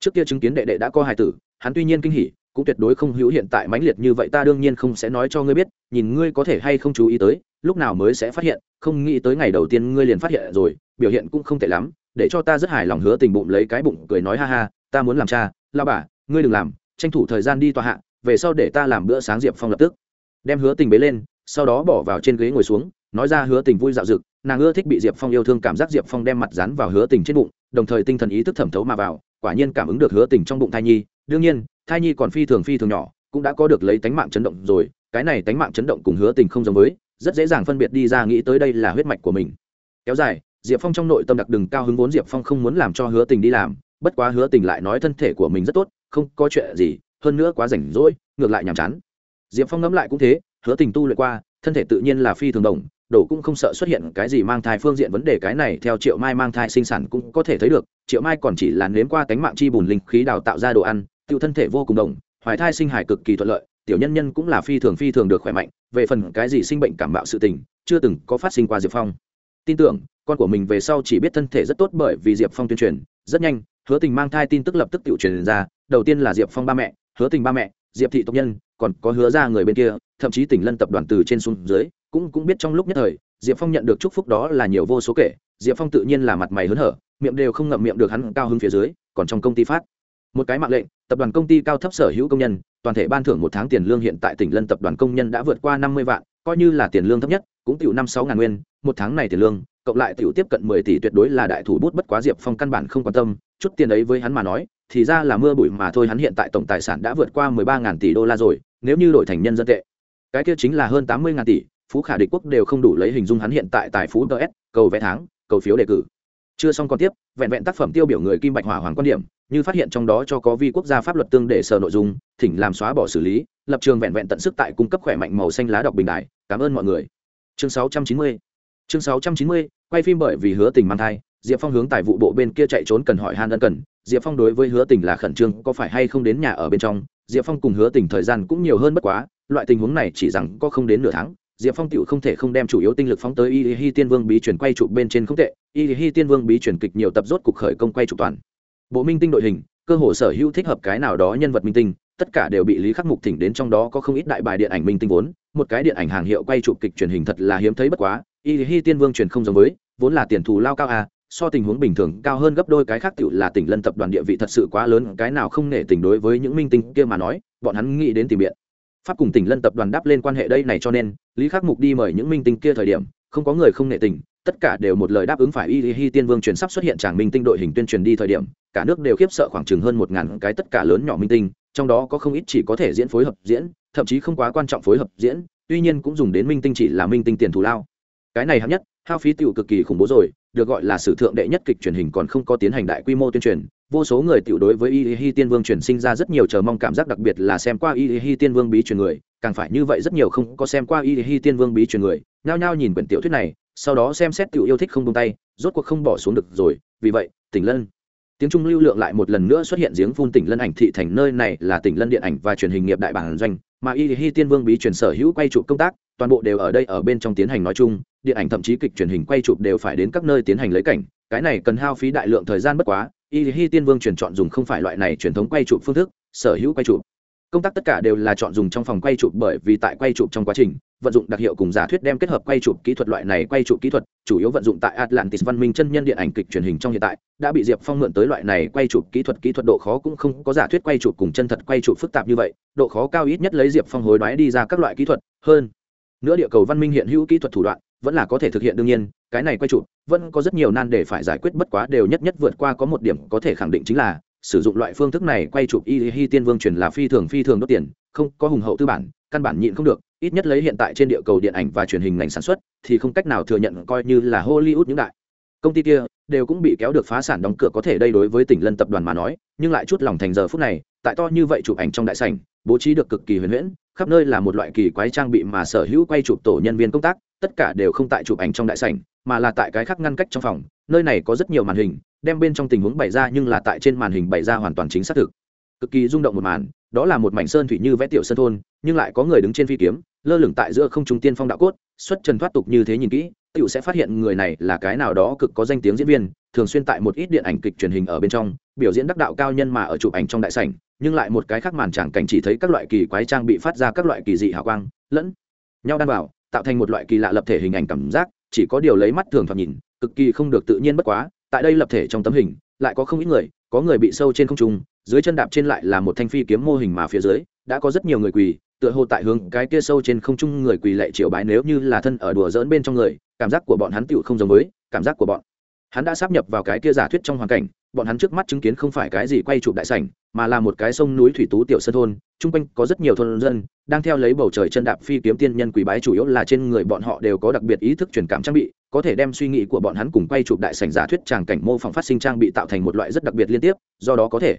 trước kia chứng kiến đệ đệ đã có hài tử, hắn tuy nhiên kinh hỉ, cũng tuyệt đối không hữu hiện tại mãnh liệt như vậy, ta đương nhiên không sẽ nói cho ngươi biết, nhìn ngươi có thể hay không chú ý tới, lúc nào mới sẽ phát hiện, không nghĩ tới ngày đầu tiên ngươi liền phát hiện rồi, biểu hiện cũng không tệ lắm, để cho ta rất hài lòng hứa tình bụng lấy cái bụng cười nói ha ha, ta muốn làm cha lao bà, ngươi đừng làm tranh thủ thời gian đi tòa hạ, về sau để ta làm bữa sáng diệp phong lập tức. Đem hứa tình bế lên, sau đó bỏ vào trên ghế ngồi xuống, nói ra hứa tình vui dạo dực, nàng ưa thích bị diệp phong yêu thương cảm giác diệp phong đem mặt dán vào hứa tình trên bụng, đồng thời tinh thần ý thức thẩm thấu mà vào, quả nhiên cảm ứng được hứa tình trong bụng thai nhi. Đương nhiên, thai nhi còn phi thường phi thường nhỏ, cũng đã có được lấy tánh mạng chấn động rồi, cái này tánh mạng chấn động cùng hứa tình không giống với, rất dễ dàng phân biệt đi ra nghĩ tới đây là huyết mạch của mình. Kéo dài, diệp phong trong nội tâm đặc đừng cao hứng vốn diệp phong không muốn làm cho hứa tình đi làm, bất quá hứa tình lại nói thân thể của mình rất tốt không có chuyện gì, hơn nữa quá rảnh rỗi, ngược lại nhàm chán. Diệp phong ngẫm lại cũng thế, hứa tình tu luyện qua, thân thể tự nhiên là phi thường đồng đổ cũng không sợ xuất hiện cái gì mang thai phương diện vấn đề, cái này theo triệu mai mang thai sinh sản cũng có thể thấy được, triệu mai còn chỉ là nếm qua cánh mạng chi bùn linh khí đào tạo ra đồ ăn, tiêu thân thể vô cùng đồng, hoài thai sinh hải cực kỳ thuận lợi, tiểu nhân nhân cũng là phi thường phi thường được khỏe mạnh, về phần cái gì sinh bệnh cảm bạo sự tình, chưa từng có phát sinh qua diệp phong. Tin tưởng, con của mình về sau chỉ biết thân thể rất tốt bởi vì diệp phong tuyên truyền, rất nhanh, hứa tình mang thai tin tức lập tức tự truyền ra đầu tiên là diệp phong ba mẹ, hứa tình ba mẹ, diệp thị tộc nhân, còn có hứa ra người bên kia, thậm chí tỉnh lân tập đoàn từ trên xuống dưới, cũng cũng biết trong lúc nhất thời, diệp phong nhận được chúc phúc đó là nhiều vô số kể, diệp phong tự nhiên là mặt mày hớn hở, miệng đều không ngậm miệng được hắn cao hơn phía dưới, còn trong công ty phát. Một cái mạng lệnh, tập đoàn công ty cao thấp sở hữu công nhân, toàn thể ban thưởng một tháng tiền lương hiện tại tỉnh lân tập đoàn công nhân đã vượt qua năm mươi vạn, coi như là tiền lương thấp nhất, cũng tiểu năm sáu ngàn nguyên, một tháng này tiền lương, cộng lại tiểu tiếp cận mười tỷ tuyệt đối là đại thủ bút, bất quá diệp phong căn bản không quan tâm, chút tiền ấy với hắn mà nói thì ra là mưa bụi mà thôi, hắn hiện tại tổng tài sản đã vượt qua mười ba ngàn tỷ đô la rồi, nếu như đổi thành nhân dân tệ. Cái kia chính là hơn tám mươi ngàn tỷ, phú khả địch quốc đều không đủ lấy hình dung hắn hiện tại tài phú ts cầu vẽ tháng, cầu phiếu đề cử. Chưa xong còn tiếp, vẹn vẹn tác phẩm tiêu biểu người kim bạch hỏa hoàng quan điểm, như phát hiện trong đó cho có vi quốc gia pháp luật tương để sở nội dung, thỉnh làm xóa bỏ xử lý, lập trường vẹn vẹn tận sức tại cung cấp khỏe mạnh màu xanh lá đọc bình đại. Cảm ơn mọi người. Chương 690 chương 690 quay phim bởi vì hứa tình mang thai diệp phong hướng tài vụ bộ bên kia chạy trốn cần hỏi han ân cần. Diệp phong đối với hứa tình là khẩn trương, có phải hay không đến nhà ở bên trong? Diệp phong cùng hứa tình thời gian cũng nhiều hơn bất quá, loại tình huống này chỉ rằng có không đến nửa tháng. Diệp phong tựu không thể không đem chủ yếu tinh lực phóng tới y hi tiên vương bí truyền quay trụ bên trên không tệ. Y hi tiên vương bí truyền kịch nhiều tập rốt cục khởi công quay trụ toàn. Bộ minh tinh đội hình, cơ hồ sở hữu thích hợp cái nào đó nhân vật minh tinh, tất cả đều bị lý khắc mục thỉnh đến trong đó có không ít đại bài điện ảnh minh tinh vốn. Một cái điện ảnh hàng hiệu quay trụ kịch truyền hình thật là hiếm thấy bất quá. Y hi tiên vương truyền không giống với, vốn là tiền thù lao cao à so tình huống bình thường cao hơn gấp đôi cái khác tựu là tỉnh lân tập đoàn địa vị thật sự quá lớn, cái nào không nể tình đối với những minh tinh kia mà nói, bọn hắn nghĩ đến tìm biện. Pháp cùng tỉnh lân tập đoàn đáp lên quan hệ đây này cho nên, lý khắc mục đi mời những minh tinh kia thời điểm, không có người không nể tình, tất cả đều một lời đáp ứng phải. Y hi tiên vương truyền sắp xuất hiện tràng minh tinh đội hình tuyên truyền đi thời điểm, cả nước đều khiếp sợ khoảng chừng hơn một ngàn cái tất cả lớn nhỏ minh tinh, trong đó có không ít chỉ có thể diễn phối hợp diễn, thậm chí không quá quan trọng phối hợp diễn, tuy nhiên cũng dùng đến minh tinh chỉ là minh tinh tiền thù lao. Cái này hạng nhất hao phí tiểu cực kỳ khủng bố rồi, được gọi là sử thượng đệ nhất kịch truyền hình còn không có tiến hành đại quy mô tuyên truyền. Vô số người tiểu đối với y hi tiên vương truyền sinh ra rất nhiều chờ mong cảm giác, đặc biệt là xem qua y hi tiên vương bí truyền người, càng phải như vậy rất nhiều không có xem qua y hi tiên vương bí truyền người, nhao nhao nhìn quyển tiểu thuyết này, sau đó xem xét tiểu yêu thích không tung tay, rốt cuộc không bỏ xuống được rồi. Vì vậy, tỉnh lân, tiếng trung lưu lượng lại một lần nữa xuất hiện giếng phun tỉnh lân ảnh thị thành nơi này là tỉnh lân điện ảnh và truyền hình nghiệp đại bản doanh, mà y hi tiên vương bí truyền sở hữu quay trụ công tác toàn bộ đều ở đây ở bên trong tiến hành nói chung, điện ảnh thậm chí kịch truyền hình quay chụp đều phải đến các nơi tiến hành lấy cảnh. Cái này cần hao phí đại lượng thời gian bất quá, y hi tiên vương truyền chọn dùng không phải loại này truyền thống quay chụp phương thức, sở hữu quay chụp. Công tác tất cả đều là chọn dùng trong phòng quay chụp bởi vì tại quay chụp trong quá trình, vận dụng đặc hiệu cùng giả thuyết đem kết hợp quay chụp kỹ thuật loại này quay chụp kỹ thuật, chủ yếu vận dụng tại atlantis văn minh chân nhân điện ảnh kịch truyền hình trong hiện tại, đã bị diệp phong mượn tới loại này quay chụp kỹ thuật kỹ thuật độ khó cũng không có giả thuyết quay chụp cùng chân thật quay chụp phức tạp như vậy, độ khó cao ít nhất lấy diệp phong hối đoái đi ra các loại kỹ thuật, hơn nữa địa cầu văn minh hiện hữu kỹ thuật thủ đoạn, vẫn là có thể thực hiện đương nhiên, cái này quay chụp, vẫn có rất nhiều nan để phải giải quyết bất quá đều nhất nhất vượt qua có một điểm có thể khẳng định chính là, sử dụng loại phương thức này quay chụp y hi tiên vương truyền là phi thường phi thường đốt tiền, không có hùng hậu tư bản, căn bản nhịn không được, ít nhất lấy hiện tại trên địa cầu điện ảnh và truyền hình ngành sản xuất, thì không cách nào thừa nhận coi như là hollywood những đại công ty kia đều cũng bị kéo được phá sản đóng cửa có thể đây đối với tỉnh lân tập đoàn mà nói, nhưng lại chút lòng thành giờ phút này, tại to như vậy chụp ảnh trong đại sảnh, bố trí được cực kỳ huyền huyễn khắp nơi là một loại kỳ quái trang bị mà sở hữu quay chụp tổ nhân viên công tác, tất cả đều không tại chụp ảnh trong đại sảnh, mà là tại cái khác ngăn cách trong phòng. Nơi này có rất nhiều màn hình, đem bên trong tình huống bày ra nhưng là tại trên màn hình bày ra hoàn toàn chính xác thực. Cực kỳ rung động một màn, đó là một mảnh sơn thủy như vẽ tiểu sơn thôn, nhưng lại có người đứng trên phi kiếm, lơ lửng tại giữa không trung tiên phong đạo cốt, xuất trần thoát tục như thế nhìn kỹ, tiểu sẽ phát hiện người này là cái nào đó cực có danh tiếng diễn viên, thường xuyên tại một ít điện ảnh kịch truyền hình ở bên trong biểu diễn đắc đạo cao nhân mà ở chụp ảnh trong đại sảnh, nhưng lại một cái khác màn tràng cảnh chỉ thấy các loại kỳ quái trang bị phát ra các loại kỳ dị hào quang, lẫn nhau đan vào, tạo thành một loại kỳ lạ lập thể hình ảnh cảm giác, chỉ có điều lấy mắt thường thoạt nhìn, cực kỳ không được tự nhiên bất quá, tại đây lập thể trong tấm hình, lại có không ít người, có người bị sâu trên không trung, dưới chân đạp trên lại là một thanh phi kiếm mô hình mà phía dưới, đã có rất nhiều người quỳ, tựa hồ tại hướng cái kia sâu trên không trung người quỳ lệ triều bái nếu như là thân ở đùa dỡn bên trong người, cảm giác của bọn hắn tựu không giống với cảm giác của bọn. Hắn đã sắp nhập vào cái kia giả thuyết trong hoàn cảnh bọn hắn trước mắt chứng kiến không phải cái gì quay chụp đại sảnh, mà là một cái sông núi thủy tú tiểu sơn thôn Trung quanh có rất nhiều thôn dân, đang theo lấy bầu trời chân đạp phi kiếm tiên nhân quỳ bái chủ yếu là trên người bọn họ đều có đặc biệt ý thức truyền cảm trang bị, có thể đem suy nghĩ của bọn hắn cùng quay chụp đại sảnh giả thuyết tràng cảnh mô phỏng phát sinh trang bị tạo thành một loại rất đặc biệt liên tiếp, do đó có thể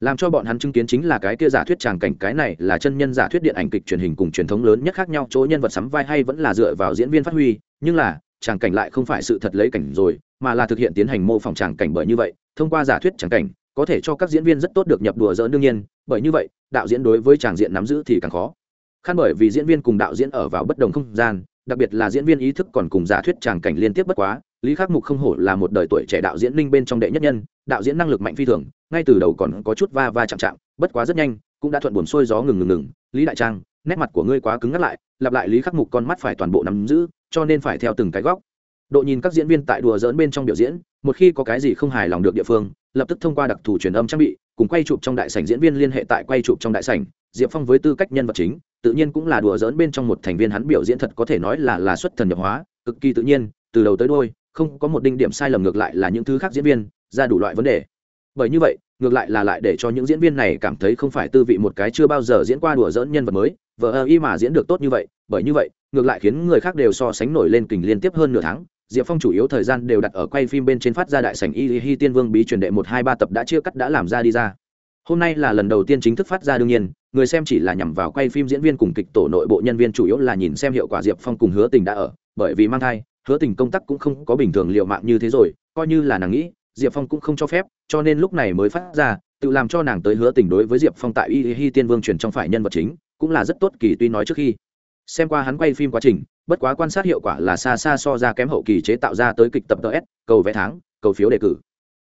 làm cho bọn hắn chứng kiến chính là cái kia giả thuyết tràng cảnh, cái này là chân nhân giả thuyết điện ảnh kịch truyền hình cùng truyền thống lớn nhất khác nhau, chỗ nhân vật sắm vai hay vẫn là dựa vào diễn viên phát huy, nhưng là tràng cảnh lại không phải sự thật lấy cảnh rồi mà là thực hiện tiến hành mô phỏng tràng cảnh bởi như vậy, thông qua giả thuyết tràng cảnh, có thể cho các diễn viên rất tốt được nhập đùa dỡ đương nhiên, bởi như vậy, đạo diễn đối với tràng diện nắm giữ thì càng khó. Khăn bởi vì diễn viên cùng đạo diễn ở vào bất đồng không gian, đặc biệt là diễn viên ý thức còn cùng giả thuyết tràng cảnh liên tiếp bất quá, lý khắc mục không hổ là một đời tuổi trẻ đạo diễn linh bên trong đệ nhất nhân, đạo diễn năng lực mạnh phi thường, ngay từ đầu còn có chút va va chạm chạm, bất quá rất nhanh, cũng đã thuận buồn xuôi gió ngừng ngừng ngừng, lý đại trang, nét mặt của ngươi quá cứng ngắt lại, lặp lại lý khắc mục con mắt phải toàn bộ nắm giữ, cho nên phải theo từng cái góc độ nhìn các diễn viên tại đùa dỡn bên trong biểu diễn, một khi có cái gì không hài lòng được địa phương, lập tức thông qua đặc thù truyền âm trang bị, cùng quay chụp trong đại sảnh diễn viên liên hệ tại quay chụp trong đại sảnh. Diệp phong với tư cách nhân vật chính, tự nhiên cũng là đùa dỡn bên trong một thành viên hắn biểu diễn thật có thể nói là là xuất thần nhập hóa, cực kỳ tự nhiên, từ đầu tới đôi không có một đinh điểm sai lầm ngược lại là những thứ khác diễn viên, ra đủ loại vấn đề. Bởi như vậy, ngược lại là lại để cho những diễn viên này cảm thấy không phải tư vị một cái chưa bao giờ diễn qua đùa dỡn nhân vật mới vợ ơ y mà diễn được tốt như vậy, bởi như vậy, ngược lại khiến người khác đều so sánh nổi lên kình liên tiếp hơn nửa tháng diệp phong chủ yếu thời gian đều đặt ở quay phim bên trên phát ra đại sảnh y hi tiên vương bí truyền đệ một, hai, ba tập đã chia cắt đã làm ra đi ra. Hôm nay là lần đầu tiên chính thức phát ra đương nhiên, người xem chỉ là nhằm vào quay phim diễn viên cùng kịch tổ nội bộ nhân viên chủ yếu là nhìn xem hiệu quả diệp phong cùng hứa tình đã ở, bởi vì mang thai, hứa tình công tác cũng không có bình thường liệu mạng như thế rồi, coi như là nàng nghĩ, diệp phong cũng không cho phép, cho nên lúc này mới phát ra, tự làm cho nàng tới hứa tình đối với diệp phong tại y hi tiên vương truyền trong phải nhân vật chính, cũng là rất tốt kỳ tuy nói trước khi xem qua hắn quay phim quá trình, bất quá quan sát hiệu quả là xa xa so ra kém hậu kỳ chế tạo ra tới kịch tập ts cầu vé tháng, cầu phiếu đề cử.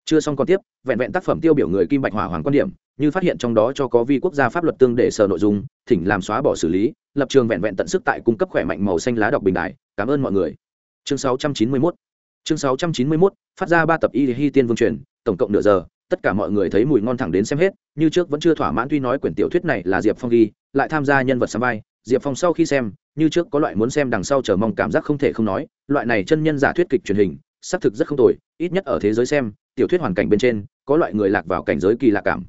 Chưa xong còn tiếp, vẹn vẹn tác phẩm tiêu biểu người kim bạch hỏa hoàng quan điểm, như phát hiện trong đó cho có vi quốc gia pháp luật tương để sở nội dung, thỉnh làm xóa bỏ xử lý, lập trường vẹn vẹn tận sức tại cung cấp khỏe mạnh màu xanh lá đọc bình đại cảm ơn mọi người. Chương 691 chương 691 phát ra ba tập y hi tiên vương truyền, tổng cộng nửa giờ, tất cả mọi người thấy mùi ngon thẳng đến xem hết, như trước vẫn chưa thỏa mãn tuy nói quyển tiểu thuyết này là diệp phong ghi, lại tham gia nhân vật sắm vai diệp phong sau khi xem, như trước có loại muốn xem đằng sau chờ mong cảm giác không thể không nói, loại này chân nhân giả thuyết kịch truyền hình, xác thực rất không tồi, ít nhất ở thế giới xem, tiểu thuyết hoàn cảnh bên trên, có loại người lạc vào cảnh giới kỳ lạ cảm.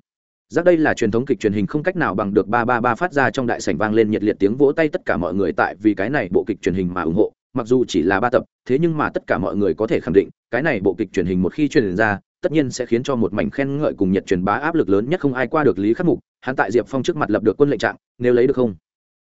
Giác đây là truyền thống kịch truyền hình không cách nào bằng được ba ba ba phát ra trong đại sảnh vang lên nhiệt liệt tiếng vỗ tay tất cả mọi người tại vì cái này bộ kịch truyền hình mà ủng hộ, mặc dù chỉ là ba tập, thế nhưng mà tất cả mọi người có thể khẳng định, cái này bộ kịch truyền hình một khi truyền ra, tất nhiên sẽ khiến cho một mảnh khen ngợi cùng nhiệt truyền bá áp lực lớn nhất không ai qua được lý khắc mục, hắn tại diệp phong trước mặt lập được quân lệnh trạng, nếu lấy được không?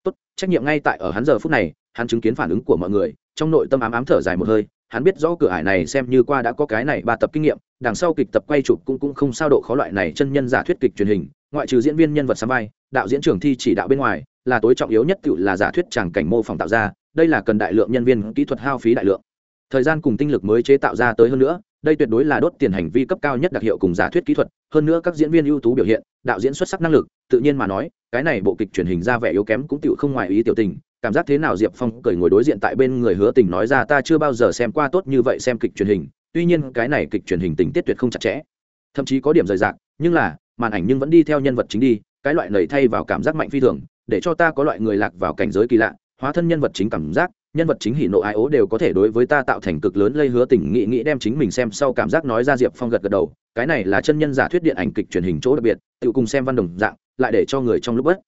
Tốt, trách nhiệm ngay tại ở hắn giờ phút này, hắn chứng kiến phản ứng của mọi người, trong nội tâm ám ám thở dài một hơi, hắn biết rõ cửa ải này xem như qua đã có cái này ba tập kinh nghiệm, đằng sau kịch tập quay chụp cũng cũng không sao độ khó loại này chân nhân giả thuyết kịch truyền hình, ngoại trừ diễn viên nhân vật sắm vai, đạo diễn trường thi chỉ đạo bên ngoài, là tối trọng yếu nhất tự là giả thuyết tràng cảnh mô phỏng tạo ra, đây là cần đại lượng nhân viên kỹ thuật hao phí đại lượng. Thời gian cùng tinh lực mới chế tạo ra tới hơn nữa, đây tuyệt đối là đốt tiền hành vi cấp cao nhất đặc hiệu cùng giả thuyết kỹ thuật, hơn nữa các diễn viên ưu tú biểu hiện, đạo diễn xuất sắc năng lực tự nhiên mà nói, cái này bộ kịch truyền hình ra vẻ yếu kém cũng tựu không ngoài ý tiểu tình. Cảm giác thế nào diệp phong cười ngồi đối diện tại bên người hứa tình nói ra, ta chưa bao giờ xem qua tốt như vậy xem kịch truyền hình, tuy nhiên cái này kịch truyền hình tình tiết tuyệt không chặt chẽ. Thậm chí có điểm rời rạc, nhưng là, màn ảnh nhưng vẫn đi theo nhân vật chính đi, cái loại lầy thay vào cảm giác mạnh phi thường, để cho ta có loại người lạc vào cảnh giới kỳ lạ, hóa thân nhân vật chính cảm giác nhân vật chính hỉ nộ ai ố đều có thể đối với ta tạo thành cực lớn lây hứa tình nghị nghĩ đem chính mình xem sau cảm giác nói ra diệp phong gật gật đầu, cái này là chân nhân giả thuyết điện ảnh kịch truyền hình chỗ đặc biệt, tự cùng xem văn đồng dạng, lại để cho người trong lúc bất,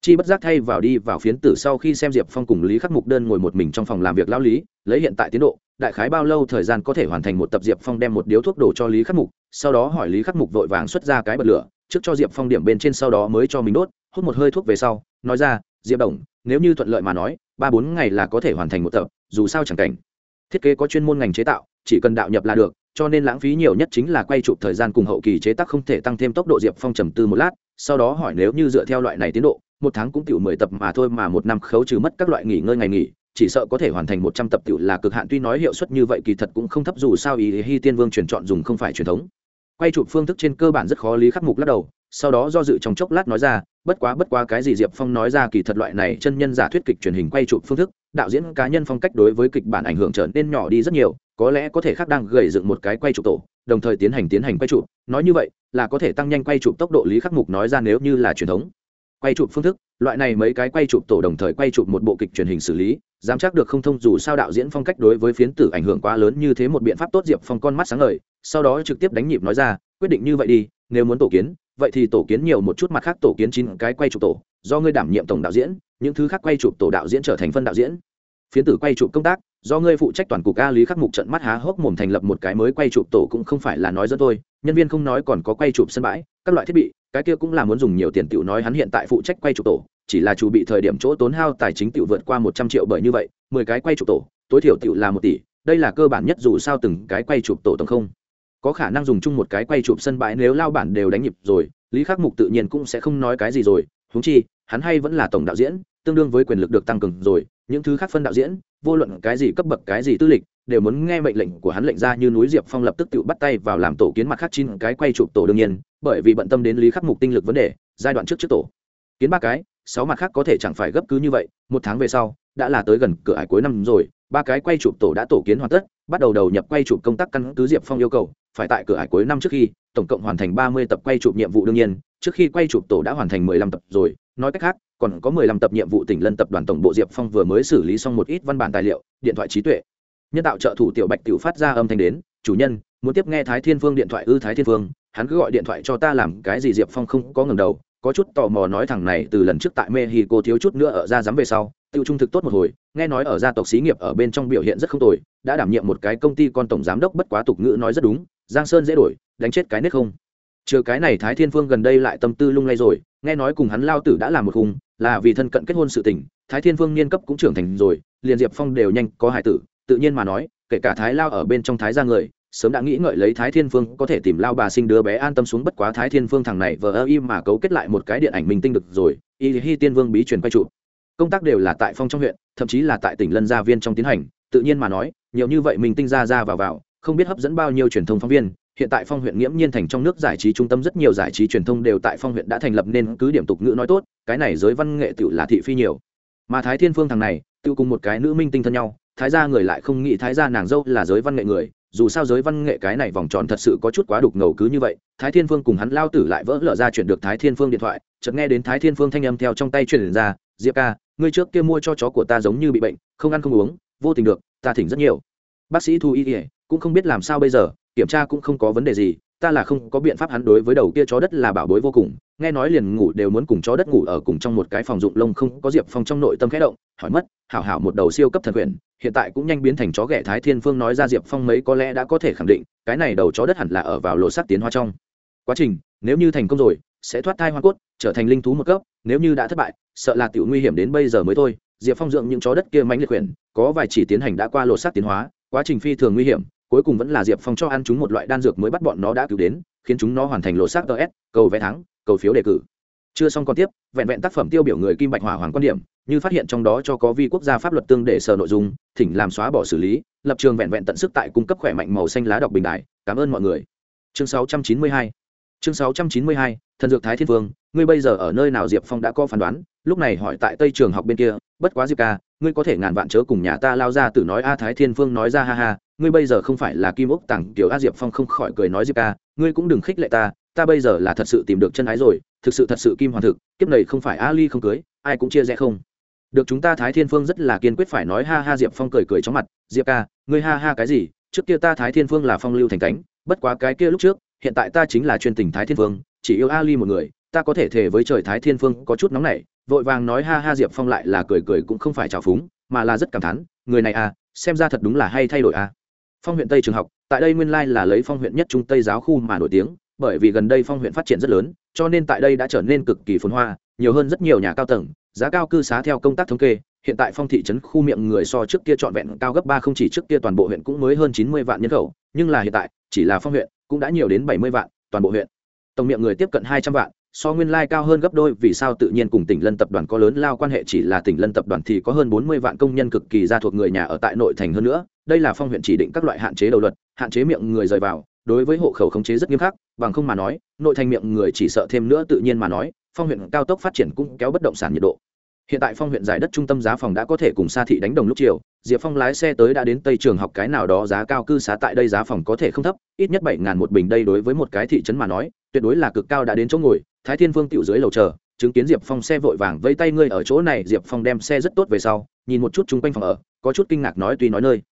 chi bất giác thay vào đi vào phiến tử sau khi xem diệp phong cùng lý khắc mục đơn ngồi một mình trong phòng làm việc lao lý, lấy hiện tại tiến độ, đại khái bao lâu thời gian có thể hoàn thành một tập diệp phong đem một điếu thuốc đổ cho lý khắc mục, sau đó hỏi lý khắc mục vội vàng xuất ra cái bật lửa, trước cho diệp phong điểm bên trên sau đó mới cho mình đốt, hút một hơi thuốc về sau, nói ra, diệp đồng nếu như thuận lợi mà nói, ba bốn ngày là có thể hoàn thành một tập, dù sao chẳng cảnh. Thiết kế có chuyên môn ngành chế tạo, chỉ cần đạo nhập là được, cho nên lãng phí nhiều nhất chính là quay chụp thời gian cùng hậu kỳ chế tác không thể tăng thêm tốc độ diệp phong trầm tư một lát, sau đó hỏi nếu như dựa theo loại này tiến độ, một tháng cũng tiểu mười tập mà thôi mà một năm khấu trừ mất các loại nghỉ ngơi ngày nghỉ, chỉ sợ có thể hoàn thành một trăm tập tiểu là cực hạn, tuy nói hiệu suất như vậy kỳ thật cũng không thấp dù sao ý hi tiên vương chuyển chọn dùng không phải truyền thống. Quay chụp phương thức trên cơ bản rất khó lý khắc mục lắc đầu sau đó do dự trong chốc lát nói ra, bất quá bất quá, cái gì diệp phong nói ra kỳ thật loại này chân nhân giả thuyết kịch truyền hình quay chụp phương thức, đạo diễn cá nhân phong cách đối với kịch bản ảnh hưởng trở nên nhỏ đi rất nhiều, có lẽ có thể khác đang gầy dựng một cái quay chụp tổ, đồng thời tiến hành tiến hành quay chụp. Nói như vậy, là có thể tăng nhanh quay chụp tốc độ lý khắc mục nói ra nếu như là truyền thống. Quay chụp phương thức, loại này mấy cái quay chụp tổ đồng thời quay chụp một bộ kịch truyền hình xử lý dám chắc được không thông dù sao đạo diễn phong cách đối với phiến tử ảnh hưởng quá lớn như thế một biện pháp tốt diệp phong con mắt sáng lời sau đó trực tiếp đánh nhịp nói ra, quyết định như vậy đi, nếu muốn tổ kiến vậy thì tổ kiến nhiều một chút mặt khác tổ kiến chín cái quay chụp tổ, do ngươi đảm nhiệm tổng đạo diễn, những thứ khác quay chụp tổ đạo diễn trở thành phân đạo diễn. Phiến tử quay chụp công tác, do ngươi phụ trách toàn cục a lý khắc mục trận mắt há hốc mồm thành lập một cái mới quay chụp tổ cũng không phải là nói dẫn thôi, nhân viên không nói còn có quay chụp sân bãi, các loại thiết bị, cái kia cũng là muốn dùng nhiều tiền tiểu nói hắn hiện tại phụ trách quay chụp tổ, chỉ là chủ bị thời điểm chỗ tốn hao tài chính tiểu vượt qua một trăm triệu bởi như vậy, mười cái quay chụp tổ, tối thiểu tiểu là một tỷ, đây là cơ bản nhất dù sao từng cái quay chụp tổ tổng không có khả năng dùng chung một cái quay chụp sân bãi nếu lao bản đều đánh nhịp rồi, lý khắc mục tự nhiên cũng sẽ không nói cái gì rồi húng chi, hắn hay vẫn là tổng đạo diễn, tương đương với quyền lực được tăng cường rồi, những thứ khác phân đạo diễn, vô luận cái gì cấp bậc cái gì tư lịch, đều muốn nghe mệnh lệnh của hắn lệnh ra như núi diệp phong lập tức tự bắt tay vào làm tổ kiến mặt khác chín cái quay chụp tổ đương nhiên, bởi vì bận tâm đến lý khắc mục tinh lực vấn đề, giai đoạn trước trước tổ. Kiến ba cái, sáu mặt khác có thể chẳng phải gấp cứ như vậy, một tháng về sau, đã là tới gần cửa ải cuối năm rồi, ba cái quay chụp tổ đã tổ kiến hoàn tất, bắt đầu đầu nhập quay chụp công tác căn cứ diệp phong yêu cầu phải tại cửa hải cuối năm trước khi, tổng cộng hoàn thành ba mươi tập quay chụp nhiệm vụ đương nhiên, trước khi quay chụp tổ đã hoàn thành mười lăm tập rồi, nói cách khác, còn có mười lăm tập nhiệm vụ tỉnh lân tập đoàn tổng bộ diệp phong vừa mới xử lý xong một ít văn bản tài liệu, điện thoại trí tuệ. Nhân tạo trợ thủ tiểu bạch tiểu phát ra âm thanh đến, chủ nhân, muốn tiếp nghe thái thiên phương điện thoại ư thái thiên phương hắn cứ gọi điện thoại cho ta làm cái gì? Diệp phong không có ngừng đầu, có chút tò mò nói thằng này từ lần trước tại mexico thiếu chút nữa ở ra dám về sau tiêu trung thực tốt một hồi, nghe nói ở gia tộc xí nghiệp ở bên trong biểu hiện rất không tồi, đã đảm nhiệm một cái công ty con tổng giám đốc bất quá tục ngữ nói rất đúng, giang sơn dễ đổi, đánh chết cái nết không. Trừ cái này thái thiên phương gần đây lại tâm tư lung lay rồi, nghe nói cùng hắn lao tử đã làm một khung, là vì thân cận kết hôn sự tình, thái thiên phương niên cấp cũng trưởng thành rồi, liền diệp phong đều nhanh có hải tử, tự nhiên mà nói, kể cả thái lao ở bên trong thái ra người, sớm đã nghĩ ngợi lấy thái thiên phương có thể tìm lao bà sinh đứa bé an tâm xuống bất quá thái thiên phương thằng này vờ ơ im mà cấu kết lại một cái điện ảnh minh tinh được rồi, y hi tiên vương bí truyền quay trụ công tác đều là tại phong trong huyện, thậm chí là tại tỉnh lân gia viên trong tiến hành. Tự nhiên mà nói, nhiều như vậy mình tinh ra ra vào vào, không biết hấp dẫn bao nhiêu truyền thông phóng viên. Hiện tại phong huyện nghiễm nhiên thành trong nước giải trí trung tâm, rất nhiều giải trí truyền thông đều tại phong huyện đã thành lập nên cứ điểm tục ngữ nói tốt, cái này giới văn nghệ tự là thị phi nhiều. Mà thái thiên phương thằng này tự cùng một cái nữ minh tinh thân nhau, thái gia người lại không nghĩ thái gia nàng dâu là giới văn nghệ người, dù sao giới văn nghệ cái này vòng tròn thật sự có chút quá đục ngầu cứ như vậy. Thái thiên phương cùng hắn lao tử lại vỡ lở ra chuyển được thái thiên phương điện thoại, chợt nghe đến thái thiên phương thanh âm theo trong tay truyền ra diệp ca, ngươi trước kia mua cho chó của ta giống như bị bệnh, không ăn không uống, vô tình được, ta thỉnh rất nhiều. Bác sĩ thu y ỉa cũng không biết làm sao bây giờ, kiểm tra cũng không có vấn đề gì, ta là không có biện pháp hắn đối với đầu kia chó đất là bảo bối vô cùng, nghe nói liền ngủ đều muốn cùng chó đất ngủ ở cùng trong một cái phòng dụng lông không có diệp phong trong nội tâm khẽ động, hỏi mất, hảo hảo một đầu siêu cấp thần quyền, hiện tại cũng nhanh biến thành chó ghẻ thái thiên phương nói ra diệp phong mấy có lẽ đã có thể khẳng định, cái này đầu chó đất hẳn là ở vào lộ sắt tiến hoa trong. Quá trình, nếu như thành công rồi, sẽ thoát thai hoa cốt, trở thành linh thú một cấp, nếu như đã thất bại sợ là tiểu nguy hiểm đến bây giờ mới thôi. Diệp phong dưỡng những chó đất kia mãnh liệt quyển có vài chỉ tiến hành đã qua lộ sát tiến hóa, quá trình phi thường nguy hiểm, cuối cùng vẫn là diệp phong cho ăn chúng một loại đan dược mới bắt bọn nó đã cứu đến, khiến chúng nó hoàn thành lộ sắc ts cầu vé thắng, cầu phiếu đề cử. Chưa xong còn tiếp, vẹn vẹn tác phẩm tiêu biểu người kim bạch hỏa hoàng quan điểm, như phát hiện trong đó cho có vi quốc gia pháp luật tương để sở nội dung, thỉnh làm xóa bỏ xử lý, lập trường vẹn vẹn tận sức tại cung cấp khỏe mạnh màu xanh lá đọc bình đại cảm ơn mọi người. Chương 692 chương 692 thần dược thái thiên vương, ngươi bây giờ ở nơi nào? Diệp phong đã có phán đoán lúc này hỏi tại tây trường học bên kia, bất quá diệp ca, ngươi có thể ngàn vạn chớ cùng nhà ta lao ra từ nói a thái thiên phương nói ra ha ha, ngươi bây giờ không phải là kim ốc tặng kiểu a diệp phong không khỏi cười nói diệp ca, ngươi cũng đừng khích lệ ta ta bây giờ là thật sự tìm được chân ái rồi, thực sự thật sự kim hoàn thực, kiếp này không phải a ly không cưới, ai cũng chia rẽ không. Được chúng ta thái thiên phương rất là kiên quyết phải nói ha ha. Diệp phong cười cười trong mặt, diệp ca, ngươi ha ha cái gì, trước kia ta thái thiên phương là phong lưu thành cánh, bất quá cái kia lúc trước, hiện tại ta chính là chuyên tình thái thiên phương, chỉ yêu a ly một người, ta có thể thề với trời thái thiên phương có chút nóng nảy vội vàng nói ha ha diệp phong lại là cười cười cũng không phải trào phúng, mà là rất cảm thán, người này à xem ra thật đúng là hay thay đổi à. Phong huyện tây trường học, tại đây nguyên lai là lấy phong huyện nhất trung tây giáo khu mà nổi tiếng, bởi vì gần đây phong huyện phát triển rất lớn, cho nên tại đây đã trở nên cực kỳ phồn hoa, nhiều hơn rất nhiều nhà cao tầng, giá cao cư xá theo công tác thống kê, hiện tại phong thị trấn khu miệng người so trước kia trọn vẹn cao gấp ba không chỉ trước kia toàn bộ huyện cũng mới hơn chín mươi vạn nhân khẩu, nhưng là hiện tại, chỉ là phong huyện cũng đã nhiều đến bảy mươi vạn toàn bộ huyện. Tổng miệng người tiếp cận hai trăm vạn so nguyên lai cao hơn gấp đôi, vì sao tự nhiên cùng tỉnh lân tập đoàn có lớn lao quan hệ chỉ là tỉnh lân tập đoàn thì có hơn bốn mươi vạn công nhân cực kỳ gia thuộc người nhà ở tại nội thành hơn nữa. Đây là phong huyện chỉ định các loại hạn chế đầu luật, hạn chế miệng người rời vào. Đối với hộ khẩu khống chế rất nghiêm khắc, bằng không mà nói, nội thành miệng người chỉ sợ thêm nữa tự nhiên mà nói, phong huyện cao tốc phát triển cũng kéo bất động sản nhiệt độ. Hiện tại phong huyện giải đất trung tâm giá phòng đã có thể cùng xa thị đánh đồng lúc chiều, diệp phong lái xe tới đã đến tây trường học cái nào đó giá cao cư xá tại đây giá phòng có thể không thấp, ít nhất bảy ngàn một bình đây đối với một cái thị trấn mà nói tuyệt đối là cực cao đã đến chỗ ngồi, thái thiên vương tiểu dưới lầu chờ, chứng kiến diệp phong xe vội vàng vây tay ngươi ở chỗ này, diệp phong đem xe rất tốt về sau, nhìn một chút chung quanh phòng ở, có chút kinh ngạc nói tùy nói nơi.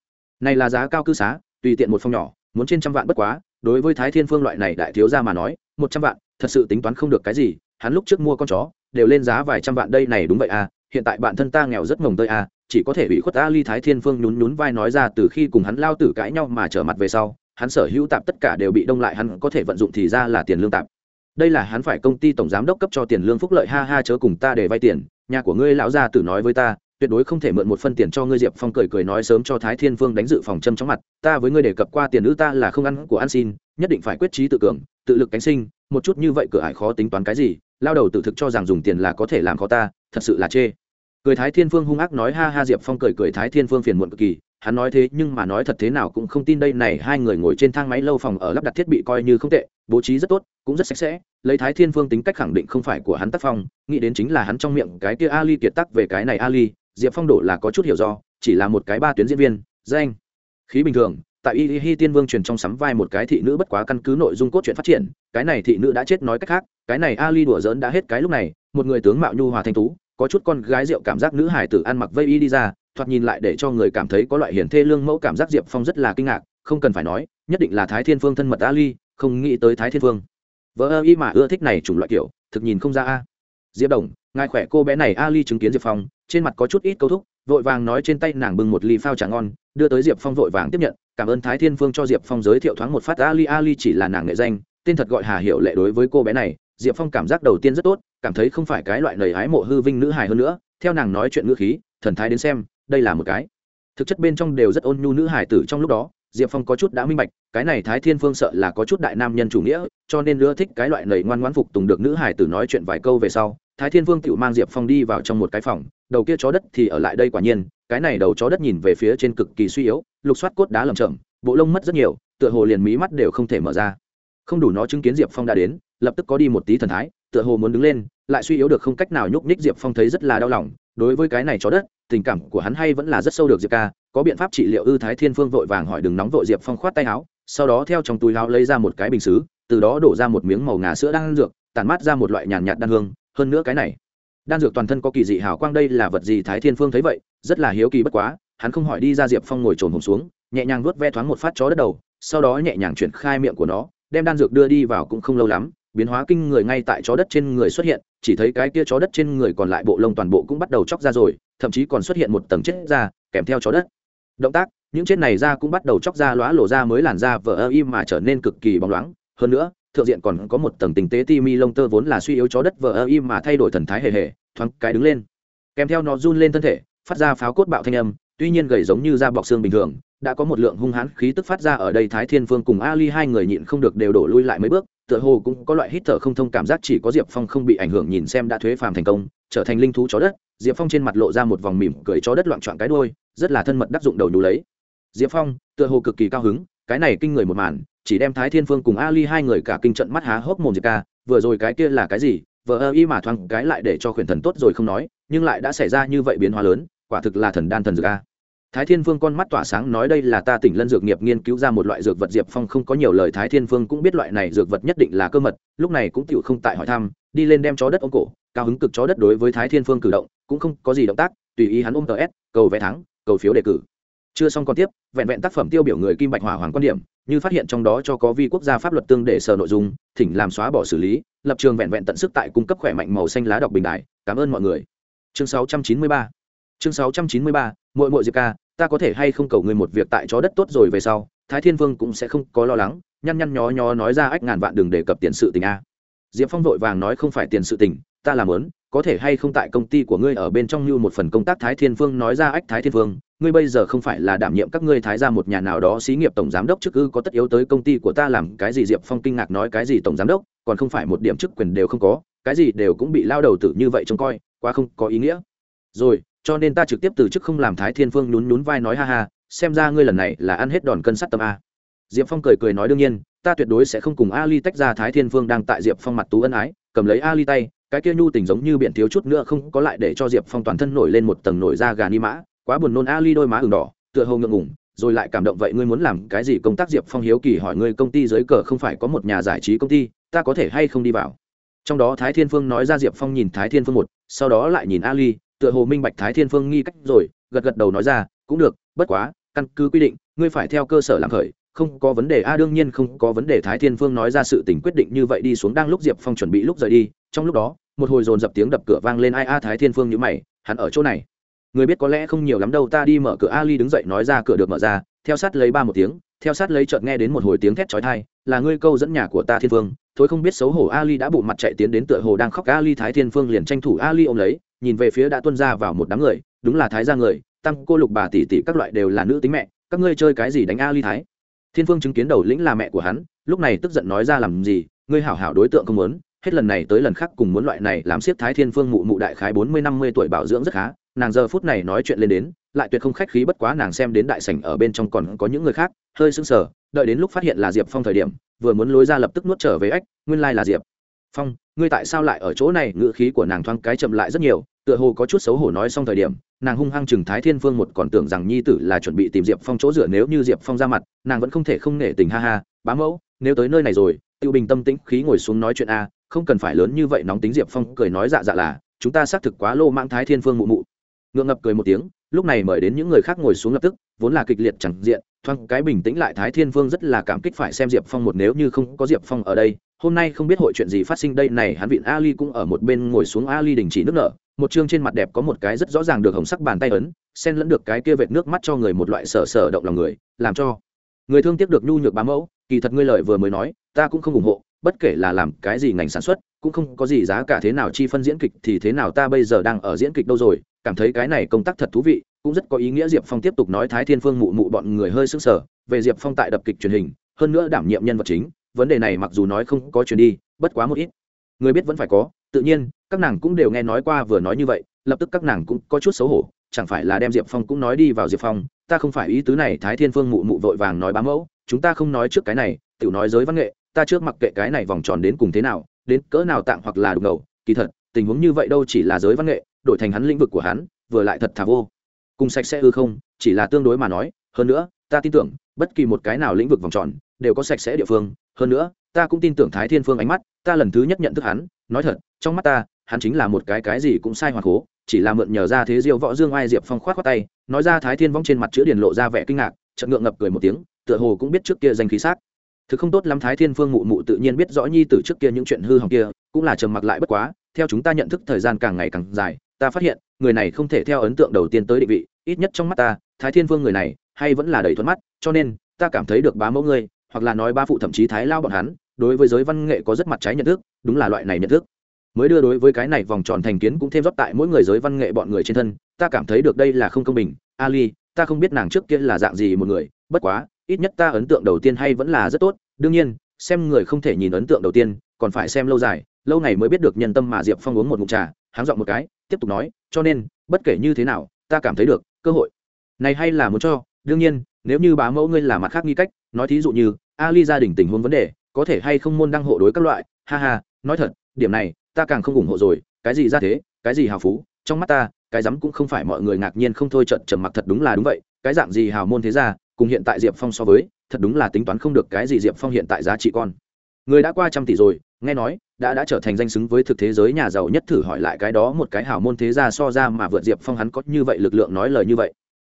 Này là giá cao cư xá, tùy tiện một phòng nhỏ, muốn trên trăm vạn bất quá, đối với thái thiên phương loại này đại thiếu ra mà nói, một trăm vạn, thật sự tính toán không được cái gì, hắn lúc trước mua con chó, đều lên giá vài trăm vạn đây này đúng vậy à hiện tại bạn thân ta nghèo rất ngồng tơi à chỉ có thể bị khuất a ly thái thiên phương nhún nhún vai nói ra từ khi cùng hắn lao tử cãi nhau mà trở mặt về sau hắn sở hữu tạp tất cả đều bị đông lại, hắn có thể vận dụng thì ra là tiền lương tạp. Đây là hắn phải công ty tổng giám đốc cấp cho tiền lương phúc lợi, ha ha, chớ cùng ta để vay tiền. Nhà của ngươi lão gia tử nói với ta, tuyệt đối không thể mượn một phân tiền cho ngươi, diệp phong cười cười nói sớm cho thái thiên Vương đánh dự phòng châm chóng mặt, ta với ngươi đề cập qua tiền nữ ta là không ăn, của ăn xin, nhất định phải quyết trí tự cường, tự lực cánh sinh, một chút như vậy cửa ải khó tính toán cái gì, lao đầu tự thực cho rằng dùng tiền là có thể làm khó ta, thật sự là chê. Cười thái thiên phương hung ác nói, ha ha, diệp phong cười cười, thái thiên phương phiền muộn cực kỳ hắn nói thế nhưng mà nói thật thế nào cũng không tin đây này hai người ngồi trên thang máy lâu phòng ở lắp đặt thiết bị coi như không tệ, bố trí rất tốt, cũng rất sạch sẽ, lấy thái thiên phương tính cách khẳng định không phải của hắn tác phong, nghĩ đến chính là hắn trong miệng cái kia ali kiệt tắc về cái này ali, diệp phong đổ là có chút hiểu do, chỉ là một cái ba tuyến diễn viên, danh. Khí bình thường, tại y hi tiên vương truyền trong sắm vai một cái thị nữ bất quá căn cứ nội dung cốt truyện phát triển, cái này thị nữ đã chết nói cách khác, cái này ali đùa dỡn đã hết cái lúc này, một người tướng mạo nhu hòa thanh tú, có chút con gái rượu cảm giác nữ hải tử ăn mặc vây y đi ra thoạt nhìn lại để cho người cảm thấy có loại hiển thê lương mẫu cảm giác diệp phong rất là kinh ngạc, không cần phải nói, nhất định là thái thiên phương thân mật ali không nghĩ tới thái thiên phương. Vợ ơ y mà ưa thích này chủng loại kiểu, thực nhìn không ra a. Diệp đồng, ngài khỏe cô bé này ali chứng kiến diệp phong, trên mặt có chút ít câu thúc, vội vàng nói trên tay nàng bưng một ly phao trà ngon, đưa tới diệp phong vội vàng tiếp nhận, cảm ơn thái thiên phương cho diệp phong giới thiệu thoáng một phát ali ali chỉ là nàng nghệ danh, tên thật gọi hà hiệu lệ đối với cô bé này, diệp phong cảm giác đầu tiên rất tốt, cảm thấy không phải cái loại lời hái mộ hư vinh nữ hài hơn nữa theo nàng nói chuyện ngữ khí, thần thái đến xem, đây là một cái. Thực chất bên trong đều rất ôn nhu nữ hải tử trong lúc đó, diệp phong có chút đã minh bạch, cái này thái thiên phương sợ là có chút đại nam nhân chủ nghĩa, cho nên ưa thích cái loại nầy ngoan ngoãn phục tùng được nữ hải tử nói chuyện vài câu về sau, thái thiên vương tự mang diệp phong đi vào trong một cái phòng, đầu kia chó đất thì ở lại đây quả nhiên, cái này đầu chó đất nhìn về phía trên cực kỳ suy yếu, lục soát cốt đá lầm chậm bộ lông mất rất nhiều, tựa hồ liền mí mắt đều không thể mở ra. Không đủ nó chứng kiến diệp phong đã đến, lập tức có đi một tí thần thái, tựa hồ muốn đứng lên lại suy yếu được không cách nào nhúc nhích diệp phong thấy rất là đau lòng. Đối với cái này chó đất, tình cảm của hắn hay vẫn là rất sâu được diệp ca. Có biện pháp trị liệu ư thái thiên phương vội vàng hỏi đừng nóng vội diệp phong khoát tay áo, sau đó theo trong túi áo lấy ra một cái bình xứ, từ đó đổ ra một miếng màu ngà sữa đang dược, tản mát ra một loại nhàn nhạt đan hương. Hơn nữa cái này, đan dược toàn thân có kỳ dị hào quang đây là vật gì thái thiên phương thấy vậy, rất là hiếu kỳ bất quá, hắn không hỏi đi ra diệp phong ngồi trồn hồn xuống, nhẹ nhàng vuốt ve thoáng một phát chó đất đầu, sau đó nhẹ nhàng chuyển khai miệng của nó, đem đan dược đưa đi vào cũng không lâu lắm, biến hóa kinh người ngay tại chó đất trên người xuất hiện chỉ thấy cái kia chó đất trên người còn lại bộ lông toàn bộ cũng bắt đầu chóc ra rồi, thậm chí còn xuất hiện một tầng chết da, kèm theo chó đất. Động tác, những chết này da cũng bắt đầu chóc ra, lóa lộ ra mới làn da vỡ ơ im mà trở nên cực kỳ bóng loáng. Hơn nữa, thượng diện còn có một tầng tình tế ti mi lông tơ vốn là suy yếu chó đất vỡ ơ im mà thay đổi thần thái hề hề, thoáng cái đứng lên. Kèm theo nó run lên thân thể, phát ra pháo cốt bạo thanh âm, tuy nhiên gầy giống như da bọc xương bình thường, đã có một lượng hung hãn khí tức phát ra ở đây thái thiên phương cùng ali hai người nhịn không được đều đổ lui lại mấy bước tựa hồ cũng có loại hít thở không thông cảm giác chỉ có diệp phong không bị ảnh hưởng nhìn xem đã thuế phàm thành công, trở thành linh thú chó đất, diệp phong trên mặt lộ ra một vòng mỉm cười chó đất loạn trọn cái đôi rất là thân mật đắc dụng đầu nhú lấy. Diệp phong, tựa hồ cực kỳ cao hứng, cái này kinh người một màn, chỉ đem thái thiên phương cùng ali hai người cả kinh trận mắt há hốc mồm diệp ca, vừa rồi cái kia là cái gì vợ ơ y mà thoáng cái lại để cho khuyển thần tốt rồi không nói, nhưng lại đã xảy ra như vậy biến hóa lớn, quả thực là thần đan thần dược ca thái thiên vương con mắt tỏa sáng nói đây là ta tỉnh lân dược nghiệp nghiên cứu ra một loại dược vật diệp phong không có nhiều lời, thái thiên vương cũng biết loại này dược vật nhất định là cơ mật, lúc này cũng tiểu không tại hỏi thăm, đi lên đem chó đất ôm cổ, cao hứng cực chó đất đối với thái thiên vương cử động, cũng không có gì động tác, tùy ý hắn ôm tờ s, cầu vé thắng, cầu phiếu đề cử. Chưa xong còn tiếp, vẹn vẹn tác phẩm tiêu biểu người kim bạch hỏa hoàng quan điểm, như phát hiện trong đó cho có vi quốc gia pháp luật tương để sở nội dung, thỉnh làm xóa bỏ xử lý, lập trường vẹn vẹn tận sức tại cung cấp khỏe mạnh màu xanh lá đọc bình đại. Cảm ơn mọi người. Chương 693 chương 693 muội muội diệp ca ta có thể hay không cầu ngươi một việc tại chó đất tốt rồi về sau, thái thiên vương cũng sẽ không có lo lắng, nhăn nhăn nhó nhó nói ra ách ngàn vạn đừng đề cập tiền sự tình a. Diệp phong vội vàng nói không phải tiền sự tình, ta làm lớn có thể hay không tại công ty của ngươi ở bên trong như một phần công tác thái thiên vương nói ra ách thái thiên vương, ngươi bây giờ không phải là đảm nhiệm các ngươi thái ra một nhà nào đó xí nghiệp tổng giám đốc chức ư, có tất yếu tới công ty của ta làm cái gì? Diệp phong kinh ngạc nói cái gì tổng giám đốc, còn không phải một điểm chức quyền đều không có, cái gì đều cũng bị lao đầu tử như vậy trông coi, quá không có ý nghĩa. Rồi cho nên ta trực tiếp từ chức không làm thái thiên phương nhún nhún vai nói, ha ha, xem ra ngươi lần này là ăn hết đòn cân sắt tâm a. Diệp phong cười cười nói, đương nhiên, ta tuyệt đối sẽ không cùng ali tách ra thái thiên phương đang tại diệp phong mặt tú ân ái, cầm lấy ali tay, cái kia nhu tình giống như biển thiếu chút nữa không có lại để cho diệp phong toàn thân nổi lên một tầng nổi da gà ni mã, quá buồn nôn ali đôi má ửng đỏ, tựa hồ ngượng ngủng rồi lại cảm động, vậy ngươi muốn làm cái gì công tác? Diệp phong hiếu kỳ hỏi, ngươi công ty dưới cờ không phải có một nhà giải trí công ty, ta có thể hay không đi vào? Trong đó thái thiên phương nói ra, diệp phong nhìn thái thiên phương một, sau đó lại nhìn ali tựa hồ minh bạch thái thiên phương nghi cách rồi, gật gật đầu nói ra, cũng được, bất quá, căn cứ quy định, ngươi phải theo cơ sở làm khởi, không có vấn đề. A, đương nhiên không có vấn đề, thái thiên phương nói ra sự tình quyết định như vậy đi xuống đang lúc diệp phong chuẩn bị lúc rời đi, trong lúc đó, một hồi dồn dập tiếng đập cửa vang lên, ai, a, thái thiên phương nhữ mày, hắn ở chỗ này. Người biết có lẽ không nhiều lắm đâu, ta đi mở cửa. Ali đứng dậy nói ra, cửa được mở ra, theo sát lấy ba một tiếng, theo sát lấy chợt nghe đến một hồi tiếng thét chói tai, là ngươi câu dẫn nhà của ta thiên phương. Thối không biết xấu hổ ali đã bụ mặt chạy tiến đến tựa hồ đang khóc ali thái thiên phương liền tranh thủ ali ôm lấy nhìn về phía đã tuân ra vào một đám người, đúng là thái gia người, tăng cô lục bà tỷ tỷ các loại đều là nữ tính mẹ, các ngươi chơi cái gì đánh a ly thái? Thiên phương chứng kiến đầu lĩnh là mẹ của hắn, lúc này tức giận nói ra làm gì, ngươi hảo hảo đối tượng không muốn, hết lần này tới lần khác cùng muốn loại này làm siết thái thiên phương mụ mụ đại khái bốn mươi năm mươi tuổi bảo dưỡng rất khá, nàng giờ phút này nói chuyện lên đến, lại tuyệt không khách khí bất quá nàng xem đến đại sảnh ở bên trong còn có những người khác, hơi sững sờ, đợi đến lúc phát hiện là diệp phong thời điểm, vừa muốn lối ra lập tức nuốt trở về ếch nguyên lai là diệp phong, ngươi tại sao lại ở chỗ này ngựa khí của nàng thoáng cái chậm lại rất nhiều tựa hồ có chút xấu hổ nói xong thời điểm, nàng hung hăng chừng thái thiên phương một còn tưởng rằng nhi tử là chuẩn bị tìm diệp phong chỗ dựa nếu như diệp phong ra mặt, nàng vẫn không thể không nể tình, ha ha, bá mẫu, nếu tới nơi này rồi tự bình tâm tĩnh, khí ngồi xuống nói chuyện a, không cần phải lớn như vậy nóng tính diệp phong, cười nói dạ dạ là, chúng ta xác thực quá lô mang thái thiên phương mụ mụ. Ngượng ngập cười một tiếng, lúc này mời đến những người khác ngồi xuống lập tức, vốn là kịch liệt chẳng diện thoáng cái bình tĩnh lại thái thiên vương rất là cảm kích phải xem diệp phong một nếu như không có diệp phong ở đây, hôm nay không biết hội chuyện gì phát sinh đây, này hắn vịn ali cũng ở một bên ngồi xuống ali đình chỉ nước nở, một chương trên mặt đẹp có một cái rất rõ ràng được hồng sắc bàn tay ấn, xen lẫn được cái kia vệt nước mắt cho người một loại sở sở động lòng người, làm cho người thương tiếc được nhu nhược bám mẫu, kỳ thật ngươi lợi vừa mới nói, ta cũng không ủng hộ, bất kể là làm cái gì ngành sản xuất, cũng không có gì giá cả thế nào, chi phân diễn kịch thì thế nào, ta bây giờ đang ở diễn kịch đâu rồi cảm thấy cái này công tác thật thú vị, cũng rất có ý nghĩa diệp phong tiếp tục nói thái thiên phương mụ mụ bọn người hơi s ứ n g sở về diệp phong tại đập kịch truyền hình, hơn nữa đảm nhiệm nhân vật chính, vấn đề này mặc dù nói không có truyền đi, bất quá một ít. Người biết vẫn phải có, tự nhiên, các nàng cũng đều nghe nói qua vừa nói như vậy, lập tức các nàng cũng có chút xấu hổ, chẳng phải là đem diệp phong cũng nói đi vào diệp phong, ta không phải ý tứ này, thái thiên phương mụ mụ vội vàng nói bám mẫu, chúng ta không nói trước cái này tự nói giới văn nghệ, ta trước mặc kệ cái này vòng tròn đến cùng thế nào, đến cỡ nào tạng hoặc là đục ngầu kỳ thật, tình huống như vậy đâu chỉ là giới văn nghệ đổi thành hắn lĩnh vực của hắn, vừa lại thật thà vô. Cùng sạch sẽ ư không, chỉ là tương đối mà nói, hơn nữa, ta tin tưởng, bất kỳ một cái nào lĩnh vực vòng tròn, đều có sạch sẽ địa phương. Hơn nữa, ta cũng tin tưởng thái thiên phương ánh mắt, ta lần thứ nhất nhận thức hắn. Nói thật, trong mắt ta, hắn chính là một cái cái gì cũng sai hoặc cố, chỉ là mượn nhờ ra thế diêu võ dương ai diệp phong khoát khoát tay, nói ra thái thiên vong trên mặt chữ điền lộ ra vẻ kinh ngạc, chợt ngượng ngập cười một tiếng, tựa hồ cũng biết trước kia danh khí xác. Thực không tốt lắm thái thiên phương mụ mụ tự nhiên biết rõ nhi từ trước kia những chuyện hư hỏng kia, cũng là trầm mặc lại bất quá, theo chúng ta nhận thức thời gian càng ngày càng dài ta phát hiện, người này không thể theo ấn tượng đầu tiên tới định vị, ít nhất trong mắt ta, thái thiên Vương người này, hay vẫn là đầy thuận mắt, cho nên, ta cảm thấy được bá mẫu ngươi, hoặc là nói ba phụ thậm chí thái lao bọn hắn, đối với giới văn nghệ có rất mặt trái nhận thức, đúng là loại này nhận thức. Mới đưa đối với cái này vòng tròn thành kiến cũng thêm rót tại mỗi người giới văn nghệ bọn người trên thân, ta cảm thấy được đây là không công bình. Ali, ta không biết nàng trước kia là dạng gì một người, bất quá, ít nhất ta ấn tượng đầu tiên hay vẫn là rất tốt. Đương nhiên, xem người không thể nhìn ấn tượng đầu tiên, còn phải xem lâu dài, lâu ngày mới biết được nhân tâm mà diệp phong uống một mụn trà, háng dọn một cái tiếp tục nói, cho nên, bất kể như thế nào, ta cảm thấy được, cơ hội này hay là muốn cho, đương nhiên, nếu như bá mẫu ngươi là mặt khác nghi cách, nói thí dụ như, ali gia đình tình huống vấn đề, có thể hay không môn đăng hộ đối các loại, ha ha, nói thật, điểm này, ta càng không ủng hộ rồi, cái gì ra thế, cái gì hào phú, trong mắt ta, cái rắm cũng không phải mọi người ngạc nhiên không thôi trận trầm mặc thật đúng là đúng vậy, cái dạng gì hào môn thế ra cùng hiện tại diệp phong so với, thật đúng là tính toán không được cái gì diệp phong hiện tại giá trị con. Người đã qua trăm tỷ rồi nghe nói, đã đã trở thành danh xứng với thực thế giới nhà giàu nhất thử hỏi lại cái đó một cái hào môn thế gia so ra mà vượt diệp phong hắn có như vậy lực lượng nói lời như vậy.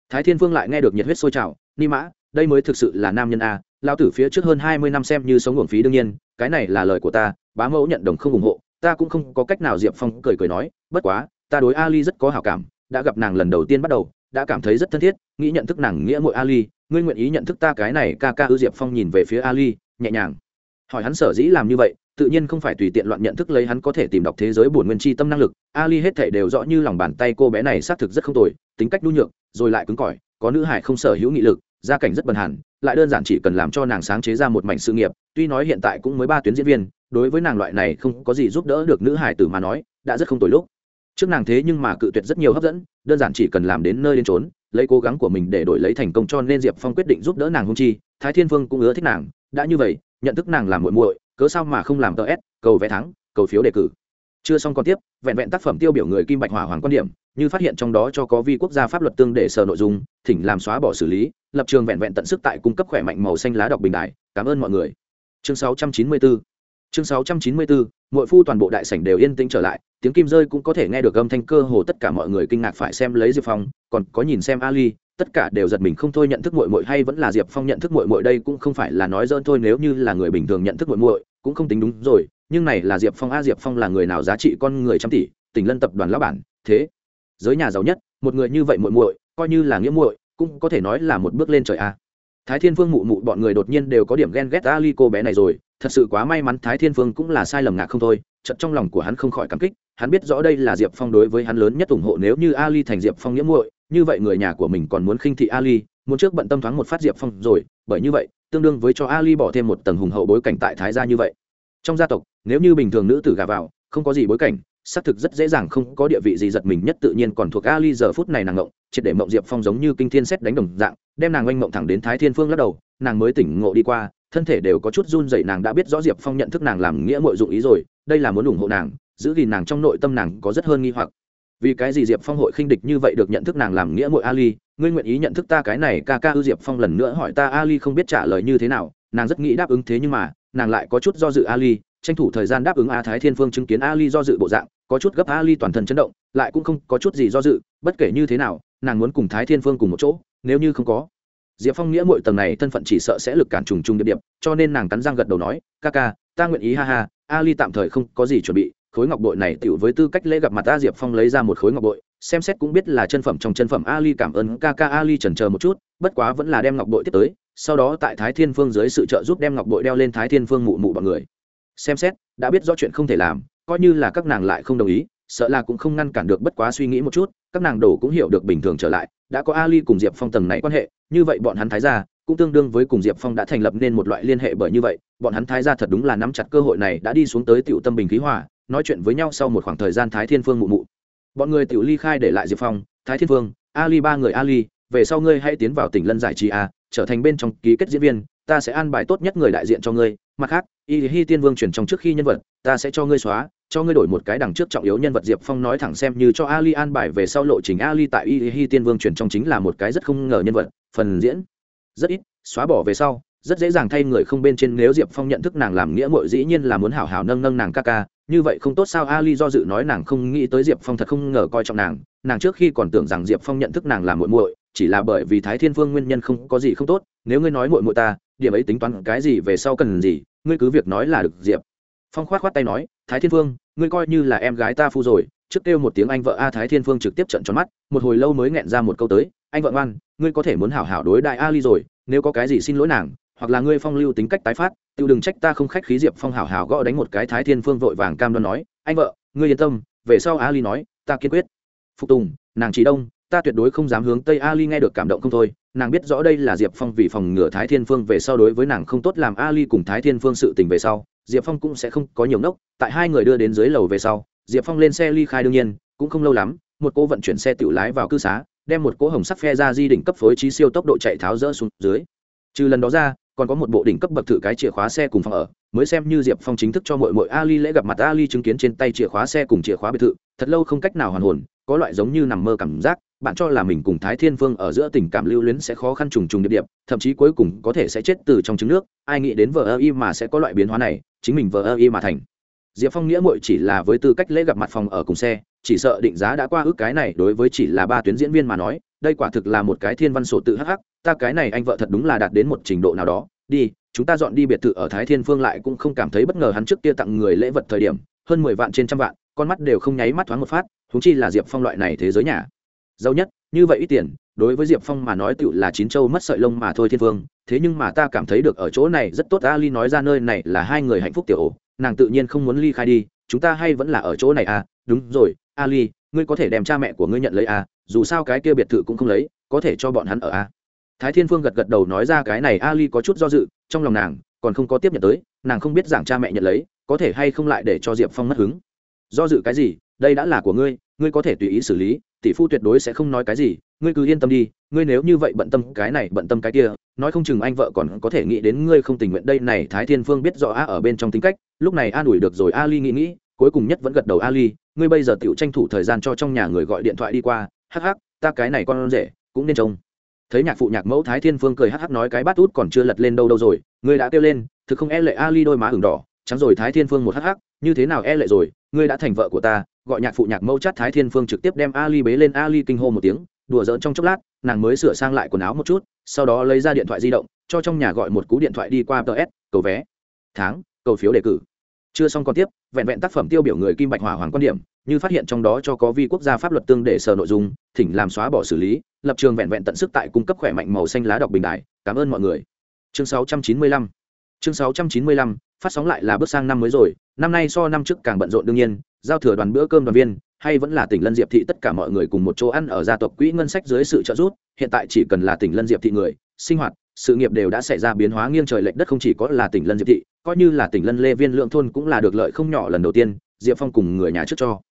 Thái thiên vương lại nghe được nhiệt huyết sôi trào, ni mã, đây mới thực sự là nam nhân a lao tử phía trước hơn hai mươi năm xem như sống uổng phí đương nhiên, cái này là lời của ta, bá mẫu nhận đồng không ủng hộ, ta cũng không có cách nào. Diệp phong cười cười nói, bất quá, ta đối ali rất có hào cảm, đã gặp nàng lần đầu tiên bắt đầu, đã cảm thấy rất thân thiết, nghĩ nhận thức nàng nghĩa mội ali, ngươi nguyện ý nhận thức ta cái này ca ca ư? Diệp phong nhìn về phía ali, nhẹ nhàng. Hỏi hắn sở dĩ làm như vậy tự nhiên không phải tùy tiện loạn nhận thức lấy hắn có thể tìm đọc thế giới bổn nguyên chi tâm năng lực, ali hết thể đều rõ như lòng bàn tay cô bé này xác thực rất không tồi, tính cách nhu nhược, rồi lại cứng cỏi, có nữ hải không sở hữu nghị lực, gia cảnh rất bần hàn, lại đơn giản chỉ cần làm cho nàng sáng chế ra một mảnh sự nghiệp, tuy nói hiện tại cũng mới ba tuyến diễn viên, đối với nàng loại này không có gì giúp đỡ được nữ hải tử mà nói, đã rất không tồi lúc. Trước nàng thế nhưng mà cự tuyệt rất nhiều hấp dẫn, đơn giản chỉ cần làm đến nơi đến trốn lấy cố gắng của mình để đổi lấy thành công cho nên diệp phong quyết định giúp đỡ nàng hung chi, thái thiên vương cũng ưa thích nàng, đã như vậy, nhận thức nàng làm muội muội cớ sao mà không làm tờ s, cầu vé thắng, cầu phiếu đề cử. Chưa xong còn tiếp, vẹn vẹn tác phẩm tiêu biểu người kim bạch hỏa hoàng quan điểm, như phát hiện trong đó cho có vi quốc gia pháp luật tương để sở nội dung, thỉnh làm xóa bỏ xử lý, lập trường vẹn vẹn tận sức tại cung cấp khỏe mạnh màu xanh lá đọc bình đại cảm ơn mọi người. Chương 694 chương 694 mỗi phu toàn bộ đại sảnh đều yên tĩnh trở lại, tiếng kim rơi cũng có thể nghe được âm thanh cơ hồ tất cả mọi người kinh ngạc phải xem lấy diệp phong, còn có nhìn xem ali, tất cả đều giật mình không thôi nhận thức muội muội hay vẫn là diệp phong nhận thức muội muội đây cũng không phải là nói dỡn thôi, nếu như là người bình thường nhận thức muội muội cũng không tính đúng rồi, nhưng này là diệp phong, a, diệp phong là người nào giá trị con người trăm tỷ tỉnh lân tập đoàn lão bản, thế. Giới nhà giàu nhất, một người như vậy muội muội, coi như là nghĩa muội, cũng có thể nói là một bước lên trời, a. Thái thiên phương mụ mụ bọn người đột nhiên đều có điểm ghen ghét ali cô bé này rồi, thật sự quá may mắn thái thiên phương cũng là sai lầm ngạc không thôi chật trong lòng của hắn không khỏi cảm kích, hắn biết rõ đây là diệp phong đối với hắn lớn nhất ủng hộ nếu như ali thành diệp phong nghĩa muội, như vậy người nhà của mình còn muốn khinh thị ali, muốn trước bận tâm thoáng một phát diệp phong rồi, bởi như vậy tương đương với cho ali bỏ thêm một tầng hùng hậu bối cảnh tại thái gia như vậy. Trong gia tộc, nếu như bình thường nữ tử gà vào, không có gì bối cảnh, xác thực rất dễ dàng không có địa vị gì giật mình nhất tự nhiên còn thuộc ali giờ phút này nàng ngộng, triệt để mộng diệp phong giống như kinh thiên xét đánh đồng dạng, đem nàng oanh mộng thẳng đến thái thiên phương lắc đầu, nàng mới tỉnh ngộ đi qua, thân thể đều có chút run dậy nàng đã biết rõ diệp phong nhận thức nàng làm nghĩa mội dụng ý rồi, đây là muốn ủng hộ nàng, giữ gìn nàng trong nội tâm nàng có rất hơn nghi hoặc. Vì cái gì diệp phong hội khinh địch như vậy được nhận thức nàng làm nghĩa mội ali ngươi nguyện ý nhận thức ta cái này ca ca ư diệp phong lần nữa hỏi ta ali không biết trả lời như thế nào nàng rất nghĩ đáp ứng thế nhưng mà nàng lại có chút do dự ali tranh thủ thời gian đáp ứng a thái thiên phương chứng kiến ali do dự bộ dạng có chút gấp ali toàn thân chấn động lại cũng không có chút gì do dự bất kể như thế nào nàng muốn cùng thái thiên phương cùng một chỗ nếu như không có diệp phong nghĩa mọi tầng này thân phận chỉ sợ sẽ lực cản trùng trùng địa điểm, cho nên nàng cắn răng gật đầu nói ca ca ta nguyện ý ha ha ali tạm thời không có gì chuẩn bị khối ngọc bội này tựu với tư cách lễ gặp mặt ta diệp phong lấy ra một khối ngọc bội xem xét cũng biết là chân phẩm trong chân phẩm ali cảm ơn ca ca ali trần chờ một chút, bất quá vẫn là đem ngọc bội tiếp tới, sau đó tại thái thiên phương dưới sự trợ giúp đem ngọc bội đeo lên thái thiên phương mụ mụ bọn người. Xem xét, đã biết rõ chuyện không thể làm, coi như là các nàng lại không đồng ý, sợ là cũng không ngăn cản được bất quá suy nghĩ một chút, các nàng đổ cũng hiểu được bình thường trở lại, đã có ali cùng diệp phong tầng này quan hệ, như vậy bọn hắn thái gia cũng tương đương với cùng diệp phong đã thành lập nên một loại liên hệ bởi như vậy, bọn hắn thái gia thật đúng là nắm chặt cơ hội này đã đi xuống tới tiểu tâm bình khí hòa, nói chuyện với nhau sau một khoảng thời gian thái thiên phương mụ mụ bọn người tiểu ly khai để lại diệp phong thái thiên vương, ali ba người ali về sau ngươi hãy tiến vào tỉnh lân giải trí a trở thành bên trong ký kết diễn viên ta sẽ an bài tốt nhất người đại diện cho ngươi. Mặt khác y hi tiên vương chuyển trong trước khi nhân vật ta sẽ cho ngươi xóa cho ngươi đổi một cái đằng trước trọng yếu nhân vật diệp phong nói thẳng xem như cho ali an bài về sau lộ trình ali tại y hi tiên vương chuyển trong chính là một cái rất không ngờ nhân vật phần diễn. Rất ít xóa bỏ về sau rất dễ dàng thay người không bên trên nếu diệp phong nhận thức nàng làm nghĩa mội dĩ nhiên là muốn hảo hảo nâng nâng nàng ca ca như vậy không tốt sao ali do dự nói nàng không nghĩ tới diệp phong thật không ngờ coi trọng nàng nàng trước khi còn tưởng rằng diệp phong nhận thức nàng là muội muội, chỉ là bởi vì thái thiên phương nguyên nhân không có gì không tốt, nếu ngươi nói muội muội ta, điểm ấy tính toán cái gì về sau cần gì, ngươi cứ việc nói là được, diệp phong khoát khoát tay nói, thái thiên phương ngươi coi như là em gái ta phu rồi. Trước kêu một tiếng anh vợ a thái thiên phương trực tiếp trận tròn mắt, một hồi lâu mới nghẹn ra một câu tới, anh vợ ngoan, ngươi có thể muốn hảo hảo đối đại ali rồi, nếu có cái gì xin lỗi nàng hoặc là ngươi phong lưu tính cách tái phát tự đừng trách ta không khách khí diệp phong hảo hảo gõ đánh một cái thái thiên phương vội vàng cam đoan nói, anh vợ, ngươi yên tâm, về sau ali nói, ta kiên quyết. Phục tùng, nàng chỉ đông, ta tuyệt đối không dám hướng tây ali nghe được cảm động không thôi, nàng biết rõ đây là diệp phong vì phòng ngừa thái thiên phương về sau đối với nàng không tốt làm ali cùng thái thiên phương sự tình về sau, diệp phong cũng sẽ không có nhiều ngốc tại hai người đưa đến dưới lầu về sau, diệp phong lên xe ly khai đương nhiên, cũng không lâu lắm, một cô vận chuyển xe tự lái vào cư xá, đem một cỗ hồng sắc phe ra di đỉnh cấp phối trí siêu tốc độ chạy tháo rỡ xuống dưới. Trừ lần đó ra còn có một bộ đỉnh cấp bậc thử cái chìa khóa xe cùng phòng ở, mới xem như diệp phong chính thức cho mọi mọi ali lễ gặp mặt ali chứng kiến trên tay chìa khóa xe cùng chìa khóa biệt thự, thật lâu không cách nào hoàn hồn, có loại giống như nằm mơ cảm giác, bạn cho là mình cùng thái thiên phương ở giữa tình cảm lưu luyến sẽ khó khăn trùng trùng điệp điệp, thậm chí cuối cùng có thể sẽ chết từ trong trứng nước, ai nghĩ đến vờ ơ y mà sẽ có loại biến hóa này, chính mình vờ ơ y mà thành. Diệp phong nghĩa muội chỉ là với tư cách lễ gặp mặt phòng ở cùng xe, chỉ sợ định giá đã qua ước cái này đối với chỉ là ba tuyến diễn viên mà nói đây quả thực là một cái thiên văn sổ tự hắc hắc, ta cái này anh vợ thật đúng là đạt đến một trình độ nào đó. Đi, chúng ta dọn đi biệt thự ở thái thiên phương lại cũng không cảm thấy bất ngờ hắn trước kia tặng người lễ vật thời điểm, hơn mười vạn trên trăm vạn, con mắt đều không nháy mắt thoáng một phát thúng chi là diệp phong loại này thế giới nhà. Giàu nhất, như vậy ít tiền, đối với diệp phong mà nói tựu là chín châu mất sợi lông mà thôi thiên phương thế nhưng mà ta cảm thấy được ở chỗ này rất tốt, ali nói ra nơi này là hai người hạnh phúc tiểu ổ, nàng tự nhiên không muốn ly khai đi, chúng ta hay vẫn là ở chỗ này à đúng rồi ali, ngươi có thể đem cha mẹ của ngươi nhận lấy à dù sao cái kia biệt thự cũng không lấy, có thể cho bọn hắn ở à. Thái thiên phương gật gật đầu nói ra cái này ali có chút do dự, trong lòng nàng còn không có tiếp nhận tới, nàng không biết rằng cha mẹ nhận lấy, có thể hay không lại để cho diệp phong mất hứng. Do dự cái gì, đây đã là của ngươi ngươi có thể tùy ý xử lý, tỷ phu tuyệt đối sẽ không nói cái gì, ngươi cứ yên tâm đi, ngươi nếu như vậy bận tâm cái này, bận tâm cái kia, nói không chừng anh vợ còn có thể nghĩ đến ngươi không tình nguyện, đây này thái thiên phương biết rõ a ở bên trong tính cách, lúc này an ủi được rồi ali nghĩ nghĩ cuối cùng nhất vẫn gật đầu ali, ngươi bây giờ tựu tranh thủ thời gian cho trong nhà người gọi điện thoại đi qua, hắc hắc, ta cái này con rể, cũng nên trông. Thấy nhạc phụ nhạc mẫu thái thiên phương cười hắc hắc nói cái bát út còn chưa lật lên đâu đâu rồi, ngươi đã kêu lên, thực không e lệ ali đôi má ửng đỏ, trắng rồi thái thiên phương một hắc hắc, như thế nào e lệ rồi, ngươi đã thành vợ của ta. Gọi nhạc phụ nhạc mẫu chát thái thiên phương trực tiếp đem ali bế lên, ali kinh hô một tiếng, đùa giỡn trong chốc lát, nàng mới sửa sang lại quần áo một chút, sau đó lấy ra điện thoại di động, cho trong nhà gọi một cú điện thoại đi qua ts cầu vé, tháng, cầu phiếu đề cử. Chưa xong còn tiếp vẹn vẹn tác phẩm tiêu biểu người kim bạch hỏa hoàng quan điểm, như phát hiện trong đó cho có vi quốc gia pháp luật tương để sở nội dung, thỉnh làm xóa bỏ xử lý, lập trường vẹn vẹn tận sức tại cung cấp khỏe mạnh màu xanh lá đọc bình đại cảm ơn mọi người. Chương 695 chương 695 phát sóng lại là bước sang năm mới rồi, năm nay so năm trước càng bận rộn đương nhiên, giao thừa đoàn bữa cơm đoàn viên, hay vẫn là tỉnh lân diệp thị, tất cả mọi người cùng một chỗ ăn ở gia tộc quỹ ngân sách dưới sự trợ giúp, hiện tại chỉ cần là tỉnh lân diệp thị người, sinh hoạt sự nghiệp đều đã xảy ra biến hóa nghiêng trời lệch đất không chỉ có là tỉnh lân diệp thị, coi như là tỉnh lân lê viên lượng thôn cũng là được lợi không nhỏ lần đầu tiên, diệp phong cùng người nhà trước cho.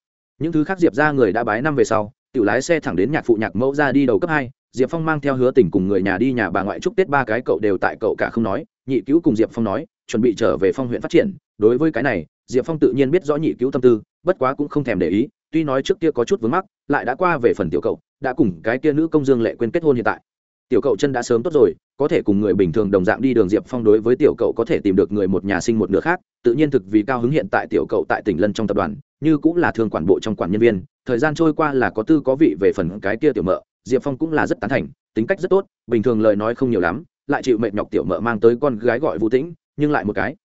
Những thứ khác diệp ra người đã bái năm về sau, tự lái xe thẳng đến nhạc phụ nhạc mẫu ra đi đầu cấp hai, diệp phong mang theo hứa tỉnh cùng người nhà đi nhà bà ngoại chúc tết ba cái cậu đều tại cậu cả không nói, nhị cứu cùng diệp phong nói, chuẩn bị trở về phong huyện phát triển. Đối với cái này, diệp phong tự nhiên biết rõ nhị cứu tâm tư, bất quá cũng không thèm để ý, tuy nói trước kia có chút vướng mắc, lại đã qua về phần tiểu cậu, đã cùng cái kia nữ công dương lệ quên kết hôn hiện tại. Tiểu cậu chân đã sớm tốt rồi có thể cùng người bình thường đồng dạng đi đường diệp phong đối với tiểu cậu có thể tìm được người một nhà sinh một nửa khác, tự nhiên thực vì cao hứng hiện tại tiểu cậu tại tỉnh lân trong tập đoàn, như cũng là thương quản bộ trong quản nhân viên. Thời gian trôi qua là có tư có vị về phần cái kia tiểu mợ, diệp phong cũng là rất tán thành, tính cách rất tốt, bình thường lời nói không nhiều lắm, lại chịu mệt nhọc tiểu mợ mang tới con gái gọi vũ tĩnh, nhưng lại một cái.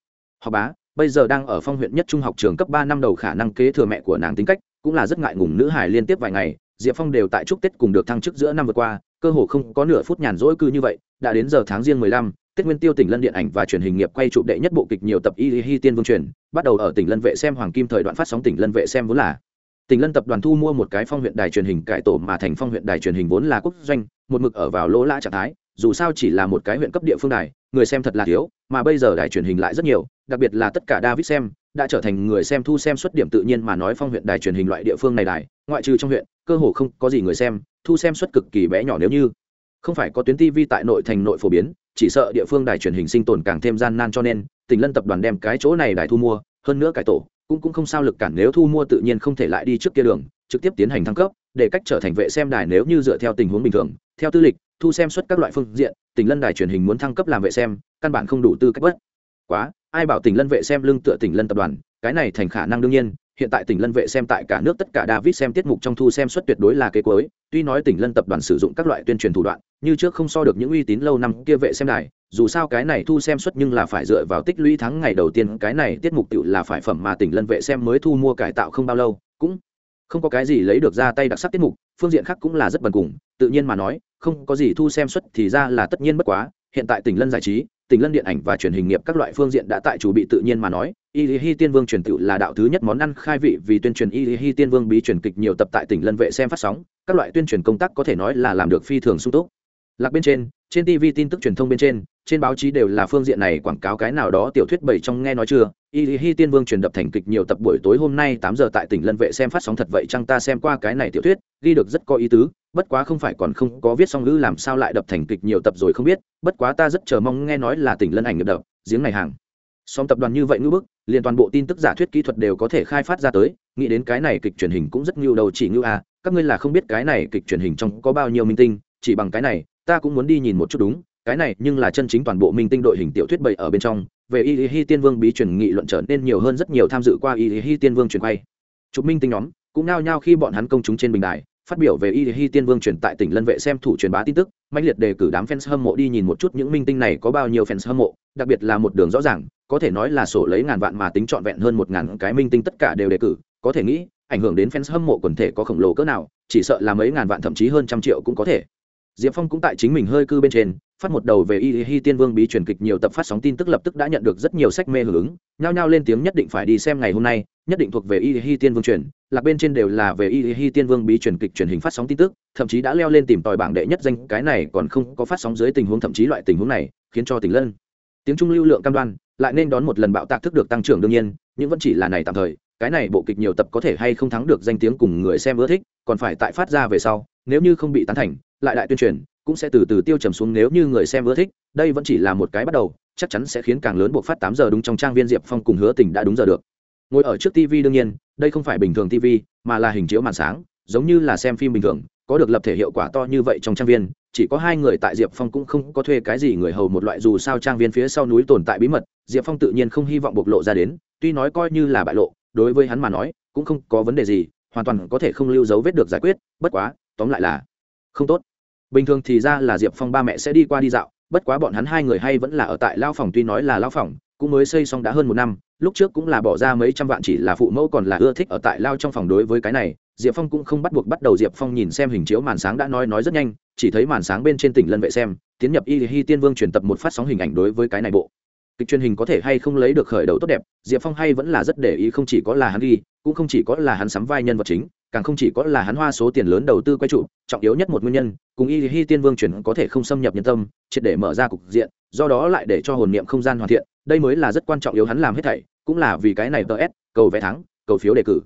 Họ bá, bây giờ đang ở phong huyện nhất trung học trường cấp ba năm đầu khả năng kế thừa mẹ của nàng tính cách, cũng là rất ngại ngùng nữ hải liên tiếp vài ngày, diệp phong đều tại chúc tết cùng được thăng chức giữa năm vừa qua, cơ hồ không có nửa phút nhàn rỗi cư như vậy đã đến giờ tháng riêng mười lăm, tết nguyên tiêu tỉnh lân điện ảnh và truyền hình nghiệp quay chụp đệ nhất bộ kịch nhiều tập y hi tiên vương truyền, bắt đầu ở tỉnh lân vệ xem hoàng kim thời đoạn phát sóng tỉnh lân vệ xem vốn là. Tỉnh lân tập đoàn thu mua một cái phong huyện đài truyền hình cải tổ mà thành phong huyện đài truyền hình vốn là quốc doanh, một mực ở vào lỗ lã trạng thái, dù sao chỉ là một cái huyện cấp địa phương đài, người xem thật là thiếu, mà bây giờ đài truyền hình lại rất nhiều, đặc biệt là tất cả david xem, đã trở thành người xem thu xem xuất điểm tự nhiên mà nói phong huyện đài truyền hình loại địa phương này đài, ngoại trừ trong huyện, cơ hồ không có gì người xem, thu xem suất cực kỳ bé nhỏ nếu như không phải có tuyến tv tại nội thành nội phổ biến, chỉ sợ địa phương đài truyền hình sinh tồn càng thêm gian nan cho nên tỉnh lân tập đoàn đem cái chỗ này đài thu mua, hơn nữa cải tổ, cũng cũng không sao lực cản nếu thu mua tự nhiên không thể lại đi trước kia đường, trực tiếp tiến hành thăng cấp, để cách trở thành vệ xem đài nếu như dựa theo tình huống bình thường. Theo tư lịch, thu xem suất các loại phương diện tỉnh lân đài truyền hình muốn thăng cấp làm vệ xem, căn bản không đủ tư cách bất. Quá, ai bảo tỉnh lân vệ xem lưng tựa tỉnh lân tập đoàn, cái này thành khả năng đương nhiên hiện tại tỉnh lân vệ xem tại cả nước tất cả david xem tiết mục trong thu xem suất tuyệt đối là kế cuối. Tuy nói tỉnh lân tập đoàn sử dụng các loại tuyên truyền thủ đoạn, như trước không so được những uy tín lâu năm kia vệ xem đài, dù sao cái này thu xem suất nhưng là phải dựa vào tích lũy tháng ngày đầu tiên, cái này tiết mục tự là phải phẩm mà tỉnh lân vệ xem mới thu mua cải tạo không bao lâu, cũng không có cái gì lấy được ra tay đặc sắc tiết mục, phương diện khác cũng là rất bần cùng, tự nhiên mà nói, không có gì thu xem suất thì ra là tất nhiên bất quá, hiện tại tỉnh lân giải trí, tỉnh lân điện ảnh và truyền hình nghiệp các loại phương diện đã tại chủ bị tự nhiên mà nói y hi tiên vương truyền tự là đạo thứ nhất món ăn khai vị vì tuyên truyền y hi tiên vương bí truyền kịch nhiều tập tại tỉnh lân vệ xem phát sóng, các loại tuyên truyền công tác có thể nói là làm được phi thường sung túc. Lạc bên trên trên tv tin tức truyền thông bên trên trên báo chí đều là phương diện này quảng cáo cái nào đó tiểu thuyết bảy trong nghe nói chưa. Y hi tiên vương truyền đập thành kịch nhiều tập buổi tối hôm nay tám giờ tại tỉnh lân vệ xem phát sóng thật vậy chăng ta xem qua cái này tiểu thuyết, ghi được rất có ý tứ, bất quá không phải còn không có viết xong ngữ làm sao lại đập thành kịch nhiều tập rồi không biết, bất quá ta rất chờ mong nghe nói là tỉnh lân ảnh nghiệp đập, giếng này hàng song tập đoàn như vậy ngữ bức, liền toàn bộ tin tức giả thuyết kỹ thuật đều có thể khai phát ra tới, nghĩ đến cái này kịch truyền hình cũng rất nhiều đầu chỉ ngữ a à, các ngươi là không biết cái này kịch truyền hình trong có bao nhiêu minh tinh, chỉ bằng cái này, ta cũng muốn đi nhìn một chút đúng, cái này nhưng là chân chính toàn bộ minh tinh đội hình tiểu thuyết bậy ở bên trong, về y hi tiên vương bí truyền nghị luận trở nên nhiều hơn rất nhiều tham dự qua y hi tiên vương truyền quay. Chụp minh tinh nhóm, cũng nao nhao khi bọn hắn công chúng trên bình đài, phát biểu về y hi tiên vương truyền tại tỉnh lân vệ xem thủ truyền bá tin tức mạnh liệt đề cử đám fans hâm mộ đi nhìn một chút những minh tinh này có bao nhiêu fans hâm mộ, đặc biệt là một đường rõ ràng có thể nói là sổ lấy ngàn vạn mà tính trọn vẹn hơn một ngàn cái minh tinh tất cả đều đề cử, có thể nghĩ, ảnh hưởng đến fans hâm mộ quần thể có khổng lồ cỡ nào, chỉ sợ là mấy ngàn vạn thậm chí hơn trăm triệu cũng có thể. Diệp phong cũng tại chính mình hơi cư bên trên, phát một đầu về y hi tiên vương bí truyền kịch nhiều tập phát sóng tin tức lập tức đã nhận được rất nhiều sách mê hưởng ứng, nhao nhao lên tiếng nhất định phải đi xem ngày hôm nay, nhất định thuộc về y hi tiên vương truyền, lạc bên trên đều là về y hi tiên vương bí truyền kịch truyền hình phát sóng tin tức, thậm chí đã leo lên tìm tòi bảng đệ nhất danh, cái này còn không có phát sóng dưới tình huống thậm chí loại tình huống này, khiến cho tỉnh lân tiếng trung lưu lượng cam đoan, lại nên đón một lần bạo tạc thức được tăng trưởng đương nhiên, nhưng vẫn chỉ là này tạm thời, cái này bộ kịch nhiều tập có thể hay không thắng được danh tiếng cùng người xem ưa thích, còn phải tại phát ra về sau, nếu như không bị tán thành, lại đại tuyên truyền, cũng sẽ từ từ tiêu trầm xuống nếu như người xem ưa thích, đây vẫn chỉ là một cái bắt đầu, chắc chắn sẽ khiến càng lớn buộc phát tám giờ đúng trong trang viên diệp phong cùng hứa tình đã đúng giờ được. Ngồi ở trước tv đương nhiên, đây không phải bình thường tv mà là hình chiếu màn sáng, giống như là xem phim bình thường, có được lập thể hiệu quả to như vậy trong trang viên chỉ có hai người tại diệp phong cũng không có thuê cái gì người hầu một loại, dù sao trang viên phía sau núi tồn tại bí mật, diệp phong tự nhiên không hy vọng bộc lộ ra đến, tuy nói coi như là bại lộ, đối với hắn mà nói, cũng không có vấn đề gì, hoàn toàn có thể không lưu dấu vết được giải quyết, bất quá, tóm lại là không tốt. Bình thường thì ra là diệp phong ba mẹ sẽ đi qua đi dạo, bất quá bọn hắn hai người hay vẫn là ở tại lao phòng, tuy nói là lao phòng, cũng mới xây xong đã hơn một năm, lúc trước cũng là bỏ ra mấy trăm vạn chỉ là phụ mẫu còn là ưa thích ở tại lao trong phòng đối với cái này diệp phong cũng không bắt buộc bắt đầu diệp phong nhìn xem hình chiếu màn sáng đã nói nói rất nhanh, chỉ thấy màn sáng bên trên tỉnh lân vệ xem, tiến nhập y hi tiên vương truyền tập một phát sóng hình ảnh đối với cái này bộ. Kịch truyền hình có thể hay không lấy được khởi đầu tốt đẹp, diệp phong hay vẫn là rất để ý không chỉ có là hắn ghi, cũng không chỉ có là hắn sắm vai nhân vật chính, càng không chỉ có là hắn hoa số tiền lớn đầu tư quay trụ, trọng yếu nhất một nguyên nhân, cùng y hi tiên vương truyền có thể không xâm nhập nhân tâm, triệt để mở ra cục diện, do đó lại để cho hồn niệm không gian hoàn thiện, đây mới là rất quan trọng yếu hắn làm hết thảy, cũng là vì cái này ts cầu vé thắng, cầu phiếu đề cử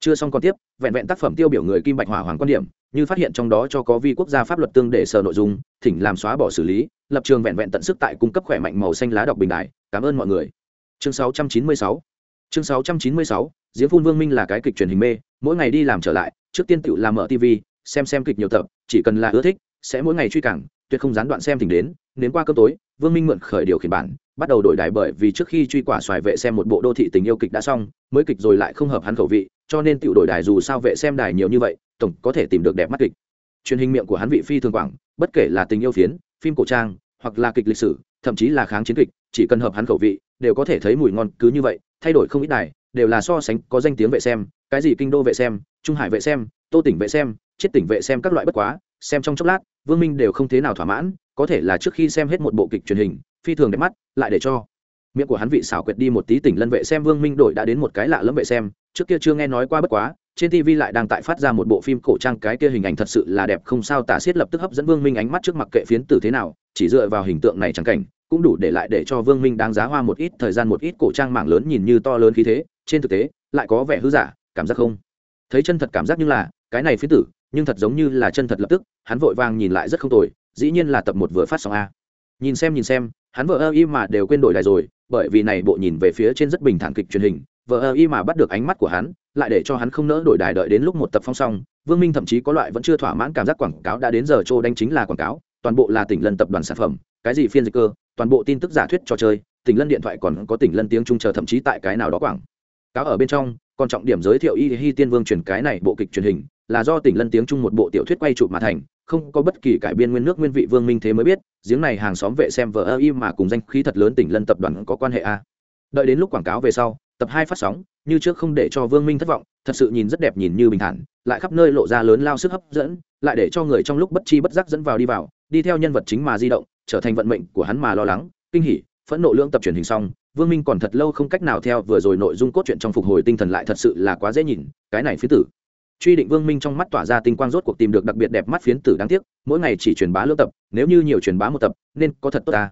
chưa xong còn tiếp, vẹn vẹn tác phẩm tiêu biểu người kim bạch hỏa hoàng quan điểm, như phát hiện trong đó cho có vi quốc gia pháp luật tương để sở nội dung, thỉnh làm xóa bỏ xử lý, lập trường vẹn vẹn tận sức tại cung cấp khỏe mạnh màu xanh lá đọc bình đại. Cảm ơn mọi người. Chương 696 chương 696 diễm phun vương minh là cái kịch truyền hình mê, mỗi ngày đi làm trở lại, trước tiên tự làm mở tv xem xem kịch nhiều tập, chỉ cần là ưa thích, sẽ mỗi ngày truy cảng, tuyệt không gián đoạn xem thỉnh đến đến qua cơm tối, vương minh mượn khởi điều khiển bản, bắt đầu đổi đài bởi vì trước khi truy quả xoài vệ xem một bộ đô thị tình yêu kịch đã xong, mới kịch rồi lại không hợp hắn khẩu vị cho nên tiểu đổi đài dù sao vệ xem đài nhiều như vậy, tổng có thể tìm được đẹp mắt kịch. Truyền hình miệng của hắn vị phi thường quảng, bất kể là tình yêu phiến, phim cổ trang, hoặc là kịch lịch sử, thậm chí là kháng chiến kịch, chỉ cần hợp hắn khẩu vị, đều có thể thấy mùi ngon cứ như vậy, thay đổi không ít đài, đều là so sánh có danh tiếng vệ xem, cái gì kinh đô vệ xem, trung hải vệ xem, tô tỉnh vệ xem chết tỉnh vệ xem các loại bất quá, xem trong chốc lát, vương minh đều không thế nào thỏa mãn, có thể là trước khi xem hết một bộ kịch truyền hình, phi thường đẹp mắt, lại để cho miệng của hắn vị xảo quyệt đi một tí tỉnh lân vệ xem vương minh đổi đã đến một cái lạ lẫm vệ xem trước kia chưa nghe nói qua bất quá, trên tv lại đang tại phát ra một bộ phim cổ trang, cái kia hình ảnh thật sự là đẹp không sao, tả xiết lập tức hấp dẫn vương minh ánh mắt trước mặt kệ phiến tử thế nào, chỉ dựa vào hình tượng này chẳng cảnh, cũng đủ để lại để cho vương minh đáng giá hoa một ít thời gian, một ít cổ trang mạng lớn nhìn như to lớn khí thế, trên thực tế, lại có vẻ hư giả, cảm giác không? Thấy chân thật cảm giác như là, cái này phiến tử, nhưng thật giống như là chân thật lập tức, hắn vội vàng nhìn lại rất không tồi, dĩ nhiên là tập một vừa phát xong a. Nhìn xem nhìn xem, hắn vợ ơ y mà đều quên đổi lại rồi, bởi vì này bộ nhìn về phía trên rất bình thản kịch truyền hình vờ ơ y mà bắt được ánh mắt của hắn, lại để cho hắn không nỡ đổi đài đợi đến lúc một tập phong xong, vương minh thậm chí có loại vẫn chưa thỏa mãn cảm giác quảng cáo đã đến giờ châu đánh chính là quảng cáo, toàn bộ là tỉnh lân tập đoàn sản phẩm, cái gì phiên dịch cơ, toàn bộ tin tức giả thuyết trò chơi, tỉnh lân điện thoại còn có tỉnh lân tiếng trung chờ thậm chí tại cái nào đó quảng cáo ở bên trong, còn trọng điểm giới thiệu y hi tiên vương truyền cái này bộ kịch truyền hình, là do tỉnh lân tiếng trung một bộ tiểu thuyết quay chụp mà thành, không có bất kỳ cải biên nguyên nước nguyên vị vương minh thế mới biết, giếng này hàng xóm vệ xem vờ ơ y mà cùng danh khí thật lớn tỉnh lân tập đoàn có quan hệ a. Đợi đến lúc quảng cáo về sau tập hai phát sóng, như trước không để cho vương minh thất vọng, thật sự nhìn rất đẹp nhìn như bình thản, lại khắp nơi lộ ra lớn lao sức hấp dẫn, lại để cho người trong lúc bất chi bất giác dẫn vào đi vào, đi theo nhân vật chính mà di động, trở thành vận mệnh của hắn mà lo lắng, kinh hỉ, phẫn nộ lưỡng tập truyền hình xong, vương minh còn thật lâu không cách nào theo vừa rồi nội dung cốt truyện trong phục hồi tinh thần lại thật sự là quá dễ nhìn, cái này phía tử. Truy định vương minh trong mắt tỏa ra tinh quang rốt cuộc tìm được đặc biệt đẹp mắt phiến tử đáng tiếc, mỗi ngày chỉ truyền bá lưỡng tập, nếu như nhiều truyền bá một tập, nên có thật tốt ta.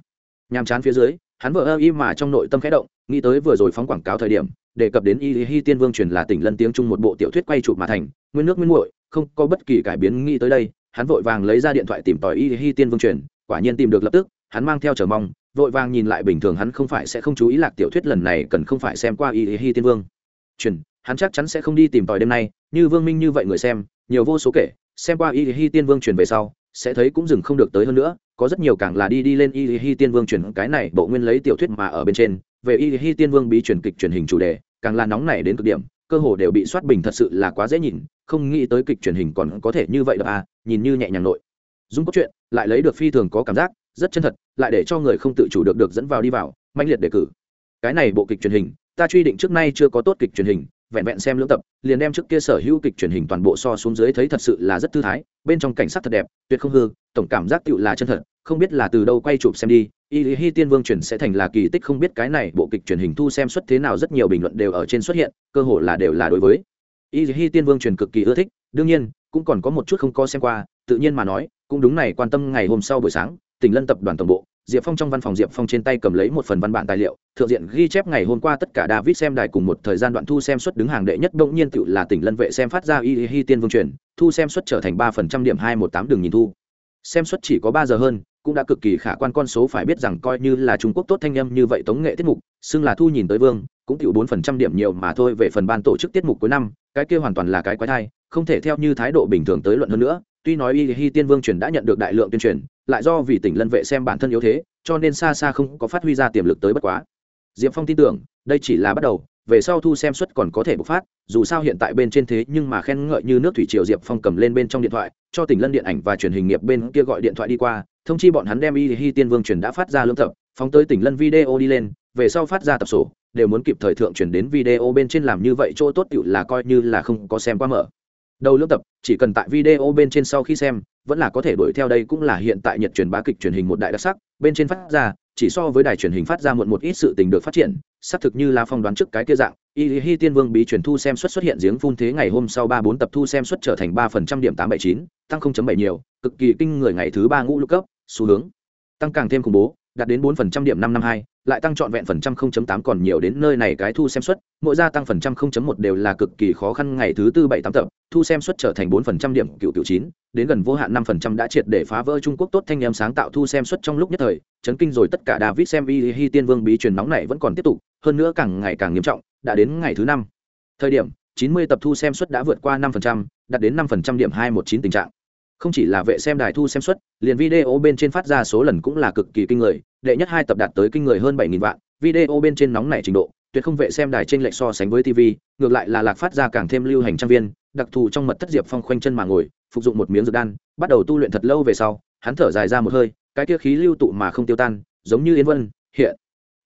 Nhàm chán phía dưới, hắn vợ ơ y mà trong nội tâm khẽ động nghĩ tới vừa rồi phóng quảng cáo thời điểm đề cập đến y hi tiên vương truyền là tỉnh lân tiếng trung một bộ tiểu thuyết quay chụp mà thành nguyên nước nguyên nguội, không có bất kỳ cải biến nghĩ tới đây hắn vội vàng lấy ra điện thoại tìm tòi y hi tiên vương truyền quả nhiên tìm được lập tức hắn mang theo chờ mong vội vàng nhìn lại bình thường hắn không phải sẽ không chú ý lạc tiểu thuyết lần này cần không phải xem qua y hi tiên vương. Truyền hắn chắc chắn sẽ không đi tìm tòi đêm nay như vương minh như vậy người xem nhiều vô số kể xem qua y hi tiên vương truyền về sau sẽ thấy cũng dừng không được tới hơn nữa có rất nhiều càng là đi đi lên y hi tiên vương truyền cái này bộ nguyên lấy tiểu thuyết mà ở bên trên về y hi tiên vương bí truyền kịch truyền hình chủ đề, càng là nóng này đến cực điểm, cơ hồ đều bị soát bình thật sự là quá dễ nhìn, không nghĩ tới kịch truyền hình còn có thể như vậy được à nhìn như nhẹ nhàng nội. Dung cốt truyện lại lấy được phi thường có cảm giác, rất chân thật, lại để cho người không tự chủ được được dẫn vào đi vào mạnh liệt đề cử. Cái này bộ kịch truyền hình, ta truy định trước nay chưa có tốt kịch truyền hình vẹn vẹn xem lưỡng tập, liền đem trước kia sở hữu kịch truyền hình toàn bộ so xuống dưới thấy thật sự là rất thư thái, bên trong cảnh sắc thật đẹp, tuyệt không hư, tổng cảm giác tựu là chân thật, không biết là từ đâu quay chụp xem đi, y lý hy tiên vương chuyển sẽ thành là kỳ tích không biết cái này bộ kịch truyền hình thu xem xuất thế nào rất nhiều bình luận đều ở trên xuất hiện, cơ hội là đều là đối với. Y lý hy tiên vương truyền cực kỳ ưa thích, đương nhiên, cũng còn có một chút không có xem qua, tự nhiên mà nói, cũng đúng này quan tâm ngày hôm sau buổi sáng tỉnh lân tập đoàn tổng bộ diệp phong trong văn phòng diệp phong trên tay cầm lấy một phần văn bản tài liệu, thượng diện ghi chép ngày hôm qua tất cả david xem đài cùng một thời gian đoạn thu xem suất đứng hàng đệ nhất bỗng nhiên tự là tỉnh lân vệ xem phát ra y hi tiên vương truyền, thu xem suất trở thành ba phần trăm điểm hai một tám đường nhìn thu. Xem suất chỉ có ba giờ hơn, cũng đã cực kỳ khả quan, con số phải biết rằng coi như là trung quốc tốt thanh â như vậy tống nghệ tiết mục, xưng là thu nhìn tới vương, cũng chịu bốn phần trăm điểm nhiều mà thôi, về phần ban tổ chức tiết mục cuối năm, cái kia hoàn toàn là cái quái thai, không thể theo như thái độ bình thường tới luận hơn nữa. Tuy nói y hi tiên vương truyền đã nhận được đại lượng tuyên truyền lại do vì tỉnh lân vệ xem bản thân yếu thế, cho nên xa xa không có phát huy ra tiềm lực tới bất quá. Diệp phong tin tưởng, đây chỉ là bắt đầu, về sau thu xem suất còn có thể bộc phát, dù sao hiện tại bên trên thế nhưng mà khen ngợi như nước thủy triều diệp phong cầm lên bên trong điện thoại, cho tỉnh lân điện ảnh và truyền hình nghiệp bên kia gọi điện thoại đi qua, thông chi bọn hắn đem y hi tiên vương truyền đã phát ra lương tập, phóng tới tỉnh lân video đi lên, về sau phát ra tập sổ, đều muốn kịp thời thượng truyền đến video bên trên làm như vậy chỗ tốt cựu là coi như là không có xem qua mở đầu lưỡng tập, chỉ cần tại video bên trên sau khi xem, vẫn là có thể đuổi theo đây cũng là hiện tại nhật truyền bá kịch truyền hình một đại đặc sắc, bên trên phát ra, chỉ so với đài truyền hình phát ra muộn một ít sự tình được phát triển, xác thực như là phong đoán trước cái kia dạng, y hi tiên vương bí truyền thu xem suất xuất hiện giếng phun thế ngày hôm sau ba bốn tập thu xem suất trở thành ba phần trăm điểm tám bảy chín, tăng không chấm bảy nhiều, cực kỳ kinh người ngày thứ ba ngũ lục cấp, xu hướng tăng càng thêm khủng bố, đạt đến bốn phần trăm điểm năm năm hai lại tăng trọn vẹn phần trăm không chấm tám còn nhiều đến nơi này cái thu xem suất mỗi gia tăng phần trăm không chấm một đều là cực kỳ khó khăn ngày thứ tư bảy tám tập thu xem suất trở thành 4% điểm cựu cựu chín đến gần vô hạn 5% đã triệt để phá vỡ trung quốc tốt thanh em sáng tạo thu xem suất trong lúc nhất thời chấn kinh rồi tất cả david xem y hi tiên vương bí truyền nóng này vẫn còn tiếp tục hơn nữa càng ngày càng nghiêm trọng đã đến ngày thứ năm. Thời điểm chín mươi tập thu xem suất đã vượt qua 5%, đạt đến 5% điểm hai một chín tình trạng. Không chỉ là vệ xem đài thu xem suất liền video bên trên phát ra số lần cũng là cực kỳ kinh người đệ nhất hai tập đạt tới kinh người hơn bảy nghìn vạn, video bên trên nóng này trình độ, tuyệt không vệ xem đài trên lệch so sánh với tv ngược lại là lạc phát ra càng thêm lưu hành trang viên, đặc thù trong mật thất diệp phong khoanh chân mà ngồi, phục dụng một miếng dược đan, bắt đầu tu luyện thật lâu về sau, hắn thở dài ra một hơi, cái kia khí lưu tụ mà không tiêu tan, giống như yên vân, hiện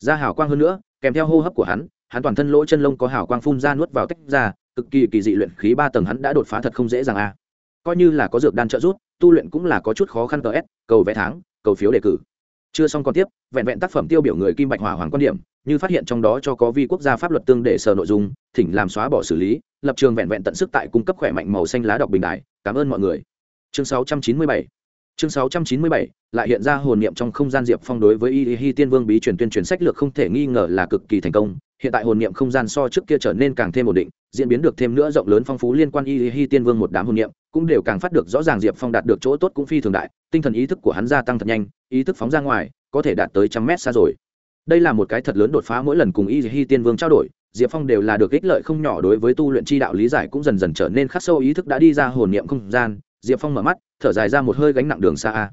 ra hào quang hơn nữa, kèm theo hô hấp của hắn hắn toàn thân lỗ chân lông có hào quang phun ra nuốt vào tách ra, cực kỳ kỳ dị luyện khí ba tầng hắn đã đột phá thật không dễ dàng a coi như là có dược đan trợ giúp, tu luyện cũng là có chút khó khăn tờ s, cầu vẽ tháng, cầu phiếu đề cử chưa xong còn tiếp, vẹn vẹn tác phẩm tiêu biểu người kim bạch hỏa hoàng quan điểm, như phát hiện trong đó cho có vi quốc gia pháp luật tương để sở nội dung, thỉnh làm xóa bỏ xử lý, lập trường vẹn vẹn tận sức tại cung cấp khỏe mạnh màu xanh lá đọc bình đại. Cảm ơn mọi người. Chương 697 chương 697 lại hiện ra hồn niệm trong không gian diệp phong đối với y hi tiên vương bí truyền tuyên truyền sách lược không thể nghi ngờ là cực kỳ thành công. Hiện tại hồn niệm không gian so trước kia trở nên càng thêm ổn định, diễn biến được thêm nữa rộng lớn phong phú liên quan y hi tiên vương một đám hồn niệm, cũng đều càng phát được rõ ràng diệp phong đạt được chỗ tốt cũng phi thường đại, tinh thần ý thức của hắn gia tăng thật nhanh, ý thức phóng ra ngoài, có thể đạt tới trăm mét xa rồi. Đây là một cái thật lớn đột phá mỗi lần cùng y hi tiên vương trao đổi, diệp phong đều là được ích lợi không nhỏ đối với tu luyện chi đạo lý giải cũng dần dần trở nên khắc sâu ý thức đã đi ra hồn niệm không gian diệp phong mở mắt, thở dài ra một hơi gánh nặng đường xa a.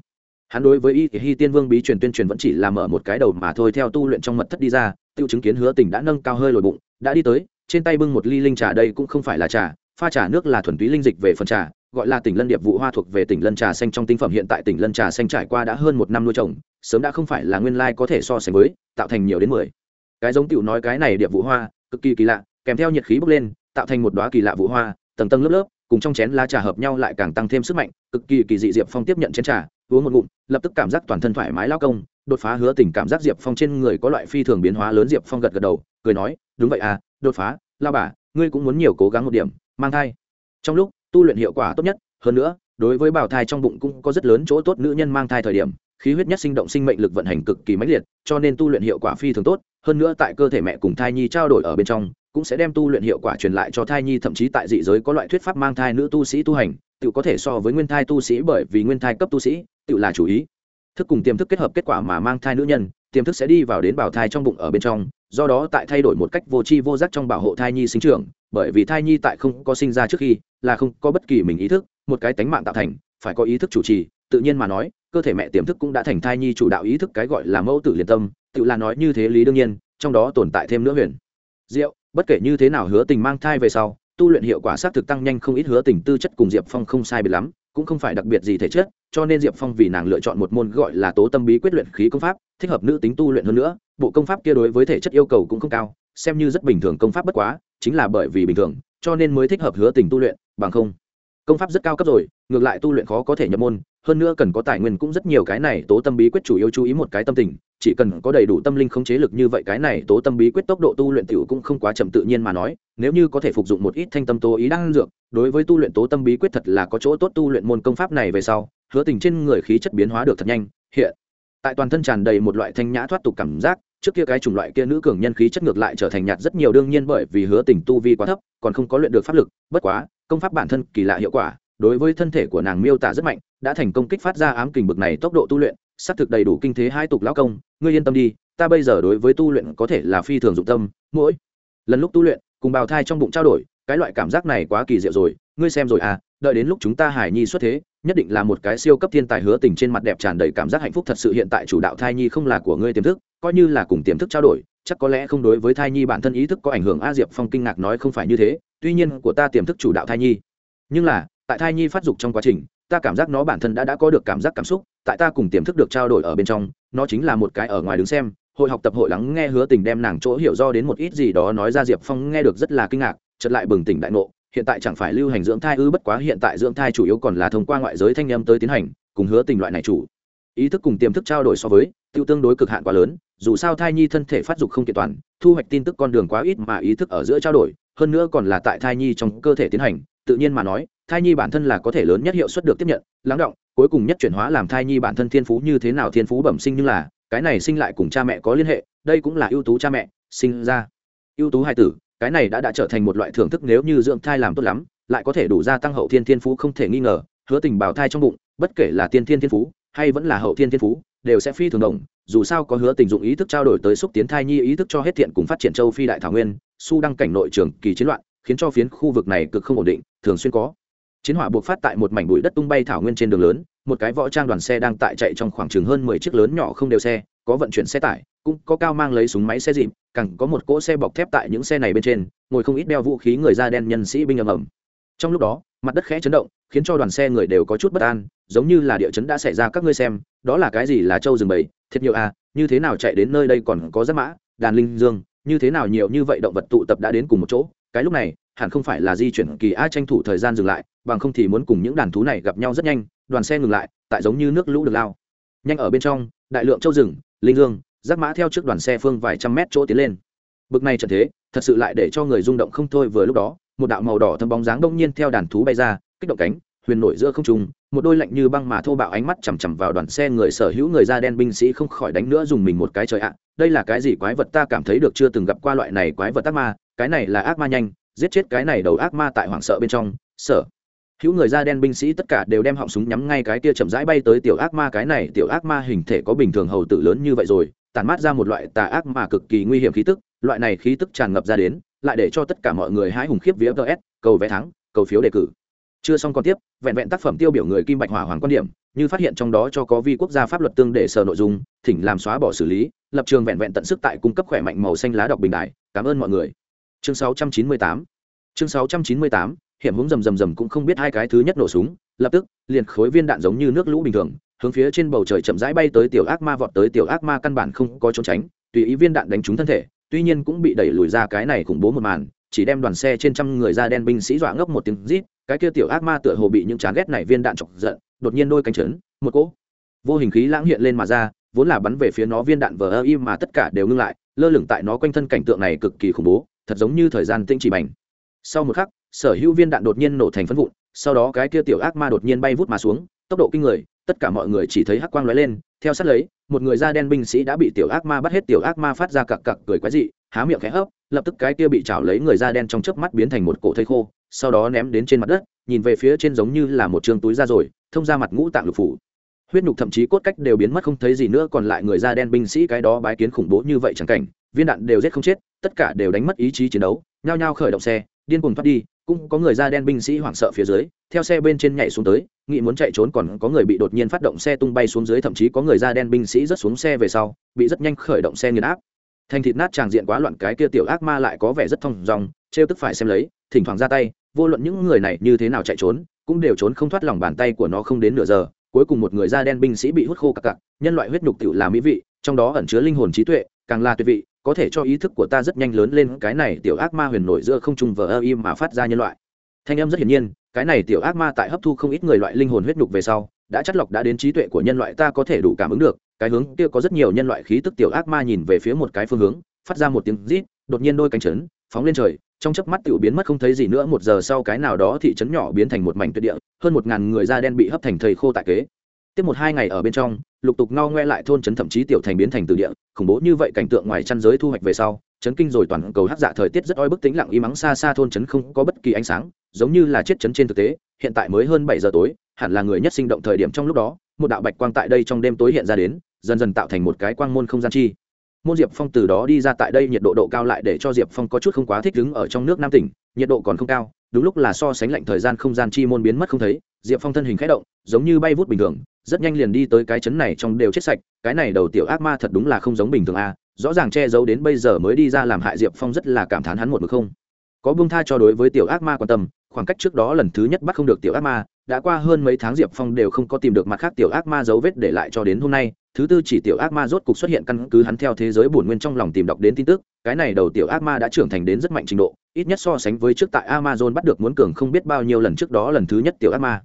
Hắn đối với y hi tiên vương bí truyền tuyên truyền vẫn chỉ là mở một cái đầu mà thôi, theo tu luyện trong mật thất đi ra, tiêu chứng kiến hứa tình đã nâng cao hơi lồi bụng, đã đi tới, trên tay bưng một ly linh trà đây cũng không phải là trà, pha trà nước là thuần túy linh dịch về phần trà, gọi là tỉnh lân điệp vụ hoa thuộc về tỉnh lân trà xanh trong tinh phẩm, hiện tại tỉnh lân trà xanh trải qua đã hơn một năm nuôi trồng, sớm đã không phải là nguyên lai có thể so sánh với, tạo thành nhiều đến mười. Cái giống tiểu nói cái này điệp vụ hoa, cực kỳ kỳ lạ, kèm theo nhiệt khí bốc lên, tạo thành một đoá kỳ lạ vụ hoa, tầng tầng lớp lớp cùng trong chén lá trà hợp nhau lại càng tăng thêm sức mạnh, cực kỳ kỳ dị diệp phong tiếp nhận chén trà, uống một ngụm, lập tức cảm giác toàn thân thoải mái lao công, đột phá hứa tình cảm giác diệp phong trên người có loại phi thường biến hóa lớn diệp phong gật gật đầu, cười nói, đúng vậy à đột phá, lao bà, ngươi cũng muốn nhiều cố gắng một điểm, mang thai. Trong lúc tu luyện hiệu quả tốt nhất, hơn nữa, đối với bào thai trong bụng cũng có rất lớn chỗ tốt nữ nhân mang thai thời điểm, khí huyết nhất sinh động sinh mệnh lực vận hành cực kỳ mãnh liệt, cho nên tu luyện hiệu quả phi thường tốt, hơn nữa tại cơ thể mẹ cùng thai nhi trao đổi ở bên trong cũng sẽ đem tu luyện hiệu quả truyền lại cho thai nhi, thậm chí tại dị giới có loại thuyết pháp mang thai nữ tu sĩ tu hành tự có thể so với nguyên thai tu sĩ bởi vì nguyên thai cấp tu sĩ tự là chủ ý. Thức cùng tiềm thức kết hợp kết quả mà mang thai nữ nhân, tiềm thức sẽ đi vào đến bảo thai trong bụng ở bên trong, do đó tại thay đổi một cách vô tri vô giác trong bảo hộ thai nhi sinh trưởng, bởi vì thai nhi tại không có sinh ra trước khi, là không có bất kỳ mình ý thức, một cái tánh mạng tạo thành, phải có ý thức chủ trì, tự nhiên mà nói, cơ thể mẹ tiềm thức cũng đã thành thai nhi chủ đạo ý thức cái gọi là mẫu tử liên tâm tự là nói như thế lý đương nhiên, trong đó tồn tại thêm nữa huyền. Diệu bất kể như thế nào hứa tình mang thai về sau, tu luyện hiệu quả xác thực tăng nhanh không ít hứa tình tư chất cùng diệp phong không sai biệt lắm, cũng không phải đặc biệt gì thể chất, cho nên diệp phong vì nàng lựa chọn một môn gọi là tố tâm bí quyết luyện khí công pháp, thích hợp nữ tính tu luyện hơn nữa, bộ công pháp kia đối với thể chất yêu cầu cũng không cao, xem như rất bình thường công pháp bất quá, chính là bởi vì bình thường, cho nên mới thích hợp hứa tình tu luyện, bằng không công pháp rất cao cấp rồi, ngược lại tu luyện khó có thể nhập môn, hơn nữa cần có tài nguyên cũng rất nhiều cái này tố tâm bí quyết chủ yếu chú ý một cái tâm tình, chỉ cần có đầy đủ tâm linh không chế lực như vậy cái này tố tâm bí quyết tốc độ tu luyện tiểu cũng không quá chậm tự nhiên mà nói, nếu như có thể phục dụng một ít thanh tâm tố ý đang dược, đối với tu luyện tố tâm bí quyết thật là có chỗ tốt tu luyện môn công pháp này về sau, hứa tình trên người khí chất biến hóa được thật nhanh, hiện tại toàn thân tràn đầy một loại thanh nhã thoát tục cảm giác trước kia cái chủng loại kia nữ cường nhân khí chất ngược lại trở thành nhạt rất nhiều, đương nhiên bởi vì hứa tình tu vi quá thấp, còn không có luyện được pháp lực, bất quá, công pháp bản thân kỳ lạ hiệu quả, đối với thân thể của nàng miêu tả rất mạnh, đã thành công kích phát ra ám kình bực này tốc độ tu luyện xác thực đầy đủ kinh thế hai tục lão công, ngươi yên tâm đi, ta bây giờ đối với tu luyện có thể là phi thường dụng tâm, mỗi lần lúc tu luyện, cùng bào thai trong bụng trao đổi, cái loại cảm giác này quá kỳ diệu rồi, ngươi xem rồi à đợi đến lúc chúng ta hải nhi xuất thế nhất định là một cái siêu cấp thiên tài hứa tình trên mặt đẹp tràn đầy cảm giác hạnh phúc thật sự hiện tại chủ đạo thai nhi không là của ngươi tiềm thức, coi như là cùng tiềm thức trao đổi, chắc có lẽ không đối với thai nhi bản thân ý thức có ảnh hưởng. A diệp phong kinh ngạc nói không phải như thế, tuy nhiên của ta tiềm thức chủ đạo thai nhi. Nhưng là, tại thai nhi phát dục trong quá trình, ta cảm giác nó bản thân đã đã có được cảm giác cảm xúc, tại ta cùng tiềm thức được trao đổi ở bên trong, nó chính là một cái ở ngoài đứng xem, hội học tập hội lắng nghe hứa tình đem nàng chỗ hiểu do đến một ít gì đó nói ra. Diệp phong nghe được rất là kinh ngạc, chợt lại bừng tỉnh đại ngộ hiện tại chẳng phải lưu hành dưỡng thai ư, bất quá hiện tại dưỡng thai chủ yếu còn là thông qua ngoại giới thanh em tới tiến hành, cùng hứa tình loại này chủ. Ý thức cùng tiềm thức trao đổi so với, tiêu tương đối cực hạn quá lớn, dù sao thai nhi thân thể phát dục không kiện toàn, thu hoạch tin tức con đường quá ít mà ý thức ở giữa trao đổi, hơn nữa còn là tại thai nhi trong cơ thể tiến hành, tự nhiên mà nói, thai nhi bản thân là có thể lớn nhất hiệu suất được tiếp nhận, lắng động, cuối cùng nhất chuyển hóa làm thai nhi bản thân thiên phú như thế nào thiên phú bẩm sinh nhưng là, cái này sinh lại cùng cha mẹ có liên hệ, đây cũng là ưu tú cha mẹ, sinh ra. Ưu tú hai tử cái này đã đã trở thành một loại thưởng thức nếu như dưỡng thai làm tốt lắm, lại có thể đủ gia tăng hậu thiên thiên phú không thể nghi ngờ, hứa tình bào thai trong bụng, bất kể là tiên thiên thiên phú, hay vẫn là hậu thiên thiên phú, đều sẽ phi thường đồng, dù sao có hứa tình dụng ý thức trao đổi tới xúc tiến thai nhi ý thức cho hết thiện cùng phát triển châu phi đại thảo nguyên, su đăng cảnh nội trường kỳ chiến loạn, khiến cho phiến khu vực này cực không ổn định, thường xuyên có. Chiến hỏa buộc phát tại một mảnh bụi đất tung bay thảo nguyên trên đường lớn, một cái võ trang đoàn xe đang tại chạy trong khoảng chừng hơn mười chiếc lớn nhỏ không đều xe có vận chuyển xe tải, cũng có cao mang lấy súng máy xe dịp cẳng có một cỗ xe bọc thép tại những xe này bên trên, ngồi không ít đeo vũ khí người da đen nhân sĩ binh ầm ầm. Trong lúc đó, mặt đất khẽ chấn động, khiến cho đoàn xe người đều có chút bất an, giống như là địa chấn đã xảy ra các ngươi xem, đó là cái gì là châu rừng bầy, thiệt nhiều à như thế nào chạy đến nơi đây còn có giáp mã, đàn linh dương, như thế nào nhiều như vậy động vật tụ tập đã đến cùng một chỗ, cái lúc này, hẳn không phải là di chuyển kỳ a tranh thủ thời gian dừng lại, bằng không thì muốn cùng những đàn thú này gặp nhau rất nhanh, đoàn xe ngừng lại, tại giống như nước lũ được lao. Nhanh ở bên trong, đại lượng châu rừng linh dương giáp mã theo trước đoàn xe phương vài trăm mét chỗ tiến lên. Bực này trận thế, thật sự lại để cho người rung động không thôi vừa lúc đó, một đạo màu đỏ thâm bóng dáng đông nhiên theo đàn thú bay ra, kích động cánh, huyền nổi giữa không trung, một đôi lạnh như băng mà thô bạo ánh mắt chằm chằm vào đoàn xe người sở hữu người da đen binh sĩ không khỏi đánh nữa dùng mình một cái trời ạ, đây là cái gì quái vật ta cảm thấy được chưa từng gặp qua loại này quái vật ác ma, cái này là ác ma nhanh, giết chết cái này đầu ác ma tại hoảng sợ bên trong, sở hữu người da đen binh sĩ tất cả đều đem họng súng nhắm ngay cái kia chậm rãi bay tới tiểu ác ma. Cái này tiểu ác ma hình thể có bình thường hầu tử lớn như vậy rồi tàn mát ra một loại tà ác mà cực kỳ nguy hiểm khí tức. Loại này khí tức tràn ngập ra đến, lại để cho tất cả mọi người hái hùng khiếp vía ts cầu vé thắng, cầu phiếu đề cử. Chưa xong còn tiếp, vẹn vẹn tác phẩm tiêu biểu người kim bạch hỏa hoàng quan điểm, như phát hiện trong đó cho có vi quốc gia pháp luật tương để sở nội dung, thỉnh làm xóa bỏ xử lý, lập trường vẹn vẹn tận sức tại cung cấp khỏe mạnh màu xanh lá đọc bình đại cảm ơn mọi người. Chương 698 chương 698 hiểm hướng rầm rầm rầm cũng không biết hai cái thứ nhất nổ súng, lập tức, liền khối viên đạn giống như nước lũ bình thường, hướng phía trên bầu trời chậm rãi bay tới tiểu ác ma vọt tới tiểu ác ma căn bản không có trốn tránh, tùy ý viên đạn đánh trúng thân thể, tuy nhiên cũng bị đẩy lùi ra cái này khủng bố một màn, chỉ đem đoàn xe trên trăm người da đen binh sĩ dọa ngốc một tiếng rít, cái kia tiểu ác ma tựa hồ bị những chán ghét này viên đạn chọc giận, đột nhiên đôi cánh chấn một cỗ vô hình khí lãng hiện lên mà ra, vốn là bắn về phía nó viên đạn vờ ơ im mà tất cả đều ngưng lại, lơ lửng tại nó quanh thân cảnh tượng này cực kỳ khủng bố, thật giống như thời gian tinh chỉ bành. Sau một khắc sở hữu viên đạn đột nhiên nổ thành phân vụn, sau đó cái kia tiểu ác ma đột nhiên bay vút mà xuống, tốc độ kinh người, tất cả mọi người chỉ thấy hắc quang lóe lên, theo sát lấy, một người da đen binh sĩ đã bị tiểu ác ma bắt hết, tiểu ác ma phát ra cặc cặc cười quái dị, há miệng khẽ hấp, lập tức cái kia bị chảo lấy người da đen trong chớp mắt biến thành một cổ thây khô, sau đó ném đến trên mặt đất, nhìn về phía trên giống như là một trường túi da rồi, thông ra mặt ngũ tạng lục phủ. Huyết nhục thậm chí cốt cách đều biến mất không thấy gì nữa, còn lại người da đen binh sĩ cái đó bái kiến khủng bố như vậy chẳng cảnh, viên đạn đều giết không chết, tất cả đều đánh mất ý chí chiến đấu, nhao nhao khởi động xe, điên cuồng thoát đi cũng có người da đen binh sĩ hoảng sợ phía dưới, theo xe bên trên nhảy xuống tới, nghĩ muốn chạy trốn còn có người bị đột nhiên phát động xe tung bay xuống dưới, thậm chí có người da đen binh sĩ rớt xuống xe về sau, bị rất nhanh khởi động xe nghiền áp. Thành thịt nát tràng diện quá loạn, cái kia tiểu ác ma lại có vẻ rất thông dòng trêu tức phải xem lấy, thỉnh thoảng ra tay, vô luận những người này như thế nào chạy trốn, cũng đều trốn không thoát lòng bàn tay của nó không đến nửa giờ, cuối cùng một người da đen binh sĩ bị hút khô cặc cặc, nhân loại huyết nhục tự là mỹ vị, trong đó ẩn chứa linh hồn trí tuệ, càng là tuyệt vị có thể cho ý thức của ta rất nhanh lớn lên, cái này tiểu ác ma huyền nổi giữa không trung vờ ơ im mà phát ra nhân loại. Thanh âm rất hiển nhiên, cái này tiểu ác ma tại hấp thu không ít người loại linh hồn huyết nhục về sau, đã chất lọc đã đến trí tuệ của nhân loại, ta có thể đủ cảm ứng được, cái hướng kia có rất nhiều nhân loại khí tức tiểu ác ma nhìn về phía một cái phương hướng, phát ra một tiếng rít, đột nhiên đôi cánh chấn, phóng lên trời, trong chớp mắt tiểu biến mất không thấy gì nữa, một giờ sau cái nào đó thị trấn nhỏ biến thành một mảnh tuyệt địa, hơn một ngàn người da đen bị hấp thành thầy khô tại kế tiếp một hai ngày ở bên trong, lục tục ngao ngoe lại thôn trấn thậm chí tiểu thành biến thành từ địa, khủng bố như vậy cảnh tượng ngoài chăn giới thu hoạch về sau, chấn kinh rồi toàn cầu hát dạ thời tiết rất oi bức tính lặng y mắng xa xa thôn trấn không có bất kỳ ánh sáng, giống như là chết chấn trên thực tế, hiện tại mới hơn bảy giờ tối, hẳn là người nhất sinh động thời điểm trong lúc đó, một đạo bạch quang tại đây trong đêm tối hiện ra đến, dần dần tạo thành một cái quang môn không gian chi. Môn diệp phong từ đó đi ra tại đây nhiệt độ độ cao lại để cho diệp phong có chút không quá thích đứng ở trong nước nam tỉnh, nhiệt độ còn không cao đúng lúc là so sánh lạnh thời gian không gian chi môn biến mất không thấy, diệp phong thân hình k h ẽ động, giống như bay vút bình thường, rất nhanh liền đi tới cái chấn này trong đều chết sạch, cái này đầu tiểu ác ma thật đúng là không giống bình thường a rõ ràng che giấu đến bây giờ mới đi ra làm hại diệp phong rất là cảm thán hắn một mực không. Có bông tha cho đối với tiểu ác ma quan tâm, khoảng cách trước đó lần thứ nhất bắt không được tiểu ác ma đã qua hơn mấy tháng diệp phong đều không có tìm được mặt khác tiểu ác ma dấu vết để lại cho đến hôm nay. Thứ tư chỉ tiểu ác ma rốt cục xuất hiện căn cứ hắn theo thế giới bổn nguyên trong lòng tìm đọc đến tin tức. Cái này đầu tiểu ác ma đã trưởng thành đến rất mạnh trình độ, ít nhất so sánh với trước tại amazon bắt được muốn cường không biết bao nhiêu lần trước đó lần thứ nhất tiểu ác ma.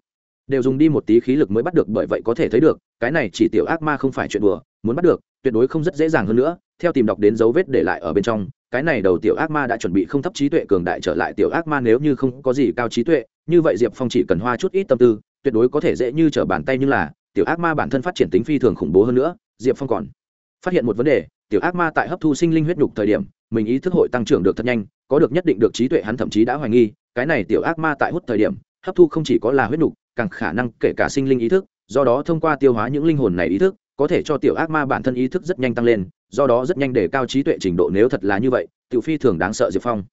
Đều dùng đi một tí khí lực mới bắt được bởi vậy có thể thấy được, cái này chỉ tiểu ác ma không phải chuyện đùa, muốn bắt được, tuyệt đối không rất dễ dàng hơn nữa. Theo tìm đọc đến dấu vết để lại ở bên trong, cái này đầu tiểu ác ma đã chuẩn bị không thấp trí tuệ cường đại trở lại tiểu ác ma nếu như không có gì cao trí tuệ như vậy diệp phong chỉ cần hoa chút ít tâm tư, tuyệt đối có thể dễ như trở bàn tay nhưng là, tiểu ác ma bản thân phát triển tính phi thường khủng bố hơn nữa, diệp phong còn phát hiện một vấn đề, tiểu ác ma tại hấp thu sinh linh huyết nhục thời điểm, mình ý thức hội tăng trưởng được thật nhanh, có được nhất định được trí tuệ hắn thậm chí đã hoài nghi, cái này tiểu ác ma tại hút thời điểm, hấp thu không chỉ có là huyết nhục, càng khả năng kể cả sinh linh ý thức, do đó thông qua tiêu hóa những linh hồn này ý thức, có thể cho tiểu ác ma bản thân ý thức rất nhanh tăng lên, do đó rất nhanh để cao trí tuệ trình độ nếu thật là như vậy, tiểu phi thường đáng sợ diệp phong.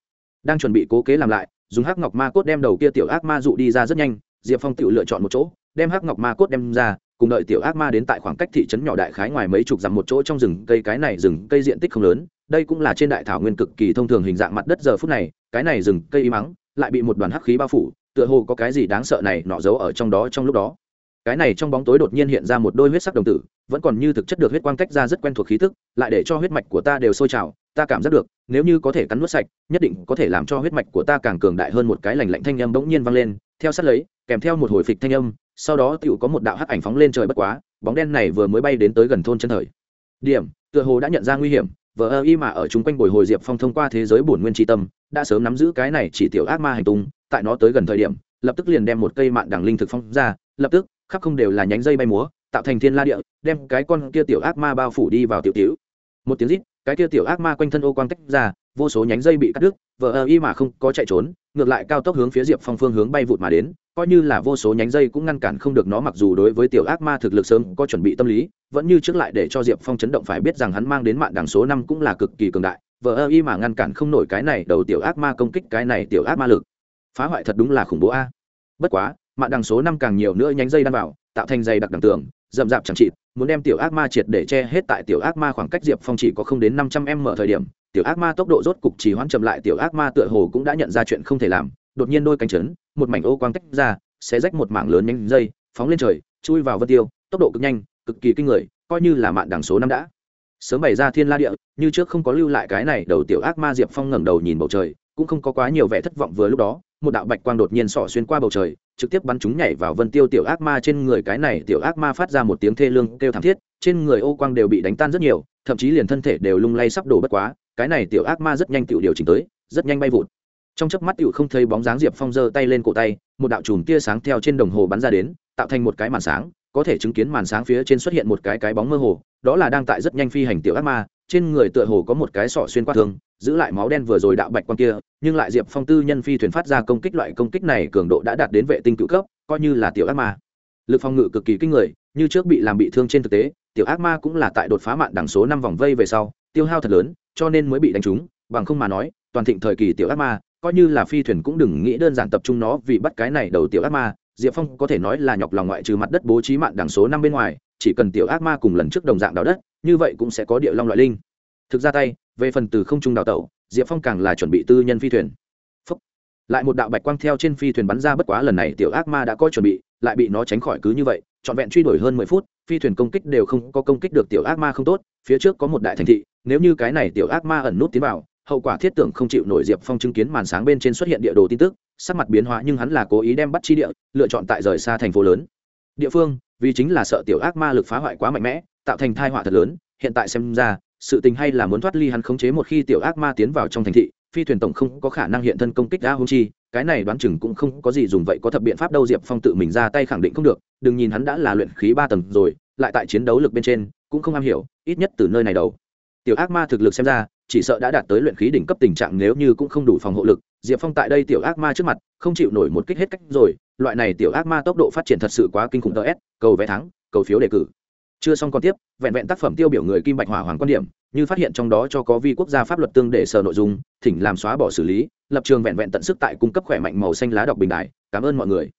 Đang chuẩn bị cố kế làm lại dùng hắc ngọc ma cốt đem đầu kia tiểu ác ma dụ đi ra rất nhanh, diệp phong tự lựa chọn một chỗ, đem hắc ngọc ma cốt đem ra, cùng đợi tiểu ác ma đến tại khoảng cách thị trấn nhỏ đại khái ngoài mấy chục dặm một chỗ trong rừng cây, cái này rừng cây diện tích không lớn, đây cũng là trên đại thảo nguyên cực kỳ thông thường hình dạng mặt đất giờ phút này, cái này rừng cây y mắng lại bị một đoàn hắc khí bao phủ, tựa hồ có cái gì đáng sợ này nọ giấu ở trong đó trong lúc đó cái này trong bóng tối đột nhiên hiện ra một đôi huyết sắc đồng tử, vẫn còn như thực chất được huyết quang cách ra rất quen thuộc khí tức, lại để cho huyết mạch của ta đều sôi trào, ta cảm giác được, nếu như có thể cắn nuốt sạch, nhất định có thể làm cho huyết mạch của ta càng cường đại hơn một cái lành lạnh thanh âm bỗng nhiên vang lên, theo sát lấy, kèm theo một hồi phịch thanh âm, sau đó tựu có một đạo hắc ảnh phóng lên trời bất quá, bóng đen này vừa mới bay đến tới gần thôn chân thời. Điểm, tựa hồ đã nhận ra nguy hiểm, vờ ơ y mà ở chung quanh bồi hồi diệp phong thông qua thế giới bổn nguyên tri tâm, đã sớm nắm giữ cái này chỉ tiểu ác ma hành tung, tại nó tới gần thời điểm, lập tức liền đem một cây mạng đằng linh thực phong ra, lập tức khắp không đều là nhánh dây bay múa, tạo thành thiên la địa, đem cái con kia tiểu ác ma bao phủ đi vào tiểu tiểu. Một tiếng rít, cái kia tiểu ác ma quanh thân ô quang tách ra, vô số nhánh dây bị cắt đứt, vờ ơ y mà không có chạy trốn, ngược lại cao tốc hướng phía diệp phong phương hướng bay vụt mà đến, coi như là vô số nhánh dây cũng ngăn cản không được nó mặc dù đối với tiểu ác ma thực lực sớm có chuẩn bị tâm lý, vẫn như trước lại để cho diệp phong chấn động phải biết rằng hắn mang đến mạng đằng số năm cũng là cực kỳ cường đại, vờ ơ y mà ngăn cản không nổi cái này đầu tiểu ác ma công kích cái này tiểu ác ma lực. Phá hoại thật đúng là khủng bố a. Bất quá Mạn đằng số năm càng nhiều nữa nhánh dây đan vào, tạo thành dây đặc đằng tường, rậm rạp chẳng chịt, muốn đem tiểu ác ma triệt để che hết tại tiểu ác ma khoảng cách diệp phong chỉ có không đến năm trăm m thời điểm, tiểu ác ma tốc độ rốt cục chỉ hoãn chậm lại, tiểu ác ma tựa hồ cũng đã nhận ra chuyện không thể làm, đột nhiên đôi cánh chấn một mảnh ô quang tách ra sẽ rách một mảng lớn nhánh dây, phóng lên trời, chui vào vân tiêu, tốc độ cực nhanh, cực kỳ kinh người, coi như là mạn đằng số năm đã sớm bày ra thiên la địa, như trước không có lưu lại cái này, đầu tiểu ác ma diệp phong ngẩng đầu nhìn bầu trời, cũng không có quá nhiều vẻ thất vọng vừa lúc đó một đạo bạch quang đột nhiên xỏ xuyên qua bầu trời, trực tiếp bắn chúng nhảy vào vân tiêu tiểu ác ma trên người. Cái này tiểu ác ma phát ra một tiếng thê lương kêu thảm thiết, trên người ô quang đều bị đánh tan rất nhiều, thậm chí liền thân thể đều lung lay sắp đổ bất quá. Cái này tiểu ác ma rất nhanh tiểu điều chỉnh tới, rất nhanh bay vụt. Trong chớp mắt tiểu không thấy bóng dáng diệp phong giơ tay lên cổ tay, một đạo chùm tia sáng theo trên đồng hồ bắn ra đến, tạo thành một cái màn sáng, có thể chứng kiến màn sáng phía trên xuất hiện một cái cái bóng mơ hồ, đó là đang tại rất nhanh phi hành tiểu ác ma, trên người tựa hồ có một cái sọ xuyên qua thương giữ lại máu đen vừa rồi đạo bạch quan kia, nhưng lại diệp phong tư nhân phi thuyền phát ra công kích loại công kích này cường độ đã đạt đến vệ tinh cựu cấp, coi như là tiểu ác ma. Lực phòng ngự cực kỳ kinh người, như trước bị làm bị thương trên thực tế, tiểu ác ma cũng là tại đột phá mạng đẳng số năm vòng vây về sau, tiêu hao thật lớn, cho nên mới bị đánh trúng, bằng không mà nói, toàn thịnh thời kỳ tiểu ác ma, coi như là phi thuyền cũng đừng nghĩ đơn giản tập trung nó vì bắt cái này đầu tiểu ác ma, diệp phong có thể nói là nhọc lòng ngoại trừ mặt đất bố trí mạng đẳng số năm bên ngoài, chỉ cần tiểu ác ma cùng lần trước đồng dạng đào đất, như vậy cũng sẽ có địa long loại linh. Thực ra tay về phần từ không trung đào tẩu, diệp phong càng là chuẩn bị tư nhân phi thuyền Phúc. lại một đạo bạch quang theo trên phi thuyền bắn ra bất quá lần này tiểu ác ma đã có chuẩn bị, lại bị nó tránh khỏi cứ như vậy, trọn vẹn truy đuổi hơn mười phút, phi thuyền công kích đều không có công kích được tiểu ác ma không tốt, phía trước có một đại thành thị, nếu như cái này tiểu ác ma ẩn nút tiến vào, hậu quả thiết tưởng không chịu nổi diệp phong chứng kiến màn sáng bên trên xuất hiện địa đồ tin tức, sắc mặt biến hóa nhưng hắn là cố ý đem bắt chi địa, lựa chọn tại rời xa thành phố lớn địa phương, vì chính là sợ tiểu ác ma lực phá hoại quá mạnh mẽ, tạo thành thai họa thật lớn, hiện tại xem ra sự tình hay là muốn thoát ly hắn khống chế một khi tiểu ác ma tiến vào trong thành thị, phi thuyền tổng không có khả năng hiện thân công kích đã hung chi, cái này đoán chừng cũng không có gì dùng vậy có thập biện pháp đâu, diệp phong tự mình ra tay khẳng định không được, đừng nhìn hắn đã là luyện khí ba tầng rồi, lại tại chiến đấu lực bên trên, cũng không am hiểu, ít nhất từ nơi này đầu. Tiểu ác ma thực lực xem ra, chỉ sợ đã đạt tới luyện khí đỉnh cấp tình trạng nếu như cũng không đủ phòng hộ lực, diệp phong tại đây tiểu ác ma trước mặt, không chịu nổi một kích hết cách rồi, loại này tiểu ác ma tốc độ phát triển thật sự quá kinh khủng tờ s cầu vé thắng, cầu phiếu đề cử chưa xong còn tiếp, vẹn vẹn tác phẩm tiêu biểu người kim bạch hỏa hoàng quan điểm, như phát hiện trong đó cho có vi quốc gia pháp luật tương để sở nội dung, thỉnh làm xóa bỏ xử lý, lập trường vẹn vẹn tận sức tại cung cấp khỏe mạnh màu xanh lá đọc bình đại. Cảm ơn mọi người.